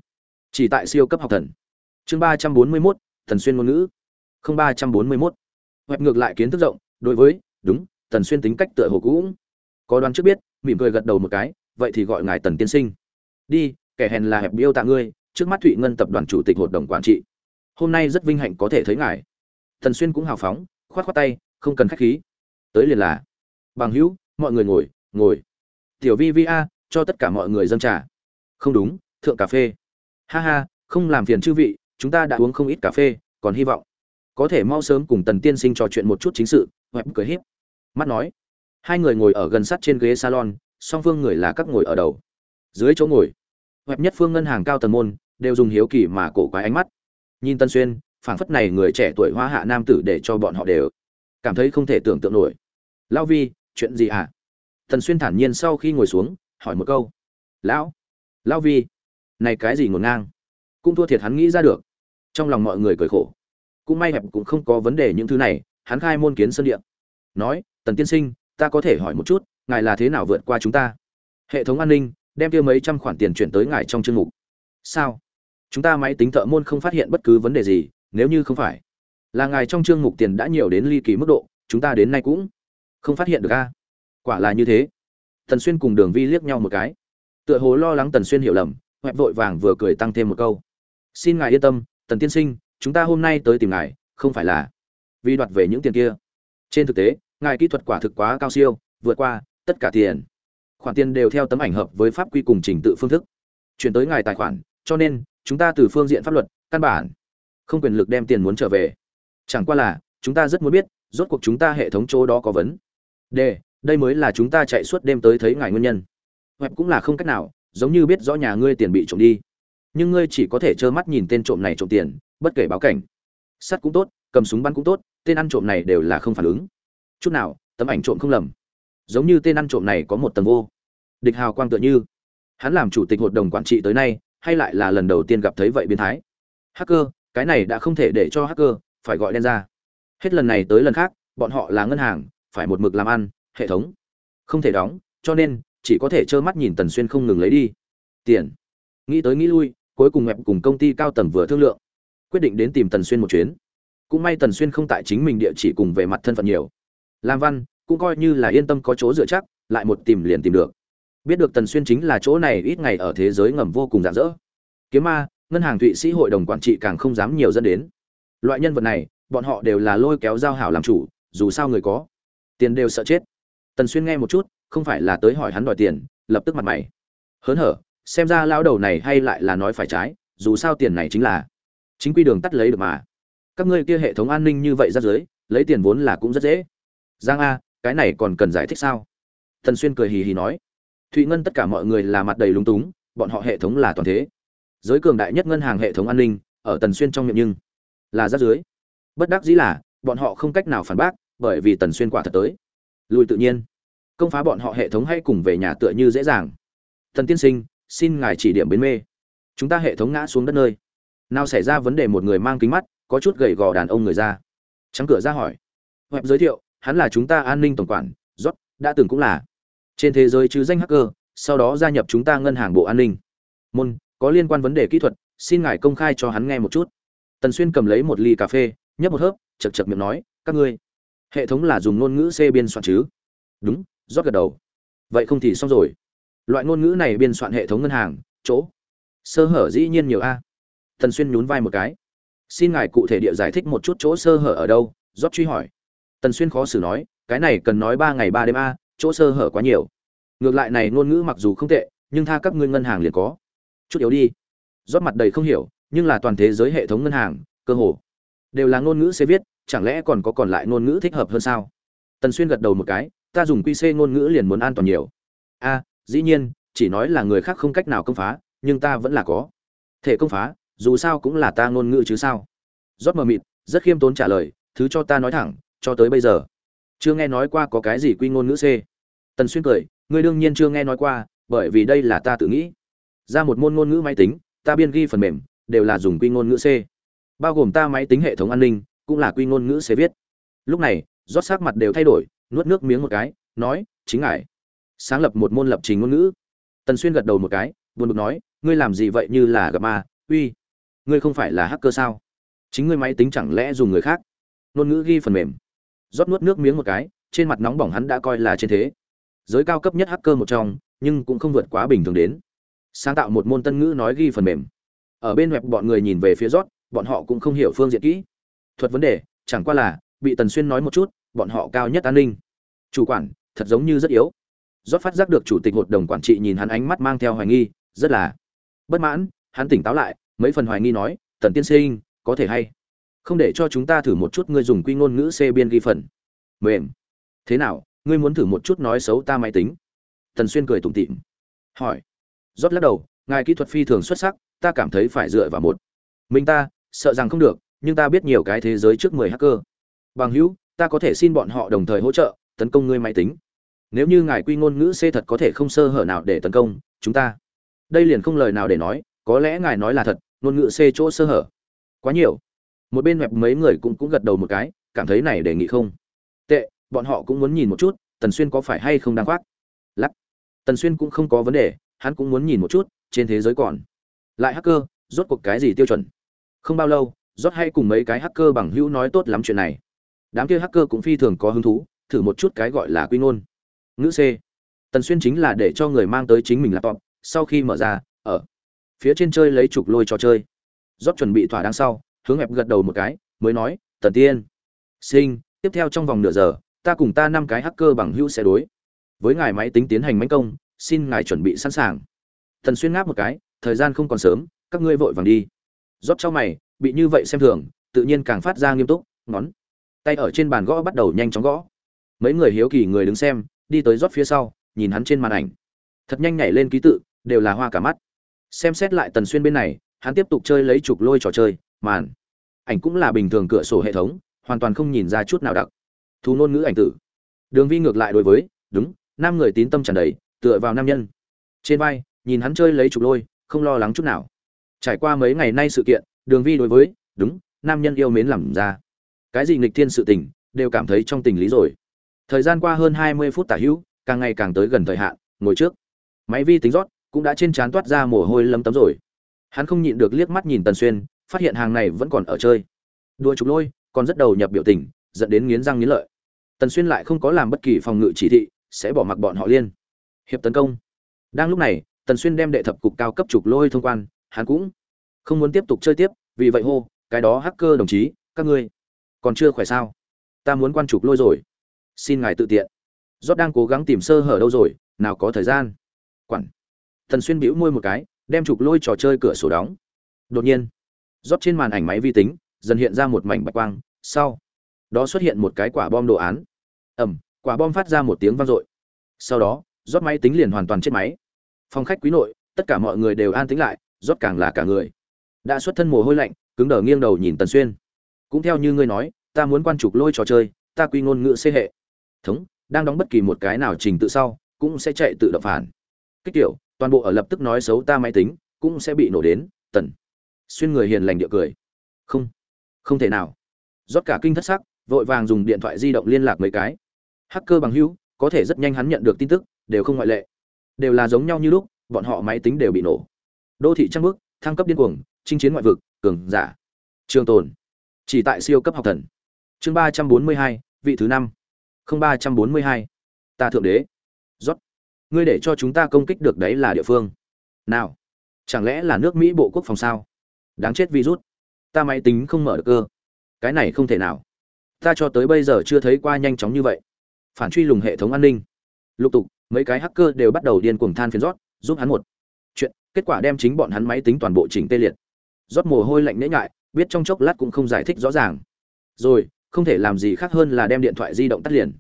Chỉ tại siêu cấp học thần chương ba trăm bốn mươi mốt, thần xuyên ngôn ngữ. Không ba trăm bốn mươi mốt. Hoẹp ngược lại kiến thức rộng, đối với, đúng tần xuyên tính cách tựa hồ cũ có đoán trước biết, mỉm cười gật đầu một cái, vậy thì gọi ngài tần tiên sinh. Đi, kẻ hèn là hẹp biêu tạ ngươi, trước mắt thụy ngân tập đoàn chủ tịch hội đồng quản trị. Hôm nay rất vinh hạnh có thể thấy ngài. Tần xuyên cũng hào phóng, khoát khoát tay, không cần khách khí. Tới liền là. Bằng hữu, mọi người ngồi ngồi. Tiểu vi vi a, cho tất cả mọi người dâng trà. Không đúng, thượng cà phê. Ha ha, không làm phiền chư vị chúng ta đã uống không ít cà phê, còn hy vọng có thể mau sớm cùng tần tiên sinh trò chuyện một chút chính sự. Web cười híp mắt nói. Hai người ngồi ở gần sát trên ghế salon, song phương người là các ngồi ở đầu. Dưới chỗ ngồi web nhất phương ngân hàng cao tầng môn, đều dùng hiếu kỳ mà cổ quái ánh mắt. Nhìn tân xuyên, phảng phất này người trẻ tuổi hoa hạ nam tử để cho bọn họ đều cảm thấy không thể tưởng tượng nổi. Lão vi, chuyện gì hả à? tần xuyên thản nhiên sau khi ngồi xuống, hỏi một câu. Lão lão vi, này cái gì ngổn ngang? Cũng thua thiệt hắn nghĩ ra được trong lòng mọi người cười khổ. Cũng may hẹp cũng không có vấn đề những thứ này, hắn khai môn kiến sân địa. Nói, tần tiên sinh, ta có thể hỏi một chút, ngài là thế nào vượt qua chúng ta? Hệ thống an ninh, đem tiêu mấy trăm khoản tiền chuyển tới ngài trong chương mục. Sao? Chúng ta máy tính thợ môn không phát hiện bất cứ vấn đề gì, nếu như không phải là ngài trong chương mục tiền đã nhiều đến ly kỳ mức độ, chúng ta đến nay cũng không phát hiện được a. Quả là như thế. Tần xuyên cùng đường vi liếc nhau một cái. Tựa hồ lo lắng tần xuyên hiểu lầm hoẹp vội vàng vừa cười tăng thêm một câu. Xin ngài yên tâm tần tiên sinh, chúng ta hôm nay tới tìm ngài, không phải là vì đoạt về những tiền kia. Trên thực tế, ngài kỹ thuật quả thực quá cao siêu, vượt qua tất cả tiền. Khoản tiền đều theo tấm ảnh hợp với pháp quy cùng trình tự phương thức. Chuyển tới ngài tài khoản, cho nên, chúng ta từ phương diện pháp luật, căn bản không quyền lực đem tiền muốn trở về. Chẳng qua là, chúng ta rất muốn biết, rốt cuộc chúng ta hệ thống chỗ đó có vấn đề. Đây mới là chúng ta chạy suốt đêm tới thấy ngài nguyên nhân. Web cũng là không cách nào, giống như biết rõ nhà ngươi tiền bị trộm đi nhưng ngươi chỉ có thể trơ mắt nhìn tên trộm này trộm tiền, bất kể báo cảnh. Sắt cũng tốt, cầm súng bắn cũng tốt, tên ăn trộm này đều là không phản ứng. Chút nào, tấm ảnh trộm không lầm. Giống như tên ăn trộm này có một tầng vô. Địch hào quang tựa như. Hắn làm chủ tịch hội đồng quản trị tới nay, hay lại là lần đầu tiên gặp thấy vậy biến thái. Hacker, cái này đã không thể để cho hacker phải gọi đen ra. Hết lần này tới lần khác, bọn họ là ngân hàng, phải một mực làm ăn, hệ thống. Không thể đóng, cho nên, chỉ có thể trơ mắt nhìn tần xuyên không ngừng lấy đi. Tiền. Nghĩ tới nghĩ lui cuối cùng mẹp cùng công ty cao tầng vừa thương lượng, quyết định đến tìm tần xuyên một chuyến. Cũng may tần xuyên không tại chính mình địa chỉ cùng về mặt thân phận nhiều. Lam văn cũng coi như là yên tâm có chỗ dựa chắc, lại một tìm liền tìm được. Biết được tần xuyên chính là chỗ này ít ngày ở thế giới ngầm vô cùng rạng rỡ. Kiếm ma, ngân hàng thụy sĩ hội đồng quản trị càng không dám nhiều dẫn đến. Loại nhân vật này, bọn họ đều là lôi kéo giao hảo làm chủ, dù sao người có tiền đều sợ chết. Tần xuyên nghe một chút, không phải là tới hỏi hắn đòi tiền, lập tức mặt mày. Hớn hở xem ra lão đầu này hay lại là nói phải trái, dù sao tiền này chính là chính quy đường tắt lấy được mà. Các ngươi kia hệ thống an ninh như vậy ra dưới, lấy tiền vốn là cũng rất dễ. Giang a, cái này còn cần giải thích sao? Thần xuyên cười hì hì nói. Thụy ngân tất cả mọi người là mặt đầy lúng túng, bọn họ hệ thống là toàn thế. Giới cường đại nhất ngân hàng hệ thống an ninh, ở tần xuyên trong miệng nhưng là rác dưới. Bất đắc dĩ là, bọn họ không cách nào phản bác, bởi vì tần xuyên quả thật tới. Lùi tự nhiên. Công phá bọn họ hệ thống hay cùng về nhà tựa như dễ dàng. Thần tiên sinh xin ngài chỉ điểm bến mê. Chúng ta hệ thống ngã xuống đất nơi. Nào xảy ra vấn đề một người mang kính mắt, có chút gầy gò đàn ông người ra. Trắng cửa ra hỏi. Web giới thiệu, hắn là chúng ta an ninh tổng quản rót đã từng cũng là. Trên thế giới chứ danh hacker, sau đó gia nhập chúng ta ngân hàng bộ an ninh. Môn, có liên quan vấn đề kỹ thuật, xin ngài công khai cho hắn nghe một chút. Tần xuyên cầm lấy một ly cà phê, nhấp một hớp chật chật miệng nói, các ngươi, hệ thống là dùng ngôn ngữ c biên soạn chứ? Đúng rót gật đầu. Vậy không thì xong rồi loại ngôn ngữ này biên soạn hệ thống ngân hàng, chỗ. Sơ hở dĩ nhiên nhiều a. Tần xuyên nhún vai một cái. Xin ngài cụ thể địa giải thích một chút chỗ sơ hở ở đâu rót truy hỏi. Tần xuyên khó xử nói, cái này cần nói ba ngày ba đêm a, chỗ sơ hở quá nhiều. Ngược lại này ngôn ngữ mặc dù không tệ, nhưng tha các ngươi ngân hàng liền có. Chút yếu đi. Rót mặt đầy không hiểu, nhưng là toàn thế giới hệ thống ngân hàng, cơ hồ, đều là ngôn ngữ sẽ viết, chẳng lẽ còn có còn lại ngôn ngữ thích hợp hơn sao? Tần xuyên gật đầu một cái, ta dùng quy c ngôn ngữ liền muốn an toàn nhiều. A dĩ nhiên, chỉ nói là người khác không cách nào công phá, nhưng ta vẫn là có. Thể công phá, dù sao cũng là ta ngôn ngữ chứ sao? Rót mờ mịt, rất khiêm tốn trả lời, thứ cho ta nói thẳng, cho tới bây giờ. Chưa nghe nói qua có cái gì quy ngôn ngữ c. Tần xuyên cười, ngươi đương nhiên chưa nghe nói qua, bởi vì đây là ta tự nghĩ. Ra một môn ngôn ngữ máy tính, ta biên ghi phần mềm, đều là dùng quy ngôn ngữ c. Bao gồm ta máy tính hệ thống an ninh, cũng là quy ngôn ngữ c viết. Lúc này, rót sắc mặt đều thay đổi, nuốt nước miếng một cái, nói, chính ngài sáng lập một môn lập trình ngôn ngữ. Tần xuyên gật đầu một cái, buồn bực nói, ngươi làm gì vậy như là gặp ma? Uy, ngươi không phải là hacker sao? Chính ngươi máy tính chẳng lẽ dùng người khác? Ngôn ngữ ghi phần mềm. Rót nuốt nước miếng một cái, trên mặt nóng bỏng hắn đã coi là trên thế. Giới cao cấp nhất hacker một trong, nhưng cũng không vượt quá bình thường đến. Sáng tạo một môn tân ngữ nói ghi phần mềm. Ở bên web bọn người nhìn về phía rót, bọn họ cũng không hiểu phương diện kỹ. Thuật vấn đề, chẳng qua là, bị tần xuyên nói một chút, bọn họ cao nhất an ninh. Chủ quản, thật giống như rất yếu rót phát giác được chủ tịch hội đồng quản trị nhìn hắn ánh mắt mang theo hoài nghi, rất là bất mãn. Hắn tỉnh táo lại, mấy phần hoài nghi nói, tần tiên sinh, có thể hay không để cho chúng ta thử một chút ngươi dùng quy ngôn ngữ c biên ghi phần? Mềm. Thế nào, ngươi muốn thử một chút nói xấu ta máy tính? Tần xuyên cười tủm tỉm. Hỏi. Rót lắc đầu, ngài kỹ thuật phi thường xuất sắc, ta cảm thấy phải dựa vào một. Mình ta, sợ rằng không được, nhưng ta biết nhiều cái thế giới trước mười hacker. Bằng hữu, ta có thể xin bọn họ đồng thời hỗ trợ, tấn công ngươi máy tính nếu như ngài quy ngôn ngữ c thật có thể không sơ hở nào để tấn công chúng ta, đây liền không lời nào để nói, có lẽ ngài nói là thật, ngôn ngữ c chỗ sơ hở quá nhiều. Một bên mẹp mấy người cũng cũng gật đầu một cái, cảm thấy này đề nghị không tệ, bọn họ cũng muốn nhìn một chút, tần xuyên có phải hay không đang khoác. Lắc. Tần xuyên cũng không có vấn đề, hắn cũng muốn nhìn một chút, trên thế giới còn lại hacker, rốt cuộc cái gì tiêu chuẩn? Không bao lâu rót hay cùng mấy cái hacker bằng hữu nói tốt lắm chuyện này. Đám kia hacker cũng phi thường có hứng thú, thử một chút cái gọi là quy ngôn ngữ c. Tần xuyên chính là để cho người mang tới chính mình laptop, sau khi mở ra, ở phía trên chơi lấy trục lôi trò chơi. Rót chuẩn bị thỏa đáng sau, hướng hẹp gật đầu một cái, mới nói, tần tiên, sinh, tiếp theo trong vòng nửa giờ, ta cùng ta năm cái hacker bằng hữu sẽ đối với ngài máy tính tiến hành mánh công, xin ngài chuẩn bị sẵn sàng. Thần xuyên ngáp một cái, thời gian không còn sớm, các ngươi vội vàng đi. Rót cho mày, bị như vậy xem thường, tự nhiên càng phát ra nghiêm túc, ngón tay ở trên bàn gõ bắt đầu nhanh chóng gõ. Mấy người hiếu kỳ người đứng xem đi tới rót phía sau, nhìn hắn trên màn ảnh. Thật nhanh nhảy lên ký tự, đều là hoa cả mắt. Xem xét lại tần xuyên bên này, hắn tiếp tục chơi lấy trục lôi trò chơi, màn ảnh cũng là bình thường cửa sổ hệ thống, hoàn toàn không nhìn ra chút nào đặc. Thú ngôn ngữ ảnh tử. Đường vi ngược lại đối với, đúng, nam người tín tâm tràn đầy, tựa vào nam nhân. Trên vai, nhìn hắn chơi lấy trục lôi, không lo lắng chút nào. Trải qua mấy ngày nay sự kiện, đường vi đối với, đúng, nam nhân yêu mến làm ra. Cái gì nghịch thiên sự tình, đều cảm thấy trong tình lý rồi thời gian qua hơn hai mươi phút tả hữu, càng ngày càng tới gần thời hạn, ngồi trước. Máy vi tính rót cũng đã trên trán toát ra mồ hôi lấm tấm rồi. Hắn không nhịn được liếc mắt nhìn tần xuyên, phát hiện hàng này vẫn còn ở chơi. Đua trục lôi, còn rất đầu nhập biểu tình, dẫn đến nghiến răng nghiến lợi. Tần xuyên lại không có làm bất kỳ phòng ngự chỉ thị, sẽ bỏ mặc bọn họ liên. Hiệp tấn công. Đang lúc này, tần xuyên đem đệ thập cục cao cấp trục lôi thông quan, hắn cũng không muốn tiếp tục chơi tiếp, vì vậy hô, cái đó hacker đồng chí, các ngươi còn chưa khỏe sao? Ta muốn quan trục lôi rồi xin ngài tự tiện. Rót đang cố gắng tìm sơ hở đâu rồi, nào có thời gian. Quản. Tần xuyên bĩu môi một cái, đem trục lôi trò chơi cửa sổ đóng. Đột nhiên rót trên màn ảnh máy vi tính, dần hiện ra một mảnh bạch quang. Sau, đó xuất hiện một cái quả bom đồ án. Ẩm, quả bom phát ra một tiếng vang dội. Sau đó rót máy tính liền hoàn toàn chết máy. Phòng khách quý nội, tất cả mọi người đều an tĩnh lại rót càng là cả người. Đã xuất thân mồ hôi lạnh, cứng đờ nghiêng đầu nhìn tần xuyên. Cũng theo như ngươi nói, ta muốn quan trục lôi trò chơi, ta quy ngôn ngữ xê hệ thống, đang đóng bất kỳ một cái nào trình tự sau, cũng sẽ chạy tự động phản. Kích tiểu toàn bộ ở lập tức nói xấu ta máy tính, cũng sẽ bị nổ đến, tần. Xuyên người hiền lành địa cười. Không không thể nào. Rót cả kinh thất sắc, vội vàng dùng điện thoại di động liên lạc mấy cái. Hacker bằng hữu, có thể rất nhanh hắn nhận được tin tức, đều không ngoại lệ. Đều là giống nhau như lúc, bọn họ máy tính đều bị nổ. Đô thị trăng bước thăng cấp điên cuồng, chinh chiến ngoại vực, cường giả. Trường tồn. Chỉ tại siêu cấp học thần. Chương ba trăm bốn mươi hai, vị thứ năm ba trăm bốn mươi hai. Ta thượng đế. Rót. Ngươi để cho chúng ta công kích được đấy là địa phương. Nào. Chẳng lẽ là nước mỹ bộ quốc phòng sao? Đáng chết virus. Ta máy tính không mở được cơ. Cái này không thể nào. Ta cho tới bây giờ chưa thấy qua nhanh chóng như vậy. Phản truy lùng hệ thống an ninh. Lục tục, mấy cái hacker đều bắt đầu điên cuồng than phiền rót, giúp hắn một chuyện. Kết quả đem chính bọn hắn máy tính toàn bộ chỉnh tê liệt. Rót mồ hôi lạnh nễ ngại, biết trong chốc lát cũng không giải thích rõ ràng. Rồi không thể làm gì khác hơn là đem điện thoại di động tắt liền.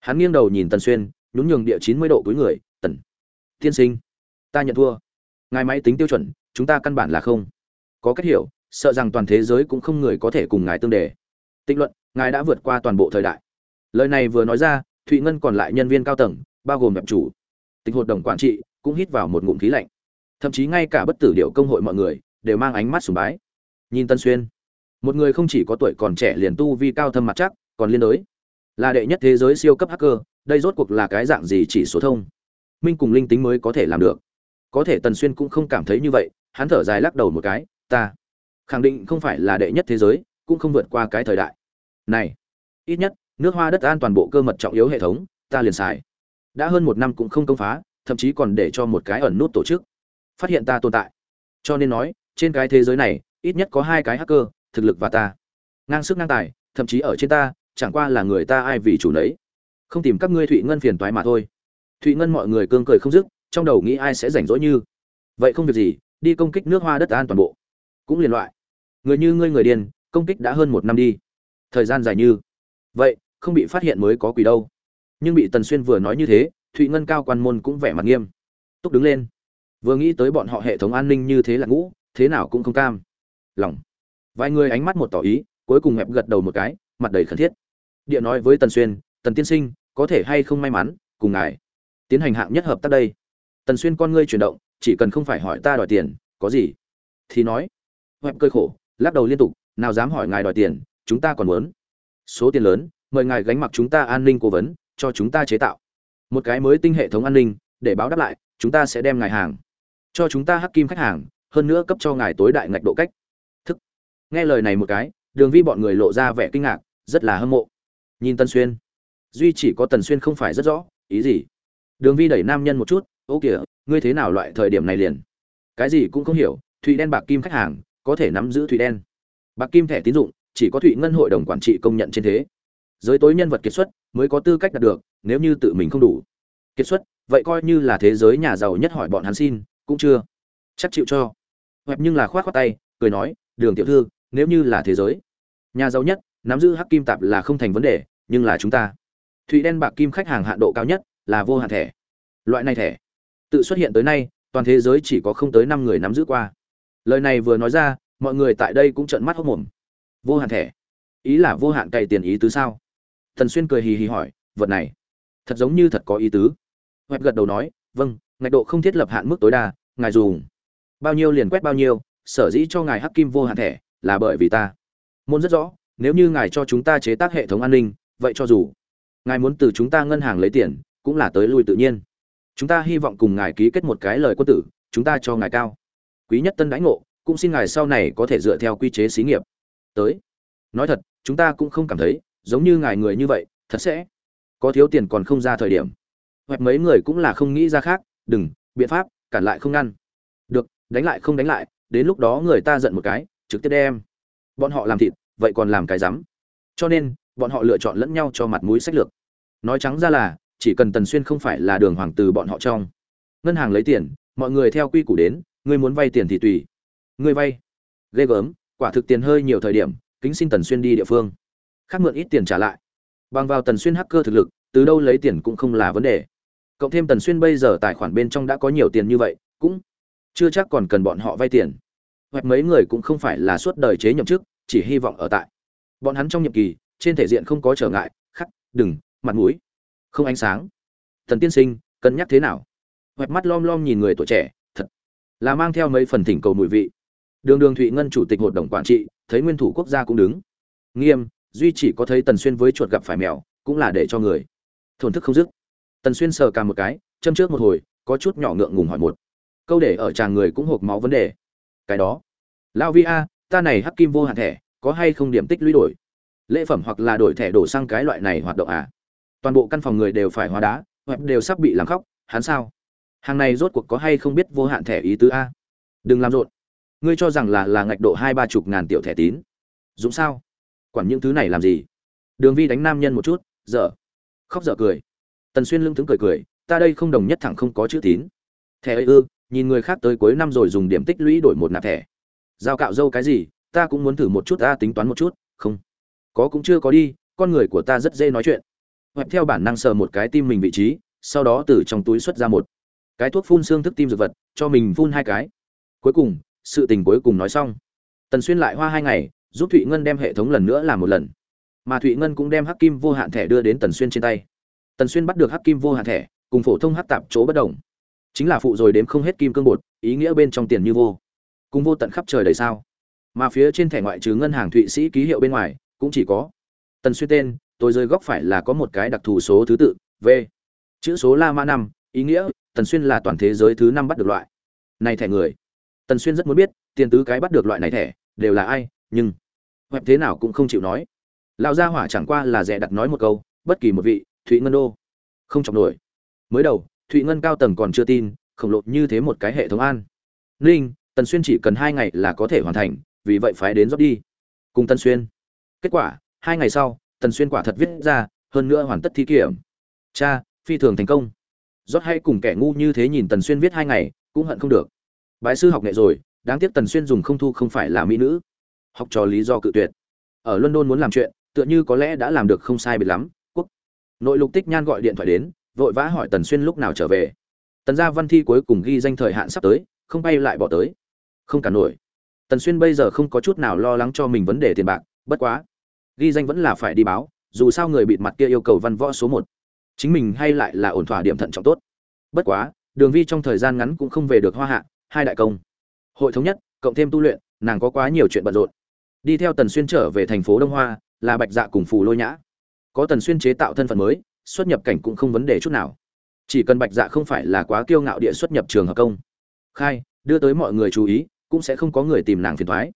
Hắn nghiêng đầu nhìn tần xuyên, nhún nhường địa chín mươi độ cuối người, tần tiên sinh, ta nhận thua. Ngài máy tính tiêu chuẩn, chúng ta căn bản là không. Có cách hiểu, sợ rằng toàn thế giới cũng không người có thể cùng ngài tương đề. Tịnh luận, ngài đã vượt qua toàn bộ thời đại. Lời này vừa nói ra, thụy ngân còn lại nhân viên cao tầng, bao gồm đẹp chủ, tịch hội đồng quản trị, cũng hít vào một ngụm khí lạnh. Thậm chí ngay cả bất tử điệu công hội mọi người, đều mang ánh mắt sùng bái. Nhìn tân xuyên một người không chỉ có tuổi còn trẻ liền tu vi cao thâm mặt chắc, còn liên đối. Là đệ nhất thế giới siêu cấp hacker, đây rốt cuộc là cái dạng gì chỉ số thông? Minh cùng linh tính mới có thể làm được. Có thể tần xuyên cũng không cảm thấy như vậy, hắn thở dài lắc đầu một cái, ta khẳng định không phải là đệ nhất thế giới, cũng không vượt qua cái thời đại. Này, ít nhất, nước hoa đất an toàn bộ cơ mật trọng yếu hệ thống, ta liền xài. Đã hơn một năm cũng không công phá, thậm chí còn để cho một cái ẩn nút tổ chức. Phát hiện ta tồn tại. Cho nên nói, trên cái thế giới này, ít nhất có hai cái hacker thực lực và ta. Ngang sức ngang tài, thậm chí ở trên ta, chẳng qua là người ta ai vì chủ nấy. Không tìm các ngươi thụy ngân phiền toái mà thôi. Thụy ngân mọi người cương cười không dứt, trong đầu nghĩ ai sẽ rảnh rỗi như. Vậy không việc gì, đi công kích nước hoa đất an toàn bộ. Cũng liên loại. Người như ngươi người điên, công kích đã hơn một năm đi. Thời gian dài như. Vậy, không bị phát hiện mới có quỷ đâu. Nhưng bị tần xuyên vừa nói như thế, thụy ngân cao quan môn cũng vẻ mặt nghiêm. Túc đứng lên. Vừa nghĩ tới bọn họ hệ thống an ninh như thế là ngũ, thế nào cũng không cam. Lòng vài người ánh mắt một tỏ ý, cuối cùng hẹp gật đầu một cái, mặt đầy khẩn thiết. Địa nói với tần xuyên, tần tiên sinh, có thể hay không may mắn, cùng ngài tiến hành hạng nhất hợp tác đây? Tần xuyên con ngươi chuyển động, chỉ cần không phải hỏi ta đòi tiền, có gì? Thì nói hẹp cơi khổ, lắc đầu liên tục, nào dám hỏi ngài đòi tiền, chúng ta còn muốn số tiền lớn, mời ngài gánh mặc chúng ta an ninh cố vấn, cho chúng ta chế tạo. Một cái mới tinh hệ thống an ninh, để báo đáp lại, chúng ta sẽ đem ngài hàng, cho chúng ta hắc kim khách hàng, hơn nữa cấp cho ngài tối đại ngạch độ cách nghe lời này một cái, đường vi bọn người lộ ra vẻ kinh ngạc, rất là hâm mộ. Nhìn tân xuyên, duy chỉ có tần xuyên không phải rất rõ, ý gì? Đường vi đẩy nam nhân một chút, ô kìa, ngươi thế nào loại thời điểm này liền? Cái gì cũng không hiểu, thụy đen bạc kim khách hàng, có thể nắm giữ thụy đen. Bạc kim thẻ tín dụng, chỉ có thụy ngân hội đồng quản trị công nhận trên thế. Giới tối nhân vật kiệt xuất mới có tư cách đạt được, nếu như tự mình không đủ. Kiệt xuất, vậy coi như là thế giới nhà giàu nhất hỏi bọn hắn xin, cũng chưa chắc chịu cho. Hoặc nhưng là khoát khoát tay, cười nói, đường tiểu thư nếu như là thế giới. Nhà giàu nhất, nắm giữ hắc kim tạp là không thành vấn đề, nhưng là chúng ta. Thụy đen bạc kim khách hàng hạn độ cao nhất là vô hạn thẻ. Loại này thẻ, tự xuất hiện tới nay, toàn thế giới chỉ có không tới năm người nắm giữ qua. Lời này vừa nói ra, mọi người tại đây cũng trợn mắt hốc mồm. Vô hạn thẻ. Ý là vô hạn cày tiền ý tứ sao? Thần xuyên cười hì hì hỏi, vật này, thật giống như thật có ý tứ. Hoẹp gật đầu nói vâng ngạch độ không thiết lập hạn mức tối đa, ngài dùng. Bao nhiêu liền quét bao nhiêu, sở dĩ cho ngài hắc kim vô hạn thẻ là bởi vì ta. Môn rất rõ, nếu như ngài cho chúng ta chế tác hệ thống an ninh, vậy cho dù ngài muốn từ chúng ta ngân hàng lấy tiền, cũng là tới lui tự nhiên. Chúng ta hy vọng cùng ngài ký kết một cái lời quân tử, chúng ta cho ngài cao. Quý nhất tân đãi ngộ, cũng xin ngài sau này có thể dựa theo quy chế xí nghiệp. Tới. Nói thật, chúng ta cũng không cảm thấy, giống như ngài người như vậy, thật sẽ có thiếu tiền còn không ra thời điểm. Hoặc mấy người cũng là không nghĩ ra khác, đừng, biện pháp, cản lại không ngăn. Được, đánh lại không đánh lại, đến lúc đó người ta giận một cái trực tiếp đem. Bọn họ làm thịt, vậy còn làm cái rắm. Cho nên, bọn họ lựa chọn lẫn nhau cho mặt mũi sách lược. Nói trắng ra là, chỉ cần tần xuyên không phải là đường hoàng từ bọn họ trong. Ngân hàng lấy tiền, mọi người theo quy củ đến, ngươi muốn vay tiền thì tùy. Ngươi vay. Ghê gớm, quả thực tiền hơi nhiều thời điểm, kính xin tần xuyên đi địa phương. Khác mượn ít tiền trả lại. Bằng vào tần xuyên hacker thực lực, từ đâu lấy tiền cũng không là vấn đề. Cộng thêm tần xuyên bây giờ tài khoản bên trong đã có nhiều tiền như vậy, cũng chưa chắc còn cần bọn họ vay tiền hoặc mấy người cũng không phải là suốt đời chế nhậm chức, chỉ hy vọng ở tại. Bọn hắn trong nhiệm kỳ, trên thể diện không có trở ngại, khắc, đừng, mặt mũi, không ánh sáng. Tần tiên sinh, cân nhắc thế nào? Hoặc mắt lom lom nhìn người tuổi trẻ, thật là mang theo mấy phần thỉnh cầu mùi vị. Đường đường thụy ngân chủ tịch hội đồng quản trị, thấy nguyên thủ quốc gia cũng đứng. Nghiêm, duy chỉ có thấy tần xuyên với chuột gặp phải mèo, cũng là để cho người thổn thức không dứt. Tần xuyên sờ cả một cái, châm trước một hồi, có chút nhỏ ngượng ngùng hỏi một câu để ở chàng người cũng hộp máu vấn đề cái đó. Lao vi a, ta này hắc kim vô hạn thẻ, có hay không điểm tích lũy đổi? Lễ phẩm hoặc là đổi thẻ đổ sang cái loại này hoạt động à? Toàn bộ căn phòng người đều phải hóa đá hoặc đều sắp bị làm khóc, hắn sao? Hàng này rốt cuộc có hay không biết vô hạn thẻ ý tứ a? Đừng làm rộn. Ngươi cho rằng là là ngạch độ hai ba chục ngàn tiểu thẻ tín. Dũng sao? Quản những thứ này làm gì? Đường vi đánh nam nhân một chút, dở. Khóc dở cười. Tần xuyên lưng thứng cười cười, ta đây không đồng nhất thẳng không có chữ tín. Thẻ ấy ư? Nhìn người khác tới cuối năm rồi dùng điểm tích lũy đổi một nạp thẻ. Giao cạo dâu cái gì, ta cũng muốn thử một chút, ta tính toán một chút, không. Có cũng chưa có đi, con người của ta rất dễ nói chuyện. Hoẹp theo bản năng sờ một cái tim mình vị trí, sau đó từ trong túi xuất ra một cái thuốc phun xương thức tim dược vật, cho mình phun hai cái. Cuối cùng, sự tình cuối cùng nói xong. Tần xuyên lại hoa hai ngày, giúp thụy ngân đem hệ thống lần nữa làm một lần. Mà thụy ngân cũng đem hắc kim vô hạn thẻ đưa đến tần xuyên trên tay. Tần xuyên bắt được hắc kim vô hạn thẻ, cùng phổ thông hắc tạp chỗ bất đồng chính là phụ rồi đếm không hết kim cương bột, ý nghĩa bên trong tiền như vô. Cùng vô tận khắp trời đầy sao. Mà phía trên thẻ ngoại trừ ngân hàng thụy sĩ ký hiệu bên ngoài, cũng chỉ có. Tần xuyên tên, tôi rơi góc phải là có một cái đặc thù số thứ tự, v. Chữ số la mã năm, ý nghĩa, tần xuyên là toàn thế giới thứ năm bắt được loại. Này thẻ người. Tần xuyên rất muốn biết, tiền tứ cái bắt được loại này thẻ, đều là ai, nhưng web thế nào cũng không chịu nói. Lão gia hỏa chẳng qua là rẻ đặt nói một câu, bất kỳ một vị, thụy ngân đô. Không chọc nổi. Mới đầu thụy ngân cao tầng còn chưa tin, khổng lồ như thế một cái hệ thống an. Ninh tần xuyên chỉ cần hai ngày là có thể hoàn thành, vì vậy phải đến rót đi. Cùng tần xuyên. Kết quả, hai ngày sau, tần xuyên quả thật viết ra, hơn nữa hoàn tất thí kiểm. Cha, phi thường thành công. Rót hay cùng kẻ ngu như thế nhìn tần xuyên viết hai ngày, cũng hận không được. Bái sư học nghệ rồi, đáng tiếc tần xuyên dùng không thu không phải là mỹ nữ. Học trò lý do cự tuyệt. Ở london muốn làm chuyện, tựa như có lẽ đã làm được không sai biệt lắm. Quốc. Nội lục tích nhan gọi điện thoại đến vội vã hỏi tần xuyên lúc nào trở về. Tần gia văn thi cuối cùng ghi danh thời hạn sắp tới, không bay lại bỏ tới. Không cả nổi. Tần xuyên bây giờ không có chút nào lo lắng cho mình vấn đề tiền bạc, bất quá, ghi danh vẫn là phải đi báo, dù sao người bịt mặt kia yêu cầu văn võ số một. Chính mình hay lại là ổn thỏa điểm thận trọng tốt. Bất quá, đường vi trong thời gian ngắn cũng không về được hoa hạ, hai đại công. Hội thống nhất, cộng thêm tu luyện, nàng có quá nhiều chuyện bận rộn. Đi theo tần xuyên trở về thành phố đông hoa, là bạch dạ cùng phù lôi nhã. Có tần xuyên chế tạo thân phận mới xuất nhập cảnh cũng không vấn đề chút nào. Chỉ cần bạch dạ không phải là quá kiêu ngạo địa xuất nhập trường hợp công. Khai đưa tới mọi người chú ý cũng sẽ không có người tìm nàng phiền thoái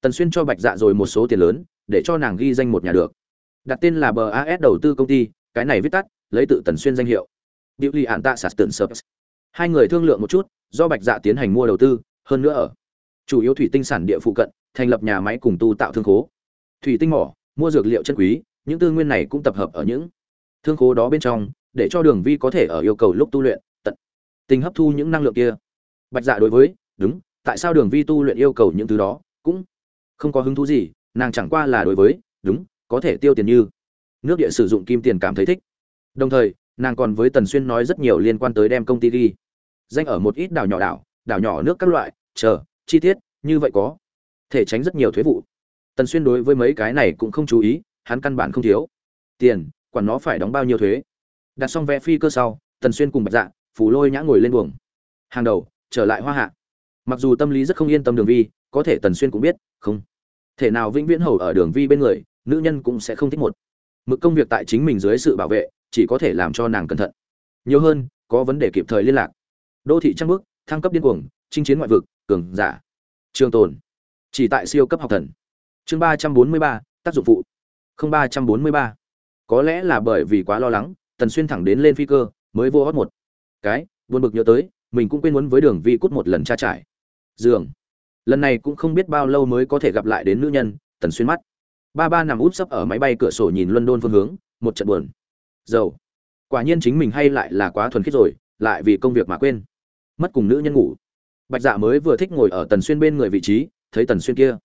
tần xuyên cho bạch dạ rồi một số tiền lớn để cho nàng ghi danh một nhà được. Đặt tên là bas đầu tư công ty cái này viết tắt lấy tự tần xuyên danh hiệu. Điệu Ly hạn tạ sạt tần Service. Hai người thương lượng một chút, do Bạch Dạ tiến hành mua đầu tư, hơn nữa ở chủ yếu thủy tinh sản địa phụ cận, thành lập nhà máy cùng tu tạo thương khố. Thủy tinh mỏ, mua dược liệu chân quý, những tư nguyên này cũng tập hợp ở những thương khố đó bên trong, để cho Đường Vi có thể ở yêu cầu lúc tu luyện, tận tình hấp thu những năng lượng kia. Bạch Dạ đối với, đúng, tại sao Đường Vi tu luyện yêu cầu những thứ đó, cũng không có hứng thú gì, nàng chẳng qua là đối với, đúng, có thể tiêu tiền như nước địa sử dụng kim tiền cảm thấy thích. Đồng thời, nàng còn với Tần Xuyên nói rất nhiều liên quan tới đem công ty ghi danh ở một ít đảo nhỏ đảo, đảo nhỏ nước các loại, chờ, chi tiết, như vậy có thể tránh rất nhiều thuế vụ. Tần Xuyên đối với mấy cái này cũng không chú ý, hắn căn bản không thiếu tiền, quản nó phải đóng bao nhiêu thuế. Đặt xong vé phi cơ sau, Tần Xuyên cùng Bạch Dạ, Phù Lôi nhã ngồi lên buồng. Hàng đầu, trở lại Hoa Hạ. Mặc dù tâm lý rất không yên tâm Đường Vi, có thể Tần Xuyên cũng biết, không. Thể nào vĩnh viễn hầu ở Đường Vi bên người, nữ nhân cũng sẽ không thích một. Mực công việc tại chính mình dưới sự bảo vệ chỉ có thể làm cho nàng cẩn thận. Nhiều hơn có vấn đề kịp thời liên lạc. Đô thị trăng bước thăng cấp điên cuồng chinh chiến ngoại vực cường giả. Trường tồn chỉ tại siêu cấp học thần. Chương ba trăm bốn mươi ba tác dụng phụ. Không ba trăm bốn mươi ba có lẽ là bởi vì quá lo lắng, tần xuyên thẳng đến lên phi cơ, mới vô hót một. Cái, buồn bực nhớ tới, mình cũng quên muốn với đường vi cút một lần tra trải. Giường lần này cũng không biết bao lâu mới có thể gặp lại đến nữ nhân, tần xuyên mắt. Ba ba nằm úp sấp ở máy bay cửa sổ nhìn london phương hướng, một trận buồn. Dầu. Quả nhiên chính mình hay lại là quá thuần khiết rồi, lại vì công việc mà quên. Mất cùng nữ nhân ngủ. Bạch dạ mới vừa thích ngồi ở tần xuyên bên người vị trí, thấy tần xuyên kia.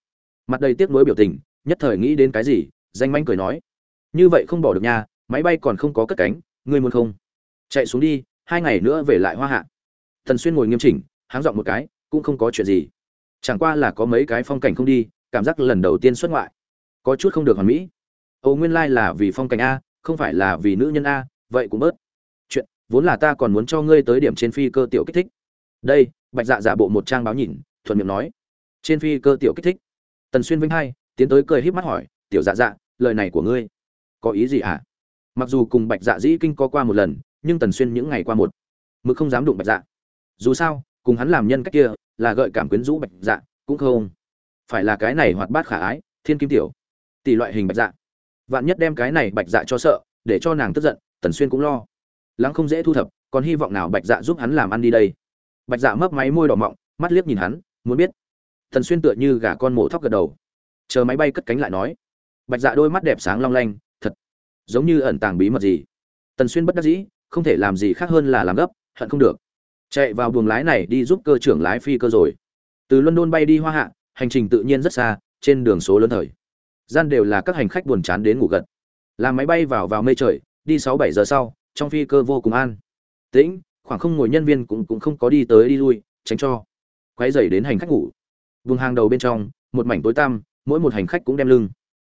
Mặt đầy tiếc nuối biểu tình, nhất thời nghĩ đến cái gì, danh manh cười nói như vậy không bỏ được nhà, máy bay còn không có cất cánh ngươi muốn không? Chạy xuống đi hai ngày nữa về lại hoa hạ. Thần xuyên ngồi nghiêm chỉnh háng dọn một cái cũng không có chuyện gì. Chẳng qua là có mấy cái phong cảnh không đi cảm giác lần đầu tiên xuất ngoại. Có chút không được hoàn mỹ. Âu nguyên lai là vì phong cảnh a không phải là vì nữ nhân a vậy cũng bớt. Chuyện vốn là ta còn muốn cho ngươi tới điểm trên phi cơ tiểu kích thích. Đây bạch dạ giả bộ một trang báo nhìn thuận miệng nói. Trên phi cơ tiểu kích thích. Tần xuyên vinh hai tiến tới cười híp mắt hỏi tiểu dạ dạ lời này của ngươi có ý gì à? mặc dù cùng bạch dạ dĩ kinh có qua một lần, nhưng tần xuyên những ngày qua một. Mực không dám đụng bạch dạ. Dù sao, cùng hắn làm nhân cách kia, là gợi cảm quyến rũ bạch dạ cũng không phải là cái này hoạt bát khả ái, thiên kim tiểu, tỷ loại hình bạch dạ. Vạn nhất đem cái này bạch dạ cho sợ, để cho nàng tức giận, tần xuyên cũng lo. Lắng không dễ thu thập, còn hy vọng nào bạch dạ giúp hắn làm ăn đi đây. Bạch dạ mấp máy môi đỏ mọng, mắt liếc nhìn hắn, muốn biết. Tần xuyên tựa như gà con mổ thóc gật đầu. Chờ máy bay cất cánh lại nói. Bạch dạ đôi mắt đẹp sáng long lanh giống như ẩn tàng bí mật gì. Tần xuyên bất đắc dĩ, không thể làm gì khác hơn là làm gấp, hận không được. Chạy vào buồng lái này đi giúp cơ trưởng lái phi cơ rồi. Từ london bay đi hoa hạ, hành trình tự nhiên rất xa, trên đường số lớn thời. Gian đều là các hành khách buồn chán đến ngủ gật. Làm máy bay vào vào mây trời, đi sáu bảy giờ sau, trong phi cơ vô cùng an. Tĩnh, khoảng không ngồi nhân viên cũng cũng không có đi tới đi lui, tránh cho. Quấy dày đến hành khách ngủ. Vùng hàng đầu bên trong, một mảnh tối tăm, mỗi một hành khách cũng đem lưng.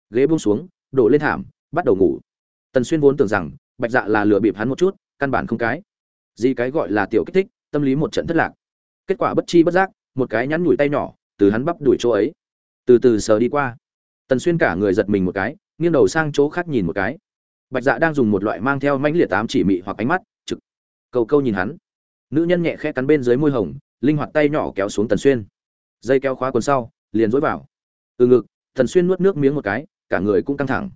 Ghế buông xuống, đổ lên thảm, bắt đầu ngủ tần xuyên vốn tưởng rằng bạch dạ là lừa bịp hắn một chút, căn bản không cái. Gì cái gọi là tiểu kích thích, tâm lý một trận thất lạc. Kết quả bất chi bất giác, một cái nhắn nhủi tay nhỏ, từ hắn bắp đuổi chỗ ấy. Từ từ sờ đi qua. Tần xuyên cả người giật mình một cái, nghiêng đầu sang chỗ khác nhìn một cái. Bạch dạ đang dùng một loại mang theo mãnh liệt tám chỉ mị hoặc ánh mắt, trực câu câu nhìn hắn. Nữ nhân nhẹ khẽ cắn bên dưới môi hồng, linh hoạt tay nhỏ kéo xuống tần xuyên. Dây kéo khóa quần sau, liền dối vào. Từ ngực, tần xuyên nuốt nước miếng một cái, cả người cũng căng thẳng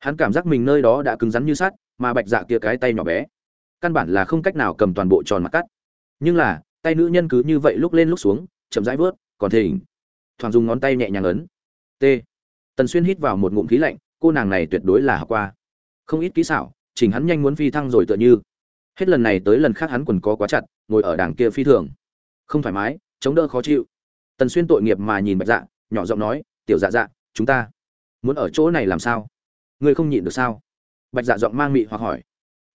hắn cảm giác mình nơi đó đã cứng rắn như sắt, mà bạch dạ kia cái tay nhỏ bé, căn bản là không cách nào cầm toàn bộ tròn mặt cắt. Nhưng là, tay nữ nhân cứ như vậy lúc lên lúc xuống, chậm rãi vớt, còn thỉnh. Thoảng dùng ngón tay nhẹ nhàng ấn. T. Tần xuyên hít vào một ngụm khí lạnh, cô nàng này tuyệt đối là học qua. Không ít kỹ xảo, chỉnh hắn nhanh muốn phi thăng rồi tựa như. Hết lần này tới lần khác hắn quần có quá chặt, ngồi ở đàng kia phi thường. Không thoải mái, chống đỡ khó chịu. Tần xuyên tội nghiệp mà nhìn bạch dạ nhỏ giọng nói, tiểu dạ dạ chúng ta muốn ở chỗ này làm sao? Ngươi không nhịn được sao? Bạch dạ giọng mang mị hoặc hỏi.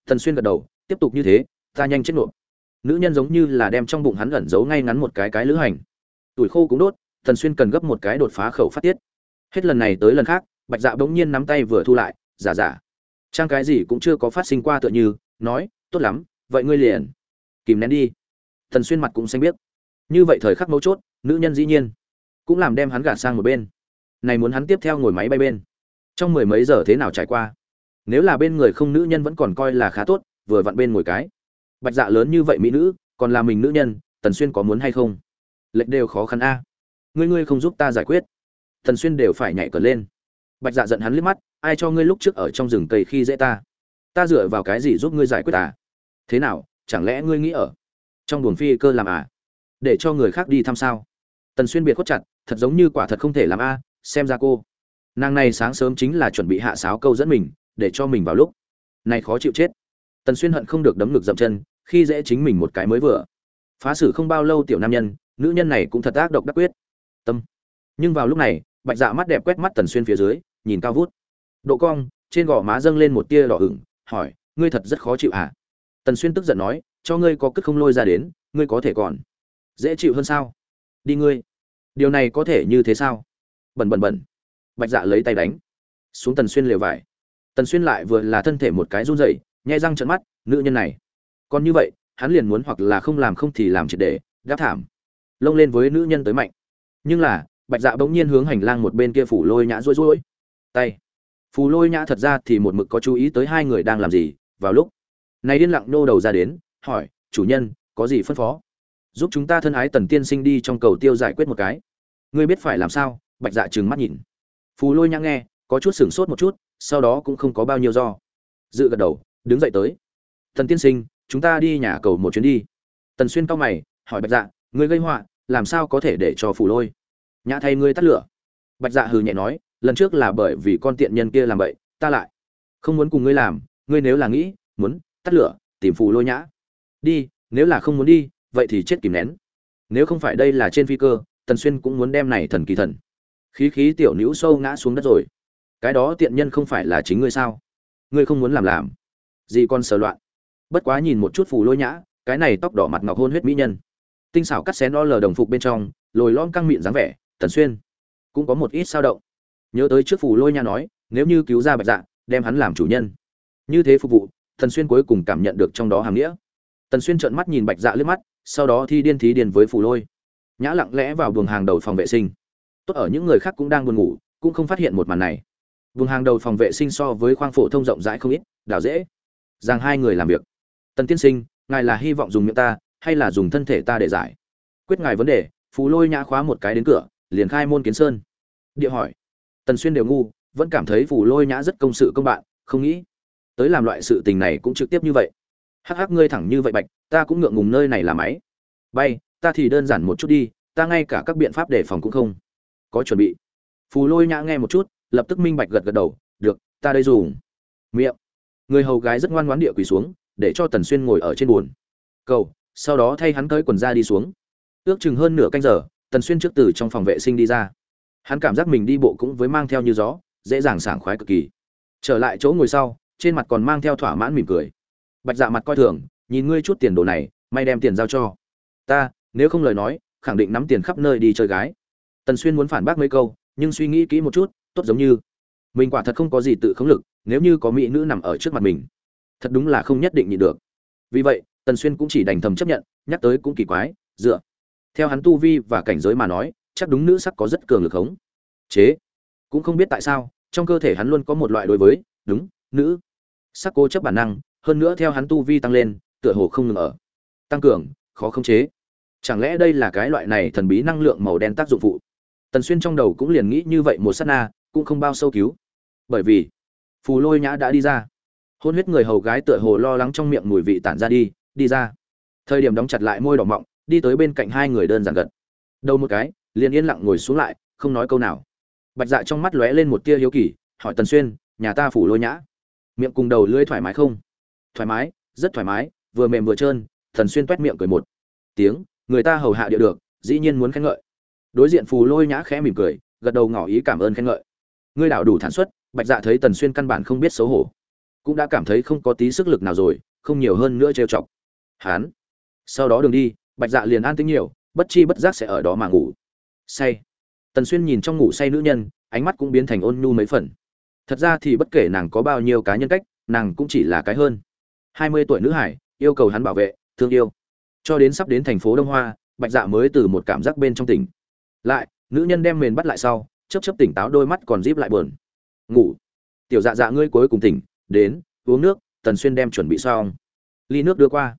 Thần xuyên gật đầu, tiếp tục như thế, ta nhanh chết nộp. Nữ nhân giống như là đem trong bụng hắn ẩn giấu ngay ngắn một cái cái lữ hành. Tuổi khô cũng đốt, Thần xuyên cần gấp một cái đột phá khẩu phát tiết. Hết lần này tới lần khác, bạch dạ bỗng nhiên nắm tay vừa thu lại giả giả trang cái gì cũng chưa có phát sinh qua tựa như, nói, tốt lắm, vậy ngươi liền kìm nén đi. Thần xuyên mặt cũng xanh biết như vậy thời khắc mấu chốt, nữ nhân dĩ nhiên cũng làm đem hắn gạt sang một bên. Này muốn hắn tiếp theo ngồi máy bay bên trong mười mấy giờ thế nào trải qua? Nếu là bên người không nữ nhân vẫn còn coi là khá tốt, vừa vặn bên ngồi cái. Bạch dạ lớn như vậy mỹ nữ, còn là mình nữ nhân, tần xuyên có muốn hay không? Lệnh đều khó khăn a. Ngươi ngươi không giúp ta giải quyết. Tần xuyên đều phải nhảy cờ lên. Bạch dạ giận hắn liếc mắt, ai cho ngươi lúc trước ở trong rừng cây khi dễ ta? Ta dựa vào cái gì giúp ngươi giải quyết à thế nào, chẳng lẽ ngươi nghĩ ở trong buồng phi cơ làm à? Để cho người khác đi thăm sao? Tần xuyên biệt khuất chặt, thật giống như quả thật không thể làm a, xem ra cô nàng này sáng sớm chính là chuẩn bị hạ sáo câu dẫn mình, để cho mình vào lúc. Này khó chịu chết. Tần xuyên hận không được đấm ngực dậm chân, khi dễ chính mình một cái mới vừa. Phá xử không bao lâu tiểu nam nhân, nữ nhân này cũng thật ác độc đắc quyết. Tâm. Nhưng vào lúc này, bạch dạ mắt đẹp quét mắt tần xuyên phía dưới, nhìn cao vút. Độ cong, trên gò má dâng lên một tia đỏ ửng, hỏi, ngươi thật rất khó chịu à? Tần xuyên tức giận nói, cho ngươi có cất không lôi ra đến, ngươi có thể còn dễ chịu hơn sao? Đi ngươi. Điều này có thể như thế sao? Bẩn bẩn bẩn bạch dạ lấy tay đánh. Xuống tần xuyên lều vải. Tần xuyên lại vừa là thân thể một cái run rẩy, nhai răng trợn mắt, nữ nhân này, còn như vậy, hắn liền muốn hoặc là không làm không thì làm triệt để gác thảm. Lông lên với nữ nhân tới mạnh. Nhưng là, bạch dạ bỗng nhiên hướng hành lang một bên kia phủ lôi nhã rối rối. Tay. Phù lôi nhã thật ra thì một mực có chú ý tới hai người đang làm gì, vào lúc này điên lặng nô đầu ra đến, hỏi, chủ nhân, có gì phân phó? Giúp chúng ta thân ái tần tiên sinh đi trong cầu tiêu giải quyết một cái. Ngươi biết phải làm sao? Bạch dạ trừng mắt nhìn phù lôi nhã nghe, có chút sửng sốt một chút, sau đó cũng không có bao nhiêu do. Dự gật đầu, đứng dậy tới. Thần tiên sinh, chúng ta đi nhà cầu một chuyến đi. Tần xuyên cao mày, hỏi bạch dạ ngươi gây họa, làm sao có thể để cho phù lôi? Nhã thay ngươi tắt lửa. Bạch dạ hừ nhẹ nói, lần trước là bởi vì con tiện nhân kia làm vậy, ta lại không muốn cùng ngươi làm, ngươi nếu là nghĩ muốn tắt lửa, tìm phù lôi nhã. Đi, nếu là không muốn đi, vậy thì chết kìm nén. Nếu không phải đây là trên phi cơ, tần xuyên cũng muốn đem này thần kỳ thần khí khí tiểu nữ sâu ngã xuống đất rồi. Cái đó tiện nhân không phải là chính ngươi sao? Ngươi không muốn làm làm. Gì con sờ loạn. Bất quá nhìn một chút phù lôi nhã, cái này tóc đỏ mặt ngọc hôn huyết mỹ nhân. Tinh xảo cắt xén o lờ đồng phục bên trong, lồi lom căng miệng dáng vẻ, tần xuyên. Cũng có một ít sao động. Nhớ tới trước phù lôi nhã nói, nếu như cứu ra bạch dạ đem hắn làm chủ nhân. Như thế phục vụ, tần xuyên cuối cùng cảm nhận được trong đó hàm nghĩa. Tần xuyên trợn mắt nhìn bạch dạ lướt mắt, sau đó thi điên thí điên với phù lôi. Nhã lặng lẽ vào buồng hàng đầu phòng vệ sinh tốt ở những người khác cũng đang buồn ngủ, cũng không phát hiện một màn này. Vùng hàng đầu phòng vệ sinh so với khoang phổ thông rộng rãi không ít, đảo dễ. Rằng hai người làm việc. Tần tiên sinh, ngài là hy vọng dùng miệng ta, hay là dùng thân thể ta để giải? Quyết ngài vấn đề phù lôi nhã khóa một cái đến cửa, liền khai môn kiến sơn. Địa hỏi. Tần xuyên đều ngu, vẫn cảm thấy phù lôi nhã rất công sự công bạn, không nghĩ tới làm loại sự tình này cũng trực tiếp như vậy. Hắc hắc, ngươi thẳng như vậy bạch, ta cũng ngượng ngùng nơi này là máy. Bay, ta thì đơn giản một chút đi, ta ngay cả các biện pháp đề phòng cũng không có chuẩn bị. Phù lôi nhã nghe một chút, lập tức minh bạch gật gật đầu, được, ta đây dùng. Miệng. Người hầu gái rất ngoan ngoãn địa quỳ xuống, để cho tần xuyên ngồi ở trên bồn cầu, sau đó thay hắn tới quần ra đi xuống. Ước chừng hơn nửa canh giờ, tần xuyên trước từ trong phòng vệ sinh đi ra. Hắn cảm giác mình đi bộ cũng với mang theo như gió, dễ dàng sảng khoái cực kỳ. Trở lại chỗ ngồi sau, trên mặt còn mang theo thỏa mãn mỉm cười. Bạch dạ mặt coi thường, nhìn ngươi chút tiền đồ này, may đem tiền giao cho. Ta, nếu không lời nói, khẳng định nắm tiền khắp nơi đi chơi gái tần xuyên muốn phản bác mấy câu, nhưng suy nghĩ kỹ một chút, tốt giống như. Mình quả thật không có gì tự khống lực, nếu như có mỹ nữ nằm ở trước mặt mình, thật đúng là không nhất định nhịn được. Vì vậy, tần xuyên cũng chỉ đành thầm chấp nhận, nhắc tới cũng kỳ quái, dựa. Theo hắn tu vi và cảnh giới mà nói, chắc đúng nữ sắc có rất cường lực hống chế. Cũng không biết tại sao, trong cơ thể hắn luôn có một loại đối với, đúng, nữ. Sắc cố chấp bản năng, hơn nữa theo hắn tu vi tăng lên, tựa hồ không ngừng ở. Tăng cường, khó khống chế. Chẳng lẽ đây là cái loại này thần bí năng lượng màu đen tác dụng phụ? Tần xuyên trong đầu cũng liền nghĩ như vậy một sát na, cũng không bao sâu cứu. Bởi vì, phù lôi nhã đã đi ra. Hôn huyết người hầu gái tựa hồ lo lắng trong miệng mùi vị tản ra đi đi ra. Thời điểm đóng chặt lại môi đỏ mọng, đi tới bên cạnh hai người đơn giản gật. Đầu một cái, liền yên lặng ngồi xuống lại, không nói câu nào. Bạch dạ trong mắt lóe lên một tia hiếu kỳ, hỏi tần xuyên, nhà ta phủ lôi nhã? Miệng cùng đầu lưỡi thoải mái không? Thoải mái, rất thoải mái, vừa mềm vừa trơn thần xuyên tuét miệng cười một tiếng, người ta hầu hạ địa được, dĩ nhiên muốn khen ngợi đối diện phù lôi nhã khẽ mỉm cười, gật đầu ngỏ ý cảm ơn khen ngợi. Ngươi đảo đủ thản xuất, bạch dạ thấy tần xuyên căn bản không biết xấu hổ. Cũng đã cảm thấy không có tí sức lực nào rồi, không nhiều hơn nữa trêu chọc. Hán, sau đó đường đi, bạch dạ liền an tĩnh nhiều, bất chi bất giác sẽ ở đó mà ngủ. Say. Tần xuyên nhìn trong ngủ say nữ nhân, ánh mắt cũng biến thành ôn nhu mấy phần. Thật ra thì bất kể nàng có bao nhiêu cá nhân cách, nàng cũng chỉ là cái hơn. Hai mươi tuổi nữ hải, yêu cầu hắn bảo vệ, thương yêu. Cho đến sắp đến thành phố đông hoa, bạch dạ mới từ một cảm giác bên trong tỉnh lại, nữ nhân đem mền bắt lại sau chấp chấp tỉnh táo đôi mắt còn díp lại buồn. Ngủ. Tiểu dạ dạ ngươi cuối cùng tỉnh, đến, uống nước, tần xuyên đem chuẩn bị xong. Ly nước đưa qua.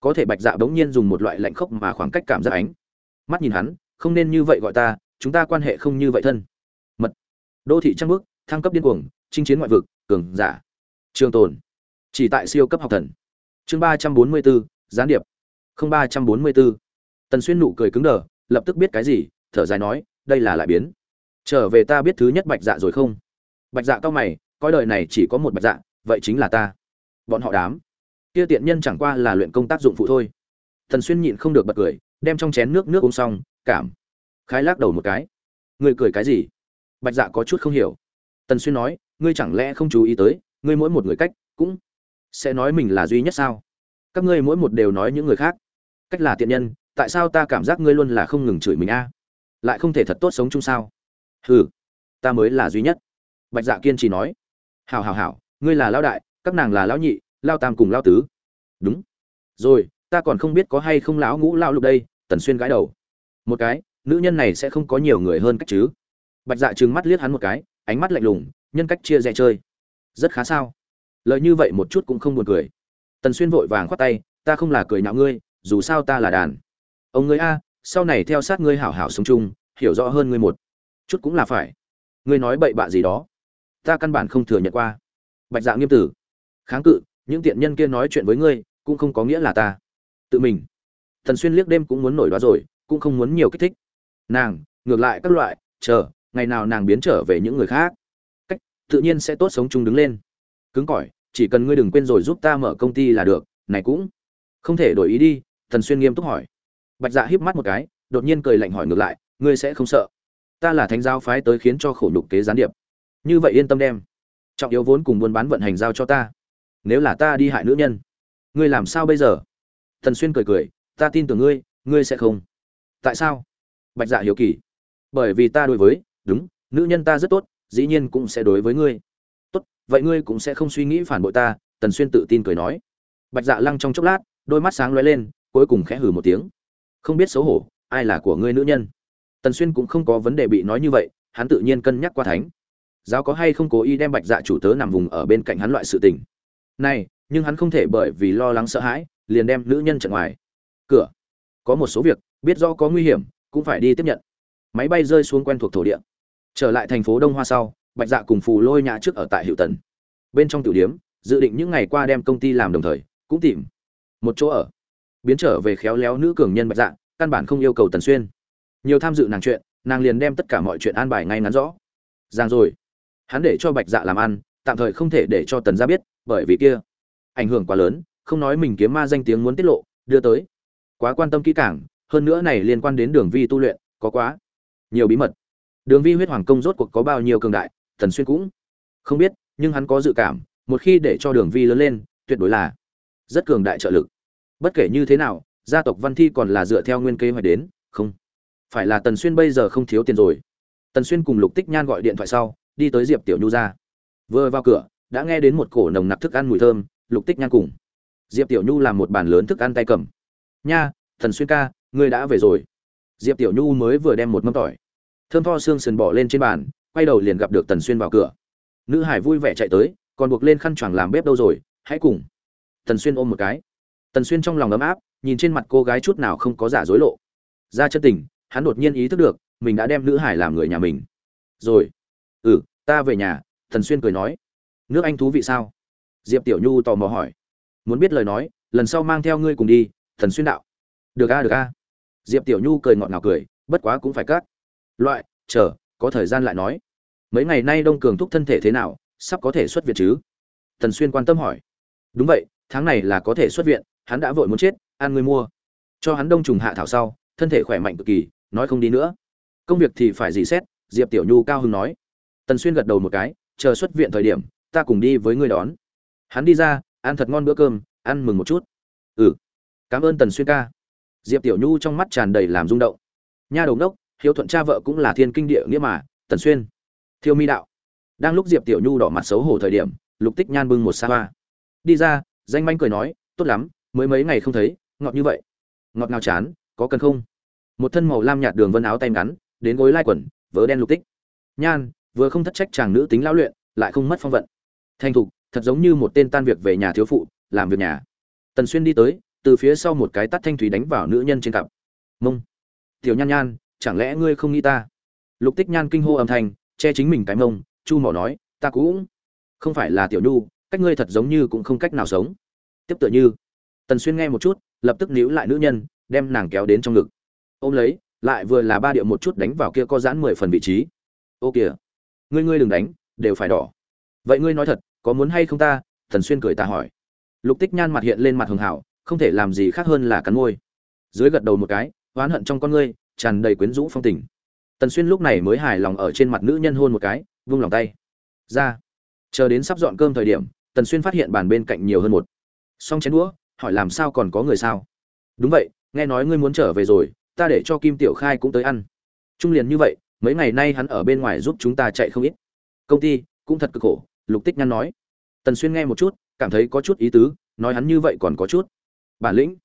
Có thể bạch dạ bỗng nhiên dùng một loại lạnh khốc mà khoảng cách cảm giác ánh. Mắt nhìn hắn, không nên như vậy gọi ta, chúng ta quan hệ không như vậy thân. Mật. Đô thị trăng bước, thăng cấp điên cuồng, chinh chiến ngoại vực, cường giả. Trường tồn. Chỉ tại siêu cấp học thần. Chương ba trăm bốn mươi bốn, gián điệp. Không ba trăm bốn mươi bốn. Tần xuyên nụ cười cứng đờ, lập tức biết cái gì thở dài nói, đây là lại biến. Trở về ta biết thứ nhất bạch dạ rồi không? Bạch dạ cao mày, coi đời này chỉ có một bạch dạ vậy chính là ta. Bọn họ đám. Kia tiện nhân chẳng qua là luyện công tác dụng phụ thôi. Thần xuyên nhịn không được bật cười, đem trong chén nước nước uống xong, cảm khái lắc đầu một cái. Ngươi cười cái gì? Bạch dạ có chút không hiểu. Tần xuyên nói, ngươi chẳng lẽ không chú ý tới, ngươi mỗi một người cách cũng sẽ nói mình là duy nhất sao? Các ngươi mỗi một đều nói những người khác. Cách là tiện nhân, tại sao ta cảm giác ngươi luôn là không ngừng chửi mình a? Lại không thể thật tốt sống chung sao? Hừ, ta mới là duy nhất. Bạch dạ kiên trì nói. Hảo hảo hảo, ngươi là lão đại, các nàng là lão nhị, lao tam cùng lao tứ. Đúng. Rồi, ta còn không biết có hay không lão ngũ lao lục đây, tần xuyên gãi đầu. Một cái, nữ nhân này sẽ không có nhiều người hơn cách chứ. Bạch dạ trừng mắt liếc hắn một cái, ánh mắt lạnh lùng, nhân cách chia rẽ chơi. Rất khá sao? Lợi như vậy một chút cũng không buồn cười. Tần xuyên vội vàng khoát tay, ta không là cười nhạo ngươi, dù sao ta là đàn. Ông ngươi a sau này theo sát ngươi hảo hảo sống chung, hiểu rõ hơn ngươi một chút cũng là phải. Ngươi nói bậy bạ gì đó, ta căn bản không thừa nhận qua. Bạch dạ nghiêm tử, kháng cự, những tiện nhân kia nói chuyện với ngươi, cũng không có nghĩa là ta. Tự mình. Thần xuyên liếc đêm cũng muốn nổi đoá rồi, cũng không muốn nhiều kích thích. Nàng, ngược lại các loại, chờ, ngày nào nàng biến trở về những người khác. Cách, tự nhiên sẽ tốt sống chung đứng lên. Cứng cỏi, chỉ cần ngươi đừng quên rồi giúp ta mở công ty là được, này cũng không thể đổi ý đi, thần xuyên nghiêm túc hỏi bạch dạ híp mắt một cái, đột nhiên cười lạnh hỏi ngược lại, ngươi sẽ không sợ? Ta là thánh giáo phái tới khiến cho khổ nhục kế gián điệp. Như vậy yên tâm đem. Trọng yếu vốn cùng buôn bán vận hành giao cho ta. Nếu là ta đi hại nữ nhân, ngươi làm sao bây giờ? Thần xuyên cười cười, ta tin tưởng ngươi ngươi sẽ không. Tại sao? Bạch dạ hiểu kỳ. Bởi vì ta đối với, đúng, nữ nhân ta rất tốt, dĩ nhiên cũng sẽ đối với ngươi. Tốt, vậy ngươi cũng sẽ không suy nghĩ phản bội ta tần xuyên tự tin cười nói. Bạch dạ lăng trong chốc lát, đôi mắt sáng lóe lên, cuối cùng khẽ hừ một tiếng không biết xấu hổ, ai là của ngươi nữ nhân. Tần xuyên cũng không có vấn đề bị nói như vậy, hắn tự nhiên cân nhắc qua thánh. Giáo có hay không cố ý đem bạch dạ chủ tớ nằm vùng ở bên cạnh hắn loại sự tình? Này, nhưng hắn không thể bởi vì lo lắng sợ hãi, liền đem nữ nhân trận ngoài. Cửa. Có một số việc, biết rõ có nguy hiểm, cũng phải đi tiếp nhận. Máy bay rơi xuống quen thuộc thổ địa. Trở lại thành phố đông hoa sau, bạch dạ cùng phù lôi nhã trước ở tại hiệu tần. Bên trong tiểu điếm, dự định những ngày qua đem công ty làm đồng thời, cũng tìm một chỗ ở biến trở về khéo léo nữ cường nhân bạch dạ căn bản không yêu cầu tần xuyên. Nhiều tham dự nàng chuyện, nàng liền đem tất cả mọi chuyện an bài ngay ngắn rõ. Giang rồi. Hắn để cho bạch dạ làm ăn, tạm thời không thể để cho tần gia biết, bởi vì kia ảnh hưởng quá lớn, không nói mình kiếm ma danh tiếng muốn tiết lộ, đưa tới. Quá quan tâm kỹ càng, hơn nữa này liên quan đến đường vi tu luyện, có quá nhiều bí mật. Đường vi huyết hoàng công rốt cuộc có bao nhiêu cường đại, tần xuyên cũng không biết, nhưng hắn có dự cảm, một khi để cho đường vi lớn lên, tuyệt đối là rất cường đại trợ lực bất kể như thế nào, gia tộc văn thi còn là dựa theo nguyên kế hoạch đến, không. Phải là tần xuyên bây giờ không thiếu tiền rồi. Tần xuyên cùng lục tích nhan gọi điện thoại sau, đi tới diệp tiểu nhu ra. Vừa vào cửa, đã nghe đến một cổ nồng nặc thức ăn mùi thơm, lục tích nhan cùng. Diệp tiểu nhu làm một bàn lớn thức ăn tay cầm. Nha thần xuyên ca, ngươi đã về rồi. Diệp tiểu nhu mới vừa đem một mâm tỏi, thơm tho xương sườn bỏ lên trên bàn, quay đầu liền gặp được tần xuyên vào cửa. Nữ hải vui vẻ chạy tới, còn buộc lên khăn choàng làm bếp đâu rồi, hãy cùng. Tần xuyên ôm một cái tần xuyên trong lòng ấm áp, nhìn trên mặt cô gái chút nào không có giả dối lộ. Ra chân tình, hắn đột nhiên ý thức được, mình đã đem nữ hải làm người nhà mình. Rồi. Ừ ta về nhà, tần xuyên cười nói. Nước anh thú vị sao? Diệp tiểu nhu tò mò hỏi. Muốn biết lời nói, lần sau mang theo ngươi cùng đi thần xuyên đạo. Được a được a. Diệp tiểu nhu cười ngọt ngào cười, bất quá cũng phải cắt. Loại, chờ, có thời gian lại nói. Mấy ngày nay đông cường thúc thân thể thế nào, sắp có thể xuất viện chứ? Thần xuyên quan tâm hỏi. Đúng vậy, tháng này là có thể xuất viện hắn đã vội muốn chết, ăn người mua. Cho hắn đông trùng hạ thảo sau, thân thể khỏe mạnh cực kỳ, nói không đi nữa. Công việc thì phải gì xét, diệp tiểu nhu cao hưng nói. Tần xuyên gật đầu một cái, chờ xuất viện thời điểm, ta cùng đi với ngươi đón. Hắn đi ra, ăn thật ngon bữa cơm, ăn mừng một chút. Ừ. Cảm ơn tần xuyên ca. Diệp tiểu nhu trong mắt tràn đầy làm rung động. Nha đầu đốc hiếu thuận cha vợ cũng là thiên kinh địa nghĩa mà, tần xuyên. Thiêu mi đạo. Đang lúc diệp tiểu nhu đỏ mặt xấu hổ thời điểm, lục tích nhan bưng một xa hoa. Đi ra, danh manh cười nói, tốt lắm mới mấy ngày không thấy, ngọt như vậy. Ngọt ngào chán, có cần không? Một thân màu lam nhạt đường vân áo tay ngắn, đến gối lai quần, vớ đen lục tích. Nhan, vừa không thất trách chàng nữ tính lão luyện, lại không mất phong vận. Thành thục, thật giống như một tên tan việc về nhà thiếu phụ, làm việc nhà. Tần xuyên đi tới, từ phía sau một cái tắt thanh thủy đánh vào nữ nhân trên cặp. Mông. Tiểu nhan nhan, chẳng lẽ ngươi không nghĩ ta? Lục tích nhan kinh hô âm thanh, che chính mình cái mông, chu mỏ nói, ta cũng không phải là tiểu nhu, cách ngươi thật giống như cũng không cách nào sống. Tiếp tựa như tần xuyên nghe một chút, lập tức níu lại nữ nhân, đem nàng kéo đến trong ngực. Ôm lấy, lại vừa là ba điệu một chút đánh vào kia có giãn mười phần vị trí. Ô kìa, ngươi ngươi đừng đánh, đều phải đỏ. Vậy ngươi nói thật, có muốn hay không ta? Tần xuyên cười ta hỏi. Lục tích nhan mặt hiện lên mặt hường hảo, không thể làm gì khác hơn là cắn môi. Dưới gật đầu một cái, oán hận trong con ngươi, tràn đầy quyến rũ phong tình. Tần xuyên lúc này mới hài lòng ở trên mặt nữ nhân hôn một cái, vung lòng tay. Ra. Chờ đến sắp dọn cơm thời điểm, tần xuyên phát hiện bàn bên cạnh nhiều hơn một. Xong chén đũa hỏi làm sao còn có người sao? Đúng vậy, nghe nói ngươi muốn trở về rồi, ta để cho kim tiểu khai cũng tới ăn. Trung liền như vậy, mấy ngày nay hắn ở bên ngoài giúp chúng ta chạy không ít. Công ty cũng thật cực khổ, lục tích nhăn nói. Tần xuyên nghe một chút, cảm thấy có chút ý tứ, nói hắn như vậy còn có chút. Bản lĩnh,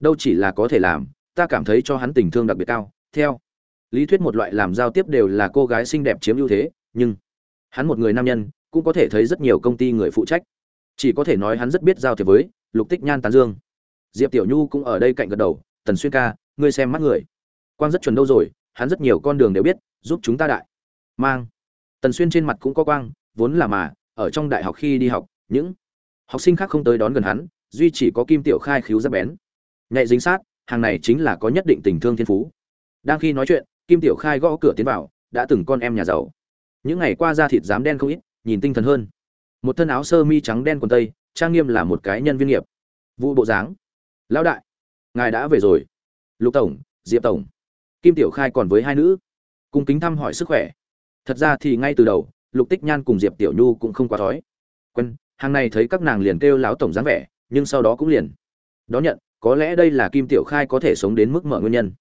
đâu chỉ là có thể làm, ta cảm thấy cho hắn tình thương đặc biệt cao. Theo lý thuyết một loại làm giao tiếp đều là cô gái xinh đẹp chiếm ưu thế, nhưng hắn một người nam nhân cũng có thể thấy rất nhiều công ty người phụ trách chỉ có thể nói hắn rất biết giao thiệp với lục tích nhan tán dương. Diệp tiểu nhu cũng ở đây cạnh gật đầu, tần xuyên ca, ngươi xem mắt người. Quang rất chuẩn đâu rồi, hắn rất nhiều con đường đều biết, giúp chúng ta đại. Mang. Tần xuyên trên mặt cũng có quang, vốn là mà, ở trong đại học khi đi học, những học sinh khác không tới đón gần hắn, duy chỉ có kim tiểu khai khiếu rất bén. Nhạy dính sát, hàng này chính là có nhất định tình thương thiên phú. Đang khi nói chuyện, kim tiểu khai gõ cửa tiến vào, đã từng con em nhà giàu. Những ngày qua da thịt dám đen không ít, nhìn tinh thần hơn một thân áo sơ mi trắng đen quần tây trang nghiêm là một cái nhân viên nghiệp. Vụ bộ dáng. Lão đại ngài đã về rồi. Lục tổng diệp tổng. Kim tiểu khai còn với hai nữ. Cùng kính thăm hỏi sức khỏe. Thật ra thì ngay từ đầu lục tích nhan cùng diệp tiểu nhu cũng không quá thói. Quân, hàng này thấy các nàng liền kêu láo tổng dáng vẻ nhưng sau đó cũng liền. Đó nhận có lẽ đây là kim tiểu khai có thể sống đến mức mở nguyên nhân.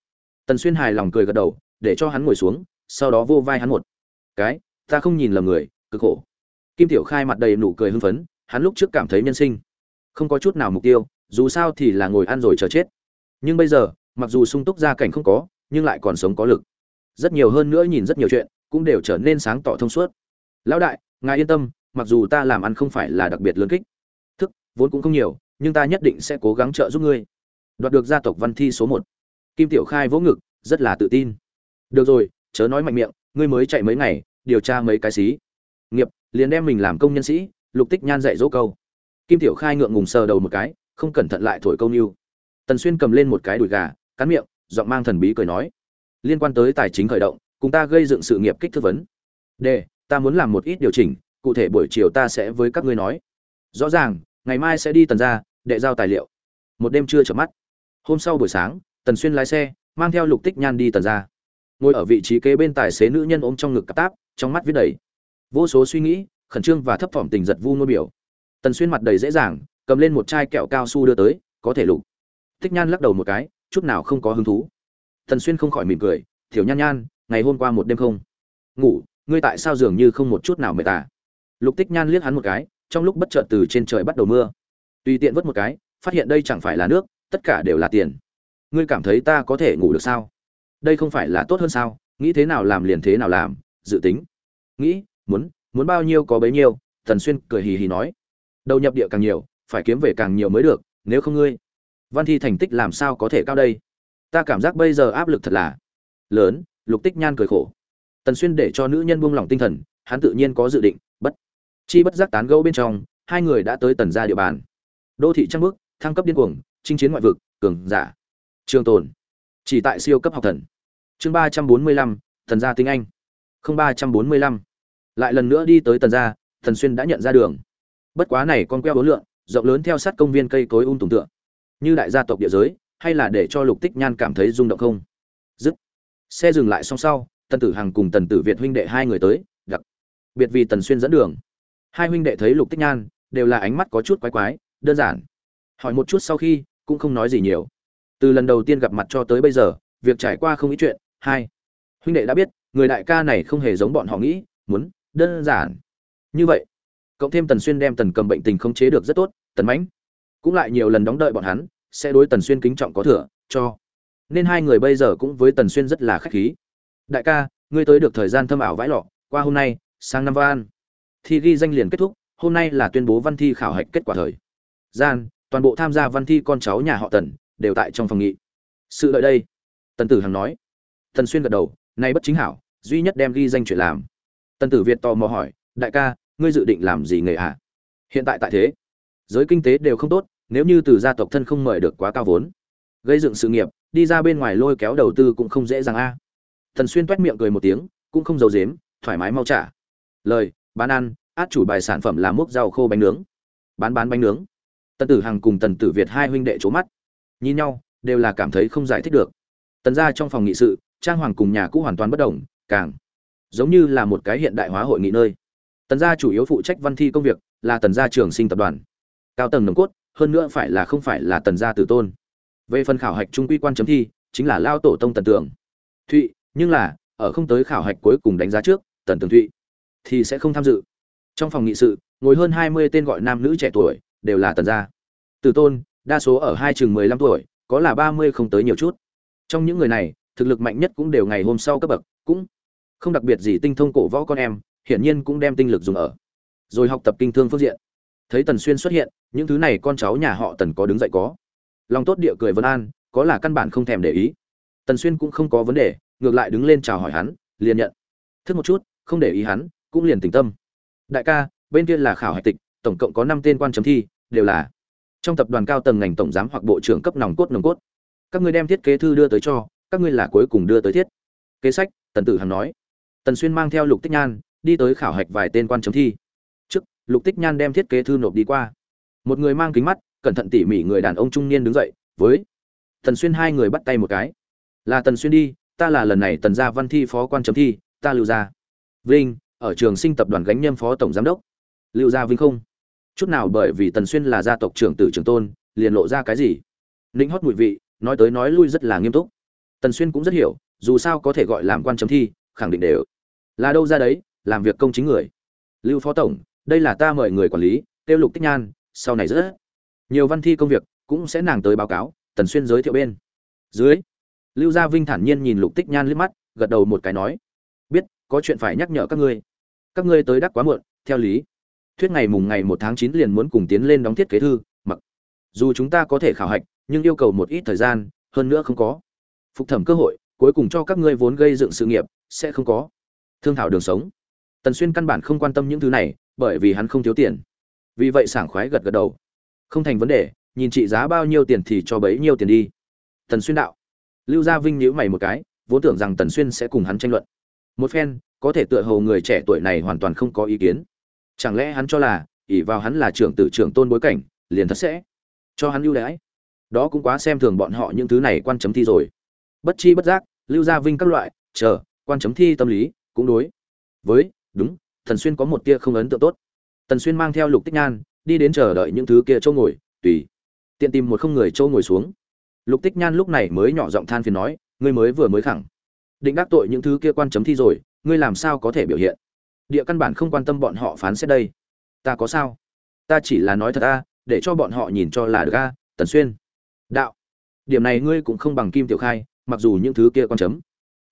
Tần xuyên hài lòng cười gật đầu để cho hắn ngồi xuống sau đó vô vai hắn một. Cái ta không nhìn lầm người cực khổ kim tiểu khai mặt đầy nụ cười hưng phấn, hắn lúc trước cảm thấy nhân sinh không có chút nào mục tiêu, dù sao thì là ngồi ăn rồi chờ chết. Nhưng bây giờ, mặc dù sung túc gia cảnh không có, nhưng lại còn sống có lực. Rất nhiều hơn nữa nhìn rất nhiều chuyện, cũng đều trở nên sáng tỏ thông suốt. Lão đại, ngài yên tâm, mặc dù ta làm ăn không phải là đặc biệt lớn kích. Thức, vốn cũng không nhiều, nhưng ta nhất định sẽ cố gắng trợ giúp ngươi. Đoạt được gia tộc văn thi số một. Kim tiểu khai vỗ ngực, rất là tự tin. Được rồi, chớ nói mạnh miệng, ngươi mới chạy mấy ngày, điều tra mấy cái xí. Nghiệp liền đem mình làm công nhân sĩ, lục tích nhan dạy dỗ câu. Kim tiểu khai ngượng ngùng sờ đầu một cái, không cẩn thận lại thổi câu nưu. Tần xuyên cầm lên một cái đùi gà, cắn miệng, giọng mang thần bí cười nói. Liên quan tới tài chính khởi động, cùng ta gây dựng sự nghiệp kích thước vấn. D ta muốn làm một ít điều chỉnh, cụ thể buổi chiều ta sẽ với các ngươi nói. Rõ ràng, ngày mai sẽ đi tần ra đệ giao tài liệu. Một đêm chưa chợp mắt. Hôm sau buổi sáng, tần xuyên lái xe, mang theo lục tích nhan đi tần ra ngồi ở vị trí kế bên tài xế nữ nhân ôm trong ngực cặp táp, trong mắt viết đầy vô số suy nghĩ, khẩn trương và thấp thỏm tình giật vu nôn biểu. Tần xuyên mặt đầy dễ dàng, cầm lên một chai kẹo cao su đưa tới, có thể lục. Tích nhan lắc đầu một cái, chút nào không có hứng thú. Tần xuyên không khỏi mỉm cười thiểu nhan nhan, ngày hôm qua một đêm không? Ngủ, ngươi tại sao dường như không một chút nào mệt tả lục tích nhan liếc hắn một cái, trong lúc bất chợt từ trên trời bắt đầu mưa. Tùy tiện vớt một cái, phát hiện đây chẳng phải là nước, tất cả đều là tiền. Ngươi cảm thấy ta có thể ngủ được sao? Đây không phải là tốt hơn sao? Nghĩ thế nào làm liền thế nào làm, dự tính. Nghĩ muốn muốn bao nhiêu có bấy nhiêu, thần xuyên cười hì hì nói. Đầu nhập địa càng nhiều, phải kiếm về càng nhiều mới được, nếu không ngươi, văn thi thành tích làm sao có thể cao đây? Ta cảm giác bây giờ áp lực thật là lớn, lục tích nhan cười khổ. Tần xuyên để cho nữ nhân buông lỏng tinh thần, hắn tự nhiên có dự định, bất, chi bất giác tán gẫu bên trong, hai người đã tới tần gia địa bàn. Đô thị trăng bước thăng cấp điên cuồng, chinh chiến ngoại vực, cường giả. Trường tồn, chỉ tại siêu cấp học thần. Chương ba trăm bốn mươi lăm, thần gia tinh anh. Không ba trăm bốn mươi lăm lại lần nữa đi tới tần gia, thần xuyên đã nhận ra đường. Bất quá này con queo bốn lượng rộng lớn theo sát công viên cây cối um tùm tựa. Như đại gia tộc địa giới, hay là để cho lục tích nhan cảm thấy rung động không? Dứt. Xe dừng lại song sau, tần tử hằng cùng tần tử việt huynh đệ hai người tới đặc biệt vì tần xuyên dẫn đường. Hai huynh đệ thấy lục tích nhan, đều là ánh mắt có chút quái quái, đơn giản. Hỏi một chút sau khi, cũng không nói gì nhiều. Từ lần đầu tiên gặp mặt cho tới bây giờ, việc trải qua không ít chuyện. Hai. Huynh đệ đã biết, người đại ca này không hề giống bọn họ nghĩ, muốn đơn giản. Như vậy, cộng thêm tần xuyên đem tần cầm bệnh tình không chế được rất tốt, tần mãnh cũng lại nhiều lần đóng đợi bọn hắn, sẽ đối tần xuyên kính trọng có thừa, cho. Nên hai người bây giờ cũng với tần xuyên rất là khách khí. Đại ca, ngươi tới được thời gian thâm ảo vãi lọ, qua hôm nay, sang năm van thi ghi danh liền kết thúc, hôm nay là tuyên bố văn thi khảo hạch kết quả thời. Gian, toàn bộ tham gia văn thi con cháu nhà họ tần, đều tại trong phòng nghị. Sự lợi đây, tần tử hằng nói. Tần xuyên gật đầu, nay bất chính hảo, duy nhất đem ghi danh chuyện làm tần tử việt tò mò hỏi, đại ca, ngươi dự định làm gì nghề ạ? À? hiện tại tại thế. Giới kinh tế đều không tốt, nếu như từ gia tộc thân không mời được quá cao vốn. Gây dựng sự nghiệp, đi ra bên ngoài lôi kéo đầu tư cũng không dễ dàng a. À. thần xuyên toét miệng cười một tiếng, cũng không giấu dếm thoải mái mau trả. Lời, bán ăn, át chủ bài sản phẩm là múc rau khô bánh nướng. Bán bán bánh nướng. Tần tử hằng cùng tần tử việt hai huynh đệ c mắt. Nhìn nhau, đều là cảm thấy không giải thích được. Tần ra trong phòng nghị sự, trang hoàng cùng nhà cũ hoàn toàn bất đồng, càng giống như là một cái hiện đại hóa hội nghị nơi. Tần gia chủ yếu phụ trách văn thi công việc là tần gia trường sinh tập đoàn. Cao tầng nồng cốt hơn nữa phải là không phải là tần gia tử tôn. Về phần khảo hạch trung quy quan chấm thi chính là lao tổ tông tần tưởng, thụy nhưng là ở không tới khảo hạch cuối cùng đánh giá trước tần tường thụy thì sẽ không tham dự. Trong phòng nghị sự ngồi hơn hai mươi tên gọi nam nữ trẻ tuổi đều là tần gia. Tử tôn đa số ở hai chừng mười lăm tuổi có là ba mươi không tới nhiều chút. Trong những người này thực lực mạnh nhất cũng đều ngày hôm sau cấp bậc cũng không đặc biệt gì tinh thông cổ võ con em, hiển nhiên cũng đem tinh lực dùng ở. Rồi học tập kinh thương phương diện. Thấy tần xuyên xuất hiện, những thứ này con cháu nhà họ tần có đứng dậy có. Lòng tốt địa cười vân an, có là căn bản không thèm để ý. Tần xuyên cũng không có vấn đề, ngược lại đứng lên chào hỏi hắn, liền nhận. Thức một chút, không để ý hắn, cũng liền tỉnh tâm. Đại ca, bên kia là khảo hạch tịch, tổng cộng có năm tên quan chấm thi, đều là trong tập đoàn cao tầng ngành tổng giám hoặc bộ trưởng cấp nòng cốt nòng cốt. Các ngươi đem thiết kế thư đưa tới cho, các ngươi là cuối cùng đưa tới thiết. Kế sách, tần tử hằng nói tần xuyên mang theo lục tích nhan, đi tới khảo hạch vài tên quan chấm thi. Trước, lục tích nhan đem thiết kế thư nộp đi qua. Một người mang kính mắt, cẩn thận tỉ mỉ người đàn ông trung niên đứng dậy, với tần xuyên hai người bắt tay một cái. Là tần xuyên đi, ta là lần này tần gia văn thi phó quan chấm thi, ta lưu gia. Vinh, ở trường sinh tập đoàn gánh nhâm phó tổng giám đốc. Lưu gia vinh không? Chút nào bởi vì tần xuyên là gia tộc trưởng tử trưởng tôn, liền lộ ra cái gì? Ninh hót mùi vị, nói tới nói lui rất là nghiêm túc. Tần xuyên cũng rất hiểu, dù sao có thể gọi làm quan chấm thi, khẳng định đều là đâu ra đấy, làm việc công chính người? Lưu phó tổng, đây là ta mời người quản lý, tiêu lục tích nhan, sau này rất nhiều văn thi công việc, cũng sẽ nàng tới báo cáo, tần xuyên giới thiệu bên. Dưới, lưu gia vinh thản nhiên nhìn lục tích nhan liếc mắt, gật đầu một cái nói, biết, có chuyện phải nhắc nhở các ngươi. Các ngươi tới đắc quá muộn, theo lý. Thuyết ngày mùng ngày một tháng chín liền muốn cùng tiến lên đóng thiết kế thư, mặc. Dù chúng ta có thể khảo hạch, nhưng yêu cầu một ít thời gian, hơn nữa không có. Phục thẩm cơ hội, cuối cùng cho các ngươi vốn gây dựng sự nghiệp, sẽ không có thương thảo đường sống. Tần xuyên căn bản không quan tâm những thứ này, bởi vì hắn không thiếu tiền. Vì vậy sảng khoái gật gật đầu. Không thành vấn đề, nhìn trị giá bao nhiêu tiền thì cho bấy nhiêu tiền đi. Tần xuyên đạo. Lưu gia vinh nhíu mày một cái, vốn tưởng rằng tần xuyên sẽ cùng hắn tranh luận. Một phen, có thể tựa hồ người trẻ tuổi này hoàn toàn không có ý kiến. Chẳng lẽ hắn cho là, ỷ vào hắn là trưởng tử trưởng tôn bối cảnh, liền thật sẽ cho hắn ưu đãi? Đó cũng quá xem thường bọn họ những thứ này quan chấm thi rồi. Bất chi bất giác, lưu gia vinh các loại, chờ, quan chấm thi tâm lý cũng đối. Với, đúng thần xuyên có một tia không ấn tượng tốt. Tần xuyên mang theo lục tích nhan, đi đến chờ đợi những thứ kia chỗ ngồi, tùy. Tiện tìm một không người chỗ ngồi xuống. Lục tích nhan lúc này mới nhỏ giọng than phiền nói, ngươi mới vừa mới khẳng. Định đắc tội những thứ kia quan chấm thi rồi, ngươi làm sao có thể biểu hiện? Địa căn bản không quan tâm bọn họ phán xét đây. Ta có sao? Ta chỉ là nói thật a, để cho bọn họ nhìn cho là được a, tần xuyên. Đạo. Điểm này ngươi cũng không bằng kim tiểu khai, mặc dù những thứ kia quan chấm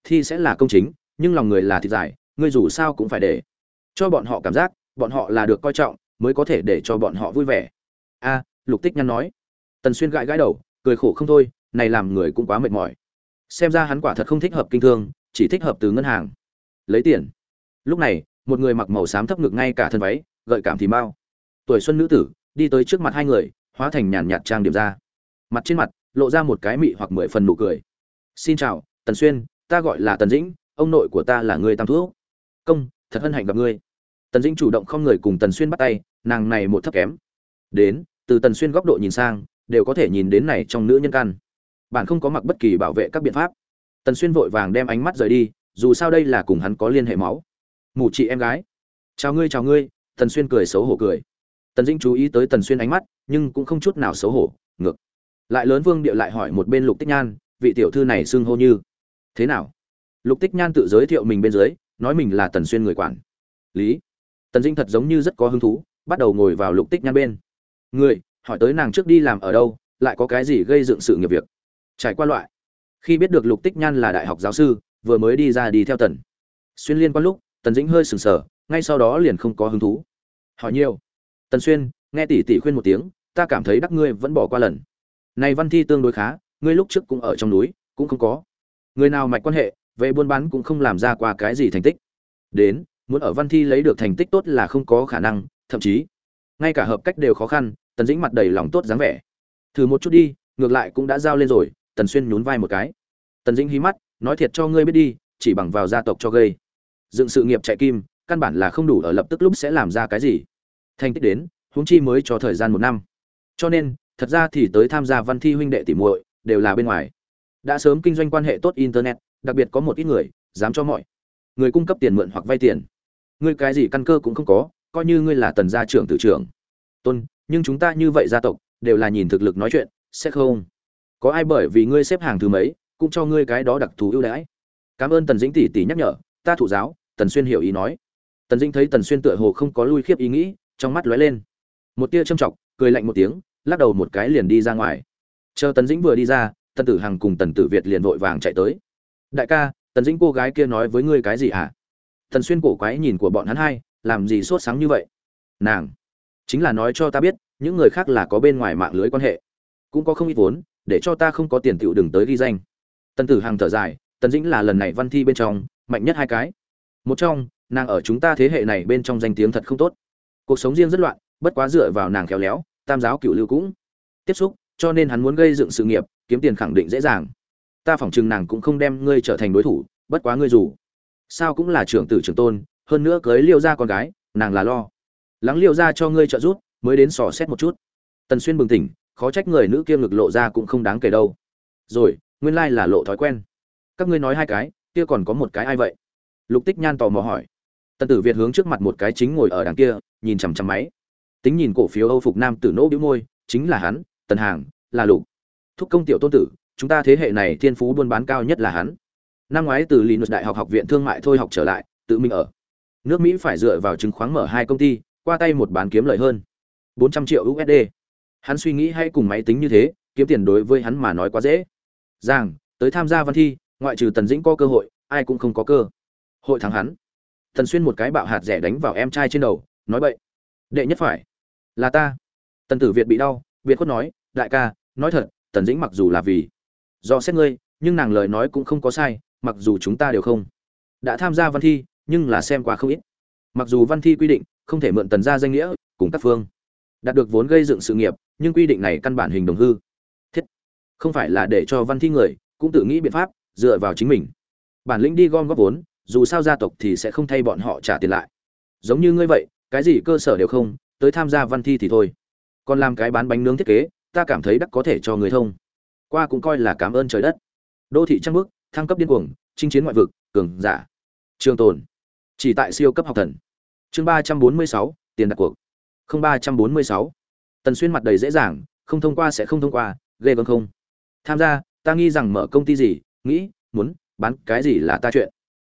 thi sẽ là công chính nhưng lòng người là thịt dài, ngươi dù sao cũng phải để cho bọn họ cảm giác, bọn họ là được coi trọng, mới có thể để cho bọn họ vui vẻ. A, lục tích nhăn nói. Tần xuyên gãi gãi đầu, cười khổ không thôi, này làm người cũng quá mệt mỏi. Xem ra hắn quả thật không thích hợp kinh thương, chỉ thích hợp từ ngân hàng. Lấy tiền. Lúc này, một người mặc màu xám thấp ngực ngay cả thân váy, gợi cảm thì mau. Tuổi xuân nữ tử, đi tới trước mặt hai người, hóa thành nhàn nhạt trang điểm ra. Mặt trên mặt, lộ ra một cái mị hoặc mười phần nụ cười. Xin chào, tần xuyên, ta gọi là tần dĩnh ông nội của ta là người tam thuốc công, thật hân hạnh gặp ngươi. Tần dĩnh chủ động không người cùng tần xuyên bắt tay, nàng này một thấp kém. Đến, từ tần xuyên góc độ nhìn sang, đều có thể nhìn đến này trong nữ nhân căn. Bạn không có mặc bất kỳ bảo vệ các biện pháp. Tần xuyên vội vàng đem ánh mắt rời đi, dù sao đây là cùng hắn có liên hệ máu. Mù chị em gái. Chào ngươi chào ngươi, tần xuyên cười xấu hổ cười. Tần dĩnh chú ý tới tần xuyên ánh mắt, nhưng cũng không chút nào xấu hổ, ngược. Lại lớn vương địa lại hỏi một bên lục tích nhan, vị tiểu thư này xưng hô như thế nào? Lục tích nhan tự giới thiệu mình bên dưới, nói mình là tần xuyên người quản. Lý. Tần dĩnh thật giống như rất có hứng thú, bắt đầu ngồi vào lục tích nhan bên. Người, hỏi tới nàng trước đi làm ở đâu, lại có cái gì gây dựng sự nghiệp việc? Trải qua loại. Khi biết được lục tích nhan là đại học giáo sư, vừa mới đi ra đi theo tần. Xuyên liên quan lúc, tần dĩnh hơi sừng sờ, ngay sau đó liền không có hứng thú. Hỏi nhiều. Tần xuyên, nghe tỷ tỷ khuyên một tiếng, ta cảm thấy đắc ngươi vẫn bỏ qua lần. Này văn thi tương đối khá, ngươi lúc trước cũng ở trong núi, cũng không có. Người nào mạch quan hệ về buôn bán cũng không làm ra qua cái gì thành tích. Đến, muốn ở văn thi lấy được thành tích tốt là không có khả năng, thậm chí, ngay cả hợp cách đều khó khăn, tần dĩnh mặt đầy lòng tốt dáng vẻ. Thử một chút đi, ngược lại cũng đã giao lên rồi, tần xuyên nhún vai một cái. Tần dĩnh hí mắt, nói thiệt cho ngươi biết đi, chỉ bằng vào gia tộc cho gây. Dựng sự nghiệp chạy kim, căn bản là không đủ ở lập tức lúc sẽ làm ra cái gì. Thành tích đến, huống chi mới cho thời gian một năm. Cho nên, thật ra thì tới tham gia văn thi huynh đệ tỉ muội đều là bên ngoài. Đã sớm kinh doanh quan hệ tốt internet đặc biệt có một ít người, dám cho mọi người cung cấp tiền mượn hoặc vay tiền. Ngươi cái gì căn cơ cũng không có, coi như ngươi là tần gia trưởng tử trưởng. Tôn, nhưng chúng ta như vậy gia tộc, đều là nhìn thực lực nói chuyện, sẽ không? Có ai bởi vì ngươi xếp hàng thứ mấy, cũng cho ngươi cái đó đặc thù ưu đãi? Cảm ơn tần dĩnh tỷ tỷ nhắc nhở, ta thụ giáo, tần xuyên hiểu ý nói. Tần dĩnh thấy tần xuyên tựa hồ không có lui khiếp ý nghĩ, trong mắt lóe lên. Một tia châm chọc, cười lạnh một tiếng, lắc đầu một cái liền đi ra ngoài. Chờ tần dĩnh vừa đi ra, tần tử hằng cùng tần tử việt liền vội vàng chạy tới đại ca, tần dĩnh cô gái kia nói với ngươi cái gì hả? Tần xuyên cổ quái nhìn của bọn hắn hai, làm gì sốt sáng như vậy? Nàng, chính là nói cho ta biết, những người khác là có bên ngoài mạng lưới quan hệ, cũng có không ít vốn, để cho ta không có tiền tựu đừng tới ghi danh. Tần tử hằng thở dài, tần dĩnh là lần này văn thi bên trong, mạnh nhất hai cái. Một trong, nàng ở chúng ta thế hệ này bên trong danh tiếng thật không tốt. Cuộc sống riêng rất loạn, bất quá dựa vào nàng khéo léo, tam giáo cựu lưu cũng tiếp xúc, cho nên hắn muốn gây dựng sự nghiệp, kiếm tiền khẳng định dễ dàng ta phỏng chừng nàng cũng không đem ngươi trở thành đối thủ, bất quá ngươi dù sao cũng là trưởng tử trưởng tôn, hơn nữa cưới liêu ra con gái, nàng là lo. Lắng liêu ra cho ngươi trợ giúp, mới đến sò xét một chút. Tần xuyên bừng tỉnh, khó trách người nữ kia ngực lộ ra cũng không đáng kể đâu. Rồi, nguyên lai là lộ thói quen. Các ngươi nói hai cái, kia còn có một cái ai vậy? Lục tích nhan tò mò hỏi. Tần tử việt hướng trước mặt một cái chính ngồi ở đằng kia, nhìn chằm chằm máy. Tính nhìn cổ phiếu âu phục nam tử nỗ bĩu môi, chính là hắn, tần hàng, là lục. Thúc công tiểu tôn tử chúng ta thế hệ này thiên phú buôn bán cao nhất là hắn. Năm ngoái từ linus đại học học viện thương mại thôi học trở lại, tự mình ở nước mỹ phải dựa vào chứng khoán mở hai công ty, qua tay một bán kiếm lợi hơn 400 triệu usd hắn suy nghĩ hay cùng máy tính như thế, kiếm tiền đối với hắn mà nói quá dễ. Giang, tới tham gia văn thi, ngoại trừ tần dĩnh có cơ hội, ai cũng không có cơ hội thắng hắn. Tần xuyên một cái bạo hạt rẻ đánh vào em trai trên đầu, nói vậy đệ nhất phải là ta. Tần tử việt bị đau, việt khuất nói, đại ca, nói thật, tần dĩnh mặc dù là vì do xét ngươi, nhưng nàng lời nói cũng không có sai, mặc dù chúng ta đều không đã tham gia văn thi, nhưng là xem qua không ít. Mặc dù văn thi quy định không thể mượn tần gia danh nghĩa cùng các phương, đạt được vốn gây dựng sự nghiệp, nhưng quy định này căn bản hình đồng hư. Thiết, không phải là để cho văn thi người cũng tự nghĩ biện pháp dựa vào chính mình. Bản lĩnh đi gom góp vốn, dù sao gia tộc thì sẽ không thay bọn họ trả tiền lại. Giống như ngươi vậy, cái gì cơ sở đều không, tới tham gia văn thi thì thôi. Còn làm cái bán bánh nướng thiết kế, ta cảm thấy đắc có thể cho người thông qua cũng coi là cảm ơn trời đất. Đô thị trăng bước, thăng cấp điên cuồng, chinh chiến ngoại vực, cường giả. Trường tồn. Chỉ tại siêu cấp học thần. Chương ba trăm bốn mươi sáu, tiền đặt cuộc. Không, ba trăm bốn mươi sáu. Tần xuyên mặt đầy dễ dàng, không thông qua sẽ không thông qua, ghê gớm không. Tham gia, ta nghi rằng mở công ty gì, nghĩ, muốn, bán cái gì là ta chuyện.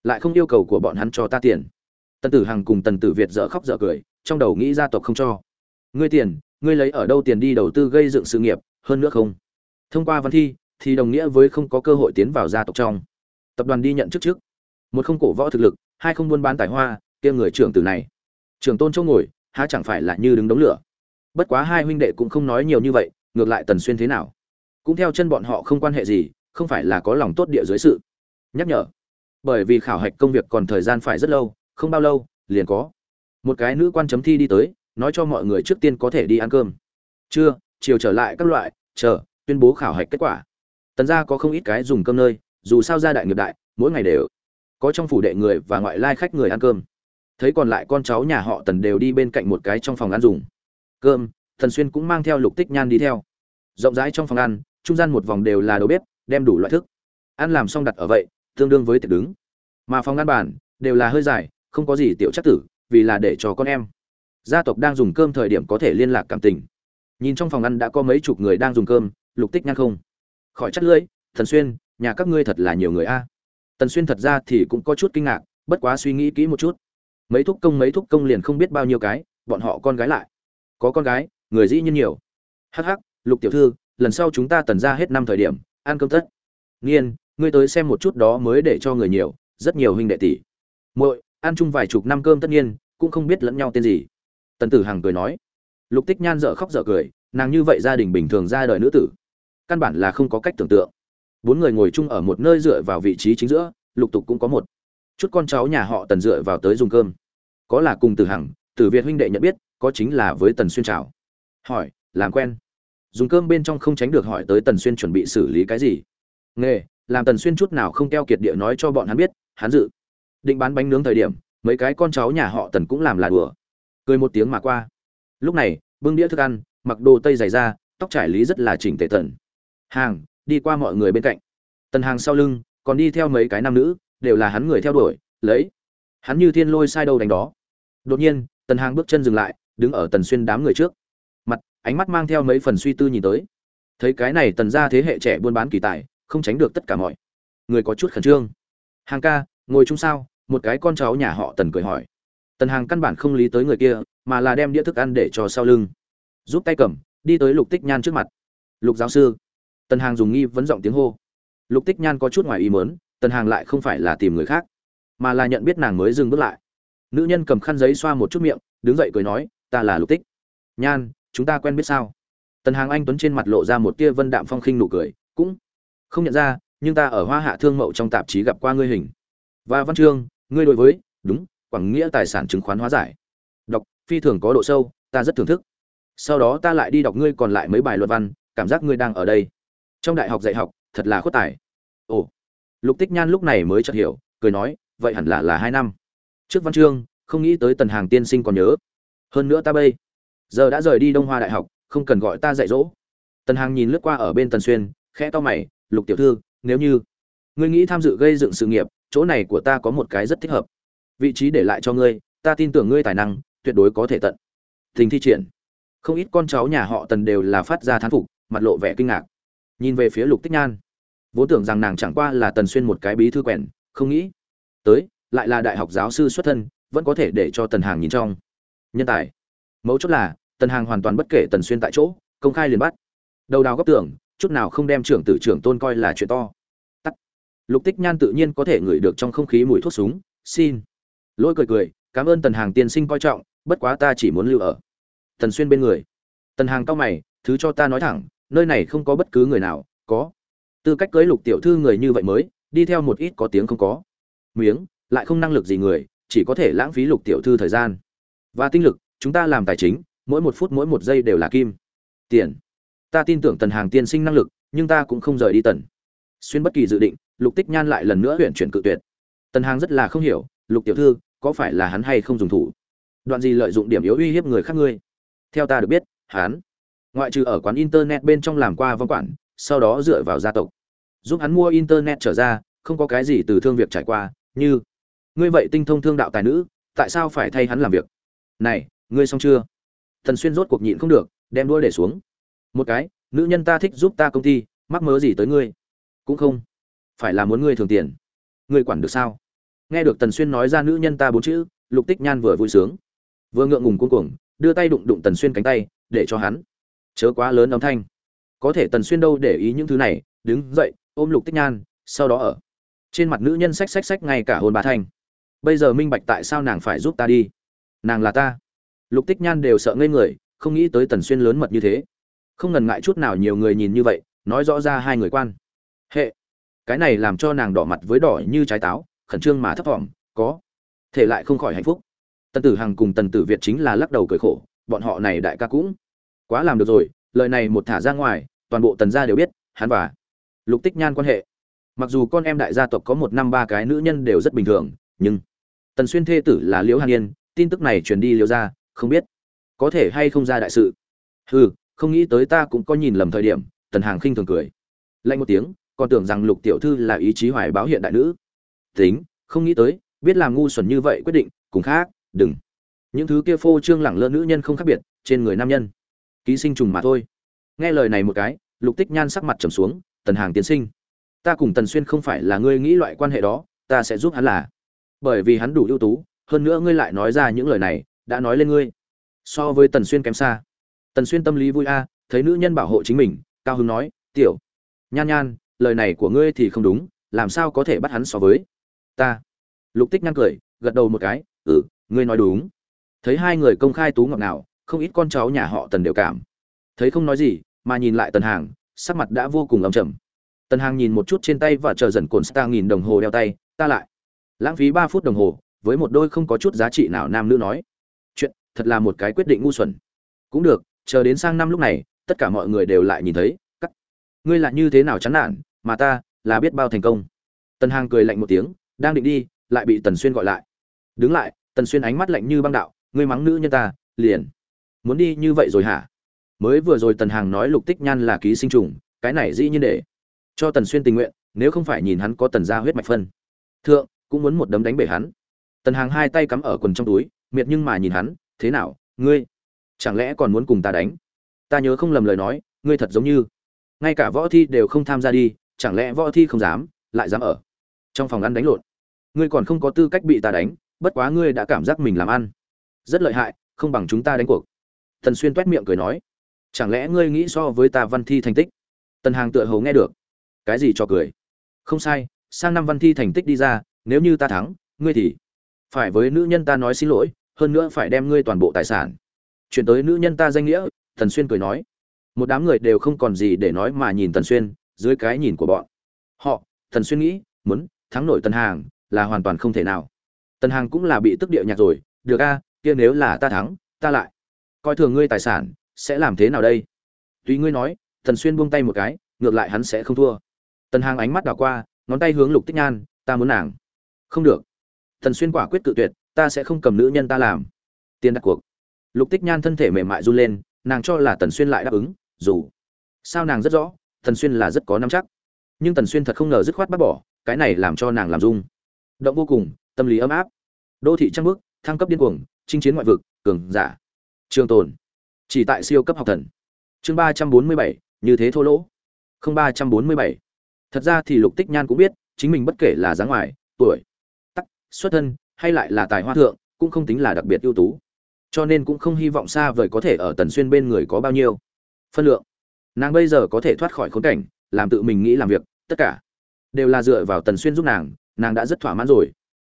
Lại không yêu cầu của bọn hắn cho ta tiền. Tần tử hằng cùng tần tử việt dở khóc dở cười, trong đầu nghĩ gia tộc không cho. Ngươi tiền, ngươi lấy ở đâu tiền đi đầu tư gây dựng sự nghiệp, hơn nữa không? Thông qua văn thi, thì đồng nghĩa với không có cơ hội tiến vào gia tộc trong. Tập đoàn đi nhận chức trước. Một không cổ võ thực lực, hai không buôn bán tài hoa, kia người trưởng tử này. Trưởng tôn châu ngồi, há chẳng phải là như đứng đống lửa. Bất quá hai huynh đệ cũng không nói nhiều như vậy, ngược lại tần xuyên thế nào? Cũng theo chân bọn họ không quan hệ gì, không phải là có lòng tốt địa dưới sự. Nhắc nhở. Bởi vì khảo hạch công việc còn thời gian phải rất lâu, không bao lâu, liền có. Một cái nữ quan chấm thi đi tới, nói cho mọi người trước tiên có thể đi ăn cơm. Trưa chiều trở lại các loại, chờ tuyên bố khảo hạch kết quả. Tần gia có không ít cái dùng cơm nơi, dù sao gia đại nghiệp đại, mỗi ngày đều có trong phủ đệ người và ngoại lai khách người ăn cơm. Thấy còn lại con cháu nhà họ tần đều đi bên cạnh một cái trong phòng ăn dùng. Cơm thần xuyên cũng mang theo lục tích nhan đi theo. Rộng rãi trong phòng ăn, trung gian một vòng đều là đầu bếp, đem đủ loại thức. Ăn làm xong đặt ở vậy, tương đương với tiệc đứng. Mà phòng ăn bàn đều là hơi dài, không có gì tiểu chất tử, vì là để cho con em. Gia tộc đang dùng cơm thời điểm có thể liên lạc cảm tình. Nhìn trong phòng ăn đã có mấy chục người đang dùng cơm lục tích nhan không? Khỏi chắt lưỡi, thần xuyên, nhà các ngươi thật là nhiều người a. Tần xuyên thật ra thì cũng có chút kinh ngạc, bất quá suy nghĩ kỹ một chút. Mấy thúc công mấy thúc công liền không biết bao nhiêu cái, bọn họ con gái lại. Có con gái, người dĩ nhiên nhiều. Hắc hắc, lục tiểu thư, lần sau chúng ta tần ra hết năm thời điểm, ăn cơm tất. Nghiên ngươi tới xem một chút đó mới để cho người nhiều, rất nhiều huynh đệ tỷ. Muội, ăn chung vài chục năm cơm tất nhiên, cũng không biết lẫn nhau tên gì. Tần tử hằng cười nói. Lục tích nhan dở khóc dở cười, nàng như vậy gia đình bình thường ra đời nữ tử căn bản là không có cách tưởng tượng. Bốn người ngồi chung ở một nơi dựa vào vị trí chính giữa, lục tục cũng có một. Chút con cháu nhà họ tần dựa vào tới dùng cơm. Có là cùng từ hằng từ việt huynh đệ nhận biết, có chính là với tần xuyên trào hỏi, làm quen. Dùng cơm bên trong không tránh được hỏi tới tần xuyên chuẩn bị xử lý cái gì. Nghề, làm tần xuyên chút nào không keo kiệt địa nói cho bọn hắn biết, hắn dự. Định bán bánh nướng thời điểm, mấy cái con cháu nhà họ tần cũng làm là đùa. Cười một tiếng mà qua. Lúc này, bưng đĩa thức ăn, mặc đồ tây dày da tóc trải lý rất là chỉnh tề tần hàng, đi qua mọi người bên cạnh. Tần hàng sau lưng, còn đi theo mấy cái nam nữ, đều là hắn người theo đuổi, lấy. Hắn như thiên lôi sai đâu đánh đó. Đột nhiên, tần hàng bước chân dừng lại, đứng ở tần xuyên đám người trước. Mặt, ánh mắt mang theo mấy phần suy tư nhìn tới. Thấy cái này tần ra thế hệ trẻ buôn bán kỳ tài, không tránh được tất cả mọi người có chút khẩn trương. Hàng ca, ngồi chung sao? Một cái con cháu nhà họ tần cười hỏi. Tần hàng căn bản không lý tới người kia, mà là đem đĩa thức ăn để cho sau lưng. Giúp tay cầm, đi tới lục tích nhan trước mặt. Lục giáo sư tần hàng dùng nghi vấn giọng tiếng hô. Lục tích nhan có chút ngoài ý mớn tần hàng lại không phải là tìm người khác, mà là nhận biết nàng mới dừng bước lại. Nữ nhân cầm khăn giấy xoa một chút miệng, đứng dậy cười nói, ta là lục tích. Nhan, chúng ta quen biết sao? Tần hàng anh tuấn trên mặt lộ ra một tia vân đạm phong khinh nụ cười, cũng không nhận ra, nhưng ta ở hoa hạ thương mậu trong tạp chí gặp qua ngươi hình. Và văn chương ngươi đối với, đúng, quảng nghĩa tài sản chứng khoán hóa giải. Đọc, phi thường có độ sâu, ta rất thưởng thức. Sau đó ta lại đi đọc ngươi còn lại mấy bài luật văn, cảm giác ngươi đang ở đây trong đại học dạy học, thật là khuất tài. Ồ, lục tích nhan lúc này mới chợt hiểu, cười nói, vậy hẳn là là hai năm. Trước văn chương, không nghĩ tới tần hàng tiên sinh còn nhớ. Hơn nữa ta bây giờ đã rời đi đông hoa đại học, không cần gọi ta dạy dỗ. Tần hàng nhìn lướt qua ở bên tần xuyên, khẽ to mày, lục tiểu thư, nếu như ngươi nghĩ tham dự gây dựng sự nghiệp, chỗ này của ta có một cái rất thích hợp. Vị trí để lại cho ngươi, ta tin tưởng ngươi tài năng, tuyệt đối có thể tận tình thi triển. Không ít con cháu nhà họ tần đều là phát ra thán phục, mặt lộ vẻ kinh ngạc nhìn về phía lục tích nhan. Vốn tưởng rằng nàng chẳng qua là tần xuyên một cái bí thư quèn không nghĩ tới, lại là đại học giáo sư xuất thân, vẫn có thể để cho tần hàng nhìn trong. Nhân tài. Mấu chốt là, tần hàng hoàn toàn bất kể tần xuyên tại chỗ, công khai liền bắt. Đầu đào góc tưởng, chút nào không đem trưởng tử trưởng tôn coi là chuyện to. Tắt. Lục tích nhan tự nhiên có thể ngửi được trong không khí mùi thuốc súng, xin. Lỗi cười cười, cảm ơn tần hàng tiên sinh coi trọng, bất quá ta chỉ muốn lưu ở tần xuyên bên người. Tần hàng cao mày, thứ cho ta nói thẳng nơi này không có bất cứ người nào, có. Tư cách cưới lục tiểu thư người như vậy mới, đi theo một ít có tiếng không có. Miếng, lại không năng lực gì người, chỉ có thể lãng phí lục tiểu thư thời gian. Và tinh lực, chúng ta làm tài chính, mỗi một phút mỗi một giây đều là kim. Tiền. Ta tin tưởng tần hàng tiên sinh năng lực, nhưng ta cũng không rời đi tần. Xuyên bất kỳ dự định, lục tích nhan lại lần nữa huyện chuyển cự tuyệt. Tần hàng rất là không hiểu, lục tiểu thư, có phải là hắn hay không dùng thủ? Đoạn gì lợi dụng điểm yếu uy hiếp người khác ngươi? Theo ta được biết, hắn ngoại trừ ở quán internet bên trong làm qua văn quản, sau đó dựa vào gia tộc. Giúp hắn mua internet trở ra, không có cái gì từ thương việc trải qua, như, ngươi vậy tinh thông thương đạo tài nữ, tại sao phải thay hắn làm việc? Này, ngươi xong chưa? Thần xuyên rốt cuộc nhịn không được, đem đuôi để xuống. Một cái, nữ nhân ta thích giúp ta công ty, mắc mớ gì tới ngươi? Cũng không. Phải là muốn ngươi thường tiền. Ngươi quản được sao? Nghe được tần xuyên nói ra nữ nhân ta bốn chữ, lục tích nhan vừa vui sướng. Vừa ngượng ngùng cuống cuồng, đưa tay đụng đụng tần xuyên cánh tay, để cho hắn chớ quá lớn âm thanh. Có thể tần xuyên đâu để ý những thứ này, đứng dậy, ôm lục tích nhan, sau đó ở. Trên mặt nữ nhân xách xách xách ngay cả hồn bà thanh. Bây giờ minh bạch tại sao nàng phải giúp ta đi. Nàng là ta. Lục tích nhan đều sợ ngây người, không nghĩ tới tần xuyên lớn mật như thế. Không ngần ngại chút nào nhiều người nhìn như vậy, nói rõ ra hai người quan. Hệ. Cái này làm cho nàng đỏ mặt với đỏ như trái táo, khẩn trương mà thấp thỏm, có. Thể lại không khỏi hạnh phúc. Tần tử hằng cùng tần tử việt chính là lắc đầu cười khổ, bọn họ này đại ca cũng quá làm được rồi, lời này một thả ra ngoài, toàn bộ tần gia đều biết, hắn và lục tích nhan quan hệ. Mặc dù con em đại gia tộc có một năm ba cái nữ nhân đều rất bình thường, nhưng tần xuyên thê tử là liễu hàn yên, tin tức này truyền đi liễu ra không biết có thể hay không ra đại sự. Hừ, không nghĩ tới ta cũng có nhìn lầm thời điểm, tần hàng khinh thường cười. Lạnh một tiếng, còn tưởng rằng lục tiểu thư là ý chí hoài báo hiện đại nữ. Tính, không nghĩ tới, biết làm ngu xuẩn như vậy quyết định, cùng khác, đừng. Những thứ kia phô trương lẳng lơ nữ nhân không khác biệt, trên người nam nhân ký sinh trùng mà thôi. Nghe lời này một cái, lục tích nhan sắc mặt trầm xuống, tần hàng tiến sinh, ta cùng tần xuyên không phải là ngươi nghĩ loại quan hệ đó, ta sẽ giúp hắn là. Bởi vì hắn đủ ưu tú, hơn nữa ngươi lại nói ra những lời này, đã nói lên ngươi. So với tần xuyên kém xa. Tần xuyên tâm lý vui a, thấy nữ nhân bảo hộ chính mình, cao hưng nói, tiểu, nhan nhan, lời này của ngươi thì không đúng, làm sao có thể bắt hắn so với ta? Lục tích nhan cười, gật đầu một cái ừ ngươi nói đúng. Thấy hai người công khai tú ngọc nào không ít con cháu nhà họ tần đều cảm. Thấy không nói gì, mà nhìn lại tần hàng, sắc mặt đã vô cùng ấm chầm tần hàng nhìn một chút trên tay và chờ dần cồn star nghìn đồng hồ đeo tay, ta lại. Lãng phí ba phút đồng hồ, với một đôi không có chút giá trị nào nam nữ nói, chuyện, thật là một cái quyết định ngu xuẩn. Cũng được, chờ đến sang năm lúc này, tất cả mọi người đều lại nhìn thấy, cắt. Ngươi là như thế nào chán nản, mà ta là biết bao thành công. Tần hàng cười lạnh một tiếng, đang định đi, lại bị tần xuyên gọi lại. Đứng lại, tần xuyên ánh mắt lạnh như băng đạo, ngươi mắng nữ nhân ta, liền muốn đi như vậy rồi hả? Mới vừa rồi tần hàng nói lục tích nhan là ký sinh trùng, cái này dĩ nhiên để cho tần xuyên tình nguyện, nếu không phải nhìn hắn có tần gia huyết mạch phân. Thượng, cũng muốn một đấm đánh bể hắn. Tần hàng hai tay cắm ở quần trong túi, miệt nhưng mà nhìn hắn, thế nào, ngươi chẳng lẽ còn muốn cùng ta đánh? Ta nhớ không lầm lời nói, ngươi thật giống như ngay cả võ thi đều không tham gia đi, chẳng lẽ võ thi không dám, lại dám ở trong phòng ăn đánh lộn? Ngươi còn không có tư cách bị ta đánh, bất quá ngươi đã cảm giác mình làm ăn. Rất lợi hại, không bằng chúng ta đánh cuộc tần xuyên toét miệng cười nói, chẳng lẽ ngươi nghĩ so với ta văn thi thành tích? Tần hàng tựa hầu nghe được. Cái gì cho cười? Không sai, sang năm văn thi thành tích đi ra, nếu như ta thắng, ngươi thì phải với nữ nhân ta nói xin lỗi, hơn nữa phải đem ngươi toàn bộ tài sản. Chuyển tới nữ nhân ta danh nghĩa, tần xuyên cười nói, một đám người đều không còn gì để nói mà nhìn tần xuyên, dưới cái nhìn của bọn họ. Tần xuyên nghĩ, muốn thắng nổi tần hàng là hoàn toàn không thể nào. Tần hàng cũng là bị tức địa nhạc rồi, được a, kia nếu là ta thắng, ta lại coi thường ngươi tài sản, sẽ làm thế nào đây? Tùy ngươi nói, tần xuyên buông tay một cái, ngược lại hắn sẽ không thua. Tần hàng ánh mắt đảo qua, ngón tay hướng lục tích nhan, ta muốn nàng. Không được. Tần xuyên quả quyết cự tuyệt, ta sẽ không cầm nữ nhân ta làm. Tiền đặt cuộc. Lục tích nhan thân thể mềm mại run lên, nàng cho là tần xuyên lại đáp ứng, dù sao nàng rất rõ, tần xuyên là rất có năm chắc. Nhưng tần xuyên thật không ngờ dứt khoát bắt bỏ, cái này làm cho nàng làm rung. Động vô cùng, tâm lý ấm áp. Đô thị trăng bước thăng cấp điên cuồng, chinh chiến ngoại vực, cường giả trường tồn. Chỉ tại siêu cấp học thần. Chương ba trăm bốn mươi bảy, như thế thô lỗ. Không ba trăm bốn mươi bảy. Thật ra thì lục tích nhan cũng biết, chính mình bất kể là dáng ngoài, tuổi, tắc, xuất thân, hay lại là tài hoa thượng, cũng không tính là đặc biệt ưu tú. Cho nên cũng không hy vọng xa vời có thể ở tần xuyên bên người có bao nhiêu phân lượng. Nàng bây giờ có thể thoát khỏi khốn cảnh, làm tự mình nghĩ làm việc, tất cả đều là dựa vào tần xuyên giúp nàng nàng đã rất thỏa mãn rồi.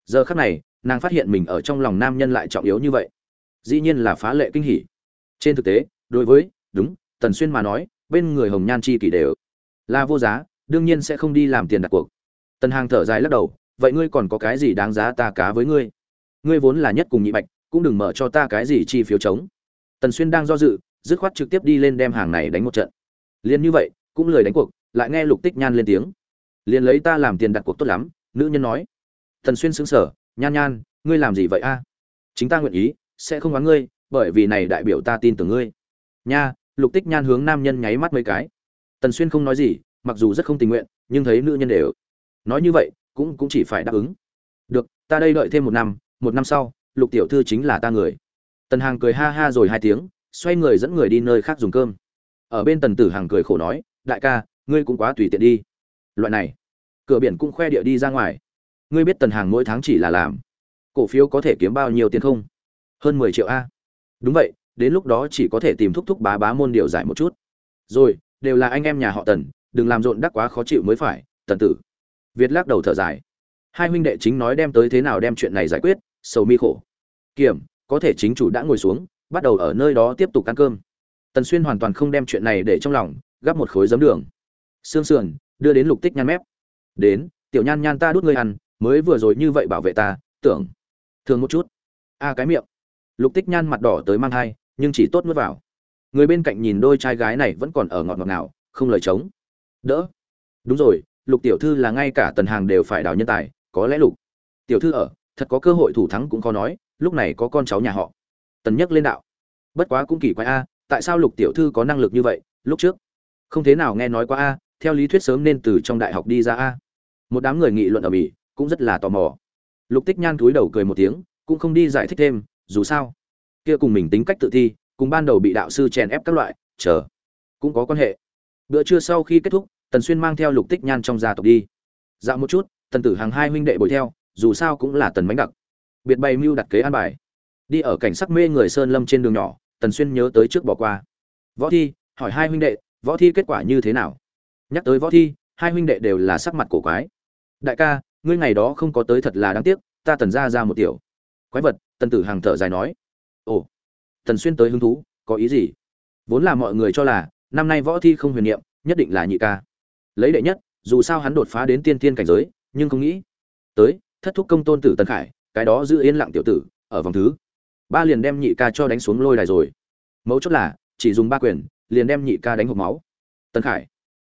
Giờ khắc này, nàng phát hiện mình ở trong lòng nam nhân lại trọng yếu như vậy dĩ nhiên là phá lệ kinh hỉ. Trên thực tế, đối với, đúng, tần xuyên mà nói, bên người hồng nhan chi kỷ đều là vô giá, đương nhiên sẽ không đi làm tiền đặt cuộc. Tần hàng thở dài lắc đầu, vậy ngươi còn có cái gì đáng giá ta cá với ngươi? Ngươi vốn là nhất cùng nhị bạch, cũng đừng mở cho ta cái gì chi phiếu chống. Tần xuyên đang do dự, dứt khoát trực tiếp đi lên đem hàng này đánh một trận. Liền như vậy, cũng lười đánh cuộc, lại nghe lục tích nhan lên tiếng. Liền lấy ta làm tiền đặt cuộc tốt lắm, nữ nhân nói. Tần xuyên xứng sở nhan nhan, ngươi làm gì vậy a? Chính ta nguyện ý sẽ không oán ngươi, bởi vì này đại biểu ta tin tưởng ngươi. Nha, lục tích nhan hướng nam nhân nháy mắt mấy cái. Tần xuyên không nói gì, mặc dù rất không tình nguyện, nhưng thấy nữ nhân đều. Nói như vậy, cũng cũng chỉ phải đáp ứng. Được, ta đây đợi thêm một năm một năm sau, lục tiểu thư chính là ta người. Tần hàng cười ha ha rồi hai tiếng, xoay người dẫn người đi nơi khác dùng cơm. Ở bên tần tử hàng cười khổ nói, đại ca, ngươi cũng quá tùy tiện đi. Loại này, cửa biển cũng khoe địa đi ra ngoài. Ngươi biết tần hàng mỗi tháng chỉ là làm, cổ phiếu có thể kiếm bao nhiêu tiền không? Hơn mười triệu a. Đúng vậy, đến lúc đó chỉ có thể tìm thúc thúc bá bá môn điều giải một chút. Rồi, đều là anh em nhà họ tần, đừng làm rộn đắc quá khó chịu mới phải, tần tử. Việt lắc đầu thở dài. Hai huynh đệ chính nói đem tới thế nào đem chuyện này giải quyết, sầu mi khổ. Kiểm, có thể chính chủ đã ngồi xuống, bắt đầu ở nơi đó tiếp tục ăn cơm. Tần xuyên hoàn toàn không đem chuyện này để trong lòng, gắp một khối giấm đường. Xương sườn, đưa đến lục tích nhan mép. Đến, tiểu nhan nhan ta đút ngươi ăn, mới vừa rồi như vậy bảo vệ ta, tưởng. Thường một chút. A cái miệng lục tích nhan mặt đỏ tới mang thai, nhưng chỉ tốt nuốt vào. Người bên cạnh nhìn đôi trai gái này vẫn còn ở ngọt ngọt nào không lời chống. Đỡ. Đúng rồi, lục tiểu thư là ngay cả tần hàng đều phải đào nhân tài, có lẽ lục tiểu thư ở, thật có cơ hội thủ thắng cũng khó nói, lúc này có con cháu nhà họ. Tần nhắc lên đạo. Bất quá cũng kỳ quái a, tại sao lục tiểu thư có năng lực như vậy, lúc trước? Không thế nào nghe nói qua a, theo lý thuyết sớm nên từ trong đại học đi ra a. Một đám người nghị luận ở bỉ cũng rất là tò mò. Lục tích nhan cúi đầu cười một tiếng, cũng không đi giải thích thêm dù sao, kia cùng mình tính cách tự thi, cùng ban đầu bị đạo sư chèn ép các loại, chờ, cũng có quan hệ. Bữa trưa sau khi kết thúc, tần xuyên mang theo lục tích nhan trong gia tộc đi. Dạo một chút, tần tử hàng hai huynh đệ bồi theo, dù sao cũng là tần bánh đặc. Biệt bày mưu đặt kế an bài. Đi ở cảnh sắc mê người sơn lâm trên đường nhỏ, tần xuyên nhớ tới trước bỏ qua. Võ thi, hỏi hai huynh đệ, võ thi kết quả như thế nào? Nhắc tới võ thi, hai huynh đệ đều là sắc mặt cổ quái. Đại ca, ngươi ngày đó không có tới thật là đáng tiếc, ta tần ra ra một tiểu quái vật tần tử hàng thở dài nói, ồ, tần xuyên tới hứng thú, có ý gì? Vốn là mọi người cho là, năm nay võ thi không huyền niệm, nhất định là nhị ca. Lấy đệ nhất, dù sao hắn đột phá đến tiên tiên cảnh giới, nhưng không nghĩ tới, thất thúc công tôn tử tần khải, cái đó giữ yên lặng tiểu tử, ở vòng thứ. Ba liền đem nhị ca cho đánh xuống lôi đài rồi. Mấu chốt là, chỉ dùng ba quyền, liền đem nhị ca đánh hộp máu. Tần khải.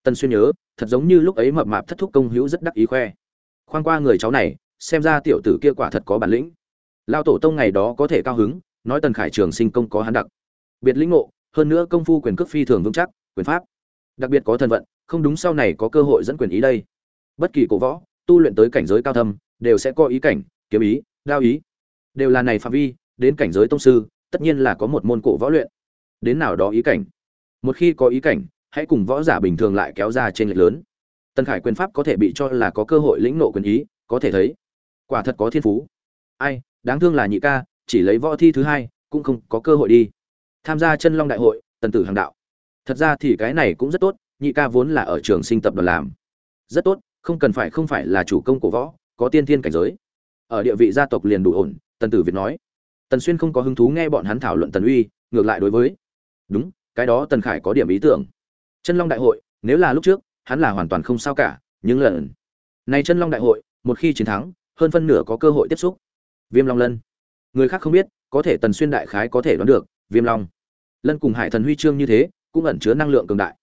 Tần xuyên nhớ, thật giống như lúc ấy mập mạp thất thúc công hữu rất đắc ý khoe. Khoan qua người cháu này, xem ra tiểu tử kia quả thật có bản lĩnh lao tổ tông ngày đó có thể cao hứng, nói tần khải trường sinh công có hắn đặc biệt lĩnh ngộ, hơn nữa công phu quyền cước phi thường vững chắc, quyền pháp, đặc biệt có thân vận, không đúng sau này có cơ hội dẫn quyền ý đây. Bất kỳ cổ võ, tu luyện tới cảnh giới cao thâm, đều sẽ có ý cảnh, kiếm ý, đao ý. Đều là này phạm vi, đến cảnh giới tông sư, tất nhiên là có một môn cổ võ luyện. Đến nào đó ý cảnh. Một khi có ý cảnh, hãy cùng võ giả bình thường lại kéo ra trên lệch lớn. Tần khải quyền pháp có thể bị cho là có cơ hội lĩnh nộ quyền ý, có thể thấy. Quả thật có thiên phú. Ai đáng thương là nhị ca, chỉ lấy võ thi thứ hai, cũng không có cơ hội đi. Tham gia chân long đại hội, tần tử hàng đạo. Thật ra thì cái này cũng rất tốt, nhị ca vốn là ở trường sinh tập đoàn làm. Rất tốt, không cần phải, không phải là chủ công của võ, có tiên thiên cảnh giới. Ở địa vị gia tộc liền đủ ổn, tần tử việt nói. Tần xuyên không có hứng thú nghe bọn hắn thảo luận tần uy, ngược lại đối với. Đúng, cái đó tần khải có điểm ý tưởng. Chân long đại hội, nếu là lúc trước, hắn là hoàn toàn không sao cả, nhưng lần này chân long đại hội, một khi chiến thắng, hơn phân nửa có cơ hội tiếp xúc viêm long lân. Người khác không biết, có thể tần xuyên đại khái có thể đoán được, viêm long. Lân cùng hải thần huy chương như thế, cũng ẩn chứa năng lượng cường đại.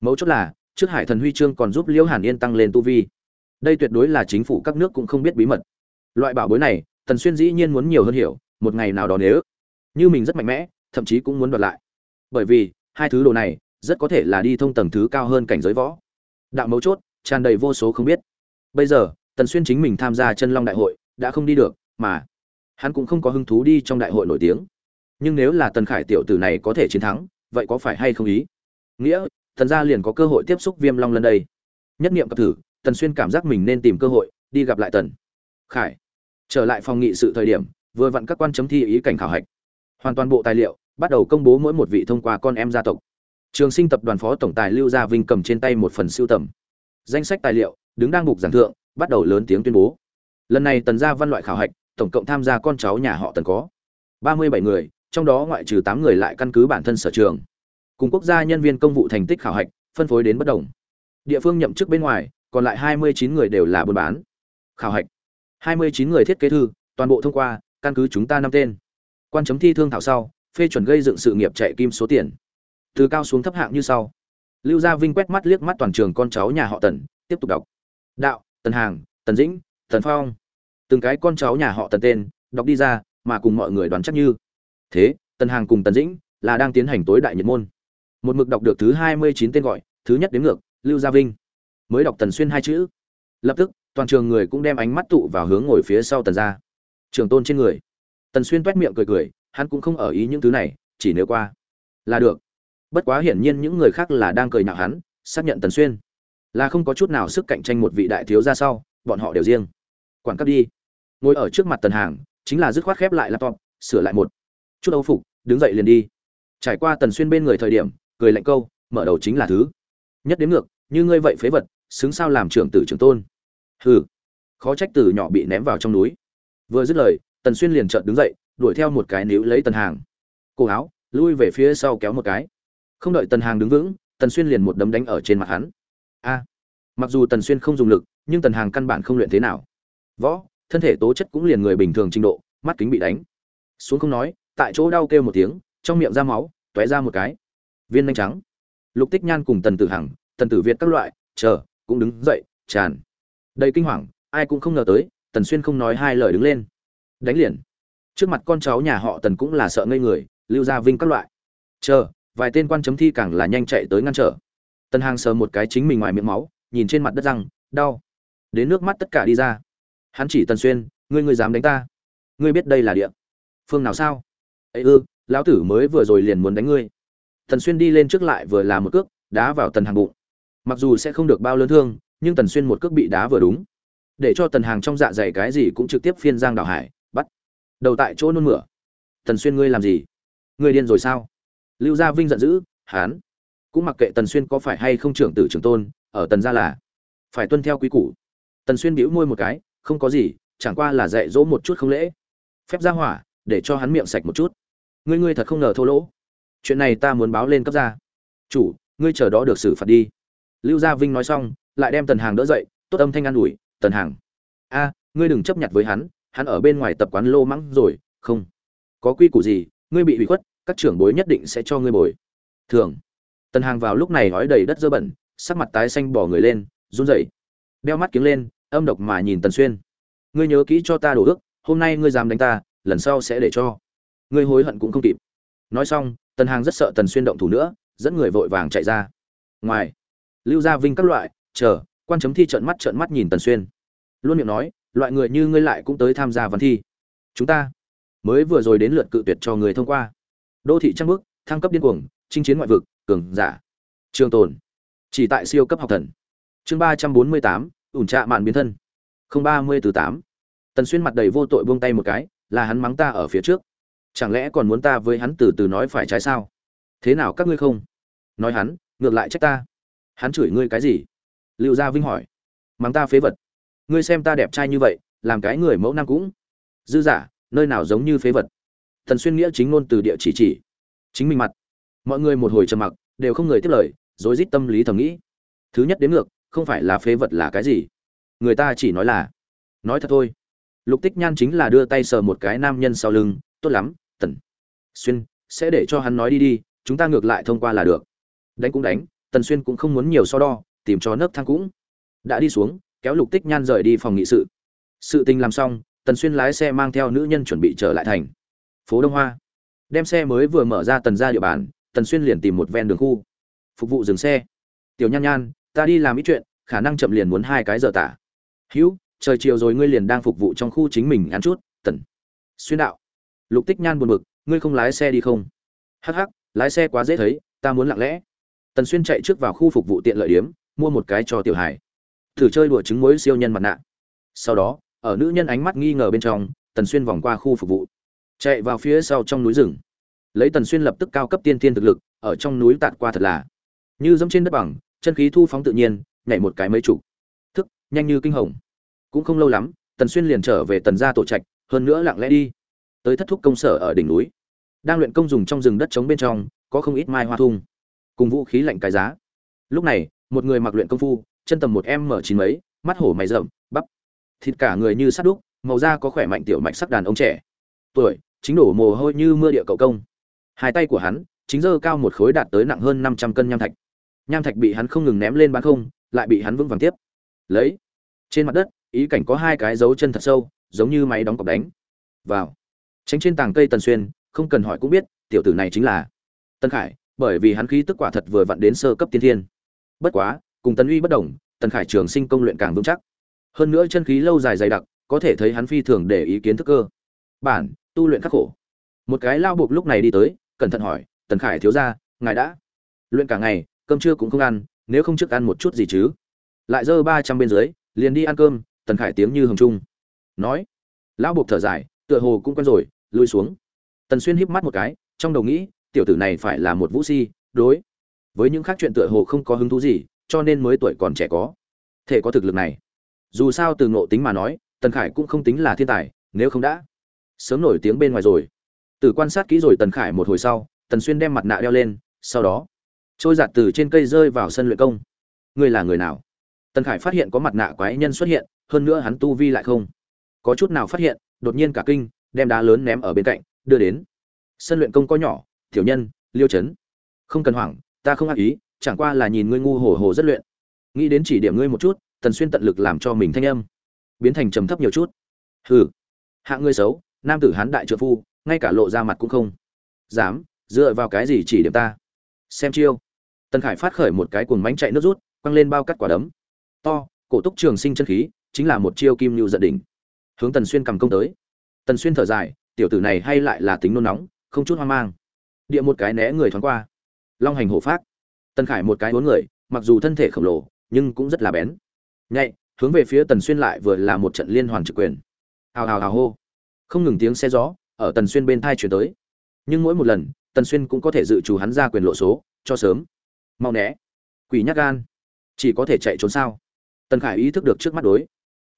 Mấu chốt là, trước hải thần huy chương còn giúp liễu hàn yên tăng lên tu vi. Đây tuyệt đối là chính phủ các nước cũng không biết bí mật. Loại bảo bối này, tần xuyên dĩ nhiên muốn nhiều hơn hiểu, một ngày nào đó nếu như mình rất mạnh mẽ, thậm chí cũng muốn đoạt lại. Bởi vì, hai thứ đồ này, rất có thể là đi thông tầng thứ cao hơn cảnh giới võ. Đạo mấu chốt, tràn đầy vô số không biết. Bây giờ, tần xuyên chính mình tham gia chân long đại hội, đã không đi được, mà hắn cũng không có hứng thú đi trong đại hội nổi tiếng. Nhưng nếu là tần khải tiểu tử này có thể chiến thắng, vậy có phải hay không ý? Nghĩa thần gia liền có cơ hội tiếp xúc viêm long lần đây. Nhất niệm cập thử, tần xuyên cảm giác mình nên tìm cơ hội, đi gặp lại tần. Khải, trở lại phòng nghị sự thời điểm, vừa vặn các quan chấm thi ý cảnh khảo hạch. Hoàn toàn bộ tài liệu, bắt đầu công bố mỗi một vị thông qua con em gia tộc. Trường sinh tập đoàn phó tổng tài lưu gia vinh cầm trên tay một phần siêu tầm. Danh sách tài liệu, đứng đang bục giảng thượng, bắt đầu lớn tiếng tuyên bố. Lần này tần gia văn loại khảo hạch tổng cộng tham gia con cháu nhà họ tần có ba mươi bảy người, trong đó ngoại trừ tám người lại căn cứ bản thân sở trường. Cùng quốc gia nhân viên công vụ thành tích khảo hạch, phân phối đến bất đồng. Địa phương nhậm chức bên ngoài, còn lại hai mươi chín người đều là buôn bán. Khảo hạch. hai mươi chín người thiết kế thư, toàn bộ thông qua, căn cứ chúng ta năm tên. Quan chấm thi thương thảo sau, phê chuẩn gây dựng sự nghiệp chạy kim số tiền. Từ cao xuống thấp hạng như sau. Lưu gia vinh quét mắt liếc mắt toàn trường con cháu nhà họ tần, tiếp tục đọc. Đạo, tần hàng, tần dĩnh, tần phong từng cái con cháu nhà họ tần tên, đọc đi ra, mà cùng mọi người đoán chắc như. Thế, tần hàng cùng tần dĩnh là đang tiến hành tối đại nhiệt môn. Một mực đọc được thứ hai mươi chín tên gọi, thứ nhất đến ngược, lưu gia vinh. Mới đọc tần xuyên hai chữ. Lập tức, toàn trường người cũng đem ánh mắt tụ vào hướng ngồi phía sau tần gia. Trường tôn trên người. Tần xuyên toét miệng cười cười, hắn cũng không ở ý những thứ này, chỉ nếu qua. Là được. Bất quá hiển nhiên những người khác là đang cười nhạo hắn, xác nhận tần xuyên. Là không có chút nào sức cạnh tranh một vị đại thiếu ra sau, bọn họ đều riêng. Quản cấp đi ngồi ở trước mặt tần hàng, chính là dứt khoát khép lại laptop, sửa lại một chút âu phục, đứng dậy liền đi. Trải qua tần xuyên bên người thời điểm, cười lạnh câu, mở đầu chính là thứ. Nhất đến ngược, như ngươi vậy phế vật, xứng sao làm trưởng tử trưởng tôn? Hừ. Khó trách từ nhỏ bị ném vào trong núi. Vừa dứt lời, tần xuyên liền chợt đứng dậy, đuổi theo một cái níu lấy tần hàng. Cổ áo, lui về phía sau kéo một cái. Không đợi tần hàng đứng vững, tần xuyên liền một đấm đánh ở trên mặt hắn. A. Mặc dù tần xuyên không dùng lực, nhưng tần hàng căn bản không luyện thế nào. Võ thân thể tố chất cũng liền người bình thường trình độ, mắt kính bị đánh. Xuống không nói, tại chỗ đau kêu một tiếng, trong miệng ra máu, tóe ra một cái. Viên nhanh trắng. Lục tích nhan cùng tần tử hằng, tần tử việt các loại, chờ, cũng đứng dậy, tràn. Đầy kinh hoàng, ai cũng không ngờ tới, tần xuyên không nói hai lời đứng lên. Đánh liền. Trước mặt con cháu nhà họ tần cũng là sợ ngây người, lưu gia vinh các loại. Chờ, vài tên quan chấm thi càng là nhanh chạy tới ngăn trở. Tần hàng sờ một cái chính mình ngoài miệng máu, nhìn trên mặt đất răng, đau. Đến nước mắt tất cả đi ra hắn chỉ tần xuyên, ngươi ngươi dám đánh ta? Ngươi biết đây là địa phương nào sao? Ấy ư, lão tử mới vừa rồi liền muốn đánh ngươi. Tần xuyên đi lên trước lại vừa là một cước, đá vào tần hàng bụng. Mặc dù sẽ không được bao lớn thương, nhưng tần xuyên một cước bị đá vừa đúng. Để cho tần hàng trong dạ dày cái gì cũng trực tiếp phiên giang đảo hải, bắt. Đầu tại chỗ nôn mửa. Tần xuyên ngươi làm gì? Ngươi điên rồi sao? Lưu gia vinh giận dữ, hán. Cũng mặc kệ tần xuyên có phải hay không trưởng tử trưởng tôn, ở tần gia là phải tuân theo quý củ. Tần xuyên bĩu môi một cái không có gì, chẳng qua là dạy dỗ một chút không lễ. Phép ra hỏa, để cho hắn miệng sạch một chút. Ngươi ngươi thật không ngờ thô lỗ. Chuyện này ta muốn báo lên cấp gia. Chủ, ngươi chờ đó được xử phạt đi. Lưu gia vinh nói xong, lại đem tần hàng đỡ dậy, tốt âm thanh an ủi, tần hàng, a, ngươi đừng chấp nhận với hắn hắn ở bên ngoài tập quán lô mắng rồi, không, có quy củ gì, ngươi bị hủy khuất, các trưởng bối nhất định sẽ cho ngươi bồi. Thường. Tần hàng vào lúc này nói đầy đất dơ bẩn, sắc mặt tái xanh bỏ người lên, run rẩy, đeo mắt kiếng lên âm độc mà nhìn tần xuyên. Ngươi nhớ kỹ cho ta đổ ước, hôm nay ngươi dám đánh ta, lần sau sẽ để cho. Ngươi hối hận cũng không kịp. Nói xong, tần hàng rất sợ tần xuyên động thủ nữa, dẫn người vội vàng chạy ra. Ngoài, lưu gia vinh các loại, chờ, quan chấm thi trợn mắt trợn mắt nhìn tần xuyên. Luôn miệng nói, loại người như ngươi lại cũng tới tham gia văn thi. Chúng ta mới vừa rồi đến lượt cự tuyệt cho người thông qua. Đô thị trăng bước thăng cấp điên cuồng, chinh chiến ngoại vực, cường giả, trường tồn, chỉ tại siêu cấp học thần. Chương ba trăm bốn mươi tám ủn trạ mạn biến thân. Không ba mươi từ tám. Tần xuyên mặt đầy vô tội buông tay một cái, là hắn mắng ta ở phía trước. Chẳng lẽ còn muốn ta với hắn từ từ nói phải trái sao? Thế nào các ngươi không? Nói hắn, ngược lại trách ta. Hắn chửi ngươi cái gì? Lưu gia vinh hỏi. Mắng ta phế vật. Ngươi xem ta đẹp trai như vậy, làm cái người mẫu nam cũng. Dư giả, nơi nào giống như phế vật? Thần xuyên nghĩa chính ngôn từ địa chỉ chỉ. Chính mình mặt. Mọi người một hồi trầm mặc, đều không người tiếp lời, rối rít tâm lý thầm nghĩ. Thứ nhất đến ngược không phải là phế vật là cái gì? Người ta chỉ nói là, nói thật thôi. Lục tích nhan chính là đưa tay sờ một cái nam nhân sau lưng, tốt lắm, tần xuyên, sẽ để cho hắn nói đi đi, chúng ta ngược lại thông qua là được. Đánh cũng đánh, tần xuyên cũng không muốn nhiều so đo, tìm cho nấc thang cũng. Đã đi xuống, kéo lục tích nhan rời đi phòng nghị sự. Sự tình làm xong, tần xuyên lái xe mang theo nữ nhân chuẩn bị trở lại thành phố đông hoa. Đem xe mới vừa mở ra tần ra địa bàn, tần xuyên liền tìm một ven đường khu, phục vụ dừng xe. Tiểu nhan nhan ta đi làm ít chuyện, khả năng chậm liền muốn hai cái giờ tả. Hữu, trời chiều rồi ngươi liền đang phục vụ trong khu chính mình ăn chút, tần. Xuyên đạo. Lục tích nhan buồn bực, ngươi không lái xe đi không? Hắc hắc, lái xe quá dễ thấy, ta muốn lặng lẽ. Tần xuyên chạy trước vào khu phục vụ tiện lợi điếm, mua một cái cho tiểu hải thử chơi đùa trứng muối siêu nhân mặt nạ. Sau đó, ở nữ nhân ánh mắt nghi ngờ bên trong, tần xuyên vòng qua khu phục vụ. Chạy vào phía sau trong núi rừng. Lấy tần xuyên lập tức cao cấp tiên tiên thực lực, ở trong núi tạt qua thật là. Như dẫm trên đất bằng chân khí thu phóng tự nhiên, nhảy một cái mấy chục. Thức, nhanh như kinh hồng. Cũng không lâu lắm, tần xuyên liền trở về tần gia tổ trạch, hơn nữa lặng lẽ đi. Tới thất thúc công sở ở đỉnh núi. Đang luyện công dùng trong rừng đất trống bên trong, có không ít mai hoa thung. Cùng vũ khí lạnh cái giá. Lúc này, một người mặc luyện công phu, chân tầm một em mở chín mấy, mắt hổ mày rậm, bắp. Thịt cả người như sắt đúc, màu da có khỏe mạnh tiểu mạch sắc đàn ông trẻ. Tuổi, chính đổ mồ hôi như mưa địa cậu công. Hai tay của hắn, chính dơ cao một khối đạt tới nặng hơn năm trăm cân nham thạch nham thạch bị hắn không ngừng ném lên bán không, lại bị hắn vững vàng tiếp. Lấy. Trên mặt đất, ý cảnh có hai cái dấu chân thật sâu, giống như máy đóng cọc đánh. Vào. Tránh trên tàng cây tần xuyên, không cần hỏi cũng biết, tiểu tử này chính là tân khải, bởi vì hắn khí tức quả thật vừa vặn đến sơ cấp tiên thiên. Bất quá, cùng tần uy bất đồng, tần khải trường sinh công luyện càng vững chắc. Hơn nữa chân khí lâu dài dày đặc, có thể thấy hắn phi thường để ý kiến thức cơ. Bản, tu luyện khắc khổ. Một cái lao buộc lúc này đi tới, cẩn thận hỏi, tần khải thiếu ra ngài đã luyện cả ngày cơm trưa cũng không ăn, nếu không trước ăn một chút gì chứ? Lại dơ ba trăm bên dưới, liền đi ăn cơm, tần khải tiếng như hồng trung. Nói, lão buộc thở dài, tựa hồ cũng quen rồi, lui xuống. Tần xuyên híp mắt một cái, trong đầu nghĩ, tiểu tử này phải là một vũ si, đối. Với những khác chuyện tựa hồ không có hứng thú gì, cho nên mới tuổi còn trẻ có. Thể có thực lực này. Dù sao từ ngộ tính mà nói, tần khải cũng không tính là thiên tài, nếu không đã sớm nổi tiếng bên ngoài rồi. Từ quan sát kỹ rồi tần khải một hồi sau, tần xuyên đem mặt nạ đeo lên, sau đó trôi giạt từ trên cây rơi vào sân luyện công. Ngươi là người nào? Tần khải phát hiện có mặt nạ quái nhân xuất hiện, hơn nữa hắn tu vi lại không có chút nào phát hiện, đột nhiên cả kinh, đem đá lớn ném ở bên cạnh, đưa đến. Sân luyện công có nhỏ, tiểu nhân, liêu chấn. Không cần hoảng, ta không ác ý, chẳng qua là nhìn ngươi ngu hồ hồ rất luyện. Nghĩ đến chỉ điểm ngươi một chút, tần xuyên tận lực làm cho mình thanh âm biến thành trầm thấp nhiều chút. Hừ, hạ ngươi xấu, nam tử hán đại trợ phu, ngay cả lộ ra mặt cũng không dám dựa vào cái gì chỉ điểm ta xem chiêu. Tần khải phát khởi một cái cuồng mánh chạy nước rút, quăng lên bao cắt quả đấm. To, cổ túc trường sinh chân khí, chính là một chiêu kim lưu giận đỉnh. Hướng tần xuyên cầm công tới. Tần xuyên thở dài, tiểu tử này hay lại là tính nôn nóng, không chút hoang mang. Địa một cái né người thoáng qua. Long hành hổ phát tần khải một cái bốn người, mặc dù thân thể khổng lồ, nhưng cũng rất là bén. Nhạy, hướng về phía tần xuyên lại vừa là một trận liên hoàn trực quyền. Hào hào hào hô. Không ngừng tiếng xe gió, ở tần xuyên bên thai chuyển tới. Nhưng mỗi một lần tần xuyên cũng có thể dự trù hắn ra quyền lộ số, cho sớm. Mau né. Quỷ nhắc gan. Chỉ có thể chạy trốn sao? Tần khải ý thức được trước mắt đối.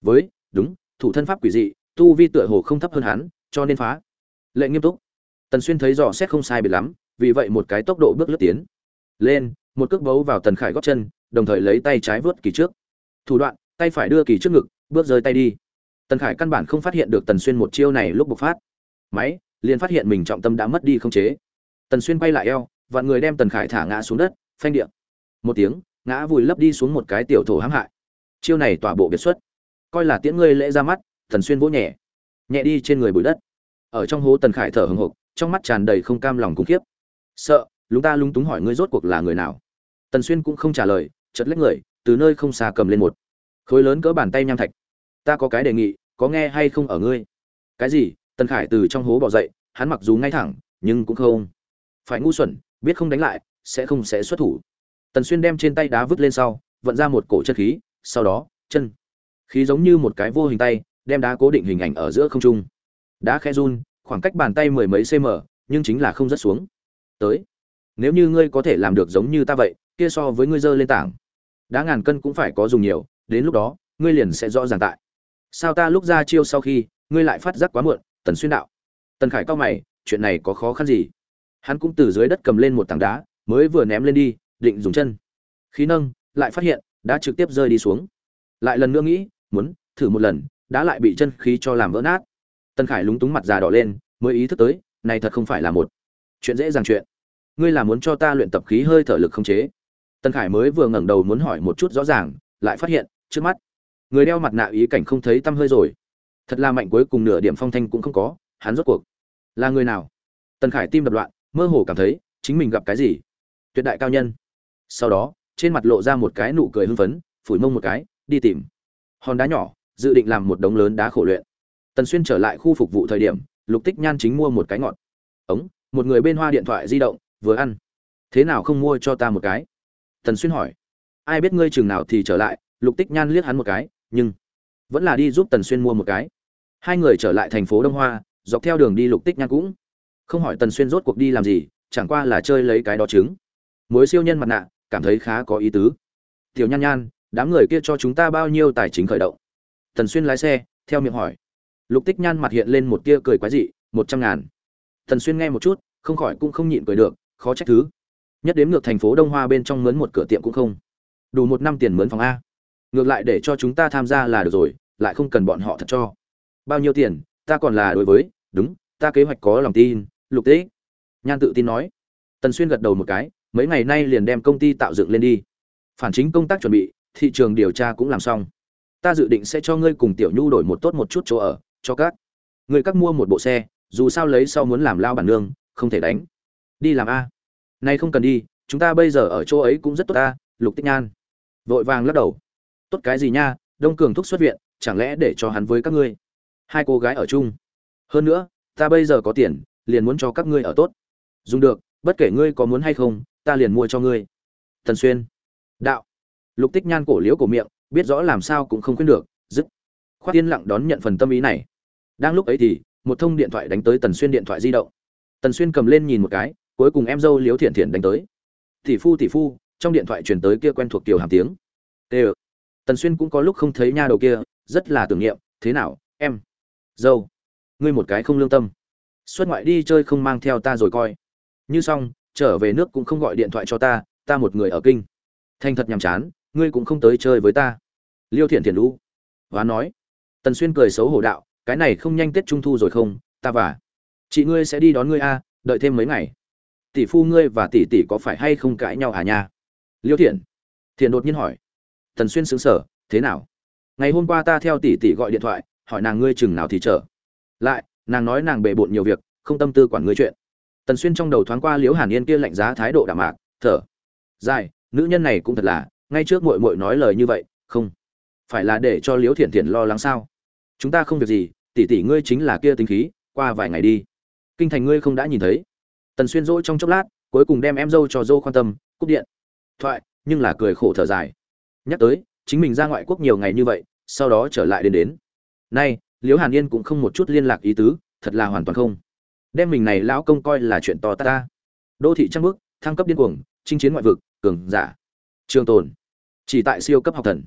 Với, đúng, thủ thân pháp quỷ dị, tu vi tựa hồ không thấp hơn hắn, cho nên phá. Lệ nghiêm túc. Tần xuyên thấy dò xét không sai biệt lắm, vì vậy một cái tốc độ bước lướt tiến. Lên, một cước bấu vào tần khải gót chân, đồng thời lấy tay trái vớt kỳ trước. Thủ đoạn, tay phải đưa kỳ trước ngực, bước rơi tay đi. Tần khải căn bản không phát hiện được tần xuyên một chiêu này lúc bộc phát. Máy, liền phát hiện mình trọng tâm đã mất đi không chế tần xuyên quay lại eo, vạn người đem tần khải thả ngã xuống đất, phanh điện một tiếng, ngã vùi lấp đi xuống một cái tiểu thổ hãm hại. Chiêu này tỏa bộ biệt xuất. Coi là tiễn ngươi lễ ra mắt, tần xuyên vỗ nhẹ. Nhẹ đi trên người bụi đất. Ở trong hố tần khải thở hừng hực, trong mắt tràn đầy không cam lòng cung khiếp. Sợ, lúng ta lúng túng hỏi ngươi rốt cuộc là người nào? Tần xuyên cũng không trả lời chật lách người, từ nơi không xa cầm lên một khối lớn cỡ bàn tay nham thạch. Ta có cái đề nghị, có nghe hay không ở ngươi? Cái gì? Tần khải từ trong hố bỏ dậy, hắn mặc dù ngay thẳng, nhưng cũng không phải ngu xuẩn, biết không đánh lại, sẽ không sẽ xuất thủ. Tần xuyên đem trên tay đá vứt lên sau, vận ra một cổ chân khí, sau đó, chân khí giống như một cái vô hình tay, đem đá cố định hình ảnh ở giữa không trung. Đá khe run, khoảng cách bàn tay mười mấy cm nhưng chính là không rất xuống. Tới, nếu như ngươi có thể làm được giống như ta vậy, kia so với ngươi dơ lên tảng. Đá ngàn cân cũng phải có dùng nhiều, đến lúc đó, ngươi liền sẽ rõ ràng tại. Sao ta lúc ra chiêu sau khi, ngươi lại phát giác quá muộn, tần xuyên đạo. Tần khải cao mày, chuyện này có khó khăn gì? Hắn cũng từ dưới đất cầm lên một tảng đá, mới vừa ném lên đi, định dùng chân. Khí nâng, lại phát hiện đã trực tiếp rơi đi xuống. Lại lần nữa nghĩ, muốn thử một lần đã lại bị chân khí cho làm vỡ nát. Tân khải lúng túng mặt già đỏ lên, mới ý thức tới, này thật không phải là một chuyện dễ dàng chuyện. Ngươi là muốn cho ta luyện tập khí hơi thở lực không chế. Tân khải mới vừa ngẩng đầu muốn hỏi một chút rõ ràng, lại phát hiện, trước mắt, người đeo mặt nạ ý cảnh không thấy tăm hơi rồi. Thật là mạnh cuối cùng nửa điểm phong thanh cũng không có, hắn rốt cuộc là người nào? Tần khải tim đập loạn mơ hồ cảm thấy chính mình gặp cái gì. Tuyệt đại cao nhân. Sau đó, trên mặt lộ ra một cái nụ cười hưng phấn, phủi mông một cái, đi tìm. Hòn đá nhỏ, dự định làm một đống lớn đá khổ luyện. Tần xuyên trở lại khu phục vụ thời điểm, lục tích nhan chính mua một cái ngọt. Ống, một người bên hoa điện thoại di động, vừa ăn. Thế nào không mua cho ta một cái? Tần xuyên hỏi. Ai biết ngươi chừng nào thì trở lại, lục tích nhan liếc hắn một cái, nhưng vẫn là đi giúp tần xuyên mua một cái. Hai người trở lại thành phố đông hoa, dọc theo đường đi lục tích nhan cũng không hỏi tần xuyên rốt cuộc đi làm gì, chẳng qua là chơi lấy cái đó trứng. Mối siêu nhân mặt nạ, cảm thấy khá có ý tứ. Tiểu nhan nhan, đám người kia cho chúng ta bao nhiêu tài chính khởi động? Tần xuyên lái xe, theo miệng hỏi. Lục tích nhan mặt hiện lên một tia cười quái dị, một trăm ngàn. Tần xuyên nghe một chút, không khỏi cũng không nhịn cười được, khó trách thứ. Nhất đếm ngược thành phố đông hoa bên trong mướn một cửa tiệm cũng không. Đủ một năm tiền mướn phòng a. Ngược lại để cho chúng ta tham gia là được rồi, lại không cần bọn họ thật cho. Bao nhiêu tiền, ta còn là đối với, đúng, ta kế hoạch có lòng tin lục tế. Nhan tự tin nói. Tần xuyên gật đầu một cái, mấy ngày nay liền đem công ty tạo dựng lên đi. Phản chính công tác chuẩn bị, thị trường điều tra cũng làm xong. Ta dự định sẽ cho ngươi cùng tiểu nhu đổi một tốt một chút chỗ ở, cho các người các mua một bộ xe, dù sao lấy sau muốn làm lao bản nương, không thể đánh. Đi làm a. Nay không cần đi, chúng ta bây giờ ở chỗ ấy cũng rất tốt ta lục tích nhan. Vội vàng lắc đầu. Tốt cái gì nha, đông cường thúc xuất viện, chẳng lẽ để cho hắn với các ngươi? Hai cô gái ở chung. Hơn nữa, ta bây giờ có tiền liền muốn cho các ngươi ở tốt. Dùng được, bất kể ngươi có muốn hay không, ta liền mua cho ngươi. Thần xuyên. Đạo. Lục tích nhan cổ liễu cổ miệng, biết rõ làm sao cũng không khuyên được, dứt. Khoát tiên lặng đón nhận phần tâm ý này. Đang lúc ấy thì, một thông điện thoại đánh tới tần xuyên điện thoại di động. Tần xuyên cầm lên nhìn một cái, cuối cùng em dâu liếu thiện thiện đánh tới. Tỷ phu tỷ phu, trong điện thoại truyền tới kia quen thuộc tiểu hàm tiếng. Tê tần xuyên cũng có lúc không thấy nha đầu kia, rất là tưởng niệm, thế nào, em? Dâu, ngươi một cái không lương tâm xuất ngoại đi chơi không mang theo ta rồi coi. Như xong, trở về nước cũng không gọi điện thoại cho ta ta một người ở kinh. Thành thật nhàm chán, ngươi cũng không tới chơi với ta. Liêu thiện thiện lũ. Hóa nói. Tần xuyên cười xấu hổ đạo, cái này không nhanh tết trung thu rồi không, ta và chị ngươi sẽ đi đón ngươi a, đợi thêm mấy ngày. Tỷ phu ngươi và tỷ tỷ có phải hay không cãi nhau à nha? Liêu thiện thiện đột nhiên hỏi. Tần xuyên xứng sở thế nào? Ngày hôm qua ta theo tỷ tỷ gọi điện thoại, hỏi nàng ngươi chừng nào thì trở lại nàng nói nàng bề bộn nhiều việc, không tâm tư quản ngươi chuyện. Tần xuyên trong đầu thoáng qua liễu hàn yên kia lạnh giá thái độ đạm mạc, thở. Dài, nữ nhân này cũng thật là, ngay trước muội muội nói lời như vậy, không. Phải là để cho liễu thiện thiện lo lắng sao? Chúng ta không việc gì, tỷ tỷ ngươi chính là kia tính khí, qua vài ngày đi. Kinh thành ngươi không đã nhìn thấy. Tần xuyên dỗi trong chốc lát, cuối cùng đem em dâu cho dâu quan tâm, cúp điện. Thoại, nhưng là cười khổ thở dài. Nhắc tới, chính mình ra ngoại quốc nhiều ngày như vậy, sau đó trở lại đến đến. Nay liễu hàn yên cũng không một chút liên lạc ý tứ, thật là hoàn toàn không. Đem mình này lão công coi là chuyện to ta. Đô thị trăng bước, thăng cấp điên cuồng, chinh chiến ngoại vực, cường giả. Trường tồn. Chỉ tại siêu cấp học thần.